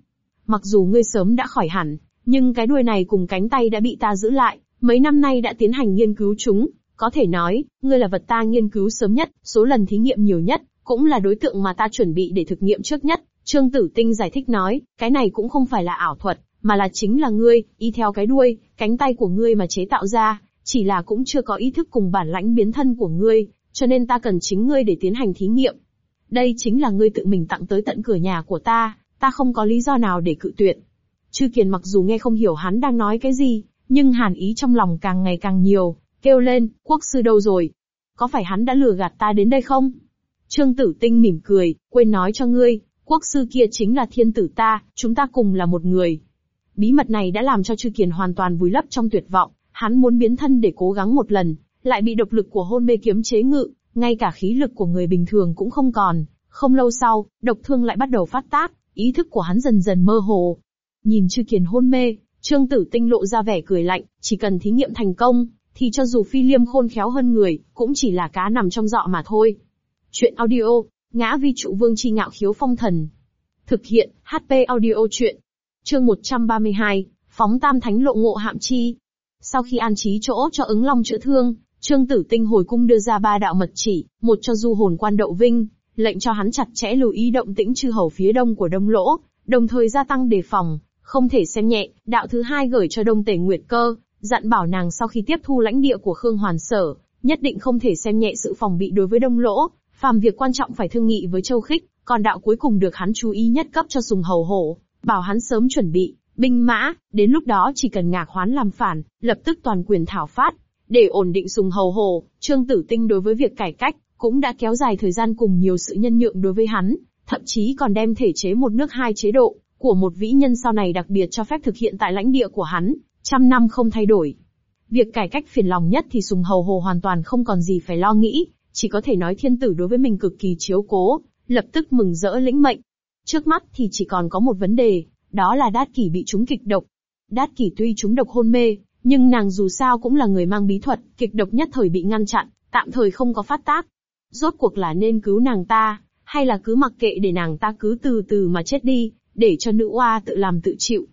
Mặc dù ngươi sớm đã khỏi hẳn, nhưng cái đuôi này cùng cánh tay đã bị ta giữ lại, mấy năm nay đã tiến hành nghiên cứu chúng. Có thể nói, ngươi là vật ta nghiên cứu sớm nhất, số lần thí nghiệm nhiều nhất, cũng là đối tượng mà ta chuẩn bị để thực nghiệm trước nhất. Trương Tử Tinh giải thích nói, cái này cũng không phải là ảo thuật, mà là chính là ngươi, y theo cái đuôi, cánh tay của ngươi mà chế tạo ra, chỉ là cũng chưa có ý thức cùng bản lãnh biến thân của ngươi, cho nên ta cần chính ngươi để tiến hành thí nghiệm. Đây chính là ngươi tự mình tặng tới tận cửa nhà của ta, ta không có lý do nào để cự tuyệt. Chư Kiền mặc dù nghe không hiểu hắn đang nói cái gì, nhưng hàn ý trong lòng càng ngày càng nhiều, kêu lên, quốc sư đâu rồi? Có phải hắn đã lừa gạt ta đến đây không? Trương Tử Tinh mỉm cười, quên nói cho ngươi, quốc sư kia chính là thiên tử ta, chúng ta cùng là một người. Bí mật này đã làm cho Chư Kiền hoàn toàn vùi lấp trong tuyệt vọng, hắn muốn biến thân để cố gắng một lần, lại bị độc lực của hôn mê kiếm chế ngự, ngay cả khí lực của người bình thường cũng không còn. Không lâu sau, độc thương lại bắt đầu phát tác, ý thức của hắn dần dần mơ hồ. Nhìn Chư Kiền hôn mê, Trương Tử Tinh lộ ra vẻ cười lạnh, chỉ cần thí nghiệm thành công, thì cho dù phi liêm khôn khéo hơn người, cũng chỉ là cá nằm trong dọ mà thôi. Chuyện audio, ngã vi trụ vương chi ngạo khiếu phong thần. Thực hiện, HP audio chuyện. Chương 132, phóng tam thánh lộ ngộ hạm chi. Sau khi an trí chỗ cho ứng long chữa thương, Trương Tử Tinh hồi cung đưa ra ba đạo mật chỉ, một cho du hồn quan đậu vinh, lệnh cho hắn chặt chẽ lưu ý động tĩnh chư hầu phía đông của đông lỗ, đồng thời gia tăng đề phòng, không thể xem nhẹ. Đạo thứ hai gửi cho đông tể nguyệt cơ, dặn bảo nàng sau khi tiếp thu lãnh địa của Khương Hoàn Sở, nhất định không thể xem nhẹ sự phòng bị đối với đông lỗ, phàm việc quan trọng phải thương nghị với châu khích, còn đạo cuối cùng được hắn chú ý nhất cấp cho sùng hầu hổ, bảo hắn sớm chuẩn bị, binh mã, đến lúc đó chỉ cần ngạc hoán làm phản, lập tức toàn quyền thảo phát. Để ổn định sùng hầu hổ, Trương Tử Tinh đối với việc cải cách, cũng đã kéo dài thời gian cùng nhiều sự nhân nhượng đối với hắn, thậm chí còn đem thể chế một nước hai chế độ, của một vĩ nhân sau này đặc biệt cho phép thực hiện tại lãnh địa của hắn, trăm năm không thay đổi. Việc cải cách phiền lòng nhất thì Sùng Hầu Hồ hoàn toàn không còn gì phải lo nghĩ, chỉ có thể nói thiên tử đối với mình cực kỳ chiếu cố, lập tức mừng rỡ lĩnh mệnh. Trước mắt thì chỉ còn có một vấn đề, đó là Đát Kỷ bị trúng kịch độc. Đát Kỷ tuy trúng độc hôn mê, nhưng nàng dù sao cũng là người mang bí thuật, kịch độc nhất thời bị ngăn chặn, tạm thời không có phát tác. Rốt cuộc là nên cứu nàng ta, hay là cứ mặc kệ để nàng ta cứ từ từ mà chết đi, để cho nữ oa tự làm tự chịu.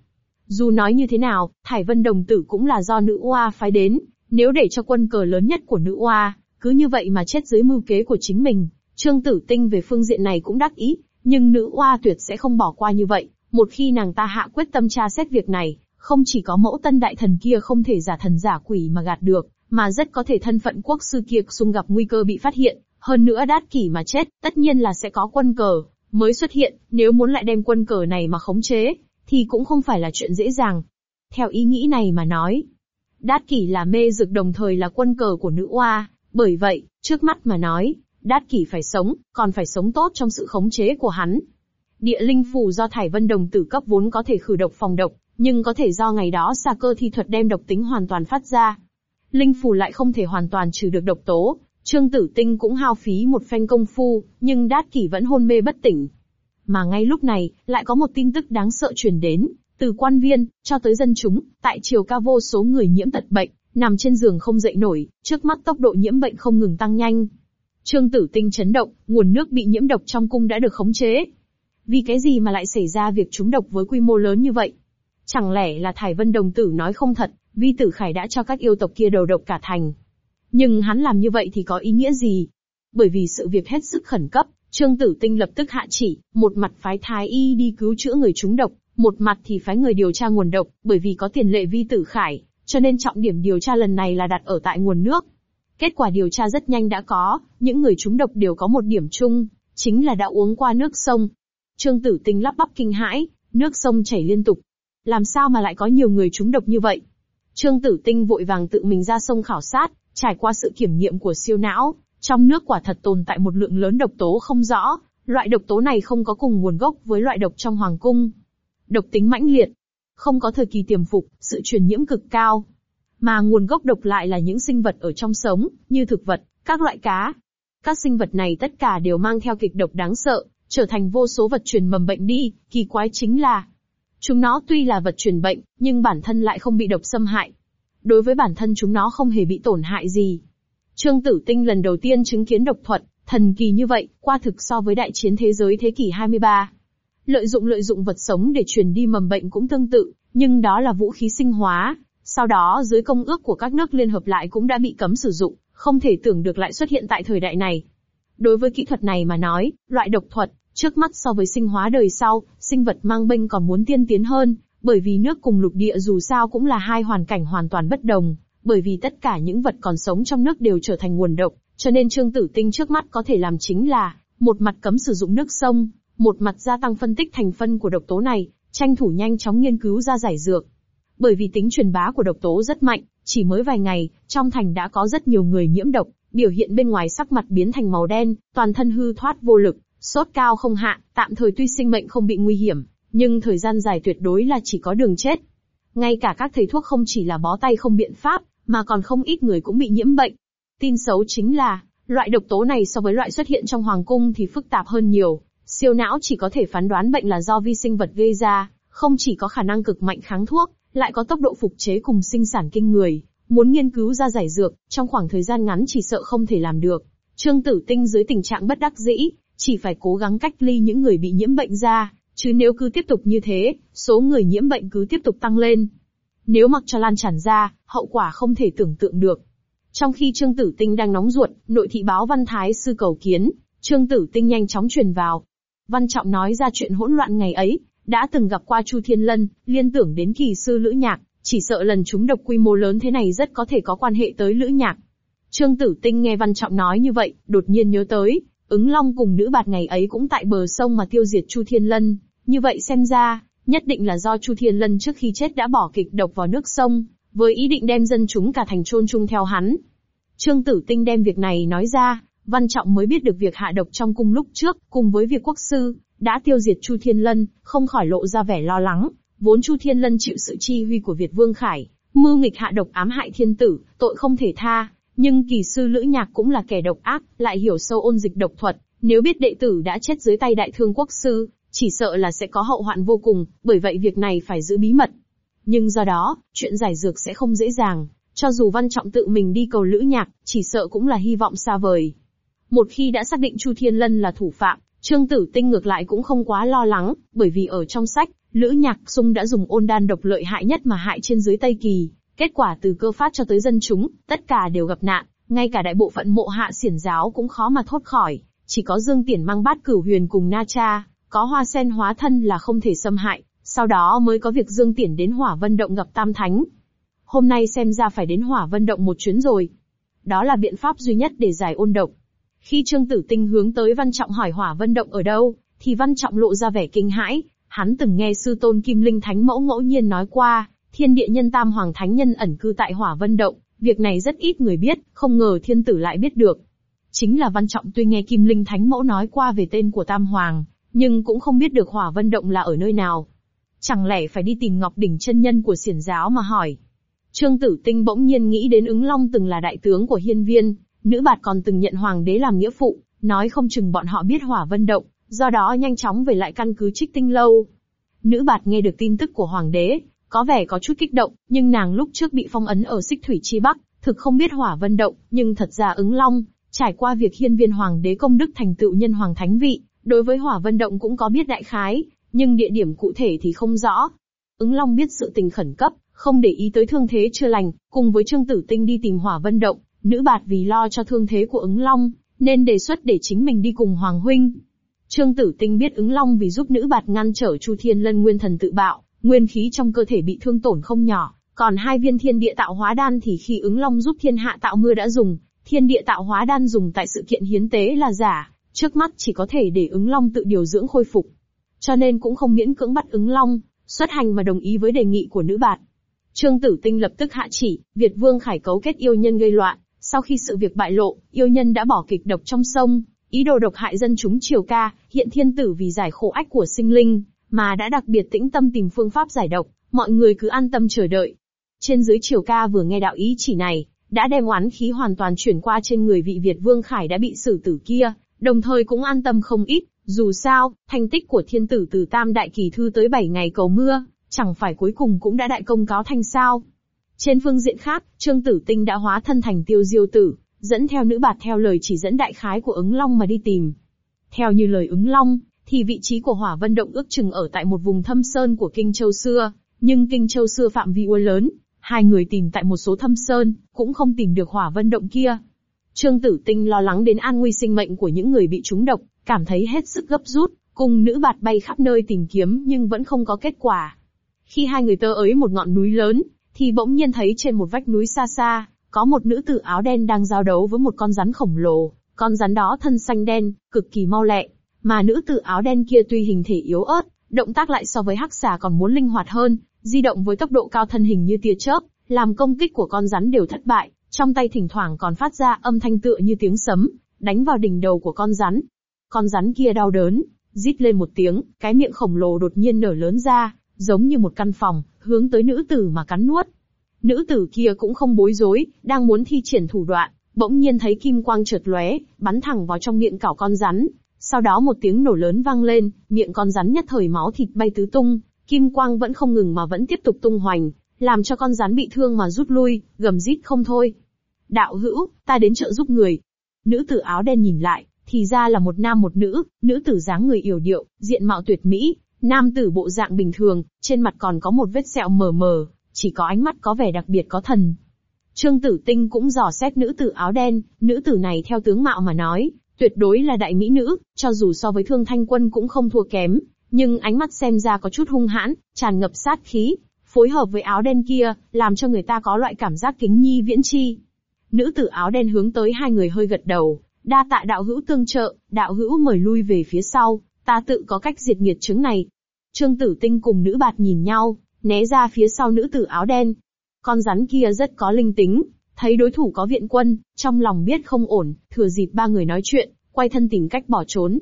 Dù nói như thế nào, Thải Vân Đồng Tử cũng là do nữ oa phái đến, nếu để cho quân cờ lớn nhất của nữ oa, cứ như vậy mà chết dưới mưu kế của chính mình, Trương Tử Tinh về phương diện này cũng đắc ý, nhưng nữ oa tuyệt sẽ không bỏ qua như vậy, một khi nàng ta hạ quyết tâm tra xét việc này, không chỉ có mẫu tân đại thần kia không thể giả thần giả quỷ mà gạt được, mà rất có thể thân phận quốc sư kia xung gặp nguy cơ bị phát hiện, hơn nữa đát kỷ mà chết, tất nhiên là sẽ có quân cờ, mới xuất hiện, nếu muốn lại đem quân cờ này mà khống chế, thì cũng không phải là chuyện dễ dàng. Theo ý nghĩ này mà nói, Đát Kỷ là mê dược đồng thời là quân cờ của nữ oa, bởi vậy, trước mắt mà nói, Đát Kỷ phải sống, còn phải sống tốt trong sự khống chế của hắn. Địa linh phù do Thải Vân Đồng tử cấp vốn có thể khử độc phòng độc, nhưng có thể do ngày đó xa cơ thi thuật đem độc tính hoàn toàn phát ra. Linh phù lại không thể hoàn toàn trừ được độc tố, Trương Tử Tinh cũng hao phí một phen công phu, nhưng Đát Kỷ vẫn hôn mê bất tỉnh. Mà ngay lúc này, lại có một tin tức đáng sợ truyền đến, từ quan viên, cho tới dân chúng, tại triều ca vô số người nhiễm tật bệnh, nằm trên giường không dậy nổi, trước mắt tốc độ nhiễm bệnh không ngừng tăng nhanh. Trương Tử Tinh chấn động, nguồn nước bị nhiễm độc trong cung đã được khống chế. Vì cái gì mà lại xảy ra việc trúng độc với quy mô lớn như vậy? Chẳng lẽ là Thải Vân Đồng Tử nói không thật, Vi Tử Khải đã cho các yêu tộc kia đầu độc cả thành. Nhưng hắn làm như vậy thì có ý nghĩa gì? Bởi vì sự việc hết sức khẩn cấp, Trương Tử Tinh lập tức hạ chỉ, một mặt phái Thái Y đi cứu chữa người trúng độc, một mặt thì phái người điều tra nguồn độc, bởi vì có tiền lệ Vi Tử Khải, cho nên trọng điểm điều tra lần này là đặt ở tại nguồn nước. Kết quả điều tra rất nhanh đã có, những người trúng độc đều có một điểm chung, chính là đã uống qua nước sông. Trương Tử Tinh lắp bắp kinh hãi, nước sông chảy liên tục. Làm sao mà lại có nhiều người trúng độc như vậy? Trương Tử Tinh vội vàng tự mình ra sông khảo sát, trải qua sự kiểm nghiệm của siêu não, trong nước quả thật tồn tại một lượng lớn độc tố không rõ, loại độc tố này không có cùng nguồn gốc với loại độc trong hoàng cung. Độc tính mãnh liệt, không có thời kỳ tiềm phục, sự truyền nhiễm cực cao. Mà nguồn gốc độc lại là những sinh vật ở trong sống, như thực vật, các loại cá. Các sinh vật này tất cả đều mang theo kịch độc đáng sợ, trở thành vô số vật truyền mầm bệnh đi, kỳ quái chính là chúng nó tuy là vật truyền bệnh, nhưng bản thân lại không bị độc xâm hại. Đối với bản thân chúng nó không hề bị tổn hại gì. Trương Tử Tinh lần đầu tiên chứng kiến độc thuật, thần kỳ như vậy, qua thực so với đại chiến thế giới thế kỷ 23. Lợi dụng lợi dụng vật sống để truyền đi mầm bệnh cũng tương tự, nhưng đó là vũ khí sinh hóa. Sau đó dưới công ước của các nước liên hợp lại cũng đã bị cấm sử dụng, không thể tưởng được lại xuất hiện tại thời đại này. Đối với kỹ thuật này mà nói, loại độc thuật, trước mắt so với sinh hóa đời sau, sinh vật mang bệnh còn muốn tiên tiến hơn, bởi vì nước cùng lục địa dù sao cũng là hai hoàn cảnh hoàn toàn bất đồng, bởi vì tất cả những vật còn sống trong nước đều trở thành nguồn độc, cho nên Trương Tử Tinh trước mắt có thể làm chính là, một mặt cấm sử dụng nước sông, một mặt gia tăng phân tích thành phân của độc tố này, tranh thủ nhanh chóng nghiên cứu ra giải dược. Bởi vì tính truyền bá của độc tố rất mạnh, chỉ mới vài ngày, trong thành đã có rất nhiều người nhiễm độc, biểu hiện bên ngoài sắc mặt biến thành màu đen, toàn thân hư thoát vô lực, sốt cao không hạ, tạm thời tuy sinh mệnh không bị nguy hiểm, nhưng thời gian dài tuyệt đối là chỉ có đường chết. Ngay cả các thầy thuốc không chỉ là bó tay không biện pháp, mà còn không ít người cũng bị nhiễm bệnh. Tin xấu chính là, loại độc tố này so với loại xuất hiện trong hoàng cung thì phức tạp hơn nhiều, siêu não chỉ có thể phán đoán bệnh là do vi sinh vật gây ra, không chỉ có khả năng cực mạnh kháng thuốc, lại có tốc độ phục chế cùng sinh sản kinh người, muốn nghiên cứu ra giải dược, trong khoảng thời gian ngắn chỉ sợ không thể làm được. Trương Tử Tinh dưới tình trạng bất đắc dĩ, chỉ phải cố gắng cách ly những người bị nhiễm bệnh ra, chứ nếu cứ tiếp tục như thế, số người nhiễm bệnh cứ tiếp tục tăng lên. Nếu mặc cho lan tràn ra, hậu quả không thể tưởng tượng được. Trong khi Trương Tử Tinh đang nóng ruột, nội thị báo Văn Thái sư cầu kiến, Trương Tử Tinh nhanh chóng truyền vào. Văn Trọng nói ra chuyện hỗn loạn ngày ấy, đã từng gặp qua Chu Thiên Lân, liên tưởng đến kỳ sư Lữ Nhạc, chỉ sợ lần chúng độc quy mô lớn thế này rất có thể có quan hệ tới Lữ Nhạc. Trương Tử Tinh nghe Văn Trọng nói như vậy, đột nhiên nhớ tới, ứng long cùng nữ bạt ngày ấy cũng tại bờ sông mà tiêu diệt Chu Thiên Lân, như vậy xem ra, nhất định là do Chu Thiên Lân trước khi chết đã bỏ kịch độc vào nước sông, với ý định đem dân chúng cả thành chôn chung theo hắn. Trương Tử Tinh đem việc này nói ra, Văn Trọng mới biết được việc hạ độc trong cung lúc trước, cùng với việc quốc sư, đã tiêu diệt Chu Thiên Lân, không khỏi lộ ra vẻ lo lắng, vốn Chu Thiên Lân chịu sự chi huy của Việt Vương Khải, mưu nghịch hạ độc ám hại thiên tử, tội không thể tha, nhưng kỳ sư Lữ Nhạc cũng là kẻ độc ác, lại hiểu sâu ôn dịch độc thuật, nếu biết đệ tử đã chết dưới tay đại thương quốc sư, chỉ sợ là sẽ có hậu hoạn vô cùng, bởi vậy việc này phải giữ bí mật. Nhưng do đó, chuyện giải dược sẽ không dễ dàng, cho dù Văn Trọng tự mình đi cầu Lữ Nhạc, chỉ sợ cũng là hy vọng xa vời. Một khi đã xác định Chu Thiên Lân là thủ phạm, Trương Tử Tinh ngược lại cũng không quá lo lắng, bởi vì ở trong sách, Lữ Nhạc Sung đã dùng ôn đan độc lợi hại nhất mà hại trên dưới Tây Kỳ, kết quả từ cơ phát cho tới dân chúng, tất cả đều gặp nạn, ngay cả đại bộ phận mộ hạ xiển giáo cũng khó mà thoát khỏi, chỉ có Dương Tiển mang bát cửu huyền cùng Na Cha, có hoa sen hóa thân là không thể xâm hại, sau đó mới có việc Dương Tiển đến Hỏa Vân Động gặp Tam Thánh. Hôm nay xem ra phải đến Hỏa Vân Động một chuyến rồi. Đó là biện pháp duy nhất để giải ôn độc. Khi Trương Tử Tinh hướng tới Văn Trọng hỏi Hỏa Vân Động ở đâu, thì Văn Trọng lộ ra vẻ kinh hãi, hắn từng nghe sư tôn Kim Linh Thánh Mẫu ngẫu nhiên nói qua, thiên địa nhân tam hoàng thánh nhân ẩn cư tại Hỏa Vân Động, việc này rất ít người biết, không ngờ thiên tử lại biết được. Chính là Văn Trọng tuy nghe Kim Linh Thánh Mẫu nói qua về tên của Tam Hoàng, nhưng cũng không biết được Hỏa Vân Động là ở nơi nào. Chẳng lẽ phải đi tìm Ngọc Đỉnh chân nhân của xiển giáo mà hỏi. Trương Tử Tinh bỗng nhiên nghĩ đến ứng long từng là đại tướng của hiên viên, nữ bạt còn từng nhận hoàng đế làm nghĩa phụ, nói không chừng bọn họ biết Hỏa Vân Động, do đó nhanh chóng về lại căn cứ trích tinh lâu. Nữ bạt nghe được tin tức của hoàng đế, có vẻ có chút kích động, nhưng nàng lúc trước bị phong ấn ở xích thủy chi bắc, thực không biết hỏa vân động, nhưng thật ra ứng long, trải qua việc hiên viên hoàng đế công đức thành tựu nhân hoàng thánh vị, đối với hỏa vân động cũng có biết đại khái, nhưng địa điểm cụ thể thì không rõ. Ứng long biết sự tình khẩn cấp, không để ý tới thương thế chưa lành, cùng với Trương Tử Tinh đi tìm hỏa vân động, nữ bạt vì lo cho thương thế của ứng long, nên đề xuất để chính mình đi cùng Hoàng Huynh. Trương Tử Tinh biết ứng long vì giúp nữ bạt ngăn trở Chu Thiên Lân nguyên thần tự bạo, nguyên khí trong cơ thể bị thương tổn không nhỏ, còn hai viên thiên địa tạo hóa đan thì khi ứng long giúp thiên hạ tạo mưa đã dùng, thiên địa tạo hóa đan dùng tại sự kiện hiến tế là giả, trước mắt chỉ có thể để ứng long tự điều dưỡng khôi phục. Cho nên cũng không miễn cưỡng bắt ứng long, xuất hành mà đồng ý với đề nghị của nữ bạt. Trương Tử Tinh lập tức hạ chỉ, Việt Vương khải cấu kết yêu nhân gây loạn, sau khi sự việc bại lộ, yêu nhân đã bỏ kịch độc trong sông, ý đồ độc hại dân chúng triều ca, hiện thiên tử vì giải khổ ách của sinh linh, mà đã đặc biệt tĩnh tâm tìm phương pháp giải độc, mọi người cứ an tâm chờ đợi. Trên dưới triều ca vừa nghe đạo ý chỉ này, đã đem oán khí hoàn toàn chuyển qua trên người vị Việt Vương Khải đã bị xử tử kia, đồng thời cũng an tâm không ít, dù sao, thành tích của thiên tử từ tam đại kỳ thư tới 7 ngày cầu mưa, chẳng phải cuối cùng cũng đã đại công cáo thành sao. Trên phương diện khác, Trương Tử Tinh đã hóa thân thành tiêu diêu tử, dẫn theo nữ bạt theo lời chỉ dẫn đại khái của ứng long mà đi tìm. Theo như lời ứng long, thì vị trí của hỏa vân động ước chừng ở tại một vùng thâm sơn của Kinh Châu xưa, nhưng Kinh Châu xưa phạm vi ua lớn, hai người tìm tại một số thâm sơn, cũng không tìm được hỏa vân động kia. Trương Tử Tinh lo lắng đến an nguy sinh mệnh của những người bị trúng độc, cảm thấy hết sức gấp rút, cùng nữ bạt bay khắp nơi tìm kiếm nhưng vẫn không có kết quả. Khi hai người tơ ới một ngọn núi lớn, thì bỗng nhiên thấy trên một vách núi xa xa, có một nữ tử áo đen đang giao đấu với một con rắn khổng lồ. Con rắn đó thân xanh đen, cực kỳ mau lẹ, mà nữ tử áo đen kia tuy hình thể yếu ớt, động tác lại so với hắc xà còn muốn linh hoạt hơn, di động với tốc độ cao thân hình như tia chớp, làm công kích của con rắn đều thất bại, trong tay thỉnh thoảng còn phát ra âm thanh tựa như tiếng sấm, đánh vào đỉnh đầu của con rắn. Con rắn kia đau đớn, rít lên một tiếng, cái miệng khổng lồ đột nhiên nở lớn ra, giống như một căn phòng, hướng tới nữ tử mà cắn nuốt. Nữ tử kia cũng không bối rối, đang muốn thi triển thủ đoạn, bỗng nhiên thấy kim quang chợt lóe, bắn thẳng vào trong miệng cảo con rắn, sau đó một tiếng nổ lớn vang lên, miệng con rắn nhất thời máu thịt bay tứ tung, kim quang vẫn không ngừng mà vẫn tiếp tục tung hoành, làm cho con rắn bị thương mà rút lui, gầm rít không thôi. Đạo hữu, ta đến trợ giúp người. Nữ tử áo đen nhìn lại, thì ra là một nam một nữ, nữ tử dáng người yểu điệu, diện mạo tuyệt mỹ, nam tử bộ dạng bình thường, trên mặt còn có một vết sẹo mờ mờ, chỉ có ánh mắt có vẻ đặc biệt có thần. Trương Tử Tinh cũng dò xét nữ tử áo đen, nữ tử này theo tướng mạo mà nói, tuyệt đối là đại mỹ nữ, cho dù so với Thương Thanh Quân cũng không thua kém, nhưng ánh mắt xem ra có chút hung hãn, tràn ngập sát khí, phối hợp với áo đen kia, làm cho người ta có loại cảm giác kính nhi viễn chi. Nữ tử áo đen hướng tới hai người hơi gật đầu, đa tạ đạo hữu tương trợ, đạo hữu mời lui về phía sau, ta tự có cách diệt nghiệt chứng này. Trương Tử Tinh cùng nữ bạt nhìn nhau, né ra phía sau nữ tử áo đen. Con rắn kia rất có linh tính, thấy đối thủ có viện quân, trong lòng biết không ổn, thừa dịp ba người nói chuyện, quay thân tìm cách bỏ trốn.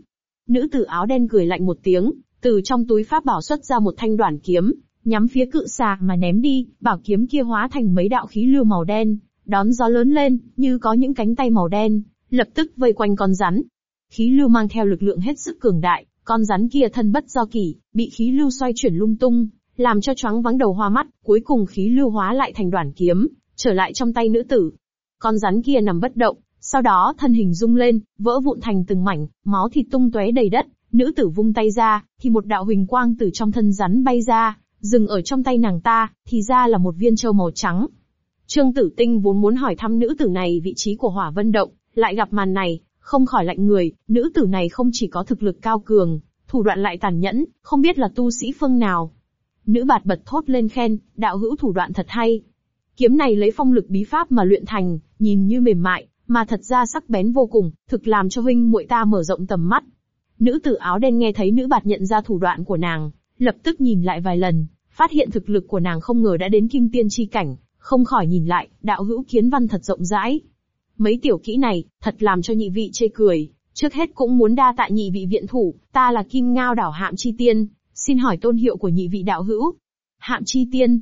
Nữ tử áo đen cười lạnh một tiếng, từ trong túi pháp bảo xuất ra một thanh đoản kiếm, nhắm phía cự xà mà ném đi, bảo kiếm kia hóa thành mấy đạo khí lưu màu đen, đón gió lớn lên, như có những cánh tay màu đen, lập tức vây quanh con rắn. Khí lưu mang theo lực lượng hết sức cường đại, con rắn kia thân bất do kỷ, bị khí lưu xoay chuyển lung tung, làm cho choáng vắng đầu hoa mắt, cuối cùng khí lưu hóa lại thành đoạn kiếm, trở lại trong tay nữ tử. Con rắn kia nằm bất động, sau đó thân hình rung lên, vỡ vụn thành từng mảnh, máu thịt tung tóe đầy đất, nữ tử vung tay ra, thì một đạo huỳnh quang từ trong thân rắn bay ra, dừng ở trong tay nàng ta, thì ra là một viên châu màu trắng. Trương Tử Tinh vốn muốn hỏi thăm nữ tử này vị trí của hỏa vân động, lại gặp màn này, không khỏi lạnh người, nữ tử này không chỉ có thực lực cao cường, thủ đoạn lại tàn nhẫn, không biết là tu sĩ phương nào. Nữ bạt bật thốt lên khen, đạo hữu thủ đoạn thật hay. Kiếm này lấy phong lực bí pháp mà luyện thành, nhìn như mềm mại, mà thật ra sắc bén vô cùng, thực làm cho huynh muội ta mở rộng tầm mắt. Nữ tử áo đen nghe thấy nữ bạt nhận ra thủ đoạn của nàng, lập tức nhìn lại vài lần, phát hiện thực lực của nàng không ngờ đã đến kim tiên chi cảnh, không khỏi nhìn lại, đạo hữu kiến văn thật rộng rãi. Mấy tiểu kỹ này, thật làm cho nhị vị chê cười, trước hết cũng muốn đa tạ nhị vị viện thủ, ta là kim ngao đảo hạm chi tiên, xin hỏi tôn hiệu của nhị vị đạo hữu. Hạm chi tiên.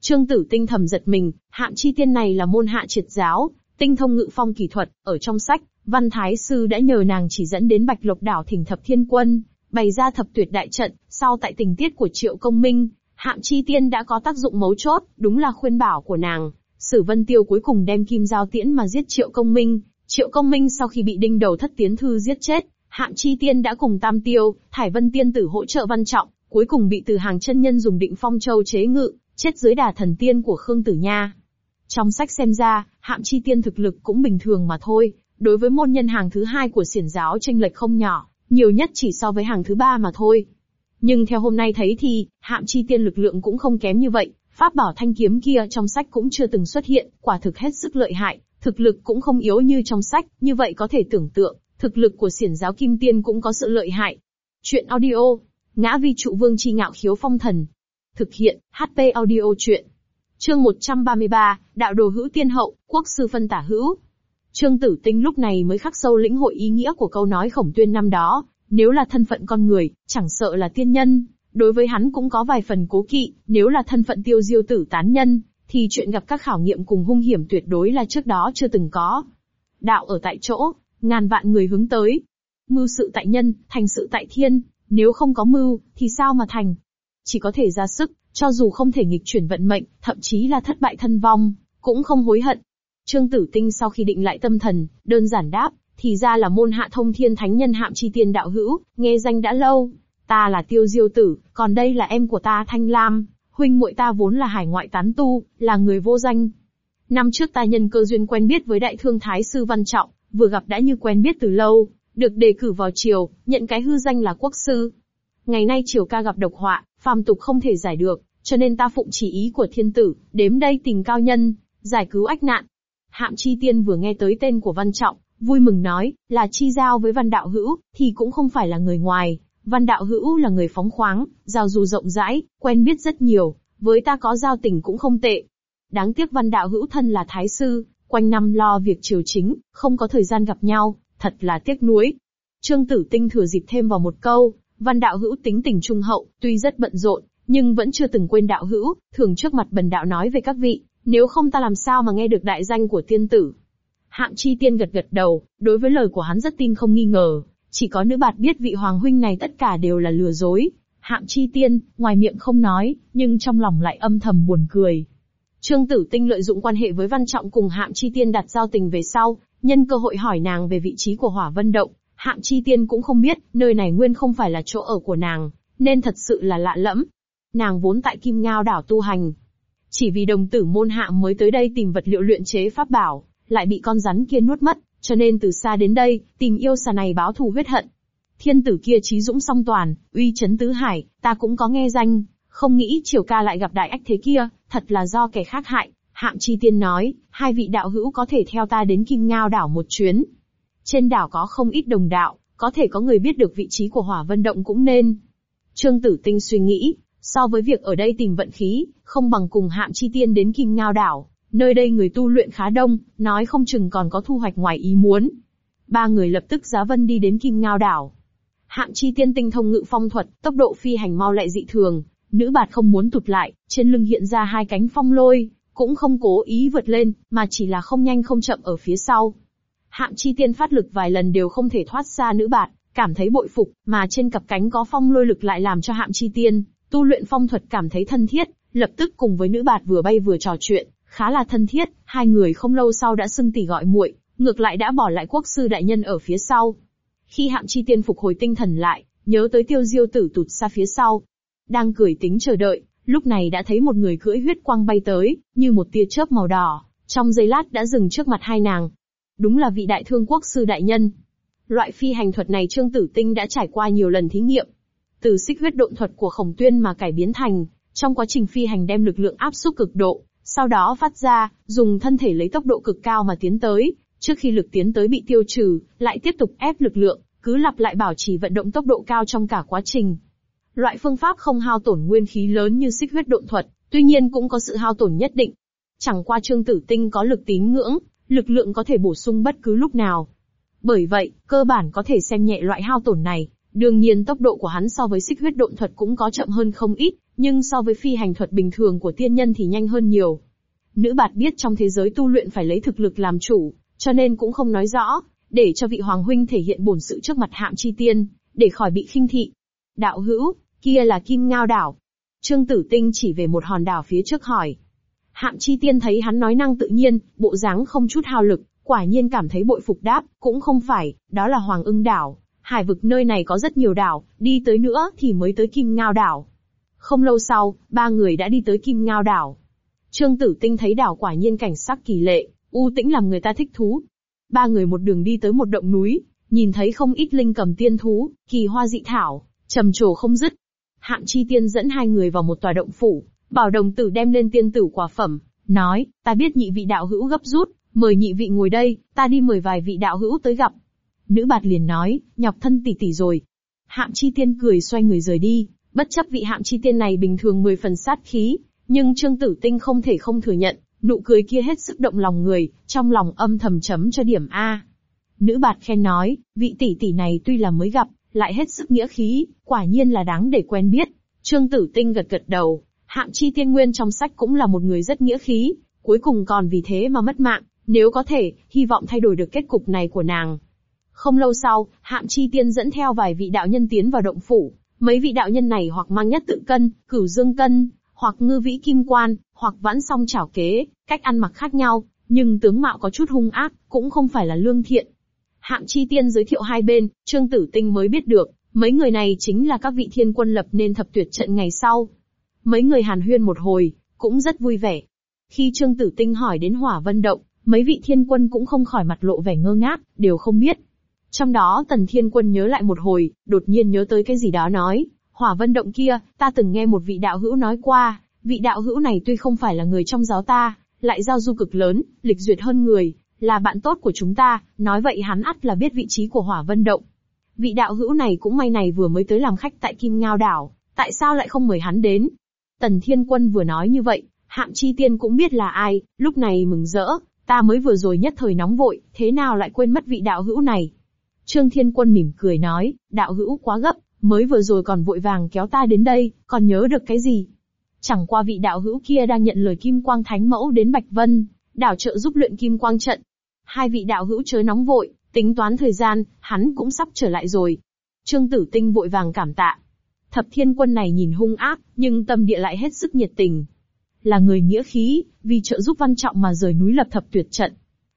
Trương tử tinh thầm giật mình, hạm chi tiên này là môn hạ triệt giáo, tinh thông ngự phong kỹ thuật, ở trong sách, văn thái sư đã nhờ nàng chỉ dẫn đến bạch lộc đảo thỉnh thập thiên quân, bày ra thập tuyệt đại trận, sau tại tình tiết của triệu công minh, hạm chi tiên đã có tác dụng mấu chốt, đúng là khuyên bảo của nàng. Sử Vân Tiêu cuối cùng đem kim giao tiễn mà giết Triệu Công Minh, Triệu Công Minh sau khi bị đinh đầu thất tiến thư giết chết, Hạm Chi Tiên đã cùng Tam Tiêu, Thải Vân Tiên tử hỗ trợ Văn Trọng, cuối cùng bị từ hàng chân nhân dùng định phong châu chế ngự, chết dưới đà thần tiên của Khương Tử Nha. Trong sách xem ra, Hạm Chi Tiên thực lực cũng bình thường mà thôi, đối với môn nhân hàng thứ hai của xiển giáo tranh lệch không nhỏ, nhiều nhất chỉ so với hàng thứ ba mà thôi. Nhưng theo hôm nay thấy thì, Hạm Chi Tiên lực lượng cũng không kém như vậy, Pháp bảo thanh kiếm kia trong sách cũng chưa từng xuất hiện, quả thực hết sức lợi hại, thực lực cũng không yếu như trong sách, như vậy có thể tưởng tượng, thực lực của siển giáo kim tiên cũng có sự lợi hại. Chuyện audio, ngã vi trụ vương chi ngạo khiếu phong thần. Thực hiện, HP audio chuyện. Chương 133, đạo đồ hữu tiên hậu, quốc sư phân tả hữu. Trương Tử Tinh lúc này mới khắc sâu lĩnh hội ý nghĩa của câu nói khổng tuyên năm đó, nếu là thân phận con người, chẳng sợ là tiên nhân, Đối với hắn cũng có vài phần cố kỵ, nếu là thân phận tiêu diêu tử tán nhân, thì chuyện gặp các khảo nghiệm cùng hung hiểm tuyệt đối là trước đó chưa từng có. Đạo ở tại chỗ, ngàn vạn người hướng tới. Mưu sự tại nhân, thành sự tại thiên, nếu không có mưu, thì sao mà thành? Chỉ có thể ra sức, cho dù không thể nghịch chuyển vận mệnh, thậm chí là thất bại thân vong, cũng không hối hận. Trương Tử Tinh sau khi định lại tâm thần, đơn giản đáp, thì ra là môn hạ thông thiên thánh nhân hạm chi tiên đạo hữu, nghe danh đã lâu, Ta là tiêu diêu tử, còn đây là em của ta Thanh Lam, huynh muội ta vốn là hải ngoại tán tu, là người vô danh. Năm trước ta nhân cơ duyên quen biết với đại thương thái sư Văn Trọng, vừa gặp đã như quen biết từ lâu, được đề cử vào triều, nhận cái hư danh là quốc sư. Ngày nay triều ca gặp độc họa, phàm tục không thể giải được, cho nên ta phụng chỉ ý của thiên tử, đếm đây tình cao nhân, giải cứu ách nạn. Hạm chi tiên vừa nghe tới tên của Văn Trọng, vui mừng nói, là chi giao với văn đạo hữu, thì cũng không phải là người ngoài, Văn đạo hữu là người phóng khoáng, giao du rộng rãi, quen biết rất nhiều, với ta có giao tình cũng không tệ. Đáng tiếc văn đạo hữu thân là thái sư, quanh năm lo việc triều chính, không có thời gian gặp nhau, thật là tiếc nuối. Trương Tử Tinh thừa dịp thêm vào một câu, văn đạo hữu tính tình trung hậu, tuy rất bận rộn, nhưng vẫn chưa từng quên đạo hữu, thường trước mặt bần đạo nói về các vị, nếu không ta làm sao mà nghe được đại danh của tiên tử. Hạng chi tiên gật gật đầu, đối với lời của hắn rất tin không nghi ngờ, chỉ có nữ bạt biết vị hoàng huynh này tất cả đều là lừa dối. Hạm chi tiên, ngoài miệng không nói, nhưng trong lòng lại âm thầm buồn cười. Trương Tử Tinh lợi dụng quan hệ với Văn Trọng cùng Hạm Chi Tiên đặt giao tình về sau, nhân cơ hội hỏi nàng về vị trí của Hỏa Vân Động, Hạm Chi Tiên cũng không biết, nơi này nguyên không phải là chỗ ở của nàng, nên thật sự là lạ lẫm. Nàng vốn tại Kim Ngao đảo tu hành. Chỉ vì đồng tử môn hạ mới tới đây tìm vật liệu luyện chế pháp bảo, lại bị con rắn kia nuốt mất, cho nên từ xa đến đây, tìm yêu xà này báo thù huyết hận. Thiên tử kia trí dũng song toàn, uy chấn tứ hải, ta cũng có nghe danh, không nghĩ triều ca lại gặp đại ách thế kia, thật là do kẻ khác hại. Hạm chi tiên nói, hai vị đạo hữu có thể theo ta đến Kim Ngao đảo một chuyến. Trên đảo có không ít đồng đạo, có thể có người biết được vị trí của hỏa vân động cũng nên. Trương Tử Tinh suy nghĩ, so với việc ở đây tìm vận khí, không bằng cùng hạm chi tiên đến Kim Ngao đảo. Nơi đây người tu luyện khá đông, nói không chừng còn có thu hoạch ngoài ý muốn. Ba người lập tức giá vân đi đến Kim Ngao đảo. hạng chi tiên tinh thông ngự phong thuật, tốc độ phi hành mau lại dị thường, Nữ bạt không muốn tụt lại, trên lưng hiện ra hai cánh phong lôi, cũng không cố ý vượt lên, mà chỉ là không nhanh không chậm ở phía sau. hạng chi tiên phát lực vài lần đều không thể thoát xa nữ bạt, cảm thấy bội phục, mà trên cặp cánh có phong lôi lực lại làm cho hạm chi tiên, tu luyện phong thuật cảm thấy thân thiết, lập tức cùng với nữ bạt vừa bay vừa trò chuyện, khá là thân thiết, hai người không lâu sau đã xưng tỷ gọi muội, ngược lại đã bỏ lại quốc sư đại nhân ở phía sau. Khi hạm chi tiên phục hồi tinh thần lại, nhớ tới tiêu diêu tử tụt xa phía sau, đang cười tính chờ đợi, lúc này đã thấy một người cưỡi huyết quang bay tới, như một tia chớp màu đỏ, trong giây lát đã dừng trước mặt hai nàng. Đúng là vị đại thương quốc sư đại nhân. Loại phi hành thuật này Trương Tử Tinh đã trải qua nhiều lần thí nghiệm. Từ xích huyết độn thuật của khổng tuyên mà cải biến thành, trong quá trình phi hành đem lực lượng áp suất cực độ, sau đó phát ra, dùng thân thể lấy tốc độ cực cao mà tiến tới, trước khi lực tiến tới bị tiêu trừ, lại tiếp tục ép lực lượng, cứ lặp lại bảo trì vận động tốc độ cao trong cả quá trình. Loại phương pháp không hao tổn nguyên khí lớn như xích huyết độn thuật, tuy nhiên cũng có sự hao tổn nhất định. Chẳng qua Trương Tử Tinh có lực tín ngưỡng, lực lượng có thể bổ sung bất cứ lúc nào. Bởi vậy, cơ bản có thể xem nhẹ loại hao tổn này. Đương nhiên tốc độ của hắn so với xích huyết độn thuật cũng có chậm hơn không ít, nhưng so với phi hành thuật bình thường của tiên nhân thì nhanh hơn nhiều. Nữ bạt biết trong thế giới tu luyện phải lấy thực lực làm chủ, cho nên cũng không nói rõ, để cho vị hoàng huynh thể hiện bổn sự trước mặt hạm chi tiên, để khỏi bị khinh thị. Đạo hữu, Kia là Kim Ngao đảo. Trương Tử Tinh chỉ về một hòn đảo phía trước hỏi. Hạm Chi Tiên thấy hắn nói năng tự nhiên, bộ dáng không chút hao lực, quả nhiên cảm thấy bội phục đáp, cũng không phải, đó là Hoàng ưng đảo. Hải vực nơi này có rất nhiều đảo, đi tới nữa thì mới tới Kim Ngao đảo. Không lâu sau, ba người đã đi tới Kim Ngao đảo. Trương Tử Tinh thấy đảo quả nhiên cảnh sắc kỳ lệ, u tĩnh làm người ta thích thú. Ba người một đường đi tới một động núi, nhìn thấy không ít linh cầm tiên thú, kỳ hoa dị thảo, trầm trồ không dứt, Hạm chi tiên dẫn hai người vào một tòa động phủ, bảo đồng tử đem lên tiên tử quả phẩm, nói, ta biết nhị vị đạo hữu gấp rút, mời nhị vị ngồi đây, ta đi mời vài vị đạo hữu tới gặp. Nữ bạt liền nói, nhọc thân tỷ tỷ rồi. Hạm chi tiên cười xoay người rời đi, bất chấp vị hạm chi tiên này bình thường mười phần sát khí, nhưng Trương Tử Tinh không thể không thừa nhận, nụ cười kia hết sức động lòng người, trong lòng âm thầm chấm cho điểm A. Nữ bạt khen nói, vị tỷ tỷ này tuy là mới gặp, lại hết sức nghĩa khí, quả nhiên là đáng để quen biết. Trương Tử Tinh gật gật đầu, hạng chi tiên nguyên trong sách cũng là một người rất nghĩa khí, cuối cùng còn vì thế mà mất mạng, nếu có thể, hy vọng thay đổi được kết cục này của nàng. Không lâu sau, hạng chi tiên dẫn theo vài vị đạo nhân tiến vào động phủ, mấy vị đạo nhân này hoặc mang nhất tự cân, cửu dương cân, hoặc ngư vĩ kim quan, hoặc vãn song chảo kế, cách ăn mặc khác nhau, nhưng tướng mạo có chút hung ác, cũng không phải là lương thiện, Hạng Chi Tiên giới thiệu hai bên, Trương Tử Tinh mới biết được, mấy người này chính là các vị thiên quân lập nên thập tuyệt trận ngày sau. Mấy người hàn huyên một hồi, cũng rất vui vẻ. Khi Trương Tử Tinh hỏi đến hỏa vân động, mấy vị thiên quân cũng không khỏi mặt lộ vẻ ngơ ngác, đều không biết. Trong đó tần thiên quân nhớ lại một hồi, đột nhiên nhớ tới cái gì đó nói, hỏa vân động kia, ta từng nghe một vị đạo hữu nói qua, vị đạo hữu này tuy không phải là người trong giáo ta, lại giao du cực lớn, lịch duyệt hơn người, là bạn tốt của chúng ta, nói vậy hắn ắt là biết vị trí của hỏa vân động. Vị đạo hữu này cũng may này vừa mới tới làm khách tại Kim Ngao đảo, tại sao lại không mời hắn đến? Tần Thiên Quân vừa nói như vậy, Hạm Chi Tiên cũng biết là ai, lúc này mừng rỡ, ta mới vừa rồi nhất thời nóng vội, thế nào lại quên mất vị đạo hữu này? Trương Thiên Quân mỉm cười nói, đạo hữu quá gấp, mới vừa rồi còn vội vàng kéo ta đến đây, còn nhớ được cái gì? Chẳng qua vị đạo hữu kia đang nhận lời Kim Quang Thánh Mẫu đến Bạch Vân, đảo trợ giúp luyện kim quang trận. Hai vị đạo hữu chớ nóng vội, tính toán thời gian, hắn cũng sắp trở lại rồi. Trương Tử Tinh vội vàng cảm tạ. Thập thiên quân này nhìn hung ác, nhưng tâm địa lại hết sức nhiệt tình. Là người nghĩa khí, vì trợ giúp văn trọng mà rời núi lập thập tuyệt trận.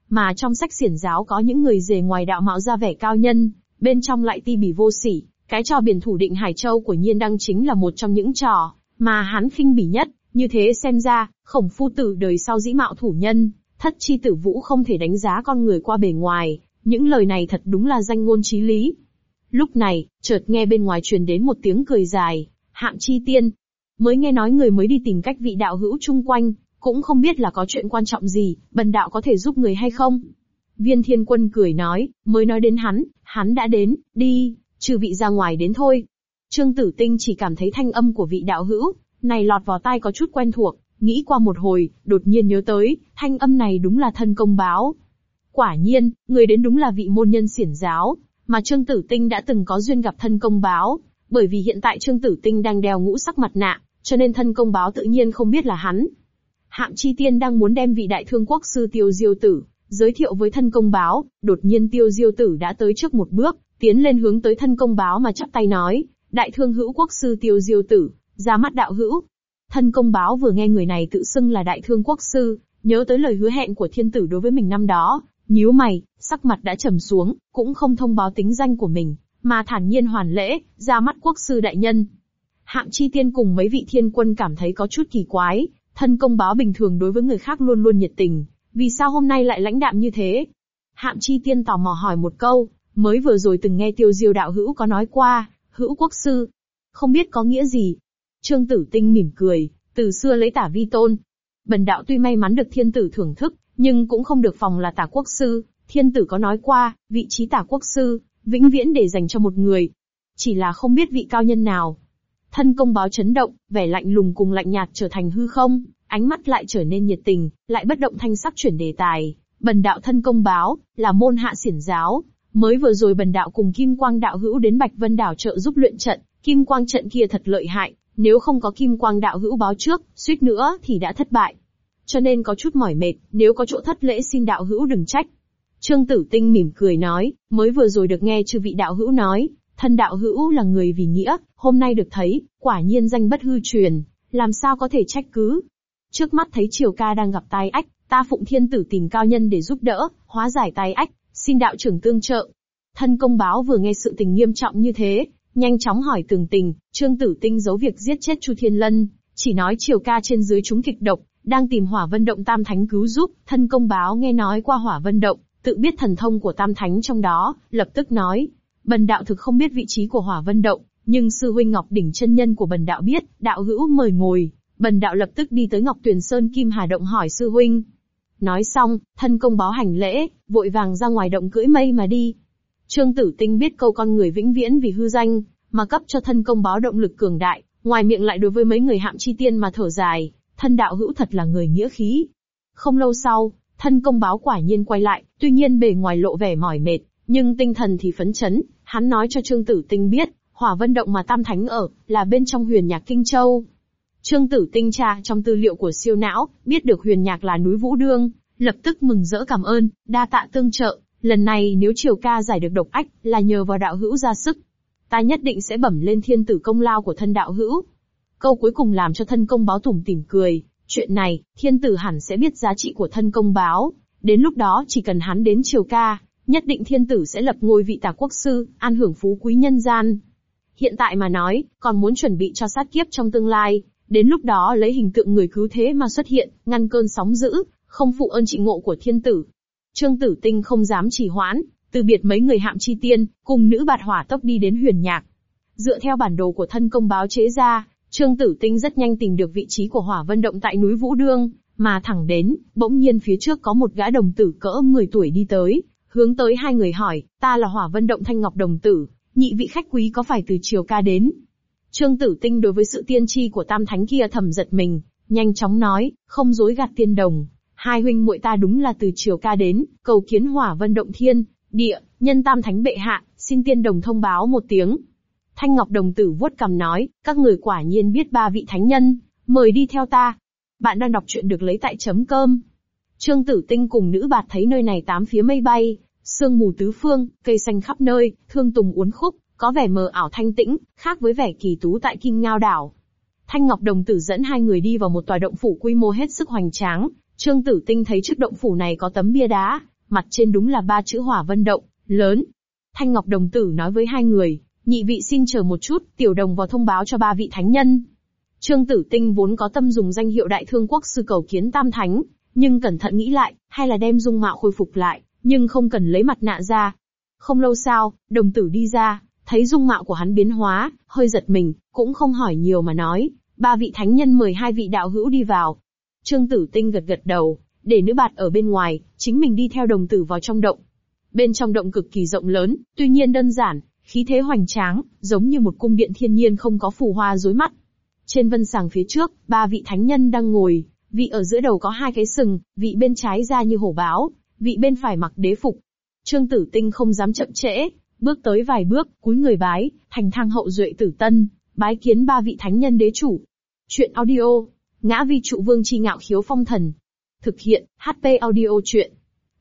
Mà trong sách xiển giáo có những người rề ngoài đạo mạo ra vẻ cao nhân, bên trong lại ti bỉ vô sỉ, cái trò biển thủ định Hải Châu của Nhiên Đăng chính là một trong những trò mà hắn khinh bỉ nhất, như thế xem ra, khổng phu tử đời sau dĩ mạo thủ nhân, thất chi tử vũ không thể đánh giá con người qua bề ngoài, những lời này thật đúng là danh ngôn trí lý. Lúc này, chợt nghe bên ngoài truyền đến một tiếng cười dài, hạm chi tiên. Mới nghe nói người mới đi tìm cách vị đạo hữu chung quanh, cũng không biết là có chuyện quan trọng gì, bần đạo có thể giúp người hay không. Viên thiên quân cười nói, mới nói đến hắn, hắn đã đến, đi, trừ vị ra ngoài đến thôi. Trương Tử Tinh chỉ cảm thấy thanh âm của vị đạo hữu, này lọt vào tai có chút quen thuộc, nghĩ qua một hồi, đột nhiên nhớ tới, thanh âm này đúng là thân công báo. Quả nhiên, người đến đúng là vị môn nhân xiển giáo, mà Trương Tử Tinh đã từng có duyên gặp thân công báo, bởi vì hiện tại Trương Tử Tinh đang đeo ngũ sắc mặt nạ, cho nên thân công báo tự nhiên không biết là hắn. Hạm Chi Tiên đang muốn đem vị đại thương quốc sư Tiêu Diêu Tử, giới thiệu với thân công báo, đột nhiên Tiêu Diêu Tử đã tới trước một bước, tiến lên hướng tới thân công báo mà chắp tay nói, đại thương hữu quốc sư Tiêu Diêu Tử, ra mắt đạo hữu. Thân công báo vừa nghe người này tự xưng là đại thương quốc sư, nhớ tới lời hứa hẹn của thiên tử đối với mình năm đó, nhíu mày, sắc mặt đã trầm xuống, cũng không thông báo tính danh của mình, mà thản nhiên hoàn lễ, ra mắt quốc sư đại nhân. Hạng chi tiên cùng mấy vị thiên quân cảm thấy có chút kỳ quái, thân công báo bình thường đối với người khác luôn luôn nhiệt tình, vì sao hôm nay lại lãnh đạm như thế? Hạm chi tiên tò mò hỏi một câu, mới vừa rồi từng nghe tiêu diêu đạo hữu có nói qua, hữu quốc sư. Không biết có nghĩa gì? Trương tử tinh mỉm cười, từ xưa lấy tả vi tôn. Bần đạo tuy may mắn được thiên tử thưởng thức, nhưng cũng không được phòng là tả quốc sư, thiên tử có nói qua, vị trí tả quốc sư, vĩnh viễn để dành cho một người. Chỉ là không biết vị cao nhân nào. Thân công báo chấn động, vẻ lạnh lùng cùng lạnh nhạt trở thành hư không, ánh mắt lại trở nên nhiệt tình, lại bất động thanh sắc chuyển đề tài. Bần đạo thân công báo, là môn hạ xiển giáo. Mới vừa rồi bần đạo cùng Kim Quang đạo hữu đến Bạch Vân đảo trợ giúp luyện trận, Kim Quang trận kia thật lợi hại, nếu không có Kim Quang đạo hữu báo trước, suýt nữa thì đã thất bại. Cho nên có chút mỏi mệt, nếu có chỗ thất lễ xin đạo hữu đừng trách. Trương Tử Tinh mỉm cười nói, mới vừa rồi được nghe chư vị đạo hữu nói, thân đạo hữu là người vì nghĩa, hôm nay được thấy, quả nhiên danh bất hư truyền, làm sao có thể trách cứ. Trước mắt thấy Triều Ca đang gặp tai ách, ta phụng thiên tử tìm cao nhân để giúp đỡ, hóa giải tai ách, xin đạo trưởng tương trợ. Thân công báo vừa nghe sự tình nghiêm trọng như thế, nhanh chóng hỏi tường tình, Trương Tử Tinh giấu việc giết chết Chu Thiên Lân, chỉ nói Triều Ca trên dưới chúng kịch độc, đang tìm Hỏa Vân Động Tam Thánh cứu giúp, thân công báo nghe nói qua Hỏa Vân Động, tự biết thần thông của Tam Thánh trong đó, lập tức nói, bần đạo thực không biết vị trí của Hỏa Vân Động, nhưng sư huynh Ngọc Đỉnh chân nhân của bần đạo biết, đạo hữu mời ngồi, bần đạo lập tức đi tới Ngọc Tuyền Sơn Kim Hà Động hỏi sư huynh. Nói xong, thân công báo hành lễ, vội vàng ra ngoài động cưỡi mây mà đi. Trương Tử Tinh biết câu con người vĩnh viễn vì hư danh, mà cấp cho thân công báo động lực cường đại, ngoài miệng lại đối với mấy người hạm chi tiên mà thở dài, thân đạo hữu thật là người nghĩa khí. Không lâu sau, thân công báo quả nhiên quay lại, tuy nhiên bề ngoài lộ vẻ mỏi mệt, nhưng tinh thần thì phấn chấn, hắn nói cho Trương Tử Tinh biết, hỏa vân động mà Tam Thánh ở, là bên trong huyền nhạc Kinh Châu. Trương Tử Tinh tra trong tư liệu của siêu não, biết được huyền nhạc là núi Vũ Đương, lập tức mừng rỡ cảm ơn, đa tạ tương trợ, lần này nếu triều ca giải được độc ách, là nhờ vào đạo hữu ra sức. Ta nhất định sẽ bẩm lên thiên tử công lao của thân đạo hữu. Câu cuối cùng làm cho thân công báo tủm tỉm cười, chuyện này, thiên tử hẳn sẽ biết giá trị của thân công báo, đến lúc đó chỉ cần hắn đến triều ca, nhất định thiên tử sẽ lập ngôi vị tả quốc sư, an hưởng phú quý nhân gian. Hiện tại mà nói, còn muốn chuẩn bị cho sát kiếp trong tương lai, đến lúc đó lấy hình tượng người cứu thế mà xuất hiện, ngăn cơn sóng dữ, không phụ ơn trị ngộ của thiên tử. Trương Tử Tinh không dám trì hoãn, từ biệt mấy người hạm chi tiên, cùng nữ bạt hỏa tốc đi đến huyền nhạc. Dựa theo bản đồ của thân công báo chế ra, Trương Tử Tinh rất nhanh tìm được vị trí của hỏa vân động tại núi Vũ Đương, mà thẳng đến, bỗng nhiên phía trước có một gã đồng tử cỡ 10 tuổi đi tới, hướng tới hai người hỏi, ta là hỏa vân động thanh ngọc đồng tử, nhị vị khách quý có phải từ triều ca đến? Trương Tử Tinh đối với sự tiên tri của tam thánh kia thầm giật mình, nhanh chóng nói, không dối gạt tiên đồng, hai huynh muội ta đúng là từ triều ca đến, cầu kiến hỏa vân động thiên, địa, nhân tam thánh bệ hạ, xin tiên đồng thông báo một tiếng. Thanh Ngọc đồng tử vuốt cằm nói, các người quả nhiên biết ba vị thánh nhân, mời đi theo ta. Bạn đang đọc truyện được lấy tại chấm cơm. Trương Tử Tinh cùng nữ bạt thấy nơi này tám phía mây bay, sương mù tứ phương, cây xanh khắp nơi, thương tùng uốn khúc, có vẻ mờ ảo thanh tĩnh, khác với vẻ kỳ tú tại Kim Ngao đảo. Thanh Ngọc Đồng Tử dẫn hai người đi vào một tòa động phủ quy mô hết sức hoành tráng. Trương Tử Tinh thấy trước động phủ này có tấm bia đá, mặt trên đúng là ba chữ Hỏa Vân Động, lớn. Thanh Ngọc Đồng Tử nói với hai người, nhị vị xin chờ một chút, tiểu đồng vào thông báo cho ba vị thánh nhân. Trương Tử Tinh vốn có tâm dùng danh hiệu đại thương quốc sư cầu kiến tam thánh, nhưng cẩn thận nghĩ lại, hay là đem dung mạo khôi phục lại, nhưng không cần lấy mặt nạ ra. Không lâu sau, đồng tử đi ra, thấy dung mạo của hắn biến hóa, hơi giật mình, cũng không hỏi nhiều mà nói, ba vị thánh nhân mời hai vị đạo hữu đi vào. Trương Tử Tinh gật gật đầu, để nữ bạt ở bên ngoài, chính mình đi theo đồng tử vào trong động. Bên trong động cực kỳ rộng lớn, tuy nhiên đơn giản, khí thế hoành tráng, giống như một cung điện thiên nhiên không có phù hoa rối mắt. Trên vân sàng phía trước, ba vị thánh nhân đang ngồi, vị ở giữa đầu có hai cái sừng, vị bên trái ra như hổ báo, vị bên phải mặc đế phục. Trương Tử Tinh không dám chậm trễ, bước tới vài bước, cúi người bái, thành thang hậu duệ tử tân, bái kiến ba vị thánh nhân đế chủ. Chuyện audio, ngã vi trụ vương chi ngạo khiếu phong thần. Thực hiện, HP audio chuyện.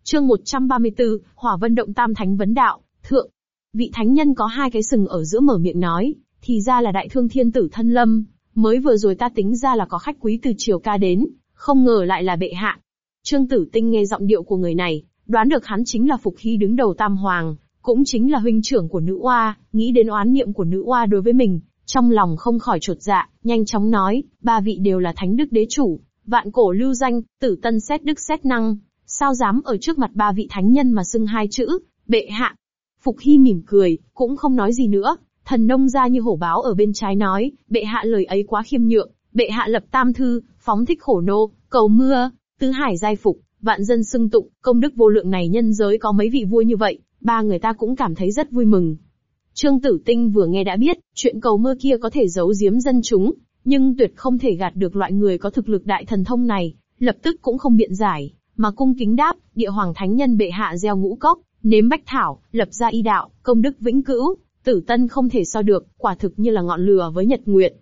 Chương 134, Hỏa Vân Động Tam Thánh Vấn Đạo, Thượng. Vị thánh nhân có hai cái sừng ở giữa mở miệng nói, thì ra là đại thương thiên tử thân lâm, mới vừa rồi ta tính ra là có khách quý từ triều ca đến, không ngờ lại là bệ hạ. Trương Tử Tinh nghe giọng điệu của người này, đoán được hắn chính là Phục Hy đứng đầu Tam Hoàng, cũng chính là huynh trưởng của nữ oa, nghĩ đến oán niệm của nữ oa đối với mình, trong lòng không khỏi trột dạ, nhanh chóng nói, ba vị đều là thánh đức đế chủ, vạn cổ lưu danh, tử tân xét đức xét năng, sao dám ở trước mặt ba vị thánh nhân mà xưng hai chữ, bệ hạ. Phục Hy mỉm cười, cũng không nói gì nữa, thần nông ra như hổ báo ở bên trái nói, bệ hạ lời ấy quá khiêm nhượng, bệ hạ lập tam thư, phóng thích khổ nô, cầu mưa, tứ hải giai phục, vạn dân xưng tụng, công đức vô lượng này nhân giới có mấy vị vua như vậy, ba người ta cũng cảm thấy rất vui mừng. Trương Tử Tinh vừa nghe đã biết, chuyện cầu mưa kia có thể giấu giếm dân chúng, nhưng tuyệt không thể gạt được loại người có thực lực đại thần thông này, lập tức cũng không biện giải, mà cung kính đáp, địa hoàng thánh nhân bệ hạ gieo ngũ cốc, nếm bách thảo, lập ra y đạo, công đức vĩnh cửu, tử tân không thể so được, quả thực như là ngọn lửa với nhật nguyệt.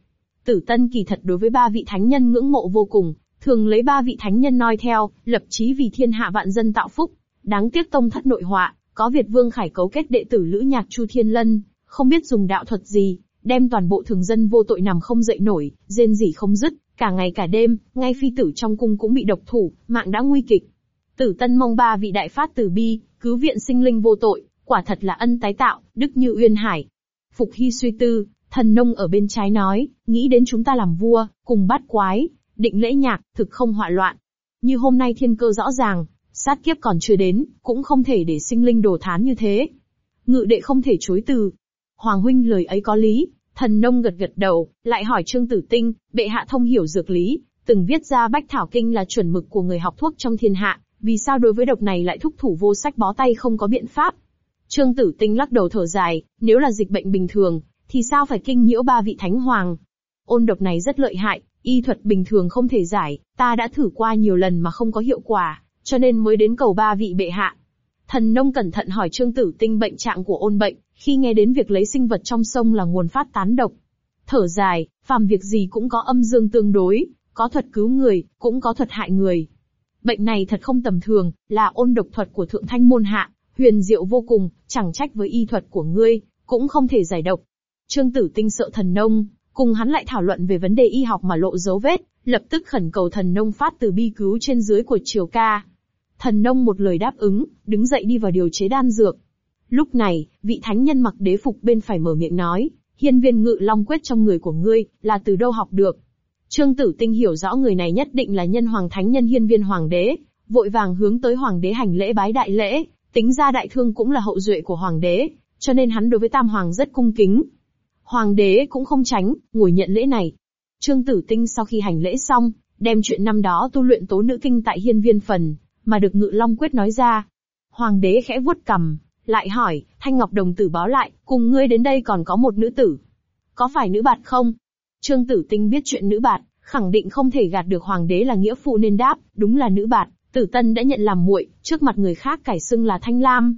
Tử tân kỳ thật đối với ba vị thánh nhân ngưỡng mộ vô cùng, thường lấy ba vị thánh nhân noi theo, lập chí vì thiên hạ vạn dân tạo phúc. Đáng tiếc tông thất nội họa, có Việt Vương Khải cấu kết đệ tử Lữ Nhạc Chu Thiên Lân, không biết dùng đạo thuật gì, đem toàn bộ thường dân vô tội nằm không dậy nổi, rên rỉ không dứt, cả ngày cả đêm, ngay phi tử trong cung cũng bị độc thủ, mạng đã nguy kịch. Tử Tân mong ba vị đại phát từ bi, cứu viện sinh linh vô tội, quả thật là ân tái tạo, đức như uyên hải. Phục Hy suy tư, thần nông ở bên trái nói, nghĩ đến chúng ta làm vua, cùng bắt quái, định lễ nhạc, thực không họa loạn. Như hôm nay thiên cơ rõ ràng, sát kiếp còn chưa đến, cũng không thể để sinh linh đổ thán như thế. Ngự đệ không thể chối từ. Hoàng huynh lời ấy có lý, thần nông gật gật đầu, lại hỏi Trương Tử Tinh, bệ hạ thông hiểu dược lý, từng viết ra Bách Thảo Kinh là chuẩn mực của người học thuốc trong thiên hạ, vì sao đối với độc này lại thúc thủ vô sách bó tay không có biện pháp? Trương Tử Tinh lắc đầu thở dài, nếu là dịch bệnh bình thường, thì sao phải kinh nhiễu ba vị thánh hoàng? Ôn độc này rất lợi hại, y thuật bình thường không thể giải, ta đã thử qua nhiều lần mà không có hiệu quả cho nên mới đến cầu ba vị bệ hạ. Thần nông cẩn thận hỏi Trương Tử Tinh bệnh trạng của ôn bệnh, khi nghe đến việc lấy sinh vật trong sông là nguồn phát tán độc. Thở dài, phàm việc gì cũng có âm dương tương đối, có thuật cứu người, cũng có thuật hại người. Bệnh này thật không tầm thường, là ôn độc thuật của thượng thanh môn hạ, huyền diệu vô cùng, chẳng trách với y thuật của ngươi, cũng không thể giải độc. Trương Tử Tinh sợ thần nông, cùng hắn lại thảo luận về vấn đề y học mà lộ dấu vết, lập tức khẩn cầu thần nông phát từ bi cứu trên dưới của triều ca. Thần nông một lời đáp ứng, đứng dậy đi vào điều chế đan dược. Lúc này, vị thánh nhân mặc đế phục bên phải mở miệng nói, hiên viên ngự long quyết trong người của ngươi, là từ đâu học được. Trương Tử Tinh hiểu rõ người này nhất định là nhân hoàng thánh nhân hiên viên hoàng đế, vội vàng hướng tới hoàng đế hành lễ bái đại lễ, tính ra đại thương cũng là hậu duệ của hoàng đế, cho nên hắn đối với tam hoàng rất cung kính. Hoàng đế cũng không tránh, ngồi nhận lễ này. Trương Tử Tinh sau khi hành lễ xong, đem chuyện năm đó tu luyện tố nữ kinh tại hiên viên phần, mà được ngự long quyết nói ra. Hoàng đế khẽ vuốt cầm, lại hỏi, Thanh Ngọc Đồng tử báo lại, cùng ngươi đến đây còn có một nữ tử. Có phải nữ bạt không? Trương Tử Tinh biết chuyện nữ bạt, khẳng định không thể gạt được hoàng đế là nghĩa phụ nên đáp, đúng là nữ bạt, tử tân đã nhận làm muội, trước mặt người khác cải xưng là Thanh Lam.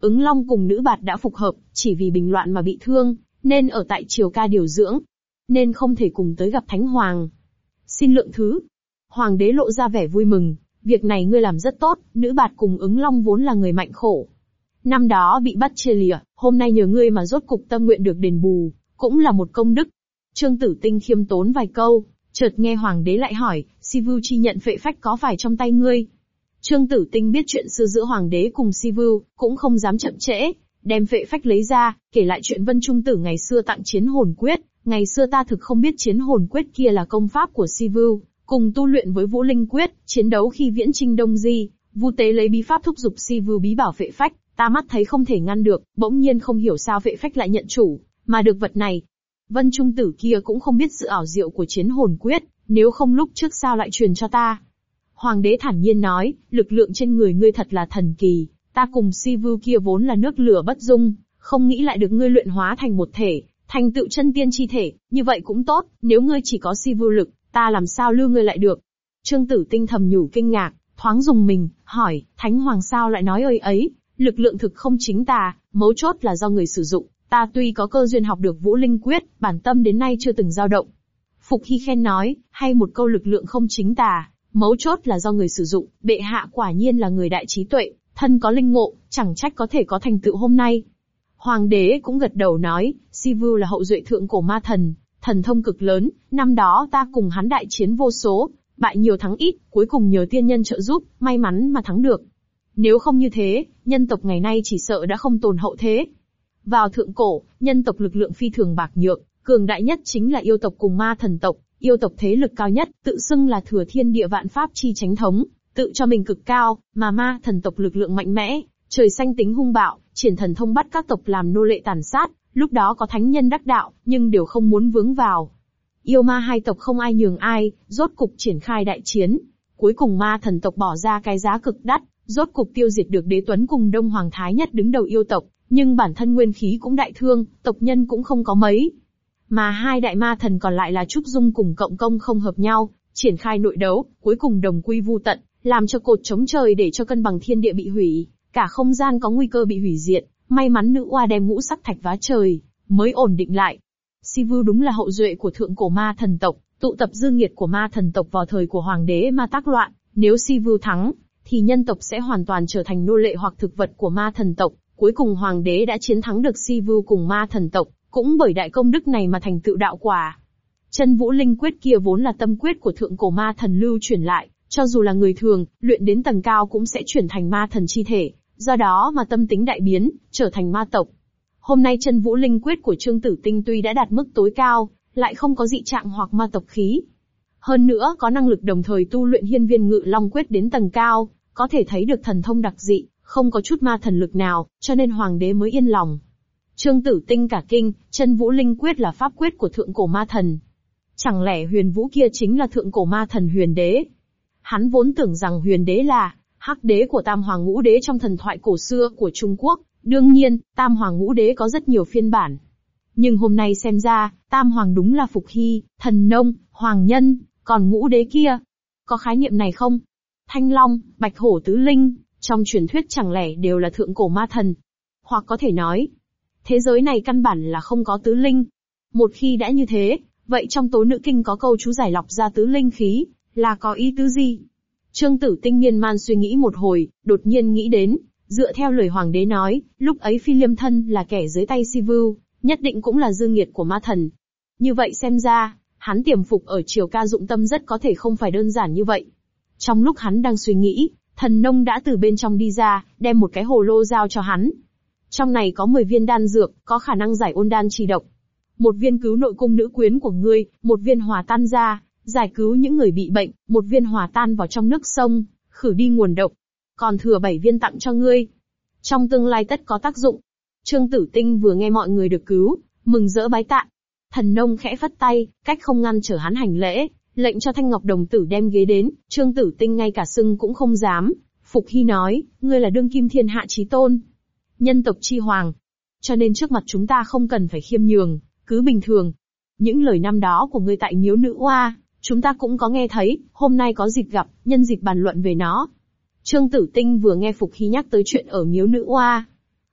Ứng Long cùng nữ bạt đã phục hợp, chỉ vì bình loạn mà bị thương, nên ở tại triều ca điều dưỡng, nên không thể cùng tới gặp Thánh Hoàng. Xin lượng thứ. Hoàng đế lộ ra vẻ vui mừng, Việc này ngươi làm rất tốt, nữ bạt cùng ứng long vốn là người mạnh khổ. Năm đó bị bắt chia lìa, hôm nay nhờ ngươi mà rốt cục tâm nguyện được đền bù, cũng là một công đức. Trương Tử Tinh khiêm tốn vài câu, chợt nghe hoàng đế lại hỏi, Sivu chi nhận phệ phách có phải trong tay ngươi? Trương Tử Tinh biết chuyện xưa giữa hoàng đế cùng Sivu, cũng không dám chậm trễ, đem phệ phách lấy ra, kể lại chuyện Vân Trung Tử ngày xưa tặng chiến hồn quyết, ngày xưa ta thực không biết chiến hồn quyết kia là công pháp của Sivu, cùng tu luyện với Vũ Linh quyết, chiến đấu khi viễn trinh Đông Di, Vu Tế lấy bí pháp thúc giục Sivu bí bảo phệ phách, ta mắt thấy không thể ngăn được, bỗng nhiên không hiểu sao phệ phách lại nhận chủ, mà được vật này. Vân Trung Tử kia cũng không biết sự ảo diệu của chiến hồn quyết, nếu không lúc trước sao lại truyền cho ta. Hoàng đế thản nhiên nói, lực lượng trên người ngươi thật là thần kỳ, ta cùng si vưu kia vốn là nước lửa bất dung, không nghĩ lại được ngươi luyện hóa thành một thể, thành tựu chân tiên chi thể, như vậy cũng tốt, nếu ngươi chỉ có si vưu lực, ta làm sao lưu ngươi lại được. Trương tử tinh thầm nhủ kinh ngạc, thoáng dùng mình, hỏi, thánh hoàng sao lại nói ơi ấy, lực lượng thực không chính ta, mấu chốt là do người sử dụng, ta tuy có cơ duyên học được vũ linh quyết, bản tâm đến nay chưa từng dao động. Phục Hy khen nói, hay một câu lực lượng không chính tà, Mấu chốt là do người sử dụng, bệ hạ quả nhiên là người đại trí tuệ, thân có linh ngộ, chẳng trách có thể có thành tựu hôm nay. Hoàng đế cũng gật đầu nói, Sivu là hậu duệ thượng cổ ma thần, thần thông cực lớn, năm đó ta cùng hắn đại chiến vô số, bại nhiều thắng ít, cuối cùng nhờ tiên nhân trợ giúp, may mắn mà thắng được. Nếu không như thế, nhân tộc ngày nay chỉ sợ đã không tồn hậu thế. Vào thượng cổ, nhân tộc lực lượng phi thường bạc nhược, cường đại nhất chính là yêu tộc cùng ma thần tộc, yêu tộc thế lực cao nhất, tự xưng là thừa thiên địa vạn pháp chi chánh thống, tự cho mình cực cao, mà ma thần tộc lực lượng mạnh mẽ, trời xanh tính hung bạo, triển thần thông bắt các tộc làm nô lệ tàn sát, lúc đó có thánh nhân đắc đạo, nhưng đều không muốn vướng vào. Yêu ma hai tộc không ai nhường ai, rốt cục triển khai đại chiến. Cuối cùng ma thần tộc bỏ ra cái giá cực đắt, rốt cục tiêu diệt được đế tuấn cùng đông hoàng thái nhất đứng đầu yêu tộc, nhưng bản thân nguyên khí cũng đại thương, tộc nhân cũng không có mấy, mà hai đại ma thần còn lại là Trúc Dung cùng Cộng Công không hợp nhau, triển khai nội đấu, cuối cùng đồng quy vu tận, làm cho cột chống trời để cho cân bằng thiên địa bị hủy, cả không gian có nguy cơ bị hủy diệt, may mắn nữ oa đem ngũ sắc thạch vá trời, mới ổn định lại. Sivu đúng là hậu duệ của thượng cổ ma thần tộc, tụ tập dương nghiệt của ma thần tộc vào thời của hoàng đế ma tác loạn, nếu Sivu thắng, thì nhân tộc sẽ hoàn toàn trở thành nô lệ hoặc thực vật của ma thần tộc, cuối cùng hoàng đế đã chiến thắng được Sivu cùng ma thần tộc, cũng bởi đại công đức này mà thành tựu đạo quả. Chân vũ linh quyết kia vốn là tâm quyết của thượng cổ ma thần lưu truyền lại, cho dù là người thường, luyện đến tầng cao cũng sẽ chuyển thành ma thần chi thể, do đó mà tâm tính đại biến, trở thành ma tộc. Hôm nay chân vũ linh quyết của Trương Tử Tinh tuy đã đạt mức tối cao, lại không có dị trạng hoặc ma tộc khí. Hơn nữa có năng lực đồng thời tu luyện hiên viên ngự long quyết đến tầng cao, có thể thấy được thần thông đặc dị, không có chút ma thần lực nào, cho nên hoàng đế mới yên lòng. Trương Tử Tinh cả kinh, chân vũ linh quyết là pháp quyết của thượng cổ ma thần. Chẳng lẽ huyền vũ kia chính là thượng cổ ma thần huyền đế? Hắn vốn tưởng rằng huyền đế là hắc đế của tam hoàng ngũ đế trong thần thoại cổ xưa của Trung Quốc. Đương nhiên, tam hoàng ngũ đế có rất nhiều phiên bản. Nhưng hôm nay xem ra, tam hoàng đúng là Phục Hy, thần nông, hoàng nhân, còn ngũ đế kia. Có khái niệm này không? Thanh Long, Bạch Hổ Tứ Linh, trong truyền thuyết chẳng lẽ đều là thượng cổ ma thần? Hoặc có thể nói, Thế giới này căn bản là không có tứ linh. Một khi đã như thế, vậy trong tố nữ kinh có câu chú giải lọc ra tứ linh khí, là có ý tứ gì? Trương tử tinh miên man suy nghĩ một hồi, đột nhiên nghĩ đến, dựa theo lời hoàng đế nói, lúc ấy phi liêm thân là kẻ dưới tay si vưu, nhất định cũng là dương nghiệt của ma thần. Như vậy xem ra, hắn tiềm phục ở triều ca dụng tâm rất có thể không phải đơn giản như vậy. Trong lúc hắn đang suy nghĩ, thần nông đã từ bên trong đi ra, đem một cái hồ lô giao cho hắn, trong này có 10 viên đan dược, có khả năng giải ôn đan trì độc. Một viên cứu nội cung nữ quyến của ngươi, một viên hòa tan ra, giải cứu những người bị bệnh, một viên hòa tan vào trong nước sông, khử đi nguồn độc. Còn thừa bảy viên tặng cho ngươi. Trong tương lai tất có tác dụng. Trương Tử Tinh vừa nghe mọi người được cứu, mừng rỡ bái tạ. Thần nông khẽ phất tay, cách không ngăn trở hắn hành lễ, lệnh cho Thanh Ngọc Đồng Tử đem ghế đến, Trương Tử Tinh ngay cả sưng cũng không dám. Phục Hy nói, ngươi là đương kim thiên hạ chí tôn, nhân tộc chi hoàng. Cho nên trước mặt chúng ta không cần phải khiêm nhường, cứ bình thường. Những lời năm đó của ngươi tại miếu nữ oa, chúng ta cũng có nghe thấy, hôm nay có dịp gặp, nhân dịp bàn luận về nó. Trương Tử Tinh vừa nghe Phục Hy nhắc tới chuyện ở miếu nữ oa,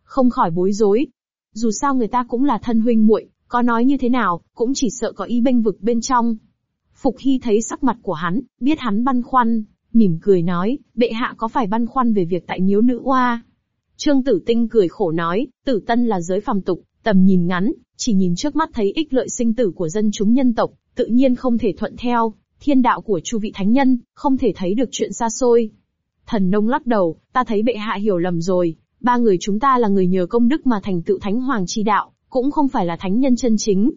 không khỏi bối rối. Dù sao người ta cũng là thân huynh muội, có nói như thế nào, cũng chỉ sợ có ý bênh vực bên trong. Phục Hy thấy sắc mặt của hắn, biết hắn băn khoăn, mỉm cười nói, bệ hạ có phải băn khoăn về việc tại miếu nữ oa? Trương Tử Tinh cười khổ nói, Tử Tân là giới phàm tục, tầm nhìn ngắn, chỉ nhìn trước mắt thấy ích lợi sinh tử của dân chúng nhân tộc, tự nhiên không thể thuận theo, thiên đạo của chu vị thánh nhân, không thể thấy được chuyện xa xôi. Thần nông lắc đầu, ta thấy bệ hạ hiểu lầm rồi, ba người chúng ta là người nhờ công đức mà thành tựu thánh hoàng chi đạo, cũng không phải là thánh nhân chân chính.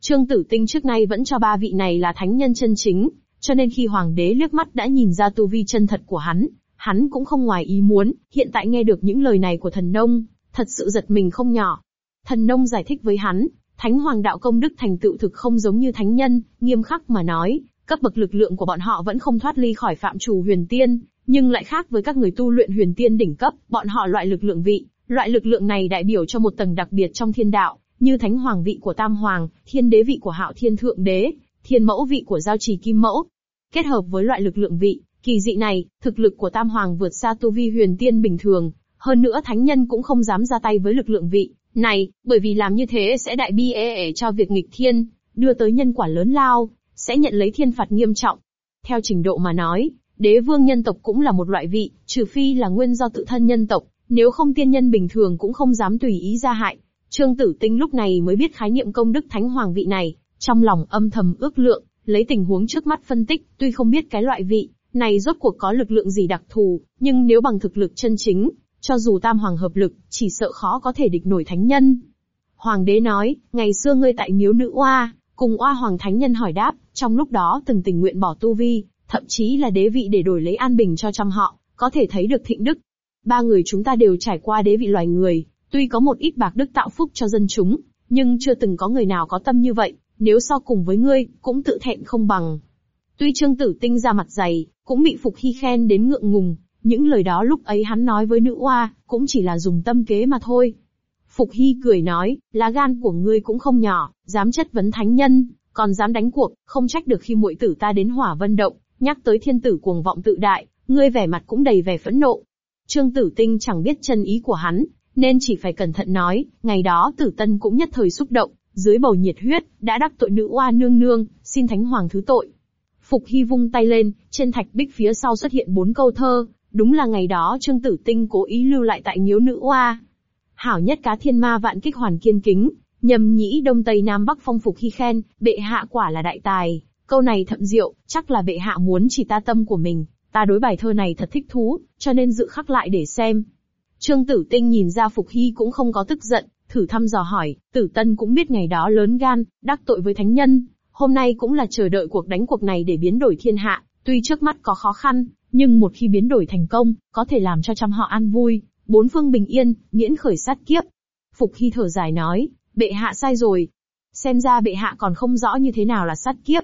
Trương Tử Tinh trước nay vẫn cho ba vị này là thánh nhân chân chính, cho nên khi hoàng đế liếc mắt đã nhìn ra tu vi chân thật của hắn, hắn cũng không ngoài ý muốn, hiện tại nghe được những lời này của thần nông, thật sự giật mình không nhỏ. Thần nông giải thích với hắn, thánh hoàng đạo công đức thành tựu thực không giống như thánh nhân, nghiêm khắc mà nói, cấp bậc lực lượng của bọn họ vẫn không thoát ly khỏi phạm trù huyền tiên, nhưng lại khác với các người tu luyện huyền tiên đỉnh cấp, bọn họ loại lực lượng vị, loại lực lượng này đại biểu cho một tầng đặc biệt trong thiên đạo, như thánh hoàng vị của tam hoàng, thiên đế vị của hạo thiên thượng đế, thiên mẫu vị của giao trì kim mẫu. Kết hợp với loại lực lượng vị, kỳ dị này, thực lực của tam hoàng vượt xa tu vi huyền tiên bình thường, hơn nữa thánh nhân cũng không dám ra tay với lực lượng vị này, bởi vì làm như thế sẽ đại bi ê ế cho việc nghịch thiên, đưa tới nhân quả lớn lao, sẽ nhận lấy thiên phạt nghiêm trọng. Theo trình độ mà nói, đế vương nhân tộc cũng là một loại vị, trừ phi là nguyên do tự thân nhân tộc, nếu không tiên nhân bình thường cũng không dám tùy ý ra hại. Trương Tử Tinh lúc này mới biết khái niệm công đức thánh hoàng vị này, trong lòng âm thầm ước lượng, lấy tình huống trước mắt phân tích, tuy không biết cái loại vị này rốt cuộc có lực lượng gì đặc thù, nhưng nếu bằng thực lực chân chính, cho dù tam hoàng hợp lực, chỉ sợ khó có thể địch nổi thánh nhân. Hoàng đế nói, ngày xưa ngươi tại miếu nữ oa, cùng oa hoàng thánh nhân hỏi đáp, trong lúc đó từng tình nguyện bỏ tu vi, thậm chí là đế vị để đổi lấy an bình cho trăm họ, có thể thấy được thịnh đức. Ba người chúng ta đều trải qua đế vị loài người, tuy có một ít bạc đức tạo phúc cho dân chúng, nhưng chưa từng có người nào có tâm như vậy, nếu so cùng với ngươi, cũng tự thẹn không bằng. Tuy Trương Tử Tinh ra mặt dày, cũng bị Phục Hy khen đến ngượng ngùng, những lời đó lúc ấy hắn nói với nữ oa, cũng chỉ là dùng tâm kế mà thôi. Phục Hy cười nói, lá gan của ngươi cũng không nhỏ, dám chất vấn thánh nhân, còn dám đánh cuộc, không trách được khi muội tử ta đến hỏa vân động, nhắc tới thiên tử cuồng vọng tự đại, ngươi vẻ mặt cũng đầy vẻ phẫn nộ. Trương Tử Tinh chẳng biết chân ý của hắn, nên chỉ phải cẩn thận nói, ngày đó Tử Tân cũng nhất thời xúc động, dưới bầu nhiệt huyết, đã đắc tội nữ oa nương nương, xin thánh hoàng thứ tội. Phục Hy vung tay lên, trên thạch bích phía sau xuất hiện bốn câu thơ, đúng là ngày đó Trương Tử Tinh cố ý lưu lại tại Nhiếu nữ oa. Hảo nhất cá thiên ma vạn kích hoàn kiên kính, nhầm nhĩ đông tây nam bắc phong Phục khi khen, bệ hạ quả là đại tài. Câu này thậm diệu, chắc là bệ hạ muốn chỉ ta tâm của mình, ta đối bài thơ này thật thích thú, cho nên dự khắc lại để xem. Trương Tử Tinh nhìn ra Phục Hy cũng không có tức giận, thử thăm dò hỏi, Tử Tân cũng biết ngày đó lớn gan, đắc tội với thánh nhân, hôm nay cũng là chờ đợi cuộc đánh cuộc này để biến đổi thiên hạ, tuy trước mắt có khó khăn, nhưng một khi biến đổi thành công, có thể làm cho trăm họ an vui, bốn phương bình yên, miễn khởi sát kiếp. Phục Hy thở dài nói, bệ hạ sai rồi. Xem ra bệ hạ còn không rõ như thế nào là sát kiếp.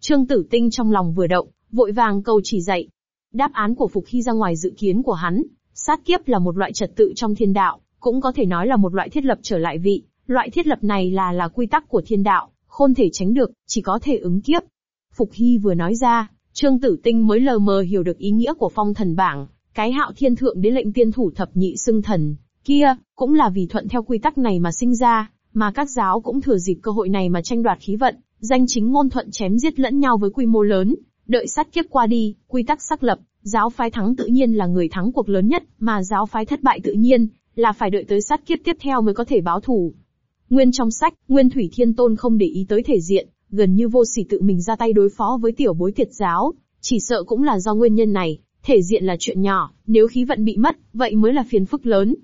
Trương Tử Tinh trong lòng vừa động, vội vàng cầu chỉ dạy. Đáp án của Phục Hy ra ngoài dự kiến của hắn, sát kiếp là một loại trật tự trong thiên đạo, cũng có thể nói là một loại thiết lập trở lại vị. Loại thiết lập này là là quy tắc của thiên đạo, khôn thể tránh được, chỉ có thể ứng kiếp. Phục Hy vừa nói ra, Trương Tử Tinh mới lờ mờ hiểu được ý nghĩa của phong thần bảng, cái hạo thiên thượng đế lệnh tiên thủ thập nhị xưng thần, kia, cũng là vì thuận theo quy tắc này mà sinh ra, mà các giáo cũng thừa dịp cơ hội này mà tranh đoạt khí vận, danh chính ngôn thuận chém giết lẫn nhau với quy mô lớn, đợi sát kiếp qua đi, quy tắc xác lập, giáo phái thắng tự nhiên là người thắng cuộc lớn nhất, mà giáo phái thất bại tự nhiên là phải đợi tới sát kiếp tiếp theo mới có thể báo thù. Nguyên trong sách, Nguyên Thủy Thiên Tôn không để ý tới thể diện, gần như vô sỉ tự mình ra tay đối phó với tiểu bối tiệt giáo, chỉ sợ cũng là do nguyên nhân này, thể diện là chuyện nhỏ, nếu khí vận bị mất, vậy mới là phiền phức lớn.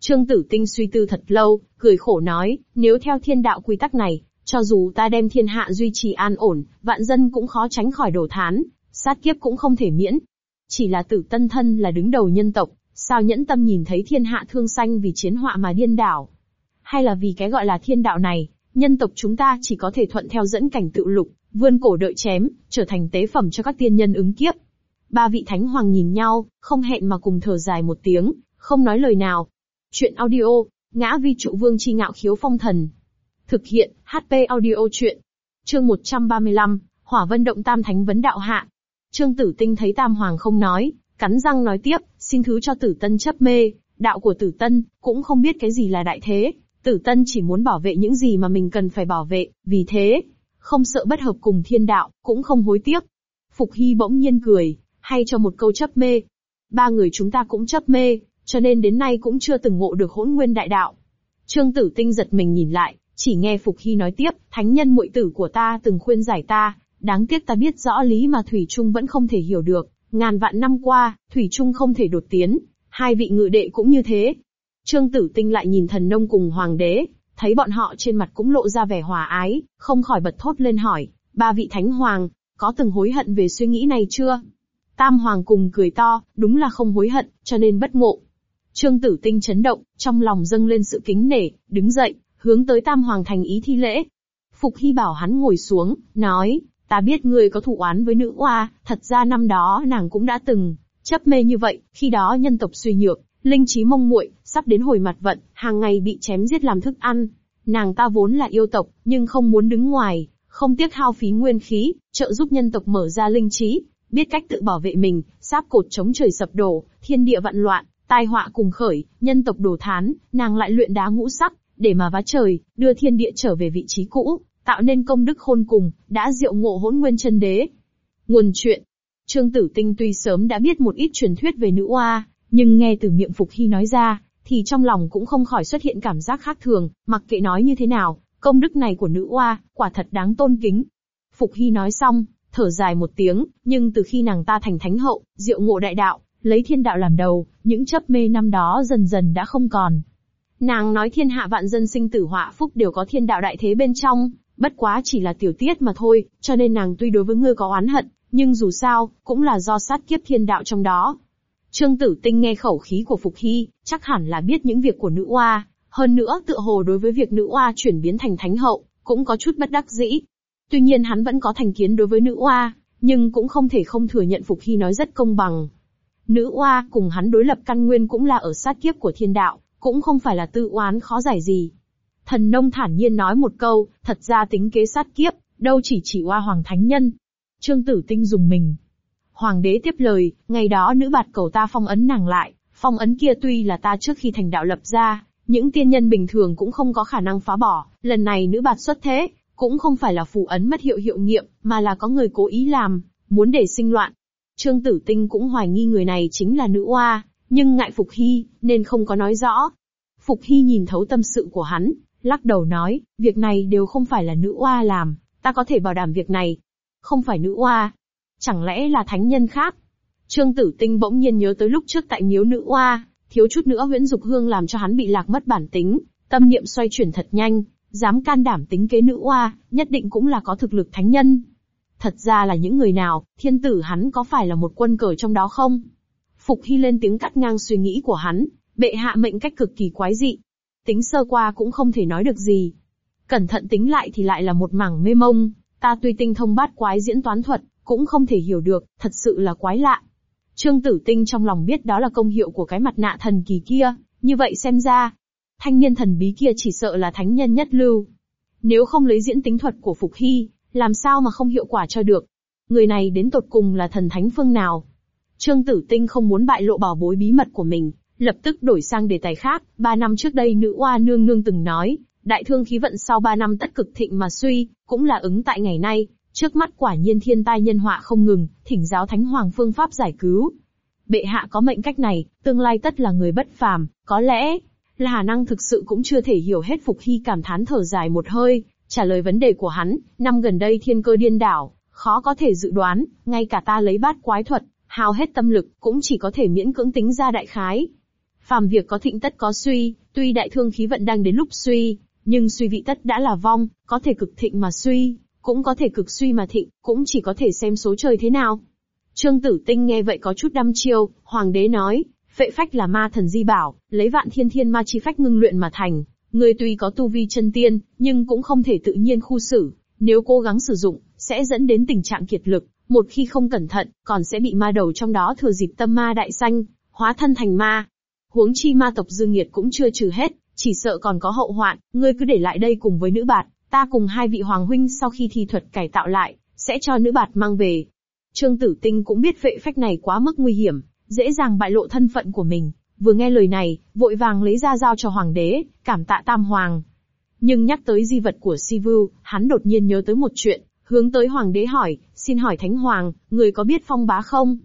Trương Tử Tinh suy tư thật lâu, cười khổ nói, nếu theo thiên đạo quy tắc này, cho dù ta đem thiên hạ duy trì an ổn, vạn dân cũng khó tránh khỏi đổ thán, sát kiếp cũng không thể miễn. Chỉ là tử tân thân là đứng đầu nhân tộc, sao nhẫn tâm nhìn thấy thiên hạ thương xanh vì chiến họa mà điên đảo. Hay là vì cái gọi là thiên đạo này, nhân tộc chúng ta chỉ có thể thuận theo dẫn cảnh tự lục, vươn cổ đợi chém, trở thành tế phẩm cho các tiên nhân ứng kiếp. Ba vị thánh hoàng nhìn nhau, không hẹn mà cùng thở dài một tiếng, không nói lời nào. Chuyện audio, ngã vi trụ vương chi ngạo khiếu phong thần. Thực hiện, HP audio chuyện. Chương 135, Hỏa Vân Động Tam Thánh Vấn Đạo Hạ. Trương Tử Tinh thấy Tam Hoàng không nói, cắn răng nói tiếp, xin thứ cho Tử Tân chấp mê, đạo của Tử Tân, cũng không biết cái gì là đại thế, Tử Tân chỉ muốn bảo vệ những gì mà mình cần phải bảo vệ, vì thế, không sợ bất hợp cùng thiên đạo, cũng không hối tiếc. Phục Hy bỗng nhiên cười, hay cho một câu chấp mê. Ba người chúng ta cũng chấp mê, cho nên đến nay cũng chưa từng ngộ được hỗn nguyên đại đạo. Trương Tử Tinh giật mình nhìn lại, chỉ nghe Phục Hy nói tiếp, thánh nhân muội tử của ta từng khuyên giải ta, đáng tiếc ta biết rõ lý mà Thủy Trung vẫn không thể hiểu được, ngàn vạn năm qua, Thủy Trung không thể đột tiến, hai vị ngự đệ cũng như thế. Trương Tử Tinh lại nhìn thần nông cùng hoàng đế, thấy bọn họ trên mặt cũng lộ ra vẻ hòa ái, không khỏi bật thốt lên hỏi, ba vị thánh hoàng, có từng hối hận về suy nghĩ này chưa? Tam hoàng cùng cười to, đúng là không hối hận, cho nên bất ngộ. Trương Tử Tinh chấn động, trong lòng dâng lên sự kính nể, đứng dậy, hướng tới Tam Hoàng thành ý thi lễ. Phục Hy bảo hắn ngồi xuống, nói, ta biết ngươi có thủ oán với nữ oa, thật ra năm đó nàng cũng đã từng chấp mê như vậy, khi đó nhân tộc suy nhược, linh trí mông muội, sắp đến hồi mặt vận, hàng ngày bị chém giết làm thức ăn. Nàng ta vốn là yêu tộc, nhưng không muốn đứng ngoài, không tiếc hao phí nguyên khí, trợ giúp nhân tộc mở ra linh trí, biết cách tự bảo vệ mình, sáp cột chống trời sập đổ, thiên địa vạn loạn, tai họa cùng khởi, nhân tộc đổ thán, nàng lại luyện đá ngũ sắc, để mà vá trời, đưa thiên địa trở về vị trí cũ, tạo nên công đức khôn cùng, đã diệu ngộ hỗn nguyên chân đế. Nguồn chuyện Trương Tử Tinh tuy sớm đã biết một ít truyền thuyết về nữ oa, nhưng nghe từ miệng Phục Hy nói ra, thì trong lòng cũng không khỏi xuất hiện cảm giác khác thường, mặc kệ nói như thế nào, công đức này của nữ oa, quả thật đáng tôn kính. Phục Hy nói xong, thở dài một tiếng, nhưng từ khi nàng ta thành thánh hậu, diệu ngộ đại đạo, lấy thiên đạo làm đầu, những chấp mê năm đó dần dần đã không còn. Nàng nói thiên hạ vạn dân sinh tử họa phúc đều có thiên đạo đại thế bên trong, bất quá chỉ là tiểu tiết mà thôi, cho nên nàng tuy đối với ngươi có oán hận, nhưng dù sao, cũng là do sát kiếp thiên đạo trong đó. Trương Tử Tinh nghe khẩu khí của Phục Hy, chắc hẳn là biết những việc của nữ oa, hơn nữa tựa hồ đối với việc nữ oa chuyển biến thành thánh hậu, cũng có chút bất đắc dĩ. Tuy nhiên hắn vẫn có thành kiến đối với nữ oa, nhưng cũng không thể không thừa nhận Phục Hy nói rất công bằng. Nữ oa cùng hắn đối lập căn nguyên cũng là ở sát kiếp của thiên đạo, cũng không phải là tư oán khó giải gì. Thần nông thản nhiên nói một câu, thật ra tính kế sát kiếp, đâu chỉ chỉ oa hoàng thánh nhân. Trương tử tinh dùng mình. Hoàng đế tiếp lời, ngày đó nữ bạt cầu ta phong ấn nàng lại, phong ấn kia tuy là ta trước khi thành đạo lập ra, những tiên nhân bình thường cũng không có khả năng phá bỏ, lần này nữ bạt xuất thế, cũng không phải là phù ấn mất hiệu hiệu nghiệm, mà là có người cố ý làm, muốn để sinh loạn. Trương Tử Tinh cũng hoài nghi người này chính là nữ oa, nhưng ngại Phục Hy, nên không có nói rõ. Phục Hy nhìn thấu tâm sự của hắn, lắc đầu nói, việc này đều không phải là nữ oa làm, ta có thể bảo đảm việc này. Không phải nữ oa. Chẳng lẽ là thánh nhân khác? Trương Tử Tinh bỗng nhiên nhớ tới lúc trước tại miếu nữ oa, thiếu chút nữa huyễn dục hương làm cho hắn bị lạc mất bản tính, tâm niệm xoay chuyển thật nhanh, dám can đảm tính kế nữ oa, nhất định cũng là có thực lực thánh nhân. Thật ra là những người nào, thiên tử hắn có phải là một quân cờ trong đó không? Phục Hy lên tiếng cắt ngang suy nghĩ của hắn, bệ hạ mệnh cách cực kỳ quái dị. Tính sơ qua cũng không thể nói được gì. Cẩn thận tính lại thì lại là một mảng mê mông, ta tuy tinh thông bát quái diễn toán thuật, cũng không thể hiểu được, thật sự là quái lạ. Trương Tử Tinh trong lòng biết đó là công hiệu của cái mặt nạ thần kỳ kia, như vậy xem ra, thanh niên thần bí kia chỉ sợ là thánh nhân nhất lưu. Nếu không lấy diễn tính thuật của Phục Hy, làm sao mà không hiệu quả cho được? Người này đến tột cùng là thần thánh phương nào? Trương Tử Tinh không muốn bại lộ bảo bối bí mật của mình, lập tức đổi sang đề tài khác. Ba năm trước đây nữ oa nương nương từng nói, đại thương khí vận sau ba năm tất cực thịnh mà suy, cũng là ứng tại ngày nay. Trước mắt quả nhiên thiên tai nhân họa không ngừng, thỉnh giáo thánh hoàng phương pháp giải cứu. Bệ hạ có mệnh cách này, tương lai tất là người bất phàm, có lẽ là Hà năng thực sự cũng chưa thể hiểu hết Phục Hy cảm thán thở dài một hơi, trả lời vấn đề của hắn, năm gần đây thiên cơ điên đảo, khó có thể dự đoán, ngay cả ta lấy bát quái thuật, hao hết tâm lực, cũng chỉ có thể miễn cưỡng tính ra đại khái. Phàm việc có thịnh tất có suy, tuy đại thương khí vận đang đến lúc suy, nhưng suy vị tất đã là vong, có thể cực thịnh mà suy, cũng có thể cực suy mà thịnh, cũng chỉ có thể xem số trời thế nào. Trương Tử Tinh nghe vậy có chút đăm chiêu, hoàng đế nói, phệ phách là ma thần di bảo, lấy vạn thiên thiên ma chi phách ngưng luyện mà thành. Người tuy có tu vi chân tiên, nhưng cũng không thể tự nhiên khu xử, nếu cố gắng sử dụng, sẽ dẫn đến tình trạng kiệt lực, một khi không cẩn thận, còn sẽ bị ma đầu trong đó thừa dịp tâm ma đại sanh, hóa thân thành ma. Huống chi ma tộc dương nghiệt cũng chưa trừ hết, chỉ sợ còn có hậu hoạn, ngươi cứ để lại đây cùng với nữ bạt, ta cùng hai vị hoàng huynh sau khi thi thuật cải tạo lại, sẽ cho nữ bạt mang về. Trương Tử Tinh cũng biết vệ phách này quá mức nguy hiểm, dễ dàng bại lộ thân phận của mình, vừa nghe lời này, vội vàng lấy ra giao cho hoàng đế, cảm tạ tam hoàng. Nhưng nhắc tới di vật của Sivu, hắn đột nhiên nhớ tới một chuyện, hướng tới hoàng đế hỏi, xin hỏi thánh hoàng, người có biết phong bá không?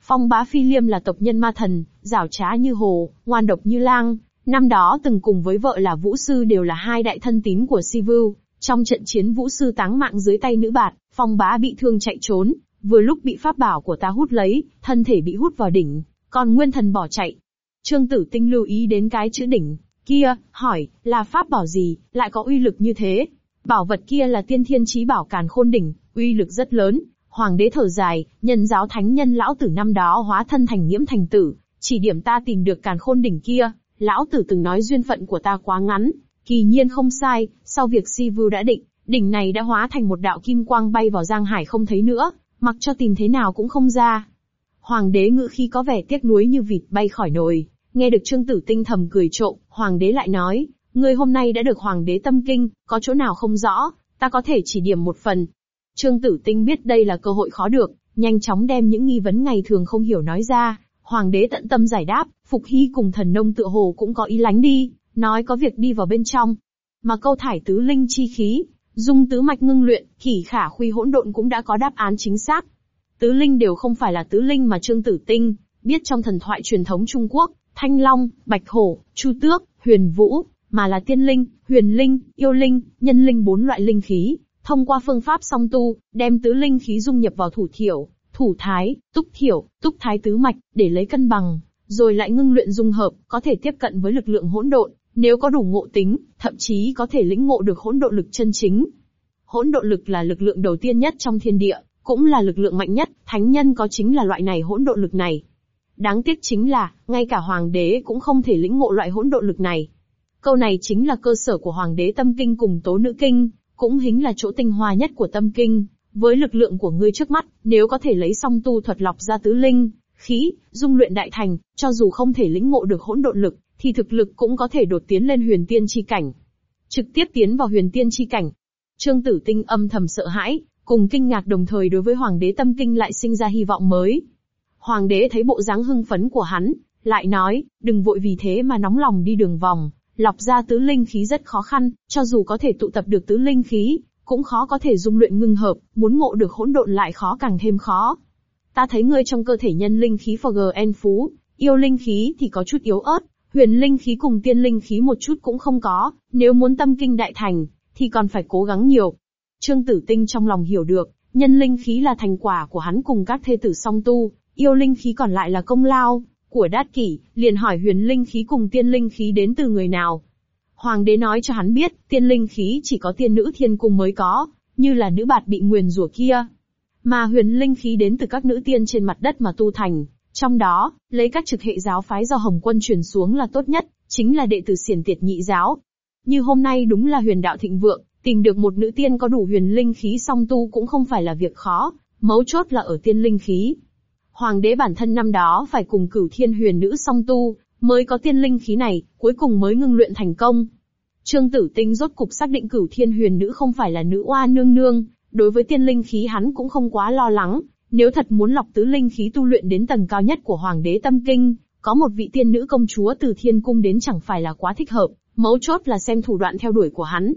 Phong bá phi liêm là tộc nhân ma thần, rảo trá như hồ, ngoan độc như lang, năm đó từng cùng với vợ là Vũ Sư đều là hai đại thân tín của Sivu, trong trận chiến Vũ Sư táng mạng dưới tay nữ bạt, phong bá bị thương chạy trốn, vừa lúc bị pháp bảo của ta hút lấy, thân thể bị hút vào đỉnh, còn nguyên thần bỏ chạy. Trương Tử Tinh lưu ý đến cái chữ đỉnh, kia, hỏi, là pháp bảo gì, lại có uy lực như thế? Bảo vật kia là tiên thiên chí bảo càn khôn đỉnh, uy lực rất lớn. Hoàng đế thở dài, nhân giáo thánh nhân lão tử năm đó hóa thân thành nhiễm thành tử, chỉ điểm ta tìm được càn khôn đỉnh kia, lão tử từng nói duyên phận của ta quá ngắn, kỳ nhiên không sai, sau việc si vưu đã định, đỉnh này đã hóa thành một đạo kim quang bay vào giang hải không thấy nữa, mặc cho tìm thế nào cũng không ra. Hoàng đế ngự khi có vẻ tiếc nuối như vịt bay khỏi nồi, nghe được Trương Tử Tinh thầm cười trộm, hoàng đế lại nói, ngươi hôm nay đã được hoàng đế tâm kinh, có chỗ nào không rõ, ta có thể chỉ điểm một phần. Trương Tử Tinh biết đây là cơ hội khó được, nhanh chóng đem những nghi vấn ngày thường không hiểu nói ra, hoàng đế tận tâm giải đáp, Phục Hy cùng thần nông tựa hồ cũng có ý lánh đi, nói có việc đi vào bên trong. Mà câu thải tứ linh chi khí, dung tứ mạch ngưng luyện, kỷ khả khuy hỗn độn cũng đã có đáp án chính xác. Tứ linh đều không phải là tứ linh mà Trương Tử Tinh, biết trong thần thoại truyền thống Trung Quốc, Thanh Long, Bạch Hổ, Chu Tước, Huyền Vũ, mà là tiên linh, huyền linh, yêu linh, nhân linh bốn loại linh khí, thông qua phương pháp song tu, đem tứ linh khí dung nhập vào thủ thiểu, thủ thái, túc thiểu, túc thái tứ mạch, để lấy cân bằng, rồi lại ngưng luyện dung hợp, có thể tiếp cận với lực lượng hỗn độn, nếu có đủ ngộ tính, thậm chí có thể lĩnh ngộ được hỗn độ lực chân chính. Hỗn độ lực là lực lượng đầu tiên nhất trong thiên địa, cũng là lực lượng mạnh nhất, thánh nhân có chính là loại này hỗn độ lực này. Đáng tiếc chính là, ngay cả hoàng đế cũng không thể lĩnh ngộ loại hỗn độ lực này. Câu này chính là cơ sở của hoàng đế tâm kinh cùng tố nữ kinh, cũng hính là chỗ tinh hoa nhất của tâm kinh. Với lực lượng của ngươi trước mắt, nếu có thể lấy song tu thuật lọc ra tứ linh, khí, dung luyện đại thành, cho dù không thể lĩnh ngộ được hỗn độn lực, thì thực lực cũng có thể đột tiến lên huyền tiên chi cảnh. Trực tiếp tiến vào huyền tiên chi cảnh. Trương Tử Tinh âm thầm sợ hãi, cùng kinh ngạc đồng thời đối với hoàng đế tâm kinh lại sinh ra hy vọng mới. Hoàng đế thấy bộ dáng hưng phấn của hắn, lại nói, đừng vội vì thế mà nóng lòng đi đường vòng, lọc ra tứ linh khí rất khó khăn, cho dù có thể tụ tập được tứ linh khí, cũng khó có thể dung luyện ngưng hợp, muốn ngộ được hỗn độn lại khó càng thêm khó. Ta thấy ngươi trong cơ thể nhân linh khí Forgen phú, yêu linh khí thì có chút yếu ớt, huyền linh khí cùng tiên linh khí một chút cũng không có, nếu muốn tâm kinh đại thành, thì còn phải cố gắng nhiều. Trương Tử Tinh trong lòng hiểu được, nhân linh khí là thành quả của hắn cùng các thê tử song tu, yêu linh khí còn lại là công lao của Đát Kỷ, liền hỏi huyền linh khí cùng tiên linh khí đến từ người nào. Hoàng đế nói cho hắn biết, tiên linh khí chỉ có tiên nữ thiên cung mới có, như là nữ bạt bị nguyền rủa kia. Mà huyền linh khí đến từ các nữ tiên trên mặt đất mà tu thành, trong đó, lấy các trực hệ giáo phái do Hồng Quân truyền xuống là tốt nhất, chính là đệ tử xiển tiệt nhị giáo. Như hôm nay đúng là huyền đạo thịnh vượng, tìm được một nữ tiên có đủ huyền linh khí song tu cũng không phải là việc khó, mấu chốt là ở tiên linh khí. Hoàng đế bản thân năm đó phải cùng cửu thiên huyền nữ song tu, mới có tiên linh khí này, cuối cùng mới ngưng luyện thành công. Trương Tử Tinh rốt cục xác định cửu thiên huyền nữ không phải là nữ oa nương nương, đối với tiên linh khí hắn cũng không quá lo lắng, nếu thật muốn lọc tứ linh khí tu luyện đến tầng cao nhất của Hoàng đế Tâm Kinh, có một vị tiên nữ công chúa từ thiên cung đến chẳng phải là quá thích hợp, mấu chốt là xem thủ đoạn theo đuổi của hắn.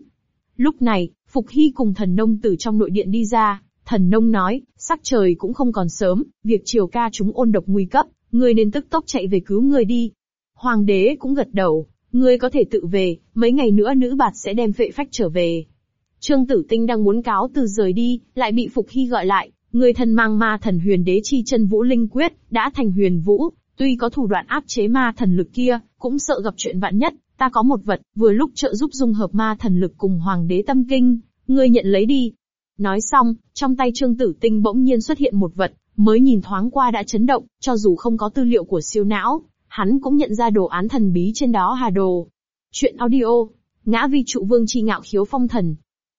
Lúc này, Phục Hy cùng thần nông từ trong nội điện đi ra, thần nông nói, sắc trời cũng không còn sớm, việc triều ca chúng ôn độc nguy cấp, người nên tức tốc chạy về cứu người đi. Hoàng đế cũng gật đầu, người có thể tự về, mấy ngày nữa nữ bạt sẽ đem phệ phách trở về. Trương Tử Tinh đang muốn cáo từ rời đi, lại bị Phục Hy gọi lại, người thần mang ma thần huyền đế chi chân vũ linh quyết, đã thành huyền vũ, tuy có thủ đoạn áp chế ma thần lực kia, cũng sợ gặp chuyện vạn nhất, ta có một vật, vừa lúc trợ giúp dung hợp ma thần lực cùng hoàng đế tâm kinh, ngươi nhận lấy đi. Nói xong, trong tay trương tử tinh bỗng nhiên xuất hiện một vật, mới nhìn thoáng qua đã chấn động, cho dù không có tư liệu của siêu não, hắn cũng nhận ra đồ án thần bí trên đó hà đồ. Chuyện audio, ngã vi trụ vương chi ngạo khiếu phong thần.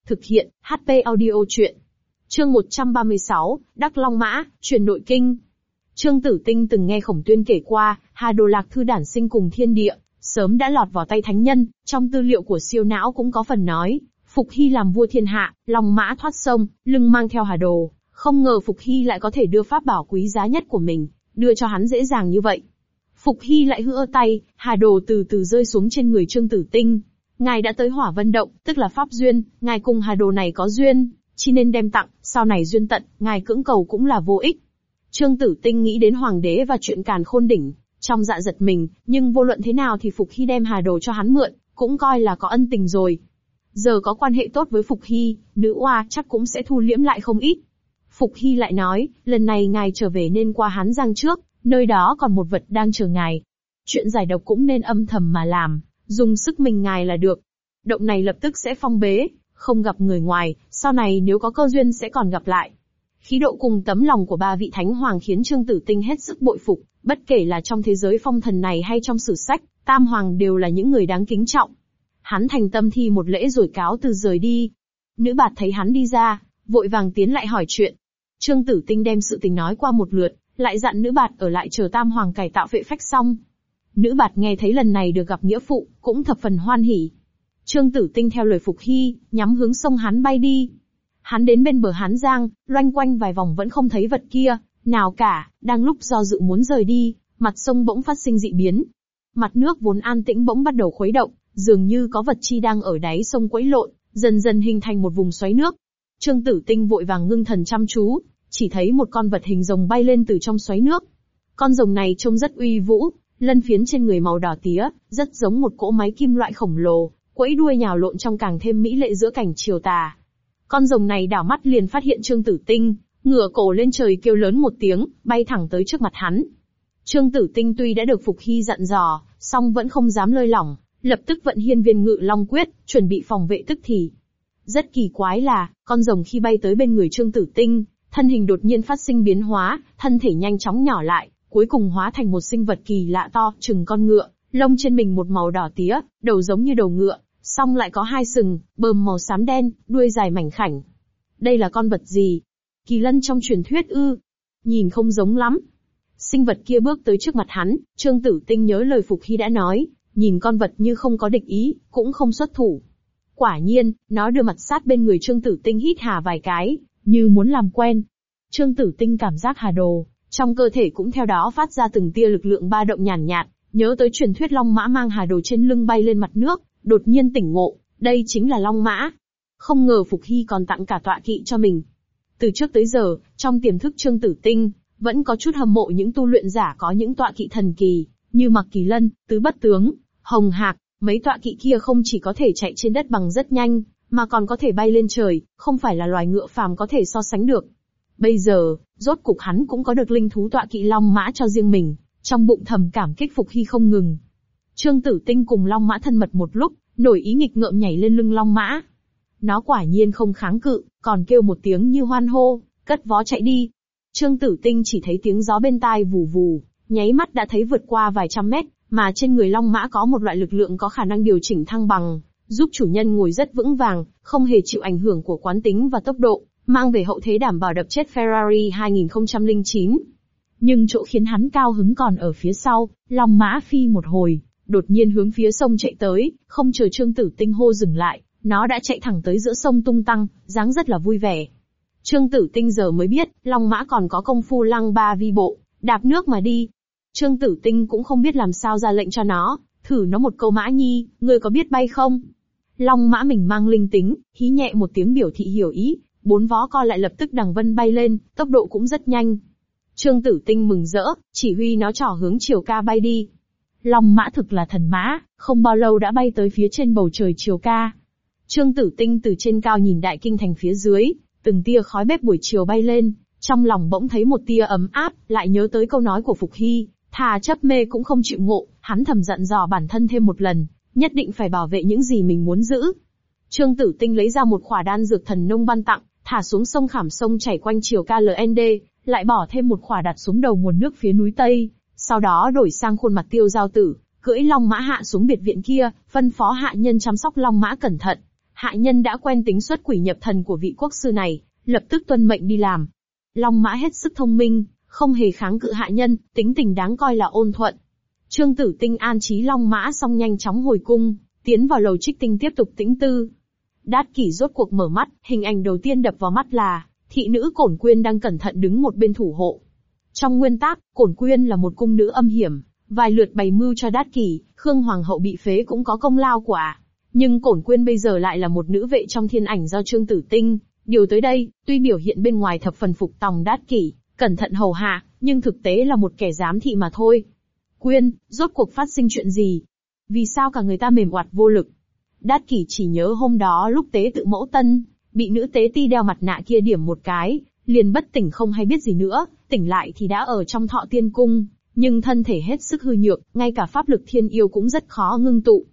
Thực hiện, HP audio chuyện. Chương 136, Đắc Long Mã, truyền nội kinh. Trương Tử Tinh từng nghe Khổng Tuyên kể qua, Hà Đồ Lạc Thư đản sinh cùng thiên địa, sớm đã lọt vào tay thánh nhân, trong tư liệu của siêu não cũng có phần nói, Phục Hy làm vua thiên hạ, Long Mã thoát sông, lưng mang theo Hà Đồ, không ngờ Phục Hy lại có thể đưa pháp bảo quý giá nhất của mình, đưa cho hắn dễ dàng như vậy. Phục Hy lại hứa tay, Hà Đồ từ từ rơi xuống trên người Trương Tử Tinh. Ngài đã tới hỏa vân động, tức là pháp duyên, ngài cùng Hà Đồ này có duyên, chi nên đem tặng, sau này duyên tận, ngài cưỡng cầu cũng là vô ích. Trương Tử Tinh nghĩ đến hoàng đế và chuyện càn khôn đỉnh, trong dạ giật mình, nhưng vô luận thế nào thì Phục Hy đem hà đồ cho hắn mượn, cũng coi là có ân tình rồi. Giờ có quan hệ tốt với Phục Hy, nữ oa chắc cũng sẽ thu liễm lại không ít. Phục Hy lại nói, lần này ngài trở về nên qua hắn Giang trước, nơi đó còn một vật đang chờ ngài. Chuyện giải độc cũng nên âm thầm mà làm, dùng sức mình ngài là được. Động này lập tức sẽ phong bế, không gặp người ngoài, sau này nếu có cơ duyên sẽ còn gặp lại. Khí độ cùng tấm lòng của ba vị thánh hoàng khiến Trương Tử Tinh hết sức bội phục, bất kể là trong thế giới phong thần này hay trong sử sách, tam hoàng đều là những người đáng kính trọng. Hắn thành tâm thi một lễ rồi cáo từ rời đi. Nữ bạt thấy hắn đi ra, vội vàng tiến lại hỏi chuyện. Trương Tử Tinh đem sự tình nói qua một lượt, lại dặn nữ bạt ở lại chờ tam hoàng cải tạo vệ phách xong. Nữ bạt nghe thấy lần này được gặp nghĩa phụ, cũng thập phần hoan hỉ. Trương Tử Tinh theo lời Phục Hy, nhắm hướng sông hắn bay đi. Hắn đến bên bờ Hán Giang, loanh quanh vài vòng vẫn không thấy vật kia, nào cả, đang lúc do dự muốn rời đi, mặt sông bỗng phát sinh dị biến. Mặt nước vốn an tĩnh bỗng bắt đầu khuấy động, dường như có vật chi đang ở đáy sông quẫy lộn, dần dần hình thành một vùng xoáy nước. Trương Tử Tinh vội vàng ngưng thần chăm chú, chỉ thấy một con vật hình rồng bay lên từ trong xoáy nước. Con rồng này trông rất uy vũ, lân phiến trên người màu đỏ tía, rất giống một cỗ máy kim loại khổng lồ, quẫy đuôi nhào lộn trong càng thêm mỹ lệ giữa cảnh chiều tà. Con rồng này đảo mắt liền phát hiện Trương Tử Tinh, ngửa cổ lên trời kêu lớn một tiếng, bay thẳng tới trước mặt hắn. Trương Tử Tinh tuy đã được Phục Hy dặn dò, song vẫn không dám lơi lỏng, lập tức vận hiên viên ngự long quyết, chuẩn bị phòng vệ tức thì. Rất kỳ quái là, con rồng khi bay tới bên người Trương Tử Tinh, thân hình đột nhiên phát sinh biến hóa, thân thể nhanh chóng nhỏ lại, cuối cùng hóa thành một sinh vật kỳ lạ to, chừng con ngựa, lông trên mình một màu đỏ tía, đầu giống như đầu ngựa, song lại có hai sừng, bờm màu xám đen, đuôi dài mảnh khảnh. Đây là con vật gì? Kỳ lân trong truyền thuyết ư? Nhìn không giống lắm. Sinh vật kia bước tới trước mặt hắn, Trương Tử Tinh nhớ lời Phục Hy đã nói, nhìn con vật như không có địch ý, cũng không xuất thủ. Quả nhiên, nó đưa mặt sát bên người Trương Tử Tinh hít hà vài cái, như muốn làm quen. Trương Tử Tinh cảm giác hà đồ, trong cơ thể cũng theo đó phát ra từng tia lực lượng ba động nhàn nhạt, nhớ tới truyền thuyết Long Mã mang hà đồ trên lưng bay lên mặt nước, đột nhiên tỉnh ngộ, đây chính là Long Mã. Không ngờ Phục Hy còn tặng cả tọa kỵ cho mình. Từ trước tới giờ, trong tiềm thức Trương Tử Tinh, vẫn có chút hâm mộ những tu luyện giả có những tọa kỵ thần kỳ, như Mặc Kỳ Lân, Tứ Bất Tướng, Hồng Hạc, mấy tọa kỵ kia không chỉ có thể chạy trên đất bằng rất nhanh, mà còn có thể bay lên trời, không phải là loài ngựa phàm có thể so sánh được. Bây giờ, rốt cục hắn cũng có được linh thú tọa kỵ long mã cho riêng mình, trong bụng thầm cảm kích Phục Hy không ngừng. Trương Tử Tinh cùng long mã thân mật một lúc, nổi ý nghịch ngợm nhảy lên lưng long mã. Nó quả nhiên không kháng cự, còn kêu một tiếng như hoan hô, cất vó chạy đi. Trương Tử Tinh chỉ thấy tiếng gió bên tai vù vù, nháy mắt đã thấy vượt qua vài trăm mét, mà trên người long mã có một loại lực lượng có khả năng điều chỉnh thăng bằng, giúp chủ nhân ngồi rất vững vàng, không hề chịu ảnh hưởng của quán tính và tốc độ, mang về hậu thế đảm bảo đập chết Ferrari 2009. Nhưng chỗ khiến hắn cao hứng còn ở phía sau, long mã phi một hồi, đột nhiên hướng phía sông chạy tới, không chờ Trương Tử Tinh hô dừng lại, nó đã chạy thẳng tới giữa sông tung tăng, dáng rất là vui vẻ. Trương Tử Tinh giờ mới biết, Long Mã còn có công phu lăng ba vi bộ, đạp nước mà đi. Trương Tử Tinh cũng không biết làm sao ra lệnh cho nó, thử nó một câu mã nhi, ngươi có biết bay không? Long Mã mình mang linh tính, hí nhẹ một tiếng biểu thị hiểu ý, bốn vó co lại lập tức đằng vân bay lên, tốc độ cũng rất nhanh. Trương Tử Tinh mừng rỡ, chỉ huy nó trỏ hướng chiều ca bay đi. Long mã thực là thần mã, không bao lâu đã bay tới phía trên bầu trời chiều ca. Trương Tử Tinh từ trên cao nhìn đại kinh thành phía dưới, từng tia khói bếp buổi chiều bay lên, trong lòng bỗng thấy một tia ấm áp, lại nhớ tới câu nói của Phục Hy, thà chấp mê cũng không chịu ngộ, hắn thầm dặn dò bản thân thêm một lần, nhất định phải bảo vệ những gì mình muốn giữ. Trương Tử Tinh lấy ra một khỏa đan dược thần nông ban tặng, thả xuống sông khảm sông chảy quanh chiều KLND, lại bỏ thêm một khỏa đặt xuống đầu nguồn nước phía núi Tây, sau đó đổi sang khuôn mặt tiêu giao tử, cưỡi long mã hạ xuống biệt viện kia, phân phó hạ nhân chăm sóc long mã cẩn thận. Hạ nhân đã quen tính xuất quỷ nhập thần của vị quốc sư này, lập tức tuân mệnh đi làm. Long mã hết sức thông minh, không hề kháng cự hạ nhân, tính tình đáng coi là ôn thuận. Trương Tử Tinh an trí long mã xong nhanh chóng hồi cung, tiến vào lầu trích tinh tiếp tục tĩnh tư. Đát kỷ rốt cuộc mở mắt, hình ảnh đầu tiên đập vào mắt là, thị nữ cổn quyên đang cẩn thận đứng một bên thủ hộ. Trong nguyên tắc, cổn quyên là một cung nữ âm hiểm, vài lượt bày mưu cho đát kỷ, Khương Hoàng hậu bị phế cũng có công lao của. Nhưng cổn quyên bây giờ lại là một nữ vệ trong thiên ảnh do Trương Tử Tinh, điều tới đây, tuy biểu hiện bên ngoài thập phần phục tòng đát kỷ, cẩn thận hầu hạ, nhưng thực tế là một kẻ giám thị mà thôi. Quyên, rốt cuộc phát sinh chuyện gì? Vì sao cả người ta mềm oặt vô lực? Đát kỷ chỉ nhớ hôm đó lúc tế tự mẫu tân, bị nữ tế ti đeo mặt nạ kia điểm một cái, liền bất tỉnh không hay biết gì nữa, tỉnh lại thì đã ở trong thọ tiên cung, nhưng thân thể hết sức hư nhược, ngay cả pháp lực thiên yêu cũng rất khó ngưng tụ.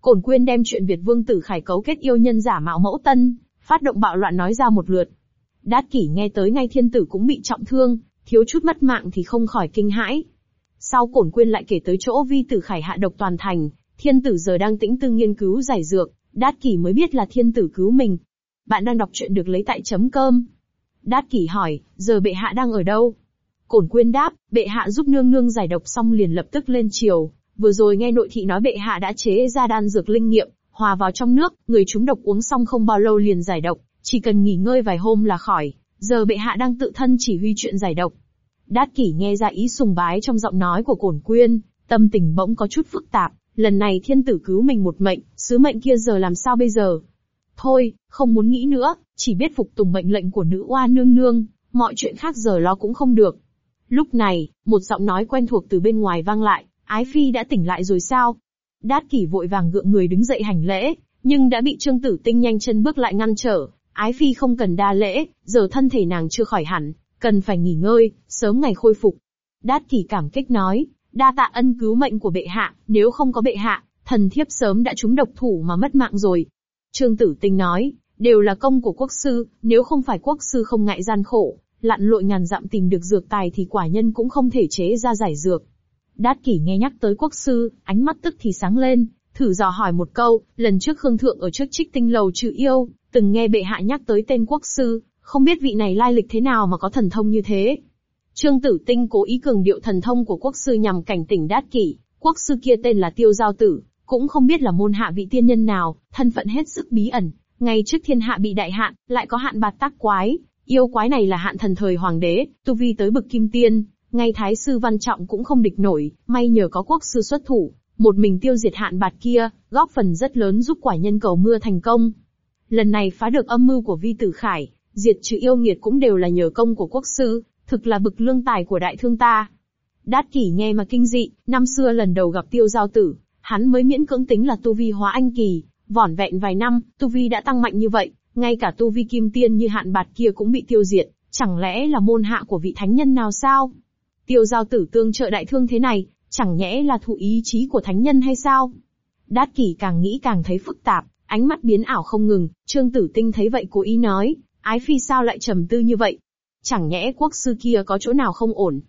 Cổn quyên đem chuyện Việt vương tử khải cấu kết yêu nhân giả mạo mẫu tân, phát động bạo loạn nói ra một lượt. Đát kỷ nghe tới ngay thiên tử cũng bị trọng thương, thiếu chút mất mạng thì không khỏi kinh hãi. Sau cổn quyên lại kể tới chỗ vi tử khải hạ độc toàn thành, thiên tử giờ đang tĩnh tư nghiên cứu giải dược, đát kỷ mới biết là thiên tử cứu mình. Bạn đang đọc chuyện được lấy tại chấm cơm. Đát kỷ hỏi, giờ bệ hạ đang ở đâu? Cổn quyên đáp, bệ hạ giúp nương nương giải độc xong liền lập tức lên triều. Vừa rồi nghe nội thị nói bệ hạ đã chế ra đan dược linh nghiệm, hòa vào trong nước, người chúng độc uống xong không bao lâu liền giải độc, chỉ cần nghỉ ngơi vài hôm là khỏi. Giờ bệ hạ đang tự thân chỉ huy chuyện giải độc. Đát kỷ nghe ra ý sùng bái trong giọng nói của cổn quyên, tâm tình bỗng có chút phức tạp. Lần này thiên tử cứu mình một mệnh, sứ mệnh kia giờ làm sao bây giờ? Thôi, không muốn nghĩ nữa, chỉ biết phục tùng mệnh lệnh của nữ oa nương nương, mọi chuyện khác giờ lo cũng không được. Lúc này, một giọng nói quen thuộc từ bên ngoài vang lại, Ái Phi đã tỉnh lại rồi sao? Đát kỷ vội vàng gượng người đứng dậy hành lễ, nhưng đã bị Trương Tử Tinh nhanh chân bước lại ngăn trở. Ái Phi không cần đa lễ, giờ thân thể nàng chưa khỏi hẳn, cần phải nghỉ ngơi, sớm ngày khôi phục. Đát kỷ cảm kích nói, đa tạ ân cứu mệnh của bệ hạ, nếu không có bệ hạ, thần thiếp sớm đã trúng độc thủ mà mất mạng rồi. Trương Tử Tinh nói, đều là công của quốc sư, nếu không phải quốc sư không ngại gian khổ, lặn lội ngàn dặm tìm được dược tài thì quả nhân cũng không thể chế ra giải dược. Đát kỷ nghe nhắc tới quốc sư, ánh mắt tức thì sáng lên, thử dò hỏi một câu, lần trước Khương Thượng ở trước trích tinh lầu trừ yêu, từng nghe bệ hạ nhắc tới tên quốc sư, không biết vị này lai lịch thế nào mà có thần thông như thế. Trương Tử Tinh cố ý cường điệu thần thông của quốc sư nhằm cảnh tỉnh đát kỷ, quốc sư kia tên là Tiêu Giao Tử, cũng không biết là môn hạ vị tiên nhân nào, thân phận hết sức bí ẩn, ngay trước thiên hạ bị đại hạn, lại có hạn bạt tác quái, yêu quái này là hạn thần thời hoàng đế, tu vi tới bực kim tiên, ngay thái sư văn trọng cũng không địch nổi, may nhờ có quốc sư xuất thủ, một mình tiêu diệt hạn bạt kia, góp phần rất lớn giúp quả nhân cầu mưa thành công. Lần này phá được âm mưu của vi tử khải, diệt trừ yêu nghiệt cũng đều là nhờ công của quốc sư, thực là bực lương tài của đại thương ta. Đát kỷ nghe mà kinh dị, năm xưa lần đầu gặp tiêu giao tử, hắn mới miễn cưỡng tính là tu vi hóa anh kỳ, vỏn vẹn vài năm, tu vi đã tăng mạnh như vậy, ngay cả tu vi kim tiên như hạn bạt kia cũng bị tiêu diệt, chẳng lẽ là môn hạ của vị thánh nhân nào sao? Tiêu giao tử tương trợ đại thương thế này, chẳng nhẽ là thụ ý chí của thánh nhân hay sao? Đát kỷ càng nghĩ càng thấy phức tạp, ánh mắt biến ảo không ngừng, trương tử tinh thấy vậy cố ý nói, ái phi sao lại trầm tư như vậy? Chẳng nhẽ quốc sư kia có chỗ nào không ổn?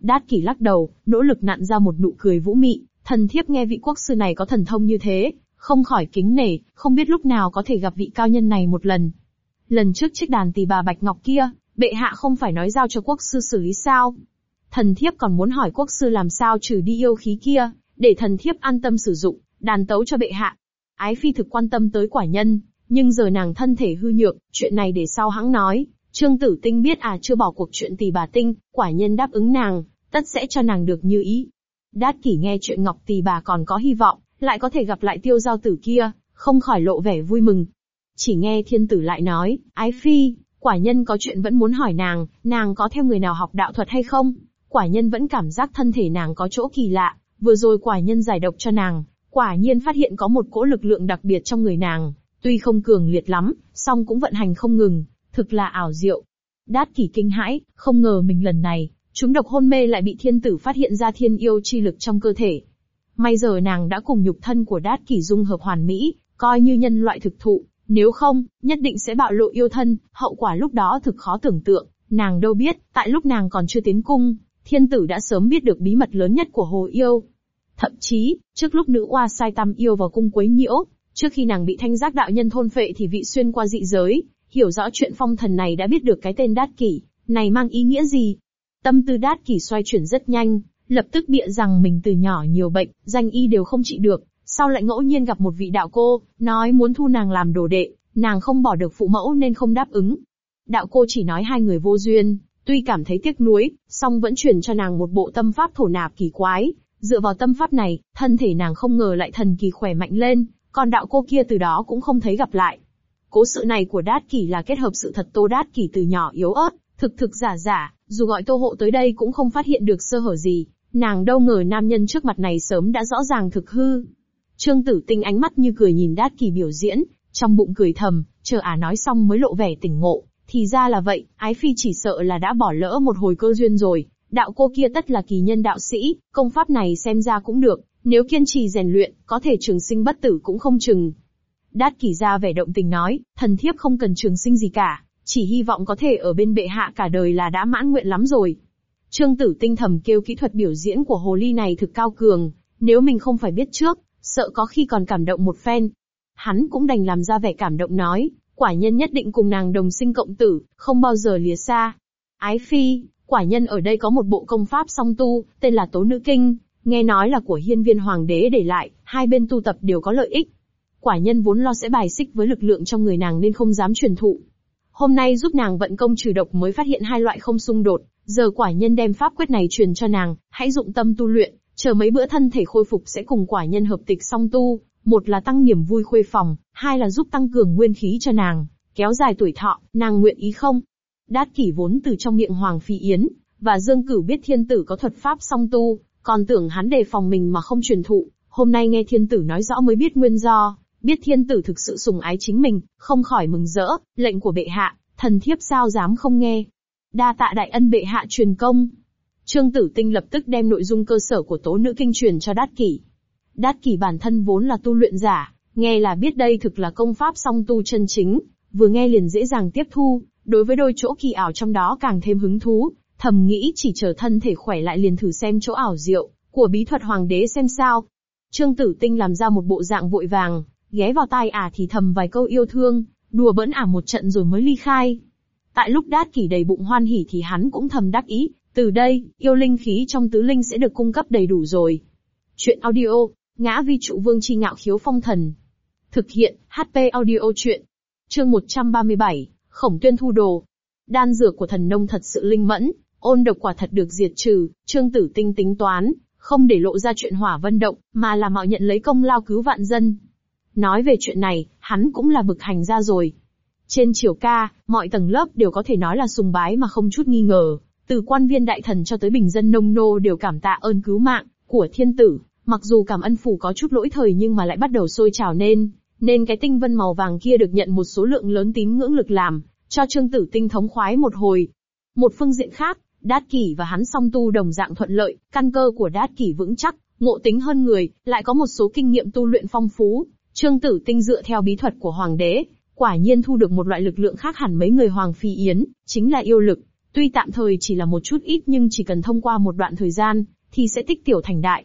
Đát kỷ lắc đầu, nỗ lực nặn ra một nụ cười vũ mị, thần thiếp nghe vị quốc sư này có thần thông như thế, không khỏi kính nể, không biết lúc nào có thể gặp vị cao nhân này một lần. Lần trước chiếc đàn tỳ bà Bạch Ngọc kia, bệ hạ không phải nói giao cho quốc sư xử lý sao? Thần thiếp còn muốn hỏi quốc sư làm sao trừ đi yêu khí kia, để thần thiếp an tâm sử dụng, đàn tấu cho bệ hạ. Ái phi thực quan tâm tới quả nhân, nhưng giờ nàng thân thể hư nhược, chuyện này để sau hãng nói. Trương Tử Tinh biết à chưa bỏ cuộc chuyện tỳ bà Tinh, quả nhân đáp ứng nàng, tất sẽ cho nàng được như ý. Đát kỷ nghe chuyện Ngọc tỳ bà còn có hy vọng, lại có thể gặp lại tiêu giao tử kia, không khỏi lộ vẻ vui mừng. Chỉ nghe thiên tử lại nói, ái phi, quả nhân có chuyện vẫn muốn hỏi nàng, nàng có theo người nào học đạo thuật hay không? Quả nhân vẫn cảm giác thân thể nàng có chỗ kỳ lạ, vừa rồi quả nhân giải độc cho nàng, quả nhiên phát hiện có một cỗ lực lượng đặc biệt trong người nàng, tuy không cường liệt lắm, song cũng vận hành không ngừng, thực là ảo diệu. Đát kỷ kinh hãi, không ngờ mình lần này, chúng độc hôn mê lại bị thiên tử phát hiện ra thiên yêu chi lực trong cơ thể, May giờ nàng đã cùng nhục thân của đát kỷ dung hợp hoàn mỹ, coi như nhân loại thực thụ, nếu không, nhất định sẽ bạo lộ yêu thân, hậu quả lúc đó thực khó tưởng tượng, nàng đâu biết, tại lúc nàng còn chưa tiến cung, thiên tử đã sớm biết được bí mật lớn nhất của hồ yêu. Thậm chí, trước lúc nữ oa sai tam yêu vào cung quấy nhiễu, trước khi nàng bị thanh giác đạo nhân thôn phệ thì vị xuyên qua dị giới, hiểu rõ chuyện phong thần này đã biết được cái tên đát kỷ, này mang ý nghĩa gì. Tâm tư đát kỷ xoay chuyển rất nhanh, lập tức bịa rằng mình từ nhỏ nhiều bệnh, danh y đều không trị được, sau lại ngẫu nhiên gặp một vị đạo cô, nói muốn thu nàng làm đồ đệ, nàng không bỏ được phụ mẫu nên không đáp ứng. Đạo cô chỉ nói hai người vô duyên, tuy cảm thấy tiếc nuối, song vẫn truyền cho nàng một bộ tâm pháp thổ nạp kỳ quái, dựa vào tâm pháp này, thân thể nàng không ngờ lại thần kỳ khỏe mạnh lên, còn đạo cô kia từ đó cũng không thấy gặp lại. Cố sự này của Đát Kỷ là kết hợp sự thật Tô Đát Kỷ từ nhỏ yếu ớt, thực thực giả giả, dù gọi Tô Hộ tới đây cũng không phát hiện được sơ hở gì, nàng đâu ngờ nam nhân trước mặt này sớm đã rõ ràng thực hư. Trương Tử Tinh ánh mắt như cười nhìn Đát Kỳ biểu diễn, trong bụng cười thầm, chờ ả nói xong mới lộ vẻ tỉnh ngộ, thì ra là vậy, Ái Phi chỉ sợ là đã bỏ lỡ một hồi cơ duyên rồi, đạo cô kia tất là kỳ nhân đạo sĩ, công pháp này xem ra cũng được, nếu kiên trì rèn luyện, có thể trường sinh bất tử cũng không chừng. Đát Kỳ ra vẻ động tình nói, thần thiếp không cần trường sinh gì cả, chỉ hy vọng có thể ở bên bệ hạ cả đời là đã mãn nguyện lắm rồi. Trương Tử Tinh thầm kêu kỹ thuật biểu diễn của hồ ly này thực cao cường, nếu mình không phải biết trước, sợ có khi còn cảm động một phen. Hắn cũng đành làm ra vẻ cảm động nói, quả nhân nhất định cùng nàng đồng sinh cộng tử, không bao giờ lìa xa. Ái phi, quả nhân ở đây có một bộ công pháp song tu, tên là Tố Nữ Kinh, nghe nói là của hiên viên hoàng đế để lại, hai bên tu tập đều có lợi ích. Quả nhân vốn lo sẽ bài xích với lực lượng trong người nàng nên không dám truyền thụ. Hôm nay giúp nàng vận công trừ độc mới phát hiện hai loại không xung đột, giờ quả nhân đem pháp quyết này truyền cho nàng, hãy dụng tâm tu luyện, chờ mấy bữa thân thể khôi phục sẽ cùng quả nhân hợp tịch song tu, một là tăng niềm vui khuê phòng, hai là giúp tăng cường nguyên khí cho nàng, kéo dài tuổi thọ, nàng nguyện ý không? Đát kỷ vốn từ trong miệng Hoàng Phi Yến, và Dương Cửu biết thiên tử có thuật pháp song tu, còn tưởng hắn đề phòng mình mà không truyền thụ, hôm nay nghe thiên tử nói rõ mới biết nguyên do, biết thiên tử thực sự sùng ái chính mình, không khỏi mừng rỡ, lệnh của bệ hạ, thần thiếp sao dám không nghe. Đa tạ đại ân bệ hạ truyền công. Trương Tử Tinh lập tức đem nội dung cơ sở của tố nữ kinh truyền cho Đát Kỷ. Đát Kỷ bản thân vốn là tu luyện giả, nghe là biết đây thực là công pháp song tu chân chính, vừa nghe liền dễ dàng tiếp thu, đối với đôi chỗ kỳ ảo trong đó càng thêm hứng thú, thầm nghĩ chỉ chờ thân thể khỏe lại liền thử xem chỗ ảo diệu của bí thuật hoàng đế xem sao. Trương Tử Tinh làm ra một bộ dạng vội vàng, ghé vào tai ả thì thầm vài câu yêu thương, đùa bỡn ả một trận rồi mới ly khai. Tại lúc Đát Kỷ đầy bụng hoan hỉ thì hắn cũng thầm đắc ý, từ đây, yêu linh khí trong tứ linh sẽ được cung cấp đầy đủ rồi. Chuyện audio, ngã vi trụ vương chi ngạo khiếu phong thần. Thực hiện, HP audio chuyện. Chương 137, Khổng tuyên thu đồ. Đan dược của thần nông thật sự linh mẫn, ôn độc quả thật được diệt trừ, trương tử tinh tính toán, không để lộ ra chuyện hỏa vân động, mà là mạo nhận lấy công lao cứu vạn dân. Nói về chuyện này, hắn cũng là bực hành ra rồi. Trên triều ca, mọi tầng lớp đều có thể nói là sùng bái mà không chút nghi ngờ, từ quan viên đại thần cho tới bình dân nông nô đều cảm tạ ơn cứu mạng của thiên tử, mặc dù cảm ân phủ có chút lỗi thời nhưng mà lại bắt đầu sôi trào nên, nên cái tinh vân màu vàng kia được nhận một số lượng lớn tín ngưỡng lực làm, cho trương tử tinh thống khoái một hồi. Một phương diện khác, Đát Kỷ và hắn song tu đồng dạng thuận lợi, căn cơ của Đát Kỷ vững chắc, ngộ tính hơn người, lại có một số kinh nghiệm tu luyện phong phú. Trương Tử Tinh dựa theo bí thuật của Hoàng đế, quả nhiên thu được một loại lực lượng khác hẳn mấy người Hoàng Phi Yến, chính là yêu lực. Tuy tạm thời chỉ là một chút ít nhưng chỉ cần thông qua một đoạn thời gian, thì sẽ tích tiểu thành đại.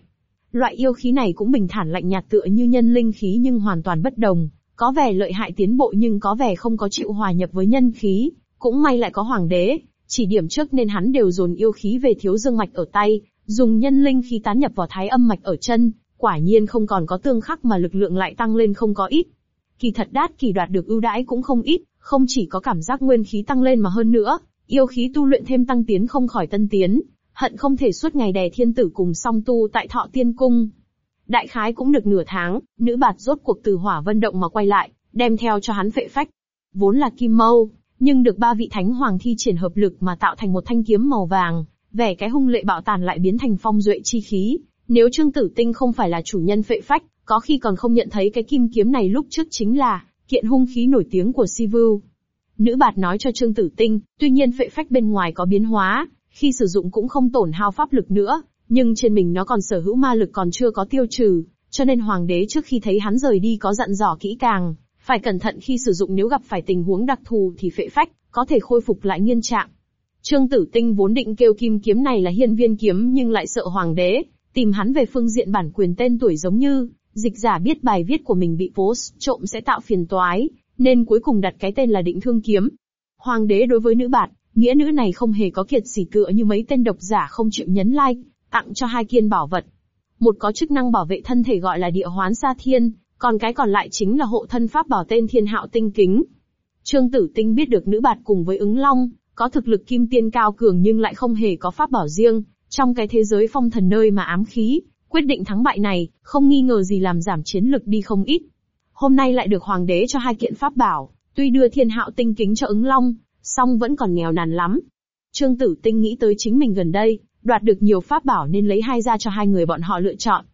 Loại yêu khí này cũng bình thản lạnh nhạt tựa như nhân linh khí nhưng hoàn toàn bất đồng, có vẻ lợi hại tiến bộ nhưng có vẻ không có chịu hòa nhập với nhân khí, cũng may lại có hoàng đế, chỉ điểm trước nên hắn đều dồn yêu khí về thiếu dương mạch ở tay, dùng nhân linh khí tán nhập vào thái âm mạch ở chân, quả nhiên không còn có tương khắc mà lực lượng lại tăng lên không có ít. Kỳ thật đát kỳ đoạt được ưu đãi cũng không ít, không chỉ có cảm giác nguyên khí tăng lên mà hơn nữa, yêu khí tu luyện thêm tăng tiến không khỏi tân tiến, hận không thể suốt ngày đè thiên tử cùng song tu tại thọ tiên cung. Đại khái cũng được nửa tháng, nữ bạt rốt cuộc từ hỏa vân động mà quay lại, đem theo cho hắn phệ phách. Vốn là kim mâu, nhưng được ba vị thánh hoàng thi triển hợp lực mà tạo thành một thanh kiếm màu vàng, vẻ cái hung lệ bạo tàn lại biến thành phong duệ chi khí. Nếu Trương Tử Tinh không phải là chủ nhân phệ phách, có khi còn không nhận thấy cái kim kiếm này lúc trước chính là kiện hung khí nổi tiếng của Sivu. Nữ bạt nói cho Trương Tử Tinh, tuy nhiên phệ phách bên ngoài có biến hóa, khi sử dụng cũng không tổn hao pháp lực nữa, nhưng trên mình nó còn sở hữu ma lực còn chưa có tiêu trừ, cho nên hoàng đế trước khi thấy hắn rời đi có dặn dò kỹ càng, phải cẩn thận khi sử dụng nếu gặp phải tình huống đặc thù thì phệ phách, có thể khôi phục lại nguyên trạng. Trương Tử Tinh vốn định kêu kim kiếm này là hiên viên kiếm nhưng lại sợ hoàng đế, tìm hắn về phương diện bản quyền tên tuổi giống như, dịch giả biết bài viết của mình bị post trộm sẽ tạo phiền toái, nên cuối cùng đặt cái tên là định thương kiếm. Hoàng đế đối với nữ bạt, nghĩa nữ này không hề có kiệt sỉ cựa như mấy tên độc giả không chịu nhấn like, tặng cho hai kiên bảo vật. Một có chức năng bảo vệ thân thể gọi là địa hoán sa thiên, còn cái còn lại chính là hộ thân pháp bảo tên thiên hạo tinh kính. Trương Tử Tinh biết được nữ bạt cùng với ứng long, có thực lực kim tiên cao cường nhưng lại không hề có pháp bảo riêng, trong cái thế giới phong thần nơi mà ám khí, quyết định thắng bại này, không nghi ngờ gì làm giảm chiến lực đi không ít. Hôm nay lại được hoàng đế cho hai kiện pháp bảo, tuy đưa thiên hạo tinh kính cho ứng long, song vẫn còn nghèo nàn lắm. Trương Tử Tinh nghĩ tới chính mình gần đây, đoạt được nhiều pháp bảo nên lấy hai ra cho hai người bọn họ lựa chọn.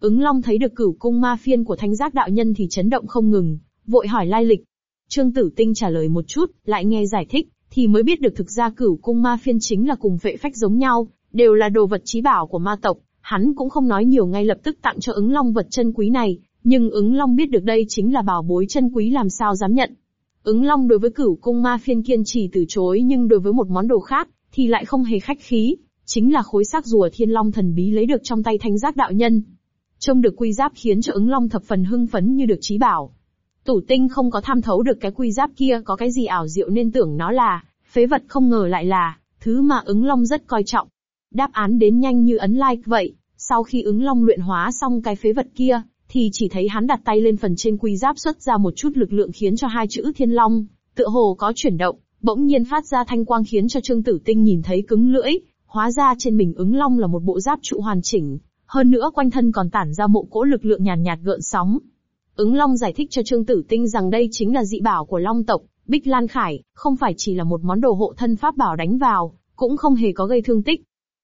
Ứng Long thấy được cửu cung ma phiên của thanh giác đạo nhân thì chấn động không ngừng, vội hỏi lai lịch. Trương Tử Tinh trả lời một chút, lại nghe giải thích, thì mới biết được thực ra cửu cung ma phiên chính là cùng vệ phách giống nhau, đều là đồ vật trí bảo của ma tộc. Hắn cũng không nói nhiều ngay lập tức tặng cho ứng long vật chân quý này, nhưng ứng long biết được đây chính là bảo bối chân quý làm sao dám nhận. Ứng long đối với cửu cung ma phiên kiên trì từ chối nhưng đối với một món đồ khác, thì lại không hề khách khí, chính là khối xác rùa thiên long thần bí lấy được trong tay thanh giác đạo nhân. Trông được quy giáp khiến cho ứng long thập phần hưng phấn như được trí bảo. Tủ tinh không có tham thấu được cái quy giáp kia có cái gì ảo diệu nên tưởng nó là, phế vật không ngờ lại là, thứ mà ứng long rất coi trọng. Đáp án đến nhanh như ấn like vậy, sau khi ứng long luyện hóa xong cái phế vật kia, thì chỉ thấy hắn đặt tay lên phần trên quy giáp xuất ra một chút lực lượng khiến cho hai chữ thiên long, tựa hồ có chuyển động, bỗng nhiên phát ra thanh quang khiến cho Trương Tử Tinh nhìn thấy cứng lưỡi, hóa ra trên mình ứng long là một bộ giáp trụ hoàn chỉnh, hơn nữa quanh thân còn tản ra một cỗ lực lượng nhàn nhạt, nhạt gợn sóng. Ứng long giải thích cho Trương Tử Tinh rằng đây chính là dị bảo của long tộc, Bích Lan Khải, không phải chỉ là một món đồ hộ thân pháp bảo đánh vào, cũng không hề có gây thương tích.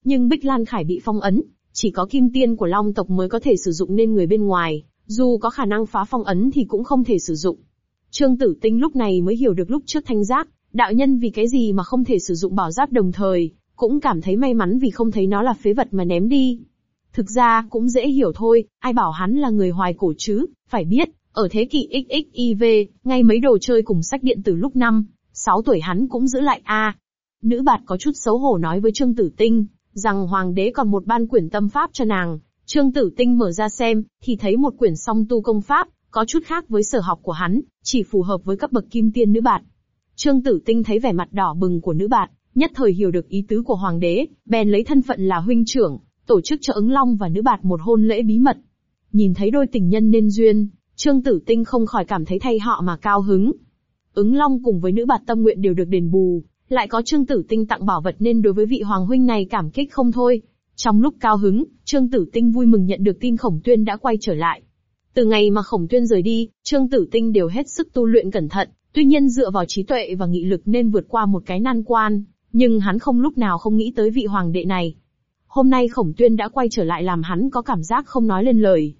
Nhưng Bích Lan Khải bị phong ấn, chỉ có kim tiên của long tộc mới có thể sử dụng nên người bên ngoài, dù có khả năng phá phong ấn thì cũng không thể sử dụng. Trương Tử Tinh lúc này mới hiểu được lúc trước thanh giác, đạo nhân vì cái gì mà không thể sử dụng bảo giáp đồng thời, cũng cảm thấy may mắn vì không thấy nó là phế vật mà ném đi. Thực ra, cũng dễ hiểu thôi, ai bảo hắn là người hoài cổ chứ, phải biết, ở thế kỷ XXIV, ngay mấy đồ chơi cùng sách điện tử lúc năm, 6 tuổi hắn cũng giữ lại a. Nữ bạt có chút xấu hổ nói với Trương Tử Tinh, rằng hoàng đế còn một ban quyển tâm pháp cho nàng. Trương Tử Tinh mở ra xem, thì thấy một quyển song tu công pháp, có chút khác với sở học của hắn, chỉ phù hợp với cấp bậc kim tiên nữ bạt. Trương Tử Tinh thấy vẻ mặt đỏ bừng của nữ bạt, nhất thời hiểu được ý tứ của hoàng đế, bèn lấy thân phận là huynh trưởng, tổ chức cho ứng long và nữ bạt một hôn lễ bí mật. Nhìn thấy đôi tình nhân nên duyên, Trương Tử Tinh không khỏi cảm thấy thay họ mà cao hứng. Ứng long cùng với nữ bạt tâm nguyện đều được đền bù, lại có Trương Tử Tinh tặng bảo vật nên đối với vị hoàng huynh này cảm kích không thôi. Trong lúc cao hứng, Trương Tử Tinh vui mừng nhận được tin Khổng Tuyên đã quay trở lại. Từ ngày mà Khổng Tuyên rời đi, Trương Tử Tinh đều hết sức tu luyện cẩn thận, tuy nhiên dựa vào trí tuệ và nghị lực nên vượt qua một cái nan quan, nhưng hắn không lúc nào không nghĩ tới vị hoàng đệ này. Hôm nay Khổng Tuyên đã quay trở lại làm hắn có cảm giác không nói lên lời.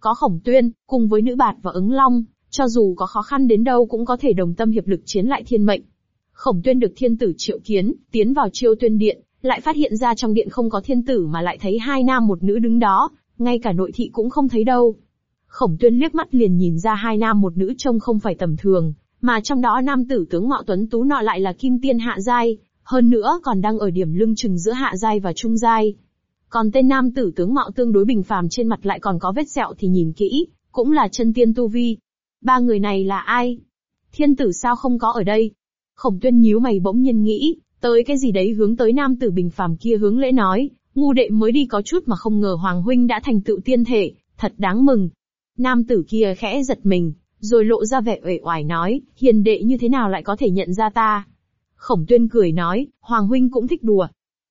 Có Khổng Tuyên, cùng với nữ bạt và ứng long, cho dù có khó khăn đến đâu cũng có thể đồng tâm hiệp lực chiến lại thiên mệnh. Khổng Tuyên được thiên tử triệu kiến, tiến vào chiêu tuyên điện, lại phát hiện ra trong điện không có thiên tử mà lại thấy hai nam một nữ đứng đó, ngay cả nội thị cũng không thấy đâu. Khổng Tuyên liếc mắt liền nhìn ra hai nam một nữ trông không phải tầm thường, mà trong đó nam tử tướng mạo tuấn tú nọ lại là kim tiên hạ giai, hơn nữa còn đang ở điểm lưng chừng giữa hạ giai và trung giai. Còn tên nam tử tướng mạo tương đối bình phàm trên mặt lại còn có vết sẹo thì nhìn kỹ, cũng là chân tiên tu vi. Ba người này là ai? Thiên tử sao không có ở đây? Khổng tuyên nhíu mày bỗng nhiên nghĩ, tới cái gì đấy hướng tới nam tử bình phàm kia hướng lễ nói, ngu đệ mới đi có chút mà không ngờ Hoàng Huynh đã thành tựu tiên thể, thật đáng mừng. Nam tử kia khẽ giật mình, rồi lộ ra vẻ uể oải nói, hiền đệ như thế nào lại có thể nhận ra ta? Khổng tuyên cười nói, Hoàng Huynh cũng thích đùa.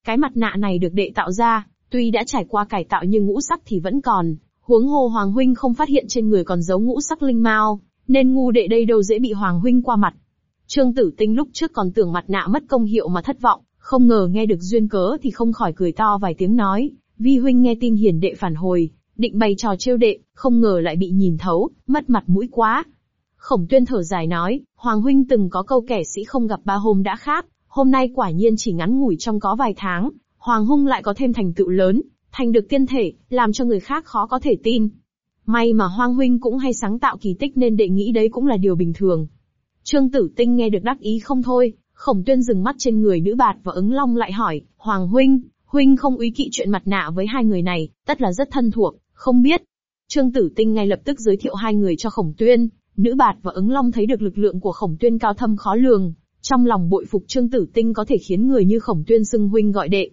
Cái mặt nạ này được đệ tạo ra, tuy đã trải qua cải tạo nhưng ngũ sắc thì vẫn còn, huống hồ Hoàng Huynh không phát hiện trên người còn giấu ngũ sắc linh mao, nên ngu đệ đây đâu dễ bị Hoàng Huynh qua mặt. Trương Tử Tinh lúc trước còn tưởng mặt nạ mất công hiệu mà thất vọng, không ngờ nghe được duyên cớ thì không khỏi cười to vài tiếng nói, vi huynh nghe tin hiền đệ phản hồi, định bày trò trêu đệ, không ngờ lại bị nhìn thấu, mất mặt mũi quá. Khổng tuyên thở dài nói, Hoàng huynh từng có câu kẻ sĩ không gặp ba hôm đã khác, hôm nay quả nhiên chỉ ngắn ngủi trong có vài tháng, Hoàng hung lại có thêm thành tựu lớn, thành được tiên thể, làm cho người khác khó có thể tin. May mà Hoàng huynh cũng hay sáng tạo kỳ tích nên đệ nghĩ đấy cũng là điều bình thường. Trương Tử Tinh nghe được đắc ý không thôi, Khổng Tuyên dừng mắt trên người nữ bạt và ứng long lại hỏi, Hoàng huynh, huynh không ý kỵ chuyện mặt nạ với hai người này, tất là rất thân thuộc, không biết. Trương Tử Tinh ngay lập tức giới thiệu hai người cho Khổng Tuyên, Nữ bạt và ứng long thấy được lực lượng của khổng tuyên cao thâm khó lường, trong lòng bội phục Trương Tử Tinh có thể khiến người như khổng tuyên xưng huynh gọi đệ.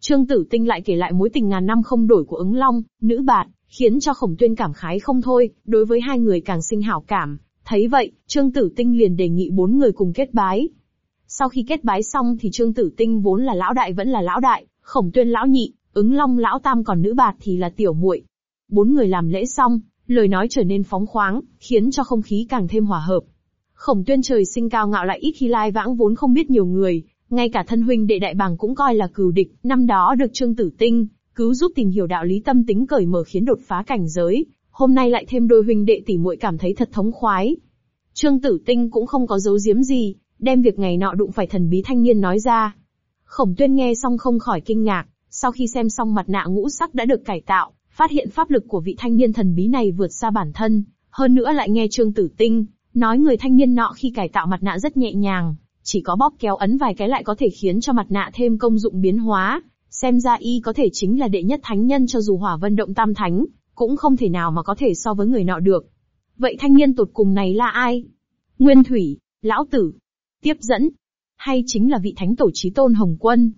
Trương Tử Tinh lại kể lại mối tình ngàn năm không đổi của ứng long, nữ bạt, khiến cho khổng tuyên cảm khái không thôi, đối với hai người càng sinh hảo cảm. Thấy vậy, Trương Tử Tinh liền đề nghị bốn người cùng kết bái. Sau khi kết bái xong thì Trương Tử Tinh vốn là lão đại vẫn là lão đại, khổng tuyên lão nhị, ứng long lão tam còn nữ bạt thì là tiểu muội. Bốn người làm lễ xong, lời nói trở nên phóng khoáng, khiến cho không khí càng thêm hòa hợp. Khổng tuyên trời sinh cao ngạo lại ít khi lai vãng vốn không biết nhiều người, Ngay cả thân huynh đệ đại bàng cũng coi là cừu địch, năm đó được Trương Tử Tinh, cứu giúp tìm hiểu đạo lý tâm tính cởi mở khiến đột phá cảnh giới, hôm nay lại thêm đôi huynh đệ tỷ muội cảm thấy thật thống khoái. Trương Tử Tinh cũng không có giấu giếm gì, đem việc ngày nọ đụng phải thần bí thanh niên nói ra. Khổng Tuyên nghe xong không khỏi kinh ngạc, sau khi xem xong mặt nạ ngũ sắc đã được cải tạo, phát hiện pháp lực của vị thanh niên thần bí này vượt xa bản thân, hơn nữa lại nghe Trương Tử Tinh nói người thanh niên nọ khi cải tạo mặt nạ rất nhẹ nhàng, chỉ có bóp kéo ấn vài cái lại có thể khiến cho mặt nạ thêm công dụng biến hóa, xem ra y có thể chính là đệ nhất thánh nhân cho dù hỏa vân động tam thánh, cũng không thể nào mà có thể so với người nọ được. Vậy thanh niên tột cùng này là ai? Nguyên Thủy, Lão Tử, Tiếp dẫn, hay chính là vị thánh tổ trí tôn Hồng Quân?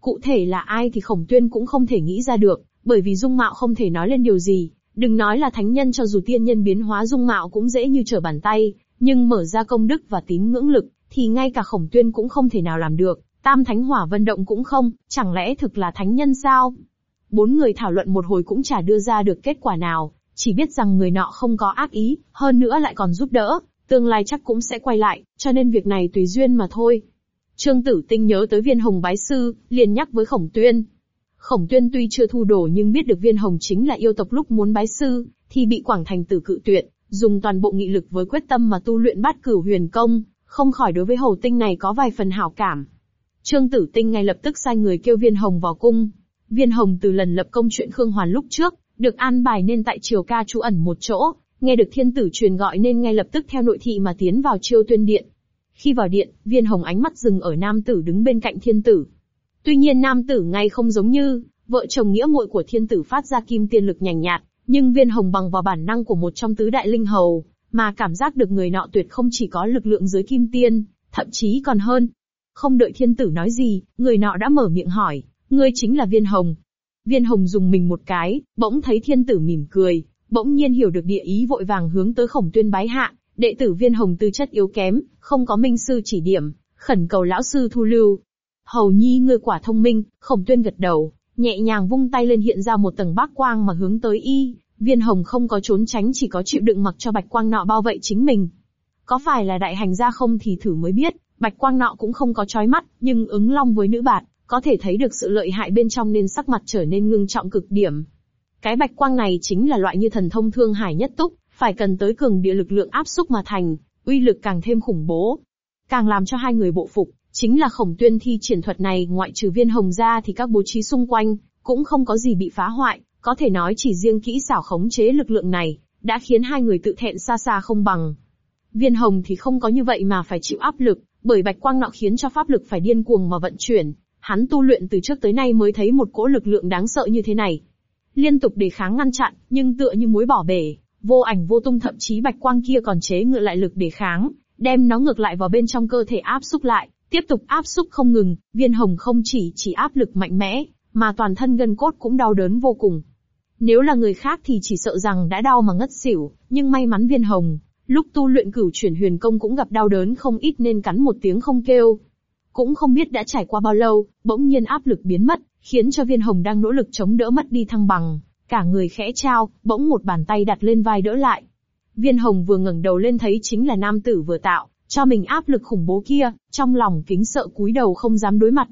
Cụ thể là ai thì khổng tuyên cũng không thể nghĩ ra được, bởi vì dung mạo không thể nói lên điều gì, đừng nói là thánh nhân cho dù tiên nhân biến hóa dung mạo cũng dễ như trở bàn tay, nhưng mở ra công đức và tín ngưỡng lực, thì ngay cả khổng tuyên cũng không thể nào làm được, tam thánh hỏa vân động cũng không, chẳng lẽ thực là thánh nhân sao? Bốn người thảo luận một hồi cũng chả đưa ra được kết quả nào, chỉ biết rằng người nọ không có ác ý, hơn nữa lại còn giúp đỡ, tương lai chắc cũng sẽ quay lại, cho nên việc này tùy duyên mà thôi. Trương Tử Tinh nhớ tới viên hồng bái sư, liền nhắc với Khổng Tuyên. Khổng Tuyên tuy chưa thu đồ nhưng biết được viên hồng chính là yêu tộc lúc muốn bái sư, thì bị Quảng Thành tử cự tuyệt, dùng toàn bộ nghị lực với quyết tâm mà tu luyện bát cửu huyền công, không khỏi đối với hầu tinh này có vài phần hảo cảm. Trương Tử Tinh ngay lập tức sai người kêu viên hồng vào cung. Viên hồng từ lần lập công chuyện Khương Hoàn lúc trước, được an bài nên tại triều ca trú ẩn một chỗ, nghe được thiên tử truyền gọi nên ngay lập tức theo nội thị mà tiến vào chiêu tuyên điện. Khi vào điện, viên hồng ánh mắt dừng ở nam tử đứng bên cạnh thiên tử. Tuy nhiên nam tử ngay không giống như, vợ chồng nghĩa muội của thiên tử phát ra kim tiên lực nhàn nhạt, nhưng viên hồng bằng vào bản năng của một trong tứ đại linh hầu, mà cảm giác được người nọ tuyệt không chỉ có lực lượng dưới kim tiên, thậm chí còn hơn. Không đợi thiên tử nói gì, người nọ đã mở miệng hỏi, ngươi chính là viên hồng. Viên hồng dùng mình một cái, bỗng thấy thiên tử mỉm cười, bỗng nhiên hiểu được địa ý vội vàng hướng tới khổng tuyên bái hạ, đệ tử viên hồng tư chất yếu kém, không có minh sư chỉ điểm, khẩn cầu lão sư thu lưu. Hầu nhi ngươi quả thông minh, khổng tuyên gật đầu, nhẹ nhàng vung tay lên hiện ra một tầng bác quang mà hướng tới y, viên hồng không có trốn tránh chỉ có chịu đựng mặc cho bạch quang nọ bao vây chính mình. Có phải là đại hành gia không thì thử mới biết, bạch quang nọ cũng không có chói mắt, nhưng ứng long với nữ bạn có thể thấy được sự lợi hại bên trong nên sắc mặt trở nên ngưng trọng cực điểm. Cái bạch quang này chính là loại như thần thông thương hải nhất túc, phải cần tới cường địa lực lượng áp xúc mà thành, uy lực càng thêm khủng bố. Càng làm cho hai người bộ phục, chính là khổng tuyên thi triển thuật này ngoại trừ viên hồng ra thì các bố trí xung quanh, cũng không có gì bị phá hoại, có thể nói chỉ riêng kỹ xảo khống chế lực lượng này, đã khiến hai người tự thẹn xa xa không bằng. Viên hồng thì không có như vậy mà phải chịu áp lực, bởi bạch quang nọ khiến cho pháp lực phải điên cuồng mà vận chuyển, hắn tu luyện từ trước tới nay mới thấy một cỗ lực lượng đáng sợ như thế này. Liên tục đề kháng ngăn chặn, nhưng tựa như muối bỏ bể, vô ảnh vô tung thậm chí bạch quang kia còn chế ngự lại lực đề kháng, đem nó ngược lại vào bên trong cơ thể áp xúc lại, tiếp tục áp xúc không ngừng, viên hồng không chỉ chỉ áp lực mạnh mẽ, mà toàn thân gân cốt cũng đau đớn vô cùng. Nếu là người khác thì chỉ sợ rằng đã đau mà ngất xỉu, nhưng may mắn viên hồng, lúc tu luyện cửu chuyển huyền công cũng gặp đau đớn không ít nên cắn một tiếng không kêu. Cũng không biết đã trải qua bao lâu, bỗng nhiên áp lực biến mất, khiến cho viên hồng đang nỗ lực chống đỡ mất đi thăng bằng, cả người khẽ trao, bỗng một bàn tay đặt lên vai đỡ lại. Viên hồng vừa ngẩng đầu lên thấy chính là nam tử vừa tạo, cho mình áp lực khủng bố kia, trong lòng kính sợ cúi đầu không dám đối mặt.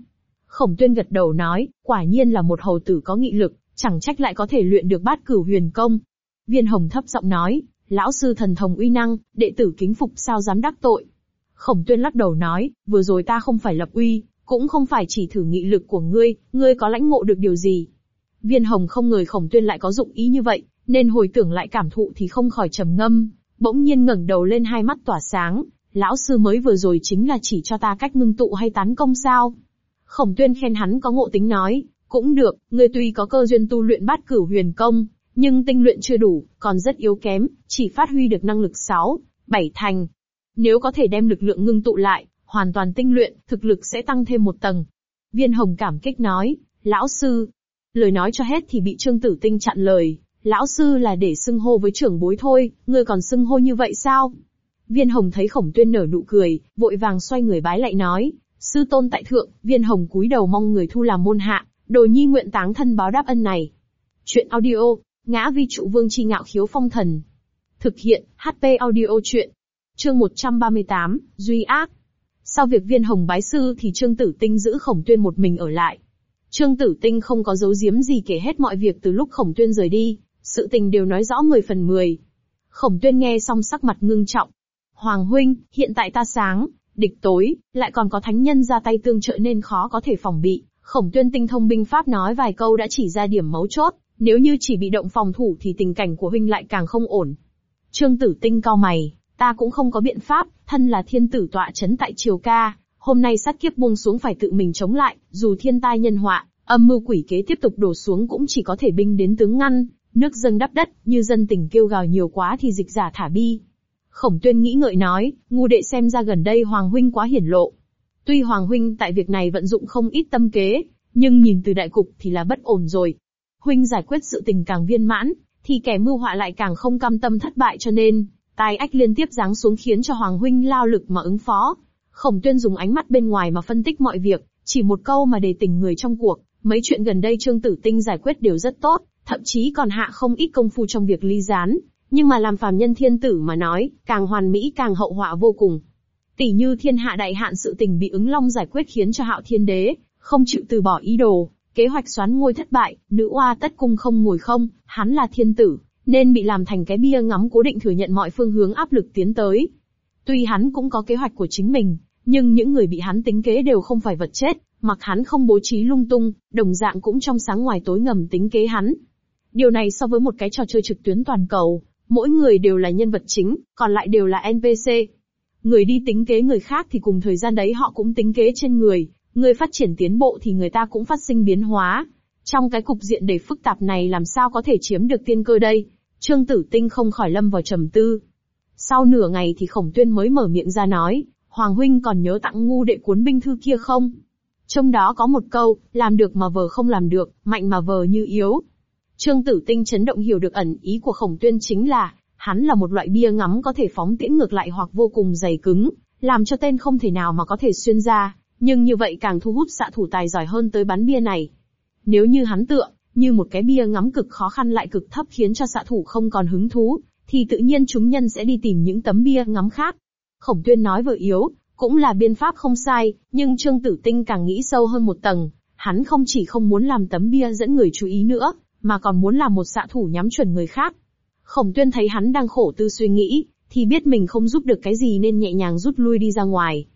Khổng tuyên gật đầu nói, quả nhiên là một hầu tử có nghị lực, chẳng trách lại có thể luyện được bát cửu huyền công. Viên hồng thấp giọng nói, lão sư thần thông uy năng, đệ tử kính phục sao dám đắc tội. Khổng tuyên lắc đầu nói, vừa rồi ta không phải lập uy, cũng không phải chỉ thử nghị lực của ngươi, ngươi có lãnh ngộ được điều gì. Viên hồng không ngờ khổng tuyên lại có dụng ý như vậy, nên hồi tưởng lại cảm thụ thì không khỏi trầm ngâm, bỗng nhiên ngẩng đầu lên hai mắt tỏa sáng, lão sư mới vừa rồi chính là chỉ cho ta cách ngưng tụ hay tán công sao. Khổng tuyên khen hắn có ngộ tính nói, cũng được, ngươi tuy có cơ duyên tu luyện bát cửu huyền công, nhưng tinh luyện chưa đủ, còn rất yếu kém, chỉ phát huy được năng lực 6, 7 thành. Nếu có thể đem lực lượng ngưng tụ lại, hoàn toàn tinh luyện, thực lực sẽ tăng thêm một tầng. Viên hồng cảm kích nói, lão sư. Lời nói cho hết thì bị trương tử tinh chặn lời, lão sư là để xưng hô với trưởng bối thôi, ngươi còn xưng hô như vậy sao? Viên hồng thấy khổng tuyên nở nụ cười, vội vàng xoay người bái lại nói, sư tôn tại thượng, viên hồng cúi đầu mong người thu làm môn hạ, đồ nhi nguyện táng thân báo đáp ân này. Chuyện audio, ngã vi trụ vương chi ngạo khiếu phong thần. Thực hiện, HP audio chuyện. Chương 138, Duy ác. Sau việc viên hồng bái sư thì Trương Tử Tinh giữ khổng tuyên một mình ở lại. Trương Tử Tinh không có giấu giếm gì kể hết mọi việc từ lúc khổng tuyên rời đi, sự tình đều nói rõ 10 phần 10. Khổng tuyên nghe xong sắc mặt ngưng trọng. Hoàng huynh, hiện tại ta sáng, địch tối, lại còn có thánh nhân ra tay tương trợ nên khó có thể phòng bị. Khổng tuyên tinh thông binh pháp nói vài câu đã chỉ ra điểm mấu chốt, nếu như chỉ bị động phòng thủ thì tình cảnh của huynh lại càng không ổn. Trương tử tinh cao mày, ta cũng không có biện pháp, thân là thiên tử tọa chấn tại triều ca, hôm nay sát kiếp buông xuống phải tự mình chống lại, dù thiên tai nhân họa, âm mưu quỷ kế tiếp tục đổ xuống cũng chỉ có thể binh đến tướng ngăn, nước dâng đắp đất, như dân tình kêu gào nhiều quá thì dịch giả thả bi. Khổng tuyên nghĩ ngợi nói, ngu đệ xem ra gần đây Hoàng Huynh quá hiển lộ. Tuy Hoàng Huynh tại việc này vận dụng không ít tâm kế, nhưng nhìn từ đại cục thì là bất ổn rồi. Huynh giải quyết sự tình càng viên mãn, thì kẻ mưu họa lại càng không cam tâm thất bại cho nên, tai ách liên tiếp giáng xuống khiến cho Hoàng Huynh lao lực mà ứng phó. Khổng tuyên dùng ánh mắt bên ngoài mà phân tích mọi việc, chỉ một câu mà để tỉnh người trong cuộc, mấy chuyện gần đây Trương Tử Tinh giải quyết đều rất tốt, thậm chí còn hạ không ít công phu trong việc ly gián, nhưng mà làm phàm nhân thiên tử mà nói, càng hoàn mỹ càng hậu họa vô cùng. Tỷ như thiên hạ đại hạn sự tình bị ứng long giải quyết khiến cho hạo thiên đế, không chịu từ bỏ ý đồ, kế hoạch xoán ngôi thất bại, nữ oa tất cung không ngồi không, hắn là thiên tử, nên bị làm thành cái bia ngắm cố định thừa nhận mọi phương hướng áp lực tiến tới. Tuy hắn cũng có kế hoạch của chính mình, nhưng những người bị hắn tính kế đều không phải vật chết, mặc hắn không bố trí lung tung, đồng dạng cũng trong sáng ngoài tối ngầm tính kế hắn. Điều này so với một cái trò chơi trực tuyến toàn cầu, mỗi người đều là nhân vật chính, còn lại đều là NPC. Người đi tính kế người khác thì cùng thời gian đấy họ cũng tính kế trên người, người phát triển tiến bộ thì người ta cũng phát sinh biến hóa. Trong cái cục diện đầy phức tạp này làm sao có thể chiếm được tiên cơ đây? Trương Tử Tinh không khỏi lâm vào trầm tư. Sau nửa ngày thì Khổng Tuyên mới mở miệng ra nói, Hoàng Huynh còn nhớ tặng ngu đệ cuốn binh thư kia không? Trong đó có một câu, làm được mà vờ không làm được, mạnh mà vờ như yếu. Trương Tử Tinh chấn động hiểu được ẩn ý của Khổng Tuyên chính là, hắn là một loại bia ngắm có thể phóng tiễn ngược lại hoặc vô cùng dày cứng, làm cho tên không thể nào mà có thể xuyên ra, nhưng như vậy càng thu hút xạ thủ tài giỏi hơn tới bắn bia này. Nếu như hắn tựa, như một cái bia ngắm cực khó khăn lại cực thấp khiến cho xạ thủ không còn hứng thú, thì tự nhiên chúng nhân sẽ đi tìm những tấm bia ngắm khác. Khổng tuyên nói vừa yếu, cũng là biên pháp không sai, nhưng Trương Tử Tinh càng nghĩ sâu hơn một tầng, hắn không chỉ không muốn làm tấm bia dẫn người chú ý nữa, mà còn muốn làm một xạ thủ nhắm chuẩn người khác. Khổng tuyên thấy hắn đang khổ tư suy nghĩ, thì biết mình không giúp được cái gì nên nhẹ nhàng rút lui đi ra ngoài.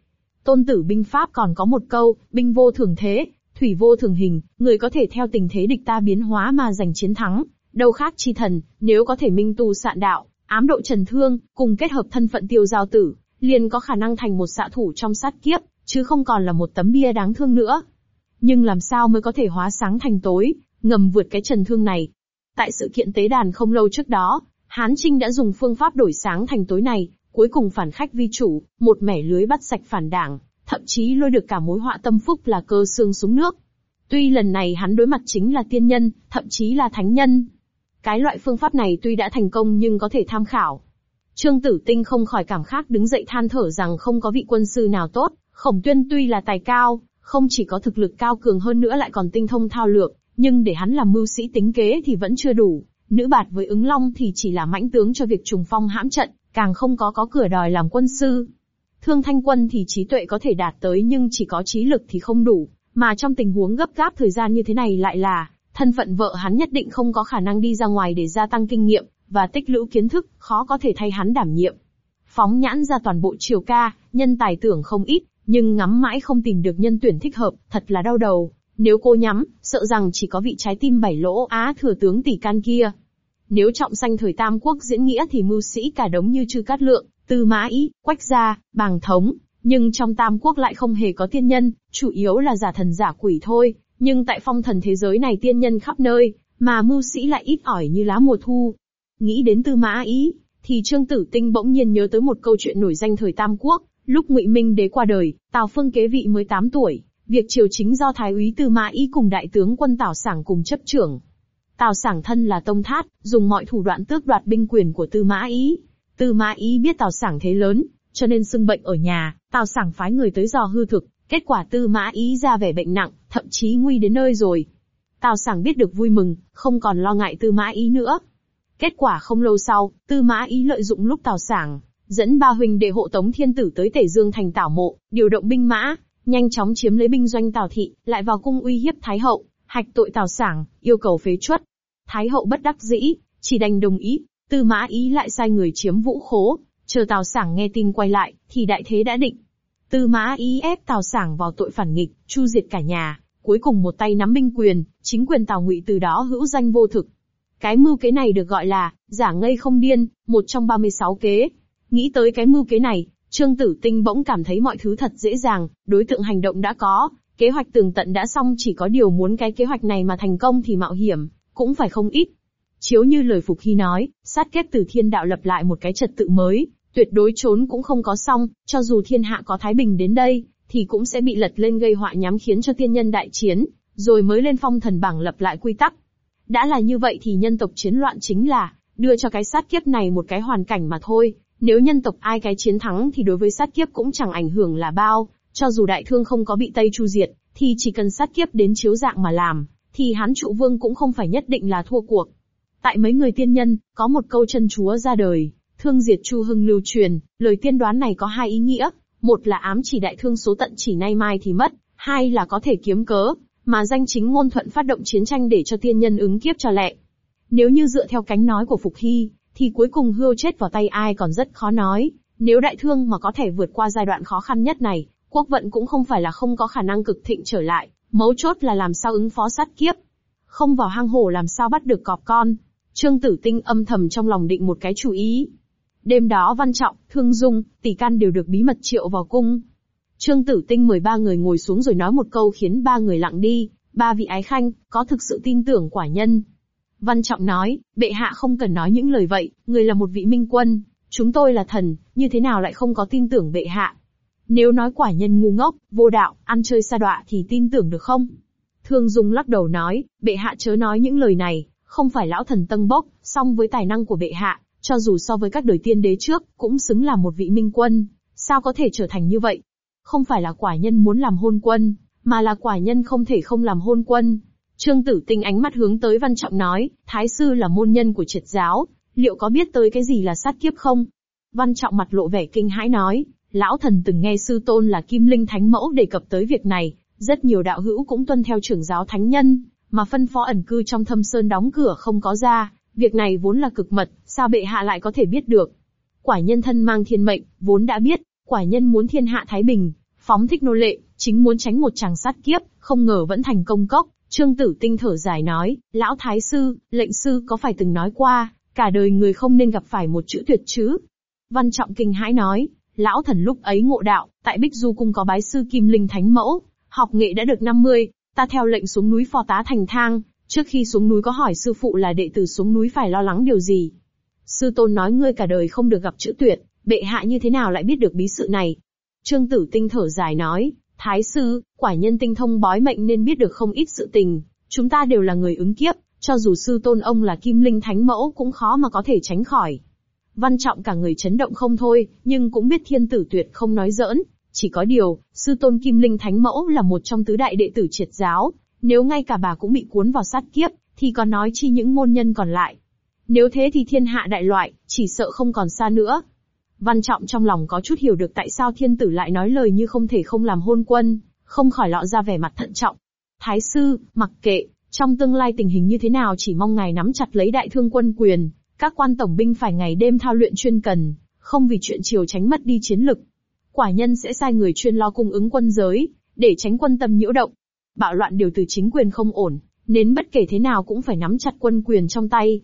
Tôn tử binh pháp còn có một câu, binh vô thường thế, thủy vô thường hình, người có thể theo tình thế địch ta biến hóa mà giành chiến thắng, đâu khác chi thần, nếu có thể minh tu sạn đạo, ám độ trần thương, cùng kết hợp thân phận tiêu giao tử, liền có khả năng thành một xạ thủ trong sát kiếp, chứ không còn là một tấm bia đáng thương nữa. Nhưng làm sao mới có thể hóa sáng thành tối, ngầm vượt cái trần thương này? Tại sự kiện tế đàn không lâu trước đó, Hán Trinh đã dùng phương pháp đổi sáng thành tối này, cuối cùng phản khách vi chủ, một mẻ lưới bắt sạch phản đảng, thậm chí lôi được cả mối họa tâm phúc là cơ xương xuống nước. Tuy lần này hắn đối mặt chính là tiên nhân, thậm chí là thánh nhân. Cái loại phương pháp này tuy đã thành công nhưng có thể tham khảo. Trương Tử Tinh không khỏi cảm khắc đứng dậy than thở rằng không có vị quân sư nào tốt, khổng tuyên tuy là tài cao, không chỉ có thực lực cao cường hơn nữa lại còn tinh thông thao lược, nhưng để hắn làm mưu sĩ tính kế thì vẫn chưa đủ. Nữ bạt với ứng long thì chỉ là mãnh tướng cho việc trùng phong hãm trận, càng không có có cửa đòi làm quân sư. Thương Thanh Quân thì trí tuệ có thể đạt tới nhưng chỉ có trí lực thì không đủ, mà trong tình huống gấp gáp thời gian như thế này lại là, thân phận vợ hắn nhất định không có khả năng đi ra ngoài để gia tăng kinh nghiệm, và tích lũy kiến thức, khó có thể thay hắn đảm nhiệm. Phóng nhãn ra toàn bộ triều ca, nhân tài tưởng không ít, nhưng ngắm mãi không tìm được nhân tuyển thích hợp, thật là đau đầu. Nếu cô nhắm, sợ rằng chỉ có vị trái tim bảy lỗ á thừa tướng tỷ can kia. Nếu trọng sanh thời Tam Quốc diễn nghĩa thì mưu sĩ cả đống như Trư Cát Lượng, Tư Mã Ý, Quách Gia, Bàng Thống, nhưng trong Tam Quốc lại không hề có tiên nhân, chủ yếu là giả thần giả quỷ thôi, nhưng tại phong thần thế giới này tiên nhân khắp nơi, mà mưu sĩ lại ít ỏi như lá mùa thu. Nghĩ đến Tư Mã Ý, thì Trương Tử Tinh bỗng nhiên nhớ tới một câu chuyện nổi danh thời Tam Quốc, lúc Ngụy Minh đế qua đời, Tào Phương kế vị mới 8 tuổi, việc triều chính do Thái úy Tư Mã Ý cùng đại tướng quân Tào Sảng cùng chấp trưởng. Tào Sảng thân là tông thát, dùng mọi thủ đoạn tước đoạt binh quyền của Tư Mã Ý. Tư Mã Ý biết Tào Sảng thế lớn, cho nên xưng bệnh ở nhà, Tào Sảng phái người tới dò hư thực, kết quả Tư Mã Ý ra vẻ bệnh nặng, thậm chí nguy đến nơi rồi. Tào Sảng biết được vui mừng, không còn lo ngại Tư Mã Ý nữa. Kết quả không lâu sau, Tư Mã Ý lợi dụng lúc Tào Sảng dẫn ba huynh đệ hộ tống thiên tử tới Tể Dương thành tảo mộ, điều động binh mã, nhanh chóng chiếm lấy binh doanh Tào thị, lại vào cung uy hiếp Thái hậu, hạch tội Tào Sảng, yêu cầu phế truất. Thái hậu bất đắc dĩ, chỉ đành đồng ý, Tư Mã Ý lại sai người chiếm Vũ Khố, chờ Tào Sảng nghe tin quay lại, thì đại thế đã định. Tư Mã Ý ép Tào Sảng vào tội phản nghịch, chu diệt cả nhà, cuối cùng một tay nắm binh quyền, chính quyền Tào Ngụy từ đó hữu danh vô thực. Cái mưu kế này được gọi là giả ngây không điên, một trong 36 kế. Nghĩ tới cái mưu kế này, Trương Tử Tinh bỗng cảm thấy mọi thứ thật dễ dàng, đối tượng hành động đã có, kế hoạch tường tận đã xong chỉ có điều muốn cái kế hoạch này mà thành công thì mạo hiểm, cũng phải không ít. Chiếu như lời Phục Hy nói, sát kết từ thiên đạo lập lại một cái trật tự mới, tuyệt đối trốn cũng không có xong, cho dù thiên hạ có Thái Bình đến đây, thì cũng sẽ bị lật lên gây họa nhắm khiến cho tiên nhân đại chiến, rồi mới lên phong thần bảng lập lại quy tắc. Đã là như vậy thì nhân tộc chiến loạn chính là, đưa cho cái sát kiếp này một cái hoàn cảnh mà thôi, nếu nhân tộc ai cái chiến thắng thì đối với sát kiếp cũng chẳng ảnh hưởng là bao, cho dù đại thương không có bị Tây Chu diệt, thì chỉ cần sát kiếp đến chiếu dạng mà làm, thì hán trụ vương cũng không phải nhất định là thua cuộc. Tại mấy người tiên nhân, có một câu chân chúa ra đời, thương diệt chu hưng lưu truyền, lời tiên đoán này có hai ý nghĩa, một là ám chỉ đại thương số tận chỉ nay mai thì mất, hai là có thể kiếm cớ, mà danh chính ngôn thuận phát động chiến tranh để cho tiên nhân ứng kiếp cho lẹ. Nếu như dựa theo cánh nói của Phục Hy, thì cuối cùng hươu chết vào tay ai còn rất khó nói. Nếu đại thương mà có thể vượt qua giai đoạn khó khăn nhất này, quốc vận cũng không phải là không có khả năng cực thịnh trở lại, mấu chốt là làm sao ứng phó sát kiếp. Không vào hang hổ làm sao bắt được cọp con. Trương Tử Tinh âm thầm trong lòng định một cái chủ ý. Đêm đó Văn Trọng, Thương Dung, Tỷ Can đều được bí mật triệu vào cung. Trương Tử Tinh mời ba người ngồi xuống rồi nói một câu khiến ba người lặng đi, ba vị ái khanh, có thực sự tin tưởng quả nhân. Văn Trọng nói, bệ hạ không cần nói những lời vậy, người là một vị minh quân, chúng tôi là thần, như thế nào lại không có tin tưởng bệ hạ. Nếu nói quả nhân ngu ngốc, vô đạo, ăn chơi xa đọa thì tin tưởng được không? Thương Dung lắc đầu nói, bệ hạ chớ nói những lời này, không phải lão thần tân bốc, song với tài năng của bệ hạ, cho dù so với các đời tiên đế trước, cũng xứng là một vị minh quân, sao có thể trở thành như vậy? Không phải là quả nhân muốn làm hôn quân, mà là quả nhân không thể không làm hôn quân. Trương Tử Tinh ánh mắt hướng tới Văn Trọng nói, Thái sư là môn nhân của triệt giáo, liệu có biết tới cái gì là sát kiếp không? Văn Trọng mặt lộ vẻ kinh hãi nói, lão thần từng nghe sư tôn là Kim Linh Thánh Mẫu đề cập tới việc này, rất nhiều đạo hữu cũng tuân theo trưởng giáo thánh nhân, mà phân phó ẩn cư trong thâm sơn đóng cửa không có ra, việc này vốn là cực mật, sao bệ hạ lại có thể biết được? Quả nhân thân mang thiên mệnh, vốn đã biết, quả nhân muốn thiên hạ thái bình, phóng thích nô lệ, chính muốn tránh một chàng sát kiếp, không ngờ vẫn thành công cốc. Trương Tử Tinh thở dài nói, lão thái sư, lệnh sư có phải từng nói qua, cả đời người không nên gặp phải một chữ tuyệt chứ? Văn Trọng kinh hãi nói, lão thần lúc ấy ngộ đạo, tại Bích Du cung có bái sư Kim Linh Thánh Mẫu, học nghệ đã được 50, ta theo lệnh xuống núi phò tá thành thang, trước khi xuống núi có hỏi sư phụ là đệ tử xuống núi phải lo lắng điều gì. Sư tôn nói ngươi cả đời không được gặp chữ tuyệt, bệ hạ như thế nào lại biết được bí sự này? Trương Tử Tinh thở dài nói, Thái sư, quả nhân tinh thông bói mệnh nên biết được không ít sự tình, chúng ta đều là người ứng kiếp, cho dù sư tôn ông là kim linh thánh mẫu cũng khó mà có thể tránh khỏi. Văn trọng cả người chấn động không thôi, nhưng cũng biết thiên tử tuyệt không nói giỡn, chỉ có điều, sư tôn kim linh thánh mẫu là một trong tứ đại đệ tử triệt giáo, nếu ngay cả bà cũng bị cuốn vào sát kiếp, thì còn nói chi những môn nhân còn lại. Nếu thế thì thiên hạ đại loại, chỉ sợ không còn xa nữa. Văn Trọng trong lòng có chút hiểu được tại sao thiên tử lại nói lời như không thể không làm hôn quân, không khỏi lọ ra vẻ mặt thận trọng. Thái sư, mặc kệ, trong tương lai tình hình như thế nào chỉ mong ngài nắm chặt lấy đại thương quân quyền, các quan tổng binh phải ngày đêm thao luyện chuyên cần, không vì chuyện chiều tránh mất đi chiến lực. Quả nhân sẽ sai người chuyên lo cung ứng quân giới, để tránh quân tâm nhiễu động. Bạo loạn điều từ chính quyền không ổn, nên bất kể thế nào cũng phải nắm chặt quân quyền trong tay.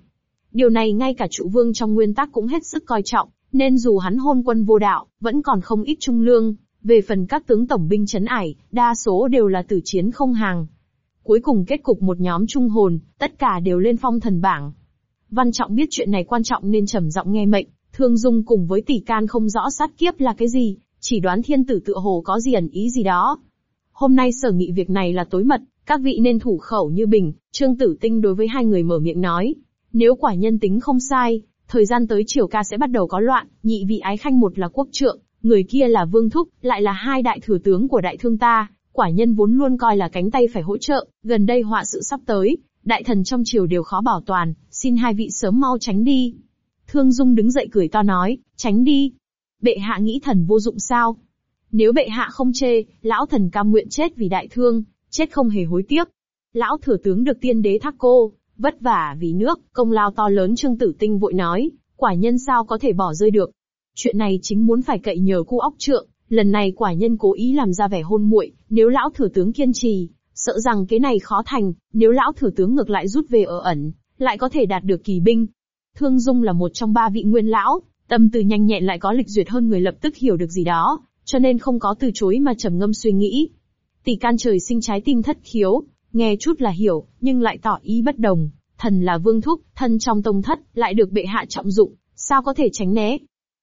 Điều này ngay cả trụ vương trong nguyên tắc cũng hết sức coi trọng, nên dù hắn hôn quân vô đạo, vẫn còn không ít trung lương, về phần các tướng tổng binh chấn ải, đa số đều là tử chiến không hàng. Cuối cùng kết cục một nhóm trung hồn, tất cả đều lên phong thần bảng. Văn Trọng biết chuyện này quan trọng nên trầm giọng nghe mệnh, Thương Dung cùng với tỷ can không rõ sát kiếp là cái gì, chỉ đoán thiên tử tựa hồ có gì ẩn ý gì đó. Hôm nay sở nghị việc này là tối mật, các vị nên thủ khẩu như bình, Trương Tử Tinh đối với hai người mở miệng nói. Nếu quả nhân tính không sai, thời gian tới triều ca sẽ bắt đầu có loạn, nhị vị ái khanh một là quốc trượng, người kia là vương thúc, lại là hai đại thừa tướng của đại thương ta, quả nhân vốn luôn coi là cánh tay phải hỗ trợ, gần đây họa sự sắp tới, đại thần trong triều đều khó bảo toàn, xin hai vị sớm mau tránh đi. Thương Dung đứng dậy cười to nói, tránh đi bệ hạ nghĩ thần vô dụng sao? Nếu bệ hạ không chê, lão thần cam nguyện chết vì đại thương, chết không hề hối tiếc. Lão thừa tướng được tiên đế thác cô, vất vả vì nước, công lao to lớn Trương Tử Tinh vội nói, quả nhân sao có thể bỏ rơi được. Chuyện này chính muốn phải cậy nhờ cu óc trượng, lần này quả nhân cố ý làm ra vẻ hôn muội, nếu lão thừa tướng kiên trì, sợ rằng cái này khó thành, nếu lão thừa tướng ngược lại rút về ở ẩn, lại có thể đạt được kỳ binh. Thương Dung là một trong ba vị nguyên lão, tâm tư nhanh nhẹn lại có lịch duyệt hơn người lập tức hiểu được gì đó, cho nên không có từ chối mà trầm ngâm suy nghĩ. Tỷ can trời sinh trái tim thất khiếu, nghe chút là hiểu, nhưng lại tỏ ý bất đồng. Thần là vương thúc, thân trong tông thất, lại được bệ hạ trọng dụng, sao có thể tránh né?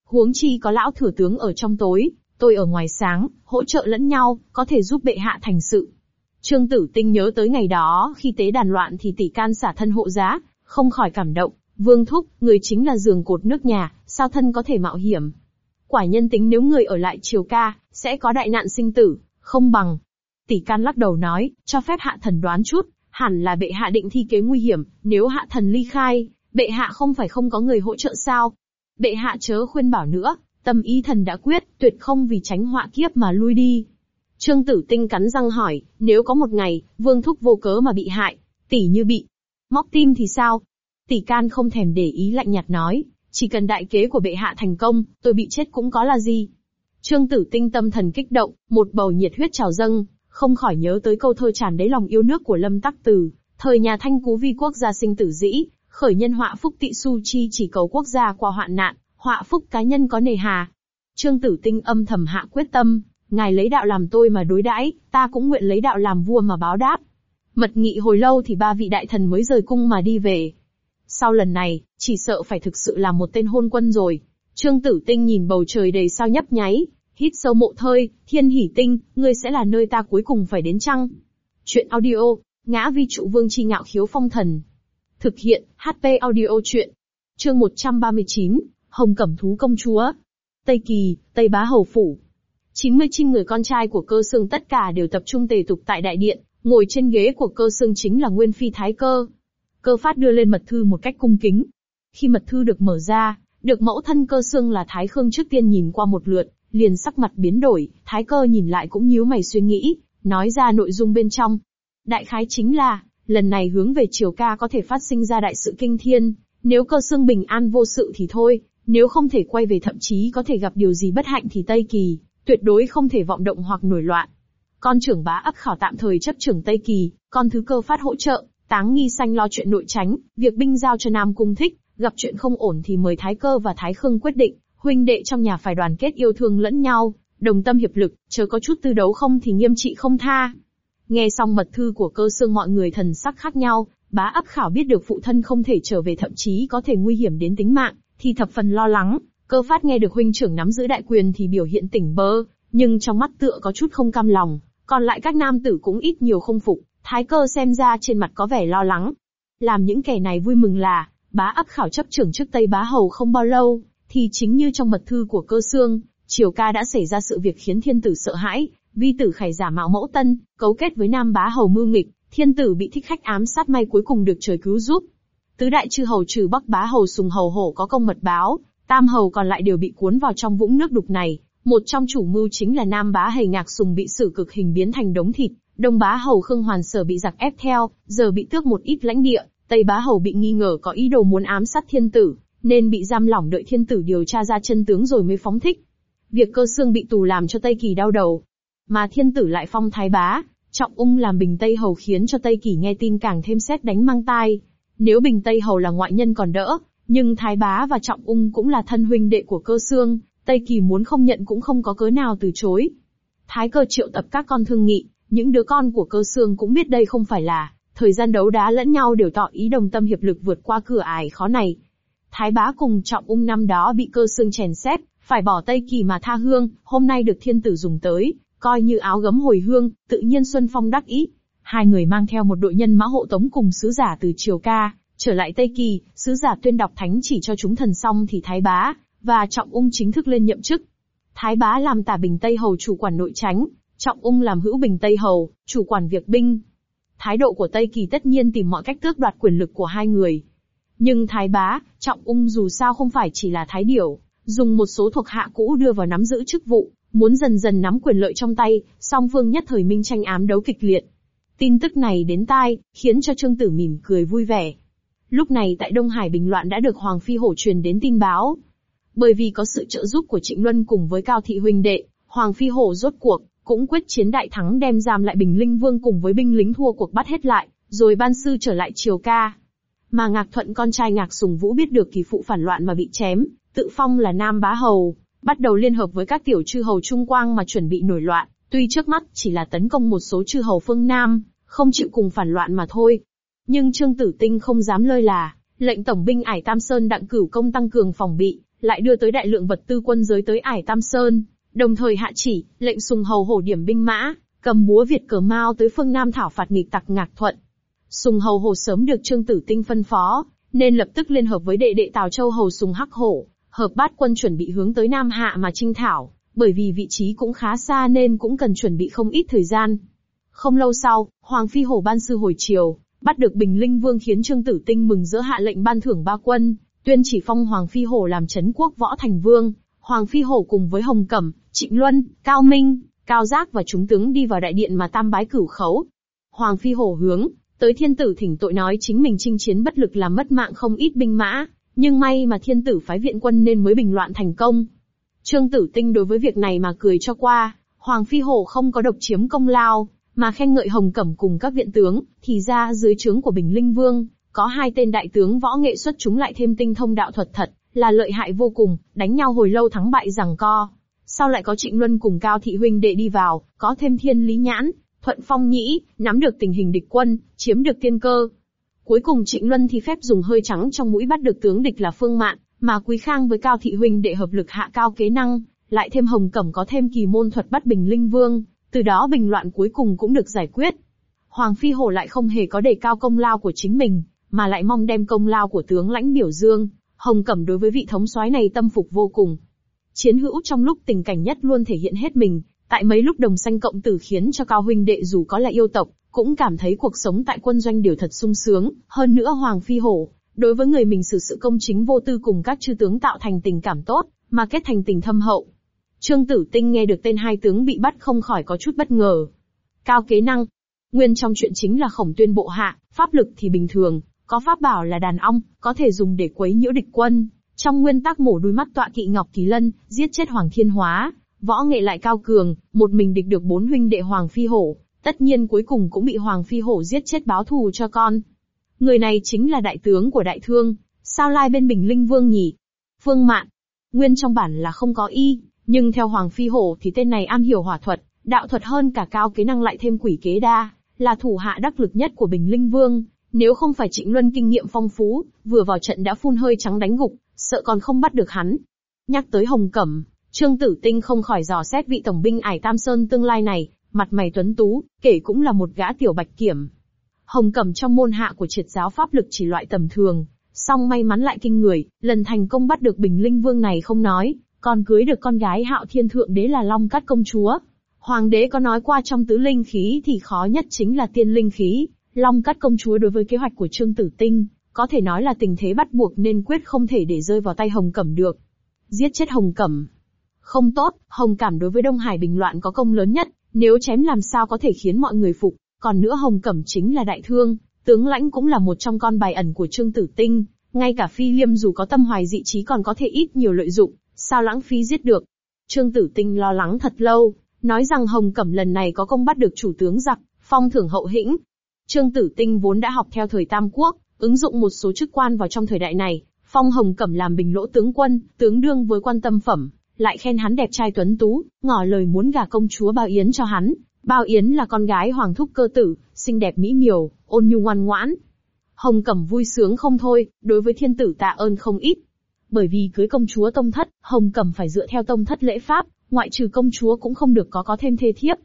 Huống chi có lão thừa tướng ở trong tối, tôi ở ngoài sáng, hỗ trợ lẫn nhau, có thể giúp bệ hạ thành sự. Trương Tử Tinh nhớ tới ngày đó, khi tế đàn loạn thì tỷ can xả thân hộ giá, không khỏi cảm động, vương thúc, người chính là giường cột nước nhà, sao thân có thể mạo hiểm. Quả nhân tính nếu người ở lại triều ca, sẽ có đại nạn sinh tử, không bằng. Tỷ can lắc đầu nói, cho phép hạ thần đoán chút, hẳn là bệ hạ định thi kế nguy hiểm, nếu hạ thần ly khai, bệ hạ không phải không có người hỗ trợ sao. Bệ hạ chớ khuyên bảo nữa, tâm ý thần đã quyết, tuyệt không vì tránh họa kiếp mà lui đi. Trương Tử Tinh cắn răng hỏi, nếu có một ngày, vương thúc vô cớ mà bị hại, tỷ như bị móc tim thì sao? Tỷ can không thèm để ý lạnh nhạt nói, chỉ cần đại kế của bệ hạ thành công, tôi bị chết cũng có là gì. Trương Tử Tinh tâm thần kích động, một bầu nhiệt huyết trào dâng, không khỏi nhớ tới câu thơ tràn đầy lòng yêu nước của Lâm Tắc Từ, thời nhà Thanh Cú vi quốc gia sinh tử dĩ, khởi nhân họa phúc tị su chi chỉ cầu quốc gia qua hoạn nạn, họa phúc cá nhân có nề hà. Trương Tử Tinh âm thầm hạ quyết tâm, ngài lấy đạo làm tôi mà đối đãi, ta cũng nguyện lấy đạo làm vua mà báo đáp. Mật nghị hồi lâu thì ba vị đại thần mới rời cung mà đi về. Sau lần này, chỉ sợ phải thực sự là một tên hôn quân rồi. Trương Tử Tinh nhìn bầu trời đầy sao nhấp nháy, hít sâu mộ thơi, thiên hỉ tinh, ngươi sẽ là nơi ta cuối cùng phải đến chăng? Chuyện audio, ngã vi trụ vương chi ngạo khiếu phong thần. Thực hiện, HP audio chuyện. Chương 139, Hồng Cẩm Thú Công Chúa. Tây Kỳ, Tây Bá Hầu Phủ. 90 trinh người con trai của cơ xương tất cả đều tập trung tề tục tại đại điện, ngồi trên ghế của cơ xương chính là Nguyên Phi Thái Cơ. Cơ phát đưa lên mật thư một cách cung kính. Khi mật thư được mở ra, được mẫu thân cơ xương là Thái Khương trước tiên nhìn qua một lượt, liền sắc mặt biến đổi, Thái Cơ nhìn lại cũng nhíu mày suy nghĩ, nói ra nội dung bên trong. Đại khái chính là, lần này hướng về triều ca có thể phát sinh ra đại sự kinh thiên, nếu cơ xương bình an vô sự thì thôi, nếu không thể quay về thậm chí có thể gặp điều gì bất hạnh thì Tây Kỳ, tuyệt đối không thể vọng động hoặc nổi loạn. Con trưởng bá ấp khảo tạm thời chấp trưởng Tây Kỳ, con thứ cơ phát hỗ trợ, táng nghi xanh lo chuyện nội tránh, việc binh giao cho Nam Cung thích, gặp chuyện không ổn thì mời Thái Cơ và Thái Khương quyết định, huynh đệ trong nhà phải đoàn kết yêu thương lẫn nhau, đồng tâm hiệp lực, Chớ có chút tư đấu không thì nghiêm trị không tha. Nghe xong mật thư của cơ xương mọi người thần sắc khác nhau, bá ấp khảo biết được phụ thân không thể trở về thậm chí có thể nguy hiểm đến tính mạng, thì thập phần lo lắng, cơ phát nghe được huynh trưởng nắm giữ đại quyền thì biểu hiện tỉnh bơ, nhưng trong mắt tựa có chút không cam lòng, còn lại các nam tử cũng ít nhiều không phục, thái cơ xem ra trên mặt có vẻ lo lắng. Làm những kẻ này vui mừng là, bá ấp khảo chấp trưởng trước Tây Bá Hầu không bao lâu, thì chính như trong mật thư của cơ xương, triều ca đã xảy ra sự việc khiến thiên tử sợ hãi, vi tử khải giả mạo mẫu tân, cấu kết với nam bá hầu mưu nghịch, thiên tử bị thích khách ám sát may cuối cùng được trời cứu giúp. Tứ đại chư hầu trừ bắc bá hầu sùng hầu hổ có công mật báo, tam hầu còn lại đều bị cuốn vào trong vũng nước đục này. Một trong chủ mưu chính là nam bá hề ngạc sùng bị xử cực hình biến thành đống thịt, đông bá hầu khương hoàn sở bị giặc ép theo, giờ bị tước một ít lãnh địa, tây bá hầu bị nghi ngờ có ý đồ muốn ám sát thiên tử, nên bị giam lỏng đợi thiên tử điều tra ra chân tướng rồi mới phóng thích. Việc cơ xương bị tù làm cho Tây Kỳ đau đầu. Mà thiên tử lại phong thái bá, trọng ung làm bình Tây Hầu khiến cho Tây Kỳ nghe tin càng thêm xét đánh mang tai. Nếu bình Tây Hầu là ngoại nhân còn đỡ, nhưng thái bá và trọng ung cũng là thân huynh đệ của cơ xương, Tây Kỳ muốn không nhận cũng không có cớ nào từ chối. Thái cơ triệu tập các con thương nghị, những đứa con của cơ xương cũng biết đây không phải là, thời gian đấu đá lẫn nhau đều tỏ ý đồng tâm hiệp lực vượt qua cửa ải khó này, Thái bá cùng trọng ung năm đó bị cơ xương chèn xét, phải bỏ Tây Kỳ mà tha hương, hôm nay được thiên tử dùng tới, coi như áo gấm hồi hương, tự nhiên Xuân Phong đắc ý. Hai người mang theo một đội nhân mã hộ tống cùng sứ giả từ Triều Ca, trở lại Tây Kỳ, sứ giả tuyên đọc thánh chỉ cho chúng thần xong thì Thái bá, và trọng ung chính thức lên nhậm chức. Thái bá làm tả bình Tây Hầu chủ quản nội tránh, trọng ung làm hữu bình Tây Hầu, chủ quản việc binh. Thái độ của Tây Kỳ tất nhiên tìm mọi cách tước đoạt quyền lực của hai người, nhưng Thái Bá, Trọng Ung dù sao không phải chỉ là Thái Điểu, dùng một số thuộc hạ cũ đưa vào nắm giữ chức vụ, muốn dần dần nắm quyền lợi trong tay, song phương nhất thời minh tranh ám đấu kịch liệt. Tin tức này đến tai, khiến cho Trương Tử mỉm cười vui vẻ. Lúc này tại Đông Hải bình loạn đã được Hoàng Phi Hổ truyền đến tin báo. Bởi vì có sự trợ giúp của Trịnh Luân cùng với Cao Thị huynh đệ, Hoàng Phi Hổ rốt cuộc, cũng quyết chiến đại thắng đem giam lại Bình Linh Vương cùng với binh lính thua cuộc bắt hết lại, rồi ban sư trở lại triều ca. Mà Ngạc Thuận con trai Ngạc Sùng Vũ biết được kỳ phụ phản loạn mà bị chém, tự phong là Nam Bá Hầu, bắt đầu liên hợp với các tiểu chư hầu Trung Quang mà chuẩn bị nổi loạn, tuy trước mắt chỉ là tấn công một số chư hầu phương Nam, không chịu cùng phản loạn mà thôi. Nhưng Trương Tử Tinh không dám lơi là, lệnh tổng binh Ải Tam Sơn đặng cửu công tăng cường phòng bị, lại đưa tới đại lượng vật tư quân giới tới Ải Tam Sơn, đồng thời hạ chỉ, lệnh sùng hầu hổ điểm binh mã, cầm búa Việt cờ Mao tới phương Nam thảo phạt nghịch tặc ngạc thuận. Sùng hầu hổ sớm được Trương Tử Tinh phân phó, nên lập tức liên hợp với đệ đệ Tào Châu hầu sùng hắc hổ, hợp bát quân chuẩn bị hướng tới Nam Hạ mà trinh thảo, bởi vì vị trí cũng khá xa nên cũng cần chuẩn bị không ít thời gian. Không lâu sau, Hoàng Phi Hổ ban sư hồi chiều, bắt được Bình Linh Vương khiến Trương Tử Tinh mừng rỡ hạ lệnh ban thưởng ba quân, tuyên chỉ phong Hoàng Phi Hổ làm chấn quốc võ thành vương. Hoàng Phi Hổ cùng với Hồng Cẩm, Trịnh Luân, Cao Minh, Cao Giác và chúng tướng đi vào đại điện mà tam bái cửu khấu. Hoàng Phi Hổ hướng tới thiên tử thỉnh tội nói chính mình chinh chiến bất lực làm mất mạng không ít binh mã, nhưng may mà thiên tử phái viện quân nên mới bình loạn thành công. Trương Tử Tinh đối với việc này mà cười cho qua, Hoàng Phi Hổ không có độc chiếm công lao, mà khen ngợi Hồng Cẩm cùng các viện tướng, thì ra dưới trướng của Bình Linh Vương, có hai tên đại tướng võ nghệ xuất chúng lại thêm tinh thông đạo thuật thật, là lợi hại vô cùng, đánh nhau hồi lâu thắng bại rằng co. Sau lại có Trịnh Luân cùng Cao Thị Huynh đệ đi vào, có thêm Thiên Lý Nhãn, Thuận Phong Nhĩ, nắm được tình hình địch quân, chiếm được tiên cơ. Cuối cùng Trịnh Luân thì phép dùng hơi trắng trong mũi bắt được tướng địch là Phương Mạn, mà Quý Khang với Cao Thị Huynh đệ hợp lực hạ cao kế năng, lại thêm Hồng Cẩm có thêm kỳ môn thuật bắt Bình Linh Vương, từ đó bình loạn cuối cùng cũng được giải quyết. Hoàng Phi Hổ lại không hề có đề cao công lao của chính mình, mà lại mong đem công lao của tướng lãnh biểu dương. Hồng Cẩm đối với vị thống soái này tâm phục vô cùng. Chiến hữu trong lúc tình cảnh nhất luôn thể hiện hết mình, tại mấy lúc đồng sanh cộng tử khiến cho Cao huynh đệ dù có là yêu tộc, cũng cảm thấy cuộc sống tại quân doanh đều thật sung sướng. Hơn nữa Hoàng Phi Hổ, đối với người mình xử sự công chính vô tư cùng các chư tướng tạo thành tình cảm tốt, mà kết thành tình thâm hậu. Trương Tử Tinh nghe được tên hai tướng bị bắt không khỏi có chút bất ngờ. Cao kế năng. Nguyên trong chuyện chính là khổng tuyên bộ hạ, pháp lực thì bình thường, có pháp bảo là đàn ong, có thể dùng để quấy nhiễu địch quân. Trong nguyên tắc mổ đuôi mắt tọa kỵ Ngọc Kỳ Lân, giết chết Hoàng Thiên Hóa, võ nghệ lại cao cường, một mình địch được bốn huynh đệ Hoàng Phi Hổ, tất nhiên cuối cùng cũng bị Hoàng Phi Hổ giết chết báo thù cho con. Người này chính là đại tướng của đại thương, sao lai bên Bình Linh Vương nhỉ? Phương Mạn. Nguyên trong bản là không có y, nhưng theo Hoàng Phi Hổ thì tên này am hiểu hỏa thuật, đạo thuật hơn cả cao kế năng lại thêm quỷ kế đa, là thủ hạ đắc lực nhất của Bình Linh Vương. Nếu không phải Trịnh Luân kinh nghiệm phong phú, vừa vào trận đã phun hơi trắng đánh gục, sợ còn không bắt được hắn. Nhắc tới Hồng Cẩm, Trương Tử Tinh không khỏi dò xét vị tổng binh Ải Tam Sơn tương lai này, mặt mày tuấn tú, kể cũng là một gã tiểu bạch kiểm. Hồng Cẩm trong môn hạ của triệt giáo pháp lực chỉ loại tầm thường, song may mắn lại kinh người, lần thành công bắt được Bình Linh Vương này không nói, còn cưới được con gái hạo thiên thượng đế là Long Cát công chúa. Hoàng đế có nói qua trong tứ linh khí thì khó nhất chính là tiên linh khí, Long Cát công chúa đối với kế hoạch của Trương Tử Tinh, có thể nói là tình thế bắt buộc nên quyết không thể để rơi vào tay Hồng Cẩm được. Giết chết Hồng Cẩm. Không tốt, Hồng Cẩm đối với Đông Hải bình loạn có công lớn nhất, nếu chém làm sao có thể khiến mọi người phục, còn nữa Hồng Cẩm chính là đại thương, tướng lãnh cũng là một trong con bài ẩn của Trương Tử Tinh, ngay cả Phi Liêm dù có tâm hoài dị trí còn có thể ít nhiều lợi dụng, sao lãng phí giết được. Trương Tử Tinh lo lắng thật lâu, nói rằng Hồng Cẩm lần này có công bắt được chủ tướng giặc, phong thưởng hậu hĩnh. Trương Tử Tinh vốn đã học theo thời Tam Quốc, ứng dụng một số chức quan vào trong thời đại này, phong Hồng Cẩm làm bình lỗ tướng quân, tướng đương với quan tâm phẩm, lại khen hắn đẹp trai tuấn tú, ngỏ lời muốn gả công chúa Bao Yến cho hắn. Bao Yến là con gái hoàng thúc cơ tử, xinh đẹp mỹ miều, ôn nhu ngoan ngoãn. Hồng Cẩm vui sướng không thôi, đối với thiên tử tạ ơn không ít, bởi vì cưới công chúa tông thất, Hồng Cẩm phải dựa theo tông thất lễ pháp, ngoại trừ công chúa cũng không được có có thêm thê thiếp.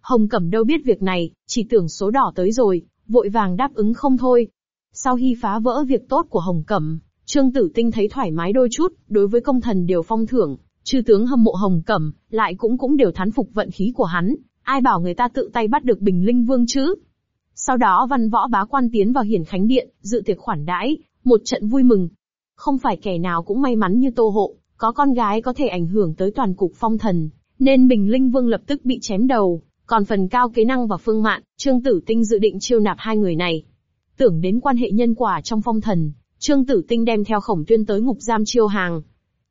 Hồng Cẩm đâu biết việc này, chỉ tưởng số đỏ tới rồi, vội vàng đáp ứng không thôi. Sau khi phá vỡ việc tốt của Hồng Cẩm, Trương Tử Tinh thấy thoải mái đôi chút, đối với công thần đều phong thưởng, chư tướng hâm mộ Hồng Cẩm, lại cũng cũng đều thán phục vận khí của hắn, ai bảo người ta tự tay bắt được Bình Linh Vương chứ. Sau đó văn võ bá quan tiến vào hiển khánh điện, dự tiệc khoản đãi, một trận vui mừng, không phải kẻ nào cũng may mắn như Tô Hộ, có con gái có thể ảnh hưởng tới toàn cục phong thần, nên Bình Linh Vương lập tức bị chém đầu, còn phần cao kế năng và phương mạn, Trương Tử Tinh dự định chiêu nạp hai người này. Tưởng đến quan hệ nhân quả trong phong thần, Trương Tử Tinh đem theo khổng tuyên tới ngục giam chiêu hàng.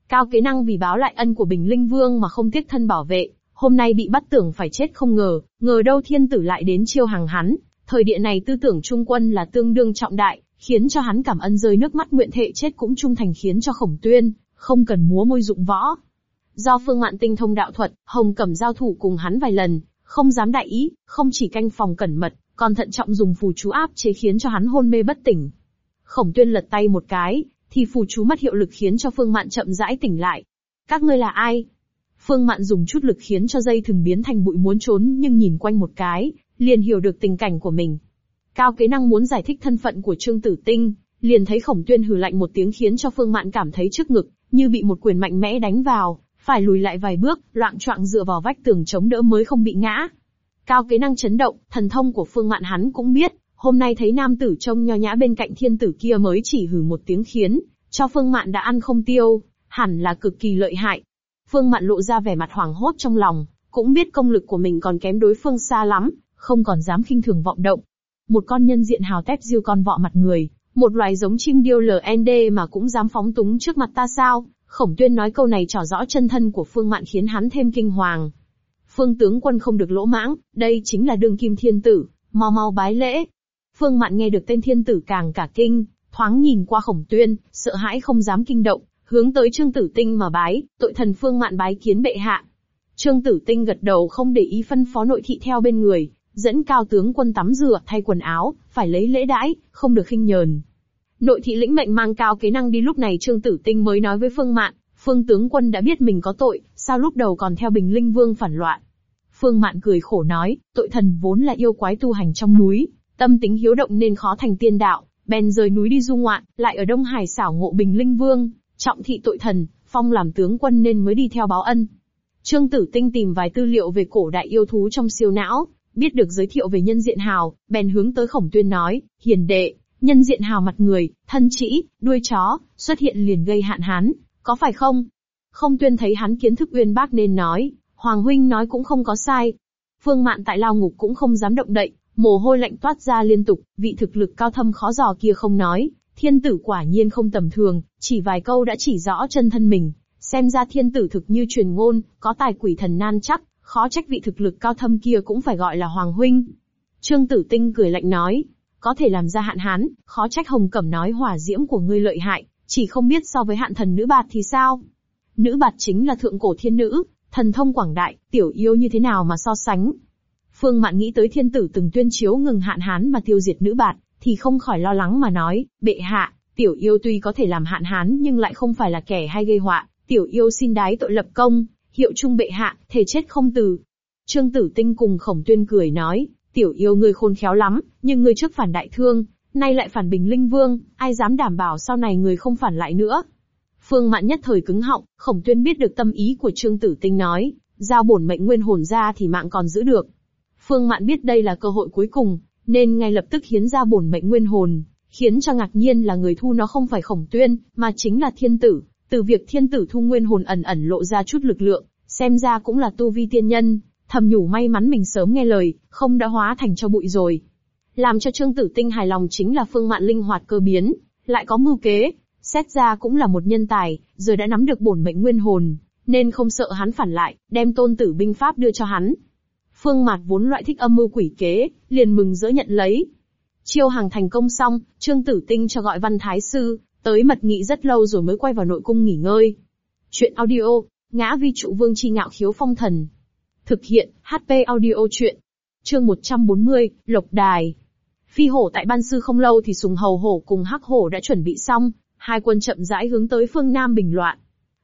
Cao kế năng vì báo lại ân của Bình Linh Vương mà không tiếc thân bảo vệ, hôm nay bị bắt tưởng phải chết không ngờ, ngờ đâu thiên tử lại đến chiêu hàng hắn. Thời địa này tư tưởng trung quân là tương đương trọng đại, khiến cho hắn cảm ân rơi nước mắt nguyện thệ chết cũng trung thành khiến cho khổng tuyên, không cần múa môi dụng võ. Do phương mạn tinh thông đạo thuật, Hồng Cẩm giao thủ cùng hắn vài lần, không dám đại ý, không chỉ canh phòng cẩn mật, còn thận trọng dùng phù chú áp chế khiến cho hắn hôn mê bất tỉnh. Khổng tuyên lật tay một cái, thì phù chú mất hiệu lực khiến cho Phương Mạn chậm rãi tỉnh lại. Các ngươi là ai? Phương Mạn dùng chút lực khiến cho dây thừng biến thành bụi muốn trốn nhưng nhìn quanh một cái, liền hiểu được tình cảnh của mình. Cao kế năng muốn giải thích thân phận của Trương Tử Tinh, liền thấy khổng tuyên hừ lạnh một tiếng khiến cho Phương Mạn cảm thấy trước ngực, như bị một quyền mạnh mẽ đánh vào, phải lùi lại vài bước, loạn choạng dựa vào vách tường chống đỡ mới không bị ngã. Cao kế năng chấn động, thần thông của Phương Mạn hắn cũng biết, hôm nay thấy nam tử trông nho nhã bên cạnh thiên tử kia mới chỉ hừ một tiếng khiến, cho Phương Mạn đã ăn không tiêu, hẳn là cực kỳ lợi hại. Phương Mạn lộ ra vẻ mặt hoảng hốt trong lòng, cũng biết công lực của mình còn kém đối phương xa lắm, không còn dám khinh thường vọng động. Một con nhân diện hào tép diêu con vọ mặt người, một loài giống chim điêu LND mà cũng dám phóng túng trước mặt ta sao? Khổng tuyên nói câu này trỏ rõ chân thân của Phương Mạn khiến hắn thêm kinh hoàng. Phương tướng quân không được lỗ mãng, đây chính là đường kim thiên tử, mau mau bái lễ. Phương Mạn nghe được tên thiên tử càng cả kinh, thoáng nhìn qua khổng tuyên, sợ hãi không dám kinh động, hướng tới Trương Tử Tinh mà bái, tội thần Phương Mạn bái kiến bệ hạ. Trương Tử Tinh gật đầu không để ý phân phó nội thị theo bên người, dẫn cao tướng quân tắm rửa, thay quần áo, phải lấy lễ đãi, không được khinh nhờn. Nội thị lĩnh mệnh mang cao kế năng đi lúc này Trương Tử Tinh mới nói với Phương Mạn, Phương tướng quân đã biết mình có tội, sao lúc đầu còn theo Bình Linh Vương phản loạn. Phương Mạn cười khổ nói, tội thần vốn là yêu quái tu hành trong núi, tâm tính hiếu động nên khó thành tiên đạo, bèn rời núi đi du ngoạn, lại ở Đông Hải xảo ngộ Bình Linh Vương, trọng thị tội thần, phong làm tướng quân nên mới đi theo báo ân. Trương Tử Tinh tìm vài tư liệu về cổ đại yêu thú trong siêu não, biết được giới thiệu về nhân diện hào, bèn hướng tới khổng tuyên nói, hiền đệ, nhân diện hào mặt người, thân chỉ, đuôi chó, xuất hiện liền gây hạn hán, có phải không? Không tuyên thấy hắn kiến thức uyên bác nên nói, Hoàng huynh nói cũng không có sai. Phương Mạn tại lao ngục cũng không dám động đậy, mồ hôi lạnh toát ra liên tục, vị thực lực cao thâm khó dò kia không nói, thiên tử quả nhiên không tầm thường, chỉ vài câu đã chỉ rõ chân thân mình, xem ra thiên tử thực như truyền ngôn, có tài quỷ thần nan chắc, khó trách vị thực lực cao thâm kia cũng phải gọi là Hoàng huynh. Trương Tử Tinh cười lạnh nói, có thể làm ra hạn hán, khó trách Hồng Cẩm nói hỏa diễm của ngươi lợi hại, chỉ không biết so với hạn thần nữ bạt thì sao. Nữ bạt chính là thượng cổ thiên nữ, thần thông quảng đại, tiểu yêu như thế nào mà so sánh. Phương Mạn nghĩ tới thiên tử từng tuyên chiếu ngừng hạn hán mà tiêu diệt nữ bạt, thì không khỏi lo lắng mà nói, bệ hạ, tiểu yêu tuy có thể làm hạn hán nhưng lại không phải là kẻ hay gây họa, tiểu yêu xin đái tội lập công, hiệu trung bệ hạ, thể chết không từ. Trương Tử Tinh cùng Khổng Tuyên cười nói, tiểu yêu ngươi khôn khéo lắm, nhưng ngươi trước phản đại thương, nay lại phản bình linh vương, ai dám đảm bảo sau này người không phản lại nữa. Phương Mạn nhất thời cứng họng, Khổng Tuyên biết được tâm ý của Trương Tử Tinh nói, giao bổn mệnh nguyên hồn ra thì mạng còn giữ được. Phương Mạn biết đây là cơ hội cuối cùng, nên ngay lập tức hiến ra bổn mệnh nguyên hồn, khiến cho ngạc nhiên là người thu nó không phải Khổng Tuyên, mà chính là Thiên Tử. Từ việc Thiên Tử thu nguyên hồn ẩn ẩn lộ ra chút lực lượng, xem ra cũng là tu vi tiên nhân, thầm nhủ may mắn mình sớm nghe lời, không đã hóa thành cho bụi rồi. Làm cho Trương Tử Tinh hài lòng chính là phương mạn linh hoạt cơ biến, lại có mưu kế, xét ra cũng là một nhân tài, rồi đã nắm được bổn mệnh nguyên hồn, nên không sợ hắn phản lại, đem tôn tử binh pháp đưa cho hắn. Phương Mạt vốn loại thích âm mưu quỷ kế, liền mừng rỡ nhận lấy. Chiêu hàng thành công xong, Trương Tử Tinh cho gọi Văn Thái Sư, tới mật nghị rất lâu rồi mới quay vào nội cung nghỉ ngơi. Chuyện audio, ngã vi trụ vương chi ngạo khiếu phong thần. Thực hiện, HP audio chuyện. Chương 140, Lộc Đài. Phi hổ tại ban sư không lâu thì sùng hầu hổ cùng hắc hổ đã chuẩn bị xong, hai quân chậm rãi hướng tới phương Nam bình loạn.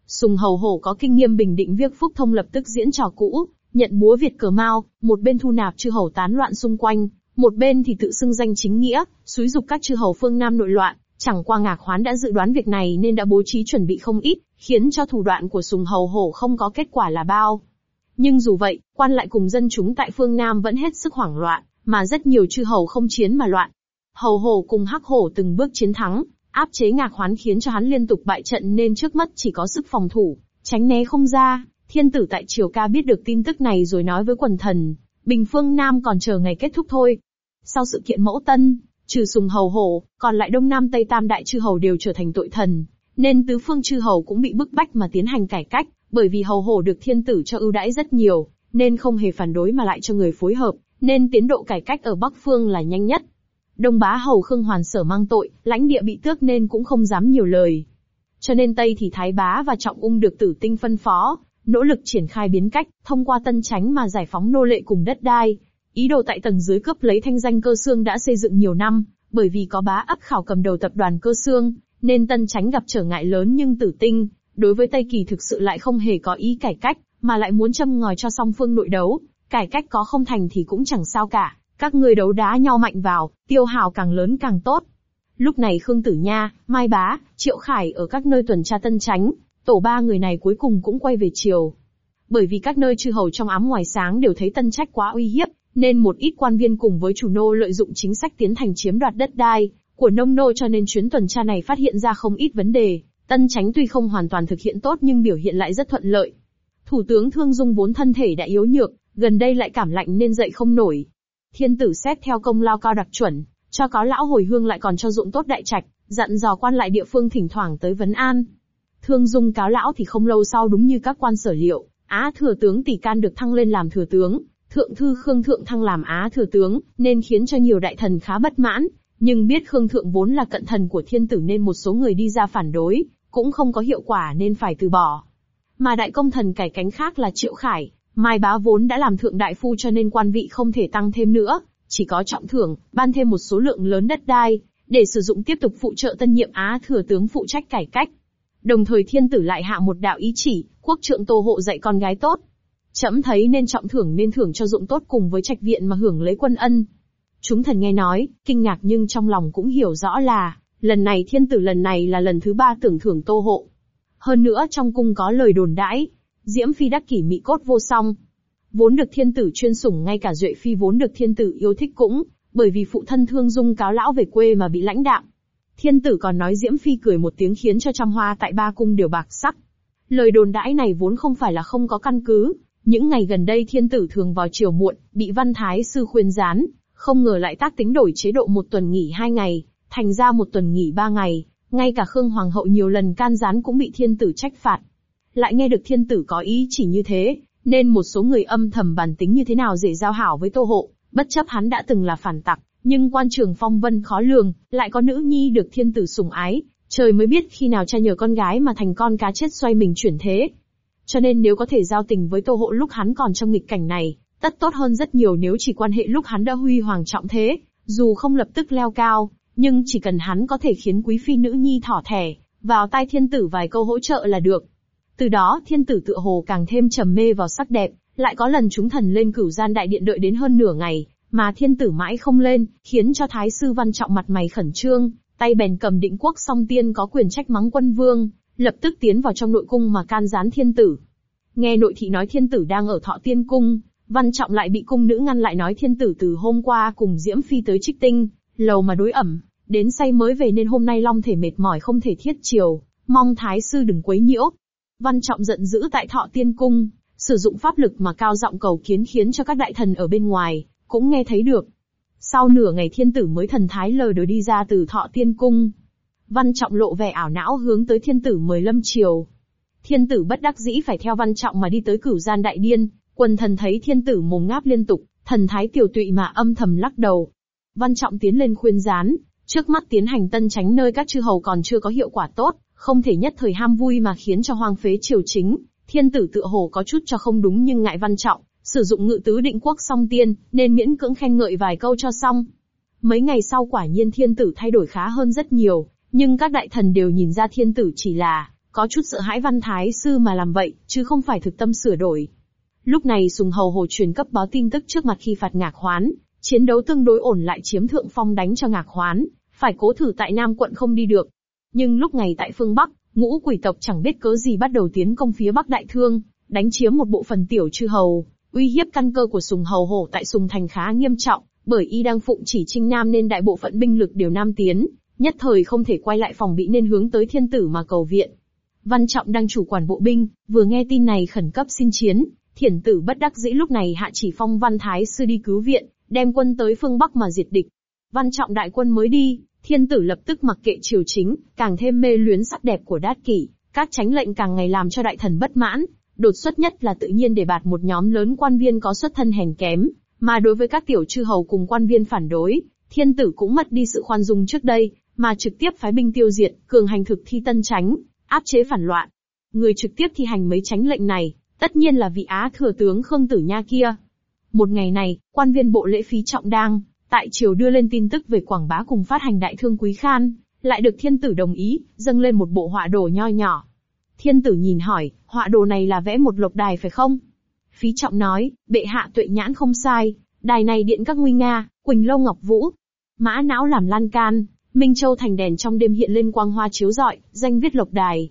Sùng hầu hổ có kinh nghiệm bình định việc phúc thông lập tức diễn trò cũ, nhận búa Việt cờ mao, một bên thu nạp chư hầu tán loạn xung quanh, một bên thì tự xưng danh chính nghĩa, xúi dục các chư hầu phương Nam nội loạn, chẳng qua ngạc hoán đã dự đoán việc này nên đã bố trí chuẩn bị không ít, khiến cho thủ đoạn của sùng hầu hổ không có kết quả là bao. Nhưng dù vậy, quan lại cùng dân chúng tại phương Nam vẫn hết sức hoảng loạn, mà rất nhiều chư hầu không chiến mà loạn. Hầu hổ cùng hắc hổ từng bước chiến thắng, Áp chế ngạc hoán khiến cho hắn liên tục bại trận nên trước mắt chỉ có sức phòng thủ, tránh né không ra. Thiên tử tại Triều Ca biết được tin tức này rồi nói với quần thần, Bình Phương Nam còn chờ ngày kết thúc thôi. Sau sự kiện mẫu tân, trừ sùng hầu hổ, còn lại Đông Nam Tây Tam đại chư hầu đều trở thành tội thần, nên tứ phương chư hầu cũng bị bức bách mà tiến hành cải cách, bởi vì hầu hổ được thiên tử cho ưu đãi rất nhiều, nên không hề phản đối mà lại cho người phối hợp, nên tiến độ cải cách ở Bắc Phương là nhanh nhất. Đông bá hầu Khương Hoàn sở mang tội, lãnh địa bị tước nên cũng không dám nhiều lời. Cho nên Tây thì Thái bá và Trọng ung được tử tinh phân phó, nỗ lực triển khai biến cách, thông qua tân tránh mà giải phóng nô lệ cùng đất đai. Ý đồ tại tầng dưới cướp lấy thanh danh cơ xương đã xây dựng nhiều năm, bởi vì có bá ấp khảo cầm đầu tập đoàn cơ xương, nên tân tránh gặp trở ngại lớn nhưng tử tinh, đối với Tây Kỳ thực sự lại không hề có ý cải cách, mà lại muốn châm ngòi cho song phương nội đấu, cải cách có không thành thì cũng chẳng sao cả, các người đấu đá nhau mạnh vào, tiêu hào càng lớn càng tốt. Lúc này Khương Tử Nha, Mai Bá, Triệu Khải ở các nơi tuần tra tân tránh, tổ ba người này cuối cùng cũng quay về triều. Bởi vì các nơi chư hầu trong ám ngoài sáng đều thấy tân trách quá uy hiếp, nên một ít quan viên cùng với chủ nô lợi dụng chính sách tiến thành chiếm đoạt đất đai của nông nô cho nên chuyến tuần tra này phát hiện ra không ít vấn đề. Tân tránh tuy không hoàn toàn thực hiện tốt nhưng biểu hiện lại rất thuận lợi. Thủ tướng Thương Dung vốn thân thể đã yếu nhược, gần đây lại cảm lạnh nên dậy không nổi. Thiên tử xét theo công lao cao đặc chuẩn, cho có lão hồi hương lại còn cho dụng tốt đại trạch, dặn dò quan lại địa phương thỉnh thoảng tới vấn an. Thương Dung cáo lão thì không lâu sau đúng như các quan sở liệu, Á thừa tướng Tỷ Can được thăng lên làm thừa tướng, thượng thư Khương Thượng thăng làm Á thừa tướng, nên khiến cho nhiều đại thần khá bất mãn, nhưng biết Khương Thượng vốn là cận thần của thiên tử nên một số người đi ra phản đối, cũng không có hiệu quả nên phải từ bỏ. Mà đại công thần cải cánh khác là Triệu Khải, Mai Bá vốn đã làm thượng đại phu cho nên quan vị không thể tăng thêm nữa, chỉ có trọng thưởng, ban thêm một số lượng lớn đất đai, để sử dụng tiếp tục phụ trợ tân nhiệm Á thừa tướng phụ trách cải cách. Đồng thời thiên tử lại hạ một đạo ý chỉ, quốc trượng tô hộ dạy con gái tốt. Chấm thấy nên trọng thưởng nên thưởng cho dụng tốt cùng với trạch viện mà hưởng lấy quân ân. Chúng thần nghe nói, kinh ngạc nhưng trong lòng cũng hiểu rõ là, lần này thiên tử lần này là lần thứ ba tưởng thưởng tô hộ. Hơn nữa trong cung có lời đồn đãi, Diễm Phi đắc kỷ mị cốt vô song. Vốn được thiên tử chuyên sủng ngay cả Duệ Phi vốn được thiên tử yêu thích cũng, bởi vì phụ thân thương dung cáo lão về quê mà bị lãnh đạm. Thiên tử còn nói Diễm Phi cười một tiếng khiến cho trăm hoa tại ba cung đều bạc sắc. Lời đồn đãi này vốn không phải là không có căn cứ. Những ngày gần đây thiên tử thường vào chiều muộn, bị văn thái sư khuyên gián, không ngờ lại tác tính đổi chế độ một tuần nghỉ hai ngày, thành ra một tuần nghỉ ba ngày. Ngay cả Khương Hoàng hậu nhiều lần can gián cũng bị thiên tử trách phạt. Lại nghe được thiên tử có ý chỉ như thế, nên một số người âm thầm bàn tính như thế nào dễ giao hảo với tô hộ, bất chấp hắn đã từng là phản tặc, nhưng quan trường phong vân khó lường, lại có nữ nhi được thiên tử sủng ái, trời mới biết khi nào cha nhờ con gái mà thành con cá chết xoay mình chuyển thế. Cho nên nếu có thể giao tình với tô hộ lúc hắn còn trong nghịch cảnh này, tất tốt hơn rất nhiều nếu chỉ quan hệ lúc hắn đã huy hoàng trọng thế, dù không lập tức leo cao, nhưng chỉ cần hắn có thể khiến quý phi nữ nhi thỏ thẻ, vào tai thiên tử vài câu hỗ trợ là được. Từ đó thiên tử tựa hồ càng thêm trầm mê vào sắc đẹp, lại có lần chúng thần lên cửu gian đại điện đợi đến hơn nửa ngày, mà thiên tử mãi không lên, khiến cho thái sư văn trọng mặt mày khẩn trương, tay bèn cầm định quốc song tiên có quyền trách mắng quân vương, lập tức tiến vào trong nội cung mà can gián thiên tử. Nghe nội thị nói thiên tử đang ở thọ tiên cung, văn trọng lại bị cung nữ ngăn lại nói thiên tử từ hôm qua cùng diễm phi tới trích tinh, lầu mà đối ẩm, đến say mới về nên hôm nay long thể mệt mỏi không thể thiết chiều, mong thái sư đừng quấy nhiễu. Văn trọng giận dữ tại thọ tiên cung, sử dụng pháp lực mà cao giọng cầu kiến khiến cho các đại thần ở bên ngoài, cũng nghe thấy được. Sau nửa ngày thiên tử mới thần thái lờ đờ đi ra từ thọ tiên cung. Văn trọng lộ vẻ ảo não hướng tới thiên tử mời lâm triều. Thiên tử bất đắc dĩ phải theo văn trọng mà đi tới cửu gian đại điên, quần thần thấy thiên tử mồm ngáp liên tục, thần thái tiểu tụy mà âm thầm lắc đầu. Văn trọng tiến lên khuyên gián, trước mắt tiến hành tân tránh nơi các chư hầu còn chưa có hiệu quả tốt, không thể nhất thời ham vui mà khiến cho hoang phế triều chính. Thiên tử tựa hồ có chút cho không đúng nhưng ngại văn trọng, sử dụng ngự tứ định quốc song tiên, nên miễn cưỡng khen ngợi vài câu cho xong. Mấy ngày sau quả nhiên thiên tử thay đổi khá hơn rất nhiều, nhưng các đại thần đều nhìn ra thiên tử chỉ là, có chút sợ hãi văn thái sư mà làm vậy, chứ không phải thực tâm sửa đổi. Lúc này Sùng Hầu Hồ truyền cấp báo tin tức trước mặt khi phạt ngạc hoán, chiến đấu tương đối ổn lại chiếm thượng phong đánh cho ngạc hoán, phải cố thử tại Nam quận không đi được. Nhưng lúc này tại phương Bắc, ngũ quỷ tộc chẳng biết cớ gì bắt đầu tiến công phía Bắc Đại Thương, đánh chiếm một bộ phần tiểu chư hầu, Uy hiếp căn cơ của Sùng Hầu Hổ tại Sùng Thành khá nghiêm trọng, bởi y đang phụng chỉ Trinh Nam nên đại bộ phận binh lực đều nam tiến, Nhất thời không thể quay lại phòng bị nên hướng tới thiên tử mà cầu viện. Văn Trọng đang chủ quản bộ binh, vừa nghe tin này khẩn cấp xin chiến, thiền tử bất đắc dĩ lúc này hạ chỉ phong văn thái sư đi cứu viện, đem quân tới phương Bắc mà diệt địch. Văn Trọng đại quân mới đi, thiên tử lập tức mặc kệ triều chính, càng thêm mê luyến sắc đẹp của đát kỷ, các tránh lệnh càng ngày làm cho đại thần bất mãn, đột xuất nhất là tự nhiên để bạt một nhóm lớn quan viên có xuất thân hèn kém, mà đối với các tiểu chư hầu cùng quan viên phản đối, thiên tử cũng mất đi sự khoan dung trước đây, mà trực tiếp phái binh tiêu diệt, cường hành thực thi tân tránh, áp chế phản loạn. Người trực tiếp thi hành mấy tránh lệnh này, tất nhiên là vị Á thừa tướng Khương Tử Nha kia. Một ngày này, quan viên bộ lễ phí trọng đang, tại triều đưa lên tin tức về quảng bá cùng phát hành đại thương quý khan, lại được thiên tử đồng ý, dâng lên một bộ họa đồ nho nhỏ. Thiên tử nhìn hỏi, họa đồ này là vẽ một lộc đài phải không? Phí trọng nói, bệ hạ tuệ nhãn không sai, đài này điện các nguy nga, quỳnh lâu ngọc vũ. Mã não làm lan can, Minh Châu thành đèn trong đêm hiện lên quang hoa chiếu rọi, danh viết lộc đài.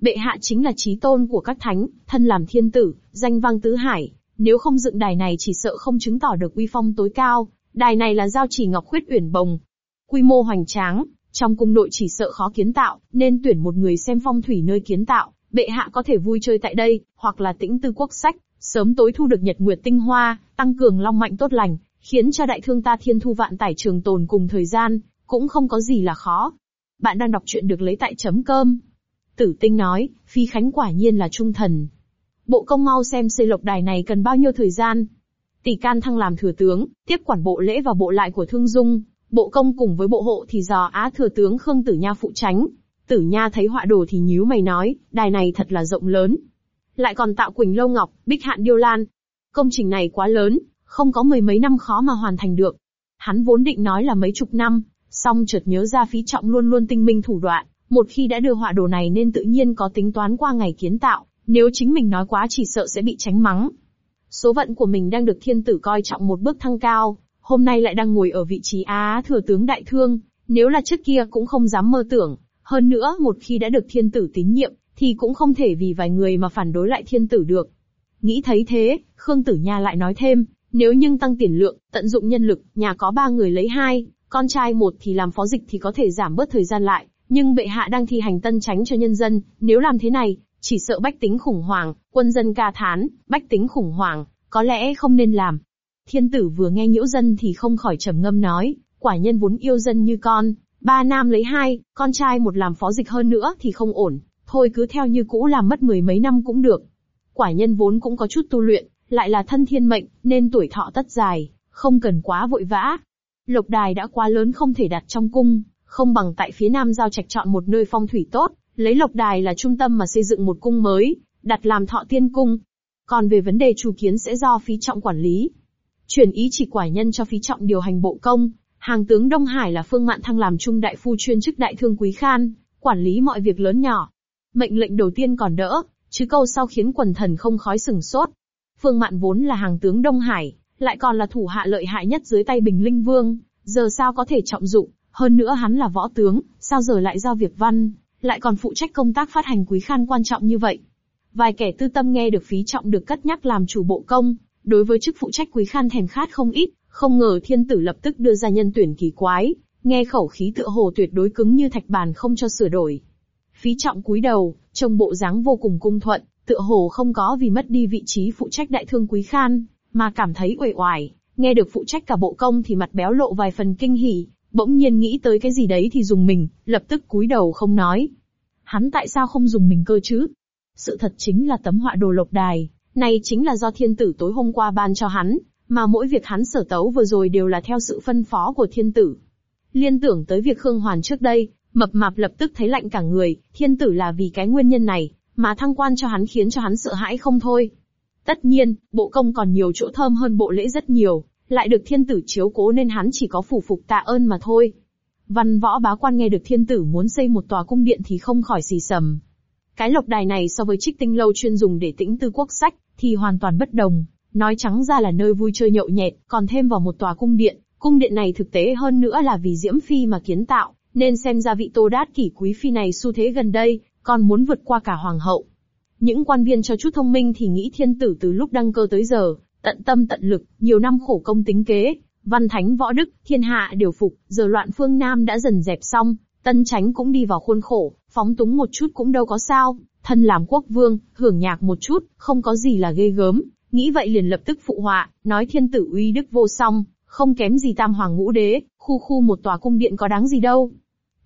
Bệ hạ chính là trí tôn của các thánh, thân làm thiên tử, danh vang tứ hải. Nếu không dựng đài này chỉ sợ không chứng tỏ được uy phong tối cao. Đài này là giao chỉ ngọc khuyết uyển bồng. Quy mô hoành tráng, trong cung nội chỉ sợ khó kiến tạo, nên tuyển một người xem phong thủy nơi kiến tạo. Bệ hạ có thể vui chơi tại đây, hoặc là tĩnh tư quốc sách, sớm tối thu được nhật nguyệt tinh hoa, tăng cường long mạnh tốt lành, khiến cho đại thương ta thiên thu vạn tải trường tồn cùng thời gian, cũng không có gì là khó. Bạn đang đọc truyện được lấy tại chấm cơm. Tử tinh nói, phi khánh quả nhiên là trung thần. Bộ công mau xem xây lộc đài này cần bao nhiêu thời gian. Tỷ can thăng làm thừa tướng, tiếp quản bộ lễ và bộ lại của thương dung, bộ công cùng với bộ hộ thì do á thừa tướng Khương Tử Nha phụ tránh. Tử Nha thấy họa đồ thì nhíu mày nói, đài này thật là rộng lớn. Lại còn tạo quỳnh lâu ngọc, bích hạn điêu lan. Công trình này quá lớn, không có mười mấy năm khó mà hoàn thành được. Hắn vốn định nói là mấy chục năm, Song chợt nhớ ra phí trọng luôn luôn tinh minh thủ đoạn, một khi đã đưa họa đồ này nên tự nhiên có tính toán qua ngày kiến tạo, nếu chính mình nói quá chỉ sợ sẽ bị tránh mắng. Số phận của mình đang được thiên tử coi trọng một bước thăng cao, hôm nay lại đang ngồi ở vị trí Á thừa tướng đại thương, nếu là trước kia cũng không dám mơ tưởng, hơn nữa một khi đã được thiên tử tín nhiệm, thì cũng không thể vì vài người mà phản đối lại thiên tử được. Nghĩ thấy thế, Khương Tử Nha lại nói thêm, nếu nhưng tăng tiền lượng, tận dụng nhân lực, nhà có ba người lấy hai, con trai một thì làm phó dịch thì có thể giảm bớt thời gian lại, nhưng bệ hạ đang thi hành tân tránh cho nhân dân, nếu làm thế này, chỉ sợ bách tính khủng hoảng, quân dân ca thán, bách tính khủng hoảng, có lẽ không nên làm. Thiên tử vừa nghe nhiễu dân thì không khỏi trầm ngâm nói, quả nhân vốn yêu dân như con, ba nam lấy hai, con trai một làm phó dịch hơn nữa thì không ổn, thôi cứ theo như cũ làm mất mười mấy năm cũng được. Quả nhân vốn cũng có chút tu luyện, lại là thân thiên mệnh, nên tuổi thọ tất dài, không cần quá vội vã, Lộc đài đã quá lớn không thể đặt trong cung, không bằng tại phía nam giao trạch chọn một nơi phong thủy tốt, lấy lộc đài là trung tâm mà xây dựng một cung mới, đặt làm thọ tiên cung. Còn về vấn đề chủ kiến sẽ do phí trọng quản lý. Chuyển ý chỉ quả nhân cho phí trọng điều hành bộ công, hàng tướng Đông Hải là Phương Mạn Thăng làm trung đại phu chuyên chức đại thương quý khan, quản lý mọi việc lớn nhỏ. Mệnh lệnh đầu tiên còn đỡ, chứ câu sau khiến quần thần không khói sừng sốt. Phương Mạn vốn là hàng tướng Đông Hải, lại còn là thủ hạ lợi hại nhất dưới tay Bình Linh Vương, giờ sao có thể trọng dụng, hơn nữa hắn là võ tướng, sao giờ lại giao việc văn, lại còn phụ trách công tác phát hành quý khan quan trọng như vậy. Vài kẻ tư tâm nghe được phí trọng được cất nhắc làm chủ bộ công, đối với chức phụ trách quý khan thèm khát không ít, không ngờ thiên tử lập tức đưa ra nhân tuyển kỳ quái, nghe khẩu khí tựa hồ tuyệt đối cứng như thạch bàn không cho sửa đổi. Phí trọng cúi đầu, trông bộ dáng vô cùng cung thuận, tựa hồ không có vì mất đi vị trí phụ trách đại thương quý khan, mà cảm thấy uể oải, nghe được phụ trách cả bộ công thì mặt béo lộ vài phần kinh hỉ, bỗng nhiên nghĩ tới cái gì đấy thì dùng mình, lập tức cúi đầu không nói. Hắn tại sao không dùng mình cơ chứ? Sự thật chính là tấm họa đồ lộc đài, này chính là do thiên tử tối hôm qua ban cho hắn, mà mỗi việc hắn sở tấu vừa rồi đều là theo sự phân phó của thiên tử. Liên tưởng tới việc Khương Hoàn trước đây, mập mạp lập tức thấy lạnh cả người, thiên tử là vì cái nguyên nhân này, mà thăng quan cho hắn khiến cho hắn sợ hãi không thôi. Tất nhiên, bộ công còn nhiều chỗ thơm hơn bộ lễ rất nhiều, lại được thiên tử chiếu cố nên hắn chỉ có phủ phục tạ ơn mà thôi. Văn võ bá quan nghe được thiên tử muốn xây một tòa cung điện thì không khỏi xì sầm. Cái lộc đài này so với trích tinh lâu chuyên dùng để tĩnh tư quốc sách, thì hoàn toàn bất đồng. Nói trắng ra là nơi vui chơi nhậu nhẹt, còn thêm vào một tòa cung điện. Cung điện này thực tế hơn nữa là vì Diễm Phi mà kiến tạo, nên xem ra vị tô đát kỷ quý phi này xu thế gần đây, còn muốn vượt qua cả hoàng hậu. Những quan viên cho chút thông minh thì nghĩ thiên tử từ lúc đăng cơ tới giờ, tận tâm tận lực, nhiều năm khổ công tính kế, Văn thánh võ đức, thiên hạ đều phục, giờ loạn phương Nam đã dần dẹp xong, tân tránh cũng đi vào khuôn khổ, phóng túng một chút cũng đâu có sao, thân làm quốc vương, hưởng nhạc một chút, không có gì là ghê gớm, nghĩ vậy liền lập tức phụ họa, nói thiên tử uy đức vô song, không kém gì tam hoàng ngũ đế, khu khu một tòa cung điện có đáng gì đâu.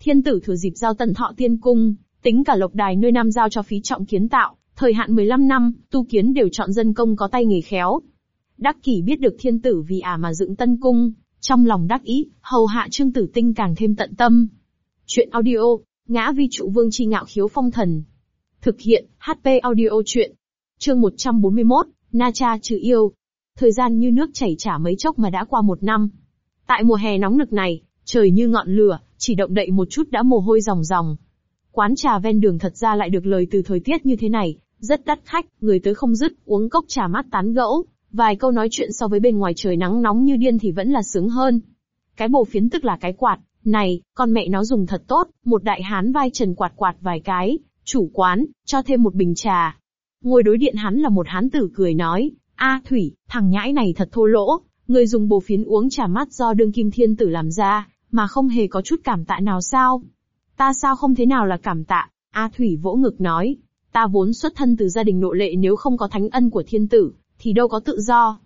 Thiên tử thừa dịp giao tận thọ tiên cung, tính cả lộc đài nơi nam giao cho phí trọng kiến tạo, thời hạn 15 năm, tu kiến đều chọn dân công có tay nghề khéo. Đắc kỷ biết được thiên tử vì ả mà dựng tân cung, trong lòng đắc ý, hầu hạ trương tử tinh càng thêm tận tâm. Chuyện audio, ngã vi trụ vương chi ngạo khiếu phong thần. Thực hiện, HP audio chuyện. Chương 141, Na Cha trừ yêu. Thời gian như nước chảy trả mấy chốc mà đã qua một năm. Tại mùa hè nóng nực này, trời như ngọn lửa, chỉ động đậy một chút đã mồ hôi ròng ròng. Quán trà ven đường thật ra lại được lời từ thời tiết như thế này, rất đắt khách, người tới không dứt, uống cốc trà mát tán gẫu, vài câu nói chuyện so với bên ngoài trời nắng nóng như điên thì vẫn là sướng hơn. Cái bồ phiến tức là cái quạt, này, con mẹ nó dùng thật tốt, một đại hán vai trần quạt quạt vài cái, chủ quán, cho thêm một bình trà. Ngồi đối điện hắn là một hán tử cười nói, a Thủy, thằng nhãi này thật thô lỗ, người dùng bồ phiến uống trà mát do đương kim thiên tử làm ra, mà không hề có chút cảm tạ nào sao? Ta sao không thế nào là cảm tạ? A Thủy vỗ ngực nói, ta vốn xuất thân từ gia đình nội lệ nếu không có thánh ân của thiên tử, thì đâu có tự do.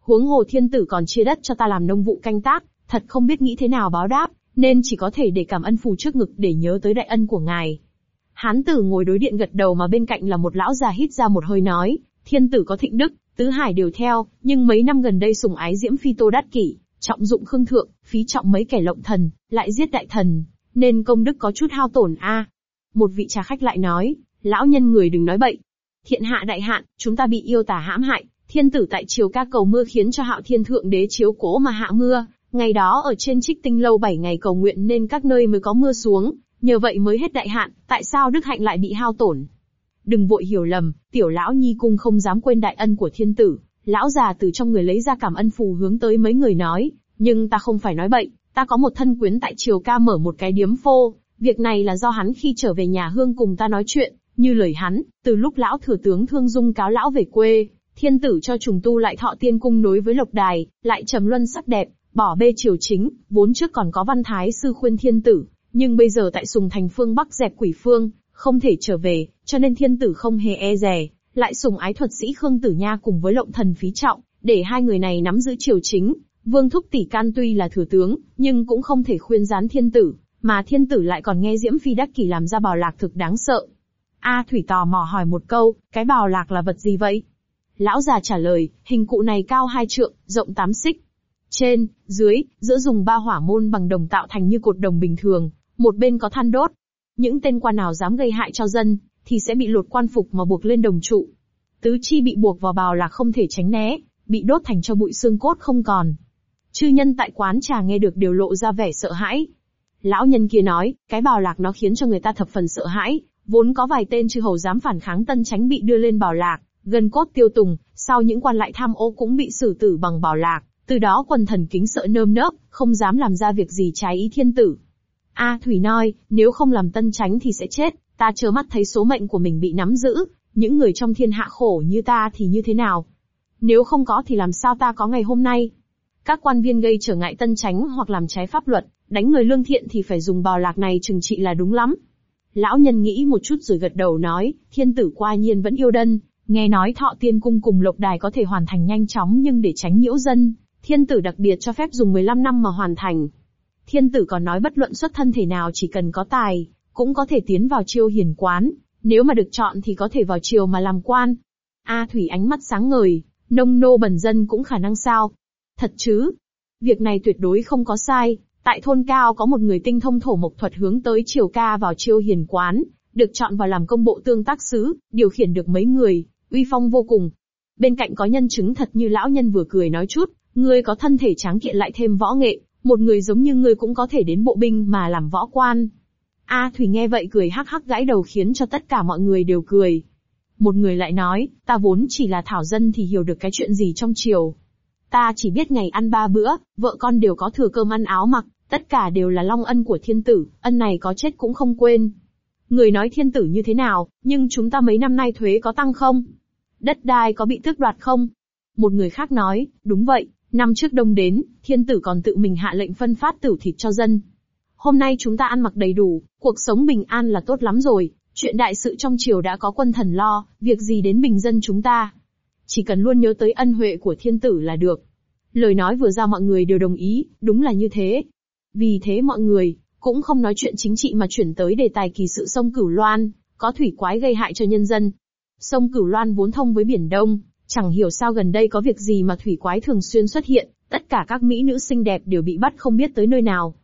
Huống hồ thiên tử còn chia đất cho ta làm nông vụ canh tác, thật không biết nghĩ thế nào báo đáp, nên chỉ có thể để cảm ân phù trước ngực để nhớ tới đại ân của ngài. Hán tử ngồi đối điện gật đầu mà bên cạnh là một lão già hít ra một hơi nói, thiên tử có thịnh đức, tứ hải đều theo, nhưng mấy năm gần đây sùng ái diễm phi tô đắt kỷ, trọng dụng khương thượng, phí trọng mấy kẻ lộng thần, lại giết đại thần, nên công đức có chút hao tổn a. Một vị trà khách lại nói, lão nhân người đừng nói bậy. Thiện hạ đại hạn, chúng ta bị yêu tà hãm hại, thiên tử tại triều ca cầu mưa khiến cho hạo thiên thượng đế chiếu cố mà hạ mưa, ngày đó ở trên trích tinh lâu 7 ngày cầu nguyện nên các nơi mới có mưa xuống, nhờ vậy mới hết đại hạn, tại sao đức hạnh lại bị hao tổn? Đừng vội hiểu lầm, tiểu lão nhi cung không dám quên đại ân của thiên tử, lão già từ trong người lấy ra cảm ân phù hướng tới mấy người nói, nhưng ta không phải nói bậy, ta có một thân quyến tại triều ca mở một cái điếm phô, việc này là do hắn khi trở về nhà hương cùng ta nói chuyện, như lời hắn, từ lúc lão thừa tướng thương dung cáo lão về quê, thiên tử cho trùng tu lại thọ tiên cung nối với lộc đài, lại trầm luân sắc đẹp, bỏ bê triều chính, vốn trước còn có văn thái sư khuyên thiên tử, nhưng bây giờ tại sùng thành phương bắc dẹp quỷ phương, không thể trở về, cho nên thiên tử không hề e dè, lại sùng ái thuật sĩ Khương Tử Nha cùng với lộng thần phí trọng, để hai người này nắm giữ triều chính. Vương Thúc Tỷ Can tuy là thừa tướng, nhưng cũng không thể khuyên gián thiên tử, mà thiên tử lại còn nghe Diễm Phi Đắc Kỷ làm ra bào lạc thực đáng sợ. A Thủy tò mò hỏi một câu, cái bào lạc là vật gì vậy? Lão già trả lời, hình cụ này cao hai trượng, rộng tám xích. Trên, dưới, giữa dùng ba hỏa môn bằng đồng tạo thành như cột đồng bình thường, một bên có than đốt. Những tên quan nào dám gây hại cho dân, thì sẽ bị lột quan phục mà buộc lên đồng trụ. Tứ chi bị buộc vào bào là không thể tránh né, bị đốt thành cho bụi xương cốt không còn. Chư nhân tại quán trà nghe được đều lộ ra vẻ sợ hãi. Lão nhân kia nói, cái bào lạc nó khiến cho người ta thập phần sợ hãi, vốn có vài tên chư hầu dám phản kháng tân tránh bị đưa lên bào lạc, gần cốt tiêu tùng, sau những quan lại tham ô cũng bị xử tử bằng bảo lạc, từ đó quần thần kính sợ nơm nớp, không dám làm ra việc gì trái ý thiên tử. A Thủy nói, nếu không làm tân tránh thì sẽ chết, ta chớ mắt thấy số mệnh của mình bị nắm giữ, những người trong thiên hạ khổ như ta thì như thế nào? Nếu không có thì làm sao ta có ngày hôm nay? Các quan viên gây trở ngại tân tránh hoặc làm trái pháp luật, đánh người lương thiện thì phải dùng bào lạc này trừng trị là đúng lắm. Lão nhân nghĩ một chút rồi gật đầu nói, thiên tử qua nhiên vẫn yêu đân, nghe nói thọ tiên cung cùng lộc đài có thể hoàn thành nhanh chóng nhưng để tránh nhiễu dân, thiên tử đặc biệt cho phép dùng 15 năm mà hoàn thành. Thiên tử còn nói bất luận xuất thân thể nào chỉ cần có tài, cũng có thể tiến vào chiêu hiền quán, nếu mà được chọn thì có thể vào triều mà làm quan. A Thủy ánh mắt sáng ngời, nông nô bần dân cũng khả năng sao? Thật chứ? Việc này tuyệt đối không có sai, tại thôn cao có một người tinh thông thổ mộc thuật hướng tới triều ca vào chiêu hiền quán, được chọn vào làm công bộ tương tác sứ, điều khiển được mấy người, uy phong vô cùng. Bên cạnh có nhân chứng thật như lão nhân vừa cười nói chút, ngươi có thân thể tráng kiện lại thêm võ nghệ, một người giống như ngươi cũng có thể đến bộ binh mà làm võ quan. A Thủy nghe vậy cười hắc hắc gãi đầu khiến cho tất cả mọi người đều cười. Một người lại nói, ta vốn chỉ là thảo dân thì hiểu được cái chuyện gì trong triều. Ta chỉ biết ngày ăn ba bữa, vợ con đều có thừa cơm ăn áo mặc, tất cả đều là long ân của thiên tử, ân này có chết cũng không quên. Người nói thiên tử như thế nào, nhưng chúng ta mấy năm nay thuế có tăng không? Đất đai có bị tước đoạt không? Một người khác nói, đúng vậy, Năm trước đông đến, thiên tử còn tự mình hạ lệnh phân phát tử thịt cho dân. Hôm nay chúng ta ăn mặc đầy đủ, cuộc sống bình an là tốt lắm rồi, chuyện đại sự trong triều đã có quân thần lo, việc gì đến bình dân chúng ta. Chỉ cần luôn nhớ tới ân huệ của thiên tử là được. Lời nói vừa ra mọi người đều đồng ý, đúng là như thế. Vì thế mọi người, cũng không nói chuyện chính trị mà chuyển tới đề tài kỳ sự sông Cửu Loan, có thủy quái gây hại cho nhân dân. Sông Cửu Loan vốn thông với Biển Đông, chẳng hiểu sao gần đây có việc gì mà thủy quái thường xuyên xuất hiện, tất cả các mỹ nữ xinh đẹp đều bị bắt không biết tới nơi nào.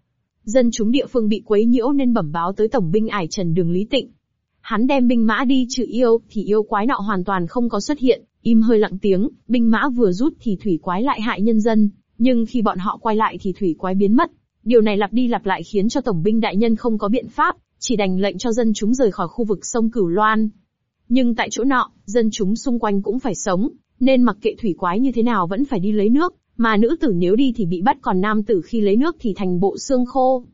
Dân chúng địa phương bị quấy nhiễu nên bẩm báo tới tổng binh ải trần đường Lý Tịnh. Hắn đem binh mã đi trừ yêu, thì yêu quái nọ hoàn toàn không có xuất hiện, im hơi lặng tiếng, binh mã vừa rút thì thủy quái lại hại nhân dân, nhưng khi bọn họ quay lại thì thủy quái biến mất. Điều này lặp đi lặp lại khiến cho tổng binh đại nhân không có biện pháp, chỉ đành lệnh cho dân chúng rời khỏi khu vực sông Cửu Loan. Nhưng tại chỗ nọ, dân chúng xung quanh cũng phải sống, nên mặc kệ thủy quái như thế nào vẫn phải đi lấy nước, mà nữ tử nếu đi thì bị bắt còn nam tử khi lấy nước thì thành bộ xương khô.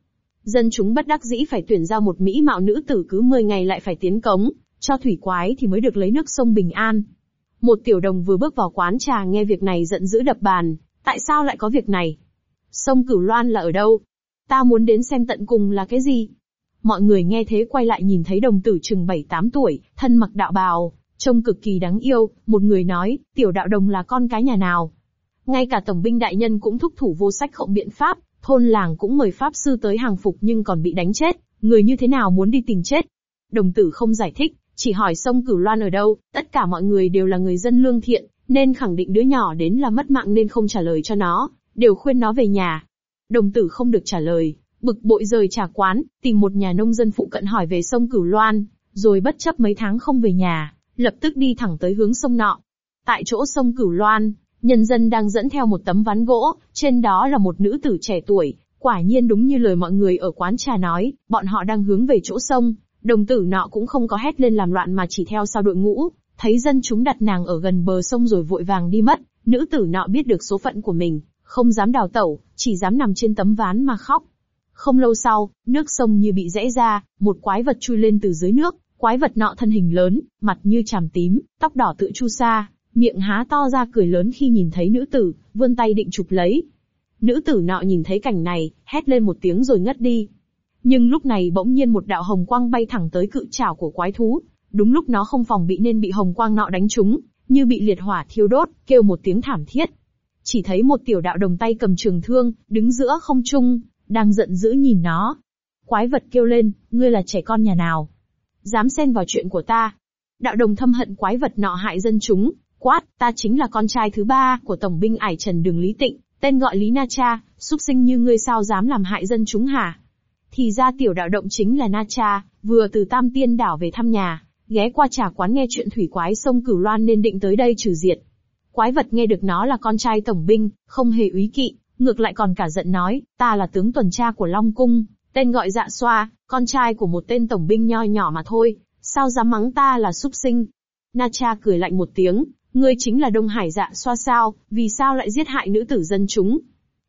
Dân chúng bất đắc dĩ phải tuyển ra một mỹ mạo nữ tử cứ 10 ngày lại phải tiến cống, cho thủy quái thì mới được lấy nước sông Bình An. Một tiểu đồng vừa bước vào quán trà nghe việc này giận dữ đập bàn, tại sao lại có việc này? Sông Cửu Loan là ở đâu? Ta muốn đến xem tận cùng là cái gì? Mọi người nghe thế quay lại nhìn thấy đồng tử chừng 7-8 tuổi, thân mặc đạo bào, trông cực kỳ đáng yêu, một người nói, tiểu đạo đồng là con cái nhà nào? Ngay cả tổng binh đại nhân cũng thúc thủ vô sách khổng biện pháp, thôn làng cũng mời pháp sư tới hàng phục nhưng còn bị đánh chết, người như thế nào muốn đi tìm chết? Đồng tử không giải thích, chỉ hỏi sông Cửu Loan ở đâu, tất cả mọi người đều là người dân lương thiện, nên khẳng định đứa nhỏ đến là mất mạng nên không trả lời cho nó, đều khuyên nó về nhà. Đồng tử không được trả lời, bực bội rời trà quán, tìm một nhà nông dân phụ cận hỏi về sông Cửu Loan, rồi bất chấp mấy tháng không về nhà, lập tức đi thẳng tới hướng sông nọ. Tại chỗ sông Cửu Loan, nhân dân đang dẫn theo một tấm ván gỗ, trên đó là một nữ tử trẻ tuổi, quả nhiên đúng như lời mọi người ở quán trà nói, bọn họ đang hướng về chỗ sông, đồng tử nọ cũng không có hét lên làm loạn mà chỉ theo sau đội ngũ, thấy dân chúng đặt nàng ở gần bờ sông rồi vội vàng đi mất, nữ tử nọ biết được số phận của mình, không dám đào tẩu, chỉ dám nằm trên tấm ván mà khóc. Không lâu sau, nước sông như bị rẽ ra, một quái vật chui lên từ dưới nước, quái vật nọ thân hình lớn, mặt như chàm tím, tóc đỏ tựa chu sa, miệng há to ra cười lớn khi nhìn thấy nữ tử, vươn tay định chụp lấy. Nữ tử nọ nhìn thấy cảnh này, hét lên một tiếng rồi ngất đi. Nhưng lúc này bỗng nhiên một đạo hồng quang bay thẳng tới cự trảo của quái thú, đúng lúc nó không phòng bị nên bị hồng quang nọ đánh trúng, như bị liệt hỏa thiêu đốt, kêu một tiếng thảm thiết. Chỉ thấy một tiểu đạo đồng tay cầm trường thương, đứng giữa không trung, đang giận dữ nhìn nó. Quái vật kêu lên, ngươi là trẻ con nhà nào? Dám xen vào chuyện của ta. Đạo đồng thâm hận quái vật nọ hại dân chúng, quát, ta chính là con trai thứ ba của Tổng binh Ải Trần Đường Lý Tịnh, tên gọi Lý Na Cha, súc sinh như ngươi sao dám làm hại dân chúng hả? Thì ra tiểu đạo động chính là Na Cha, vừa từ Tam Tiên đảo về thăm nhà, ghé qua trà quán nghe chuyện thủy quái sông Cửu Loan nên định tới đây trừ diệt. Quái vật nghe được nó là con trai tổng binh, không hề úy kỵ, ngược lại còn cả giận nói, ta là tướng tuần tra của Long Cung, tên gọi dạ xoa, con trai của một tên tổng binh nho nhỏ mà thôi, sao dám mắng ta là súc sinh. Na Cha cười lạnh một tiếng, ngươi chính là Đông Hải dạ xoa sao, vì sao lại giết hại nữ tử dân chúng?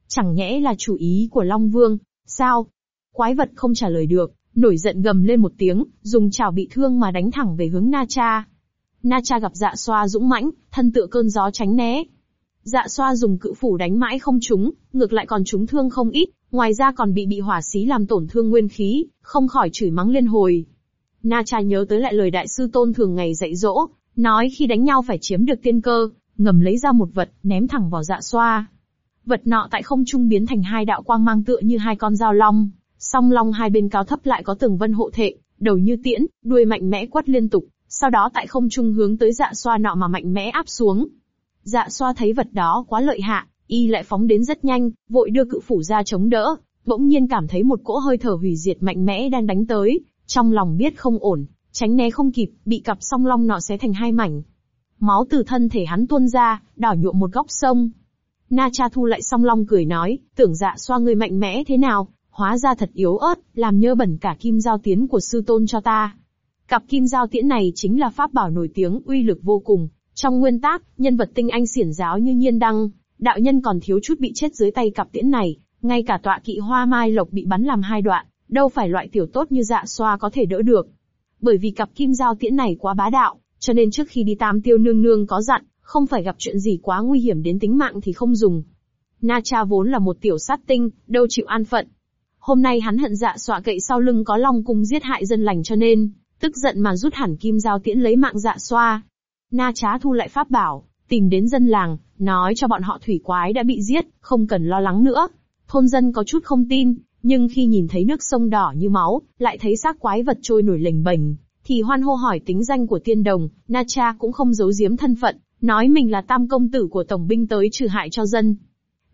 Chẳng nhẽ là chủ ý của Long Vương, sao? Quái vật không trả lời được, nổi giận gầm lên một tiếng, dùng chảo bị thương mà đánh thẳng về hướng Na Cha. Na Cha gặp dạ xoa dũng mãnh, thân tựa cơn gió tránh né. Dạ xoa dùng cự phủ đánh mãi không trúng, ngược lại còn trúng thương không ít, ngoài ra còn bị bị hỏa xí làm tổn thương nguyên khí, không khỏi chửi mắng liên hồi. Na Cha nhớ tới lại lời đại sư tôn thường ngày dạy dỗ, nói khi đánh nhau phải chiếm được tiên cơ, ngầm lấy ra một vật, ném thẳng vào dạ xoa. Vật nọ tại không trung biến thành hai đạo quang mang tựa như hai con dao long, song long hai bên cao thấp lại có tường vân hộ thệ, đầu như tiễn, đuôi mạnh mẽ quất liên tục, sau đó tại không trung hướng tới dạ xoa nọ mà mạnh mẽ áp xuống. Dạ xoa thấy vật đó quá lợi hạ, y lại phóng đến rất nhanh, vội đưa cự phủ ra chống đỡ, bỗng nhiên cảm thấy một cỗ hơi thở hủy diệt mạnh mẽ đang đánh tới, trong lòng biết không ổn, tránh né không kịp, bị cặp song long nọ xé thành hai mảnh. Máu từ thân thể hắn tuôn ra, đảo nhuộm một góc sông. Na cha thu lại song long cười nói, tưởng dạ xoa người mạnh mẽ thế nào, hóa ra thật yếu ớt, làm nhơ bẩn cả kim giao tiến của sư tôn cho ta. Cặp kim giao tiễn này chính là pháp bảo nổi tiếng uy lực vô cùng. Trong nguyên tác, nhân vật tinh anh xiển giáo như nhiên đăng, đạo nhân còn thiếu chút bị chết dưới tay cặp tiễn này, ngay cả tọa kỵ hoa mai lộc bị bắn làm hai đoạn, đâu phải loại tiểu tốt như dạ xoa có thể đỡ được. Bởi vì cặp kim giao tiễn này quá bá đạo, cho nên trước khi đi tam tiêu nương nương có dặn, không phải gặp chuyện gì quá nguy hiểm đến tính mạng thì không dùng. Na Cha vốn là một tiểu sát tinh, đâu chịu an phận. Hôm nay hắn hận dạ xoa cậy sau lưng có long cung giết hại dân lành cho nên, tức giận mà rút hẳn kim giao tiễn lấy mạng dạ xoa. Na Trá thu lại pháp bảo, tìm đến dân làng, nói cho bọn họ thủy quái đã bị giết, không cần lo lắng nữa. Thôn dân có chút không tin, nhưng khi nhìn thấy nước sông đỏ như máu, lại thấy xác quái vật trôi nổi lềnh bềnh, thì hoan hô hỏi tính danh của tiên đồng, Na Cha cũng không giấu giếm thân phận, nói mình là tam công tử của tổng binh tới trừ hại cho dân.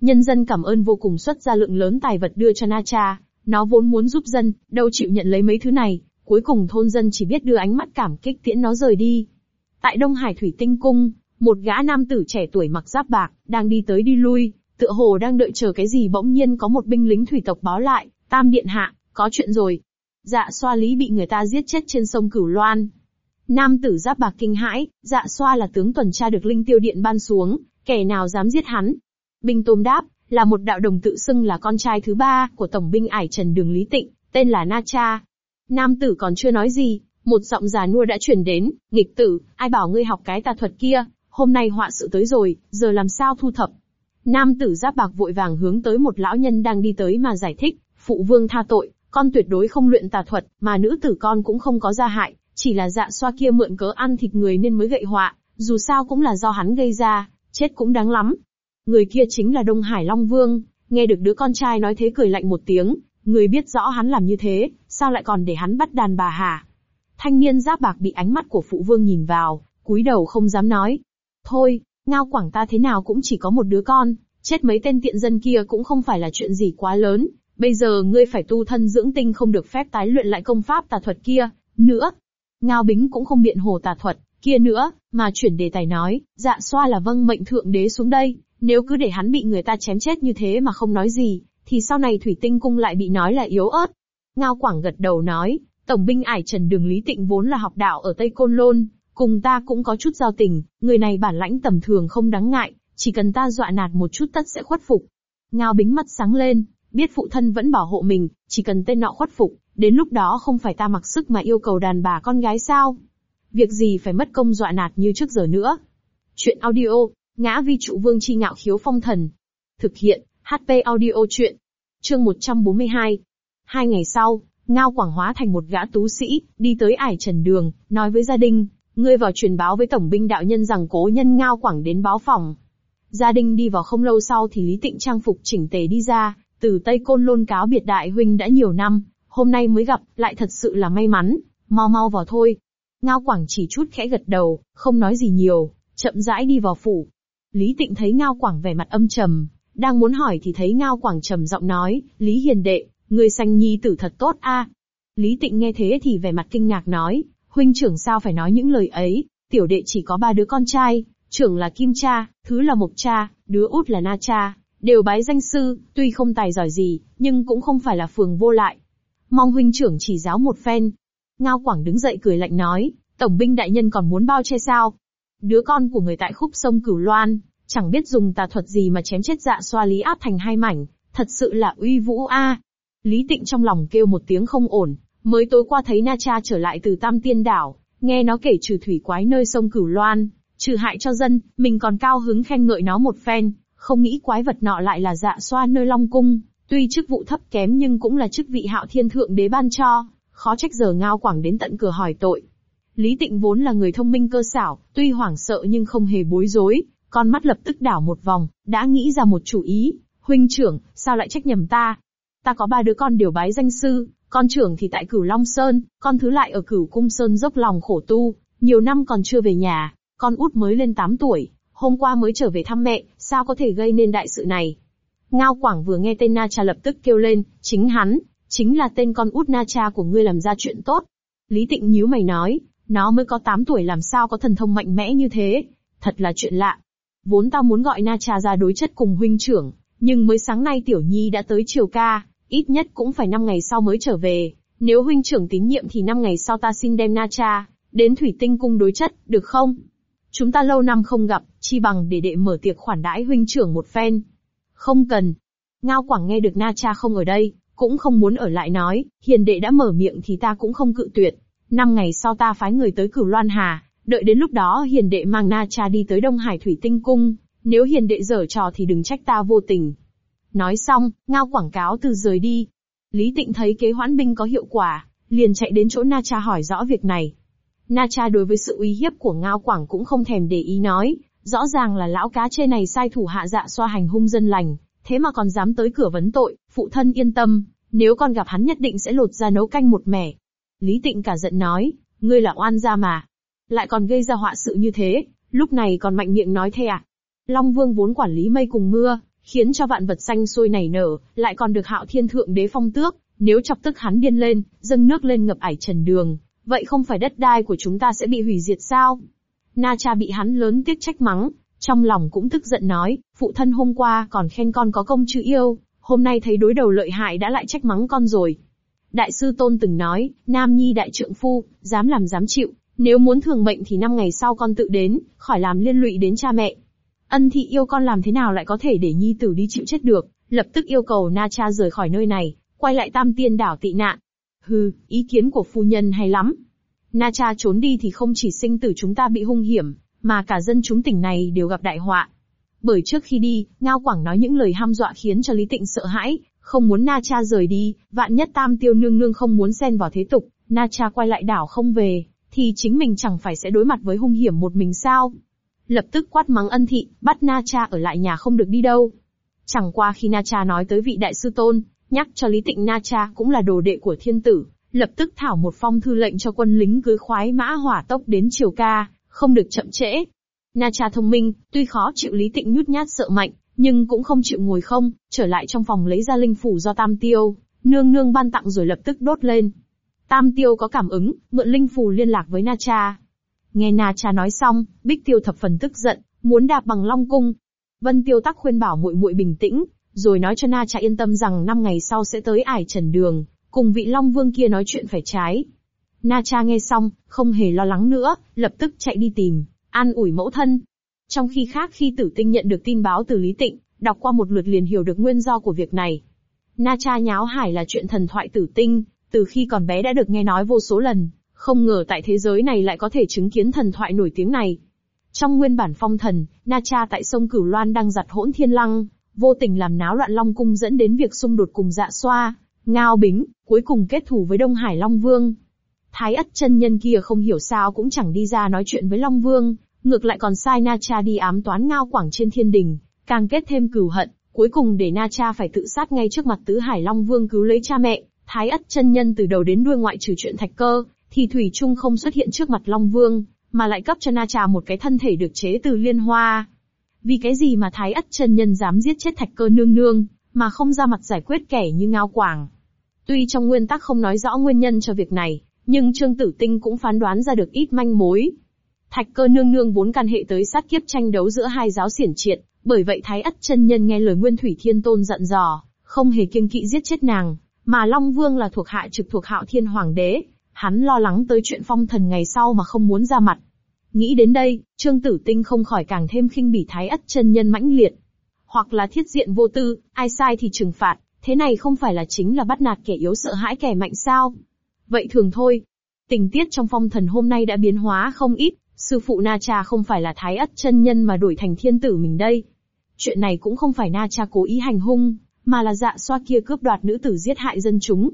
Nhân dân cảm ơn vô cùng xuất ra lượng lớn tài vật đưa cho Na Cha, nó vốn muốn giúp dân, đâu chịu nhận lấy mấy thứ này, cuối cùng thôn dân chỉ biết đưa ánh mắt cảm kích tiễn nó rời đi. Tại Đông Hải Thủy Tinh Cung, một gã nam tử trẻ tuổi mặc giáp bạc, đang đi tới đi lui, tựa hồ đang đợi chờ cái gì bỗng nhiên có một binh lính thủy tộc báo lại, tam điện hạ, có chuyện rồi. Dạ xoa lý bị người ta giết chết trên sông Cửu Loan. Nam tử giáp bạc kinh hãi, dạ xoa là tướng tuần tra được linh tiêu điện ban xuống, kẻ nào dám giết hắn. Binh tôm đáp, là một đạo đồng tự xưng là con trai thứ ba của tổng binh ải trần đường Lý Tịnh, tên là Na Cha. Nam tử còn chưa nói gì, một giọng già nua đã truyền đến, nghịch tử, ai bảo ngươi học cái tà thuật kia, hôm nay họa sự tới rồi, giờ làm sao thu thập. Nam tử giáp bạc vội vàng hướng tới một lão nhân đang đi tới mà giải thích, phụ vương tha tội, con tuyệt đối không luyện tà thuật, mà nữ tử con cũng không có gia hại, chỉ là dạ xoa kia mượn cớ ăn thịt người nên mới gậy họa, dù sao cũng là do hắn gây ra, chết cũng đáng lắm. Người kia chính là Đông Hải Long Vương, nghe được đứa con trai nói thế cười lạnh một tiếng, người biết rõ hắn làm như thế, sao lại còn để hắn bắt đàn bà hả? Thanh niên giáp bạc bị ánh mắt của phụ vương nhìn vào, cúi đầu không dám nói. Thôi, ngao quảng ta thế nào cũng chỉ có một đứa con, chết mấy tên tiện dân kia cũng không phải là chuyện gì quá lớn, bây giờ ngươi phải tu thân dưỡng tinh không được phép tái luyện lại công pháp tà thuật kia, nữa. Ngao Bính cũng không biện hồ tà thuật, kia nữa, mà chuyển đề tài nói, dạ xoa là vâng mệnh thượng đế xuống đây, nếu cứ để hắn bị người ta chém chết như thế mà không nói gì, thì sau này thủy tinh cung lại bị nói là yếu ớt. Ngao Quảng gật đầu nói, tổng binh ải trần đường Lý Tịnh vốn là học đạo ở Tây Côn Lôn, cùng ta cũng có chút giao tình, người này bản lãnh tầm thường không đáng ngại, chỉ cần ta dọa nạt một chút tất sẽ khuất phục. Ngao bính mắt sáng lên, biết phụ thân vẫn bảo hộ mình, chỉ cần tên nọ khuất phục, đến lúc đó không phải ta mặc sức mà yêu cầu đàn bà con gái sao? Việc gì phải mất công dọa nạt như trước giờ nữa? Chuyện audio, ngã vi trụ vương chi ngạo khiếu phong thần. Thực hiện, HP audio chuyện. Chương 142. Hai ngày sau, Ngao Quảng hóa thành một gã tú sĩ, đi tới ải trần đường, nói với gia đình, ngươi vào truyền báo với tổng binh đạo nhân rằng cố nhân Ngao Quảng đến báo phòng. Gia đình đi vào không lâu sau thì Lý Tịnh trang phục chỉnh tề đi ra, từ Tây Côn Lôn cáo biệt đại huynh đã nhiều năm, hôm nay mới gặp, lại thật sự là may mắn, mau mau vào thôi. Ngao Quảng chỉ chút khẽ gật đầu, không nói gì nhiều, chậm rãi đi vào phủ. Lý Tịnh thấy Ngao Quảng vẻ mặt âm trầm, đang muốn hỏi thì thấy Ngao Quảng trầm giọng nói, Lý Hiền Đệ, người sanh nhi tử thật tốt a. Lý Tịnh nghe thế thì vẻ mặt kinh ngạc nói, huynh trưởng sao phải nói những lời ấy, tiểu đệ chỉ có ba đứa con trai, trưởng là Kim Cha, thứ là Mộc Cha, đứa út là Na Cha, đều bái danh sư, tuy không tài giỏi gì, nhưng cũng không phải là phường vô lại. Mong huynh trưởng chỉ giáo một phen. Ngao Quảng đứng dậy cười lạnh nói, tổng binh đại nhân còn muốn bao che sao? Đứa con của người tại khúc sông Cửu Loan, chẳng biết dùng tà thuật gì mà chém chết dạ xoa lý áp thành hai mảnh, thật sự là uy vũ a. Lý Tịnh trong lòng kêu một tiếng không ổn, mới tối qua thấy Na Cha trở lại từ Tam Tiên Đảo, nghe nó kể trừ thủy quái nơi sông Cửu Loan, trừ hại cho dân, mình còn cao hứng khen ngợi nó một phen, không nghĩ quái vật nọ lại là dạ xoa nơi Long Cung, tuy chức vụ thấp kém nhưng cũng là chức vị hạo thiên thượng đế ban cho, khó trách giờ ngao quảng đến tận cửa hỏi tội. Lý Tịnh vốn là người thông minh cơ xảo, tuy hoảng sợ nhưng không hề bối rối, con mắt lập tức đảo một vòng, đã nghĩ ra một chủ ý, huynh trưởng, sao lại trách nhầm ta? Ta có ba đứa con đều bái danh sư, con trưởng thì tại cửu Long Sơn, con thứ lại ở cửu Cung Sơn dốc lòng khổ tu, nhiều năm còn chưa về nhà, con út mới lên 8 tuổi, hôm qua mới trở về thăm mẹ, sao có thể gây nên đại sự này? Ngao Quảng vừa nghe tên Na Cha lập tức kêu lên, chính hắn, chính là tên con út Na Cha của ngươi làm ra chuyện tốt. Lý Tịnh nhíu mày nói, nó mới có 8 tuổi làm sao có thần thông mạnh mẽ như thế, thật là chuyện lạ. Vốn tao muốn gọi Na Cha ra đối chất cùng huynh trưởng, nhưng mới sáng nay Tiểu Nhi đã tới triều ca, ít nhất cũng phải 5 ngày sau mới trở về. Nếu huynh trưởng tín nhiệm thì 5 ngày sau ta xin đem Na Cha đến Thủy Tinh cung đối chất, được không? Chúng ta lâu năm không gặp, chi bằng để đệ mở tiệc khoản đãi huynh trưởng một phen. Không cần. Ngao Quảng nghe được Na Cha không ở đây, cũng không muốn ở lại nói, hiền đệ đã mở miệng thì ta cũng không cự tuyệt. Năm ngày sau ta phái người tới cửu Loan Hà, đợi đến lúc đó hiền đệ mang Na Cha đi tới Đông Hải Thủy Tinh Cung, Nếu hiền đệ dở trò thì đừng trách ta vô tình. Nói xong, ngao quảng cáo từ rời đi. Lý Tịnh thấy kế hoãn binh có hiệu quả, liền chạy đến chỗ Na Cha hỏi rõ việc này. Na Cha đối với sự uy hiếp của Ngao Quảng cũng không thèm để ý nói, rõ ràng là lão cá chê này sai thủ hạ dạ xoa hành hung dân lành, thế mà còn dám tới cửa vấn tội, phụ thân yên tâm, nếu con gặp hắn nhất định sẽ lột ra nấu canh một mẻ. Lý Tịnh cả giận nói, ngươi là oan gia mà, lại còn gây ra họa sự như thế, lúc này còn mạnh miệng nói thế à? Long Vương vốn quản lý mây cùng mưa, khiến cho vạn vật xanh sôi nảy nở, lại còn được hạo thiên thượng đế phong tước, nếu chọc tức hắn điên lên, dâng nước lên ngập ải trần đường, vậy không phải đất đai của chúng ta sẽ bị hủy diệt sao? Na cha bị hắn lớn tiếc trách mắng, trong lòng cũng tức giận nói, phụ thân hôm qua còn khen con có công chữ yêu, hôm nay thấy đối đầu lợi hại đã lại trách mắng con rồi. Đại sư Tôn từng nói, Nam Nhi đại trượng phu, dám làm dám chịu, nếu muốn thường mệnh thì năm ngày sau con tự đến, khỏi làm liên lụy đến cha mẹ. Ân thị yêu con làm thế nào lại có thể để nhi tử đi chịu chết được, lập tức yêu cầu Na Cha rời khỏi nơi này, quay lại tam tiên đảo tị nạn. Hừ, ý kiến của phu nhân hay lắm. Na Cha trốn đi thì không chỉ sinh tử chúng ta bị hung hiểm, mà cả dân chúng tỉnh này đều gặp đại họa. Bởi trước khi đi, Ngao Quảng nói những lời ham dọa khiến cho Lý Tịnh sợ hãi, không muốn Na Cha rời đi, vạn nhất tam tiêu nương nương không muốn xen vào thế tục, Na Cha quay lại đảo không về, thì chính mình chẳng phải sẽ đối mặt với hung hiểm một mình sao. Lập tức quát mắng ân thị, bắt Na Cha ở lại nhà không được đi đâu. Chẳng qua khi Na Cha nói tới vị đại sư tôn, nhắc cho Lý Tịnh Na Cha cũng là đồ đệ của thiên tử, lập tức thảo một phong thư lệnh cho quân lính cưới khoái mã hỏa tốc đến triều ca, không được chậm trễ. Na Cha thông minh, tuy khó chịu Lý Tịnh nhút nhát sợ mạnh, nhưng cũng không chịu ngồi không, trở lại trong phòng lấy ra linh phủ do Tam Tiêu, nương nương ban tặng rồi lập tức đốt lên. Tam Tiêu có cảm ứng, mượn linh phù liên lạc với Na Cha. Nghe Na Cha nói xong, Bích Tiêu thập phần tức giận, muốn đạp bằng Long cung. Vân Tiêu tắc khuyên bảo muội muội bình tĩnh, rồi nói cho Na Cha yên tâm rằng năm ngày sau sẽ tới ải trần đường, cùng vị Long Vương kia nói chuyện phải trái. Na Cha nghe xong, không hề lo lắng nữa, lập tức chạy đi tìm, an ủi mẫu thân. Trong khi khác khi tử tinh nhận được tin báo từ Lý Tịnh, đọc qua một lượt liền hiểu được nguyên do của việc này. Na Cha nháo hải là chuyện thần thoại tử tinh, từ khi còn bé đã được nghe nói vô số lần, không ngờ tại thế giới này lại có thể chứng kiến thần thoại nổi tiếng này. Trong nguyên bản phong thần, Na Cha tại sông Cửu Loan đang giặt hỗn thiên lăng, vô tình làm náo loạn Long Cung dẫn đến việc xung đột cùng dạ xoa, ngao bính, cuối cùng kết thù với Đông Hải Long Vương. Thái ất chân nhân kia không hiểu sao cũng chẳng đi ra nói chuyện với Long Vương, ngược lại còn sai Na Cha đi ám toán ngao quảng trên thiên đình, càng kết thêm cửu hận, cuối cùng để Na Cha phải tự sát ngay trước mặt tứ Hải Long Vương cứu lấy cha mẹ, Thái ất chân nhân từ đầu đến đuôi ngoại trừ chuyện thạch cơ, thì Thủy Trung không xuất hiện trước mặt Long Vương, mà lại cấp cho Na Trà một cái thân thể được chế từ liên hoa. Vì cái gì mà Thái ất chân nhân dám giết chết thạch cơ nương nương, mà không ra mặt giải quyết kẻ như Ngao Quảng. Tuy trong nguyên tắc không nói rõ nguyên nhân cho việc này, nhưng Trương Tử Tinh cũng phán đoán ra được ít manh mối. Thạch cơ nương nương vốn can hệ tới sát kiếp tranh đấu giữa hai giáo xiển triệt, bởi vậy Thái ất chân nhân nghe lời Nguyên Thủy Thiên Tôn dặn dò, không hề kiêng kỵ giết chết nàng, mà Long Vương là thuộc hạ trực thuộc hạo thiên hoàng đế, hắn lo lắng tới chuyện phong thần ngày sau mà không muốn ra mặt. Nghĩ đến đây, Trương Tử Tinh không khỏi càng thêm khinh bỉ thái ất chân nhân mãnh liệt. Hoặc là thiết diện vô tư, ai sai thì trừng phạt, thế này không phải là chính là bắt nạt kẻ yếu sợ hãi kẻ mạnh sao? Vậy thường thôi. Tình tiết trong phong thần hôm nay đã biến hóa không ít, sư phụ Na Cha không phải là thái ất chân nhân mà đổi thành thiên tử mình đây. Chuyện này cũng không phải Na Cha cố ý hành hung, mà là dạ xoa kia cướp đoạt nữ tử giết hại dân chúng.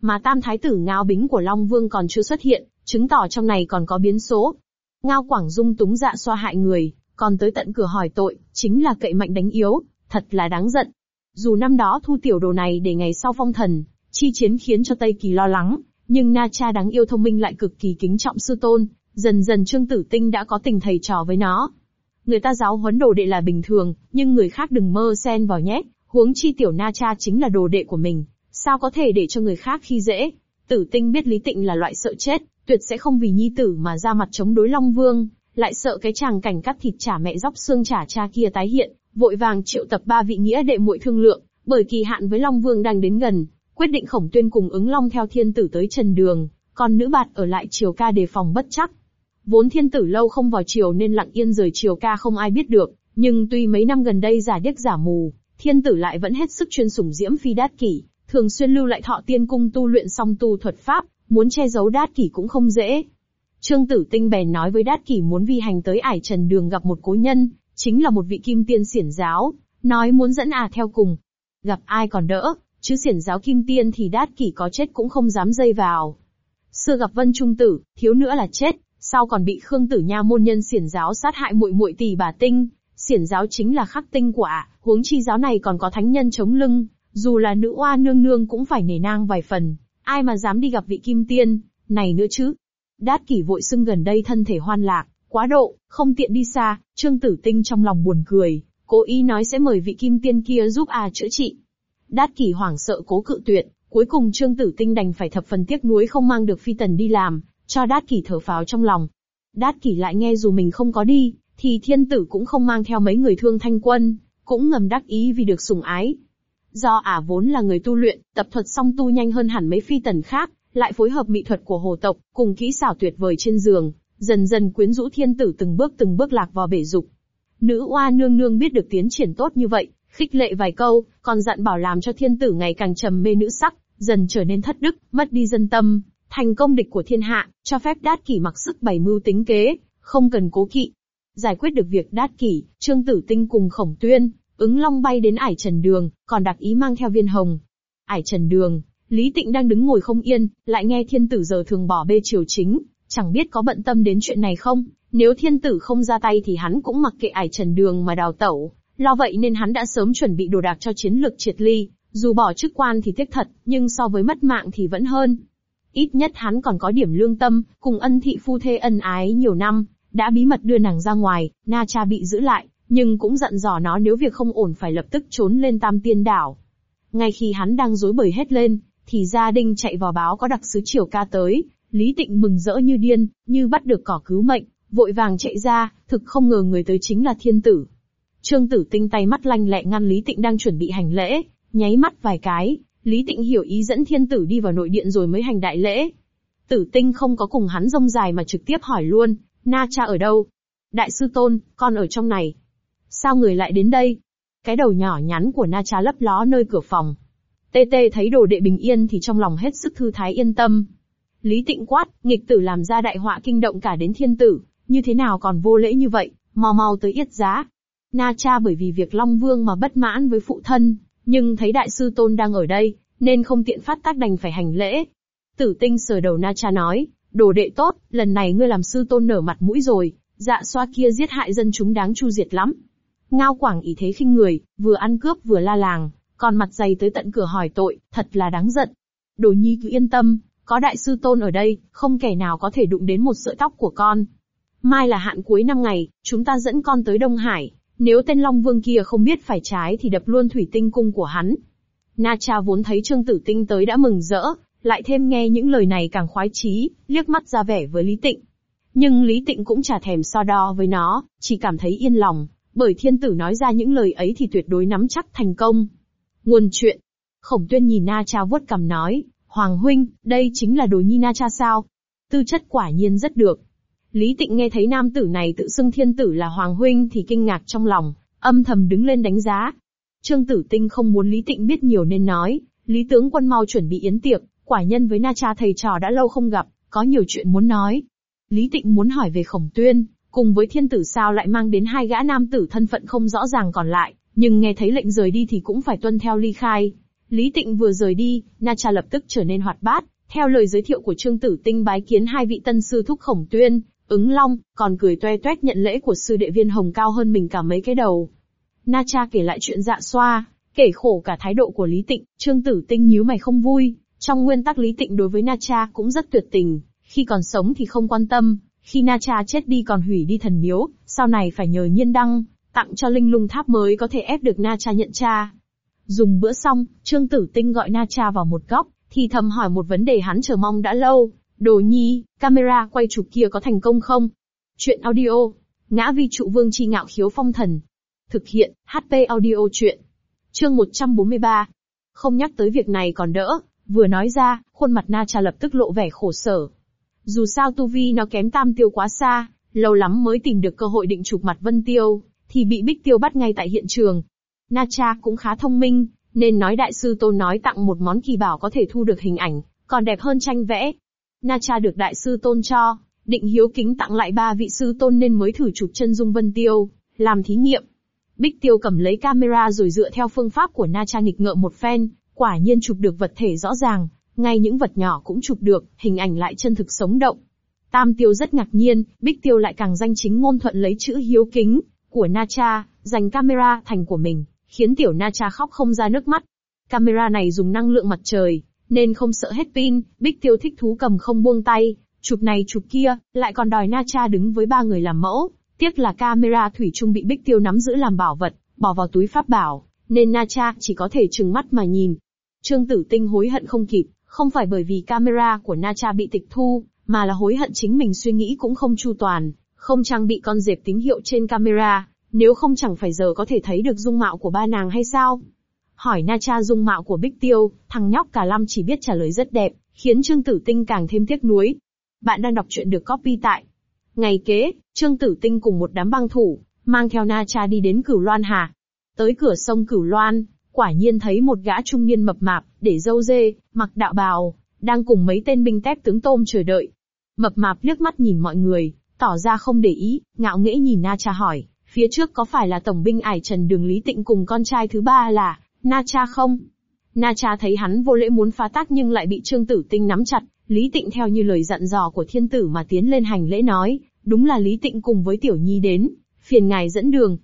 Mà tam thái tử ngao bính của Long Vương còn chưa xuất hiện, chứng tỏ trong này còn có biến số. Ngao Quảng Dung túng dạ xoa hại người, còn tới tận cửa hỏi tội, chính là cậy mạnh đánh yếu, thật là đáng giận. Dù năm đó thu tiểu đồ này để ngày sau phong thần, chi chiến khiến cho Tây Kỳ lo lắng, nhưng Na Cha đáng yêu thông minh lại cực kỳ kính trọng sư tôn, dần dần Trương Tử Tinh đã có tình thầy trò với nó. Người ta giáo huấn đồ đệ là bình thường, nhưng người khác đừng mơ xen vào nhé, Huống chi tiểu na cha chính là đồ đệ của mình, sao có thể để cho người khác khi dễ? Tử tinh biết Lý Tịnh là loại sợ chết, tuyệt sẽ không vì nhi tử mà ra mặt chống đối Long Vương, lại sợ cái chàng cảnh cắt thịt trả mẹ dóc xương trả cha kia tái hiện, vội vàng triệu tập ba vị nghĩa đệ muội thương lượng, bởi kỳ hạn với Long Vương đang đến gần, quyết định khổng tuyên cùng ứng Long theo thiên tử tới Trần Đường, còn nữ bạt ở lại triều ca đề phòng bất chắc. Vốn thiên tử lâu không vào triều nên lặng yên rời triều ca không ai biết được, nhưng tuy mấy năm gần đây giả điếc giả mù, thiên tử lại vẫn hết sức chuyên sủng diễm phi đát kỷ, thường xuyên lưu lại thọ tiên cung tu luyện song tu thuật pháp, muốn che giấu đát kỷ cũng không dễ. Trương Tử Tinh bèn nói với đát kỷ muốn vi hành tới ải trần đường gặp một cố nhân, chính là một vị kim tiên xiển giáo, nói muốn dẫn à theo cùng. Gặp ai còn đỡ, chứ xiển giáo kim tiên thì đát kỷ có chết cũng không dám dây vào. Xưa gặp Vân Trung Tử, thiếu nữa là chết, sau còn bị Khương Tử Nha môn nhân xiển giáo sát hại muội muội tỷ bà tinh. Xiển giáo chính là khắc tinh của ả, huống chi giáo này còn có thánh nhân chống lưng, dù là nữ oa nương nương cũng phải nể nang vài phần, ai mà dám đi gặp vị kim tiên, này nữa chứ. Đát kỷ vội xưng gần đây thân thể hoan lạc, quá độ, không tiện đi xa, Trương Tử Tinh trong lòng buồn cười, cố ý nói sẽ mời vị kim tiên kia giúp à chữa trị. Đát kỷ hoảng sợ cố cự tuyệt, cuối cùng Trương Tử Tinh đành phải thập phần tiếc nuối không mang được phi tần đi làm, cho Đát kỷ thở phào trong lòng. Đát kỷ lại nghe dù mình không có đi, thì thiên tử cũng không mang theo mấy người thương thanh quân, cũng ngầm đắc ý vì được sủng ái. Do ả vốn là người tu luyện, tập thuật song tu nhanh hơn hẳn mấy phi tần khác, lại phối hợp mỹ thuật của hồ tộc, cùng kỹ xảo tuyệt vời trên giường, dần dần quyến rũ thiên tử từng bước từng bước lạc vào bể dục. Nữ oa nương nương biết được tiến triển tốt như vậy, khích lệ vài câu, còn dặn bảo làm cho thiên tử ngày càng trầm mê nữ sắc, dần trở nên thất đức, mất đi dân tâm, thành công địch của thiên hạ, cho phép đát kỷ mặc sức bày mưu tính kế, không cần cố kỵ. Giải quyết được việc đát kỷ, trương tử tinh cùng khổng tuyên, ứng long bay đến ải trần đường, còn đặc ý mang theo viên hồng. Ải trần đường, Lý Tịnh đang đứng ngồi không yên, lại nghe thiên tử giờ thường bỏ bê triều chính, chẳng biết có bận tâm đến chuyện này không, nếu thiên tử không ra tay thì hắn cũng mặc kệ ải trần đường mà đào tẩu, lo vậy nên hắn đã sớm chuẩn bị đồ đạc cho chiến lược triệt ly, dù bỏ chức quan thì tiếc thật, nhưng so với mất mạng thì vẫn hơn. Ít nhất hắn còn có điểm lương tâm, cùng ân thị phu thê ân ái nhiều năm, đã bí mật đưa nàng ra ngoài, na cha bị giữ lại, nhưng cũng dặn dò nó nếu việc không ổn phải lập tức trốn lên tam tiên đảo. Ngay khi hắn đang dối bời hết lên, thì gia đình chạy vào báo có đặc sứ triều ca tới, Lý Tịnh mừng rỡ như điên, như bắt được cỏ cứu mệnh, vội vàng chạy ra, thực không ngờ người tới chính là thiên tử. Trương tử tinh tay mắt lanh lẹ ngăn Lý Tịnh đang chuẩn bị hành lễ, nháy mắt vài cái, Lý Tịnh hiểu ý dẫn thiên tử đi vào nội điện rồi mới hành đại lễ. Tử tinh không có cùng hắn rông dài mà trực tiếp hỏi luôn, Na cha ở đâu? Đại sư tôn, con ở trong này. Sao người lại đến đây? Cái đầu nhỏ nhắn của Na cha lấp ló nơi cửa phòng. Tê tê thấy đồ đệ bình yên thì trong lòng hết sức thư thái yên tâm. Lý tịnh quát, nghịch tử làm ra đại họa kinh động cả đến thiên tử, như thế nào còn vô lễ như vậy, mau mau tới yết giá. Na cha bởi vì việc Long Vương mà bất mãn với phụ thân, nhưng thấy đại sư tôn đang ở đây, nên không tiện phát tác đành phải hành lễ. Tử tinh sờ đầu Na cha nói, đồ đệ tốt, lần này ngươi làm sư tôn nở mặt mũi rồi, dạ xoa kia giết hại dân chúng đáng chu diệt lắm. Ngao quảng ý thế khinh người, vừa ăn cướp vừa la làng, còn mặt dày tới tận cửa hỏi tội, thật là đáng giận. Đồ nhi cứ yên tâm, có đại sư tôn ở đây, không kẻ nào có thể đụng đến một sợi tóc của con. Mai là hạn cuối năm ngày, chúng ta dẫn con tới Đông Hải, nếu tên Long Vương kia không biết phải trái thì đập luôn thủy tinh cung của hắn. Na Cha vốn thấy Trương Tử Tinh tới đã mừng rỡ, lại thêm nghe những lời này càng khoái chí, liếc mắt ra vẻ với Lý Tịnh. Nhưng Lý Tịnh cũng chả thèm so đo với nó, chỉ cảm thấy yên lòng, bởi thiên tử nói ra những lời ấy thì tuyệt đối nắm chắc thành công. Nguồn chuyện. Khổng tuyên nhìn Na Cha vuốt cầm nói, Hoàng huynh, đây chính là đồ nhi Na Cha sao? Tư chất quả nhiên rất được. Lý Tịnh nghe thấy nam tử này tự xưng thiên tử là Hoàng huynh thì kinh ngạc trong lòng, âm thầm đứng lên đánh giá. Trương Tử Tinh không muốn Lý Tịnh biết nhiều nên nói, Lý tướng quân mau chuẩn bị yến tiệc, quả nhân với Na Cha thầy trò đã lâu không gặp, có nhiều chuyện muốn nói. Lý Tịnh muốn hỏi về Khổng Tuyên, cùng với thiên tử sao lại mang đến hai gã nam tử thân phận không rõ ràng còn lại, nhưng nghe thấy lệnh rời đi thì cũng phải tuân theo ly khai. Lý Tịnh vừa rời đi, Na Cha lập tức trở nên hoạt bát, theo lời giới thiệu của Trương Tử Tinh bái kiến hai vị tân sư thúc Khổng Tuyên, ứng Long, còn cười toe toét nhận lễ của sư đệ viên hồng cao hơn mình cả mấy cái đầu. Na Cha kể lại chuyện dạ xoa, kể khổ cả thái độ của Lý Tịnh, Trương Tử Tinh nhíu mày không vui, trong nguyên tắc Lý Tịnh đối với Na Cha cũng rất tuyệt tình, khi còn sống thì không quan tâm, khi Na Cha chết đi còn hủy đi thần miếu, sau này phải nhờ nhiên đăng, tặng cho linh lung tháp mới có thể ép được Na Cha nhận cha. Dùng bữa xong, Trương Tử Tinh gọi Na Cha vào một góc, thì thầm hỏi một vấn đề hắn chờ mong đã lâu. Đồ nhi, camera quay chụp kia có thành công không? Chuyện audio, ngã vi trụ vương chi ngạo khiếu phong thần. Thực hiện, HP audio chuyện. Chương 143. Không nhắc tới việc này còn đỡ, vừa nói ra, khuôn mặt Na Cha lập tức lộ vẻ khổ sở. Dù sao tu vi nó kém tam tiêu quá xa, lâu lắm mới tìm được cơ hội định chụp mặt Vân Tiêu, thì bị Bích Tiêu bắt ngay tại hiện trường. Na Cha cũng khá thông minh, nên nói đại sư tôn nói tặng một món kỳ bảo có thể thu được hình ảnh, còn đẹp hơn tranh vẽ. Na Cha được đại sư tôn cho, định hiếu kính tặng lại ba vị sư tôn nên mới thử chụp chân dung Vân Tiêu, làm thí nghiệm. Bích Tiêu cầm lấy camera rồi dựa theo phương pháp của Na Cha nghịch ngợm một phen, quả nhiên chụp được vật thể rõ ràng, ngay những vật nhỏ cũng chụp được, hình ảnh lại chân thực sống động. Tam Tiêu rất ngạc nhiên, Bích Tiêu lại càng danh chính ngôn thuận lấy chữ hiếu kính của Na Cha, dành camera thành của mình, khiến tiểu Na Cha khóc không ra nước mắt. Camera này dùng năng lượng mặt trời, nên không sợ hết pin, Bích Tiêu thích thú cầm không buông tay, chụp này chụp kia, lại còn đòi Na Cha đứng với ba người làm mẫu. Tiếc là camera thủy chung bị Bích Tiêu nắm giữ làm bảo vật, bỏ vào túi pháp bảo, nên Na Cha chỉ có thể trừng mắt mà nhìn. Trương Tử Tinh hối hận không kịp, không phải bởi vì camera của Nacha bị tịch thu, mà là hối hận chính mình suy nghĩ cũng không chu toàn, không trang bị con dẹp tín hiệu trên camera, nếu không chẳng phải giờ có thể thấy được dung mạo của ba nàng hay sao? Hỏi Nacha dung mạo của Bích Tiêu, thằng nhóc cả lâm chỉ biết trả lời rất đẹp, khiến Trương Tử Tinh càng thêm tiếc nuối. Bạn đang đọc truyện được copy tại. Ngày kế, Trương Tử Tinh cùng một đám băng thủ, mang theo Na Cha đi đến Cửu Loan Hà. Tới cửa sông Cửu Loan, quả nhiên thấy một gã trung niên mập mạp, để dâu dê, mặc đạo bào, đang cùng mấy tên binh tép tướng tôm chờ đợi. Mập mạp liếc mắt nhìn mọi người, tỏ ra không để ý, ngạo nghễ nhìn Na Cha hỏi, phía trước có phải là tổng binh ải trần đường Lý Tịnh cùng con trai thứ ba là, Na Cha không? Na Cha thấy hắn vô lễ muốn phá tác nhưng lại bị Trương Tử Tinh nắm chặt, Lý Tịnh theo như lời dặn dò của thiên tử mà tiến lên hành lễ nói, đúng là Lý Tịnh cùng với Tiểu Nhi đến, phiền ngài dẫn đường.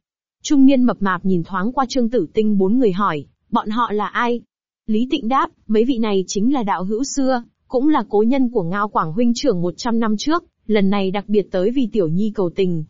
Trung niên mập mạp nhìn thoáng qua Trương Tử Tinh bốn người hỏi, bọn họ là ai? Lý Tịnh đáp, mấy vị này chính là đạo hữu xưa, cũng là cố nhân của Ngao Quảng huynh trưởng 100 năm trước, lần này đặc biệt tới vì Tiểu Nhi cầu tình.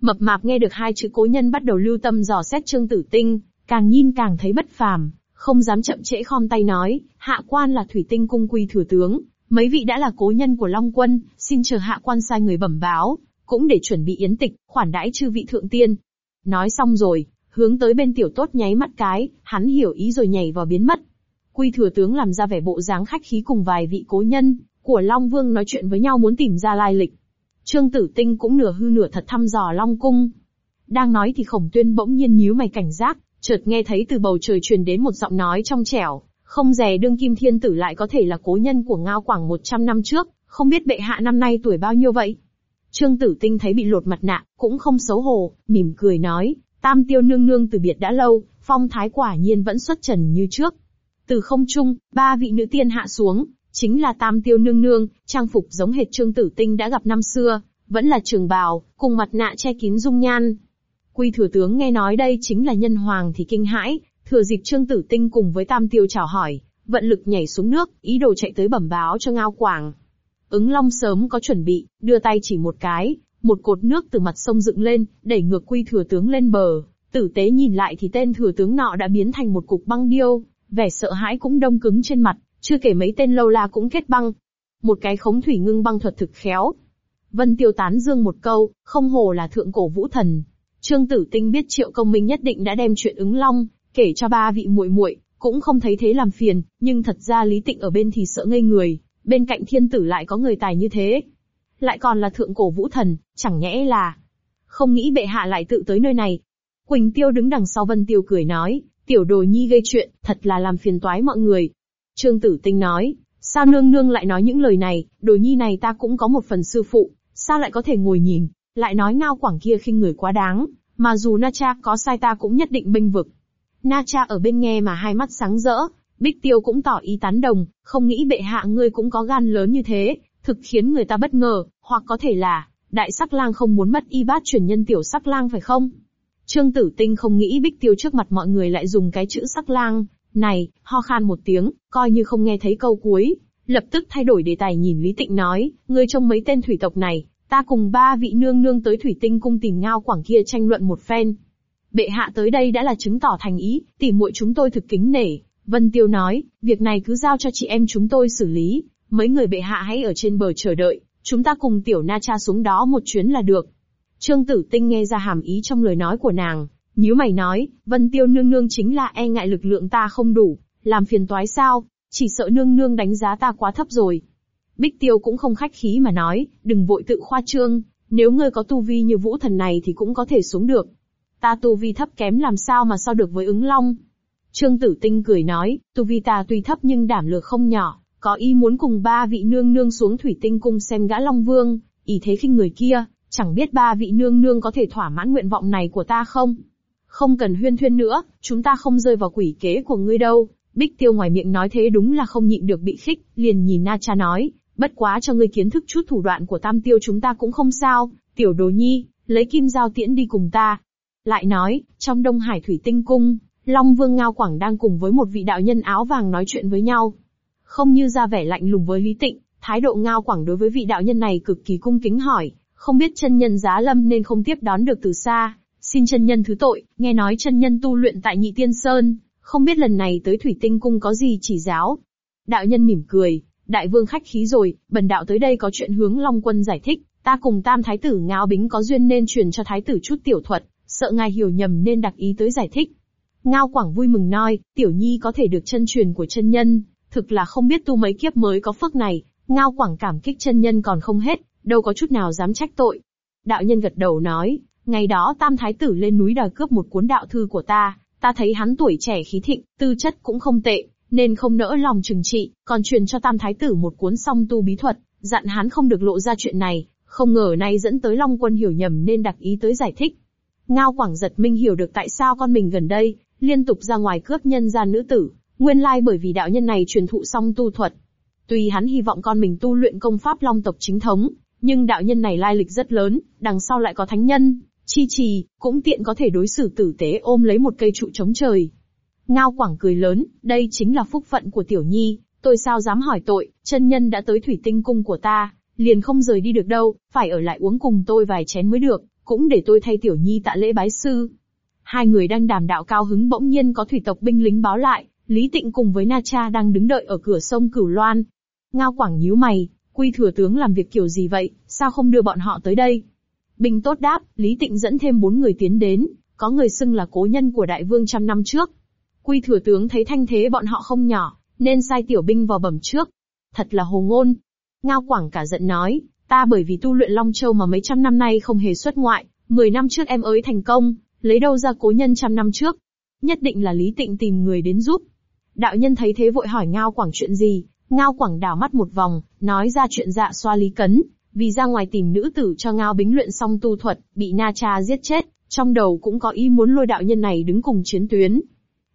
Mập mạp nghe được hai chữ cố nhân bắt đầu lưu tâm dò xét Trương Tử Tinh, càng nhìn càng thấy bất phàm, không dám chậm trễ khom tay nói, hạ quan là thủy tinh cung quy thừa tướng, mấy vị đã là cố nhân của Long Quân, xin chờ hạ quan sai người bẩm báo, cũng để chuẩn bị yến tịch, khoản đãi chư vị thượng tiên. Nói xong rồi, hướng tới bên tiểu tốt nháy mắt cái, hắn hiểu ý rồi nhảy vào biến mất. Quy thừa tướng làm ra vẻ bộ dáng khách khí cùng vài vị cố nhân của Long Vương nói chuyện với nhau muốn tìm ra lai lịch. Trương Tử Tinh cũng nửa hư nửa thật thăm dò Long Cung. Đang nói thì Khổng Tuyên bỗng nhiên nhíu mày cảnh giác, chợt nghe thấy từ bầu trời truyền đến một giọng nói trong trẻo, không dè đương kim thiên tử lại có thể là cố nhân của Ngao Quảng 100 năm trước, không biết bệ hạ năm nay tuổi bao nhiêu vậy? Trương Tử Tinh thấy bị lột mặt nạ, cũng không xấu hổ, mỉm cười nói, tam tiêu nương nương từ biệt đã lâu, phong thái quả nhiên vẫn xuất trần như trước. Từ không trung, ba vị nữ tiên hạ xuống, chính là tam tiêu nương nương, trang phục giống hệt Trương Tử Tinh đã gặp năm xưa, vẫn là trường bào, cùng mặt nạ che kín dung nhan. Quy thừa tướng nghe nói đây chính là nhân hoàng thì kinh hãi, thừa dịp Trương Tử Tinh cùng với tam tiêu chào hỏi, vận lực nhảy xuống nước, ý đồ chạy tới bẩm báo cho Ngao Quảng. Ứng Long sớm có chuẩn bị, đưa tay chỉ một cái, một cột nước từ mặt sông dựng lên, đẩy ngược quy thừa tướng lên bờ. Tử tế nhìn lại thì tên thừa tướng nọ đã biến thành một cục băng điêu, vẻ sợ hãi cũng đông cứng trên mặt, chưa kể mấy tên lâu la cũng kết băng. Một cái khống thủy ngưng băng thuật thực khéo. Vân Tiêu tán dương một câu, không hồ là thượng cổ vũ thần. Trương Tử Tinh biết Triệu Công Minh nhất định đã đem chuyện ứng long, kể cho ba vị muội muội, cũng không thấy thế làm phiền, nhưng thật ra Lý Tịnh ở bên thì sợ ngây người, bên cạnh thiên tử lại có người tài như thế. Lại còn là thượng cổ vũ thần, chẳng nhẽ là... Không nghĩ bệ hạ lại tự tới nơi này. Quỳnh Tiêu đứng đằng sau Vân Tiêu cười nói, tiểu đồ nhi gây chuyện, thật là làm phiền toái mọi người. Trương Tử Tinh nói, sao nương nương lại nói những lời này, đồ nhi này ta cũng có một phần sư phụ, sao lại có thể ngồi nhìn, lại nói ngao quảng kia khinh người quá đáng, mà dù Na Cha có sai ta cũng nhất định bênh vực. Na Cha ở bên nghe mà hai mắt sáng rỡ, Bích Tiêu cũng tỏ ý tán đồng, không nghĩ bệ hạ ngươi cũng có gan lớn như thế, thực khiến người ta bất ngờ, hoặc có thể là, đại sắc lang không muốn mất y bát truyền nhân tiểu sắc lang phải không? Trương Tử Tinh không nghĩ Bích Tiêu trước mặt mọi người lại dùng cái chữ sắc lang, này, ho khan một tiếng, coi như không nghe thấy câu cuối, lập tức thay đổi đề tài nhìn Lý Tịnh nói, ngươi trông mấy tên thủy tộc này, ta cùng ba vị nương nương tới thủy tinh cung tìm ngao quảng kia tranh luận một phen. Bệ hạ tới đây đã là chứng tỏ thành ý, tỉ muội chúng tôi thực kính nể, Vân Tiêu nói, việc này cứ giao cho chị em chúng tôi xử lý, mấy người bệ hạ hãy ở trên bờ chờ đợi, chúng ta cùng tiểu na cha xuống đó một chuyến là được. Trương Tử Tinh nghe ra hàm ý trong lời nói của nàng, nhíu mày nói, Vân Tiêu nương nương chính là e ngại lực lượng ta không đủ, làm phiền toái sao, chỉ sợ nương nương đánh giá ta quá thấp rồi. Bích Tiêu cũng không khách khí mà nói, đừng vội tự khoa trương, nếu ngươi có tu vi như vũ thần này thì cũng có thể xuống được. Ta tu vi thấp kém làm sao mà so được với ứng long. Trương Tử Tinh cười nói, tu vi ta tuy thấp nhưng đảm lược không nhỏ, có ý muốn cùng ba vị nương nương xuống thủy tinh cung xem gã Long Vương, ý thế khinh người kia, Chẳng biết ba vị nương nương có thể thỏa mãn nguyện vọng này của ta không? Không cần huyên thuyên nữa, chúng ta không rơi vào quỷ kế của ngươi đâu. Bích tiêu ngoài miệng nói thế đúng là không nhịn được bị khích, liền nhìn Na Cha nói, bất quá cho ngươi kiến thức chút thủ đoạn của tam tiêu chúng ta cũng không sao, tiểu đồ nhi, lấy kim giao tiễn đi cùng ta. Lại nói, trong Đông Hải Thủy Tinh Cung, Long Vương Ngao Quảng đang cùng với một vị đạo nhân áo vàng nói chuyện với nhau. Không như ra vẻ lạnh lùng với Lý Tịnh, thái độ Ngao Quảng đối với vị đạo nhân này cực kỳ cung kính hỏi, không biết chân nhân giá lâm nên không tiếp đón được từ xa, xin chân nhân thứ tội, nghe nói chân nhân tu luyện tại Nhị Tiên Sơn, không biết lần này tới Thủy Tinh Cung có gì chỉ giáo. Đạo nhân mỉm cười, đại vương khách khí rồi, bần đạo tới đây có chuyện hướng Long Quân giải thích, ta cùng tam thái tử ngao bính có duyên nên truyền cho thái tử chút tiểu thuật, sợ ngài hiểu nhầm nên đặc ý tới giải thích. Ngao Quảng vui mừng nói, tiểu nhi có thể được chân truyền của chân nhân, thực là không biết tu mấy kiếp mới có phước này, Ngao Quảng cảm kích chân nhân còn không hết, đâu có chút nào dám trách tội. Đạo nhân gật đầu nói, ngày đó tam thái tử lên núi đòi cướp một cuốn đạo thư của ta, ta thấy hắn tuổi trẻ khí thịnh, tư chất cũng không tệ, nên không nỡ lòng trừng trị, còn truyền cho tam thái tử một cuốn song tu bí thuật, dặn hắn không được lộ ra chuyện này, không ngờ nay dẫn tới Long Quân hiểu nhầm nên đặc ý tới giải thích. Ngao Quảng giật minh hiểu được tại sao con mình gần đây, liên tục ra ngoài cướp nhân gian nữ tử, nguyên lai bởi vì đạo nhân này truyền thụ song tu thuật. Tuy hắn hy vọng con mình tu luyện công pháp long tộc chính thống, nhưng đạo nhân này lai lịch rất lớn, đằng sau lại có thánh nhân, chi trì, cũng tiện có thể đối xử tử tế ôm lấy một cây trụ chống trời. Ngao Quảng cười lớn, đây chính là phúc phận của Tiểu Nhi, tôi sao dám hỏi tội, chân nhân đã tới thủy tinh cung của ta, liền không rời đi được đâu, phải ở lại uống cùng tôi vài chén mới được, cũng để tôi thay Tiểu Nhi tạ lễ bái sư. Hai người đang đàm đạo cao hứng bỗng nhiên có thủy tộc binh lính báo lại, Lý Tịnh cùng với Na Cha đang đứng đợi ở cửa sông Cửu Loan. Ngao Quảng nhíu mày, quy thừa tướng làm việc kiểu gì vậy, sao không đưa bọn họ tới đây? Binh tốt đáp, Lý Tịnh dẫn thêm bốn người tiến đến, có người xưng là cố nhân của đại vương trăm năm trước. Quy thừa tướng thấy thanh thế bọn họ không nhỏ, nên sai tiểu binh vào bẩm trước. Thật là hồ ngôn. Ngao Quảng cả giận nói, ta bởi vì tu luyện Long Châu mà mấy trăm năm nay không hề xuất ngoại, mười năm trước em ấy thành công, lấy đâu ra cố nhân trăm năm trước. Nhất định là Lý Tịnh tìm người đến giúp. Đạo nhân thấy thế vội hỏi Ngao Quảng chuyện gì, Ngao Quảng đảo mắt một vòng, nói ra chuyện dạ xoa Lý Cấn, vì ra ngoài tìm nữ tử cho Ngao Bính luyện xong tu thuật, bị Na Cha giết chết, trong đầu cũng có ý muốn lôi đạo nhân này đứng cùng chiến tuyến.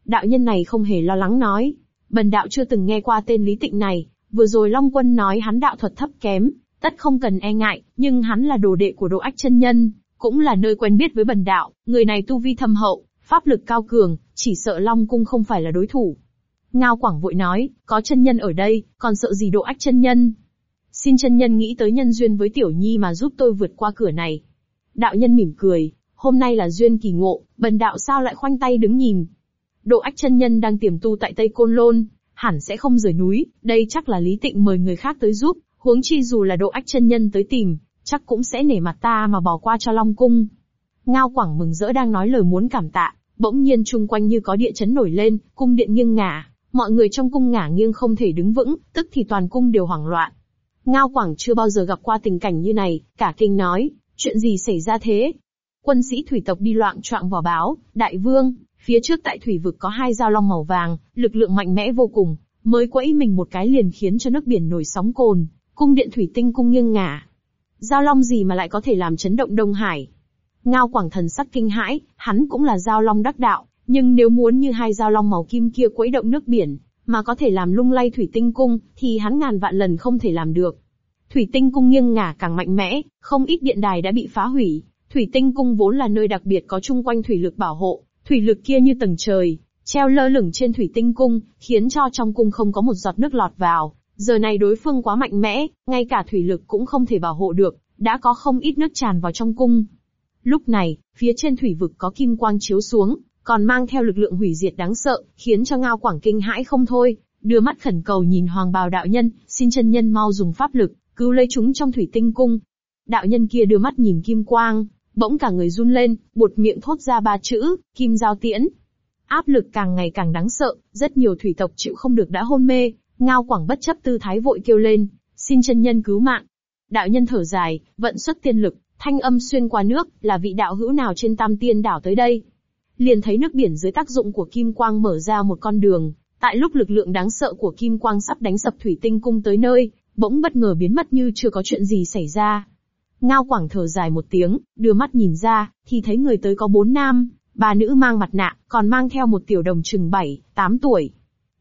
Đạo nhân này không hề lo lắng nói, bần đạo chưa từng nghe qua tên Lý Tịnh này, vừa rồi Long Quân nói hắn đạo thuật thấp kém, tất không cần e ngại, nhưng hắn là đồ đệ của Đồ Ách chân nhân, cũng là nơi quen biết với bần đạo, người này tu vi thâm hậu, pháp lực cao cường, chỉ sợ Long Cung không phải là đối thủ. Ngao Quảng vội nói, có chân nhân ở đây, còn sợ gì Độ Ách chân nhân? Xin chân nhân nghĩ tới nhân duyên với Tiểu Nhi mà giúp tôi vượt qua cửa này. Đạo nhân mỉm cười, hôm nay là duyên kỳ ngộ, bần đạo sao lại khoanh tay đứng nhìn. Độ ách chân nhân đang tiềm tu tại Tây Côn Lôn, hẳn sẽ không rời núi, đây chắc là Lý Tịnh mời người khác tới giúp, huống chi dù là độ ách chân nhân tới tìm, chắc cũng sẽ nể mặt ta mà bỏ qua cho Long Cung. Ngao Quảng mừng rỡ đang nói lời muốn cảm tạ, bỗng nhiên chung quanh như có địa chấn nổi lên, cung điện nghiêng ngả, mọi người trong cung ngả nghiêng không thể đứng vững, tức thì toàn cung đều hoảng loạn. Ngao Quảng chưa bao giờ gặp qua tình cảnh như này, cả kinh nói, chuyện gì xảy ra thế? Quân sĩ thủy tộc đi loạn trọng vào báo, đại vương, phía trước tại thủy vực có hai dao long màu vàng, lực lượng mạnh mẽ vô cùng, mới quẫy mình một cái liền khiến cho nước biển nổi sóng cồn, cung điện thủy tinh cung nghiêng ngả. Giao long gì mà lại có thể làm chấn động Đông Hải? Ngao Quảng thần sắc kinh hãi, hắn cũng là giao long đắc đạo, nhưng nếu muốn như hai giao long màu kim kia quẫy động nước biển, mà có thể làm lung lay thủy tinh cung, thì hắn ngàn vạn lần không thể làm được. Thủy tinh cung nghiêng ngả càng mạnh mẽ, không ít điện đài đã bị phá hủy. Thủy tinh cung vốn là nơi đặc biệt có chung quanh thủy lực bảo hộ, thủy lực kia như tầng trời, treo lơ lửng trên thủy tinh cung, khiến cho trong cung không có một giọt nước lọt vào. Giờ này đối phương quá mạnh mẽ, ngay cả thủy lực cũng không thể bảo hộ được, đã có không ít nước tràn vào trong cung. Lúc này, phía trên thủy vực có kim quang chiếu xuống, còn mang theo lực lượng hủy diệt đáng sợ, khiến cho Ngao Quảng kinh hãi không thôi, đưa mắt khẩn cầu nhìn Hoàng Bào đạo nhân, xin chân nhân mau dùng pháp lực, cứu lấy chúng trong thủy tinh cung. Đạo nhân kia đưa mắt nhìn kim quang, bỗng cả người run lên, buột miệng thốt ra ba chữ, kim giao tiễn. Áp lực càng ngày càng đáng sợ, rất nhiều thủy tộc chịu không được đã hôn mê, Ngao Quảng bất chấp tư thái vội kêu lên, xin chân nhân cứu mạng. Đạo nhân thở dài, vận xuất tiên lực, thanh âm xuyên qua nước, là vị đạo hữu nào trên tam tiên đảo tới đây liền thấy nước biển dưới tác dụng của kim quang mở ra một con đường. Tại lúc lực lượng đáng sợ của kim quang sắp đánh sập thủy tinh cung tới nơi, bỗng bất ngờ biến mất như chưa có chuyện gì xảy ra. Ngao Quảng thở dài một tiếng, đưa mắt nhìn ra, thì thấy người tới có bốn nam, ba nữ mang mặt nạ, còn mang theo một tiểu đồng chừng 7, 8 tuổi.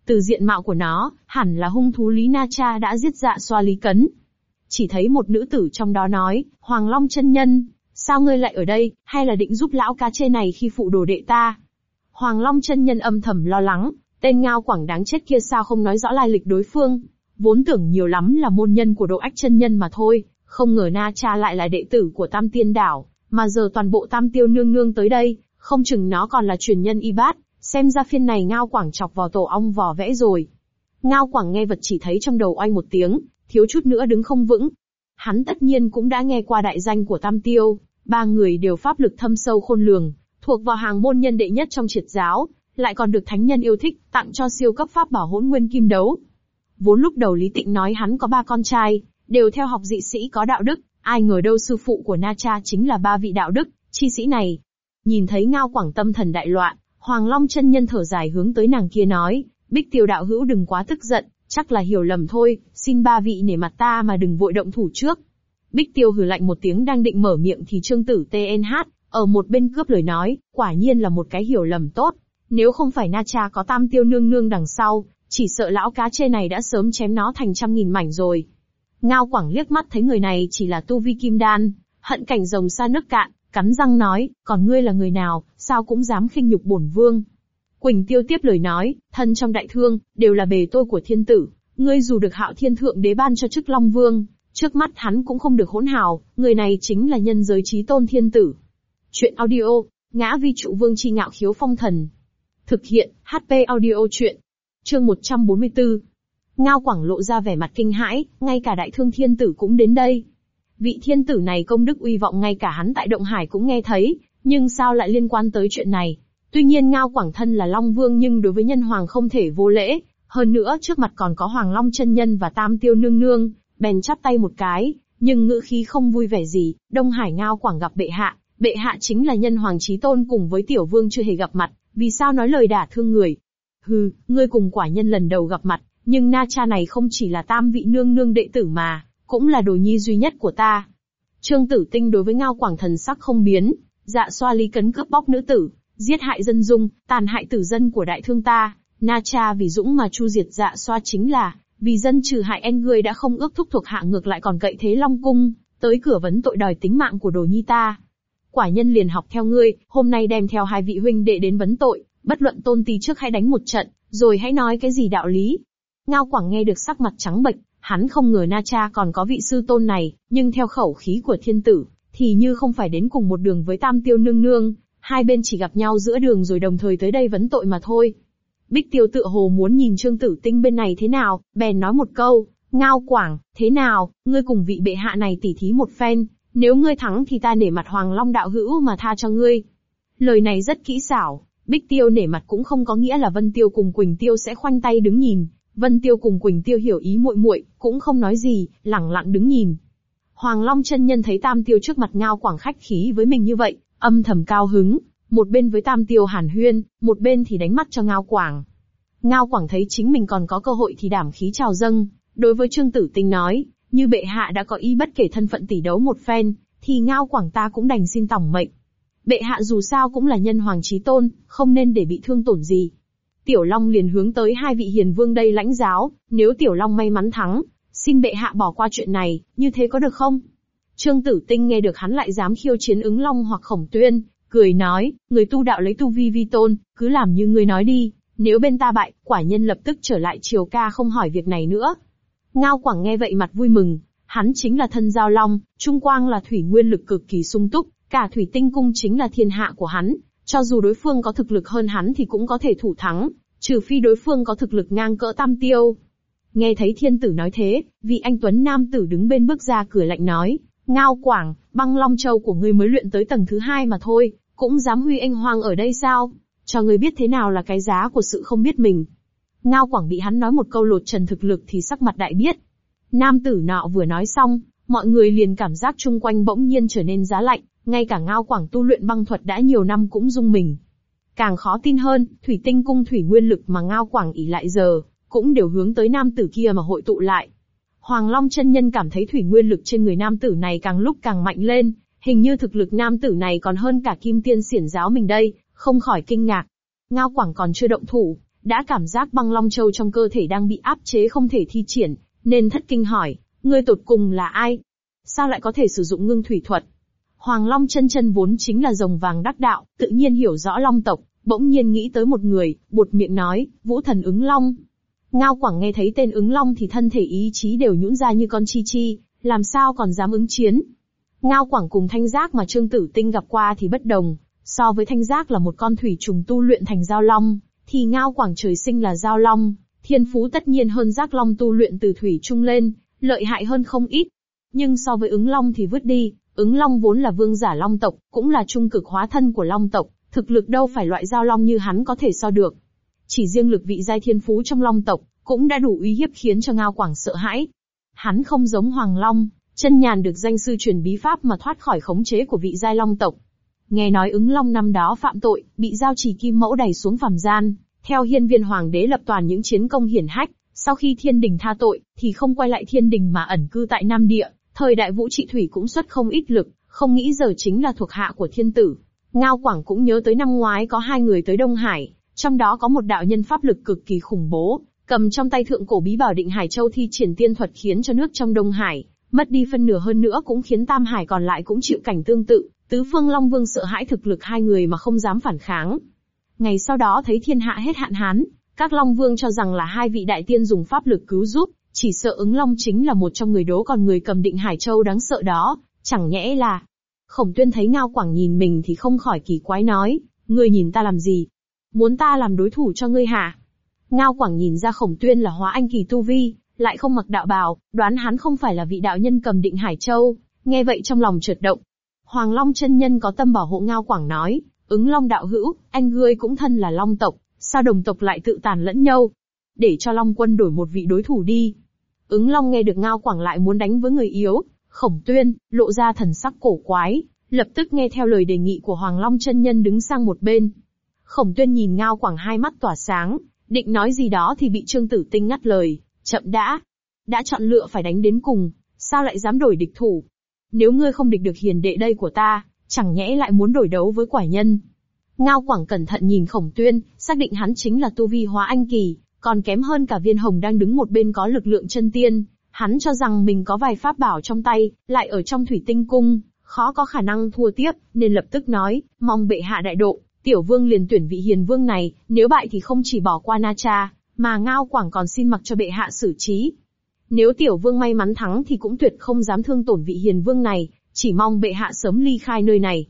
Từ diện mạo của nó, hẳn là hung thú Lý Na Cha đã giết dạ xoa Lý Cấn. Chỉ thấy một nữ tử trong đó nói, Hoàng Long chân nhân, sao ngươi lại ở đây, hay là định giúp lão cá chê này khi phụ đồ đệ ta? Hoàng Long chân nhân âm thầm lo lắng, tên ngao quảng đáng chết kia sao không nói rõ lai lịch đối phương. Vốn tưởng nhiều lắm là môn nhân của độ ách chân nhân mà thôi, không ngờ Na Cha lại là đệ tử của Tam Tiên Đảo, mà giờ toàn bộ Tam Tiêu nương nương tới đây, không chừng nó còn là truyền nhân y bát, xem ra phiên này Ngao Quảng chọc vào tổ ong vò vẽ rồi. Ngao Quảng nghe vật chỉ thấy trong đầu oanh một tiếng, thiếu chút nữa đứng không vững. Hắn tất nhiên cũng đã nghe qua đại danh của Tam Tiêu, ba người đều pháp lực thâm sâu khôn lường, thuộc vào hàng môn nhân đệ nhất trong triệt giáo, lại còn được thánh nhân yêu thích, tặng cho siêu cấp pháp bảo hỗn nguyên kim đấu. Vốn lúc đầu Lý Tịnh nói hắn có ba con trai, đều theo học dị sĩ có đạo đức, ai ngờ đâu sư phụ của Na Cha chính là ba vị đạo đức, chi sĩ này. Nhìn thấy ngao quảng tâm thần đại loạn, Hoàng Long chân nhân thở dài hướng tới nàng kia nói, Bích tiêu đạo hữu đừng quá tức giận, chắc là hiểu lầm thôi, xin ba vị nể mặt ta mà đừng vội động thủ trước. Bích tiêu hừ lạnh một tiếng đang định mở miệng thì trương tử TNH, ở một bên cướp lời nói, quả nhiên là một cái hiểu lầm tốt. Nếu không phải Na Cha có tam tiêu nương nương đằng sau, chỉ sợ lão cá chê này đã sớm chém nó thành trăm nghìn mảnh rồi. Ngao Quảng liếc mắt thấy người này chỉ là tu vi kim đan, hận cảnh rồng xa nước cạn, cắn răng nói, còn ngươi là người nào, sao cũng dám khinh nhục bổn vương. Quỳnh Tiêu tiếp lời nói, thân trong đại thương, đều là bề tôi của thiên tử, ngươi dù được hạo thiên thượng đế ban cho chức Long Vương, trước mắt hắn cũng không được hỗn hào, người này chính là nhân giới trí tôn thiên tử. Chuyện audio, ngã vi trụ vương chi ngạo khiếu phong thần. Thực hiện, HP audio chuyện. Chương 144. Ngao Quảng lộ ra vẻ mặt kinh hãi, ngay cả đại thương thiên tử cũng đến đây. Vị thiên tử này công đức uy vọng ngay cả hắn tại Động Hải cũng nghe thấy, nhưng sao lại liên quan tới chuyện này? Tuy nhiên Ngao Quảng thân là Long Vương nhưng đối với nhân hoàng không thể vô lễ, hơn nữa trước mặt còn có Hoàng Long chân nhân và Tam Tiêu nương nương, bèn chắp tay một cái, nhưng ngữ khí không vui vẻ gì, Đông Hải Ngao Quảng gặp bệ hạ, bệ hạ chính là nhân hoàng trí tôn cùng với tiểu vương chưa hề gặp mặt, vì sao nói lời đả thương người? Hừ, ngươi cùng quả nhân lần đầu gặp mặt, nhưng Na Cha này không chỉ là tam vị nương nương đệ tử mà, cũng là đồ nhi duy nhất của ta. Trương Tử Tinh đối với Ngao Quảng thần sắc không biến, dạ xoa lý cấn cướp bóc nữ tử, giết hại dân dung, tàn hại tử dân của đại thương ta. Na Cha vì dũng mà chu diệt dạ xoa chính là, vì dân trừ hại anh ngươi đã không ước thúc thuộc hạ ngược lại còn cậy thế Long Cung, tới cửa vấn tội đòi tính mạng của đồ nhi ta. Quả nhân liền học theo ngươi, hôm nay đem theo hai vị huynh đệ đến vấn tội, bất luận tôn ti trước hãy đánh một trận, rồi hãy nói cái gì đạo lý, Ngao Quảng nghe được sắc mặt trắng bệch, hắn không ngờ Na Cha còn có vị sư tôn này, nhưng theo khẩu khí của thiên tử, thì như không phải đến cùng một đường với Tam Tiêu nương nương, hai bên chỉ gặp nhau giữa đường rồi đồng thời tới đây vấn tội mà thôi. Bích Tiêu tự hồ muốn nhìn Trương Tử Tinh bên này thế nào, bèn nói một câu, Ngao Quảng, thế nào, ngươi cùng vị bệ hạ này tỉ thí một phen, nếu ngươi thắng thì ta nể mặt Hoàng Long đạo hữu mà tha cho ngươi. Lời này rất kỹ xảo, Bích Tiêu nể mặt cũng không có nghĩa là Vân Tiêu cùng Quỳnh Tiêu sẽ khoanh tay đứng nhìn, Vân Tiêu cùng Quỳnh Tiêu hiểu ý muội muội, cũng không nói gì, lẳng lặng đứng nhìn. Hoàng Long chân nhân thấy Tam Tiêu trước mặt Ngao Quảng khách khí với mình như vậy, âm thầm cao hứng, một bên với Tam Tiêu hàn huyên, một bên thì đánh mắt cho Ngao Quảng. Ngao Quảng thấy chính mình còn có cơ hội thì đảm khí trào dâng, đối với Trương Tử Tinh nói, như bệ hạ đã có ý bất kể thân phận tỷ đấu một phen, thì Ngao Quảng ta cũng đành xin tổng mệnh. Bệ hạ dù sao cũng là nhân hoàng trí tôn, không nên để bị thương tổn gì. Tiểu Long liền hướng tới hai vị hiền vương đây lãnh giáo, nếu Tiểu Long may mắn thắng, xin bệ hạ bỏ qua chuyện này, như thế có được không? Trương Tử Tinh nghe được hắn lại dám khiêu chiến ứng Long hoặc khổng tuyên, cười nói, người tu đạo lấy tu vi vi tôn, cứ làm như người nói đi, nếu bên ta bại, quả nhân lập tức trở lại triều ca không hỏi việc này nữa. Ngao Quảng nghe vậy mặt vui mừng, hắn chính là thân giao long, trung quang là thủy nguyên lực cực kỳ sung túc, cả thủy tinh cung chính là thiên hạ của hắn, cho dù đối phương có thực lực hơn hắn thì cũng có thể thủ thắng, trừ phi đối phương có thực lực ngang cỡ tam tiêu. Nghe thấy thiên tử nói thế, vị anh Tuấn Nam tử đứng bên bước ra cửa lạnh nói, Ngao Quảng, băng long châu của ngươi mới luyện tới tầng thứ hai mà thôi, cũng dám huy anh hoang ở đây sao? Cho ngươi biết thế nào là cái giá của sự không biết mình. Ngao Quảng bị hắn nói một câu lột trần thực lực thì sắc mặt đại biết. Nam tử nọ vừa nói xong, mọi người liền cảm giác chung quanh bỗng nhiên trở nên giá lạnh, ngay cả Ngao Quảng tu luyện băng thuật đã nhiều năm cũng rung mình. Càng khó tin hơn, thủy tinh cung thủy nguyên lực mà Ngao Quảng ỉ lại giờ, cũng đều hướng tới nam tử kia mà hội tụ lại. Hoàng Long chân nhân cảm thấy thủy nguyên lực trên người nam tử này càng lúc càng mạnh lên, hình như thực lực nam tử này còn hơn cả kim tiên xiển giáo mình đây, không khỏi kinh ngạc. Ngao Quảng còn chưa động thủ, đã cảm giác băng long châu trong cơ thể đang bị áp chế không thể thi triển, nên thất kinh hỏi, ngươi tột cùng là ai? Sao lại có thể sử dụng ngưng thủy thuật? Hoàng Long chân chân vốn chính là rồng vàng đắc đạo, tự nhiên hiểu rõ long tộc, bỗng nhiên nghĩ tới một người, buột miệng nói, vũ thần ứng long. Ngao Quảng nghe thấy tên ứng long thì thân thể ý chí đều nhũn ra như con chi chi, làm sao còn dám ứng chiến. Ngao Quảng cùng thanh giác mà Trương Tử Tinh gặp qua thì bất đồng, so với thanh giác là một con thủy trùng tu luyện thành giao long, thì Ngao Quảng trời sinh là giao long, thiên phú tất nhiên hơn giác long tu luyện từ thủy trung lên, lợi hại hơn không ít. Nhưng so với ứng long thì vứt đi, ứng long vốn là vương giả long tộc, cũng là trung cực hóa thân của long tộc, thực lực đâu phải loại giao long như hắn có thể so được. Chỉ riêng lực vị giai thiên phú trong long tộc, cũng đã đủ uy hiếp khiến cho Ngao Quảng sợ hãi. Hắn không giống Hoàng Long, chân nhàn được danh sư truyền bí pháp mà thoát khỏi khống chế của vị giai long tộc. Nghe nói ứng long năm đó phạm tội, bị giao trì kim mẫu đẩy xuống phàm gian, theo hiên viên hoàng đế lập toàn những chiến công hiển hách, sau khi thiên đình tha tội, thì không quay lại thiên đình mà ẩn cư tại Nam Địa, thời đại vũ trị thủy cũng xuất không ít lực, không nghĩ giờ chính là thuộc hạ của thiên tử. Ngao Quảng cũng nhớ tới năm ngoái có hai người tới Đông Hải, trong đó có một đạo nhân pháp lực cực kỳ khủng bố, cầm trong tay thượng cổ bí bảo định Hải Châu thi triển tiên thuật khiến cho nước trong Đông Hải, mất đi phân nửa hơn nữa cũng khiến Tam Hải còn lại cũng chịu cảnh tương tự, tứ phương Long Vương sợ hãi thực lực hai người mà không dám phản kháng. Ngày sau đó thấy thiên hạ hết hạn hán, các Long Vương cho rằng là hai vị đại tiên dùng pháp lực cứu giúp, chỉ sợ ứng Long chính là một trong người đố còn người cầm định Hải Châu đáng sợ đó, chẳng nhẽ là... Khổng tuyên thấy Ngao Quảng nhìn mình thì không khỏi kỳ quái nói, ngươi nhìn ta làm gì? Muốn ta làm đối thủ cho ngươi hả? Ngao Quảng nhìn ra khổng tuyên là hóa anh kỳ tu vi, lại không mặc đạo bào, đoán hắn không phải là vị đạo nhân cầm định Hải Châu, nghe vậy trong lòng chợt động. Hoàng Long chân nhân có tâm bảo hộ Ngao Quảng nói, ứng Long đạo hữu, anh ngươi cũng thân là Long tộc, sao đồng tộc lại tự tàn lẫn nhau? Để cho Long quân đổi một vị đối thủ đi. Ứng Long nghe được Ngao Quảng lại muốn đánh với người yếu, khổng tuyên, lộ ra thần sắc cổ quái, lập tức nghe theo lời đề nghị của Hoàng Long chân nhân đứng sang một bên. Khổng tuyên nhìn Ngao Quảng hai mắt tỏa sáng, định nói gì đó thì bị Trương Tử Tinh ngắt lời, chậm đã. Đã chọn lựa phải đánh đến cùng, sao lại dám đổi địch thủ? Nếu ngươi không địch được hiền đệ đây của ta, chẳng nhẽ lại muốn đổi đấu với quả nhân. Ngao Quảng cẩn thận nhìn khổng tuyên, xác định hắn chính là tu vi hóa anh kỳ, còn kém hơn cả viên hồng đang đứng một bên có lực lượng chân tiên. Hắn cho rằng mình có vài pháp bảo trong tay, lại ở trong thủy tinh cung, khó có khả năng thua tiếp, nên lập tức nói, mong bệ hạ đại độ, tiểu vương liền tuyển vị hiền vương này, nếu bại thì không chỉ bỏ qua Na Cha, mà Ngao Quảng còn xin mặc cho bệ hạ xử trí. Nếu tiểu vương may mắn thắng thì cũng tuyệt không dám thương tổn vị hiền vương này, chỉ mong bệ hạ sớm ly khai nơi này.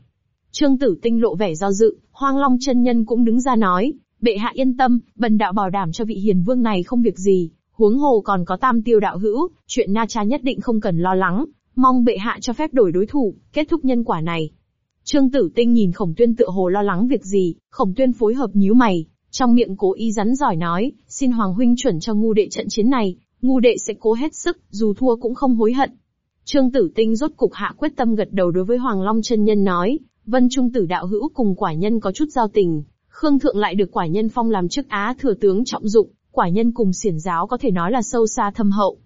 Trương Tử Tinh lộ vẻ do dự, Hoang Long chân nhân cũng đứng ra nói, bệ hạ yên tâm, bần đạo bảo đảm cho vị hiền vương này không việc gì, huống hồ còn có tam tiêu đạo hữu, chuyện Na Cha nhất định không cần lo lắng, mong bệ hạ cho phép đổi đối thủ, kết thúc nhân quả này. Trương Tử Tinh nhìn Khổng Tuyên tựa hồ lo lắng việc gì, Khổng Tuyên phối hợp nhíu mày, trong miệng cố ý rắn giỏi nói, xin Hoàng huynh chuẩn cho ngu đệ trận chiến này, ngu đệ sẽ cố hết sức, dù thua cũng không hối hận. Trương Tử Tinh rốt cục hạ quyết tâm gật đầu đối với Hoàng Long chân nhân nói, Vân Trung Tử đạo hữu cùng quả nhân có chút giao tình, Khương Thượng lại được quả nhân phong làm chức Á thừa tướng trọng dụng, quả nhân cùng xiển giáo có thể nói là sâu xa thâm hậu.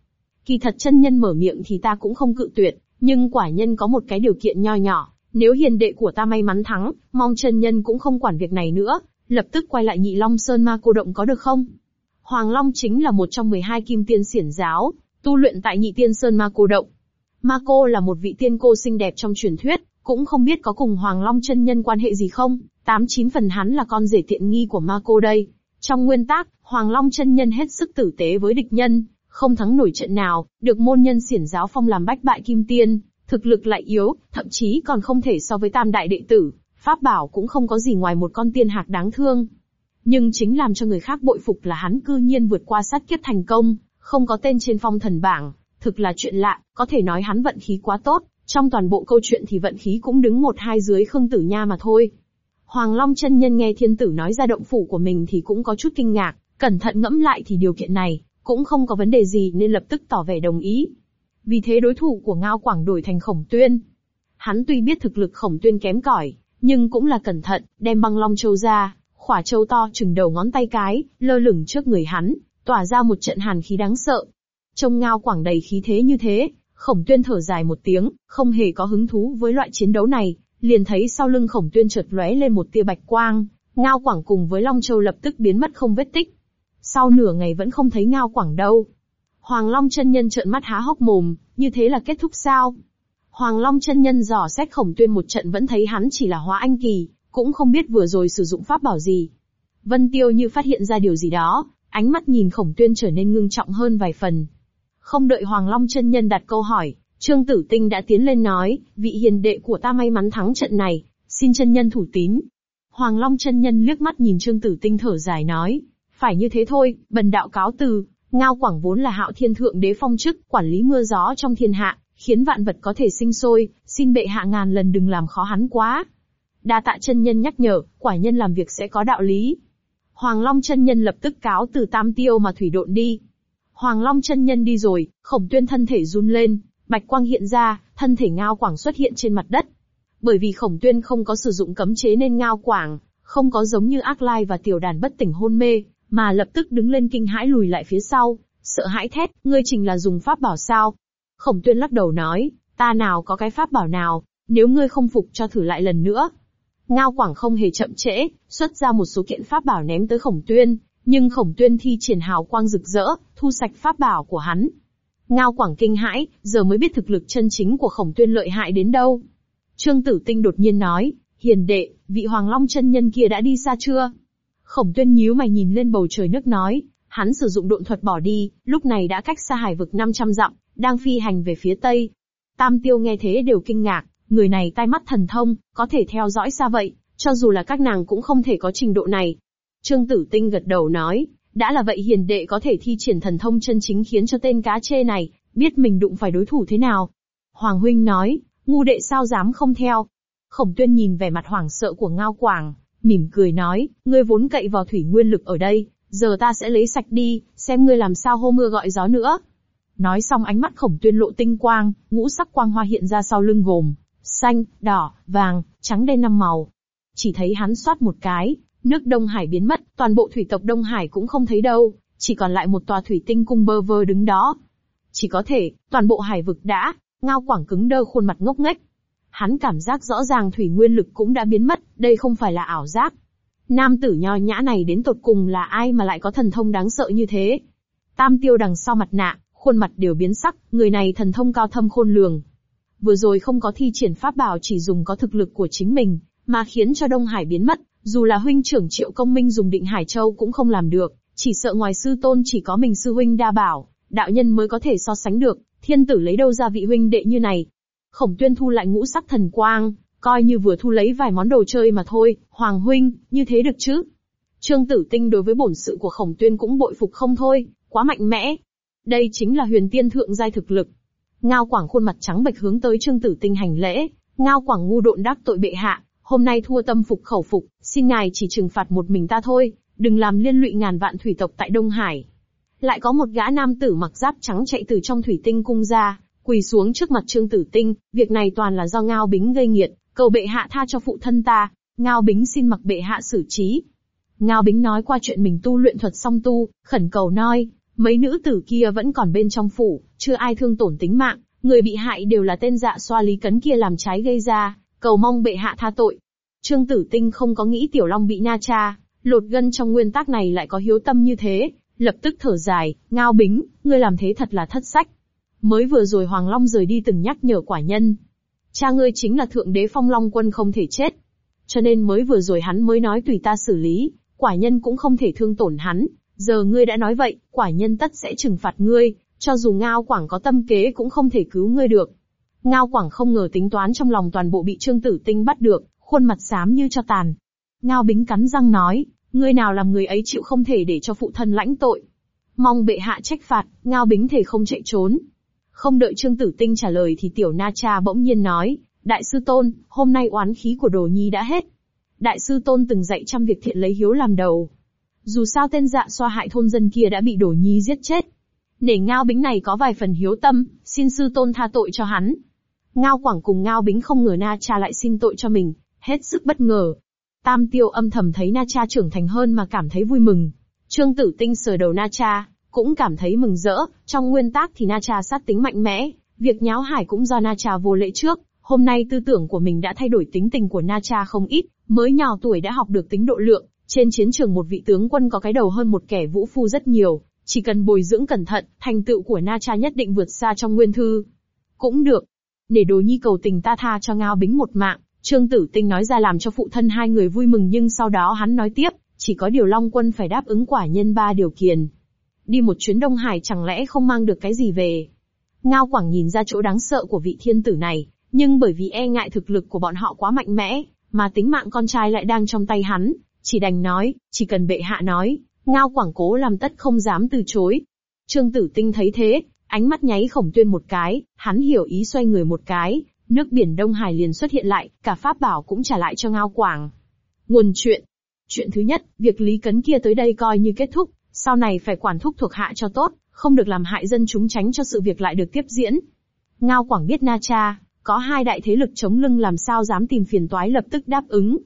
Kỳ thật chân nhân mở miệng thì ta cũng không cự tuyệt, nhưng quả nhân có một cái điều kiện nho nhỏ, nếu hiền đệ của ta may mắn thắng, mong chân nhân cũng không quản việc này nữa, lập tức quay lại nhị Long Sơn Ma Cô Động có được không? Hoàng Long chính là một trong 12 kim tiên xiển giáo, tu luyện tại nhị tiên Sơn Ma Cô Động. Ma Cô là một vị tiên cô xinh đẹp trong truyền thuyết, cũng không biết có cùng Hoàng Long chân nhân quan hệ gì không, tám chín phần hắn là con rể tiện nghi của Ma Cô đây. Trong nguyên tắc, Hoàng Long chân nhân hết sức tử tế với địch nhân, không thắng nổi trận nào, được môn nhân xiển giáo phong làm bách bại kim tiên, thực lực lại yếu, thậm chí còn không thể so với tam đại đệ tử, pháp bảo cũng không có gì ngoài một con tiên hạc đáng thương. Nhưng chính làm cho người khác bội phục là hắn cư nhiên vượt qua sát kiếp thành công, không có tên trên phong thần bảng, thực là chuyện lạ, có thể nói hắn vận khí quá tốt, trong toàn bộ câu chuyện thì vận khí cũng đứng một hai dưới Khương Tử Nha mà thôi. Hoàng Long chân nhân nghe thiên tử nói ra động phủ của mình thì cũng có chút kinh ngạc, cẩn thận ngẫm lại thì điều kiện này, cũng không có vấn đề gì nên lập tức tỏ vẻ đồng ý. Vì thế đối thủ của Ngao Quảng đổi thành Khổng Tuyên. Hắn tuy biết thực lực Khổng Tuyên kém cỏi, nhưng cũng là cẩn thận, đem băng long châu ra, khỏa châu to chừng đầu ngón tay cái, lơ lửng trước người hắn, tỏa ra một trận hàn khí đáng sợ. Trông ngao quảng đầy khí thế như thế, khổng tuyên thở dài một tiếng, không hề có hứng thú với loại chiến đấu này, liền thấy sau lưng khổng tuyên chợt lóe lên một tia bạch quang, ngao quảng cùng với Long Châu lập tức biến mất không vết tích. Sau nửa ngày vẫn không thấy ngao quảng đâu. Hoàng Long chân nhân trợn mắt há hốc mồm, như thế là kết thúc sao? Hoàng Long chân nhân dò xét khổng tuyên một trận vẫn thấy hắn chỉ là hóa anh kỳ, cũng không biết vừa rồi sử dụng pháp bảo gì. Vân Tiêu như phát hiện ra điều gì đó, ánh mắt nhìn khổng tuyên trở nên ngưng trọng hơn vài phần. Không đợi Hoàng Long chân nhân đặt câu hỏi, Trương Tử Tinh đã tiến lên nói, vị hiền đệ của ta may mắn thắng trận này, xin chân nhân thủ tín. Hoàng Long chân nhân liếc mắt nhìn Trương Tử Tinh thở dài nói, phải như thế thôi, bần đạo cáo từ, Ngao Quảng vốn là hạo thiên thượng đế phong chức, quản lý mưa gió trong thiên hạ, khiến vạn vật có thể sinh sôi, xin bệ hạ ngàn lần đừng làm khó hắn quá. Đa tạ chân nhân nhắc nhở, quả nhân làm việc sẽ có đạo lý. Hoàng Long chân nhân lập tức cáo từ tam tiêu mà thủy độn đi. Hoàng Long chân nhân đi rồi, khổng tuyên thân thể run lên, bạch quang hiện ra, thân thể ngao quảng xuất hiện trên mặt đất. Bởi vì khổng tuyên không có sử dụng cấm chế nên ngao quảng, không có giống như ác lai và tiểu đàn bất tỉnh hôn mê, mà lập tức đứng lên kinh hãi lùi lại phía sau, sợ hãi thét, ngươi trình là dùng pháp bảo sao? Khổng tuyên lắc đầu nói, ta nào có cái pháp bảo nào, nếu ngươi không phục cho thử lại lần nữa. Ngao Quảng không hề chậm trễ, xuất ra một số kiện pháp bảo ném tới khổng tuyên, nhưng khổng tuyên thi triển hào quang rực rỡ, thu sạch pháp bảo của hắn. Ngao Quảng kinh hãi, giờ mới biết thực lực chân chính của khổng tuyên lợi hại đến đâu. Trương Tử Tinh đột nhiên nói, hiền đệ, vị Hoàng Long chân nhân kia đã đi xa chưa? Khổng tuyên nhíu mày nhìn lên bầu trời nước nói, hắn sử dụng độn thuật bỏ đi, lúc này đã cách xa hải vực 500 dặm, đang phi hành về phía tây. Tam tiêu nghe thế đều kinh ngạc, người này tai mắt thần thông, có thể theo dõi xa vậy, cho dù là các nàng cũng không thể có trình độ này. Trương Tử Tinh gật đầu nói, đã là vậy hiền đệ có thể thi triển thần thông chân chính khiến cho tên cá chê này, biết mình đụng phải đối thủ thế nào. Hoàng Huynh nói, ngu đệ sao dám không theo. Khổng tuyên nhìn vẻ mặt hoảng sợ của Ngao Quảng, mỉm cười nói, ngươi vốn cậy vào thủy nguyên lực ở đây, giờ ta sẽ lấy sạch đi, xem ngươi làm sao hô mưa gọi gió nữa. Nói xong ánh mắt khổng tuyên lộ tinh quang, ngũ sắc quang hoa hiện ra sau lưng gồm, xanh, đỏ, vàng, trắng đen năm màu. Chỉ thấy hắn xoát một cái, nước Đông Hải biến mất, toàn bộ thủy tộc Đông Hải cũng không thấy đâu, chỉ còn lại một tòa thủy tinh cung bơ vơ đứng đó. Chỉ có thể, toàn bộ hải vực đã, ngao quảng cứng đơ khuôn mặt ngốc nghếch. Hắn cảm giác rõ ràng thủy nguyên lực cũng đã biến mất, đây không phải là ảo giác. Nam tử nho nhã này đến tột cùng là ai mà lại có thần thông đáng sợ như thế? Tam tiêu đằng sau mặt nạ, khuôn mặt đều biến sắc, người này thần thông cao thâm khôn lường. Vừa rồi không có thi triển pháp bảo chỉ dùng có thực lực của chính mình, mà khiến cho Đông Hải biến mất, dù là huynh trưởng Triệu Công Minh dùng định Hải Châu cũng không làm được, chỉ sợ ngoài sư tôn chỉ có mình sư huynh đa bảo, đạo nhân mới có thể so sánh được, thiên tử lấy đâu ra vị huynh đệ như này. Khổng tuyên thu lại ngũ sắc thần quang, coi như vừa thu lấy vài món đồ chơi mà thôi, Hoàng huynh, như thế được chứ? Trương Tử Tinh đối với bổn sự của Khổng Tuyên cũng bội phục không thôi, quá mạnh mẽ. Đây chính là huyền tiên thượng giai thực lực. Ngao Quảng khuôn mặt trắng bệch hướng tới Trương Tử Tinh hành lễ, Ngao Quảng ngu độn đắc tội bệ hạ, hôm nay thua tâm phục khẩu phục, xin ngài chỉ trừng phạt một mình ta thôi, đừng làm liên lụy ngàn vạn thủy tộc tại Đông Hải. Lại có một gã nam tử mặc giáp trắng chạy từ trong thủy tinh cung ra, quỳ xuống trước mặt Trương Tử Tinh, việc này toàn là do Ngao Bính gây nghiệt, cầu bệ hạ tha cho phụ thân ta, Ngao Bính xin mặc bệ hạ xử trí. Ngao Bính nói qua chuyện mình tu luyện thuật song tu, khẩn cầu nói, mấy nữ tử kia vẫn còn bên trong phủ, chưa ai thương tổn tính mạng, người bị hại đều là tên dạ xoa lý cấn kia làm trái gây ra, cầu mong bệ hạ tha tội. Trương Tử Tinh không có nghĩ Tiểu Long bị na cha, lột gân trong nguyên tắc này lại có hiếu tâm như thế, lập tức thở dài, Ngao Bính, ngươi làm thế thật là thất sách. Mới vừa rồi Hoàng Long rời đi từng nhắc nhở quả nhân, Cha ngươi chính là thượng đế phong long quân không thể chết. Cho nên mới vừa rồi hắn mới nói tùy ta xử lý, quả nhân cũng không thể thương tổn hắn. Giờ ngươi đã nói vậy, quả nhân tất sẽ trừng phạt ngươi, cho dù Ngao Quảng có tâm kế cũng không thể cứu ngươi được. Ngao Quảng không ngờ tính toán trong lòng toàn bộ bị Trương Tử Tinh bắt được, khuôn mặt xám như cho tàn. Ngao Bính cắn răng nói, ngươi nào làm người ấy chịu không thể để cho phụ thân lãnh tội. Mong bệ hạ trách phạt, Ngao Bính thể không chạy trốn, không đợi Trương Tử Tinh trả lời thì Tiểu Na Cha bỗng nhiên nói, Đại sư Tôn, hôm nay oán khí của Đồ Nhi đã hết. Đại sư Tôn từng dạy trăm việc thiện lấy hiếu làm đầu. Dù sao tên dạ xoa hại thôn dân kia đã bị Đồ Nhi giết chết. Nể Ngao Bính này có vài phần hiếu tâm, xin sư Tôn tha tội cho hắn. Ngao Quảng cùng Ngao Bính không ngờ Na Cha lại xin tội cho mình, hết sức bất ngờ. Tam Tiêu âm thầm thấy Na Cha trưởng thành hơn mà cảm thấy vui mừng. Trương Tử Tinh sờ đầu Na Cha, cũng cảm thấy mừng rỡ, trong nguyên tắc thì Na Cha sát tính mạnh mẽ, việc nháo hải cũng do Na Cha vô lễ trước, hôm nay tư tưởng của mình đã thay đổi tính tình của Na Cha không ít, mới nhỏ tuổi đã học được tính độ lượng, trên chiến trường một vị tướng quân có cái đầu hơn một kẻ vũ phu rất nhiều, chỉ cần bồi dưỡng cẩn thận, thành tựu của Na Cha nhất định vượt xa trong nguyên thư. Cũng được. Để đồ nhi cầu tình ta tha cho Ngao Bính một mạng, Trương Tử Tinh nói ra làm cho phụ thân hai người vui mừng nhưng sau đó hắn nói tiếp, chỉ có điều Long Quân phải đáp ứng quả nhân ba điều kiện. Đi một chuyến Đông Hải chẳng lẽ không mang được cái gì về. Ngao Quảng nhìn ra chỗ đáng sợ của vị thiên tử này, nhưng bởi vì e ngại thực lực của bọn họ quá mạnh mẽ, mà tính mạng con trai lại đang trong tay hắn, chỉ đành nói, chỉ cần bệ hạ nói, Ngao Quảng cố làm tất không dám từ chối. Trương Tử Tinh thấy thế, ánh mắt nháy khổng tuyên một cái, hắn hiểu ý xoay người một cái, nước biển Đông Hải liền xuất hiện lại, cả pháp bảo cũng trả lại cho Ngao Quảng. Nguồn chuyện. Chuyện thứ nhất, việc Lý Cấn kia tới đây coi như kết thúc, sau này phải quản thúc thuộc hạ cho tốt, không được làm hại dân chúng tránh cho sự việc lại được tiếp diễn. Ngao Quảng biết Na Cha, có hai đại thế lực chống lưng làm sao dám tìm phiền toái lập tức đáp ứng.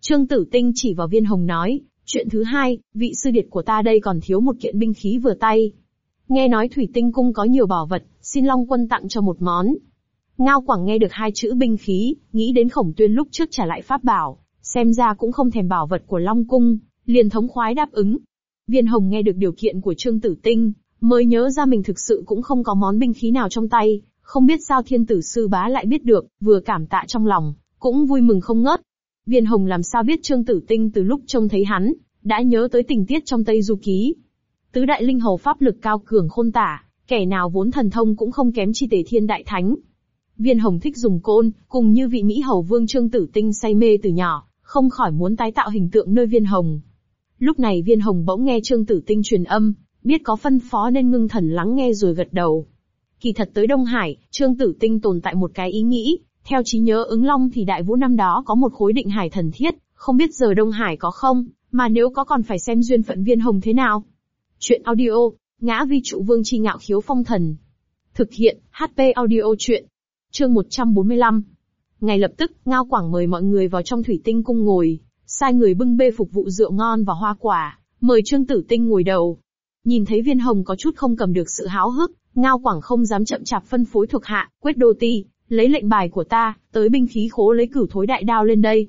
Trương Tử Tinh chỉ vào viên hồng nói, chuyện thứ hai, vị sư điệt của ta đây còn thiếu một kiện binh khí vừa tay. Nghe nói thủy tinh cung có nhiều bảo vật, xin Long Quân tặng cho một món. Ngao Quảng nghe được hai chữ binh khí, nghĩ đến khổng tuyên lúc trước trả lại pháp bảo, xem ra cũng không thèm bảo vật của Long Cung, liền thống khoái đáp ứng. Viên Hồng nghe được điều kiện của Trương Tử Tinh, mới nhớ ra mình thực sự cũng không có món binh khí nào trong tay, không biết sao thiên tử sư bá lại biết được, vừa cảm tạ trong lòng, cũng vui mừng không ngớt. Viên Hồng làm sao biết Trương Tử Tinh từ lúc trông thấy hắn, đã nhớ tới tình tiết trong Tây Du Ký. Tứ đại linh hầu pháp lực cao cường khôn tả, kẻ nào vốn thần thông cũng không kém chi tề thiên đại thánh. Viên Hồng thích dùng côn, cùng như vị Mỹ hầu vương Trương Tử Tinh say mê từ nhỏ, không khỏi muốn tái tạo hình tượng nơi Viên Hồng. Lúc này Viên Hồng bỗng nghe Trương Tử Tinh truyền âm, biết có phân phó nên ngưng thần lắng nghe rồi gật đầu. Kỳ thật tới Đông Hải, Trương Tử Tinh tồn tại một cái ý nghĩ, theo trí nhớ ứng long thì đại vũ năm đó có một khối định hải thần thiết, không biết giờ Đông Hải có không, mà nếu có còn phải xem duyên phận viên hồng thế nào. Chuyện audio, ngã vi trụ vương chi ngạo khiếu phong thần. Thực hiện, HP audio chuyện. Chương 145. Ngay lập tức, Ngao Quảng mời mọi người vào trong thủy tinh cung ngồi, sai người bưng bê phục vụ rượu ngon và hoa quả, mời Trương Tử Tinh ngồi đầu. Nhìn thấy viên hồng có chút không cầm được sự háo hức, Ngao Quảng không dám chậm chạp phân phối thuộc hạ, quyết đô ti, lấy lệnh bài của ta, tới binh khí khố lấy cửu thối đại đao lên đây.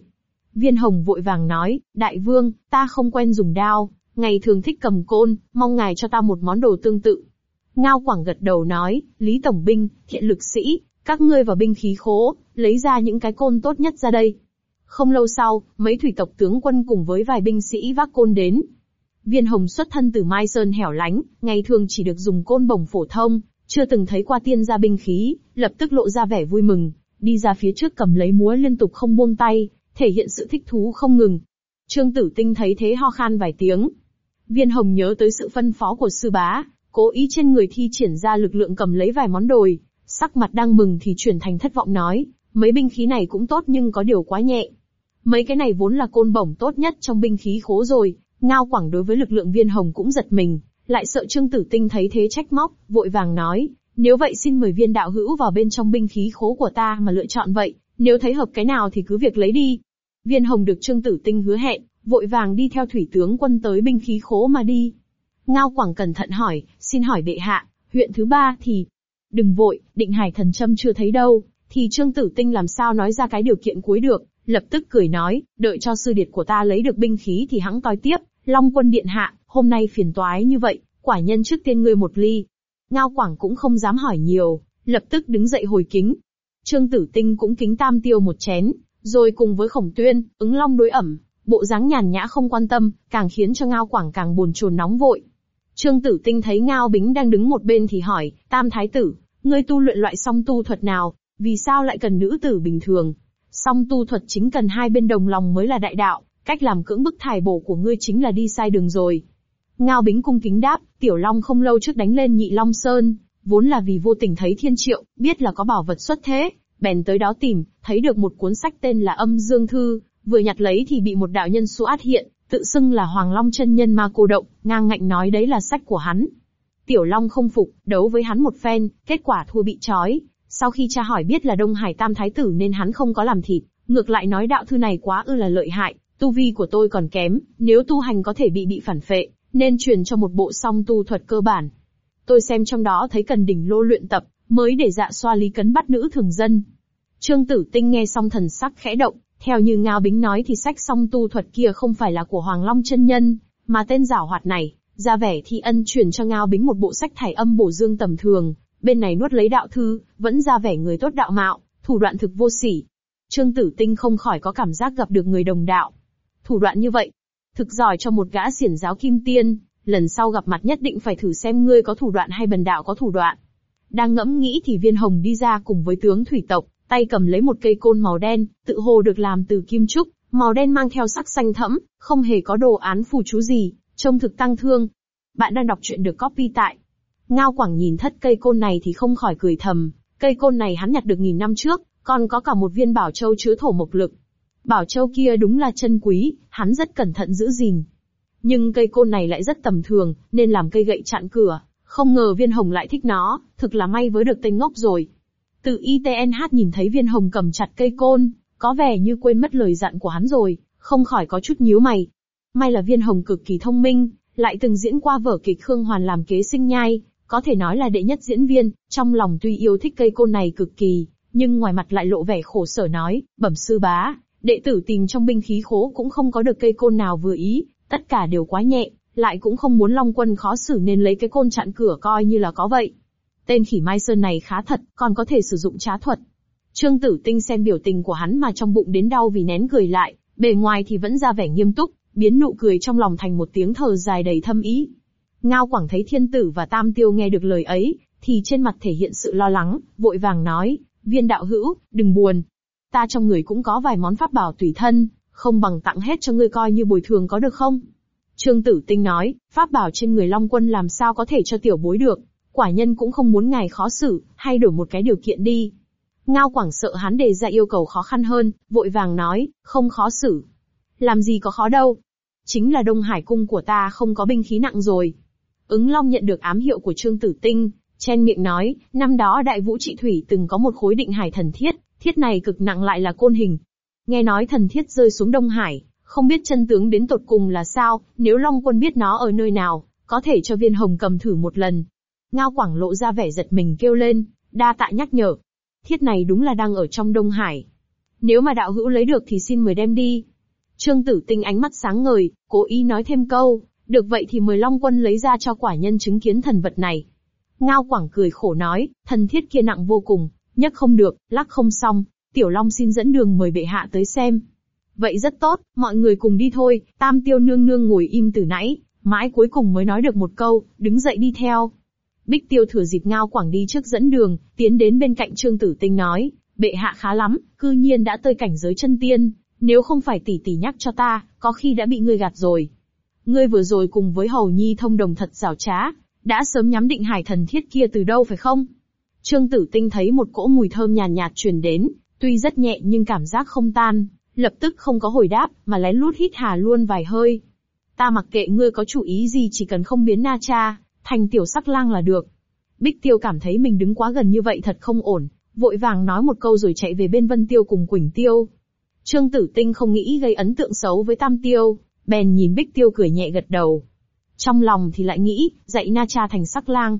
Viên Hồng vội vàng nói, đại vương, ta không quen dùng đao, ngày thường thích cầm côn, mong ngài cho ta một món đồ tương tự. Ngao Quảng gật đầu nói, Lý Tổng Binh, thiện lực sĩ, các ngươi vào binh khí khố, lấy ra những cái côn tốt nhất ra đây. Không lâu sau, mấy thủy tộc tướng quân cùng với vài binh sĩ vác côn đến. Viên Hồng xuất thân từ Mai Sơn hẻo lánh, ngày thường chỉ được dùng côn bổng phổ thông, chưa từng thấy qua tiên gia binh khí, lập tức lộ ra vẻ vui mừng, đi ra phía trước cầm lấy múa liên tục không buông tay, thể hiện sự thích thú không ngừng. Trương Tử Tinh thấy thế ho khan vài tiếng. Viên Hồng nhớ tới sự phân phó của sư bá, cố ý trên người thi triển ra lực lượng cầm lấy vài món đồi, sắc mặt đang mừng thì chuyển thành thất vọng nói, mấy binh khí này cũng tốt nhưng có điều quá nhẹ. Mấy cái này vốn là côn bổng tốt nhất trong binh khí khố rồi, Ngao Quảng đối với lực lượng viên hồng cũng giật mình, lại sợ Trương Tử Tinh thấy thế trách móc, vội vàng nói, nếu vậy xin mời viên đạo hữu vào bên trong binh khí khố của ta mà lựa chọn vậy, nếu thấy hợp cái nào thì cứ việc lấy đi. Viên hồng được Trương Tử Tinh hứa hẹn, vội vàng đi theo thủy tướng quân tới binh khí khố mà đi. Ngao Quảng cẩn thận hỏi, xin hỏi bệ hạ, huyện thứ ba thì... Đừng vội, định hải thần châm chưa thấy đâu, thì Trương Tử Tinh làm sao nói ra cái điều kiện cuối được, lập tức cười nói, đợi cho sư điệt của ta lấy được binh khí thì hãng toi tiếp, Long quân điện hạ, hôm nay phiền toái như vậy, quả nhân trước tiên ngươi một ly. Ngao Quảng cũng không dám hỏi nhiều, lập tức đứng dậy hồi kính. Trương Tử Tinh cũng kính tam tiêu một chén, rồi cùng với Khổng Tuyên, ứng long đối ẩm, bộ dáng nhàn nhã không quan tâm, càng khiến cho Ngao Quảng càng buồn chồn nóng vội. Trương Tử Tinh thấy Ngao Bính đang đứng một bên thì hỏi, Tam Thái Tử, ngươi tu luyện loại song tu thuật nào, vì sao lại cần nữ tử bình thường? Song tu thuật chính cần hai bên đồng lòng mới là đại đạo, cách làm cưỡng bức thải bổ của ngươi chính là đi sai đường rồi. Ngao Bính cung kính đáp, Tiểu Long không lâu trước đánh lên Nhị Long Sơn, vốn là vì vô tình thấy thiên triệu, biết là có bảo vật xuất thế, bèn tới đó tìm, thấy được một cuốn sách tên là Âm Dương Thư, vừa nhặt lấy thì bị một đạo nhân xuất hiện, tự xưng là Hoàng Long chân nhân ma cô động, ngang ngạnh nói đấy là sách của hắn. Tiểu Long không phục, đấu với hắn một phen, kết quả thua bị trói. Sau khi cha hỏi biết là Đông Hải Tam Thái Tử nên hắn không có làm thịt, ngược lại nói đạo thư này quá ư là lợi hại, tu vi của tôi còn kém, nếu tu hành có thể bị bị phản phệ, nên truyền cho một bộ song tu thuật cơ bản. Tôi xem trong đó thấy cần đỉnh lô luyện tập, mới để dạ xoa lý cấn bắt nữ thường dân. Trương Tử Tinh nghe xong thần sắc khẽ động, theo như Ngao Bính nói thì sách song tu thuật kia không phải là của Hoàng Long chân nhân, mà tên giảo hoạt này, ra vẻ thi ân truyền cho Ngao Bính một bộ sách thải âm bổ dương tầm thường, bên này nuốt lấy đạo thư, vẫn ra vẻ người tốt đạo mạo, thủ đoạn thực vô sỉ. Trương Tử Tinh không khỏi có cảm giác gặp được người đồng đạo. Thủ đoạn như vậy, thực giỏi cho một gã xiển giáo kim tiên, lần sau gặp mặt nhất định phải thử xem ngươi có thủ đoạn hay bần đạo có thủ đoạn. Đang ngẫm nghĩ thì viên hồng đi ra cùng với tướng thủy tộc, tay cầm lấy một cây côn màu đen, tự hồ được làm từ kim trúc, màu đen mang theo sắc xanh thẫm, không hề có đồ án phù chú gì, trông thực tăng thương. Bạn đang đọc truyện được copy tại. Ngao Quảng nhìn thất cây côn này thì không khỏi cười thầm, cây côn này hắn nhặt được nghìn năm trước, còn có cả một viên bảo châu chứa thổ mộc lực. Bảo châu kia đúng là chân quý, hắn rất cẩn thận giữ gìn. Nhưng cây côn này lại rất tầm thường, nên làm cây gậy chặn cửa. Không ngờ viên hồng lại thích nó, thực là may với được tên ngốc rồi. Từ ITNH nhìn thấy viên hồng cầm chặt cây côn, có vẻ như quên mất lời dặn của hắn rồi, không khỏi có chút nhíu mày. May là viên hồng cực kỳ thông minh, lại từng diễn qua vở kịch Khương Hoàn làm kế sinh nhai, có thể nói là đệ nhất diễn viên, trong lòng tuy yêu thích cây côn này cực kỳ, nhưng ngoài mặt lại lộ vẻ khổ sở nói, bẩm sư bá, đệ tử tìm trong binh khí khố cũng không có được cây côn nào vừa ý, tất cả đều quá nhẹ, lại cũng không muốn Long Quân khó xử nên lấy cái côn chặn cửa coi như là có vậy. Tên khỉ Mai Sơn này khá thật, còn có thể sử dụng trá thuật. Trương Tử Tinh xem biểu tình của hắn mà trong bụng đến đau vì nén cười lại, bề ngoài thì vẫn ra vẻ nghiêm túc, biến nụ cười trong lòng thành một tiếng thở dài đầy thâm ý. Ngao Quảng thấy thiên tử và tam tiêu nghe được lời ấy, thì trên mặt thể hiện sự lo lắng, vội vàng nói, viên đạo hữu, đừng buồn. Ta trong người cũng có vài món pháp bảo tùy thân, không bằng tặng hết cho ngươi coi như bồi thường có được không? Trương Tử Tinh nói, pháp bảo trên người Long Quân làm sao có thể cho tiểu bối được, quả nhân cũng không muốn ngài khó xử, hay đổi một cái điều kiện đi. Ngao Quảng sợ hắn đề ra yêu cầu khó khăn hơn, vội vàng nói, không khó xử. Làm gì có khó đâu. Chính là Đông Hải cung của ta không có binh khí nặng rồi. Ứng Long nhận được ám hiệu của Trương Tử Tinh, chen miệng nói, năm đó Đại Vũ Trị Thủy từng có một khối định hải thần thiết, thiết này cực nặng lại là côn hình. Nghe nói thần thiết rơi xuống Đông Hải, không biết chân tướng đến tột cùng là sao, nếu Long Quân biết nó ở nơi nào, có thể cho viên hồng cầm thử một lần. Ngao Quảng lộ ra vẻ giật mình kêu lên, đa tạ nhắc nhở. Thiết này đúng là đang ở trong Đông Hải. Nếu mà đạo hữu lấy được thì xin mời đem đi. Trương Tử Tinh ánh mắt sáng ngời, cố ý nói thêm câu, được vậy thì mời Long Quân lấy ra cho quả nhân chứng kiến thần vật này. Ngao Quảng cười khổ nói, thần thiết kia nặng vô cùng, nhấc không được, lắc không xong, Tiểu Long xin dẫn đường mời bệ hạ tới xem. Vậy rất tốt, mọi người cùng đi thôi, tam tiêu nương nương ngồi im từ nãy, mãi cuối cùng mới nói được một câu, đứng dậy đi theo. Bích tiêu thừa dịp ngao quảng đi trước dẫn đường, tiến đến bên cạnh trương tử tinh nói, bệ hạ khá lắm, cư nhiên đã tới cảnh giới chân tiên, nếu không phải tỷ tỷ nhắc cho ta, có khi đã bị ngươi gạt rồi. Ngươi vừa rồi cùng với hầu nhi thông đồng thật rào trá, đã sớm nhắm định hải thần thiết kia từ đâu phải không? Trương tử tinh thấy một cỗ mùi thơm nhàn nhạt truyền đến, tuy rất nhẹ nhưng cảm giác không tan, lập tức không có hồi đáp, mà lén lút hít hà luôn vài hơi. Ta mặc kệ ngươi có chủ ý gì chỉ cần không biến Na Cha, thành tiểu sắc lang là được. Bích Tiêu cảm thấy mình đứng quá gần như vậy thật không ổn, vội vàng nói một câu rồi chạy về bên Vân Tiêu cùng Quỳnh Tiêu. Trương Tử Tinh không nghĩ gây ấn tượng xấu với Tam Tiêu, bèn nhìn Bích Tiêu cười nhẹ gật đầu. Trong lòng thì lại nghĩ, dạy Na Cha thành sắc lang.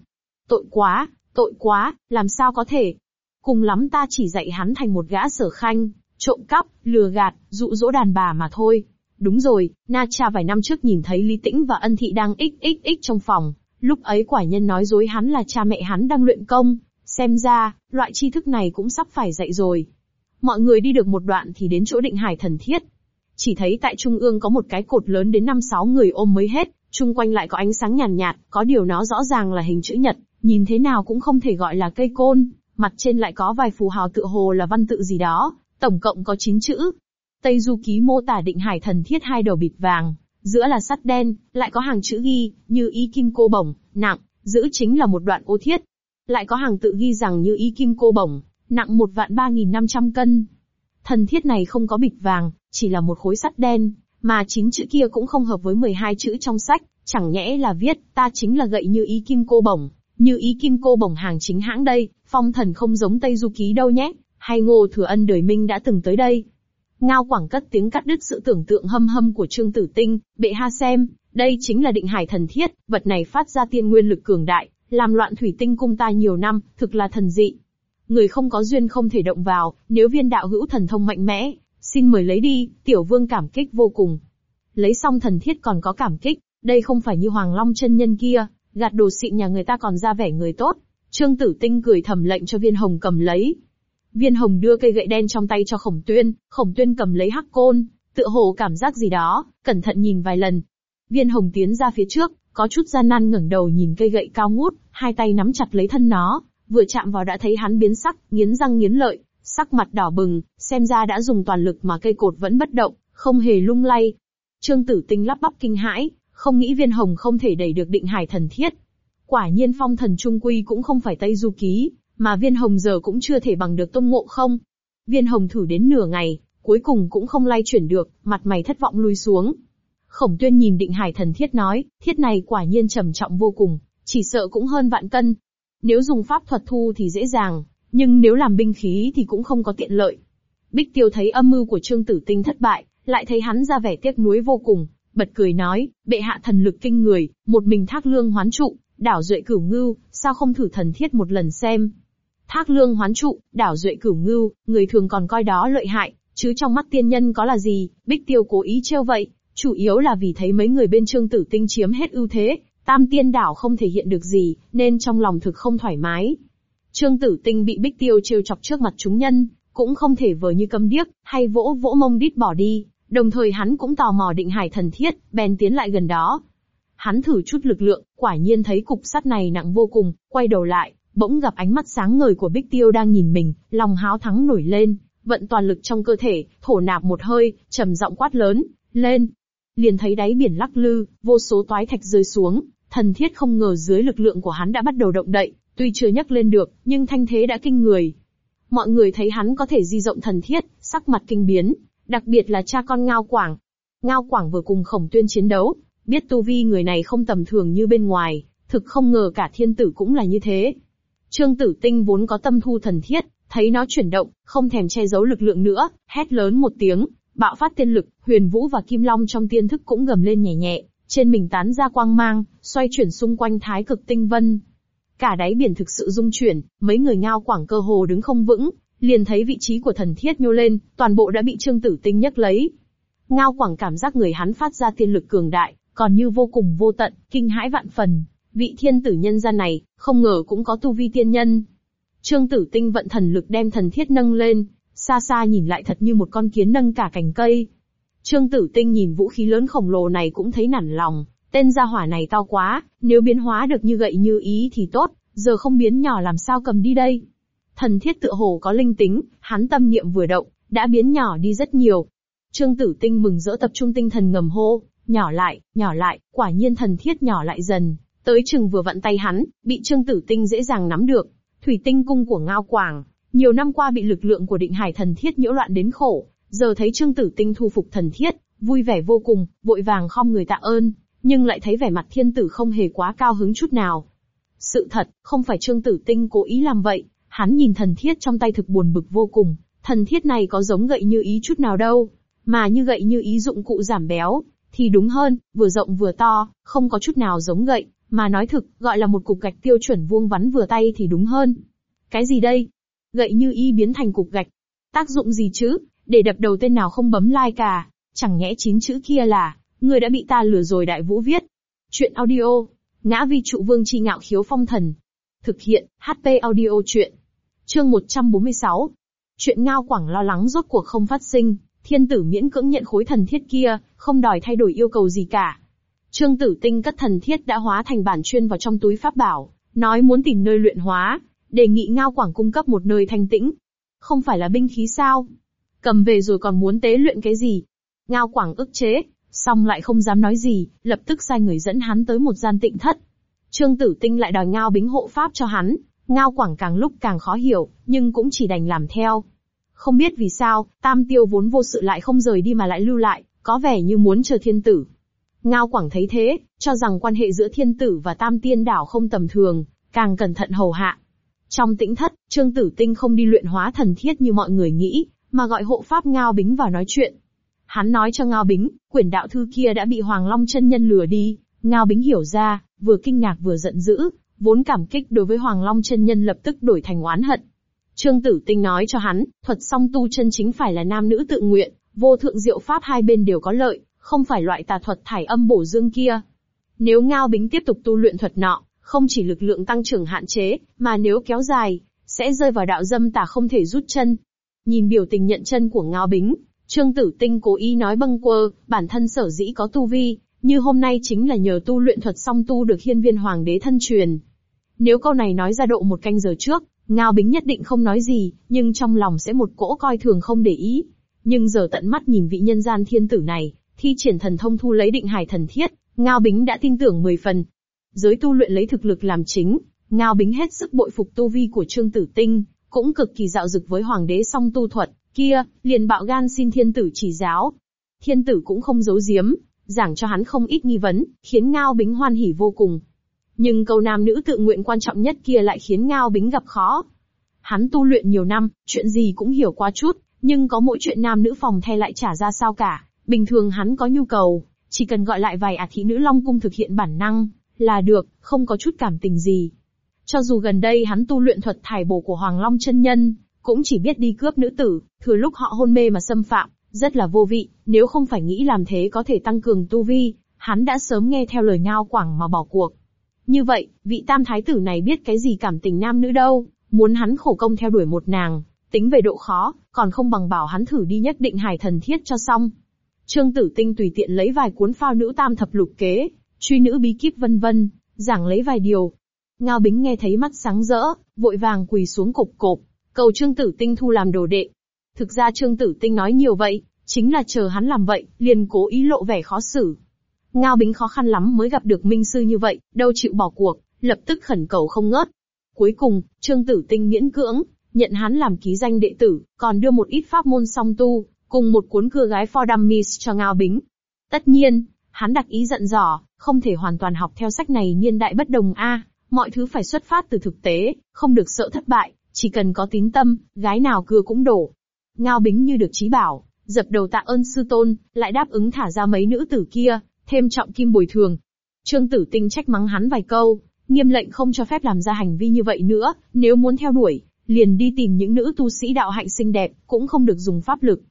Tội quá, tội quá, làm sao có thể. Cùng lắm ta chỉ dạy hắn thành một gã sở khanh, trộm cắp, lừa gạt, dụ dỗ đàn bà mà thôi. Đúng rồi, Na Cha vài năm trước nhìn thấy Lý Tĩnh và Ân Thị đang xxx trong phòng, lúc ấy quả nhân nói dối hắn là cha mẹ hắn đang luyện công, xem ra, loại tri thức này cũng sắp phải dạy rồi. Mọi người đi được một đoạn thì đến chỗ định hải thần thiết. Chỉ thấy tại trung ương có một cái cột lớn đến năm sáu người ôm mới hết, chung quanh lại có ánh sáng nhàn nhạt, nhạt, có điều nó rõ ràng là hình chữ nhật, nhìn thế nào cũng không thể gọi là cây côn, mặt trên lại có vài phù hào tự hồ là văn tự gì đó, tổng cộng có 9 chữ. Tây Du ký mô tả định hải thần thiết hai đầu bịt vàng, giữa là sắt đen, lại có hàng chữ ghi, như ý kim cô bổng, nặng, giữ chính là một đoạn ô thiết. Lại có hàng tự ghi rằng như ý kim cô bổng, nặng một vạn ba nghìn năm trăm cân. Thần thiết này không có bịt vàng, chỉ là một khối sắt đen, mà chín chữ kia cũng không hợp với 12 chữ trong sách, chẳng nhẽ là viết, ta chính là gậy như ý kim cô bổng, như ý kim cô bổng hàng chính hãng đây, phong thần không giống Tây Du Ký đâu nhé, hay Ngô Thừa Ân đời Minh đã từng tới đây. Ngao Quảng cất tiếng cắt đứt sự tưởng tượng hâm hâm của Trương Tử Tinh, bệ ha xem, Đây chính là định hải thần thiết, vật này phát ra tiên nguyên lực cường đại, làm loạn thủy tinh cung ta nhiều năm, thực là thần dị. Người không có duyên không thể động vào, nếu viên đạo hữu thần thông mạnh mẽ, xin mời lấy đi, tiểu vương cảm kích vô cùng. Lấy xong thần thiết còn có cảm kích, đây không phải như Hoàng Long chân nhân kia, gạt đồ xịn nhà người ta còn ra vẻ người tốt. Trương Tử Tinh cười thầm lệnh cho viên hồng cầm lấy. Viên hồng đưa cây gậy đen trong tay cho khổng tuyên, khổng tuyên cầm lấy hắc côn, tựa hồ cảm giác gì đó, cẩn thận nhìn vài lần. Viên hồng tiến ra phía trước, có chút gian nan ngẩng đầu nhìn cây gậy cao ngút, hai tay nắm chặt lấy thân nó, vừa chạm vào đã thấy hắn biến sắc, nghiến răng nghiến lợi, sắc mặt đỏ bừng, xem ra đã dùng toàn lực mà cây cột vẫn bất động, không hề lung lay. Trương Tử Tinh lắp bắp kinh hãi, không nghĩ viên hồng không thể đẩy được định hải thần thiết. Quả nhiên phong thần trung quy cũng không phải Tây Du Ký, mà viên hồng giờ cũng chưa thể bằng được tôn ngộ không. Viên hồng thử đến nửa ngày, cuối cùng cũng không lay chuyển được, mặt mày thất vọng lui xuống. Khổng tuyên nhìn định hải thần thiết nói, thiết này quả nhiên trầm trọng vô cùng, chỉ sợ cũng hơn vạn cân. Nếu dùng pháp thuật thu thì dễ dàng, nhưng nếu làm binh khí thì cũng không có tiện lợi. Bích tiêu thấy âm mưu của Trương Tử Tinh thất bại, lại thấy hắn ra vẻ tiếc nuối vô cùng, bật cười nói, bệ hạ thần lực kinh người, một mình thác lương hoán trụ, đảo duệ cửu ngưu, sao không thử thần thiết một lần xem. Thác lương hoán trụ, đảo duệ cửu ngưu, người thường còn coi đó lợi hại, chứ trong mắt tiên nhân có là gì, bích tiêu cố ý trêu vậy, chủ yếu là vì thấy mấy người bên trương tử tinh chiếm hết ưu thế, tam tiên đảo không thể hiện được gì, nên trong lòng thực không thoải mái. Trương tử tinh bị bích tiêu trêu chọc trước mặt chúng nhân, cũng không thể vờ như câm điếc, hay vỗ vỗ mông đít bỏ đi, đồng thời hắn cũng tò mò định hải thần thiết, bèn tiến lại gần đó. Hắn thử chút lực lượng, quả nhiên thấy cục sắt này nặng vô cùng, quay đầu lại, bỗng gặp ánh mắt sáng ngời của Bích Tiêu đang nhìn mình, lòng háo thắng nổi lên, vận toàn lực trong cơ thể, thổ nạp một hơi, trầm giọng quát lớn, lên. Liền thấy đáy biển lắc lư, vô số toái thạch rơi xuống, thần thiết không ngờ dưới lực lượng của hắn đã bắt đầu động đậy, tuy chưa nhấc lên được, nhưng thanh thế đã kinh người. Mọi người thấy hắn có thể di rộng thần thiết, sắc mặt kinh biến, đặc biệt là cha con Ngao Quảng. Ngao Quảng vừa cùng khổng tuyên chiến đấu, biết tu vi người này không tầm thường như bên ngoài, thực không ngờ cả thiên tử cũng là như thế. Trương Tử Tinh vốn có tâm thu thần thiết, thấy nó chuyển động, không thèm che giấu lực lượng nữa, hét lớn một tiếng, bạo phát tiên lực, huyền vũ và kim long trong tiên thức cũng gầm lên nhẹ nhẹ, trên mình tán ra quang mang, xoay chuyển xung quanh thái cực tinh vân. Cả đáy biển thực sự rung chuyển, mấy người ngao quảng cơ hồ đứng không vững, liền thấy vị trí của thần thiết nhô lên, toàn bộ đã bị trương tử tinh nhấc lấy. Ngao quảng cảm giác người hắn phát ra tiên lực cường đại, còn như vô cùng vô tận, kinh hãi vạn phần. Vị thiên tử nhân gian này, không ngờ cũng có tu vi tiên nhân. Trương tử tinh vận thần lực đem thần thiết nâng lên, xa xa nhìn lại thật như một con kiến nâng cả cành cây. Trương tử tinh nhìn vũ khí lớn khổng lồ này cũng thấy nản lòng, tên gia hỏa này to quá, nếu biến hóa được như gậy như ý thì tốt, giờ không biến nhỏ làm sao cầm đi đây. Thần thiết tựa hồ có linh tính, hắn tâm niệm vừa động, đã biến nhỏ đi rất nhiều. Trương tử tinh mừng rỡ tập trung tinh thần ngầm hô, nhỏ lại, nhỏ lại, quả nhiên thần thiết nhỏ lại dần, tới chừng vừa vận tay hắn, bị trương tử tinh dễ dàng nắm được. Thủy tinh cung của Ngao Quảng, nhiều năm qua bị lực lượng của định hải thần thiết nhiễu loạn đến khổ, giờ thấy trương tử tinh thu phục thần thiết, vui vẻ vô cùng, vội vàng khom người tạ ơn, nhưng lại thấy vẻ mặt thiên tử không hề quá cao hứng chút nào. Sự thật, không phải trương tử tinh cố ý làm vậy, hắn nhìn thần thiết trong tay thực buồn bực vô cùng, thần thiết này có giống gậy như ý chút nào đâu, mà như gậy như ý dụng cụ giảm béo, thì đúng hơn, vừa rộng vừa to, không có chút nào giống gậy, mà nói thực, gọi là một cục gạch tiêu chuẩn vuông vắn vừa tay thì đúng hơn. Cái gì đây? Gậy như y biến thành cục gạch. Tác dụng gì chứ? Để đập đầu tên nào không bấm like cả. Chẳng nhẽ chín chữ kia là, người đã bị ta lừa rồi đại vũ viết. Chuyện audio. Ngã vi trụ vương chi ngạo khiếu phong thần. Thực hiện, HP audio chuyện. Chương 146. Chuyện ngao quảng lo lắng rốt cuộc không phát sinh, thiên tử miễn cưỡng nhận khối thần thiết kia, không đòi thay đổi yêu cầu gì cả. Trương Tử Tinh cất thần thiết đã hóa thành bản chuyên vào trong túi pháp bảo, nói muốn tìm nơi luyện hóa, đề nghị Ngao Quảng cung cấp một nơi thanh tĩnh. Không phải là binh khí sao? Cầm về rồi còn muốn tế luyện cái gì? Ngao Quảng ức chế, xong lại không dám nói gì, lập tức sai người dẫn hắn tới một gian tịnh thất. Trương Tử Tinh lại đòi Ngao Bính hộ pháp cho hắn, Ngao Quảng càng lúc càng khó hiểu, nhưng cũng chỉ đành làm theo. Không biết vì sao, Tam Tiêu vốn vô sự lại không rời đi mà lại lưu lại, có vẻ như muốn chờ thiên tử. Ngao Quảng thấy thế, cho rằng quan hệ giữa thiên tử và tam tiên đảo không tầm thường, càng cẩn thận hầu hạ. Trong tĩnh thất, Trương Tử Tinh không đi luyện hóa thần thiết như mọi người nghĩ, mà gọi hộ pháp Ngao Bính vào nói chuyện. Hắn nói cho Ngao Bính, quyển đạo thư kia đã bị Hoàng Long chân nhân lừa đi. Ngao Bính hiểu ra, vừa kinh ngạc vừa giận dữ, vốn cảm kích đối với Hoàng Long chân nhân lập tức đổi thành oán hận. Trương Tử Tinh nói cho hắn, thuật song tu chân chính phải là nam nữ tự nguyện, vô thượng diệu pháp hai bên đều có lợi, không phải loại tà thuật thải âm bổ dương kia. Nếu Ngao Bính tiếp tục tu luyện thuật nọ, không chỉ lực lượng tăng trưởng hạn chế, mà nếu kéo dài, sẽ rơi vào đạo dâm tà không thể rút chân. Nhìn biểu tình nhận chân của Ngao Bính, Trương Tử Tinh cố ý nói bâng quơ, bản thân sở dĩ có tu vi, như hôm nay chính là nhờ tu luyện thuật song tu được hiên viên hoàng đế thân truyền. Nếu câu này nói ra độ một canh giờ trước, Ngao Bính nhất định không nói gì, nhưng trong lòng sẽ một cỗ coi thường không để ý. Nhưng giờ tận mắt nhìn vị nhân gian thiên tử này, thi triển thần thông thu lấy định hải thần thiết, Ngao Bính đã tin tưởng 10 phần. Giới tu luyện lấy thực lực làm chính, Ngao Bính hết sức bội phục tu vi của Trương Tử Tinh, cũng cực kỳ dạo dực với hoàng đế song tu thuật, kia, liền bạo gan xin thiên tử chỉ giáo. Thiên tử cũng không giấu giếm, giảng cho hắn không ít nghi vấn, khiến Ngao Bính hoan hỉ vô cùng. Nhưng câu nam nữ tự nguyện quan trọng nhất kia lại khiến Ngao Bính gặp khó. Hắn tu luyện nhiều năm, chuyện gì cũng hiểu qua chút, nhưng có mỗi chuyện nam nữ phòng thay lại trả ra sao cả. Bình thường hắn có nhu cầu, chỉ cần gọi lại vài ả thị nữ Long Cung thực hiện bản năng, là được, không có chút cảm tình gì. Cho dù gần đây hắn tu luyện thuật thải bổ của Hoàng Long chân nhân, cũng chỉ biết đi cướp nữ tử, thừa lúc họ hôn mê mà xâm phạm, rất là vô vị, nếu không phải nghĩ làm thế có thể tăng cường tu vi, hắn đã sớm nghe theo lời ngao quảng mà bỏ cuộc. Như vậy, vị tam thái tử này biết cái gì cảm tình nam nữ đâu, muốn hắn khổ công theo đuổi một nàng, tính về độ khó, còn không bằng bảo hắn thử đi nhất định hải thần thiết cho xong. Trương Tử Tinh tùy tiện lấy vài cuốn phao nữ tam thập lục kế, truy nữ bí kíp vân vân, giảng lấy vài điều. Ngao Bính nghe thấy mắt sáng rỡ, vội vàng quỳ xuống cục cộp, cầu Trương Tử Tinh thu làm đồ đệ. Thực ra Trương Tử Tinh nói nhiều vậy, chính là chờ hắn làm vậy, liền cố ý lộ vẻ khó xử. Ngao Bính khó khăn lắm mới gặp được minh sư như vậy, đâu chịu bỏ cuộc, lập tức khẩn cầu không ngớt. Cuối cùng, Trương Tử Tinh miễn cưỡng, nhận hắn làm ký danh đệ tử, còn đưa một ít pháp môn song tu, cùng một cuốn cưa gái for dummies cho Ngao Bính. Tất nhiên, hắn đặc ý giận dò, không thể hoàn toàn học theo sách này niên đại bất đồng a, mọi thứ phải xuất phát từ thực tế, không được sợ thất bại, chỉ cần có tín tâm, gái nào cưa cũng đổ. Ngao Bính như được trí bảo, dập đầu tạ ơn sư tôn, lại đáp ứng thả ra mấy nữ tử kia, thêm trọng kim bồi thường. Trương Tử Tinh trách mắng hắn vài câu, nghiêm lệnh không cho phép làm ra hành vi như vậy nữa, nếu muốn theo đuổi, liền đi tìm những nữ tu sĩ đạo hạnh xinh đẹp, cũng không được dùng pháp lực.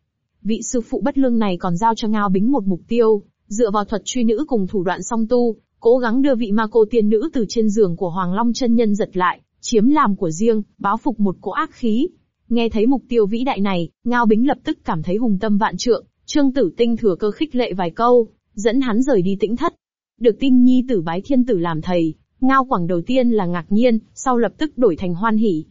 Vị sư phụ bất lương này còn giao cho Ngao Bính một mục tiêu, dựa vào thuật truy nữ cùng thủ đoạn song tu, cố gắng đưa vị ma cô tiên nữ từ trên giường của Hoàng Long chân nhân giật lại, chiếm làm của riêng, báo phục một cỗ ác khí. Nghe thấy mục tiêu vĩ đại này, Ngao Bính lập tức cảm thấy hùng tâm vạn trượng, Trương Tử Tinh thừa cơ khích lệ vài câu, dẫn hắn rời đi tĩnh thất. Được Tinh nhi tử bái thiên tử làm thầy, Ngao Quảng đầu tiên là ngạc nhiên, sau lập tức đổi thành hoan hỉ.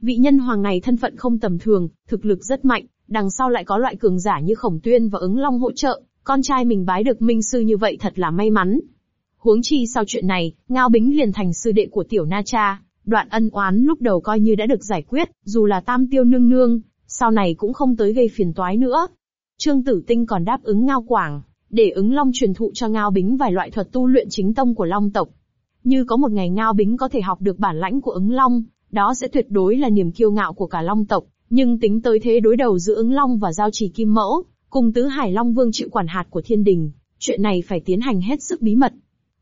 Vị nhân hoàng này thân phận không tầm thường, thực lực rất mạnh, đằng sau lại có loại cường giả như Khổng Tuyên và ứng long hỗ trợ, con trai mình bái được minh sư như vậy thật là may mắn. Huống chi sau chuyện này, Ngao Bính liền thành sư đệ của tiểu Na Cha, đoạn ân oán lúc đầu coi như đã được giải quyết, dù là tam tiêu nương nương, sau này cũng không tới gây phiền toái nữa. Trương Tử Tinh còn đáp ứng Ngao Quảng, để ứng long truyền thụ cho Ngao Bính vài loại thuật tu luyện chính tông của long tộc. Như có một ngày Ngao Bính có thể học được bản lãnh của ứng long, đó sẽ tuyệt đối là niềm kiêu ngạo của cả long tộc, nhưng tính tới thế đối đầu giữa ứng long và giao trì kim mẫu, cùng tứ hải long vương chịu quản hạt của thiên đình, chuyện này phải tiến hành hết sức bí mật.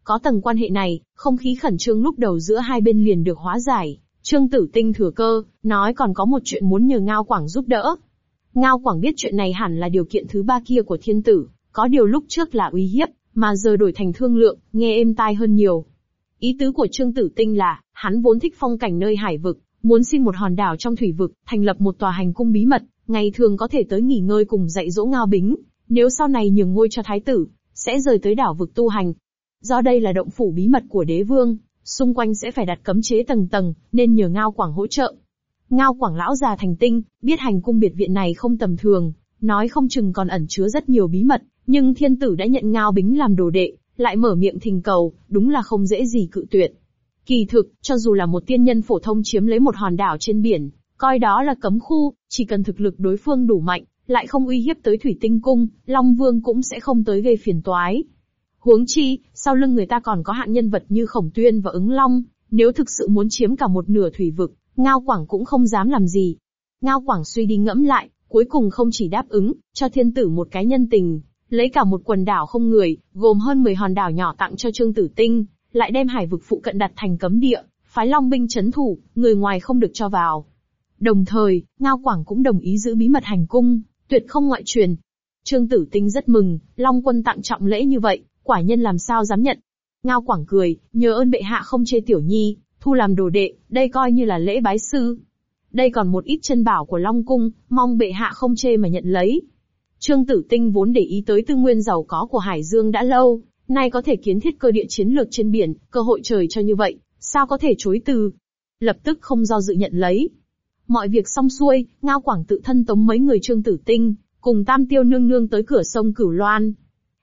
Có tầng quan hệ này, không khí khẩn trương lúc đầu giữa hai bên liền được hóa giải. Trương Tử Tinh thừa cơ, nói còn có một chuyện muốn nhờ Ngao Quảng giúp đỡ. Ngao Quảng biết chuyện này hẳn là điều kiện thứ ba kia của thiên tử, có điều lúc trước là uy hiếp, mà giờ đổi thành thương lượng, nghe êm tai hơn nhiều. Ý tứ của Trương Tử Tinh là, hắn vốn thích phong cảnh nơi hải vực, muốn xin một hòn đảo trong thủy vực, thành lập một tòa hành cung bí mật, ngày thường có thể tới nghỉ ngơi cùng dạy dỗ Ngao Bính, nếu sau này nhường ngôi cho thái tử, sẽ rời tới đảo vực tu hành. Do đây là động phủ bí mật của đế vương, xung quanh sẽ phải đặt cấm chế tầng tầng, nên nhờ Ngao Quảng hỗ trợ. Ngao Quảng lão già thành tinh, biết hành cung biệt viện này không tầm thường, nói không chừng còn ẩn chứa rất nhiều bí mật, nhưng thiên tử đã nhận Ngao Bính làm đồ đệ, lại mở miệng thình cầu, đúng là không dễ gì cự tuyệt. Kỳ thực, cho dù là một tiên nhân phổ thông chiếm lấy một hòn đảo trên biển, coi đó là cấm khu, chỉ cần thực lực đối phương đủ mạnh, lại không uy hiếp tới thủy tinh cung, Long Vương cũng sẽ không tới gây phiền toái. Huống chi, sau lưng người ta còn có hạng nhân vật như Khổng Tuyên và ứng Long, nếu thực sự muốn chiếm cả một nửa thủy vực, Ngao Quảng cũng không dám làm gì. Ngao Quảng suy đi ngẫm lại, cuối cùng không chỉ đáp ứng, cho thiên tử một cái nhân tình, lấy cả một quần đảo không người, gồm hơn 10 hòn đảo nhỏ tặng cho Trương Tử Tinh, lại đem hải vực phụ cận đặt thành cấm địa, phái long binh chấn thủ, người ngoài không được cho vào. Đồng thời, Ngao Quảng cũng đồng ý giữ bí mật hành cung, tuyệt không ngoại truyền. Trương Tử Tinh rất mừng, Long quân tặng trọng lễ như vậy, quả nhân làm sao dám nhận. Ngao Quảng cười, nhớ ơn bệ hạ không chê tiểu nhi, thu làm đồ đệ, đây coi như là lễ bái sư. Đây còn một ít chân bảo của Long Cung, mong bệ hạ không chê mà nhận lấy. Trương Tử Tinh vốn để ý tới tư nguyên giàu có của Hải Dương đã lâu, nay có thể kiến thiết cơ địa chiến lược trên biển, cơ hội trời cho như vậy, sao có thể chối từ. Lập tức không do dự nhận lấy. Mọi việc xong xuôi, Ngao Quảng tự thân tống mấy người Trương Tử Tinh, cùng Tam Tiêu nương nương tới cửa sông Cửu Loan.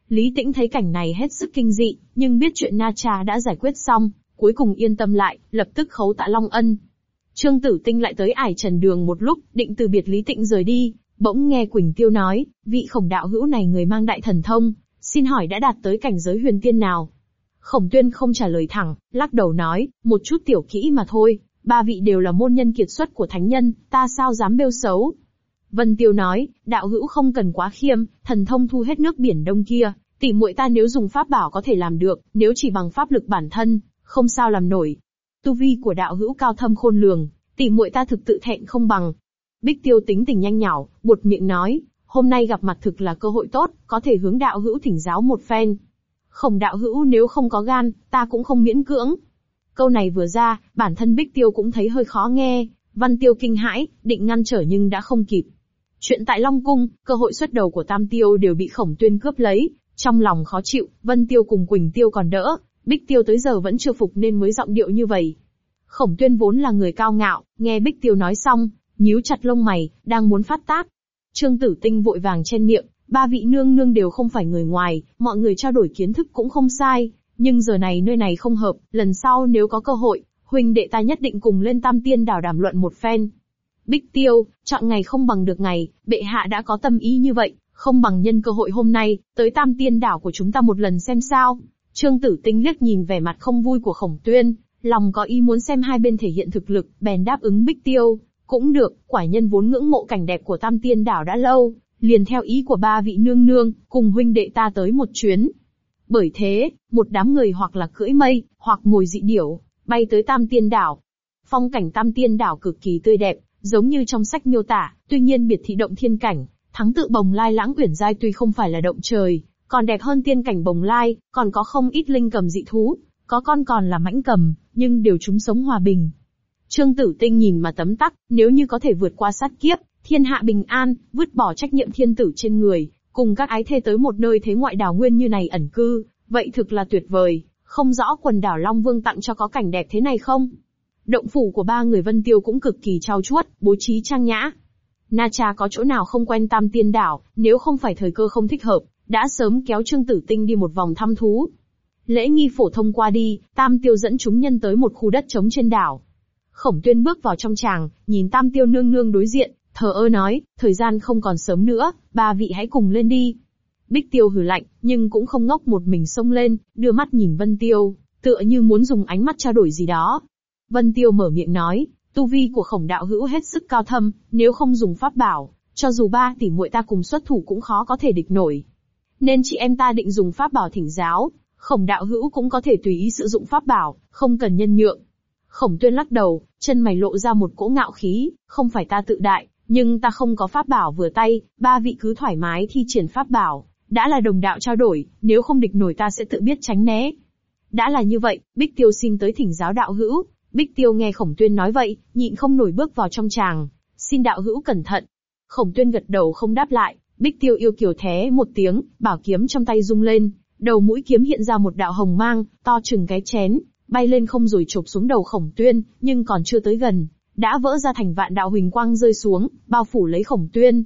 Lý Tĩnh thấy cảnh này hết sức kinh dị, nhưng biết chuyện Na Cha đã giải quyết xong, cuối cùng yên tâm lại, lập tức khấu tạ Long Ân. Trương Tử Tinh lại tới ải trần đường một lúc, định từ biệt Lý Tĩnh rời đi, bỗng nghe Quỳnh Tiêu nói, vị khổng đạo hữu này người mang đại thần thông, xin hỏi đã đạt tới cảnh giới huyền tiên nào? Khổng tuyên không trả lời thẳng, lắc đầu nói, một chút tiểu kỹ mà thôi, ba vị đều là môn nhân kiệt xuất của thánh nhân, ta sao dám bêu xấu. Vân Tiêu nói, đạo hữu không cần quá khiêm, thần thông thu hết nước biển đông kia, tỷ muội ta nếu dùng pháp bảo có thể làm được, nếu chỉ bằng pháp lực bản thân, không sao làm nổi. Tu vi của đạo hữu cao thâm khôn lường, tỷ muội ta thực tự thẹn không bằng. Bích Tiêu tính tình nhanh nhảu, buột miệng nói, hôm nay gặp mặt thực là cơ hội tốt, có thể hướng đạo hữu thỉnh giáo một phen. Khổng đạo hữu nếu không có gan, ta cũng không miễn cưỡng. Câu này vừa ra, bản thân Bích Tiêu cũng thấy hơi khó nghe, Văn Tiêu kinh hãi, định ngăn trở nhưng đã không kịp. Chuyện tại Long Cung, cơ hội xuất đầu của Tam Tiêu đều bị Khổng Tuyên cướp lấy, trong lòng khó chịu, Vân Tiêu cùng Quỳnh Tiêu còn đỡ, Bích Tiêu tới giờ vẫn chưa phục nên mới giọng điệu như vậy. Khổng Tuyên vốn là người cao ngạo, nghe Bích Tiêu nói xong, nhíu chặt lông mày, đang muốn phát tác. Trương Tử Tinh vội vàng chen miệng, ba vị nương nương đều không phải người ngoài, mọi người trao đổi kiến thức cũng không sai, nhưng giờ này nơi này không hợp, lần sau nếu có cơ hội, huynh đệ ta nhất định cùng lên Tam Tiên đảo đàm luận một phen. Bích Tiêu, chọn ngày không bằng được ngày, bệ hạ đã có tâm ý như vậy, không bằng nhân cơ hội hôm nay, tới Tam Tiên đảo của chúng ta một lần xem sao. Trương Tử Tinh liếc nhìn vẻ mặt không vui của Khổng Tuyên, lòng có ý muốn xem hai bên thể hiện thực lực, bèn đáp ứng Bích Tiêu. Cũng được, quả nhân vốn ngưỡng mộ cảnh đẹp của Tam Tiên đảo đã lâu, liền theo ý của ba vị nương nương, cùng huynh đệ ta tới một chuyến. Bởi thế, một đám người hoặc là cưỡi mây, hoặc ngồi dị điểu, bay tới Tam Tiên đảo. Phong cảnh Tam Tiên đảo cực kỳ tươi đẹp, giống như trong sách miêu tả, tuy nhiên biệt thị động thiên cảnh, thắng tự bồng lai lãng uyển giai tuy không phải là động trời, còn đẹp hơn tiên cảnh bồng lai, còn có không ít linh cầm dị thú, có con còn là mãnh cầm, nhưng đều chúng sống hòa bình. Trương Tử Tinh nhìn mà tấm tắc, nếu như có thể vượt qua sát kiếp, thiên hạ bình an, vứt bỏ trách nhiệm thiên tử trên người, cùng các ái thê tới một nơi thế ngoại đảo nguyên như này ẩn cư, vậy thực là tuyệt vời, không rõ quần đảo Long Vương tặng cho có cảnh đẹp thế này không? Động phủ của ba người Vân Tiêu cũng cực kỳ trao chuốt, bố trí trang nhã. Na Cha có chỗ nào không quen tam tiên đảo, nếu không phải thời cơ không thích hợp, đã sớm kéo Trương Tử Tinh đi một vòng thăm thú. Lễ nghi phổ thông qua đi, Tam Tiêu dẫn chúng nhân tới một khu đất trống trên đảo. Khổng Tuyên bước vào trong tràng, nhìn Tam Tiêu nương nương đối diện, thờ ơ nói, thời gian không còn sớm nữa, ba vị hãy cùng lên đi. Bích Tiêu hử lạnh, nhưng cũng không ngốc một mình xông lên, đưa mắt nhìn Vân Tiêu, tựa như muốn dùng ánh mắt trao đổi gì đó. Vân Tiêu mở miệng nói, tu vi của khổng đạo hữu hết sức cao thâm, nếu không dùng pháp bảo, cho dù ba tỷ muội ta cùng xuất thủ cũng khó có thể địch nổi. Nên chị em ta định dùng pháp bảo thỉnh giáo, khổng đạo hữu cũng có thể tùy ý sử dụng pháp bảo, không cần nhân nhượng. Khổng tuyên lắc đầu, chân mày lộ ra một cỗ ngạo khí, không phải ta tự đại, nhưng ta không có pháp bảo vừa tay, ba vị cứ thoải mái thi triển pháp bảo, đã là đồng đạo trao đổi, nếu không địch nổi ta sẽ tự biết tránh né. Đã là như vậy, Bích Tiêu xin tới thỉnh giáo đạo hữu, Bích Tiêu nghe Khổng Tuyên nói vậy, nhịn không nổi bước vào trong tràng, xin đạo hữu cẩn thận. Khổng Tuyên gật đầu không đáp lại, Bích Tiêu yêu kiều thế một tiếng, bảo kiếm trong tay rung lên, đầu mũi kiếm hiện ra một đạo hồng mang, to chừng cái chén, bay lên không rồi chụp xuống đầu Khổng Tuyên, nhưng còn chưa tới gần, đã vỡ ra thành vạn đạo huỳnh quang rơi xuống, bao phủ lấy Khổng Tuyên.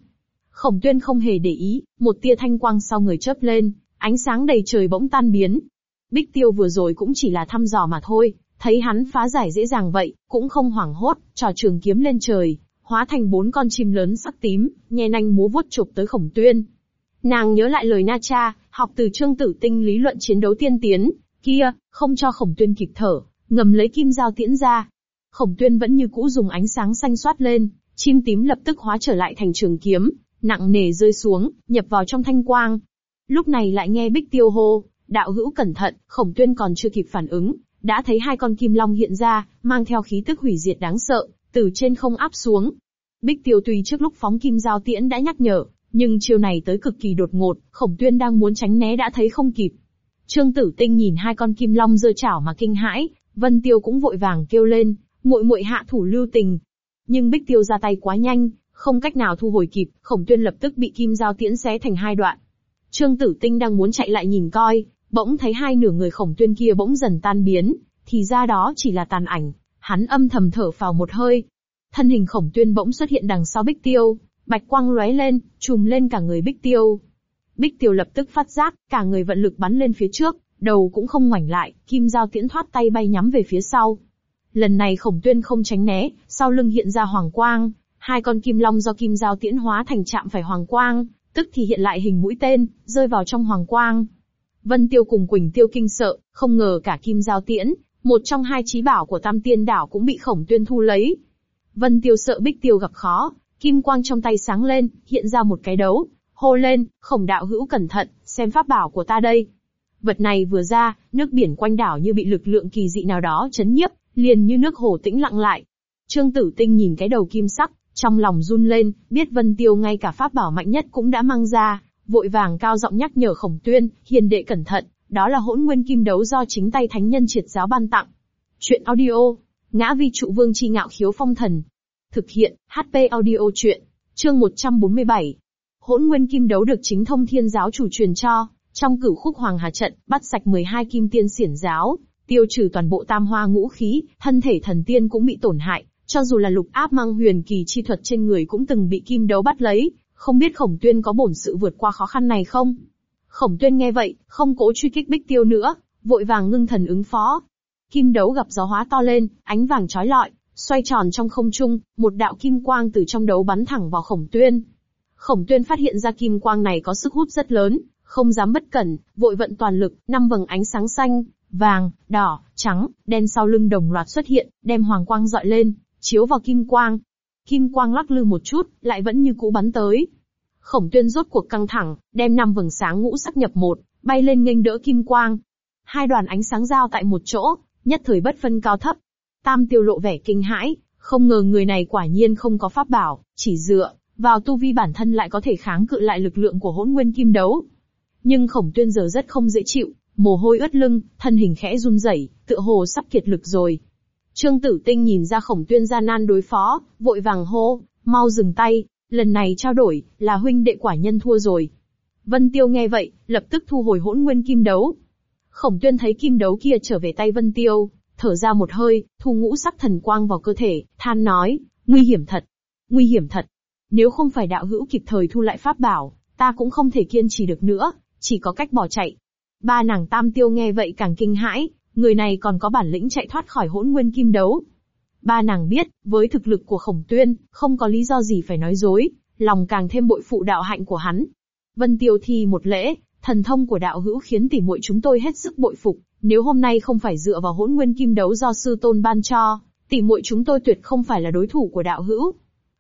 Khổng Tuyên không hề để ý, một tia thanh quang sau người chớp lên, ánh sáng đầy trời bỗng tan biến. Bích Tiêu vừa rồi cũng chỉ là thăm dò mà thôi, thấy hắn phá giải dễ dàng vậy, cũng không hoảng hốt, trò trường kiếm lên trời, hóa thành bốn con chim lớn sắc tím, nhe nanh múa vuốt chụp tới Khổng Tuyên. Nàng nhớ lại lời Na Cha, học từ Trương Tử Tinh lý luận chiến đấu tiên tiến, kia, không cho Khổng Tuyên kịp thở, ngầm lấy kim dao tiễn ra. Khổng Tuyên vẫn như cũ dùng ánh sáng xanh xoát lên, Chim tím lập tức hóa trở lại thành trường kiếm, nặng nề rơi xuống, nhập vào trong thanh quang. Lúc này lại nghe Bích Tiêu hô, đạo hữu cẩn thận, khổng tuyên còn chưa kịp phản ứng, đã thấy hai con kim long hiện ra, mang theo khí tức hủy diệt đáng sợ, từ trên không áp xuống. Bích Tiêu tuy trước lúc phóng kim giao tiễn đã nhắc nhở, nhưng chiều này tới cực kỳ đột ngột, khổng tuyên đang muốn tránh né đã thấy không kịp. Trương Tử Tinh nhìn hai con kim long giơ chảo mà kinh hãi, Vân Tiêu cũng vội vàng kêu lên, muội muội hạ thủ lưu tình. Nhưng Bích Tiêu ra tay quá nhanh, không cách nào thu hồi kịp, Khổng Tuyên lập tức bị kim giao tiễn xé thành hai đoạn. Trương Tử Tinh đang muốn chạy lại nhìn coi, bỗng thấy hai nửa người Khổng Tuyên kia bỗng dần tan biến, thì ra đó chỉ là tàn ảnh, hắn âm thầm thở phào một hơi. Thân hình Khổng Tuyên bỗng xuất hiện đằng sau Bích Tiêu, bạch quang lóe lên, trùm lên cả người Bích Tiêu. Bích Tiêu lập tức phát giác, cả người vận lực bắn lên phía trước, đầu cũng không ngoảnh lại, kim dao tiễn thoát tay bay nhắm về phía sau. Lần này khổng tuyên không tránh né, sau lưng hiện ra hoàng quang, hai con kim long do kim dao tiễn hóa thành chạm phải hoàng quang, tức thì hiện lại hình mũi tên, rơi vào trong hoàng quang. Vân Tiêu cùng Quỳnh Tiêu kinh sợ, không ngờ cả kim giao tiễn, một trong hai trí bảo của Tam Tiên Đảo cũng bị khổng tuyên thu lấy. Vân Tiêu sợ Bích Tiêu gặp khó, kim quang trong tay sáng lên, hiện ra một cái đấu, hô lên, khổng đạo hữu cẩn thận, xem pháp bảo của ta đây. Vật này vừa ra, nước biển quanh đảo như bị lực lượng kỳ dị nào đó chấn nhiếp, liền như nước hồ tĩnh lặng lại. Trương Tử Tinh nhìn cái đầu kim sắc, trong lòng run lên, biết Vân Tiêu ngay cả pháp bảo mạnh nhất cũng đã mang ra, vội vàng cao giọng nhắc nhở Khổng Tuyên, hiền đệ cẩn thận, đó là hỗn nguyên kim đấu do chính tay thánh nhân triệt giáo ban tặng. Chuyện audio, ngã vi trụ vương chi ngạo khiếu phong thần. Thực hiện, HP audio chuyện. Chương 147. Hỗn nguyên kim đấu được chính thông thiên giáo chủ truyền cho, trong cửu khúc hoàng hà trận, bắt sạch 12 kim tiên xiển giáo, tiêu trừ toàn bộ tam hoa ngũ khí, thân thể thần tiên cũng bị tổn hại, cho dù là lục áp mang huyền kỳ chi thuật trên người cũng từng bị kim đấu bắt lấy, không biết khổng tuyên có bổn sự vượt qua khó khăn này không? Khổng tuyên nghe vậy, không cố truy kích bích tiêu nữa, vội vàng ngưng thần ứng phó. Kim đấu gặp gió hóa to lên, ánh vàng trói lọi, xoay tròn trong không trung, một đạo kim quang từ trong đấu bắn thẳng vào khổng tuyên. Khổng tuyên phát hiện ra kim quang này có sức hút rất lớn, không dám bất cẩn, vội vận toàn lực, năm vầng ánh sáng xanh, vàng, đỏ, trắng, đen sau lưng đồng loạt xuất hiện, đem hoàng quang dọi lên, chiếu vào kim quang. Kim quang lắc lư một chút, lại vẫn như cũ bắn tới. Khổng tuyên rốt cuộc căng thẳng, đem năm vầng sáng ngũ sắc nhập một, bay lên nghênh đỡ kim quang. Hai đoàn ánh sáng giao tại một chỗ, nhất thời bất phân cao thấp. Tam tiêu lộ vẻ kinh hãi, không ngờ người này quả nhiên không có pháp bảo, chỉ dựa vào tu vi bản thân lại có thể kháng cự lại lực lượng của hỗn nguyên kim đấu. Nhưng khổng tuyên giờ rất không dễ chịu, mồ hôi ướt lưng, thân hình khẽ run rẩy, tựa hồ sắp kiệt lực rồi. Trương Tử Tinh nhìn ra khổng tuyên gian nan đối phó, vội vàng hô, mau dừng tay, lần này trao đổi, là huynh đệ quả nhân thua rồi. Vân Tiêu nghe vậy, lập tức thu hồi hỗn nguyên kim đấu. Khổng tuyên thấy kim đấu kia trở về tay Vân Tiêu, thở ra một hơi, thu ngũ sắc thần quang vào cơ thể, than nói, nguy hiểm thật, nguy hiểm thật. Nếu không phải đạo hữu kịp thời thu lại pháp bảo, ta cũng không thể kiên trì được nữa chỉ có cách bỏ chạy. Ba nàng tam tiêu nghe vậy càng kinh hãi, người này còn có bản lĩnh chạy thoát khỏi hỗn nguyên kim đấu. Ba nàng biết, với thực lực của khổng tuyên, không có lý do gì phải nói dối, lòng càng thêm bội phụ đạo hạnh của hắn. Vân Tiêu thi một lễ, thần thông của đạo hữu khiến tỉ muội chúng tôi hết sức bội phục, nếu hôm nay không phải dựa vào hỗn nguyên kim đấu do sư tôn ban cho, tỉ muội chúng tôi tuyệt không phải là đối thủ của đạo hữu.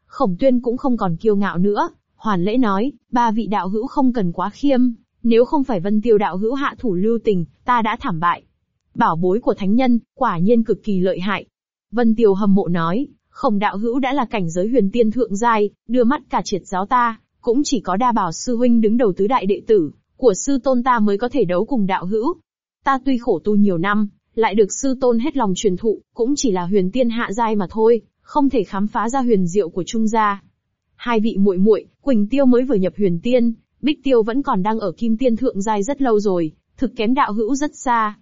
Khổng tuyên cũng không còn kiêu ngạo nữa, hoàn lễ nói, ba vị đạo hữu không cần quá khiêm, nếu không phải vân tiêu đạo hữu hạ thủ lưu tình, ta đã thảm bại. Bảo bối của thánh nhân, quả nhiên cực kỳ lợi hại. Vân tiêu hâm mộ nói, khổng đạo hữu đã là cảnh giới huyền tiên thượng giai, đưa mắt cả triệt giáo ta, cũng chỉ có đa bảo sư huynh đứng đầu tứ đại đệ tử, của sư tôn ta mới có thể đấu cùng đạo hữu. Ta tuy khổ tu nhiều năm, lại được sư tôn hết lòng truyền thụ, cũng chỉ là huyền tiên hạ giai mà thôi, không thể khám phá ra huyền diệu của trung gia. Hai vị muội muội, Quỳnh Tiêu mới vừa nhập huyền tiên, Bích Tiêu vẫn còn đang ở kim tiên thượng giai rất lâu rồi, thực kém đạo hữu rất xa.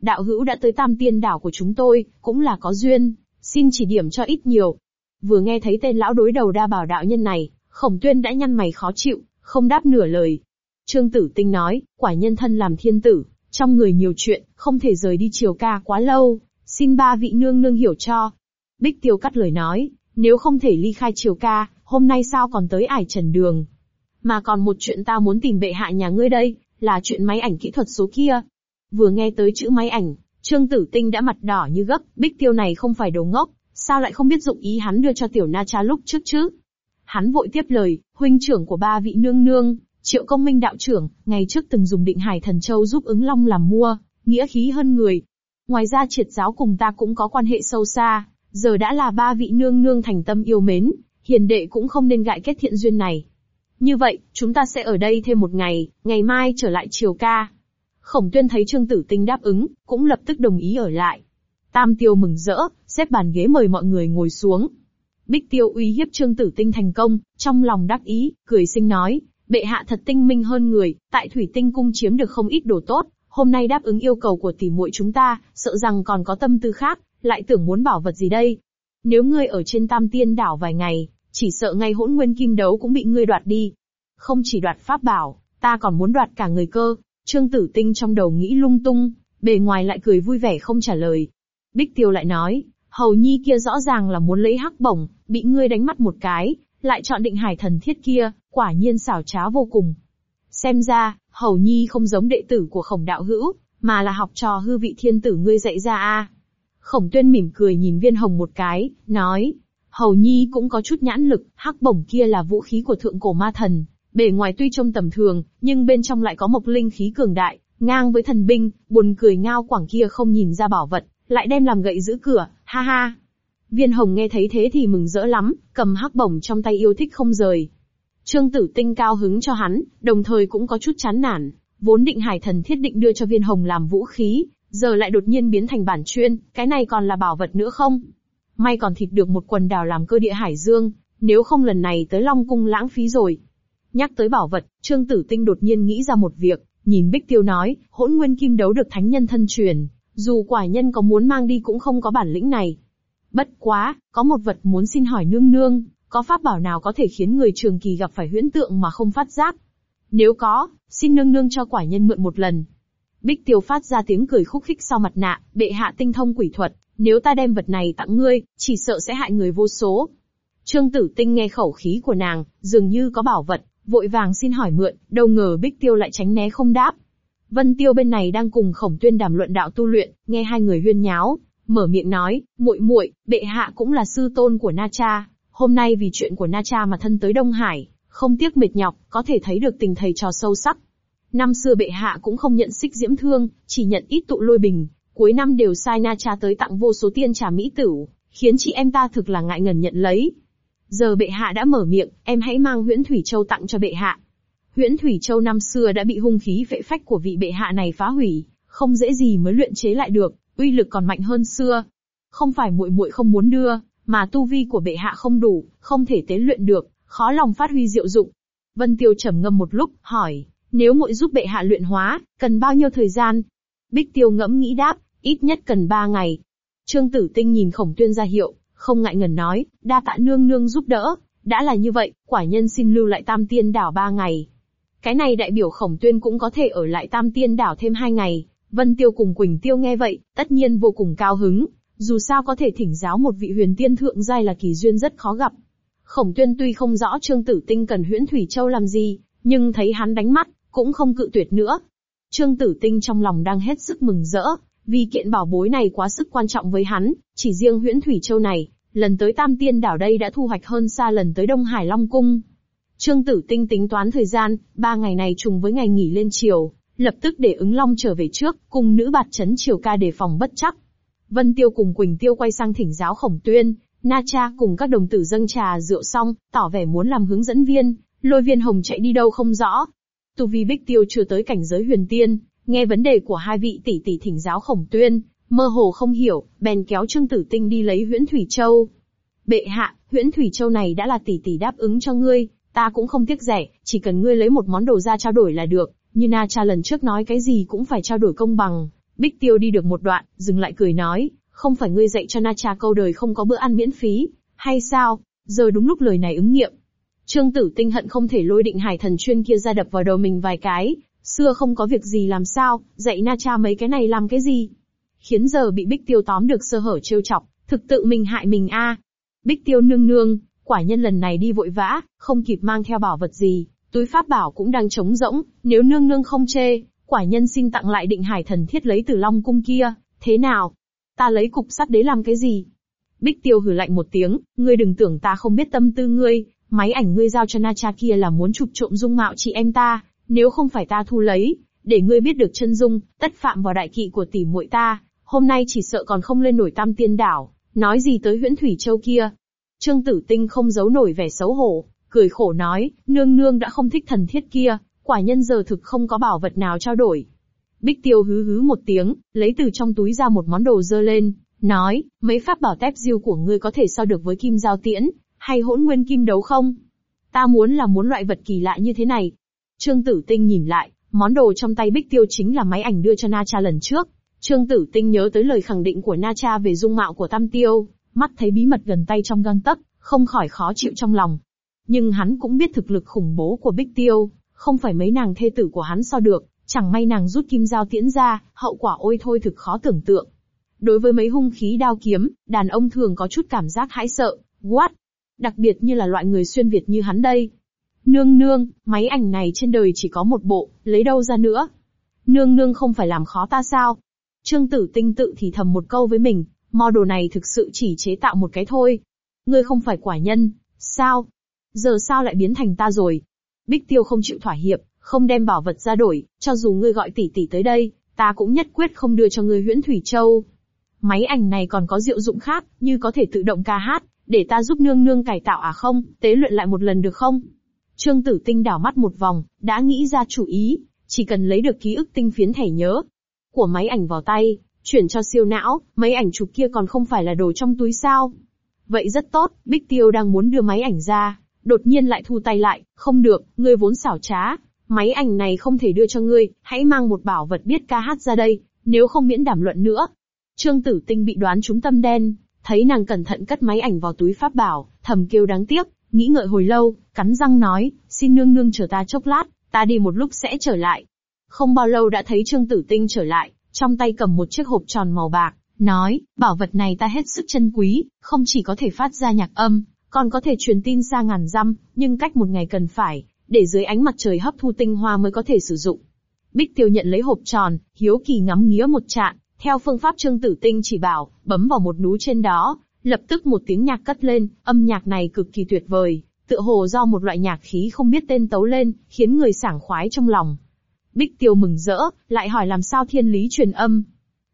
Đạo hữu đã tới tam tiên đảo của chúng tôi, cũng là có duyên, xin chỉ điểm cho ít nhiều. Vừa nghe thấy tên lão đối đầu đa bảo đạo nhân này, khổng tuyên đã nhăn mày khó chịu, không đáp nửa lời. Trương Tử Tinh nói, quả nhân thân làm thiên tử, trong người nhiều chuyện, không thể rời đi triều ca quá lâu, xin ba vị nương nương hiểu cho. Bích Tiêu cắt lời nói, nếu không thể ly khai triều ca, hôm nay sao còn tới ải trần đường, mà còn một chuyện ta muốn tìm bệ hạ nhà ngươi đây, là chuyện máy ảnh kỹ thuật số kia. Vừa nghe tới chữ máy ảnh, Trương Tử Tinh đã mặt đỏ như gấp, Bích Tiêu này không phải đồ ngốc, sao lại không biết dụng ý hắn đưa cho tiểu na cha lúc trước chứ? Hắn vội tiếp lời, huynh trưởng của ba vị nương nương, triệu công minh đạo trưởng, ngày trước từng dùng định hải thần châu giúp ứng long làm mua, nghĩa khí hơn người. Ngoài ra triệt giáo cùng ta cũng có quan hệ sâu xa, giờ đã là ba vị nương nương thành tâm yêu mến, hiền đệ cũng không nên gại kết thiện duyên này. Như vậy, chúng ta sẽ ở đây thêm một ngày, ngày mai trở lại triều ca. Khổng tuyên thấy Trương Tử Tinh đáp ứng, cũng lập tức đồng ý ở lại. Tam Tiêu mừng rỡ, xếp bàn ghế mời mọi người ngồi xuống. Bích Tiêu uy hiếp Trương Tử Tinh thành công, trong lòng đắc ý, cười sinh nói, bệ hạ thật tinh minh hơn người, tại Thủy Tinh cung chiếm được không ít đồ tốt, hôm nay đáp ứng yêu cầu của tỷ muội chúng ta, sợ rằng còn có tâm tư khác, lại tưởng muốn bảo vật gì đây. Nếu ngươi ở trên Tam Tiên đảo vài ngày, chỉ sợ ngay hỗn nguyên kim đấu cũng bị ngươi đoạt đi. Không chỉ đoạt pháp bảo, ta còn muốn đoạt cả người cơ. Trương Tử Tinh trong đầu nghĩ lung tung, bề ngoài lại cười vui vẻ không trả lời. Bích Tiêu lại nói, hầu nhi kia rõ ràng là muốn lấy hắc bổng, bị ngươi đánh mắt một cái, lại chọn định hải thần thiết kia, quả nhiên xảo trá vô cùng. Xem ra, hầu nhi không giống đệ tử của khổng đạo hữu, mà là học trò hư vị thiên tử ngươi dạy ra a. Khổng tuyên mỉm cười nhìn viên hồng một cái, nói, hầu nhi cũng có chút nhãn lực, hắc bổng kia là vũ khí của thượng cổ ma thần, bề ngoài tuy trông tầm thường, nhưng bên trong lại có mộc linh khí cường đại, ngang với thần binh, buồn cười ngao quảng kia không nhìn ra bảo vật, lại đem làm gậy giữ cửa, ha ha. Viên hồng nghe thấy thế thì mừng rỡ lắm, cầm hắc bổng trong tay yêu thích không rời. Trương tử tinh cao hứng cho hắn, đồng thời cũng có chút chán nản, vốn định hải thần thiết định đưa cho viên hồng làm vũ khí, giờ lại đột nhiên biến thành bản chuyên, cái này còn là bảo vật nữa không? May còn thịt được một quần đảo làm cơ địa hải dương, nếu không lần này tới Long Cung lãng phí rồi. Nhắc tới bảo vật, Trương Tử Tinh đột nhiên nghĩ ra một việc, nhìn Bích Tiêu nói, hỗn nguyên kim đấu được thánh nhân thân truyền, dù quả nhân có muốn mang đi cũng không có bản lĩnh này. Bất quá, có một vật muốn xin hỏi nương nương, có pháp bảo nào có thể khiến người trường kỳ gặp phải huyễn tượng mà không phát giác? Nếu có, xin nương nương cho quả nhân mượn một lần. Bích Tiêu phát ra tiếng cười khúc khích sau mặt nạ, bệ hạ tinh thông quỷ thuật, nếu ta đem vật này tặng ngươi, chỉ sợ sẽ hại người vô số. Trương Tử Tinh nghe khẩu khí của nàng, dường như có bảo vật, vội vàng xin hỏi mượn, đâu ngờ Bích Tiêu lại tránh né không đáp. Vân Tiêu bên này đang cùng Khổng Tuyên đàm luận đạo tu luyện, nghe hai người huyên nháo, mở miệng nói, muội muội, bệ hạ cũng là sư tôn của Na Cha, hôm nay vì chuyện của Na Cha mà thân tới Đông Hải, không tiếc mệt nhọc, có thể thấy được tình thầy trò sâu sắc. Năm xưa bệ hạ cũng không nhận xích diễm thương, chỉ nhận ít tụ lôi bình, cuối năm đều sai Na Cha tới tặng vô số tiên trà mỹ tử, khiến chị em ta thực là ngại ngần nhận lấy. Giờ bệ hạ đã mở miệng, em hãy mang huyễn thủy châu tặng cho bệ hạ. Huyễn thủy châu năm xưa đã bị hung khí phệ phách của vị bệ hạ này phá hủy, không dễ gì mới luyện chế lại được, uy lực còn mạnh hơn xưa. Không phải muội muội không muốn đưa, mà tu vi của bệ hạ không đủ, không thể tế luyện được, khó lòng phát huy diệu dụng. Vân Tiêu trầm ngâm một lúc, hỏi, nếu muội giúp bệ hạ luyện hóa, cần bao nhiêu thời gian? Bích Tiêu ngẫm nghĩ đáp, ít nhất cần ba ngày. Trương Tử Tinh nhìn Khổng Tuyên ra hiệu, không ngại ngần nói, đa tạ nương nương giúp đỡ, đã là như vậy, quả nhân xin lưu lại Tam Tiên đảo ba ngày. Cái này đại biểu Khổng Tuyên cũng có thể ở lại Tam Tiên đảo thêm hai ngày. Vân Tiêu cùng Quỳnh Tiêu nghe vậy, tất nhiên vô cùng cao hứng, dù sao có thể thỉnh giáo một vị huyền tiên thượng giai là kỳ duyên rất khó gặp. Khổng Tuyên tuy không rõ Trương Tử Tinh cần huyễn Thủy Châu làm gì, nhưng thấy hắn đánh mắt, cũng không cự tuyệt nữa. Trương Tử Tinh trong lòng đang hết sức mừng rỡ, vì kiện bảo bối này quá sức quan trọng với hắn, chỉ riêng huyễn Thủy Châu này, lần tới Tam Tiên đảo đây đã thu hoạch hơn xa lần tới Đông Hải Long Cung. Trương Tử Tinh tính toán thời gian, ba ngày này trùng với ngày nghỉ lên chiều, lập tức để ứng long trở về trước, cùng nữ bạt chấn triều ca đề phòng bất chắc. Vân Tiêu cùng Quỳnh Tiêu quay sang thỉnh giáo khổng tuyên, Na Cha cùng các đồng tử dâng trà rượu xong, tỏ vẻ muốn làm hướng dẫn viên, lôi viên hồng chạy đi đâu không rõ. Tu vi Bích Tiêu chưa tới cảnh giới huyền tiên, nghe vấn đề của hai vị tỷ tỷ thỉnh giáo khổng tuyên, mơ hồ không hiểu, bèn kéo Trương Tử Tinh đi lấy huyễn Thủy Châu. Bệ hạ, huyễn Thủy Châu này đã là tỷ tỷ đáp ứng cho ngươi, ta cũng không tiếc rẻ, chỉ cần ngươi lấy một món đồ ra trao đổi là được, như Na Cha lần trước nói cái gì cũng phải trao đổi công bằng. Bích Tiêu đi được một đoạn, dừng lại cười nói, không phải ngươi dạy cho Na Cha câu đời không có bữa ăn miễn phí, hay sao? Giờ đúng lúc lời này ứng nghiệm. Trương Tử Tinh hận không thể lôi định hải thần chuyên kia ra đập vào đầu mình vài cái, xưa không có việc gì làm sao, dạy Na Cha mấy cái này làm cái gì? Khiến giờ bị Bích Tiêu tóm được sơ hở trêu chọc, thực tự mình hại mình a. Bích Tiêu nương nương, quả nhân lần này đi vội vã, không kịp mang theo bảo vật gì, túi pháp bảo cũng đang trống rỗng, nếu nương nương không chê, quả nhân xin tặng lại định hải thần thiết lấy từ Long cung kia, thế nào? Ta lấy cục sắt đế làm cái gì? Bích Tiêu hừ lạnh một tiếng, ngươi đừng tưởng ta không biết tâm tư ngươi, máy ảnh ngươi giao cho Na Cha kia là muốn chụp trộm dung mạo chị em ta, nếu không phải ta thu lấy, để ngươi biết được chân dung, tất phạm vào đại kỵ của tỷ muội ta, hôm nay chỉ sợ còn không lên nổi tam tiên đảo, nói gì tới huyễn thủy châu kia. Trương Tử Tinh không giấu nổi vẻ xấu hổ, cười khổ nói, nương nương đã không thích thần thiết kia, quả nhân giờ thực không có bảo vật nào trao đổi. Bích Tiêu hứ hứ một tiếng, lấy từ trong túi ra một món đồ dơ lên, nói, mấy pháp bảo tép diêu của ngươi có thể so được với kim giao tiễn, hay hỗn nguyên kim đấu không? Ta muốn là muốn loại vật kỳ lạ như thế này. Trương Tử Tinh nhìn lại, món đồ trong tay Bích Tiêu chính là máy ảnh đưa cho Na Cha lần trước. Trương Tử Tinh nhớ tới lời khẳng định của Na Cha về dung mạo của Tam Tiêu, mắt thấy bí mật gần tay trong gang tấc, không khỏi khó chịu trong lòng. Nhưng hắn cũng biết thực lực khủng bố của Bích Tiêu, không phải mấy nàng thê tử của hắn so được, chẳng may nàng rút kim dao tiễn ra, hậu quả ôi thôi thực khó tưởng tượng. Đối với mấy hung khí đao kiếm, đàn ông thường có chút cảm giác hãi sợ, what? Đặc biệt như là loại người xuyên Việt như hắn đây. Nương nương, máy ảnh này trên đời chỉ có một bộ, lấy đâu ra nữa? Nương nương không phải làm khó ta sao? Trương tử tinh tự thì thầm một câu với mình, model này thực sự chỉ chế tạo một cái thôi. Ngươi không phải quả nhân, sao? Giờ sao lại biến thành ta rồi? Bích tiêu không chịu thỏa hiệp, không đem bảo vật ra đổi, cho dù ngươi gọi tỷ tỷ tới đây, ta cũng nhất quyết không đưa cho ngươi huyễn thủy châu. Máy ảnh này còn có diệu dụng khác, như có thể tự động ca hát, để ta giúp nương nương cải tạo à không, tế luyện lại một lần được không? Trương Tử Tinh đảo mắt một vòng, đã nghĩ ra chủ ý, chỉ cần lấy được ký ức tinh phiến thẻ nhớ của máy ảnh vào tay, chuyển cho siêu não, máy ảnh chụp kia còn không phải là đồ trong túi sao? Vậy rất tốt, Bích Tiêu đang muốn đưa máy ảnh ra, đột nhiên lại thu tay lại, không được, ngươi vốn xảo trá, máy ảnh này không thể đưa cho ngươi, hãy mang một bảo vật biết ca hát ra đây, nếu không miễn đảm luận nữa. Trương Tử Tinh bị đoán trúng tâm đen, thấy nàng cẩn thận cất máy ảnh vào túi pháp bảo, thầm kêu đáng tiếc, nghĩ ngợi hồi lâu, cắn răng nói, xin nương nương chờ ta chốc lát, ta đi một lúc sẽ trở lại. Không bao lâu đã thấy Trương Tử Tinh trở lại, trong tay cầm một chiếc hộp tròn màu bạc, nói, bảo vật này ta hết sức chân quý, không chỉ có thể phát ra nhạc âm, còn có thể truyền tin xa ngàn dặm, nhưng cách một ngày cần phải, để dưới ánh mặt trời hấp thu tinh hoa mới có thể sử dụng. Bích Tiêu nhận lấy hộp tròn, hiếu kỳ ngắm nghía một trạng, theo phương pháp Trương Tử Tinh chỉ bảo, bấm vào một nú trên đó, lập tức một tiếng nhạc cất lên, âm nhạc này cực kỳ tuyệt vời, tựa hồ do một loại nhạc khí không biết tên tấu lên, khiến người sảng khoái trong lòng. Bích Tiêu mừng rỡ, lại hỏi làm sao thiên lý truyền âm.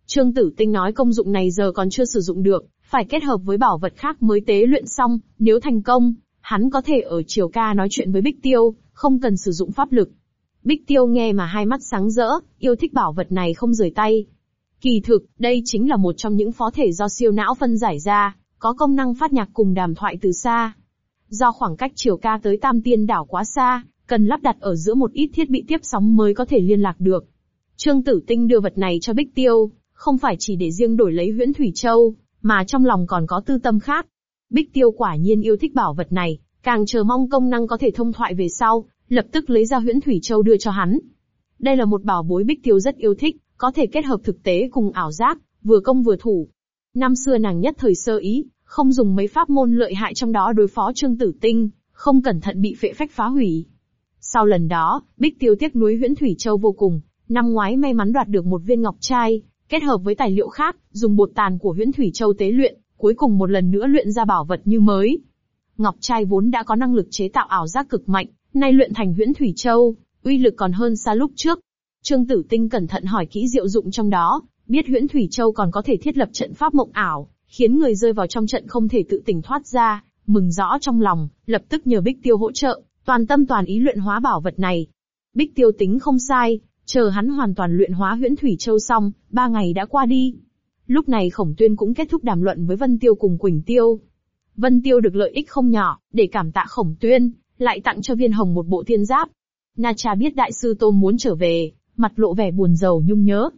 Trương Tử Tinh nói công dụng này giờ còn chưa sử dụng được, phải kết hợp với bảo vật khác mới tế luyện xong, nếu thành công, hắn có thể ở chiều ca nói chuyện với Bích Tiêu, không cần sử dụng pháp lực. Bích Tiêu nghe mà hai mắt sáng rỡ, yêu thích bảo vật này không rời tay. Kỳ thực, đây chính là một trong những phó thể do siêu não phân giải ra, có công năng phát nhạc cùng đàm thoại từ xa. Do khoảng cách chiều ca tới Tam Tiên đảo quá xa, cần lắp đặt ở giữa một ít thiết bị tiếp sóng mới có thể liên lạc được. Trương Tử Tinh đưa vật này cho Bích Tiêu, không phải chỉ để riêng đổi lấy huyễn Thủy Châu, mà trong lòng còn có tư tâm khác. Bích Tiêu quả nhiên yêu thích bảo vật này, càng chờ mong công năng có thể thông thoại về sau, lập tức lấy ra huyễn Thủy Châu đưa cho hắn. Đây là một bảo bối Bích Tiêu rất yêu thích, có thể kết hợp thực tế cùng ảo giác, vừa công vừa thủ. Năm xưa nàng nhất thời sơ ý, không dùng mấy pháp môn lợi hại trong đó đối phó Trương Tử Tinh, không cẩn thận bị phệ phách phá hủy. Sau lần đó, Bích Tiêu tiếc núi Huyễn Thủy Châu vô cùng, năm ngoái may mắn đoạt được một viên ngọc trai, kết hợp với tài liệu khác, dùng bột tàn của Huyễn Thủy Châu tế luyện, cuối cùng một lần nữa luyện ra bảo vật như mới. Ngọc trai vốn đã có năng lực chế tạo ảo giác cực mạnh, nay luyện thành Huyễn Thủy Châu, uy lực còn hơn xa lúc trước. Trương Tử Tinh cẩn thận hỏi kỹ diệu dụng trong đó, biết Huyễn Thủy Châu còn có thể thiết lập trận pháp mộng ảo, khiến người rơi vào trong trận không thể tự tỉnh thoát ra, mừng rõ trong lòng, lập tức nhờ Bích Tiêu hỗ trợ, toàn tâm toàn ý luyện hóa bảo vật này. Bích Tiêu tính không sai, chờ hắn hoàn toàn luyện hóa huyễn thủy châu xong, ba ngày đã qua đi. Lúc này Khổng Tuyên cũng kết thúc đàm luận với Vân Tiêu cùng Quỳnh Tiêu. Vân Tiêu được lợi ích không nhỏ, để cảm tạ Khổng Tuyên, lại tặng cho Viên Hồng một bộ thiên giáp. Na Cha biết đại sư Tôn muốn trở về, mặt lộ vẻ buồn rầu nhung nhớ.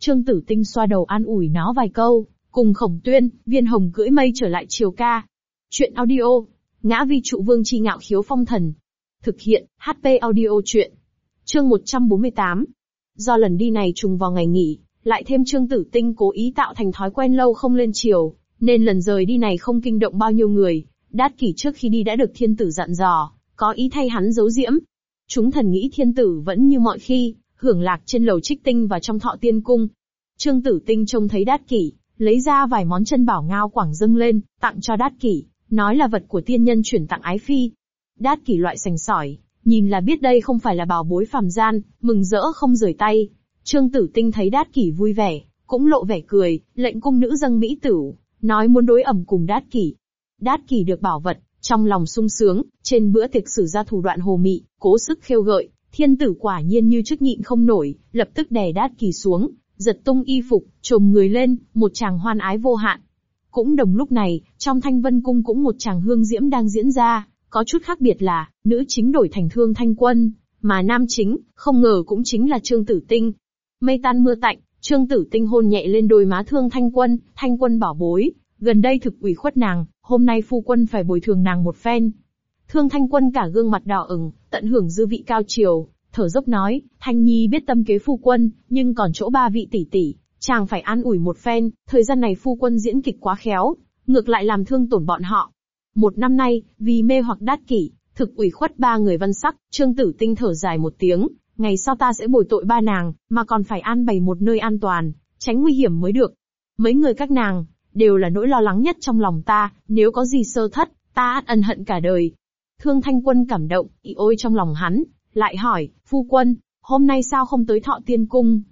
Trương Tử Tinh xoa đầu an ủi nó vài câu, cùng Khổng Tuyên, Viên Hồng cưỡi mây trở lại triều ca. Chuyện audio, ngã vi trụ vương chi ngạo khiếu phong thần, Thực hiện, HP audio chuyện. Chương 148. Do lần đi này trùng vào ngày nghỉ, lại thêm Trương Tử Tinh cố ý tạo thành thói quen lâu không lên triều, nên lần rời đi này không kinh động bao nhiêu người. Đát kỷ trước khi đi đã được thiên tử dặn dò, có ý thay hắn giấu diễm. Chúng thần nghĩ thiên tử vẫn như mọi khi, hưởng lạc trên lầu trích tinh và trong thọ tiên cung. Trương Tử Tinh trông thấy đát kỷ, lấy ra vài món chân bảo ngao quảng dâng lên, tặng cho đát kỷ, nói là vật của tiên nhân chuyển tặng ái phi. Đát kỷ loại sành sỏi, nhìn là biết đây không phải là bảo bối phàm gian, mừng rỡ không rời tay. Trương Tử Tinh thấy đát kỷ vui vẻ, cũng lộ vẻ cười, lệnh cung nữ dâng mỹ tử, nói muốn đối ẩm cùng đát kỷ. Đát kỷ được bảo vật, trong lòng sung sướng, trên bữa tiệc sử ra thủ đoạn hồ mị, cố sức khêu gợi, thiên tử quả nhiên như trước nhịn không nổi, lập tức đè đát kỳ xuống, giật tung y phục, trồm người lên, một chàng hoan ái vô hạn. Cũng đồng lúc này, trong thanh vân cung cũng một chàng hương diễm đang diễn ra, có chút khác biệt là, nữ chính đổi thành thương thanh quân, mà nam chính, không ngờ cũng chính là Trương Tử Tinh. Mây tan mưa tạnh, Trương Tử Tinh hôn nhẹ lên đôi má thương thanh quân, thanh quân bảo bối, gần đây thực ủy khuất nàng, hôm nay phu quân phải bồi thường nàng một phen. Thương thanh quân cả gương mặt đỏ ửng, tận hưởng dư vị cao chiều, thở dốc nói, Thanh Nhi biết tâm kế phu quân, nhưng còn chỗ ba vị tỷ tỷ, chàng phải an ủi một phen, thời gian này phu quân diễn kịch quá khéo, ngược lại làm thương tổn bọn họ. Một năm nay, vì mê hoặc đát kỷ, thực ủy khuất ba người văn sắc, trương tử tinh thở dài một tiếng, ngày sau ta sẽ bồi tội ba nàng, mà còn phải an bày một nơi an toàn, tránh nguy hiểm mới được. Mấy người các nàng, đều là nỗi lo lắng nhất trong lòng ta, nếu có gì sơ thất, ta át ân hận cả đời. Thương Thanh Quân cảm động, ý ôi trong lòng hắn, lại hỏi, phu quân, hôm nay sao không tới thọ tiên cung?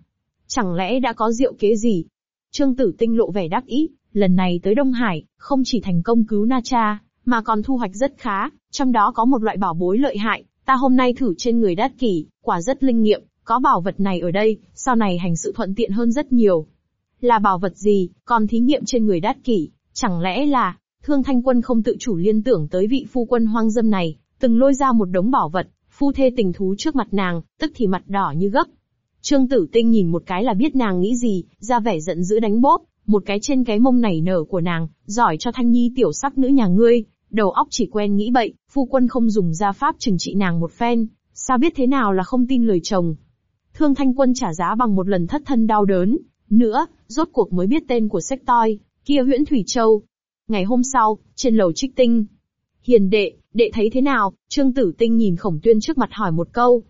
Chẳng lẽ đã có diệu kế gì? Trương Tử Tinh lộ vẻ đắc ý, lần này tới Đông Hải, không chỉ thành công cứu Na Cha, mà còn thu hoạch rất khá, trong đó có một loại bảo bối lợi hại, ta hôm nay thử trên người đát kỷ, quả rất linh nghiệm, có bảo vật này ở đây, sau này hành sự thuận tiện hơn rất nhiều. Là bảo vật gì, còn thí nghiệm trên người đát kỷ, chẳng lẽ là, thương thanh quân không tự chủ liên tưởng tới vị phu quân hoang dâm này, từng lôi ra một đống bảo vật, phu thê tình thú trước mặt nàng, tức thì mặt đỏ như gấp. Trương Tử Tinh nhìn một cái là biết nàng nghĩ gì, ra vẻ giận dữ đánh bóp, một cái trên cái mông nảy nở của nàng, giỏi cho Thanh Nhi tiểu sắc nữ nhà ngươi, đầu óc chỉ quen nghĩ bậy, phu quân không dùng gia pháp trừng trị nàng một phen, sao biết thế nào là không tin lời chồng. Thương Thanh Quân trả giá bằng một lần thất thân đau đớn, nữa, rốt cuộc mới biết tên của sách toi, kia huyễn Thủy Châu. Ngày hôm sau, trên lầu trích tinh, hiền đệ, đệ thấy thế nào? Trương Tử Tinh nhìn Khổng Tuyên trước mặt hỏi một câu.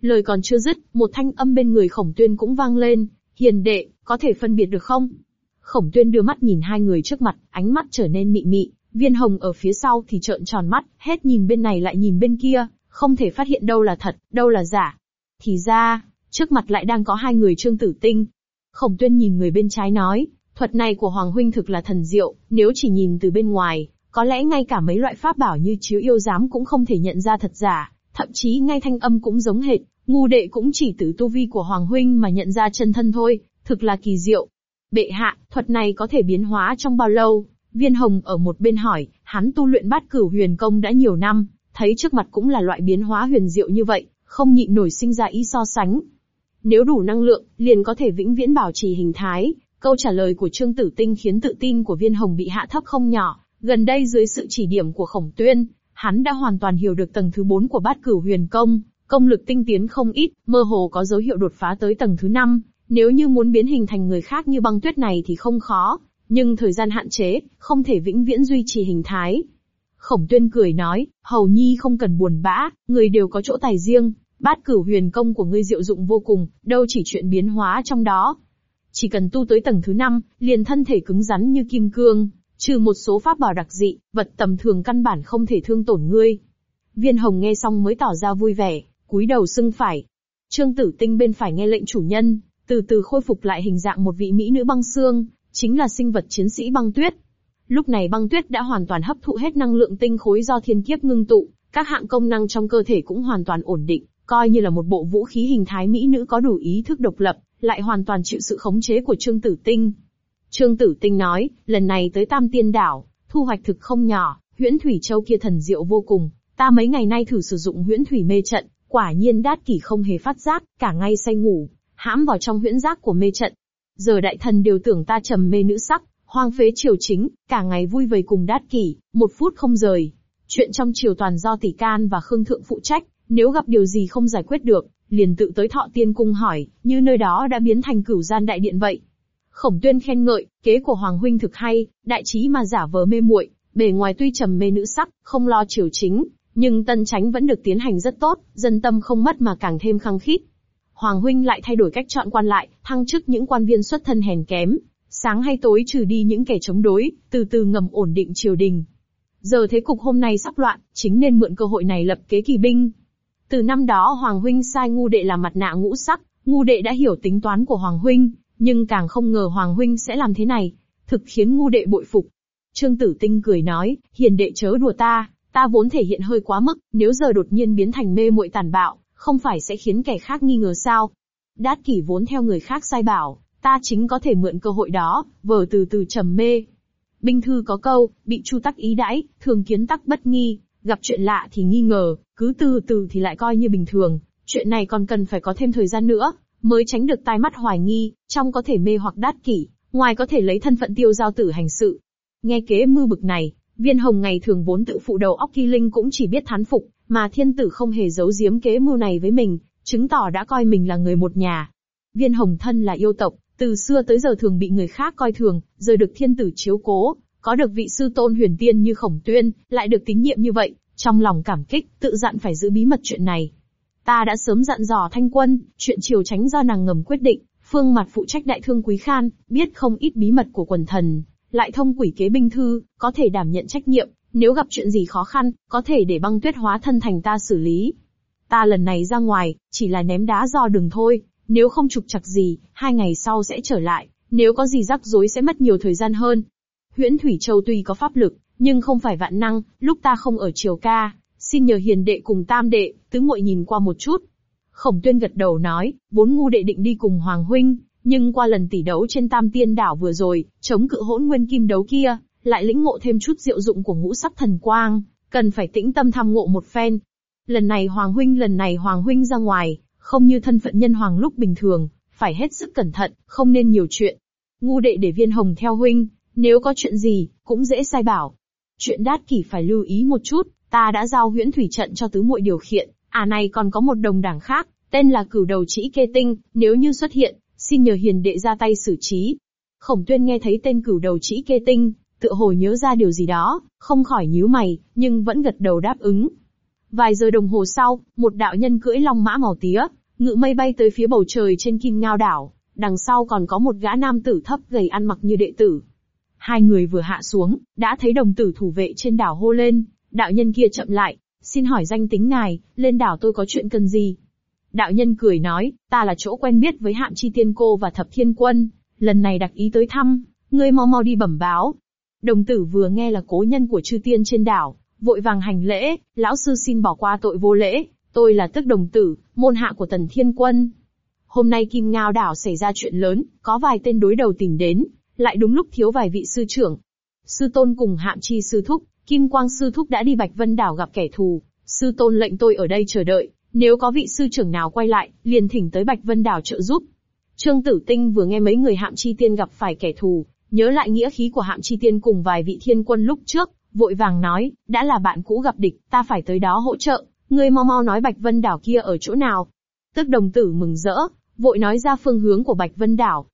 Lời còn chưa dứt, một thanh âm bên người Khổng Tuyên cũng vang lên. Hiền đệ, có thể phân biệt được không? Khổng Tuyên đưa mắt nhìn hai người trước mặt, ánh mắt trở nên mị mị. Viên Hồng ở phía sau thì trợn tròn mắt, hết nhìn bên này lại nhìn bên kia, không thể phát hiện đâu là thật, đâu là giả. Thì ra, trước mặt lại đang có hai người Trương Tử Tinh. Khổng Tuyên nhìn người bên trái nói, thuật này của Hoàng Huynh thực là thần diệu, nếu chỉ nhìn từ bên ngoài, có lẽ ngay cả mấy loại pháp bảo như chiếu yêu giám cũng không thể nhận ra thật giả, thậm chí ngay thanh âm cũng giống hệt, ngu đệ cũng chỉ từ tu vi của Hoàng Huynh mà nhận ra chân thân thôi, thực là kỳ diệu. Bệ hạ, thuật này có thể biến hóa trong bao lâu? Viên Hồng ở một bên hỏi, hắn tu luyện bát cửu huyền công đã nhiều năm, thấy trước mặt cũng là loại biến hóa huyền diệu như vậy, không nhịn nổi sinh ra ý so sánh. Nếu đủ năng lượng, liền có thể vĩnh viễn bảo trì hình thái. Câu trả lời của Trương Tử Tinh khiến tự tin của Viên Hồng bị hạ thấp không nhỏ. Gần đây dưới sự chỉ điểm của khổng tuyên, hắn đã hoàn toàn hiểu được tầng thứ 4 của bát cửu huyền công, công lực tinh tiến không ít, mơ hồ có dấu hiệu đột phá tới tầng thứ 5. Nếu như muốn biến hình thành người khác như băng tuyết này thì không khó, nhưng thời gian hạn chế, không thể vĩnh viễn duy trì hình thái. Khổng tuyên cười nói, hầu nhi không cần buồn bã, người đều có chỗ tài riêng, bát cửu huyền công của ngươi diệu dụng vô cùng, đâu chỉ chuyện biến hóa trong đó. Chỉ cần tu tới tầng thứ 5, liền thân thể cứng rắn như kim cương, Trừ một số pháp bảo đặc dị, vật tầm thường căn bản không thể thương tổn ngươi. Viên hồng nghe xong mới tỏ ra vui vẻ, cúi đầu xưng phải. Trương tử tinh bên phải nghe lệnh chủ nhân, từ từ khôi phục lại hình dạng một vị mỹ nữ băng xương, chính là sinh vật chiến sĩ băng tuyết. Lúc này băng tuyết đã hoàn toàn hấp thụ hết năng lượng tinh khối do thiên kiếp ngưng tụ, các hạng công năng trong cơ thể cũng hoàn toàn ổn định, coi như là một bộ vũ khí hình thái mỹ nữ có đủ ý thức độc lập, lại hoàn toàn chịu sự khống chế của Trương Tử Tinh. Trương Tử Tinh nói, lần này tới Tam Tiên Đảo, thu hoạch thực không nhỏ, huyễn thủy châu kia thần diệu vô cùng. Ta mấy ngày nay thử sử dụng huyễn thủy mê trận, quả nhiên đát kỷ không hề phát giác, cả ngay say ngủ, hãm vào trong huyễn giác của mê trận. Giờ đại thần đều tưởng ta trầm mê nữ sắc, hoang phế triều chính, cả ngày vui vầy cùng đát kỷ, một phút không rời. Chuyện trong triều toàn do tỷ can và khương thượng phụ trách, nếu gặp điều gì không giải quyết được, liền tự tới thọ tiên cung hỏi, như nơi đó đã biến thành cửu gian đại điện vậy. Khổng tuyên khen ngợi, kế của Hoàng Huynh thực hay, đại trí mà giả vờ mê muội, bề ngoài tuy trầm mê nữ sắc, không lo triều chính, nhưng tân tránh vẫn được tiến hành rất tốt, dân tâm không mất mà càng thêm khăng khít. Hoàng Huynh lại thay đổi cách chọn quan lại, thăng chức những quan viên xuất thân hèn kém, sáng hay tối trừ đi những kẻ chống đối, từ từ ngầm ổn định triều đình. Giờ thế cục hôm nay sắp loạn, chính nên mượn cơ hội này lập kế kỳ binh. Từ năm đó Hoàng Huynh sai ngu đệ làm mặt nạ ngũ sắc, ngu đệ đã hiểu tính toán của Hoàng Huynh, nhưng càng không ngờ Hoàng Huynh sẽ làm thế này, thực khiến ngu đệ bội phục. Trương Tử Tinh cười nói, hiền đệ chớ đùa ta, ta vốn thể hiện hơi quá mức, nếu giờ đột nhiên biến thành mê muội tàn bạo, không phải sẽ khiến kẻ khác nghi ngờ sao? Đát kỷ vốn theo người khác sai bảo, ta chính có thể mượn cơ hội đó, vờ từ từ trầm mê. Binh thư có câu, bị chu tắc ý đãi, thường kiến tắc bất nghi, gặp chuyện lạ thì nghi ngờ, cứ từ từ thì lại coi như bình thường, chuyện này còn cần phải có thêm thời gian nữa, mới tránh được tai mắt hoài nghi, trong có thể mê hoặc đát kỷ, ngoài có thể lấy thân phận tiêu giao tử hành sự. Nghe kế mưu bực này, viên hồng ngày thường vốn tự phụ đầu óc kỳ linh cũng chỉ biết thán phục, mà thiên tử không hề giấu giếm kế mưu này với mình, chứng tỏ đã coi mình là người một nhà. Viên hồng thân là yêu tộc, từ xưa tới giờ thường bị người khác coi thường, giờ được thiên tử chiếu cố, có được vị sư tôn huyền tiên như khổng tuyên, lại được tín nhiệm như vậy, trong lòng cảm kích, tự dặn phải giữ bí mật chuyện này. Ta đã sớm dặn dò thanh quân, chuyện triều tránh do nàng ngầm quyết định, phương mặt phụ trách đại thương quý khan, biết không ít bí mật của quần thần, lại thông quỷ kế binh thư, có thể đảm nhận trách nhiệm, nếu gặp chuyện gì khó khăn, có thể để băng tuyết hóa thân thành ta xử lý. Ta lần này ra ngoài, chỉ là ném đá do đường thôi, nếu không trục chặt gì, hai ngày sau sẽ trở lại, nếu có gì rắc rối sẽ mất nhiều thời gian hơn. Huyễn Thủy Châu tuy có pháp lực, nhưng không phải vạn năng, lúc ta không ở triều ca, xin nhờ hiền đệ cùng tam đệ, tứ muội nhìn qua một chút. Khổng tuyên gật đầu nói, bốn ngu đệ định đi cùng Hoàng Huynh, nhưng qua lần tỷ đấu trên tam tiên đảo vừa rồi, chống cự hỗn nguyên kim đấu kia, lại lĩnh ngộ thêm chút diệu dụng của ngũ sắc thần quang, cần phải tĩnh tâm tham ngộ một phen. Lần này Hoàng Huynh lần này Hoàng Huynh ra ngoài, không như thân phận nhân hoàng lúc bình thường, phải hết sức cẩn thận, không nên nhiều chuyện. Ngu đệ để viên hồng theo huynh, nếu có chuyện gì, cũng dễ sai bảo. Chuyện đát kỷ phải lưu ý một chút, ta đã giao huyễn thủy trận cho tứ muội điều khiển, à này còn có một đồng đảng khác, tên là cửu đầu chỉ kê tinh, nếu như xuất hiện, xin nhờ hiền đệ ra tay xử trí. Khổng tuyên nghe thấy tên cửu đầu chỉ kê tinh, tựa hồ nhớ ra điều gì đó, không khỏi nhíu mày, nhưng vẫn gật đầu đáp ứng. Vài giờ đồng hồ sau, một đạo nhân cưỡi long mã màu tía, ngự mây bay tới phía bầu trời trên kim ngao đảo, đằng sau còn có một gã nam tử thấp gầy ăn mặc như đệ tử. Hai người vừa hạ xuống, đã thấy đồng tử thủ vệ trên đảo hô lên, đạo nhân kia chậm lại, xin hỏi danh tính ngài, lên đảo tôi có chuyện cần gì? Đạo nhân cười nói, ta là chỗ quen biết với hạm chi tiên cô và thập thiên quân, lần này đặc ý tới thăm, ngươi mau mau đi bẩm báo. Đồng tử vừa nghe là cố nhân của chư tiên trên đảo, vội vàng hành lễ, lão sư xin bỏ qua tội vô lễ, tôi là tức đồng tử, môn hạ của tần thiên quân. Hôm nay Kim Ngao đảo xảy ra chuyện lớn, có vài tên đối đầu tìm đến, lại đúng lúc thiếu vài vị sư trưởng. Sư tôn cùng hạm chi sư thúc, Kim Quang sư thúc đã đi Bạch Vân đảo gặp kẻ thù, sư tôn lệnh tôi ở đây chờ đợi, nếu có vị sư trưởng nào quay lại, liền thỉnh tới Bạch Vân đảo trợ giúp. Trương Tử Tinh vừa nghe mấy người hạm chi tiên gặp phải kẻ thù, nhớ lại nghĩa khí của hạm chi tiên cùng vài vị thiên quân lúc trước, vội vàng nói, đã là bạn cũ gặp địch, ta phải tới đó hỗ trợ, ngươi mau mau nói Bạch Vân đảo kia ở chỗ nào. Tức đồng tử mừng rỡ, vội nói ra phương hướng của Bạch Vân đảo.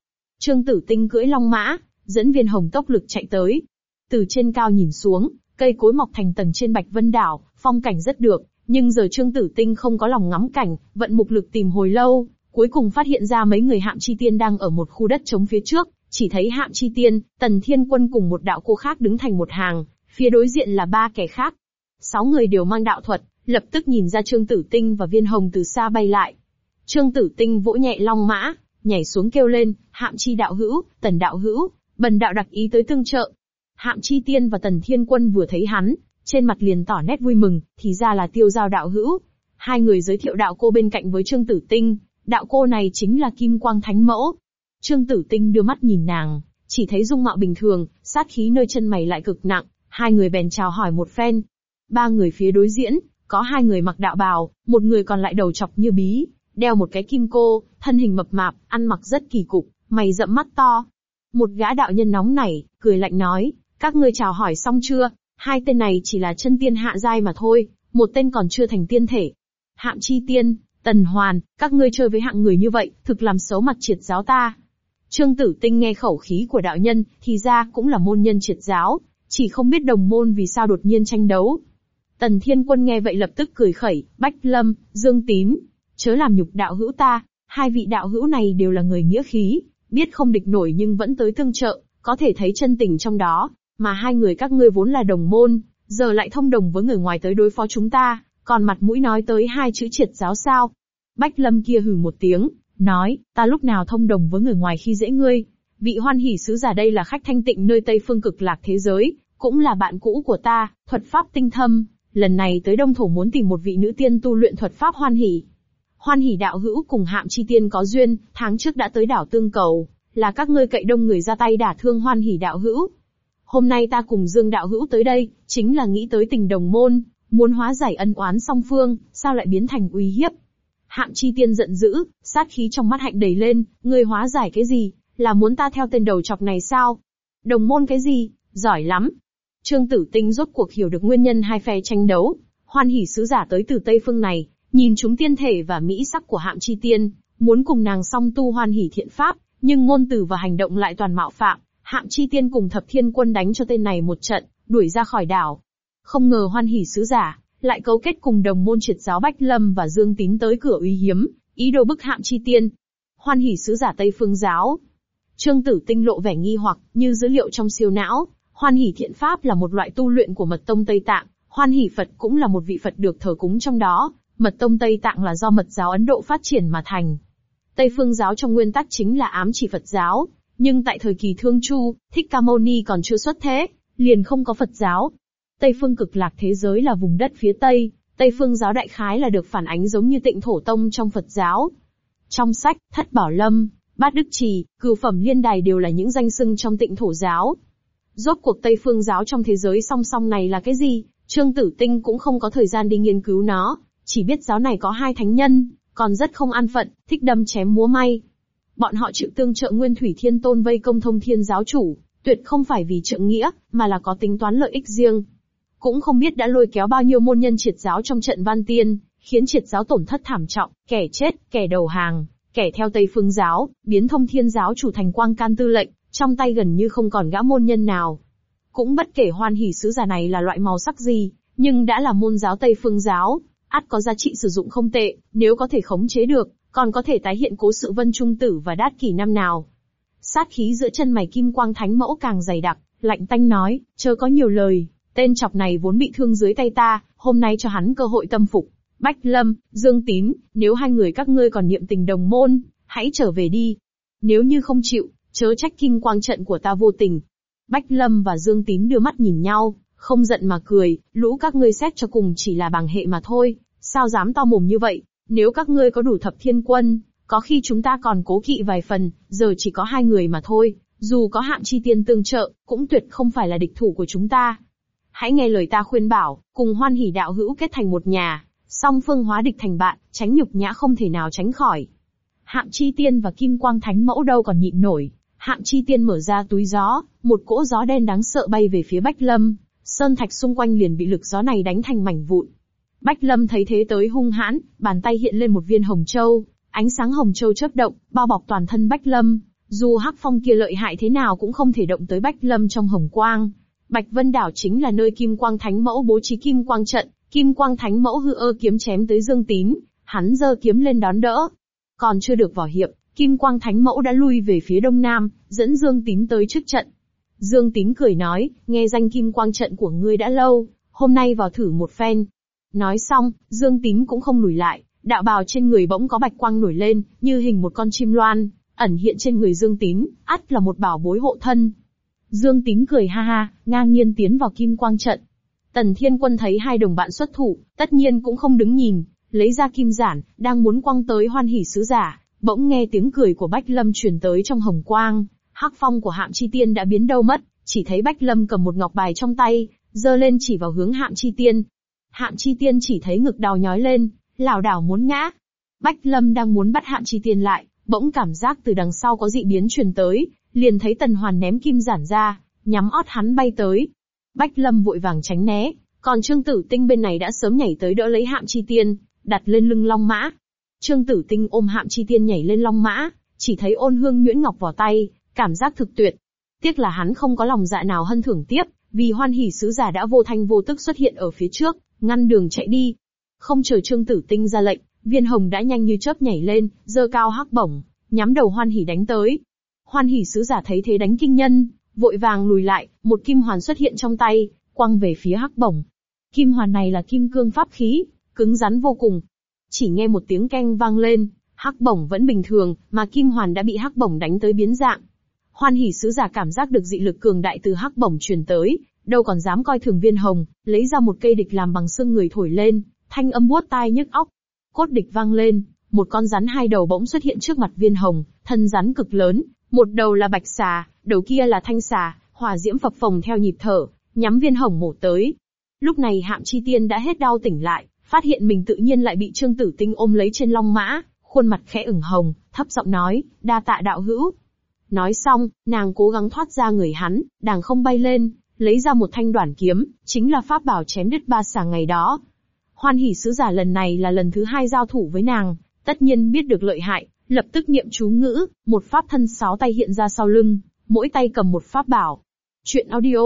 Trương Tử Tinh cưỡi long mã, dẫn viên hồng tốc lực chạy tới. Từ trên cao nhìn xuống, cây cối mọc thành tầng trên Bạch Vân đảo, phong cảnh rất được, nhưng giờ Trương Tử Tinh không có lòng ngắm cảnh, vận mục lực tìm hồi lâu, cuối cùng phát hiện ra mấy người hạm chi tiên đang ở một khu đất trống phía trước, chỉ thấy hạm chi tiên, tần thiên quân cùng một đạo cô khác đứng thành một hàng, phía đối diện là ba kẻ khác. Sáu người đều mang đạo thuật, lập tức nhìn ra Trương Tử Tinh và Viên Hồng từ xa bay lại. Trương Tử Tinh vỗ nhẹ long mã, nhảy xuống kêu lên, hạm chi đạo hữu, tần đạo hữu, bần đạo đặc ý tới tương trợ. Hạm chi tiên và tần thiên quân vừa thấy hắn, trên mặt liền tỏ nét vui mừng, thì ra là tiêu giao đạo hữu. Hai người giới thiệu đạo cô bên cạnh với Trương Tử Tinh, đạo cô này chính là Kim Quang Thánh Mẫu. Trương Tử Tinh đưa mắt nhìn nàng, chỉ thấy dung mạo bình thường, sát khí nơi chân mày lại cực nặng, hai người bèn chào hỏi một phen. Ba người phía đối diễn, có hai người mặc đạo bào, một người còn lại đầu chọc như bí, đeo một cái kim cô, thân hình mập mạp, ăn mặc rất kỳ cục, mày rậm mắt to. Một gã đạo nhân nóng nảy, cười lạnh nói, các ngươi chào hỏi xong chưa? Hai tên này chỉ là chân tiên hạ giai mà thôi, một tên còn chưa thành tiên thể. Hạm chi tiên, tần hoàn, các ngươi chơi với hạng người như vậy, thực làm xấu mặt triệt giáo ta. Trương Tử Tinh nghe khẩu khí của đạo nhân, thì ra cũng là môn nhân triệt giáo, chỉ không biết đồng môn vì sao đột nhiên tranh đấu. Tần Thiên Quân nghe vậy lập tức cười khẩy, Bách Lâm, Dương Tím chớ làm nhục đạo hữu ta, hai vị đạo hữu này đều là người nghĩa khí, biết không địch nổi nhưng vẫn tới tương trợ, có thể thấy chân tình trong đó, mà hai người các ngươi vốn là đồng môn, giờ lại thông đồng với người ngoài tới đối phó chúng ta, còn mặt mũi nói tới hai chữ triệt giáo sao. Bách Lâm kia hừ một tiếng, nói, ta lúc nào thông đồng với người ngoài khi dễ ngươi. Vị hoan hỷ sứ giả đây là khách thanh tịnh nơi Tây phương cực lạc thế giới, cũng là bạn cũ của ta, thuật pháp tinh thâm, lần này tới Đông Thổ muốn tìm một vị nữ tiên tu luyện thuật pháp hoan hỷ. Hoan hỷ đạo hữu cùng hạm chi tiên có duyên, tháng trước đã tới đảo Tương Cầu, là các ngươi cậy đông người ra tay đả thương hoan hỷ đạo hữu. Hôm nay ta cùng Dương đạo hữu tới đây, chính là nghĩ tới tình đồng môn, muốn hóa giải ân oán song phương, sao lại biến thành uy hiếp. Hạm chi tiên giận dữ, sát khí trong mắt hạnh đầy lên, ngươi hóa giải cái gì, là muốn ta theo tên đầu chọc này sao? Đồng môn cái gì, giỏi lắm. Trương Tử Tinh rốt cuộc hiểu được nguyên nhân hai phe tranh đấu, hoan hỉ sứ giả tới từ Tây Phương này, nhìn chúng tiên thể và mỹ sắc của hạm chi tiên, muốn cùng nàng song tu hoan hỉ thiện pháp, nhưng ngôn từ và hành động lại toàn mạo phạm, hạm chi tiên cùng thập thiên quân đánh cho tên này một trận, đuổi ra khỏi đảo. Không ngờ hoan hỉ sứ giả, lại cấu kết cùng đồng môn triệt giáo Bách Lâm và Dương Tín tới cửa uy hiếm, ý đồ bức hạm chi tiên. Hoan hỉ sứ giả Tây Phương giáo. Trương Tử Tinh lộ vẻ nghi hoặc, như dữ liệu trong siêu não, Hoan hỷ thiện pháp là một loại tu luyện của mật tông Tây Tạng, Hoan hỷ Phật cũng là một vị Phật được thờ cúng trong đó, mật tông Tây Tạng là do mật giáo Ấn Độ phát triển mà thành. Tây phương giáo trong nguyên tắc chính là ám chỉ Phật giáo, nhưng tại thời kỳ Thương Chu, Thích Ca Mâu Ni còn chưa xuất thế, liền không có Phật giáo. Tây phương cực lạc thế giới là vùng đất phía Tây, Tây phương giáo đại khái là được phản ánh giống như tịnh thổ tông trong Phật giáo. Trong sách, Thất Bảo Lâm, Bát Đức Trì, Cửu Phẩm Liên Đài đều là những danh xưng trong tịnh thổ giáo. Rốt cuộc Tây phương giáo trong thế giới song song này là cái gì? Trương Tử Tinh cũng không có thời gian đi nghiên cứu nó, chỉ biết giáo này có hai thánh nhân, còn rất không an phận, thích đâm chém múa may. Bọn họ chịu tương trợ Nguyên Thủy Thiên Tôn vây công thông thiên giáo chủ, tuyệt không phải vì trượng nghĩa, mà là có tính toán lợi ích riêng. Cũng không biết đã lôi kéo bao nhiêu môn nhân triệt giáo trong trận văn tiên, khiến triệt giáo tổn thất thảm trọng, kẻ chết, kẻ đầu hàng, kẻ theo Tây Phương giáo, biến thông thiên giáo chủ thành quang can tư lệnh, trong tay gần như không còn gã môn nhân nào. Cũng bất kể hoan hỷ sứ giả này là loại màu sắc gì, nhưng đã là môn giáo Tây Phương giáo, ắt có giá trị sử dụng không tệ, nếu có thể khống chế được, còn có thể tái hiện cố sự vân trung tử và đát kỷ năm nào. Sát khí giữa chân mày kim quang thánh mẫu càng dày đặc, lạnh tanh nói, chớ có nhiều lời, tên chọc này vốn bị thương dưới tay ta, hôm nay cho hắn cơ hội tâm phục. Bách Lâm, Dương Tín, nếu hai người các ngươi còn niệm tình đồng môn, hãy trở về đi. Nếu như không chịu, chớ trách kim quang trận của ta vô tình. Bách Lâm và Dương Tín đưa mắt nhìn nhau, không giận mà cười, lũ các ngươi xét cho cùng chỉ là bằng hệ mà thôi, sao dám to mồm như vậy, nếu các ngươi có đủ thập thiên quân, có khi chúng ta còn cố kỵ vài phần, giờ chỉ có hai người mà thôi, dù có hạm chi tiên tương trợ, cũng tuyệt không phải là địch thủ của chúng ta. Hãy nghe lời ta khuyên bảo, cùng hoan hỷ đạo hữu kết thành một nhà, song phương hóa địch thành bạn, tránh nhục nhã không thể nào tránh khỏi. Hạm chi tiên và kim quang thánh mẫu đâu còn nhịn nổi, Hạng chi tiên mở ra túi gió, một cỗ gió đen đáng sợ bay về phía Bách Lâm, sơn thạch xung quanh liền bị lực gió này đánh thành mảnh vụn. Bách Lâm thấy thế tới hung hãn, bàn tay hiện lên một viên hồng châu, ánh sáng hồng châu chớp động, bao bọc toàn thân Bách Lâm. Dù hắc phong kia lợi hại thế nào cũng không thể động tới Bách Lâm trong hồng quang. Bạch Vân Đảo chính là nơi Kim Quang Thánh Mẫu bố trí Kim Quang trận, Kim Quang Thánh Mẫu hư ơ kiếm chém tới Dương Tín, hắn giơ kiếm lên đón đỡ. Còn chưa được vỏ hiệp, Kim Quang Thánh Mẫu đã lui về phía đông nam, dẫn Dương Tín tới trước trận. Dương Tín cười nói, nghe danh Kim Quang trận của ngươi đã lâu, hôm nay vào thử một phen. Nói xong, Dương Tín cũng không lùi lại, đạo bào trên người bỗng có bạch quang nổi lên, như hình một con chim loan, ẩn hiện trên người Dương Tín, ắt là một bảo bối hộ thân. Dương Tín cười ha ha, ngang nhiên tiến vào Kim Quang trận. Tần Thiên Quân thấy hai đồng bạn xuất thủ, tất nhiên cũng không đứng nhìn, lấy ra kim giản, đang muốn quăng tới hoan hỉ sứ giả, Bỗng nghe tiếng cười của Bách Lâm truyền tới trong hồng quang, hắc phong của Hạm Chi Tiên đã biến đâu mất, chỉ thấy Bách Lâm cầm một ngọc bài trong tay, giơ lên chỉ vào hướng Hạm Chi Tiên. Hạm Chi Tiên chỉ thấy ngực đau nhói lên, lảo đảo muốn ngã. Bách Lâm đang muốn bắt Hạm Chi Tiên lại, bỗng cảm giác từ đằng sau có dị biến truyền tới, liền thấy Tần Hoàn ném kim giản ra, nhắm ót hắn bay tới. Bách Lâm vội vàng tránh né, còn Trương Tử Tinh bên này đã sớm nhảy tới đỡ lấy Hạm Chi Tiên, đặt lên lưng Long Mã, Trương Tử Tinh ôm Hạm Chi Tiên nhảy lên long mã, chỉ thấy ôn hương nhuyễn ngọc vào tay, cảm giác thực tuyệt. Tiếc là hắn không có lòng dạ nào hân thưởng tiếp, vì hoan hỉ sứ giả đã vô thanh vô tức xuất hiện ở phía trước, ngăn đường chạy đi. Không chờ Trương Tử Tinh ra lệnh, viên hồng đã nhanh như chớp nhảy lên, giơ cao hắc bổng, nhắm đầu hoan hỉ đánh tới. Hoan hỉ sứ giả thấy thế đánh kinh nhân, vội vàng lùi lại, một kim hoàn xuất hiện trong tay, quăng về phía hắc bổng. Kim hoàn này là kim cương pháp khí, cứng rắn vô cùng. Chỉ nghe một tiếng keng vang lên, hắc bổng vẫn bình thường, mà kim hoàn đã bị hắc bổng đánh tới biến dạng. Hoan hỉ sứ giả cảm giác được dị lực cường đại từ hắc bổng truyền tới, đâu còn dám coi thường viên hồng, lấy ra một cây địch làm bằng xương người thổi lên, thanh âm buốt tai nhức óc. Cốt địch vang lên, một con rắn hai đầu bỗng xuất hiện trước mặt viên hồng, thân rắn cực lớn, một đầu là bạch xà, đầu kia là thanh xà, hỏa diễm phập phồng theo nhịp thở, nhắm viên hồng mổ tới. Lúc này hạm chi tiên đã hết đau tỉnh lại, phát hiện mình tự nhiên lại bị trương tử tinh ôm lấy trên long mã, khuôn mặt khẽ ửng hồng, thấp giọng nói, đa tạ đạo hữu. Nói xong, nàng cố gắng thoát ra người hắn, đàng không bay lên, lấy ra một thanh đoản kiếm, chính là pháp bảo chém đứt ba xà ngày đó. Hoan hỉ sứ giả lần này là lần thứ hai giao thủ với nàng, tất nhiên biết được lợi hại, lập tức niệm chú ngữ, một pháp thân sáu tay hiện ra sau lưng, mỗi tay cầm một pháp bảo. Chuyện audio,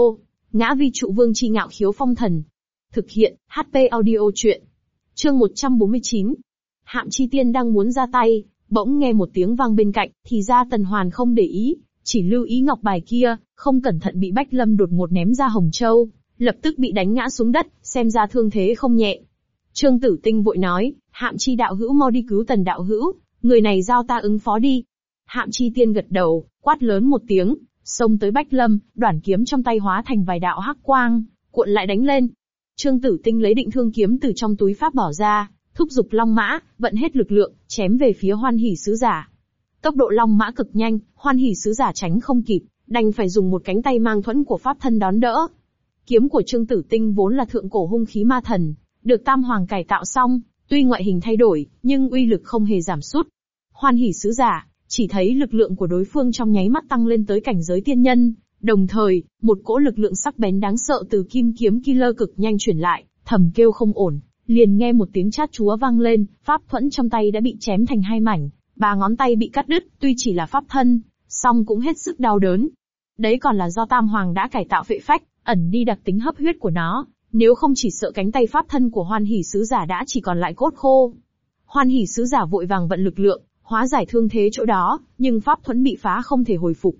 ngã vi trụ vương chi ngạo khiếu phong thần. Thực hiện, HP audio chuyện. Chương 149. Hạm chi tiên đang muốn ra tay, bỗng nghe một tiếng vang bên cạnh, thì ra tần hoàn không để ý, chỉ lưu ý ngọc bài kia, không cẩn thận bị Bách Lâm đột ngột ném ra Hồng Châu, lập tức bị đánh ngã xuống đất, xem ra thương thế không nhẹ. Trương Tử Tinh vội nói, Hạm Chi đạo hữu mau đi cứu Tần đạo hữu, người này giao ta ứng phó đi. Hạm Chi tiên gật đầu, quát lớn một tiếng, xông tới Bách Lâm, đoạn kiếm trong tay hóa thành vài đạo hắc quang, cuộn lại đánh lên. Trương Tử Tinh lấy định thương kiếm từ trong túi pháp bỏ ra, thúc giục long mã, vận hết lực lượng, chém về phía Hoan Hỉ sứ giả. Tốc độ long mã cực nhanh, Hoan Hỉ sứ giả tránh không kịp, đành phải dùng một cánh tay mang thuẫn của pháp thân đón đỡ. Kiếm của Trương Tử Tinh vốn là thượng cổ hung khí ma thần, được Tam Hoàng cải tạo xong, tuy ngoại hình thay đổi, nhưng uy lực không hề giảm sút. Hoan hỉ sứ giả, chỉ thấy lực lượng của đối phương trong nháy mắt tăng lên tới cảnh giới tiên nhân, đồng thời, một cỗ lực lượng sắc bén đáng sợ từ kim kiếm killer cực nhanh chuyển lại, thầm kêu không ổn, liền nghe một tiếng chát chúa vang lên, pháp thuẫn trong tay đã bị chém thành hai mảnh, ba ngón tay bị cắt đứt, tuy chỉ là pháp thân, song cũng hết sức đau đớn. Đấy còn là do Tam Hoàng đã cải tạo vệ phách, ẩn đi đặc tính hấp huyết của nó, nếu không chỉ sợ cánh tay pháp thân của Hoan Hỷ sứ giả đã chỉ còn lại cốt khô. Hoan Hỷ sứ giả vội vàng vận lực lượng, hóa giải thương thế chỗ đó, nhưng pháp thuẫn bị phá không thể hồi phục.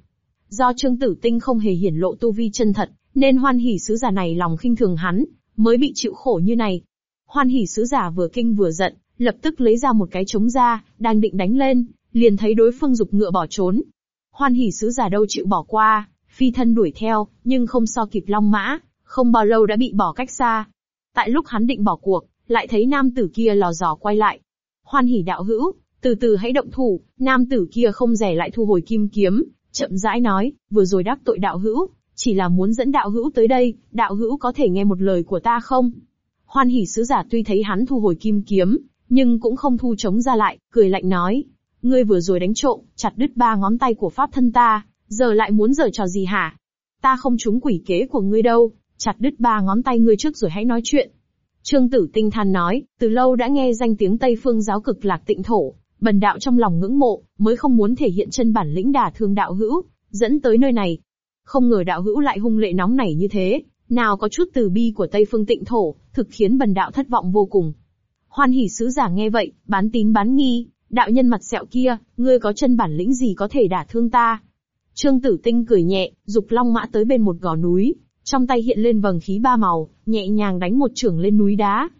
Do Trương Tử Tinh không hề hiển lộ tu vi chân thật, nên Hoan Hỷ sứ giả này lòng khinh thường hắn, mới bị chịu khổ như này. Hoan hỉ sứ giả vừa kinh vừa giận, lập tức lấy ra một cái chống ra, đang định đánh lên, liền thấy đối phương dục ngựa bỏ trốn, Hoan hỉ sứ giả đâu chịu bỏ qua, phi thân đuổi theo, nhưng không so kịp long mã, không bao lâu đã bị bỏ cách xa. Tại lúc hắn định bỏ cuộc, lại thấy nam tử kia lò dò quay lại. Hoan hỉ đạo hữu, từ từ hãy động thủ, nam tử kia không rẻ lại thu hồi kim kiếm, chậm rãi nói, vừa rồi đắc tội đạo hữu, chỉ là muốn dẫn đạo hữu tới đây, đạo hữu có thể nghe một lời của ta không? Hoan hỉ sứ giả tuy thấy hắn thu hồi kim kiếm, nhưng cũng không thu chống ra lại, cười lạnh nói, Ngươi vừa rồi đánh trộm, chặt đứt ba ngón tay của pháp thân ta, giờ lại muốn giở trò gì hả? Ta không trúng quỷ kế của ngươi đâu, chặt đứt ba ngón tay ngươi trước rồi hãy nói chuyện. Trương Tử Tinh than nói, từ lâu đã nghe danh tiếng Tây Phương giáo cực lạc tịnh thổ, bần đạo trong lòng ngưỡng mộ, mới không muốn thể hiện chân bản lĩnh đả thương đạo hữu, dẫn tới nơi này. Không ngờ đạo hữu lại hung lệ nóng nảy như thế, nào có chút từ bi của Tây Phương tịnh thổ, thực khiến bần đạo thất vọng vô cùng. Hoan hỉ sứ giả nghe vậy, bán tín bán nghi, Đạo nhân mặt sẹo kia, ngươi có chân bản lĩnh gì có thể đả thương ta? Trương Tử Tinh cười nhẹ, dục long mã tới bên một gò núi, trong tay hiện lên vầng khí ba màu, nhẹ nhàng đánh một trưởng lên núi đá.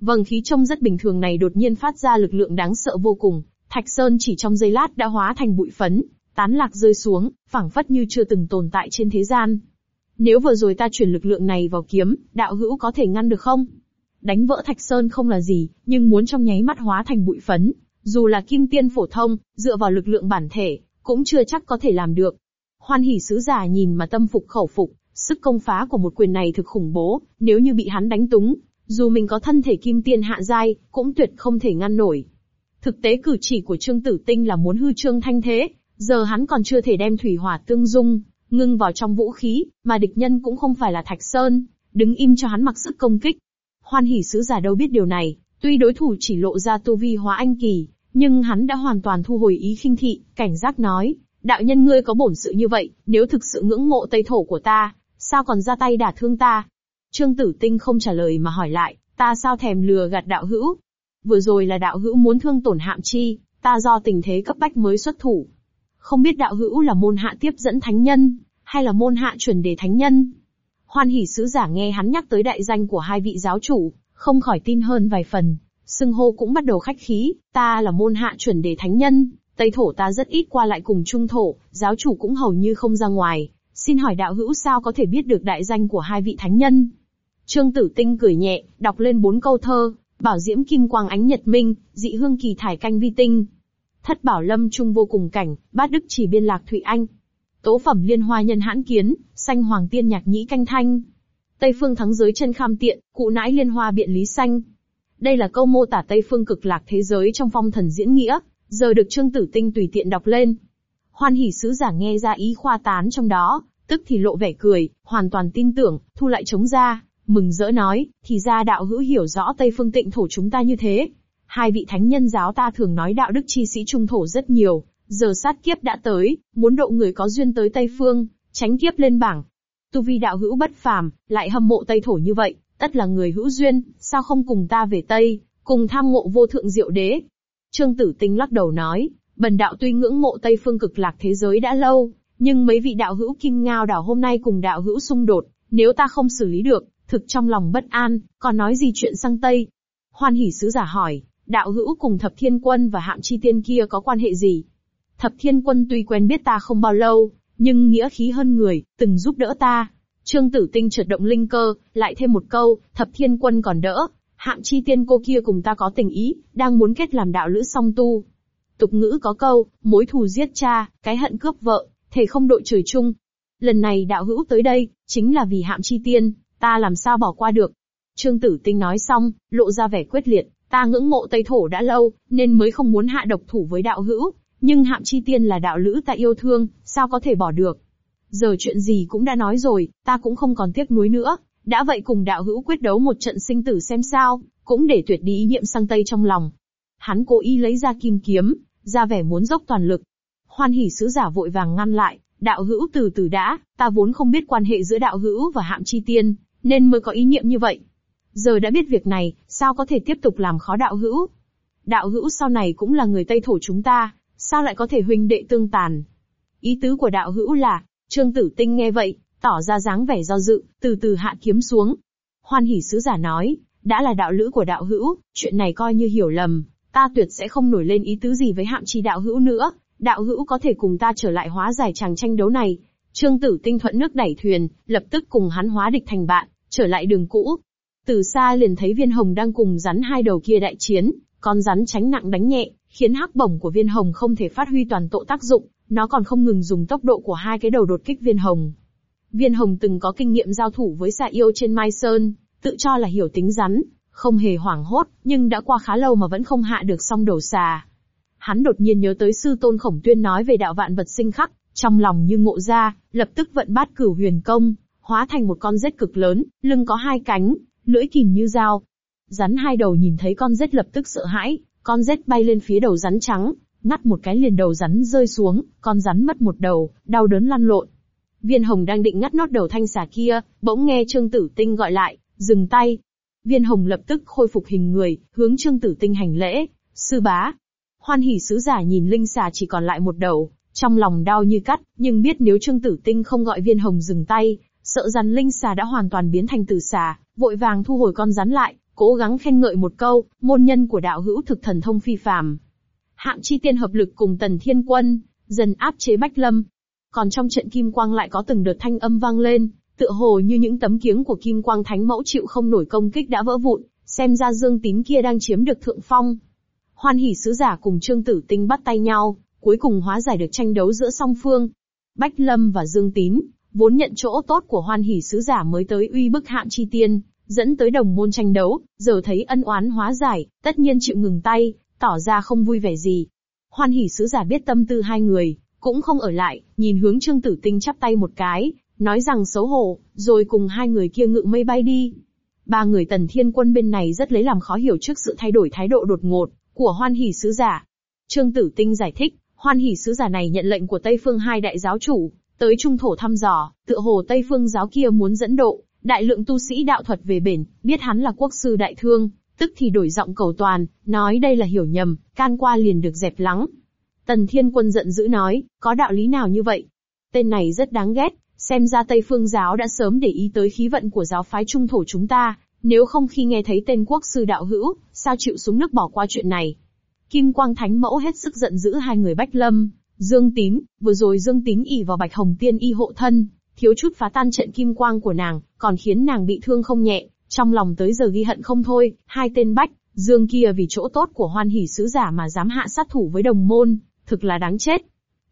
Vầng khí trông rất bình thường này đột nhiên phát ra lực lượng đáng sợ vô cùng, Thạch Sơn chỉ trong giây lát đã hóa thành bụi phấn, tán lạc rơi xuống, phảng phất như chưa từng tồn tại trên thế gian. Nếu vừa rồi ta chuyển lực lượng này vào kiếm, đạo hữu có thể ngăn được không? Đánh vỡ Thạch Sơn không là gì, nhưng muốn trong nháy mắt hóa thành bụi phấn, dù là kim tiên phổ thông, dựa vào lực lượng bản thể, cũng chưa chắc có thể làm được. Hoan hỉ sứ giả nhìn mà tâm phục khẩu phục, sức công phá của một quyền này thực khủng bố, nếu như bị hắn đánh túng, dù mình có thân thể kim tiên hạ giai, cũng tuyệt không thể ngăn nổi. Thực tế cử chỉ của Trương Tử Tinh là muốn hư trương thanh thế, giờ hắn còn chưa thể đem thủy hỏa tương dung, ngưng vào trong vũ khí, mà địch nhân cũng không phải là Thạch Sơn, đứng im cho hắn mặc sức công kích. Hoan hỉ sứ giả đâu biết điều này, tuy đối thủ chỉ lộ ra tu vi hóa anh kỳ, nhưng hắn đã hoàn toàn thu hồi ý khinh thị, cảnh giác nói, đạo nhân ngươi có bổn sự như vậy, nếu thực sự ngưỡng mộ tây thổ của ta, sao còn ra tay đả thương ta? Trương Tử Tinh không trả lời mà hỏi lại, ta sao thèm lừa gạt đạo hữu? Vừa rồi là đạo hữu muốn thương tổn hạm chi, ta do tình thế cấp bách mới xuất thủ không biết đạo hữu là môn hạ tiếp dẫn thánh nhân, hay là môn hạ chuẩn đề thánh nhân. Hoan hỷ sứ giả nghe hắn nhắc tới đại danh của hai vị giáo chủ, không khỏi tin hơn vài phần, xưng hô cũng bắt đầu khách khí, ta là môn hạ chuẩn đề thánh nhân, Tây thổ ta rất ít qua lại cùng trung thổ, giáo chủ cũng hầu như không ra ngoài, xin hỏi đạo hữu sao có thể biết được đại danh của hai vị thánh nhân. Trương Tử Tinh cười nhẹ, đọc lên bốn câu thơ, bảo diễm kim quang ánh nhật minh, dị hương kỳ thải canh vi tinh. Thất bảo lâm trung vô cùng cảnh, bát đức chỉ biên lạc thụy anh. Tố phẩm liên hoa nhân hãn kiến, xanh hoàng tiên nhạc nhĩ canh thanh. Tây phương thắng giới chân kham tiện, cụ nãi liên hoa biện lý xanh. Đây là câu mô tả Tây phương cực lạc thế giới trong phong thần diễn nghĩa, giờ được Trương Tử Tinh tùy tiện đọc lên. Hoan hỉ sứ giả nghe ra ý khoa tán trong đó, tức thì lộ vẻ cười, hoàn toàn tin tưởng, thu lại chống ra, mừng rỡ nói, thì ra đạo hữu hiểu rõ Tây phương tịnh thổ chúng ta như thế. Hai vị thánh nhân giáo ta thường nói đạo đức chi sĩ trung thổ rất nhiều, giờ sát kiếp đã tới, muốn độ người có duyên tới Tây phương, tránh kiếp lên bảng. Tu vi đạo hữu bất phàm, lại hâm mộ Tây thổ như vậy, tất là người hữu duyên, sao không cùng ta về Tây, cùng tham ngộ vô thượng diệu đế. Trương Tử Tinh lắc đầu nói, bần đạo tuy ngưỡng mộ Tây phương cực lạc thế giới đã lâu, nhưng mấy vị đạo hữu kim ngao đảo hôm nay cùng đạo hữu xung đột, nếu ta không xử lý được, thực trong lòng bất an, còn nói gì chuyện sang Tây. Hoan hỷ sứ giả hỏi, đạo hữu cùng thập thiên quân và hạm chi tiên kia có quan hệ gì? Thập thiên quân tuy quen biết ta không bao lâu, nhưng nghĩa khí hơn người, từng giúp đỡ ta. Trương Tử Tinh trượt động linh cơ, lại thêm một câu, thập thiên quân còn đỡ, hạm chi tiên cô kia cùng ta có tình ý, đang muốn kết làm đạo lữ song tu. Tục ngữ có câu, mối thù giết cha, cái hận cướp vợ, thể không đội trời chung. Lần này đạo hữu tới đây, chính là vì hạm chi tiên, ta làm sao bỏ qua được. Trương Tử Tinh nói xong, lộ ra vẻ quyết liệt, ta ngưỡng mộ Tây Thổ đã lâu, nên mới không muốn hạ độc thủ với đạo hữu, nhưng hạm chi tiên là đạo lữ ta yêu thương, sao có thể bỏ được. Giờ chuyện gì cũng đã nói rồi, ta cũng không còn tiếc nuối nữa, đã vậy cùng đạo hữu quyết đấu một trận sinh tử xem sao, cũng để tuyệt đi ý niệm sang Tây trong lòng. Hắn cố ý lấy ra kim kiếm, ra vẻ muốn dốc toàn lực. Hoan hỉ sứ giả vội vàng ngăn lại, đạo hữu từ từ đã, ta vốn không biết quan hệ giữa đạo hữu và hạm chi tiên, nên mới có ý niệm như vậy. Giờ đã biết việc này, sao có thể tiếp tục làm khó đạo hữu? Đạo hữu sau này cũng là người Tây Thổ chúng ta, sao lại có thể huynh đệ tương tàn? Ý tứ của đạo hữu là, Trương Tử Tinh nghe vậy, tỏ ra dáng vẻ do dự, từ từ hạ kiếm xuống. Hoan hỉ sứ giả nói, đã là đạo lữ của đạo hữu, chuyện này coi như hiểu lầm, ta tuyệt sẽ không nổi lên ý tứ gì với hạm chi đạo hữu nữa, đạo hữu có thể cùng ta trở lại hóa giải chàng tranh đấu này. Trương Tử Tinh thuận nước đẩy thuyền, lập tức cùng hắn hóa địch thành bạn, trở lại đường cũ. Từ xa liền thấy viên hồng đang cùng rắn hai đầu kia đại chiến, con rắn tránh nặng đánh nhẹ, khiến hắc bổng của viên hồng không thể phát huy toàn bộ tác dụng, nó còn không ngừng dùng tốc độ của hai cái đầu đột kích viên hồng. Viên hồng từng có kinh nghiệm giao thủ với xà yêu trên Mai Sơn, tự cho là hiểu tính rắn, không hề hoảng hốt, nhưng đã qua khá lâu mà vẫn không hạ được song đầu xà. Hắn đột nhiên nhớ tới sư tôn khổng tuyên nói về đạo vạn vật sinh khắc, trong lòng như ngộ ra, lập tức vận bát cửu huyền công, hóa thành một con rết cực lớn, lưng có hai cánh, lưỡi kìm như dao. Rắn hai đầu nhìn thấy con rết lập tức sợ hãi, con rết bay lên phía đầu rắn trắng, ngắt một cái liền đầu rắn rơi xuống, con rắn mất một đầu, đau đớn lăn lộn. Viên hồng đang định ngắt nốt đầu thanh xà kia, bỗng nghe Trương Tử Tinh gọi lại, dừng tay. Viên hồng lập tức khôi phục hình người, hướng Trương Tử Tinh hành lễ, sư bá. Hoan hỉ sứ giả nhìn linh xà chỉ còn lại một đầu, trong lòng đau như cắt, nhưng biết nếu Trương Tử Tinh không gọi viên hồng dừng tay, sợ rằng linh xà đã hoàn toàn biến thành tử xà, vội vàng thu hồi con rắn lại, cố gắng khen ngợi một câu, môn nhân của đạo hữu thực thần thông phi phàm. Hạng chi tiên hợp lực cùng tần thiên quân, dần áp chế Bách Lâm. Còn trong trận kim quang lại có từng đợt thanh âm vang lên, tựa hồ như những tấm kiếng của kim quang thánh mẫu chịu không nổi công kích đã vỡ vụn, xem ra dương tín kia đang chiếm được thượng phong. Hoan hỉ sứ giả cùng trương tử tinh bắt tay nhau, cuối cùng hóa giải được tranh đấu giữa song phương. Bách Lâm và Dương Tín, vốn nhận chỗ tốt của hoan hỷ sứ giả mới tới uy bức hạng chi tiên, dẫn tới đồng môn tranh đấu, giờ thấy ân oán hóa giải, tất nhiên chịu ngừng tay, tỏ ra không vui vẻ gì. Hoan hỷ sứ giả biết tâm tư hai người, cũng không ở lại, nhìn hướng Trương Tử Tinh chắp tay một cái, nói rằng xấu hổ, rồi cùng hai người kia ngự mây bay đi. Ba người tần thiên quân bên này rất lấy làm khó hiểu trước sự thay đổi thái độ đột ngột của hoan hỷ sứ giả. Trương Tử Tinh giải thích, hoan hỷ sứ giả này nhận lệnh của Tây Phương hai đại giáo chủ, tới trung thổ thăm dò, tựa hồ Tây Phương giáo kia muốn dẫn độ, đại lượng tu sĩ đạo thuật về bển, biết hắn là quốc sư đại thương, tức thì đổi giọng cầu toàn, nói đây là hiểu nhầm, can qua liền được dẹp lắng. Tần Thiên Quân giận dữ nói, có đạo lý nào như vậy? Tên này rất đáng ghét, xem ra Tây Phương giáo đã sớm để ý tới khí vận của giáo phái trung thổ chúng ta, nếu không khi nghe thấy tên quốc sư đạo hữu, sao chịu xuống nước bỏ qua chuyện này. Kim Quang Thánh Mẫu hết sức giận dữ hai người Bách Lâm, Dương Tín, vừa rồi Dương Tín ỉ vào Bạch Hồng Tiên y hộ thân, thiếu chút phá tan trận kim quang của nàng, còn khiến nàng bị thương không nhẹ, trong lòng tới giờ ghi hận không thôi, hai tên Bách, Dương kia vì chỗ tốt của hoan hỷ sứ giả mà dám hạ sát thủ với đồng môn, thực là đáng chết.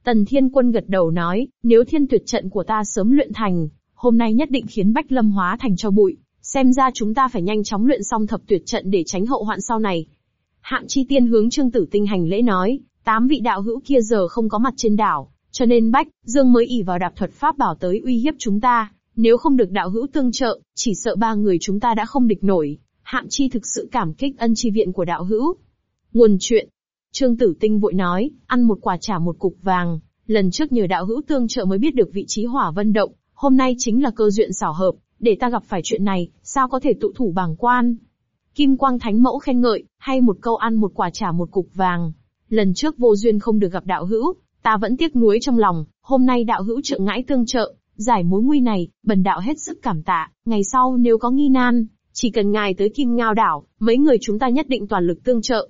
Tần Thiên Quân gật đầu nói, nếu thiên tuyệt trận của ta sớm luyện thành, hôm nay nhất định khiến Bách Lâm hóa thành cho bụi, xem ra chúng ta phải nhanh chóng luyện xong thập tuyệt trận để tránh hậu hoạn sau này. Hạng chi tiên hướng Trương Tử Tinh hành lễ nói, tám vị đạo hữu kia giờ không có mặt trên đảo, cho nên Bách, Dương mới ỉ vào đạp thuật pháp bảo tới uy hiếp chúng ta, nếu không được đạo hữu tương trợ, chỉ sợ ba người chúng ta đã không địch nổi. Hạng chi thực sự cảm kích ân chi viện của đạo hữu. Nguồn chuyện. Trương Tử Tinh vội nói, ăn một quả trả một cục vàng, lần trước nhờ đạo hữu tương trợ mới biết được vị trí hỏa vân động, hôm nay chính là cơ duyện xảo hợp, để ta gặp phải chuyện này, sao có thể tụ thủ bảng quan. Kim Quang Thánh Mẫu khen ngợi, hay một câu ăn một quả trả một cục vàng. Lần trước vô duyên không được gặp đạo hữu, ta vẫn tiếc nuối trong lòng, hôm nay đạo hữu trợ ngãi tương trợ, giải mối nguy này, bần đạo hết sức cảm tạ, ngày sau nếu có nghi nan, chỉ cần ngài tới Kim Ngao đảo, mấy người chúng ta nhất định toàn lực tương trợ.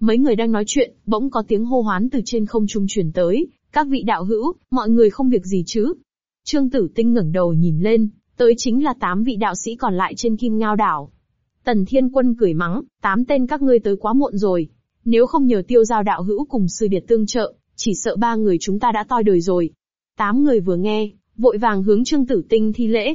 Mấy người đang nói chuyện, bỗng có tiếng hô hoán từ trên không trung truyền tới, các vị đạo hữu, mọi người không việc gì chứ? Trương Tử Tinh ngẩng đầu nhìn lên, tới chính là tám vị đạo sĩ còn lại trên Kim Ngao đảo. Tần Thiên Quân cười mắng, tám tên các ngươi tới quá muộn rồi. Nếu không nhờ tiêu giao đạo hữu cùng sư điệt tương trợ, chỉ sợ ba người chúng ta đã toi đời rồi. Tám người vừa nghe, vội vàng hướng Trương Tử Tinh thi lễ.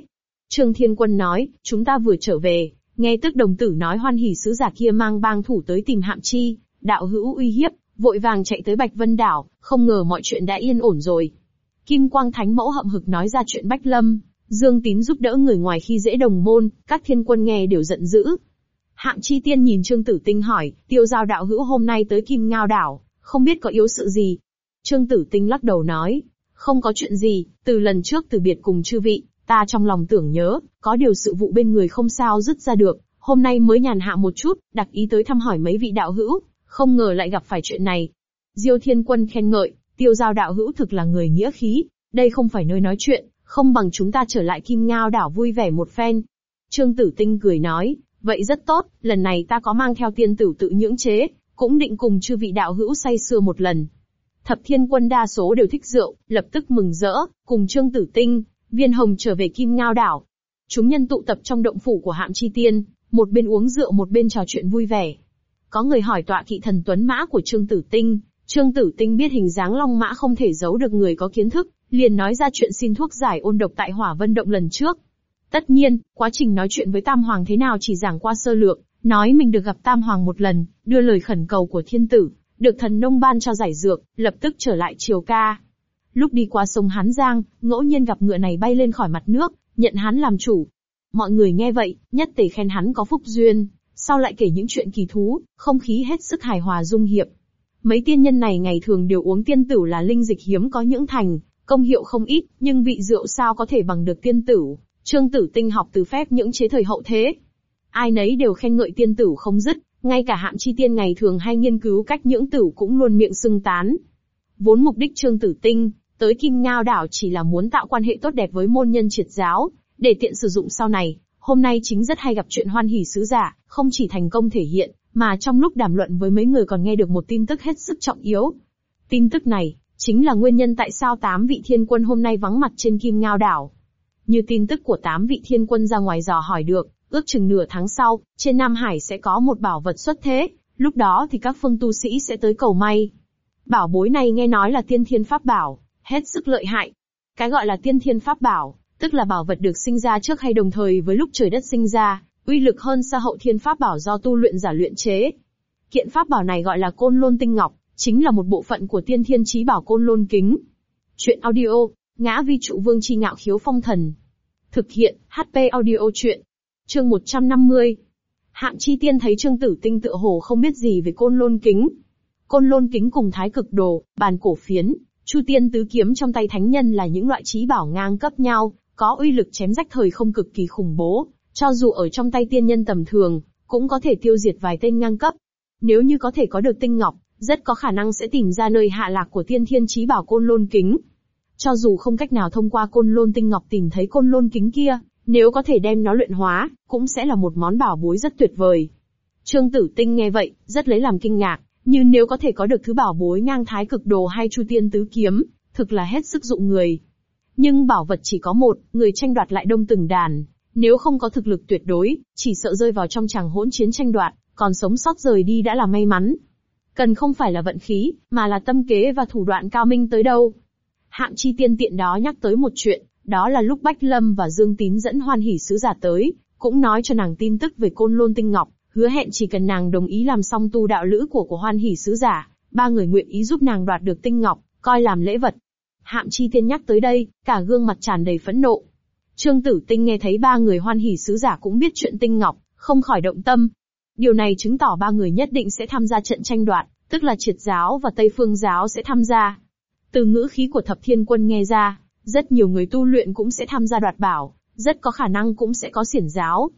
Trương Thiên Quân nói, chúng ta vừa trở về, nghe tức đồng tử nói hoan hỉ sứ giả kia mang bang thủ tới tìm hạm chi, đạo hữu uy hiếp, vội vàng chạy tới Bạch Vân Đảo, không ngờ mọi chuyện đã yên ổn rồi. Kim Quang Thánh Mẫu hậm hực nói ra chuyện Bách Lâm, Dương Tín giúp đỡ người ngoài khi dễ đồng môn, các thiên quân nghe đều giận dữ. Hạng Chi Tiên nhìn Trương Tử Tinh hỏi, tiêu giao đạo hữu hôm nay tới Kim Ngao Đảo, không biết có yếu sự gì. Trương Tử Tinh lắc đầu nói, không có chuyện gì, từ lần trước từ biệt cùng chư vị, ta trong lòng tưởng nhớ, có điều sự vụ bên người không sao dứt ra được, hôm nay mới nhàn hạ một chút, đặc ý tới thăm hỏi mấy vị đạo hữu, không ngờ lại gặp phải chuyện này. Diêu Thiên Quân khen ngợi, tiêu giao đạo hữu thực là người nghĩa khí, đây không phải nơi nói chuyện, không bằng chúng ta trở lại Kim Ngao đảo vui vẻ một phen. Trương Tử Tinh cười nói, vậy rất tốt, lần này ta có mang theo tiên tử tự nhưỡng chế, cũng định cùng chư vị đạo hữu say sưa một lần. Thập thiên quân đa số đều thích rượu, lập tức mừng rỡ, cùng Trương Tử Tinh, Viên Hồng trở về Kim Ngao đảo. Chúng nhân tụ tập trong động phủ của Hạm Chi Tiên, một bên uống rượu một bên trò chuyện vui vẻ. Có người hỏi tọa kỵ thần tuấn mã của Trương Tử Tinh, Trương Tử Tinh biết hình dáng long mã không thể giấu được người có kiến thức, liền nói ra chuyện xin thuốc giải ôn độc tại Hỏa Vân Động lần trước. Tất nhiên, quá trình nói chuyện với Tam Hoàng thế nào chỉ giảng qua sơ lược, nói mình được gặp Tam Hoàng một lần, đưa lời khẩn cầu của thiên tử, được thần nông ban cho giải dược, lập tức trở lại triều ca. Lúc đi qua sông Hán Giang, ngẫu nhiên gặp ngựa này bay lên khỏi mặt nước, nhận hắn làm chủ. Mọi người nghe vậy, nhất tề khen hắn có phúc duyên, sau lại kể những chuyện kỳ thú, không khí hết sức hài hòa dung hiệp. Mấy tiên nhân này ngày thường đều uống tiên tử là linh dịch hiếm có những thành, công hiệu không ít, nhưng vị rượu sao có thể bằng được tiên tử. Trương tử tinh học từ phép những chế thời hậu thế. Ai nấy đều khen ngợi tiên tử không dứt, ngay cả hạm chi tiên ngày thường hay nghiên cứu cách nhưỡng tử cũng luôn miệng xưng tán. Vốn mục đích trương tử tinh, tới kim ngao đảo chỉ là muốn tạo quan hệ tốt đẹp với môn nhân triệt giáo, để tiện sử dụng sau này. Hôm nay chính rất hay gặp chuyện hoan hỷ sứ giả, không chỉ thành công thể hiện, mà trong lúc đàm luận với mấy người còn nghe được một tin tức hết sức trọng yếu. Tin tức này, chính là nguyên nhân tại sao tám vị thiên quân hôm nay vắng mặt trên Kim Ngao đảo. Như tin tức của tám vị thiên quân ra ngoài dò hỏi được, ước chừng nửa tháng sau, trên Nam Hải sẽ có một bảo vật xuất thế, lúc đó thì các phương tu sĩ sẽ tới cầu may. Bảo bối này nghe nói là tiên thiên pháp bảo, hết sức lợi hại. Cái gọi là tiên thiên pháp bảo, tức là bảo vật được sinh ra trước hay đồng thời với lúc trời đất sinh ra, uy lực hơn xa hậu thiên pháp bảo do tu luyện giả luyện chế. Kiện pháp bảo này gọi là côn lôn tinh ngọc, chính là một bộ phận của tiên thiên trí bảo côn lôn kính. Chuyện audio, ngã vi trụ vương chi ngạo khiếu phong thần. Thực hiện, HP audio chuyện. Chương 150. Hạng chi tiên thấy Trương Tử Tinh tựa hồ không biết gì về côn lôn kính. Côn lôn kính cùng thái cực đồ, bàn cổ phiến, chu tiên tứ kiếm trong tay thánh nhân là những loại trí bảo ngang cấp nhau, có uy lực chém rách thời không cực kỳ khủng bố, cho dù ở trong tay tiên nhân tầm thường, cũng có thể tiêu diệt vài tên ngang cấp. Nếu như có thể có được tinh ngọc, rất có khả năng sẽ tìm ra nơi hạ lạc của tiên thiên trí bảo côn lôn kính. Cho dù không cách nào thông qua côn lôn tinh ngọc tìm thấy côn lôn kính kia, nếu có thể đem nó luyện hóa, cũng sẽ là một món bảo bối rất tuyệt vời. Trương Tử Tinh nghe vậy, rất lấy làm kinh ngạc, như nếu có thể có được thứ bảo bối ngang thái cực đồ hay chu tiên tứ kiếm, thực là hết sức dụ người. Nhưng bảo vật chỉ có một, người tranh đoạt lại đông từng đàn. Nếu không có thực lực tuyệt đối, chỉ sợ rơi vào trong chàng hỗn chiến tranh đoạt, còn sống sót rời đi đã là may mắn. Cần không phải là vận khí, mà là tâm kế và thủ đoạn cao minh tới đâu. Hạng chi tiên tiện đó nhắc tới một chuyện, đó là lúc Bách Lâm và Dương Tín dẫn hoan hỷ sứ giả tới, cũng nói cho nàng tin tức về côn lôn tinh ngọc, hứa hẹn chỉ cần nàng đồng ý làm xong tu đạo lữ của của hoan hỷ sứ giả, ba người nguyện ý giúp nàng đoạt được tinh ngọc, coi làm lễ vật. Hạm chi tiên nhắc tới đây, cả gương mặt tràn đầy phẫn nộ. Trương Tử Tinh nghe thấy ba người hoan hỷ sứ giả cũng biết chuyện tinh ngọc, không khỏi động tâm. Điều này chứng tỏ ba người nhất định sẽ tham gia trận tranh đoạt, tức là triệt giáo và Tây Phương giáo sẽ tham gia. Từ ngữ khí của thập thiên quân nghe ra, rất nhiều người tu luyện cũng sẽ tham gia đoạt bảo, rất có khả năng cũng sẽ có xiển giáo.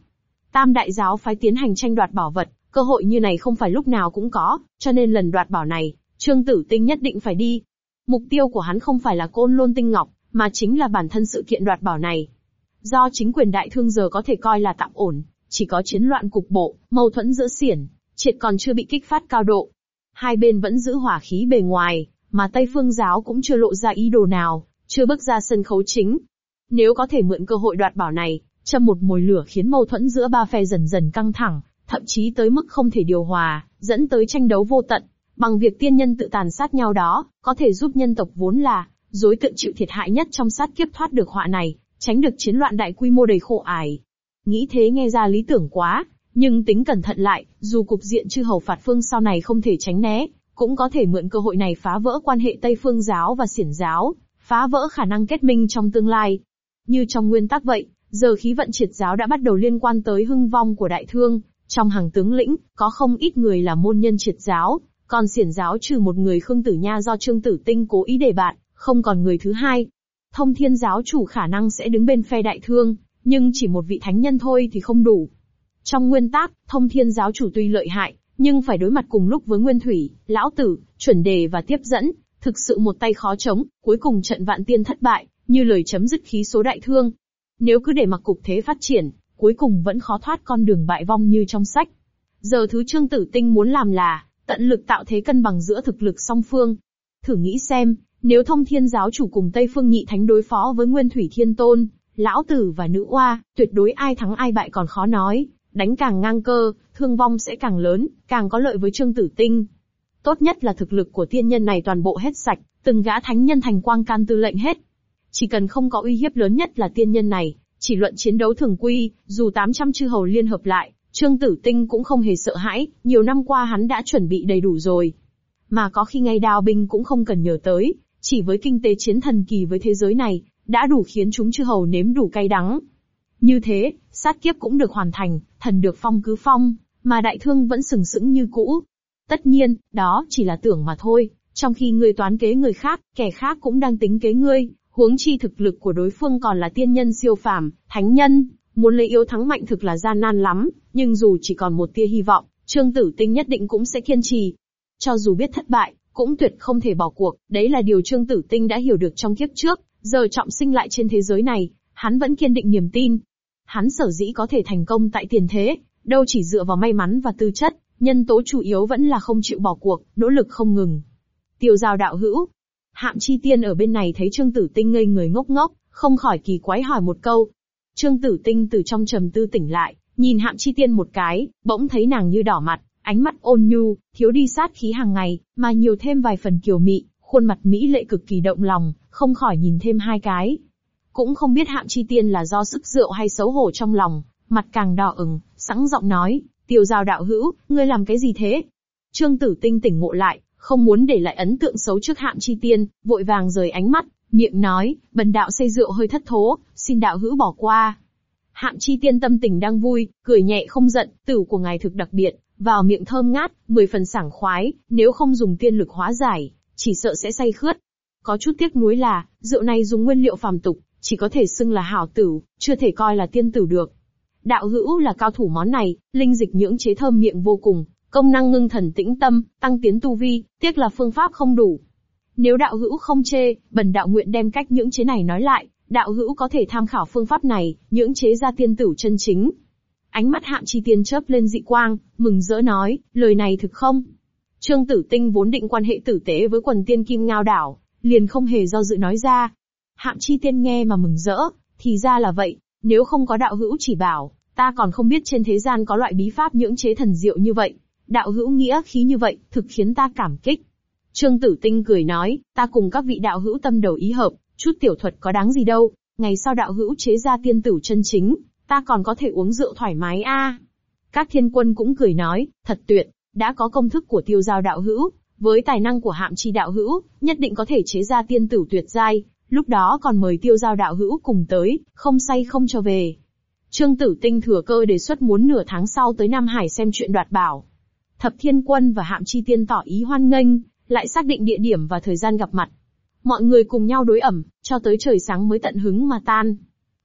Tam đại giáo phái tiến hành tranh đoạt bảo vật, cơ hội như này không phải lúc nào cũng có, cho nên lần đoạt bảo này, Trương Tử Tinh nhất định phải đi. Mục tiêu của hắn không phải là côn lôn tinh ngọc, mà chính là bản thân sự kiện đoạt bảo này. Do chính quyền đại thương giờ có thể coi là tạm ổn, chỉ có chiến loạn cục bộ, mâu thuẫn giữa xiển, triệt còn chưa bị kích phát cao độ. Hai bên vẫn giữ hỏa khí bề ngoài, mà Tây Phương giáo cũng chưa lộ ra ý đồ nào, chưa bước ra sân khấu chính. Nếu có thể mượn cơ hội đoạt bảo này, châm một mồi lửa khiến mâu thuẫn giữa ba phe dần dần căng thẳng, thậm chí tới mức không thể điều hòa, dẫn tới tranh đấu vô tận. Bằng việc tiên nhân tự tàn sát nhau đó, có thể giúp nhân tộc vốn là dối tượng chịu thiệt hại nhất trong sát kiếp thoát được họa này, tránh được chiến loạn đại quy mô đầy khổ ải. Nghĩ thế nghe ra lý tưởng quá, nhưng tính cẩn thận lại, dù cục diện chư hầu phạt phương sau này không thể tránh né, cũng có thể mượn cơ hội này phá vỡ quan hệ Tây Phương giáo và Xiển giáo, phá vỡ khả năng kết minh trong tương lai. Như trong nguyên tắc vậy, giờ khí vận triệt giáo đã bắt đầu liên quan tới hưng vong của đại thương, trong hàng tướng lĩnh, có không ít người là môn nhân triệt giáo, còn xiển giáo trừ một người Khương Tử Nha do Trương Tử Tinh cố ý để bạn, không còn người thứ hai. Thông thiên giáo chủ khả năng sẽ đứng bên phe đại thương, nhưng chỉ một vị thánh nhân thôi thì không đủ. Trong nguyên tắc, thông thiên giáo chủ tuy lợi hại, nhưng phải đối mặt cùng lúc với Nguyên Thủy, Lão Tử, chuẩn đề và tiếp dẫn, thực sự một tay khó chống, cuối cùng trận vạn tiên thất bại, như lời chấm dứt khí số đại thương. Nếu cứ để mặc cục thế phát triển, cuối cùng vẫn khó thoát con đường bại vong như trong sách. Giờ thứ Trương Tử Tinh muốn làm là, tận lực tạo thế cân bằng giữa thực lực song phương. Thử nghĩ xem, nếu thông thiên giáo chủ cùng Tây Phương Nhị Thánh đối phó với Nguyên Thủy Thiên Tôn, Lão Tử và Nữ Oa, tuyệt đối ai thắng ai bại còn khó nói, đánh càng ngang cơ, thương vong sẽ càng lớn, càng có lợi với Trương Tử Tinh. Tốt nhất là thực lực của tiên nhân này toàn bộ hết sạch, từng gã thánh nhân thành quang can tư lệnh hết. Chỉ cần không có uy hiếp lớn nhất là tiên nhân này, chỉ luận chiến đấu thường quy, dù 800 chư hầu liên hợp lại, Trương Tử Tinh cũng không hề sợ hãi, nhiều năm qua hắn đã chuẩn bị đầy đủ rồi. Mà có khi ngay đào binh cũng không cần nhờ tới, chỉ với kinh tế chiến thần kỳ với thế giới này, đã đủ khiến chúng chư hầu nếm đủ cay đắng. Như thế, sát kiếp cũng được hoàn thành, thần được phong cứ phong, mà đại thương vẫn sừng sững như cũ. Tất nhiên, đó chỉ là tưởng mà thôi, trong khi ngươi toán kế người khác, kẻ khác cũng đang tính kế ngươi, huống chi thực lực của đối phương còn là tiên nhân siêu phàm, thánh nhân, muốn lấy yếu thắng mạnh thực là gian nan lắm, nhưng dù chỉ còn một tia hy vọng, Trương Tử Tinh nhất định cũng sẽ kiên trì. Cho dù biết thất bại, cũng tuyệt không thể bỏ cuộc, đấy là điều Trương Tử Tinh đã hiểu được trong kiếp trước, giờ trọng sinh lại trên thế giới này, hắn vẫn kiên định niềm tin. Hắn sở dĩ có thể thành công tại tiền thế, đâu chỉ dựa vào may mắn và tư chất, nhân tố chủ yếu vẫn là không chịu bỏ cuộc, nỗ lực không ngừng. Tiêu giao đạo hữu. Hạm chi tiên ở bên này thấy Trương Tử Tinh ngây người ngốc ngốc, không khỏi kỳ quái hỏi một câu. Trương Tử Tinh từ trong trầm tư tỉnh lại, nhìn hạm chi tiên một cái, bỗng thấy nàng như đỏ mặt, ánh mắt ôn nhu, thiếu đi sát khí hàng ngày, mà nhiều thêm vài phần kiều mị, khuôn mặt mỹ lệ cực kỳ động lòng, không khỏi nhìn thêm hai cái. Cũng không biết hạm chi tiên là do sức rượu hay xấu hổ trong lòng, mặt càng đỏ ửng, sẵn giọng nói, tiêu giao đạo hữu, ngươi làm cái gì thế? Trương tử tinh tỉnh ngộ lại, không muốn để lại ấn tượng xấu trước hạm chi tiên, vội vàng rời ánh mắt, miệng nói, bần đạo xây rượu hơi thất thố, xin đạo hữu bỏ qua. Hạm chi tiên tâm tình đang vui, cười nhẹ không giận, tử của ngài thực đặc biệt, vào miệng thơm ngát, mười phần sảng khoái, nếu không dùng tiên lực hóa giải, chỉ sợ sẽ say khướt. Có chút tiếc nuối là, rượu này dùng nguyên liệu phàm tục, chỉ có thể xưng là hảo tử, chưa thể coi là tiên tử được. Đạo hữu là cao thủ món này, linh dịch nhưỡng chế thơm miệng vô cùng, Công năng ngưng thần tĩnh tâm, tăng tiến tu vi, tiếc là phương pháp không đủ. Nếu đạo hữu không chê, bần đạo nguyện đem cách những chế này nói lại, đạo hữu có thể tham khảo phương pháp này, những chế ra tiên tử chân chính. Ánh mắt hạm chi tiên chớp lên dị quang, mừng rỡ nói, lời này thực không? Trương Tử Tinh vốn định quan hệ tử tế với quần tiên kim ngao đảo, liền không hề do dự nói ra. Hạm chi tiên nghe mà mừng rỡ, thì ra là vậy, nếu không có đạo hữu chỉ bảo, ta còn không biết trên thế gian có loại bí pháp nhưỡng chế thần diệu như vậy. Đạo hữu nghĩa khí như vậy, thực khiến ta cảm kích. Trương Tử Tinh cười nói, ta cùng các vị đạo hữu tâm đầu ý hợp, chút tiểu thuật có đáng gì đâu, ngày sau đạo hữu chế ra tiên tử chân chính, ta còn có thể uống rượu thoải mái a. Các thiên quân cũng cười nói, thật tuyệt, đã có công thức của tiêu giao đạo hữu, với tài năng của hạm chi đạo hữu, nhất định có thể chế ra tiên tử tuyệt giai, lúc đó còn mời tiêu giao đạo hữu cùng tới, không say không cho về. Trương Tử Tinh thừa cơ đề xuất muốn nửa tháng sau tới Nam Hải xem chuyện đoạt bảo. Thập Thiên Quân và Hạm Chi Tiên tỏ ý hoan nghênh, lại xác định địa điểm và thời gian gặp mặt. Mọi người cùng nhau đối ẩm, cho tới trời sáng mới tận hứng mà tan.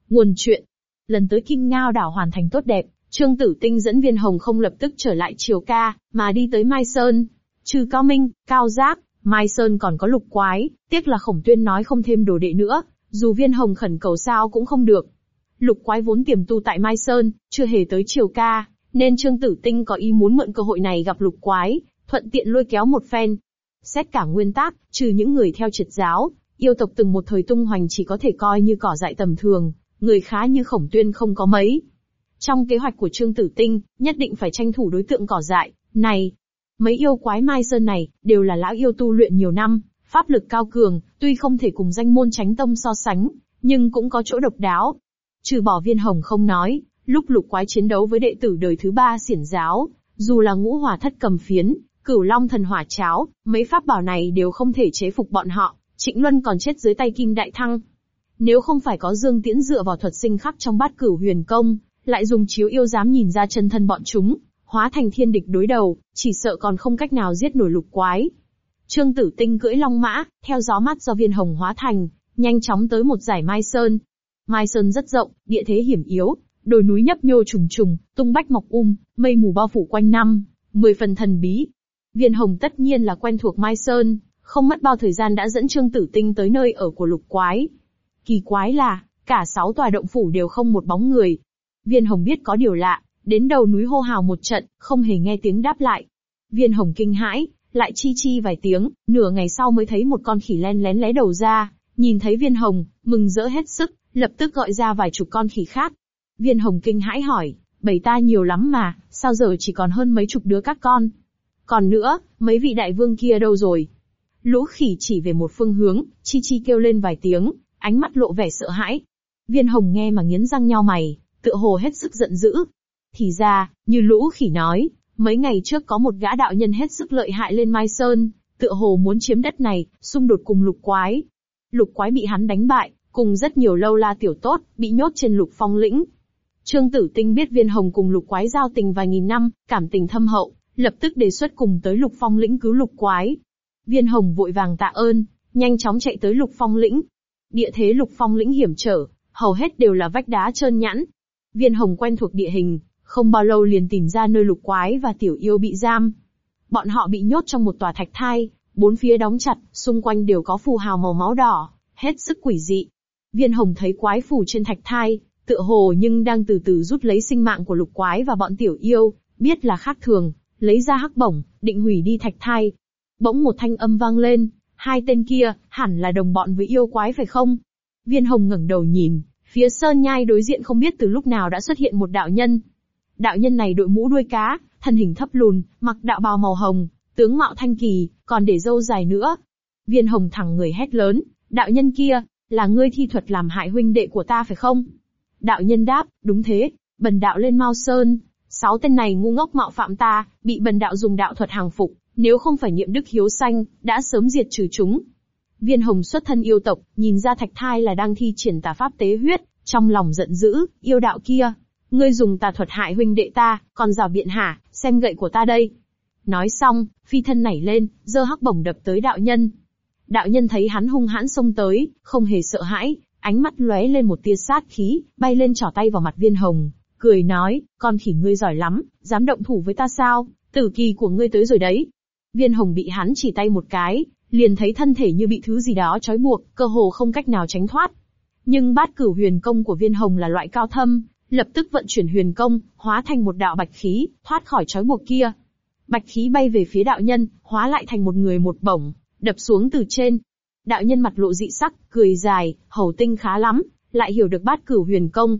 Nguồn chuyện. Lần tới Kim Ngao đảo hoàn thành tốt đẹp, Trương Tử Tinh dẫn viên hồng không lập tức trở lại Triều Ca, mà đi tới Mai Sơn. Trừ Cao Minh, Cao Giác, Mai Sơn còn có lục quái, tiếc là khổng tuyên nói không thêm đồ đệ nữa, dù viên hồng khẩn cầu sao cũng không được. Lục quái vốn tiềm tu tại Mai Sơn, chưa hề tới Triều Ca, nên Trương Tử Tinh có ý muốn mượn cơ hội này gặp lục quái, thuận tiện lôi kéo một phen. Xét cả nguyên tắc, trừ những người theo triệt giáo, yêu tộc từng một thời tung hoành chỉ có thể coi như cỏ dại tầm thường, người khá như khổng tuyên không có mấy. Trong kế hoạch của Trương Tử Tinh, nhất định phải tranh thủ đối tượng cỏ dại, này. Mấy yêu quái Mai Sơn này, đều là lão yêu tu luyện nhiều năm, pháp lực cao cường, tuy không thể cùng danh môn tránh tông so sánh, nhưng cũng có chỗ độc đáo. Trừ bỏ viên hồng không nói, lúc lục quái chiến đấu với đệ tử đời thứ ba xiển giáo, dù là ngũ hỏa thất cầm phiến, cửu long thần hỏa cháo, mấy pháp bảo này đều không thể chế phục bọn họ, trịnh luân còn chết dưới tay kim đại thăng. Nếu không phải có dương tiễn dựa vào thuật sinh khắc trong bát cửu huyền công, lại dùng chiếu yêu dám nhìn ra chân thân bọn chúng, hóa thành thiên địch đối đầu, chỉ sợ còn không cách nào giết nổi lục quái. Trương Tử Tinh cưỡi long mã, theo gió mát do viên hồng hóa thành, nhanh chóng tới một giải Mai Sơn. Mai Sơn rất rộng, địa thế hiểm yếu, đồi núi nhấp nhô trùng trùng, tung bách mọc um, mây mù bao phủ quanh năm, mười phần thần bí. Viên hồng tất nhiên là quen thuộc Mai Sơn, không mất bao thời gian đã dẫn Trương Tử Tinh tới nơi ở của lục quái. Kỳ quái là, cả sáu tòa động phủ đều không một bóng người, Viên Hồng biết có điều lạ, đến đầu núi hô hào một trận, không hề nghe tiếng đáp lại. Viên Hồng kinh hãi, lại chi chi vài tiếng, nửa ngày sau mới thấy một con khỉ len lén lé đầu ra, nhìn thấy Viên Hồng, mừng rỡ hết sức, lập tức gọi ra vài chục con khỉ khác. Viên Hồng kinh hãi hỏi, bầy ta nhiều lắm mà, sao giờ chỉ còn hơn mấy chục đứa các con? Còn nữa, mấy vị đại vương kia đâu rồi? Lũ khỉ chỉ về một phương hướng, chi chi kêu lên vài tiếng, ánh mắt lộ vẻ sợ hãi. Viên Hồng nghe mà nghiến răng nhau mày, tựa hồ hết sức giận dữ. Thì ra, như lũ khỉ nói, mấy ngày trước có một gã đạo nhân hết sức lợi hại lên Mai Sơn, tựa hồ muốn chiếm đất này, xung đột cùng lục quái. Lục quái bị hắn đánh bại, cùng rất nhiều lâu la tiểu tốt, bị nhốt trên lục phong lĩnh. Trương Tử Tinh biết viên hồng cùng lục quái giao tình vài nghìn năm, cảm tình thâm hậu, lập tức đề xuất cùng tới lục phong lĩnh cứu lục quái. Viên hồng vội vàng tạ ơn, nhanh chóng chạy tới lục phong lĩnh. Địa thế lục phong lĩnh hiểm trở, hầu hết đều là vách đá trơn nhẵn, Viên Hồng quen thuộc địa hình, không bao lâu liền tìm ra nơi lục quái và tiểu yêu bị giam. Bọn họ bị nhốt trong một tòa thạch thai, bốn phía đóng chặt, xung quanh đều có phù hào màu máu đỏ, hết sức quỷ dị. Viên Hồng thấy quái phù trên thạch thai, tựa hồ nhưng đang từ từ rút lấy sinh mạng của lục quái và bọn tiểu yêu, biết là khác thường, lấy ra hắc bổng, định hủy đi thạch thai. Bỗng một thanh âm vang lên, hai tên kia, hẳn là đồng bọn với yêu quái phải không? Viên Hồng ngẩng đầu nhìn, Phía sơn nhai đối diện không biết từ lúc nào đã xuất hiện một đạo nhân. Đạo nhân này đội mũ đuôi cá, thân hình thấp lùn, mặc đạo bào màu hồng, tướng mạo thanh kỳ, còn để râu dài nữa. Viên hồng thẳng người hét lớn, đạo nhân kia, là ngươi thi thuật làm hại huynh đệ của ta phải không? Đạo nhân đáp, đúng thế, bần đạo lên Mao Sơn, sáu tên này ngu ngốc mạo phạm ta, bị bần đạo dùng đạo thuật hàng phục, nếu không phải nhiệm đức hiếu sanh, đã sớm diệt trừ chúng. Viên hồng xuất thân yêu tộc, nhìn ra thạch thai là đang thi triển tà pháp tế huyết, trong lòng giận dữ, yêu đạo kia. Ngươi dùng tà thuật hại huynh đệ ta, còn rào biện hả, xem gậy của ta đây. Nói xong, phi thân nảy lên, giơ hắc bổng đập tới đạo nhân. Đạo nhân thấy hắn hung hãn xông tới, không hề sợ hãi, ánh mắt lóe lên một tia sát khí, bay lên trỏ tay vào mặt viên hồng, cười nói, con khỉ ngươi giỏi lắm, dám động thủ với ta sao, Tử kỳ của ngươi tới rồi đấy. Viên hồng bị hắn chỉ tay một cái, liền thấy thân thể như bị thứ gì đó trói buộc, cơ hồ không cách nào tránh thoát. Nhưng bát cửu huyền công của viên hồng là loại cao thâm, lập tức vận chuyển huyền công, hóa thành một đạo bạch khí, thoát khỏi trói buộc kia. Bạch khí bay về phía đạo nhân, hóa lại thành một người một bổng, đập xuống từ trên. Đạo nhân mặt lộ dị sắc, cười dài, hầu tinh khá lắm, lại hiểu được bát cửu huyền công.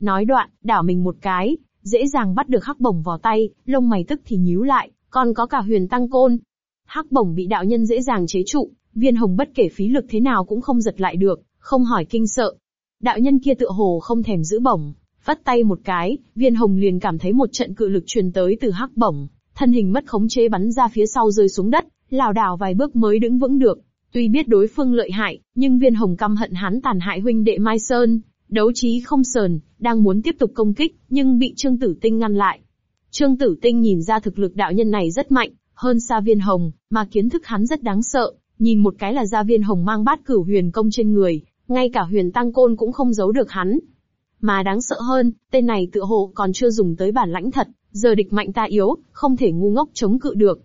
Nói đoạn, đảo mình một cái, dễ dàng bắt được hắc bổng vào tay, lông mày tức thì nhíu lại, còn có cả huyền tăng côn. Hắc bổng bị đạo nhân dễ dàng chế trụ, viên hồng bất kể phí lực thế nào cũng không giật lại được, không hỏi kinh sợ. Đạo nhân kia tựa hồ không thèm giữ bổng, Phất tay một cái, viên hồng liền cảm thấy một trận cự lực truyền tới từ hắc bổng, thân hình mất khống chế bắn ra phía sau rơi xuống đất, lảo đảo vài bước mới đứng vững được. Tuy biết đối phương lợi hại, nhưng viên hồng căm hận hắn tàn hại huynh đệ Mai Sơn, đấu trí không sờn, đang muốn tiếp tục công kích, nhưng bị Trương Tử Tinh ngăn lại. Trương Tử Tinh nhìn ra thực lực đạo nhân này rất mạnh, hơn xa viên hồng, mà kiến thức hắn rất đáng sợ, nhìn một cái là ra viên hồng mang bát cửu huyền công trên người, ngay cả huyền tăng côn cũng không giấu được hắn. Mà đáng sợ hơn, tên này tựa hồ còn chưa dùng tới bản lãnh thật, giờ địch mạnh ta yếu, không thể ngu ngốc chống cự được.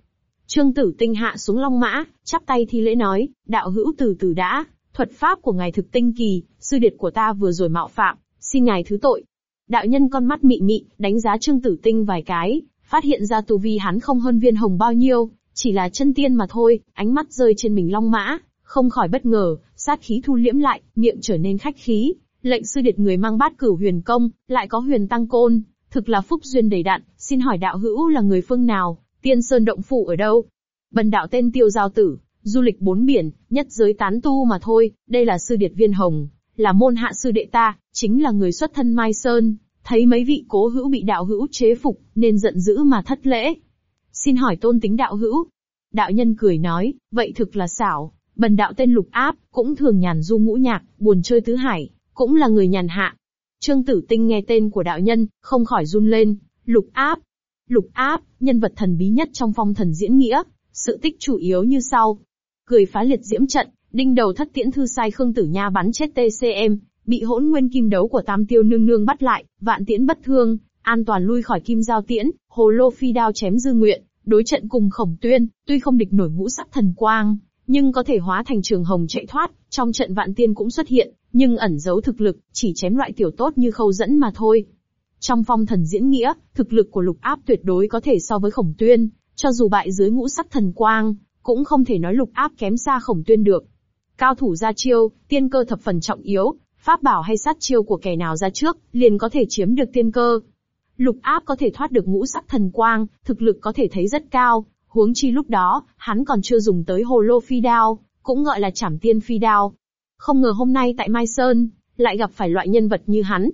Trương Tử Tinh hạ xuống long mã, chắp tay thi lễ nói, đạo hữu từ từ đã, thuật pháp của ngài thực tinh kỳ, sư điệt của ta vừa rồi mạo phạm, xin ngài thứ tội. Đạo nhân con mắt mị mị, đánh giá Trương Tử Tinh vài cái, phát hiện ra tu vi hắn không hơn viên hồng bao nhiêu, chỉ là chân tiên mà thôi, ánh mắt rơi trên mình long mã, không khỏi bất ngờ, sát khí thu liễm lại, miệng trở nên khách khí, lệnh sư điệt người mang bát cửu huyền công, lại có huyền tăng côn, thực là phúc duyên đầy đặn, xin hỏi đạo hữu là người phương nào, tiên sơn động phủ ở đâu? Bần đạo tên tiêu giao tử, du lịch bốn biển, nhất giới tán tu mà thôi, đây là sư điệt viên hồng, là môn hạ sư đệ ta, chính là người xuất thân Mai Sơn, thấy mấy vị cố hữu bị đạo hữu chế phục, nên giận dữ mà thất lễ. Xin hỏi tôn tính đạo hữu. Đạo nhân cười nói, vậy thực là xảo, bần đạo tên lục áp, cũng thường nhàn du ngũ nhạc, buồn chơi tứ hải, cũng là người nhàn hạ. Trương Tử Tinh nghe tên của đạo nhân, không khỏi run lên, lục áp. Lục áp, nhân vật thần bí nhất trong phong thần diễn nghĩa, sự tích chủ yếu như sau. Cười phá liệt diễm trận, đinh đầu thất tiễn thư sai Khương Tử Nha bắn chết TCM, bị hỗn nguyên kim đấu của tam tiêu nương nương bắt lại, vạn tiễn bất thương, an toàn lui khỏi kim giao tiễn, hồ lô phi đao chém dư nguyện, đối trận cùng khổng tuyên, tuy không địch nổi ngũ sắc thần quang, nhưng có thể hóa thành trường hồng chạy thoát, trong trận vạn tiên cũng xuất hiện, nhưng ẩn giấu thực lực, chỉ chém loại tiểu tốt như khâu dẫn mà thôi. Trong phong thần diễn nghĩa, thực lực của lục áp tuyệt đối có thể so với khổng tuyên, cho dù bại dưới ngũ sắc thần quang, cũng không thể nói lục áp kém xa khổng tuyên được. Cao thủ ra chiêu, tiên cơ thập phần trọng yếu, pháp bảo hay sát chiêu của kẻ nào ra trước, liền có thể chiếm được tiên cơ. Lục áp có thể thoát được ngũ sắc thần quang, thực lực có thể thấy rất cao, huống chi lúc đó, hắn còn chưa dùng tới hồ lô phi đao, cũng gọi là chảm tiên phi đao. Không ngờ hôm nay tại Mai Sơn, lại gặp phải loại nhân vật như hắn.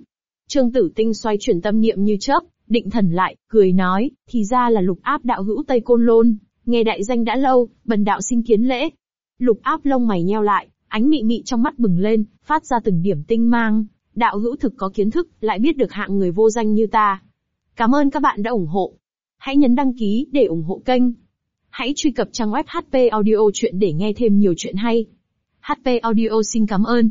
Trương Tử Tinh xoay chuyển tâm niệm như chớp, định thần lại, cười nói, thì ra là lục áp đạo hữu Tây Côn Lôn, nghe đại danh đã lâu, bần đạo xin kiến lễ. Lục áp lông mày nheo lại, ánh mị mị trong mắt bừng lên, phát ra từng điểm tinh mang. Đạo hữu thực có kiến thức, lại biết được hạng người vô danh như ta. Cảm ơn các bạn đã ủng hộ. Hãy nhấn đăng ký để ủng hộ kênh. Hãy truy cập trang web HP Audio Chuyện để nghe thêm nhiều chuyện hay. HP Audio xin cảm ơn.